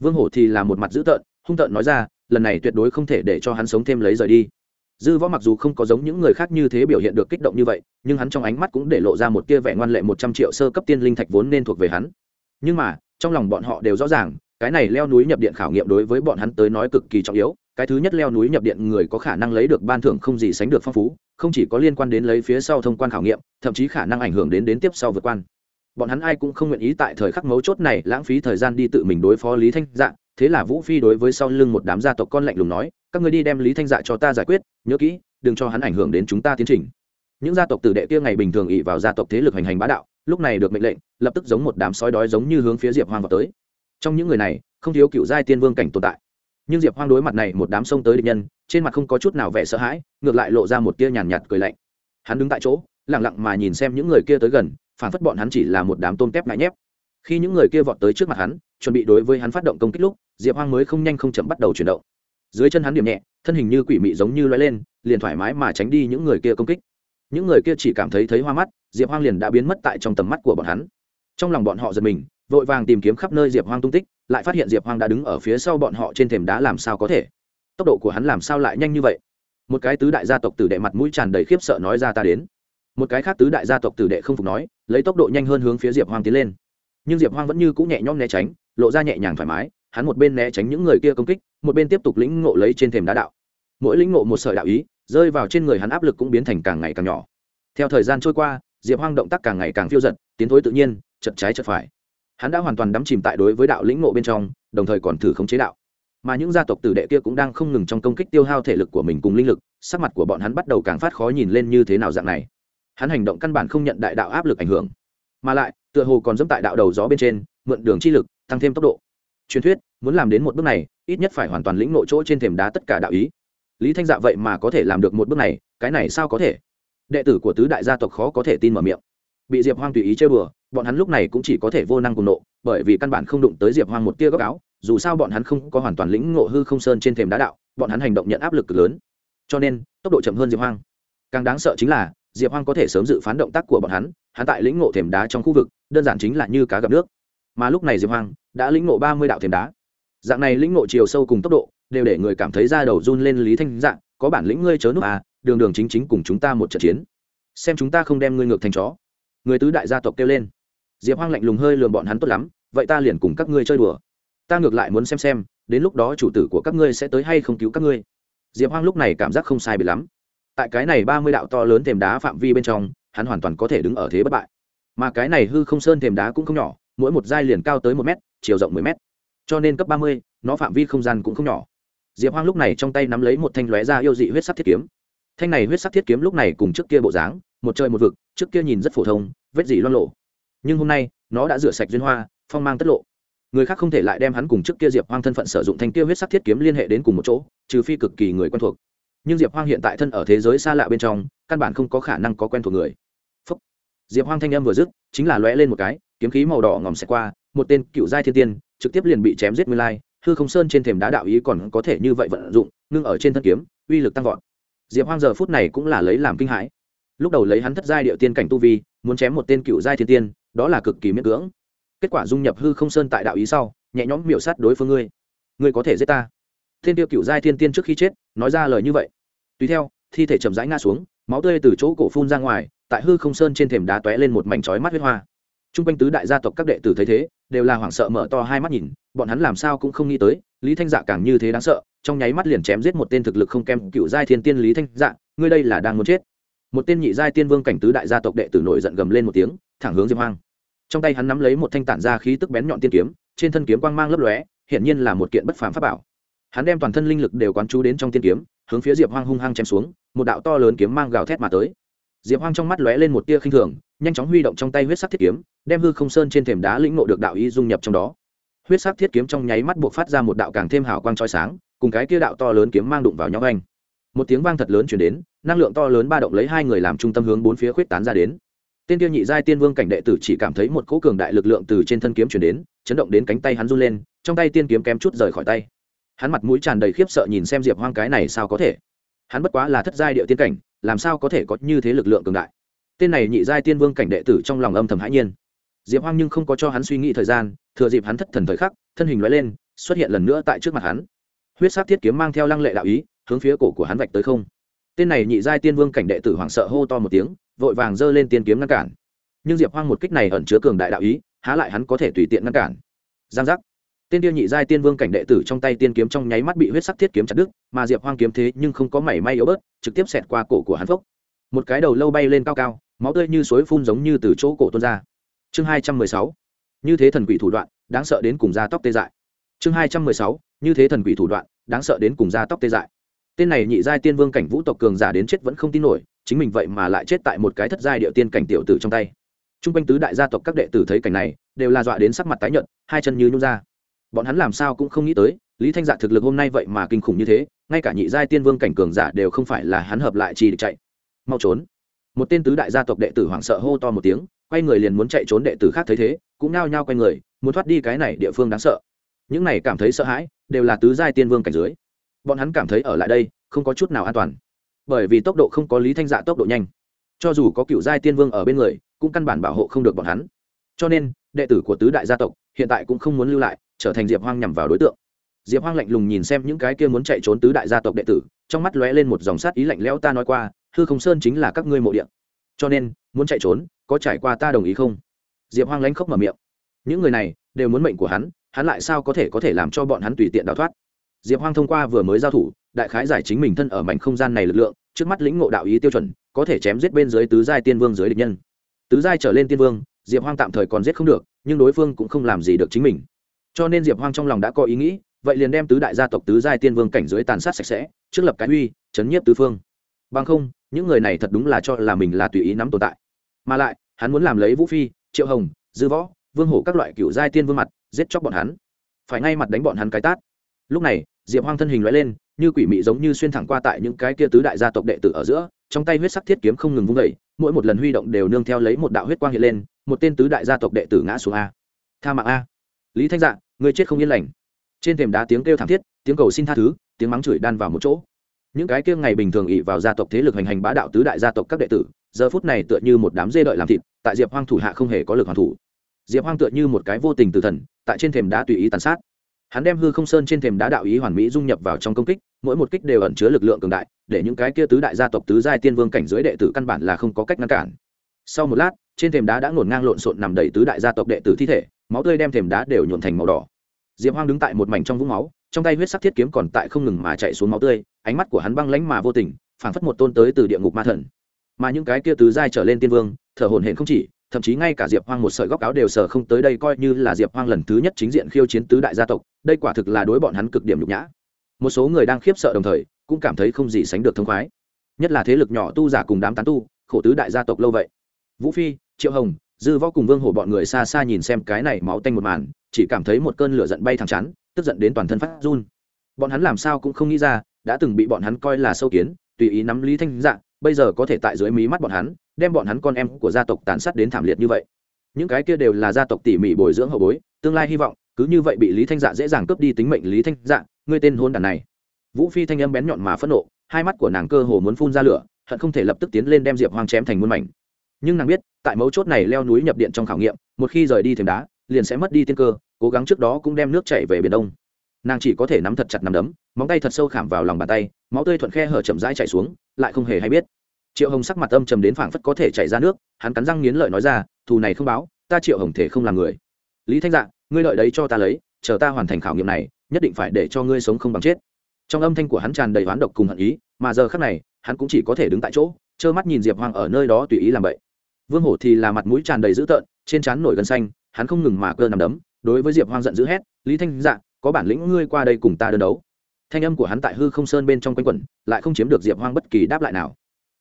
Vương hổ thì là một mặt dữ tợn, hung tợn nói ra, lần này tuyệt đối không thể để cho hắn sống thêm lấy rời đi. Dư võ mặc dù không có giống những người khác như thế biểu hiện được kích động như vậy, nhưng hắn trong ánh mắt cũng để lộ ra một tia vẻ ngoan lệ một trăm triệu sơ cấp tiên linh thạch vốn nên thuộc về hắn. Nhưng mà, trong lòng bọn họ đều rõ ràng, cái này leo núi nhập điện khảo nghiệm đối với bọn hắn tới nói cực kỳ trọng yếu cái thứ nhất leo núi nhập điện người có khả năng lấy được ban thưởng không gì sánh được phong phú, không chỉ có liên quan đến lấy phía sau thông quan khảo nghiệm, thậm chí khả năng ảnh hưởng đến đến tiếp sau vượt quan. Bọn hắn ai cũng không nguyện ý tại thời khắc mấu chốt này lãng phí thời gian đi tự mình đối phó lý thanh dạ thế là vũ phi đối với sau lưng một đám gia tộc con lạnh lùng nói, các người đi đem lý thanh dạ cho ta giải quyết, nhớ kỹ, đừng cho hắn ảnh hưởng đến chúng ta tiến trình. Những gia tộc tử đệ kia ngày bình thường ỉ vào gia tộc thế lực hành hành bá đạo, lúc này được mệnh lệnh, lập tức giống một đám sói đói giống như hướng phía diệp hoang vào tới. Trong những người này, không thiếu cựu giai tiên vương cảnh tồn tại nhưng diệp hoang đối mặt này một đám sông tới địch nhân trên mặt không có chút nào vẻ sợ hãi ngược lại lộ ra một tia nhàn nhạt, cười lạnh. Hắn đứng tại chỗ lẳng lặng mà nhìn xem những người kia tới gần phản phất bọn hắn chỉ là một đám tôm tép ngại nhép. Khi những người kia vọt tới trước mặt hắn chuẩn bị đối với hắn phát động công kích lúc diệp hoang mới không nhanh không chậm bắt đầu chuyển động. Dưới chân hắn điểm nhẹ thân hình như quỷ mị giống như loay lên liền thoải mái mà tránh đi những người kia công kích. Những người kia chỉ cảm thấy thấy hoa mắt diệp hoang liền đã biến mất tại trong tầm mắt của bọn hắn. Trong lòng bọn họ giật mình vội vàng tìm kiếm khắp nơi diệp hoang tung tích, lại phát hiện diệp hoang đã đứng ở phía sau bọn họ trên thềm đá làm sao có thể? Tốc độ của hắn làm sao lại nhanh như vậy? Một cái tứ đại gia tộc tử đệ mặt mũi tràn đầy khiếp sợ nói ra ta đến. Một cái khác tứ đại gia tộc tử đệ không phục nói, lấy tốc độ nhanh hơn hướng phía diệp hoang tiến lên. Nhưng diệp hoang vẫn như cũng nhẹ nhõm né tránh, lộ ra nhẹ nhàng thoải mái, hắn một bên né tránh những người kia công kích, một bên tiếp tục lĩnh ngộ lấy trên thềm đá đạo. Mỗi lĩnh ngộ một sợi đạo ý, rơi vào trên người hắn áp lực cũng biến thành càng ngày càng nhỏ. Theo thời gian trôi qua, diệp hoang động tác càng ngày càng phiêu giật, tiến thối tự nhiên chật trái chật phải hắn đã hoàn toàn đắm chìm tại đối với đạo lĩnh ngộ bên trong, đồng thời còn thử khống chế đạo. Mà những gia tộc tử đệ kia cũng đang không ngừng trong công kích tiêu hao thể lực của mình cùng linh lực, sắc mặt của bọn hắn bắt đầu càng phát khó nhìn lên như thế nào dạng này. Hắn hành động căn bản không nhận đại đạo áp lực ảnh hưởng. Mà lại, tựa hồ còn dẫm tại đạo đầu gió bên trên, mượn đường chi lực, tăng thêm tốc độ. Truyền thuyết, muốn làm đến một bước này, ít nhất phải hoàn toàn lĩnh nội chỗ trên thềm đá tất cả đạo ý. Lý thanh dạ vậy mà có thể làm được một bước này, cái này sao có thể? Đệ tử của tứ đại gia tộc khó có thể tin mở miệng. Bị diệp hoang tùy ý chơi bừa bọn hắn lúc này cũng chỉ có thể vô năng cùng nộ, bởi vì căn bản không đụng tới diệp hoang một tia góc áo, dù sao bọn hắn không có hoàn toàn lĩnh ngộ hư không sơn trên thềm đá đạo, bọn hắn hành động nhận áp lực cực lớn. Cho nên, tốc độ chậm hơn diệp hoang. Càng đáng sợ chính là, diệp hoang có thể sớm dự phán động tác của bọn hắn hắn tại lĩnh ngộ thềm đá trong khu vực, đơn giản chính là như cá gặp nước. Mà lúc này diệp hoang đã lĩnh ngộ ba mươi đạo thềm đá. Dạng này lĩnh ngộ chiều sâu cùng tốc độ, đều để người cảm thấy da đầu run lên lý thanh dạng có bản lĩnh ngươi chớ nước à đường đường chính chính cùng chúng ta một trận chiến. Xem chúng ta không đem ngươi ngược thành chó. Người tứ đại gia tộc kêu lên diệp hoang lạnh lùng hơi lườm bọn hắn tốt lắm, vậy ta liền cùng các ngươi chơi đùa. Ta ngược lại muốn xem xem, đến lúc đó chủ tử của các ngươi sẽ tới hay không cứu các ngươi. Diệp hoang lúc này cảm giác không sai bị lắm. Tại cái này ba mươi đạo to lớn thềm đá phạm vi bên trong, hắn hoàn toàn có thể đứng ở thế bất bại. Mà cái này hư không sơn thềm đá cũng không nhỏ, mỗi một giai liền cao tới một m chiều rộng mười m cho nên cấp ba mươi, nó phạm vi không gian cũng không nhỏ. Diệp hoang lúc này trong tay nắm lấy một thanh lóe ra yêu dị huyết sắc thiết kiếm. Thanh này huyết sắc thiết kiếm lúc này cùng trước kia bộ dáng, một trời một vực, trước kia nhìn rất phổ thông, vết dị loan lộ nhưng hôm nay, nó đã rửa sạch duyên hoa, phong mang tất lộ. Người khác không thể lại đem hắn cùng trước kia diệp hoang thân phận sử dụng thanh kia huyết sắc thiết kiếm liên hệ đến cùng một chỗ, trừ phi cực kỳ người quen thuộc. Nhưng diệp hoang hiện tại thân ở thế giới xa lạ bên trong, căn bản không có khả năng có quen thuộc người. Phúc. diệp hoang thanh âm vừa dứt, chính là lóe lên một cái, kiếm khí màu đỏ ngòm xẹt qua, một tên cựu giai thiên tiên, trực tiếp liền bị chém giết nguyên lai, hư không sơn trên thềm đá đạo ý còn có thể như vậy vận dụng, ngưng ở trên thân kiếm, uy lực tăng vọt. Diệp hoang giờ phút này cũng là lấy làm kinh hãi. Lúc đầu lấy hắn thất giai điệu tiên cảnh tu vi, muốn chém một tên cựu giai thiên tiên đó là cực kỳ miễn cưỡng. Kết quả dung nhập hư không sơn tại đạo ý sau, nhẹ nhõm miểu sát đối phương ngươi. Ngươi có thể giết ta. Thiên tiêu cựu giai thiên tiên trước khi chết, nói ra lời như vậy. Tùy theo, thi thể chậm rãi ngã xuống, máu tươi từ chỗ cổ phun ra ngoài, tại hư không sơn trên thềm đá tóe lên một mảnh chói mắt huyết hoa. T r u n g quanh tứ đại gia tộc các đệ tử thấy thế, đều là hoảng sợ mở to hai mắt nhìn, bọn hắn làm sao cũng không nghĩ tới, lý thanh dạ càng như thế đáng sợ, trong nháy mắt liền chém giết một tên thực lực không kém cựu giai thiên tiên lý thanh dạ ngươi đây là đang muốn chết. Một tên nhị giai tiên vương cảnh tứ đại gia tộc đệ tử nổi giận gầm lên một tiếng thẳng hướng diệp hoang. Trong tay hắn nắm lấy một thanh tản ra khí tức bén nhọn tiên kiếm, trên thân kiếm quang mang lấp lóe, hiển nhiên là một kiện bất phàm pháp bảo. Hắn đem toàn thân linh lực đều quán chú đến trong tiên kiếm, hướng phía diệp hoang hung hăng chém xuống, một đạo to lớn kiếm mang gào thét mà tới. Diệp hoang trong mắt lóe lên một tia khinh thường, nhanh chóng huy động trong tay huyết sắc thiết kiếm, đem hư không sơn trên thềm đá lĩnh ngộ được đạo ý dung nhập trong đó. Huyết sắc thiết kiếm trong nháy mắt buộc phát ra một đạo càng thêm hào quang trói sáng, cùng cái kia đạo to lớn kiếm mang đụng vào nhau anh một tiếng vang thật lớn chuyển đến, năng lượng to lớn ba động lấy hai người làm trung tâm hướng bốn phía khuyết tán ra đến tên tiêu nhị giai tiên vương cảnh đệ tử chỉ cảm thấy một cỗ cường đại lực lượng từ trên thân kiếm chuyển đến, chấn động đến cánh tay hắn run lên, trong tay tiên kiếm kém chút rời khỏi tay. Hắn mặt mũi tràn đầy khiếp sợ nhìn xem diệp hoang cái này sao có thể? Hắn bất quá là thất giai địa tiên cảnh, làm sao có thể có như thế lực lượng cường đại? Tên này nhị giai tiên vương cảnh đệ tử trong lòng âm thầm hãi nhiên. Diệp hoang nhưng không có cho hắn suy nghĩ thời gian, thừa dịp hắn thất thần thời khắc, thân hình loại lên, xuất hiện lần nữa tại trước mặt hắn. Huyết sát thiết kiếm mang theo lăng lệ đạo ý, hướng phía cổ của hắn vạch tới không. Tên này nhị giai tiên vương cảnh đệ tử hoảng sợ hô to một tiếng vội vàng giơ lên tiên kiếm ngăn cản. Nhưng diệp hoang một kích này ẩn chứa cường đại đạo ý, há lại hắn có thể tùy tiện ngăn cản. Giang giác. Tên tiêu nhị giai tiên vương cảnh đệ tử trong tay tiên kiếm trong nháy mắt bị huyết sắc thiết kiếm chặt đứt, mà diệp hoang kiếm thế nhưng không có mảy may yếu bớt, trực tiếp xẹt qua cổ của hắn phốc. Một cái đầu lâu bay lên cao cao, máu tươi như suối phun giống như từ chỗ cổ tuôn ra. Chương hai trăm mười sáu. Như thế thần quỷ thủ đoạn, đáng sợ đến cùng da tóc tê dại. Chương hai trăm mười sáu. Như thế thần quỷ thủ đoạn, đáng sợ đến cùng da tóc tê dại. Tên này nhị giai tiên vương cảnh vũ tộc cường giả đến chết vẫn không tin nổi chính mình vậy mà lại chết tại một cái thất giai điệu tiên cảnh tiểu tử trong tay. T r u n g quanh tứ đại gia tộc các đệ tử thấy cảnh này, đều là dọa đến sắc mặt tái nhợt, hai chân như nhún ra. Bọn hắn làm sao cũng không nghĩ tới, lý thanh dạ thực lực hôm nay vậy mà kinh khủng như thế, ngay cả nhị giai tiên vương cảnh cường giả đều không phải là hắn hợp lại chi địch chạy. Mau trốn. Một tên tứ đại gia tộc đệ tử hoảng sợ hô to một tiếng, quay người liền muốn chạy trốn đệ tử khác thấy thế, cũng nao nhao quay người, muốn thoát đi cái này địa phương đáng sợ. Những này cảm thấy sợ hãi, đều là tứ giai tiên vương cảnh dưới. Bọn hắn cảm thấy ở lại đây, không có chút nào an toàn bởi vì tốc độ không có lý thanh dạ tốc độ nhanh. Cho dù có cựu giai tiên vương ở bên người, cũng căn bản bảo hộ không được bọn hắn. Cho nên, đệ tử của tứ đại gia tộc hiện tại cũng không muốn lưu lại, trở thành diệp hoang nhằm vào đối tượng. Diệp hoang lạnh lùng nhìn xem những cái kia muốn chạy trốn tứ đại gia tộc đệ tử, trong mắt lóe lên một dòng sát ý lạnh lẽo ta nói qua, hư không sơn chính là các ngươi mộ điện cho nên, muốn chạy trốn, có trải qua ta đồng ý không? Diệp hoang lánh khóc mở miệng. Những người này, đều muốn mệnh của hắn hắn lại sao có thể có thể làm cho bọn hắn tùy tiện đào thoát? Diệp hoang thông qua vừa mới giao thủ đại khái giải chính mình thân ở mảnh không gian này lực lượng, trước mắt lĩnh ngộ đạo ý tiêu chuẩn, có thể chém giết bên dưới tứ giai tiên vương dưới địch nhân. Tứ giai trở lên tiên vương, diệp hoang tạm thời còn giết không được, nhưng đối phương cũng không làm gì được chính mình. Cho nên diệp hoang trong lòng đã có ý nghĩ, vậy liền đem tứ đại gia tộc tứ giai tiên vương cảnh dưới tàn sát sạch sẽ, trước lập cái uy, chấn nhiếp tứ phương. Bằng không, những người này thật đúng là cho là mình là tùy ý nắm tồn tại. Mà lại, hắn muốn làm lấy vũ phi, triệu hồng, dư võ, vương hổ các loại cựu giai tiên vương mặt, giết chóc bọn hắn. Phải ngay mặt đánh bọn hắn cái tát. Lúc này, diệp hoang thân hình loại lên như quỷ mị giống như xuyên thẳng qua tại những cái kia tứ đại gia tộc đệ tử ở giữa, trong tay huyết sắc thiết kiếm không ngừng vung vẩy mỗi một lần huy động đều nương theo lấy một đạo huyết quang hiện lên, một tên tứ đại gia tộc đệ tử ngã xuống a. Tha mạng a. Lý thanh dạ người chết không yên lành. Trên thềm đá tiếng kêu thảm thiết, tiếng cầu xin tha thứ, tiếng mắng chửi đan vào một chỗ. Những cái kia ngày bình thường ỉ vào gia tộc thế lực hành hành bá đạo tứ đại gia tộc các đệ tử, giờ phút này tựa như một đám dê đợi làm thịt, tại diệp hoang thủ hạ không hề có lực hoàn thủ. Diệp hoang tựa như một cái vô tình từ thần, tại trên thềm đá tùy ý tàn sát hắn đem hư không sơn trên thềm đá đạo ý hoàn mỹ dung nhập vào trong công kích, mỗi một kích đều ẩn chứa lực lượng cường đại, để những cái kia tứ đại gia tộc tứ giai tiên vương cảnh giới đệ tử căn bản là không có cách ngăn cản. Sau một lát, trên thềm đá đã ngổn ngang lộn xộn nằm đầy tứ đại gia tộc đệ tử thi thể, máu tươi đem thềm đá đều nhuộn thành màu đỏ. Diệp hoang đứng tại một mảnh trong vũng máu, trong tay huyết sắc thiết kiếm còn tại không ngừng mà chạy xuống máu tươi, ánh mắt của hắn băng lánh mà vô tình, phảng phất một tôn tới từ địa ngục ma thần. Mà những cái kia tứ giai trở lên tiên vương, thở hổn hển không chỉ thậm chí ngay cả diệp hoang một sợi góc áo đều sờ không tới đây coi như là diệp hoang lần thứ nhất chính diện khiêu chiến tứ đại gia tộc, đây quả thực là đối bọn hắn cực điểm nhục nhã. Một số người đang khiếp sợ đồng thời, cũng cảm thấy không gì sánh được thông khoái. Nhất là thế lực nhỏ tu giả cùng đám tán tu, khổ tứ đại gia tộc lâu vậy. Vũ phi, triệu hồng, dư võ cùng vương hổ bọn người xa xa nhìn xem cái này máu tanh một màn, chỉ cảm thấy một cơn lửa giận bay thẳng chắn tức giận đến toàn thân phát run. Bọn hắn làm sao cũng không nghĩ ra, đã từng bị bọn hắn coi là sâu kiến, tùy ý nắm lý thanh dạng bây giờ có thể tại dưới mí mắt bọn hắn đem bọn hắn con em của gia tộc tàn sát đến thảm liệt như vậy. Những cái kia đều là gia tộc tỉ mỉ bồi dưỡng hậu bối, tương lai hy vọng, cứ như vậy bị lý thanh dạ dễ dàng cướp đi tính mệnh lý thanh dạ ngươi tên hôn đàn này. Vũ phi thanh âm bén nhọn mà phẫn nộ, hai mắt của nàng cơ hồ muốn phun ra lửa, hận không thể lập tức tiến lên đem diệp hoang chém thành muôn mảnh. Nhưng nàng biết, tại mấu chốt này leo núi nhập điện trong khảo nghiệm, một khi rời đi thềm đá, liền sẽ mất đi tiên cơ, cố gắng trước đó cũng đem nước chảy về biển đông. Nàng chỉ có thể nắm thật chặt nắm đấm, móng tay thật sâu khảm vào lòng bàn tay, máu tươi thuận khe hở chậm rãi chảy xuống, lại không hề hay biết triệu hồng sắc mặt âm trầm đến phảng phất có thể chảy ra nước, hắn cắn răng nghiến lợi nói ra, thù này không báo, ta triệu hồng thể không làm người. Lý thanh dạ ngươi lợi đấy cho ta lấy, chờ ta hoàn thành khảo nghiệm này, nhất định phải để cho ngươi sống không bằng chết. Trong âm thanh của hắn tràn đầy oán độc cùng hận ý, mà giờ khác này, hắn cũng chỉ có thể đứng tại chỗ, trơ mắt nhìn diệp hoang ở nơi đó tùy ý làm vậy vương hổ thì là mặt mũi tràn đầy dữ tợn, trên trán nổi gân xanh, hắn không ngừng mà cơ nằm đấm, đối với diệp hoang giận dữ hét, lý thanh dạ có bản lĩnh ngươi qua đây cùng ta đơn đấu. Thanh âm của hắn tại hư không sơn bên trong quanh quẩn, lại không chiếm được diệp hoang bất kỳ đáp lại nào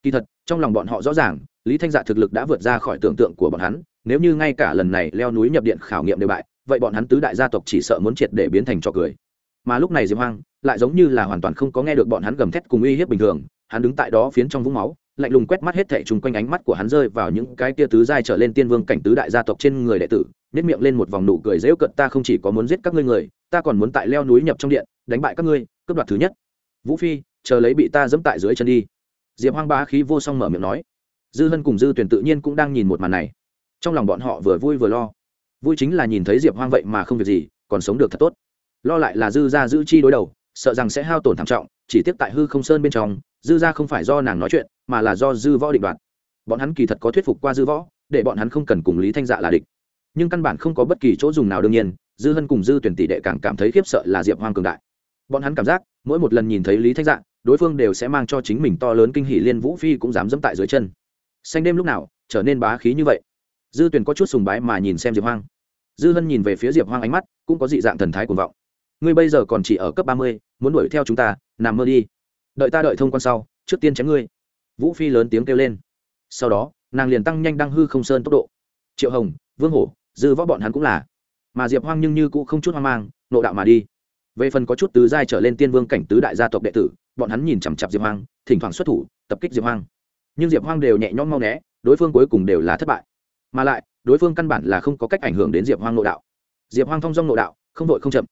kỳ thật, trong lòng bọn họ rõ ràng, lý thanh dạ thực lực đã vượt ra khỏi tưởng tượng của bọn hắn, nếu như ngay cả lần này leo núi nhập điện khảo nghiệm đều bại, vậy bọn hắn tứ đại gia tộc chỉ sợ muốn triệt để biến thành trò cười. Mà lúc này diệp hoang, lại giống như là hoàn toàn không có nghe được bọn hắn gầm thét cùng uy hiếp bình thường, hắn đứng tại đó phiến trong vũng máu, lạnh lùng quét mắt hết thảy chung quanh ánh mắt của hắn rơi vào những cái tia tứ giai trở lên tiên vương cảnh tứ đại gia tộc trên người đệ tử nếp miệng lên một vòng nụ cười dễu cận ta không chỉ có muốn giết các ngươi người, ta còn muốn tại leo núi nhập trong điện, đánh bại các ngươi, cướp đoạt thứ nhất. Vũ phi, chờ lấy bị ta dẫm tại dưới chân đi diệp hoang ba khí vô song mở miệng nói. Dư hân cùng dư tuyển tự nhiên cũng đang nhìn một màn này. Trong lòng bọn họ vừa vui vừa lo. Vui chính là nhìn thấy diệp hoang vậy mà không việc gì, còn sống được thật tốt. Lo lại là dư ra giữ chi đối đầu, sợ rằng sẽ hao tổn thảm trọng, chỉ tiếp tại hư không sơn bên trong, dư ra không phải do nàng nói chuyện, mà là do dư võ định đoạt. Bọn hắn kỳ thật có thuyết phục qua dư võ, để bọn hắn không cần cùng lý thanh dạ là địch. Nhưng căn bản không có bất kỳ chỗ dùng nào đương nhiên, dư hân cùng dư tuyển tỷ đệ càng cảm thấy khiếp sợ là diệp hoang cường đại. Bọn hắn cảm giác, mỗi một lần nhìn thấy lý thanh dạ đối phương đều sẽ mang cho chính mình to lớn kinh hỷ liên vũ phi cũng dám dẫm tại dưới chân. Xanh đêm lúc nào, trở nên bá khí như vậy? Dư tuyền có chút sùng bái mà nhìn xem diệp hoang. Dư hân nhìn về phía diệp hoang ánh mắt, cũng có dị dạng thần thái cuồng vọng. Ngươi bây giờ còn chỉ ở cấp ba mươi, muốn đuổi theo chúng ta, nằm mơ đi. Đợi ta đợi thông quan sau, trước tiên chém ngươi. Vũ phi lớn tiếng kêu lên. Sau đó, nàng liền tăng nhanh đăng hư không sơn tốc độ. Triệu hồng, vương hổ, dư võ bọn hắn cũng là. Mà diệp hoang nhưng như cũng không chút hoang mang, nộ đạo mà đi. Về phần có chút tứ giai trở lên tiên vương cảnh tứ đại gia tộc đệ tử bọn hắn nhìn chằm chặp diệp hoang, thỉnh thoảng xuất thủ, tập kích diệp hoang. Nhưng diệp hoang đều nhẹ nhõm mau né, đối phương cuối cùng đều là thất bại. Mà lại, đối phương căn bản là không có cách ảnh hưởng đến diệp hoang nội đạo. Diệp hoang thong dong nội đạo, không đội không chậm.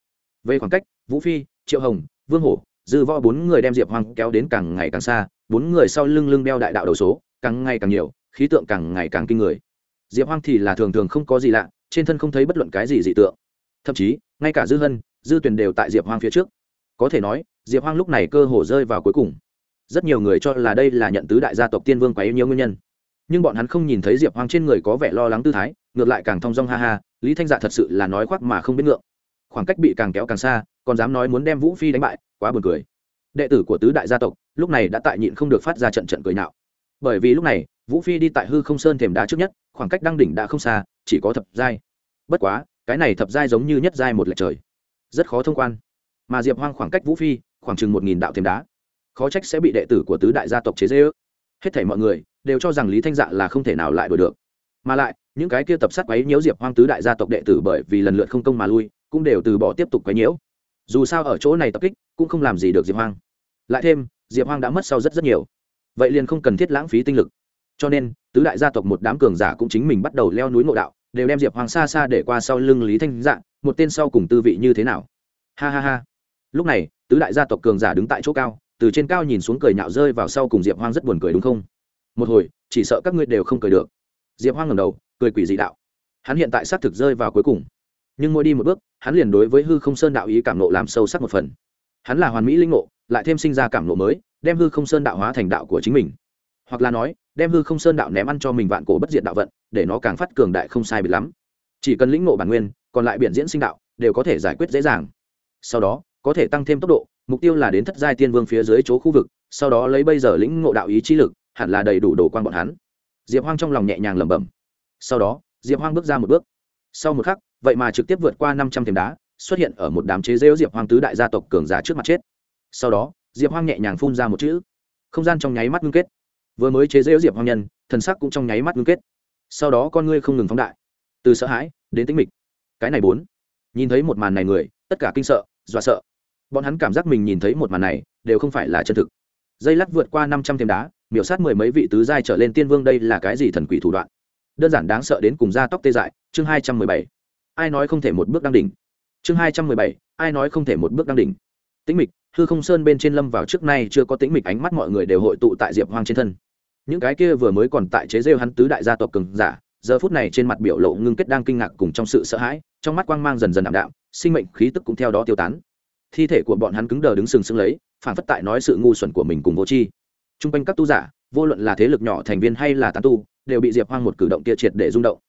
Về khoảng cách, vũ phi, triệu hồng, vương hổ, dư võ bốn người đem diệp hoang kéo đến càng ngày càng xa, bốn người sau lưng lưng đeo đại đạo đầu số, càng ngày càng nhiều, khí tượng càng ngày càng kinh người. Diệp hoang thì là thường thường không có gì lạ, trên thân không thấy bất luận cái gì dị tượng. Thậm chí, ngay cả dư hân, dư tuyền đều tại diệp hoang phía trước có thể nói, diệp hoang lúc này cơ hồ rơi vào cuối cùng. Rất nhiều người cho là đây là nhận tứ đại gia tộc tiên vương quá yêu nhiều nguyên nhân. Nhưng bọn hắn không nhìn thấy diệp hoang trên người có vẻ lo lắng tư thái, ngược lại càng thong dong ha ha, lý thanh dạ thật sự là nói khoác mà không biết ngượng. Khoảng cách bị càng kéo càng xa, còn dám nói muốn đem vũ phi đánh bại, quá buồn cười. Đệ tử của tứ đại gia tộc, lúc này đã tại nhịn không được phát ra trận trận cười nạo bởi vì lúc này, vũ phi đi tại hư không sơn thềm đá trước nhất, khoảng cách đăng đỉnh đã không xa, chỉ có thập giai. Bất quá, cái này thập giai giống như nhất giai một lệch trời. Rất khó thông quan mà diệp hoang khoảng cách vũ phi, khoảng chừng một nghìn đạo thêm đá. Khó trách sẽ bị đệ tử của tứ đại gia tộc chế dễ ước hết thảy mọi người đều cho rằng lý thanh dạ là không thể nào lại đổi được. Mà lại, những cái kia tập sát quấy nhiễu diệp hoang tứ đại gia tộc đệ tử bởi vì lần lượt không công mà lui, cũng đều từ bỏ tiếp tục quấy nhiễu. Dù sao ở chỗ này tập kích, cũng không làm gì được diệp hoang. Lại thêm, diệp hoang đã mất sau rất rất nhiều. Vậy liền không cần thiết lãng phí tinh lực. Cho nên, tứ đại gia tộc một đám cường giả cũng chính mình bắt đầu leo núi ngộ đạo, đều đem diệp hoàng xa xa để qua sau lưng lý thanh dạ một tên sau cùng tư vị như thế nào? Ha ha ha lúc này, tứ đại gia tộc cường giả đứng tại chỗ cao, từ trên cao nhìn xuống cười nhạo rơi vào sau cùng diệp hoang rất buồn cười đúng không? Một hồi, chỉ sợ các ngươi đều không cười được. Diệp hoang ngầm đầu, cười quỷ dị đạo. Hắn hiện tại xác thực rơi vào cuối cùng. Nhưng mỗi đi một bước, hắn liền đối với hư không sơn đạo ý cảm nộ làm sâu sắc một phần. Hắn là hoàn mỹ linh ngộ, lại thêm sinh ra cảm nộ mới, đem hư không sơn đạo hóa thành đạo của chính mình. Hoặc là nói, đem hư không sơn đạo ném ăn cho mình vạn cổ bất diệt đạo vận, để nó càng phát cường đại không sai bị lắm. Chỉ cần lĩnh ngộ bản nguyên, còn lại biện diễn sinh đạo, đều có thể giải quyết dễ dàng. Sau đó có thể tăng thêm tốc độ, mục tiêu là đến thất giai tiên vương phía dưới chỗ khu vực, sau đó lấy bây giờ lĩnh ngộ đạo ý chi lực, hẳn là đầy đủ đồ quan bọn hắn. Diệp hoang trong lòng nhẹ nhàng lẩm bẩm. Sau đó, diệp hoang bước ra một bước. Sau một khắc, vậy mà trực tiếp vượt qua năm trăm thềm đá, xuất hiện ở một đám chế rêu diệp hoang tứ đại gia tộc cường giả trước mặt chết. Sau đó, diệp hoang nhẹ nhàng phun ra một chữ. Không gian trong nháy mắt ngưng kết. Vừa mới chế rêu diệp hoang nhân, thần sắc cũng trong nháy mắt ngưng kết. Sau đó con ngươi không ngừng phóng đại. Từ sợ hãi đến tính mịch. Cái này bốn. Nhìn thấy một màn này người, tất cả kinh sợ, dọa sợ bọn hắn cảm giác mình nhìn thấy một màn này, đều không phải là chân thực. Dây lắc vượt qua năm trăm thêm đá, miểu sát mười mấy vị tứ giai trở lên tiên vương đây là cái gì thần quỷ thủ đoạn? Đơn giản đáng sợ đến cùng da tóc tê dại, chương hai trăm mười bảy. Ai nói không thể một bước đăng đỉnh? Chương hai trăm mười bảy, ai nói không thể một bước đăng đỉnh? Tĩnh mịch, hư không sơn bên trên lâm vào trước nay chưa có tĩnh mịch ánh mắt mọi người đều hội tụ tại diệp hoang trên thân. Những cái kia vừa mới còn tại chế rêu hắn tứ đại gia tộc cường giả, giờ phút này trên mặt biểu lộ ngưng kết đang kinh ngạc cùng trong sự sợ hãi, trong mắt quang mang dần dần ảm đạm, sinh mệnh khí tức cũng theo đó tiêu tán thi thể của bọn hắn cứng đờ đứng sừng sững lấy, phản phất tại nói sự ngu xuẩn của mình cùng vô tri. T r u n g quanh các tu giả, vô luận là thế lực nhỏ, thành viên hay là tán tu, đều bị diệp hoang một cử động kia triệt để rung động.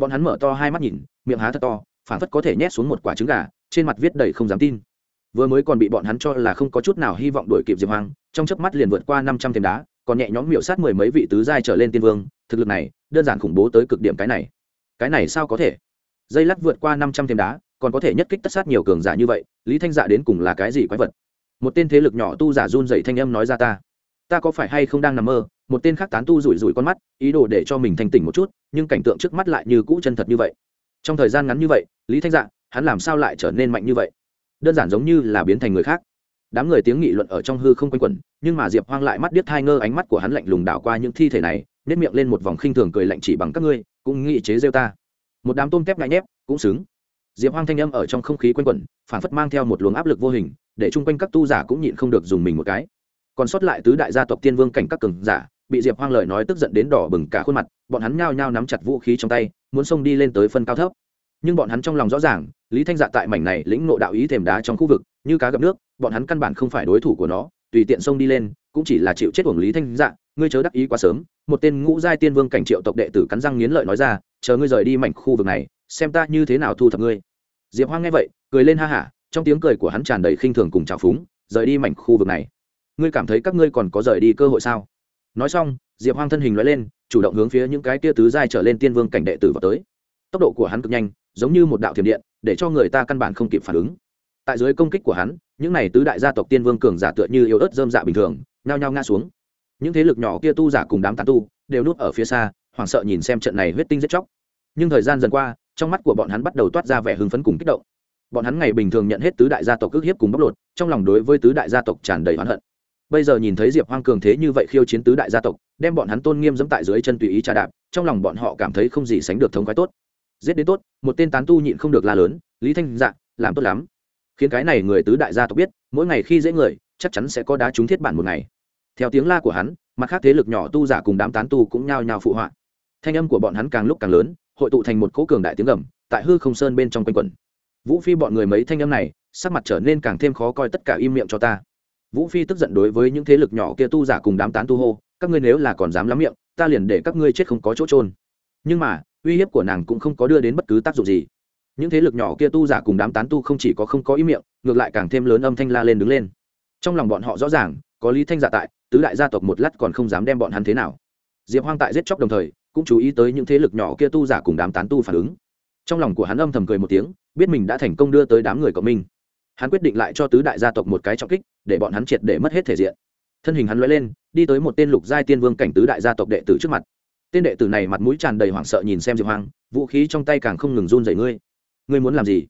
Bọn hắn mở to hai mắt nhìn, miệng há thật to, phản phất có thể nhét xuống một quả trứng gà, trên mặt viết đầy không dám tin. Vừa mới còn bị bọn hắn cho là không có chút nào hy vọng đuổi kịp diệp hoang, trong chớp mắt liền vượt qua năm trăm thềm đá, còn nhẹ nhõm miệu sát mười mấy vị tứ giai trở lên tiên vương, thực lực này, đơn giản khủng bố tới cực điểm cái này. Cái này sao có thể? Dây lắc vượt qua năm trăm thềm đá còn có thể nhất kích tất sát nhiều cường giả như vậy, lý thanh dạ đến cùng là cái gì quái vật? Một tên thế lực nhỏ tu giả run dậy thanh âm nói ra ta. Ta có phải hay không đang nằm mơ? Một tên khác tán tu rủi rủi con mắt, ý đồ để cho mình thanh tỉnh một chút, nhưng cảnh tượng trước mắt lại như cũ chân thật như vậy. Trong thời gian ngắn như vậy, lý thanh dạ hắn làm sao lại trở nên mạnh như vậy? Đơn giản giống như là biến thành người khác. Đám người tiếng nghị luận ở trong hư không quanh quẩn, nhưng mà diệp hoang lại mắt điếc thai ngơ ánh mắt của hắn lạnh lùng đảo qua những thi thể này nếp miệng lên một vòng khinh thường cười lạnh chỉ bằng các ngươi, cũng nghĩ chế rêu ta. Một đám tôm tép ngại nhép, cũng xứng diệp hoang thanh âm ở trong không khí quanh quẩn, phản phất mang theo một luồng áp lực vô hình, để chung quanh các tu giả cũng nhịn không được dùng mình một cái. Còn sót lại tứ đại gia tộc tiên vương cảnh các cường giả, bị diệp hoang lời nói tức giận đến đỏ bừng cả khuôn mặt, bọn hắn nhao nhao nắm chặt vũ khí trong tay, muốn xông đi lên tới phân cao thấp. Nhưng bọn hắn trong lòng rõ ràng, lý thanh dạ tại mảnh này lĩnh nộ đạo ý thềm đá trong khu vực, như cá gặp nước, bọn hắn căn bản không phải đối thủ của nó, tùy tiện xông đi lên, cũng chỉ là chịu chết uổng lý thanh dạ ngươi chớ đắc ý quá sớm, một tên ngũ giai tiên vương cảnh triệu tộc đệ tử cắn răng nghiến lợi nói ra, chờ ngươi rời đi mảnh khu vực này, xem ta như thế nào thu thập ngươi diệp hoang nghe vậy, cười lên ha hả trong tiếng cười của hắn tràn đầy khinh thường cùng trào phúng, rời đi mảnh khu vực này. Ngươi cảm thấy các ngươi còn có rời đi cơ hội sao? Nói xong, diệp hoang thân hình loại lên, chủ động hướng phía những cái tia tứ giai trở lên tiên vương cảnh đệ tử vào tới. Tốc độ của hắn cực nhanh, giống như một đạo thiểm điện, để cho người ta căn bản không kịp phản ứng. Tại dưới công kích của hắn, những này tứ đại gia tộc tiên vương cường giả tựa như yếu ớt dơm dạ bình thường, nhao nhao ngã xuống. Những thế lực nhỏ kia tu giả cùng đám tán tu, đều núp ở phía xa, hoảng sợ nhìn xem trận này huyết tinh giết chóc. Nhưng thời gian dần qua trong mắt của bọn hắn bắt đầu toát ra vẻ hưng phấn cùng kích động. Bọn hắn ngày bình thường nhận hết tứ đại gia tộc ức hiếp cùng bóc lột, trong lòng đối với tứ đại gia tộc tràn đầy oán hận. Bây giờ nhìn thấy diệp hoang cường thế như vậy khiêu chiến tứ đại gia tộc, đem bọn hắn tôn nghiêm dẫm tại dưới chân tùy ý trà đạp, trong lòng bọn họ cảm thấy không gì sánh được thống khoái tốt. Giết đến tốt, một tên tán tu nhịn không được la lớn, lý thanh dạ làm tốt lắm. Khiến cái này người tứ đại gia tộc biết, mỗi ngày khi dễ người, chắc chắn sẽ có đá trúng thiết bản một ngày. Theo tiếng la của hắn, mặt khác thế lực nhỏ tu giả cùng đám tán tu cũng nhao nhao phụ họa. Thanh âm của bọn hắn càng lúc càng lớn hội tụ thành một cỗ cường đại tiếng gầm, tại hư không sơn bên trong quanh quẩn. Vũ phi bọn người mấy thanh âm này, sắc mặt trở nên càng thêm khó coi tất cả im miệng cho ta. Vũ phi tức giận đối với những thế lực nhỏ kia tu giả cùng đám tán tu hô, các ngươi nếu là còn dám lắm miệng, ta liền để các ngươi chết không có chỗ trôn nhưng mà, uy hiếp của nàng cũng không có đưa đến bất cứ tác dụng gì. Những thế lực nhỏ kia tu giả cùng đám tán tu không chỉ có không có ý miệng, ngược lại càng thêm lớn âm thanh la lên đứng lên. Trong lòng bọn họ rõ ràng, có lý thanh giả tại, tứ đại gia tộc một lát còn không dám đem bọn hắn thế nào. Diệp hoang tại giết chóc đồng thời cũng chú ý tới những thế lực nhỏ kia tu giả cùng đám tán tu phản ứng. Trong lòng của hắn âm thầm cười một tiếng, biết mình đã thành công đưa tới đám người cộng minh. Hắn quyết định lại cho tứ đại gia tộc một cái trọng kích, để bọn hắn triệt để mất hết thể diện. Thân hình hắn l lên, đi tới một tên lục giai tiên vương cảnh tứ đại gia tộc đệ tử trước mặt. Tên đệ tử này mặt mũi tràn đầy hoảng sợ nhìn xem diệp hoang, vũ khí trong tay càng không ngừng run dày ngươi. Ngươi muốn làm gì?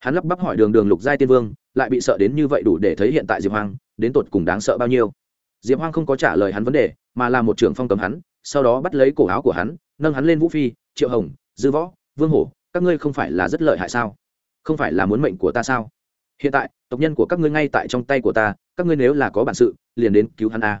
Hắn lắp bắp hỏi đường đường lục giai tiên vương, lại bị sợ đến như vậy đủ để thấy hiện tại diệp hoang, đến tột cùng đáng sợ bao nhiêu? Diệp hoang không có trả lời hắn vấn đề, mà là một trưởng phong cầm hắn sau đó bắt lấy cổ áo của hắn, nâng hắn lên vũ phi, triệu hồng, dư võ, vương hổ, các ngươi không phải là rất lợi hại sao? Không phải là muốn mệnh của ta sao? Hiện tại, tộc nhân của các ngươi ngay tại trong tay của ta, các ngươi nếu là có bản sự, liền đến cứu hắn a.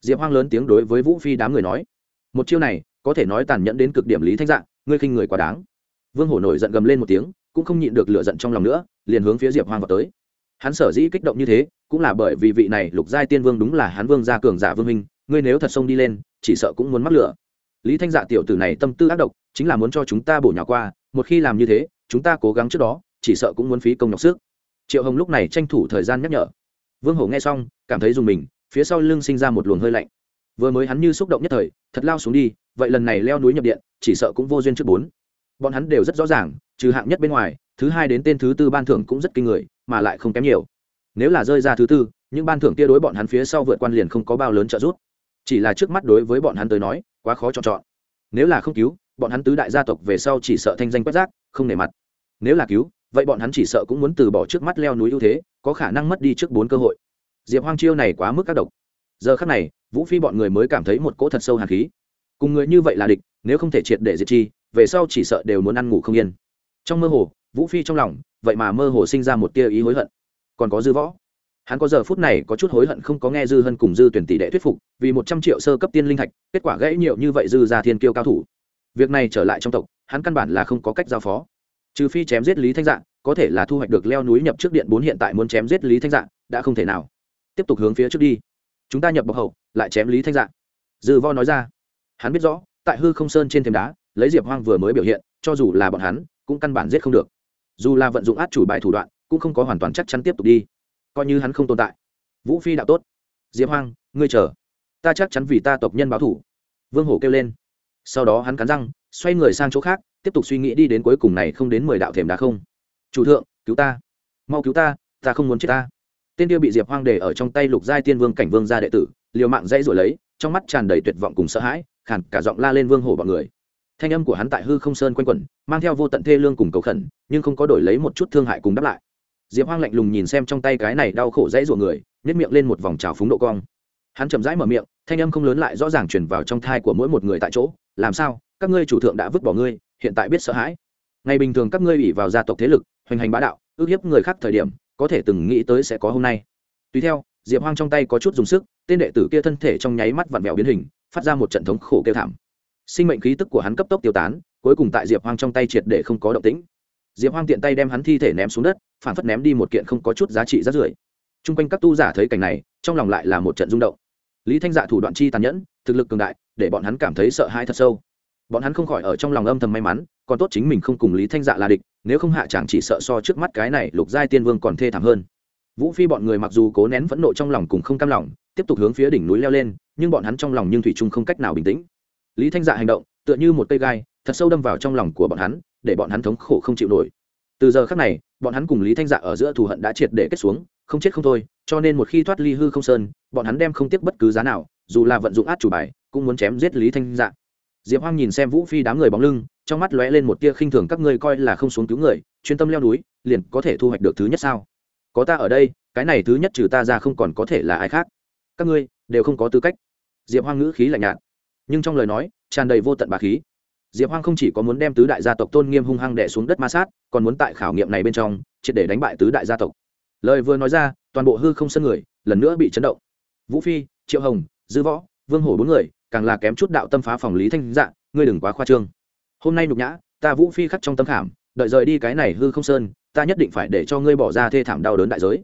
Diệp hoang lớn tiếng đối với vũ phi đám người nói, một chiêu này, có thể nói tàn nhẫn đến cực điểm lý thanh dạng ngươi khinh người quá đáng. Vương hổ nổi giận gầm lên một tiếng, cũng không nhịn được lửa giận trong lòng nữa, liền hướng phía diệp hoang vào tới. Hắn sở dĩ kích động như thế, cũng là bởi vì vị này lục giai tiên vương đúng là hắn vương gia cường giả vương minh, ngươi nếu thật xông đi lên chỉ sợ cũng muốn mắc lửa. Lý thanh dạ tiểu tử này tâm tư ác độc, chính là muốn cho chúng ta bổ nhỏ qua, một khi làm như thế, chúng ta cố gắng trước đó, chỉ sợ cũng muốn phí công nhọc sức. Triệu hồng lúc này tranh thủ thời gian nhắc nhở. Vương hổ nghe xong, cảm thấy dùng mình, phía sau lưng sinh ra một luồng hơi lạnh. Vừa mới hắn như xúc động nhất thời, thật lao xuống đi, vậy lần này leo núi nhập điện, chỉ sợ cũng vô duyên trước bốn. Bọn hắn đều rất rõ ràng, trừ hạng nhất bên ngoài, thứ hai đến tên thứ tư ban thưởng cũng rất kinh người, mà lại không kém nhiều. Nếu là rơi ra thứ tư, những ban thưởng kia đối bọn hắn phía sau vượt quan liền không có bao lớn trợ giúp chỉ là trước mắt đối với bọn hắn tới nói, quá khó chọn chọn. Nếu là không cứu, bọn hắn tứ đại gia tộc về sau chỉ sợ thanh danh quét rác, không nể mặt. Nếu là cứu, vậy bọn hắn chỉ sợ cũng muốn từ bỏ trước mắt leo núi ưu thế, có khả năng mất đi trước bốn cơ hội. Diệp hoang chiêu này quá mức các độc. Giờ khắc này, vũ phi bọn người mới cảm thấy một cỗ thật sâu hàn khí. Cùng người như vậy là địch, nếu không thể triệt để diệt chi, về sau chỉ sợ đều muốn ăn ngủ không yên. Trong mơ hồ, vũ phi trong lòng, vậy mà mơ hồ sinh ra một tia ý hối hận. Còn có dư võ hắn có giờ phút này có chút hối hận không có nghe dư hân cùng dư tuyển tỷ đệ thuyết phục, vì một trăm triệu sơ cấp tiên linh thạch, kết quả gãy nhiều như vậy dư ra thiên kiêu cao thủ. Việc này trở lại trong tộc, hắn căn bản là không có cách giao phó. Trừ phi chém giết lý thanh dạng có thể là thu hoạch được leo núi nhập trước điện bốn hiện tại muốn chém giết lý thanh dạng đã không thể nào. Tiếp tục hướng phía trước đi. Chúng ta nhập bọc hậu, lại chém lý thanh dạng dư vo nói ra. Hắn biết rõ, tại hư không sơn trên thềm đá, lấy diệp hoang vừa mới biểu hiện, cho dù là bọn hắn, cũng căn bản giết không được. Dù là vận dụng át chủ bài thủ đoạn, cũng không có hoàn toàn chắc chắn tiếp tục đi coi như hắn không tồn tại. Vũ phi đạo tốt. Diệp hoang, ngươi chờ. Ta chắc chắn vì ta tộc nhân báo thủ. Vương hổ kêu lên. Sau đó hắn cắn răng, xoay người sang chỗ khác, tiếp tục suy nghĩ đi đến cuối cùng này không đến mười đạo thềm đá không. Chủ thượng, cứu ta. Mau cứu ta ta không muốn chết ta. Tên kia bị diệp hoang để ở trong tay lục giai tiên vương cảnh vương gia đệ tử, liều mạng dãy rồi lấy, trong mắt tràn đầy tuyệt vọng cùng sợ hãi khản cả giọng la lên vương hổ bọn người. Thanh âm của hắn tại hư không sơn quanh quẩn, mang theo vô tận thê lương cùng cầu khẩn, nhưng không có đổi lấy một chút thương hại cùng đáp lại diệp hoang lạnh lùng nhìn xem trong tay cái này đau khổ dãy rủa người nhét miệng lên một vòng trào phúng độ cong. Hắn chậm rãi mở miệng, thanh âm không lớn lại rõ ràng truyền vào trong thai của mỗi một người tại chỗ, làm sao? Các ngươi chủ thượng đã vứt bỏ ngươi, hiện tại biết sợ hãi. Ngày bình thường các ngươi ủy vào gia tộc thế lực, hoành hành bá đạo, ước hiếp người khác thời điểm, có thể từng nghĩ tới sẽ có hôm nay. Tùy theo, diệp hoang trong tay có chút dùng sức, tên đệ tử kia thân thể trong nháy mắt vặn vẹo biến hình, phát ra một trận thống khổ kêu thảm. Sinh mệnh khí tức của hắn cấp tốc tiêu tán, cuối cùng tại diệp hoang trong tay triệt để không có động tĩnh diệp hoang tiện tay đem hắn thi thể ném xuống đất, phản phất ném đi một kiện không có chút giá trị rát rưởi. T r u n g quanh các tu giả thấy cảnh này, trong lòng lại là một trận rung động. Lý thanh dạ thủ đoạn chi tàn nhẫn, thực lực cường đại, để bọn hắn cảm thấy sợ hãi thật sâu. Bọn hắn không khỏi ở trong lòng âm thầm may mắn, còn tốt chính mình không cùng lý thanh dạ là địch, nếu không hạ chẳng chỉ sợ so trước mắt cái này lục giai tiên vương còn thê thảm hơn. Vũ phi bọn người mặc dù cố nén phẫn nộ trong lòng cùng không cam lòng, tiếp tục hướng phía đỉnh núi leo lên, nhưng bọn hắn trong lòng nhưng thủy trung không cách nào bình tĩnh. Lý thanh dạ hành động, tựa như một cây gai, thật sâu đâm vào trong lòng của bọn hắn để bọn hắn thống khổ không chịu nổi. Từ giờ khác này, bọn hắn cùng lý thanh dạ ở giữa thù hận đã triệt để kết xuống, không chết không thôi, cho nên một khi thoát ly hư không sơn, bọn hắn đem không tiếc bất cứ giá nào, dù là vận dụng át chủ bài, cũng muốn chém giết lý thanh dạ. Diệp hoang nhìn xem vũ phi đám người bóng lưng, trong mắt lóe lên một tia khinh thường, các ngươi coi là không xuống cứu người, chuyên tâm leo núi, liền có thể thu hoạch được thứ nhất sao? Có ta ở đây, cái này thứ nhất trừ ta ra không còn có thể là ai khác. Các ngươi đều không có tư cách. Diệp hoang ngữ khí lạnh nhạt, nhưng trong lời nói tràn đầy vô tận bà khí diệp hoang không chỉ có muốn đem tứ đại gia tộc tôn nghiêm hung hăng đẻ xuống đất ma sát, còn muốn tại khảo nghiệm này bên trong, triệt để đánh bại tứ đại gia tộc. Lời vừa nói ra, toàn bộ hư không sân người, lần nữa bị chấn động. Vũ phi, triệu hồng, dư võ, vương hổ bốn người, càng là kém chút đạo tâm phá phòng lý thanh dạ ngươi đừng quá khoa trương. Hôm nay nhục nhã, ta vũ phi khắc trong tâm khảm, đợi rời đi cái này hư không sơn, ta nhất định phải để cho ngươi bỏ ra thê thảm đau đớn đại giới.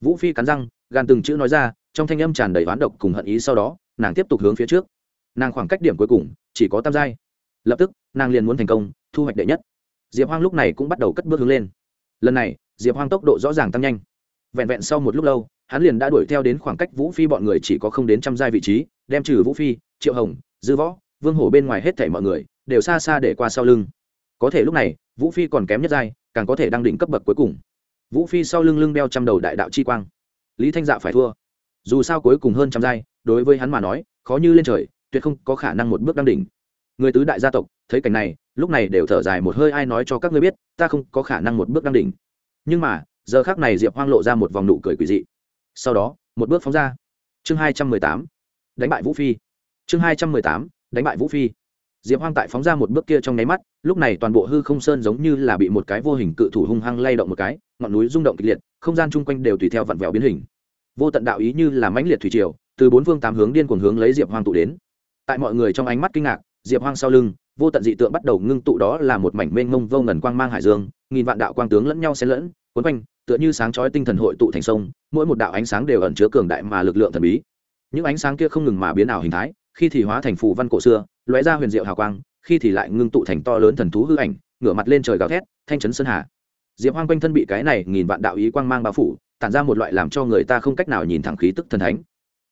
Vũ phi cắn răng, gan từng chữ nói ra, trong thanh âm tràn đầy oán độc cùng hận ý sau đó, nàng tiếp tục hướng phía trước. Nàng khoảng cách điểm cuối cùng, chỉ có tam giai lập tức, nàng liền muốn thành công, thu hoạch đệ nhất. Diệp hoang lúc này cũng bắt đầu cất bước hướng lên. Lần này, diệp hoang tốc độ rõ ràng tăng nhanh. Vẹn vẹn sau một lúc lâu, hắn liền đã đuổi theo đến khoảng cách vũ phi bọn người chỉ có không đến trăm giai vị trí, đem trừ vũ phi, triệu hồng, dư võ, vương hổ bên ngoài hết thảy mọi người, đều xa xa để qua sau lưng. Có thể lúc này, vũ phi còn kém nhất giai, càng có thể đang đỉnh cấp bậc cuối cùng. Vũ phi sau lưng lưng đeo trăm đầu đại đạo chi quang. Lý thanh dạ phải thua. Dù sao cuối cùng hơn trăm giai, đối với hắn mà nói, khó như lên trời, tuyệt không có khả năng một bước đăng đỉnh người tứ đại gia tộc, thấy cảnh này, lúc này đều thở dài một hơi ai nói cho các ngươi biết, ta không có khả năng một bước đăng đỉnh. Nhưng mà, giờ khác này diệp hoang lộ ra một vòng nụ cười quỳ dị. Sau đó, một bước phóng ra. Chương hai trăm mười tám, đánh bại vũ phi. Chương hai trăm mười tám, đánh bại vũ phi. Diệp hoang tại phóng ra một bước kia trong nháy mắt, lúc này toàn bộ hư không sơn giống như là bị một cái vô hình cự thủ hung hăng lay động một cái, ngọn núi rung động kịch liệt, không gian chung quanh đều tùy theo vặn vẹo biến hình. Vô tận đạo ý như là mãnh liệt thủy triều, từ bốn phương tám hướng điên cuồng hướng lấy diệp hoang tụ đến. Tại mọi người trong ánh mắt kinh ngạc diệp hoang sau lưng, vô tận dị tượng bắt đầu ngưng tụ đó là một mảnh mênh mông vô ngần quang mang hải dương, nghìn vạn đạo quang tướng lẫn nhau xen lẫn, cuốn quanh, tựa như sáng chói tinh thần hội tụ thành sông, mỗi một đạo ánh sáng đều ẩn chứa cường đại mà lực lượng thần bí. Những ánh sáng kia không ngừng mà biến ảo hình thái, khi thì hóa thành phù văn cổ xưa, lóe ra huyền diệu hào quang, khi thì lại ngưng tụ thành to lớn thần thú hư ảnh, ngửa mặt lên trời gào thét, thanh chấn sơn hà. Diệp hoang quanh thân bị cái này nghìn vạn đạo ý quang mang bao phủ, tản ra một loại làm cho người ta không cách nào nhìn thẳng khí tức thần thánh.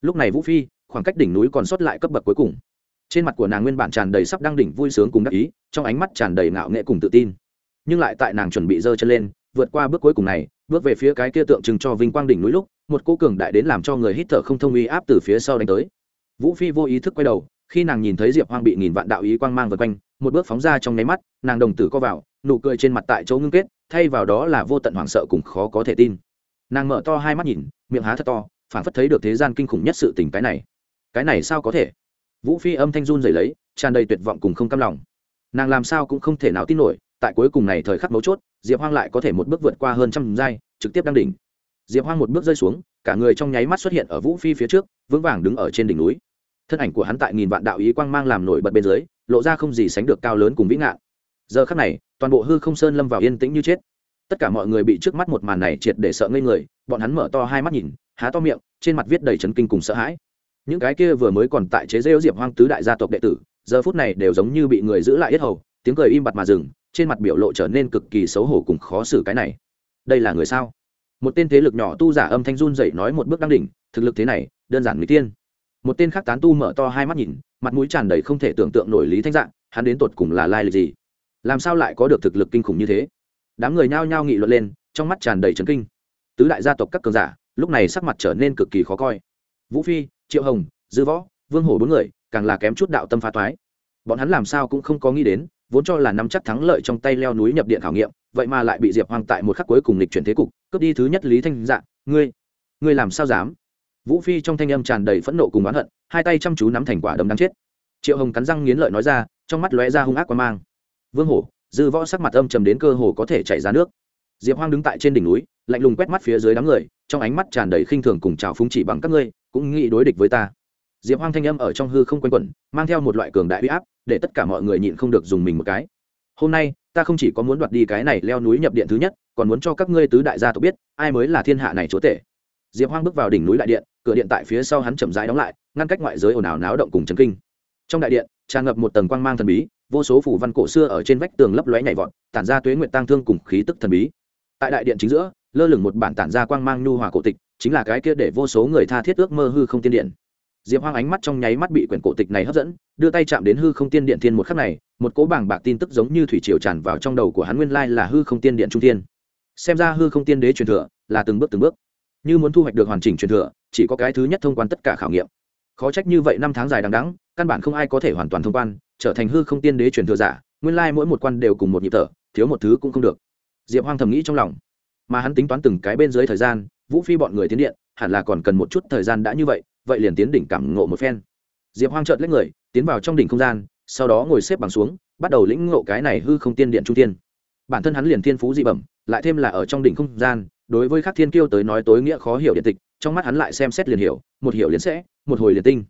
Lúc này vũ phi, khoảng cách đỉnh núi còn sót lại cấp bậc cuối cùng trên mặt của nàng nguyên bản tràn đầy sắp đăng đỉnh vui sướng cùng đắc ý, trong ánh mắt tràn đầy ngạo nghệ cùng tự tin. Nhưng lại tại nàng chuẩn bị giơ chân lên, vượt qua bước cuối cùng này, bước về phía cái kia tượng trưng cho vinh quang đỉnh núi lúc, một cô cường đại đến làm cho người hít thở không thông uy áp từ phía sau đánh tới. Vũ phi vô ý thức quay đầu, khi nàng nhìn thấy diệp hoang bị nghìn vạn đạo ý quang mang vượt quanh, một bước phóng ra trong nháy mắt, nàng đồng tử co vào, nụ cười trên mặt tại chỗ ngưng kết, thay vào đó là vô tận hoảng sợ cùng khó có thể tin. Nàng mở to hai mắt nhìn, miệng há thật to phản phất thấy được thế gian kinh khủng nhất sự tình cái này. Cái này sao có thể? Vũ phi âm thanh run rẩy lấy, tràn đầy tuyệt vọng cùng không cam lòng. Nàng làm sao cũng không thể nào tin nổi, tại cuối cùng này thời khắc mấu chốt, diệp hoang lại có thể một bước vượt qua hơn trăm giai, trực tiếp đăng đỉnh. Diệp hoang một bước rơi xuống, cả người trong nháy mắt xuất hiện ở vũ phi phía trước, vững vàng đứng ở trên đỉnh núi. Thân ảnh của hắn tại nghìn vạn đạo ý quang mang làm nổi bật bên dưới, lộ ra không gì sánh được cao lớn cùng vĩ ngạn. Giờ khắc này, toàn bộ hư không sơn lâm vào yên tĩnh như chết. Tất cả mọi người bị trước mắt một màn này triệt để sợ ngây người, bọn hắn mở to hai mắt nhìn, há to miệng, trên mặt viết đầy chấn kinh cùng sợ hãi những cái kia vừa mới còn tại chế rêu diệp hoang tứ đại gia tộc đệ tử, giờ phút này đều giống như bị người giữ lại yết hầu, tiếng cười im bặt mà dừng, trên mặt biểu lộ trở nên cực kỳ xấu hổ cùng khó xử cái này. Đây là người sao? Một tên thế lực nhỏ tu giả âm thanh run dậy nói một bước đăng đỉnh, thực lực thế này, đơn giản người tiên. Một tên khác tán tu mở to hai mắt nhìn, mặt mũi tràn đầy không thể tưởng tượng nổi lý thanh dạng, hắn đến tột cùng là lai lịch gì? Làm sao lại có được thực lực kinh khủng như thế? Đám người nhao nhao nghị luận lên, trong mắt tràn đầy trấn kinh. Tứ đại gia tộc các cường giả, lúc này sắc mặt trở nên cực kỳ khó coi. Vũ phi triệu hồng, dư võ, vương hổ bốn người, càng là kém chút đạo tâm phá thoái bọn hắn làm sao cũng không có nghĩ đến, vốn cho là nắm chắc thắng lợi trong tay leo núi nhập điện khảo nghiệm, vậy mà lại bị diệp hoang tại một khắc cuối cùng lịch chuyển thế cục, cướp đi thứ nhất lý thanh dạng ngươi ngươi làm sao dám? Vũ phi trong thanh âm tràn đầy phẫn nộ cùng oán hận, hai tay chăm chú nắm thành quả đấm đáng chết. Triệu hồng cắn răng nghiến lợi nói ra, trong mắt lóe ra hung ác quan mang. Vương hổ, dư võ sắc mặt âm trầm đến cơ hồ có thể chảy ra nước. Diệp hoang đứng tại trên đỉnh núi, lạnh lùng quét mắt phía dưới đám người, trong ánh mắt tràn đầy khinh thường cùng trào phúng chỉ bằng các ngươi cũng nghĩ đối địch với ta. Diệp hoang thanh âm ở trong hư không quanh quẩn, mang theo một loại cường đại huy áp, để tất cả mọi người nhịn không được dùng mình một cái. Hôm nay, ta không chỉ có muốn đoạt đi cái này leo núi nhập điện thứ nhất, còn muốn cho các ngươi tứ đại gia tộc biết, ai mới là thiên hạ này chúa tể. Diệp hoang bước vào đỉnh núi đại điện, cửa điện tại phía sau hắn chậm rãi đóng lại, ngăn cách ngoại giới ồn ào náo động cùng chấn kinh. Trong đại điện, tràn ngập một tầng quang mang thần bí, vô số phủ văn cổ xưa ở trên vách tường lấp lóe nhảy vọt, tản ra tuế nguyện tăng thương cùng khí tức thần bí. Tại đại điện chính giữa, lơ lửng một bản tản ra quang mang nhu hòa cổ tịch chính là cái kia để vô số người tha thiết ước mơ hư không tiên điện. Diệp hoang ánh mắt trong nháy mắt bị quyển cổ tịch này hấp dẫn, đưa tay chạm đến hư không tiên điện thiên một khắc này, một cỗ bảng bạc tin tức giống như thủy triều tràn vào trong đầu của hắn nguyên lai là hư không tiên điện trung tiên xem ra hư không tiên đế truyền thừa là từng bước từng bước. Như muốn thu hoạch được hoàn chỉnh truyền thừa, chỉ có cái thứ nhất thông quan tất cả khảo nghiệm. Khó trách như vậy năm tháng dài đằng đẵng, căn bản không ai có thể hoàn toàn thông quan, trở thành hư không tiên đế truyền thừa giả, nguyên lai mỗi một quan đều cùng một nhịp thở, thiếu một thứ cũng không được. Diệp hoang thầm nghĩ trong lòng. Mà hắn tính toán từng cái bên dưới thời gian vũ phi bọn người tiến điện, hẳn là còn cần một chút thời gian đã như vậy vậy liền tiến đỉnh cảm ngộ một phen. Diệp hoang trợt lấy người, tiến vào trong đỉnh không gian, sau đó ngồi xếp bằng xuống, bắt đầu lĩnh ngộ cái này hư không tiên điện trung tiên bản thân hắn liền thiên phú dị bẩm, lại thêm là ở trong đỉnh không gian, đối với các thiên kiêu tới nói tối nghĩa khó hiểu điện tịch, trong mắt hắn lại xem xét liền hiểu, một hiểu liền sẽ, một hồi liền tinh.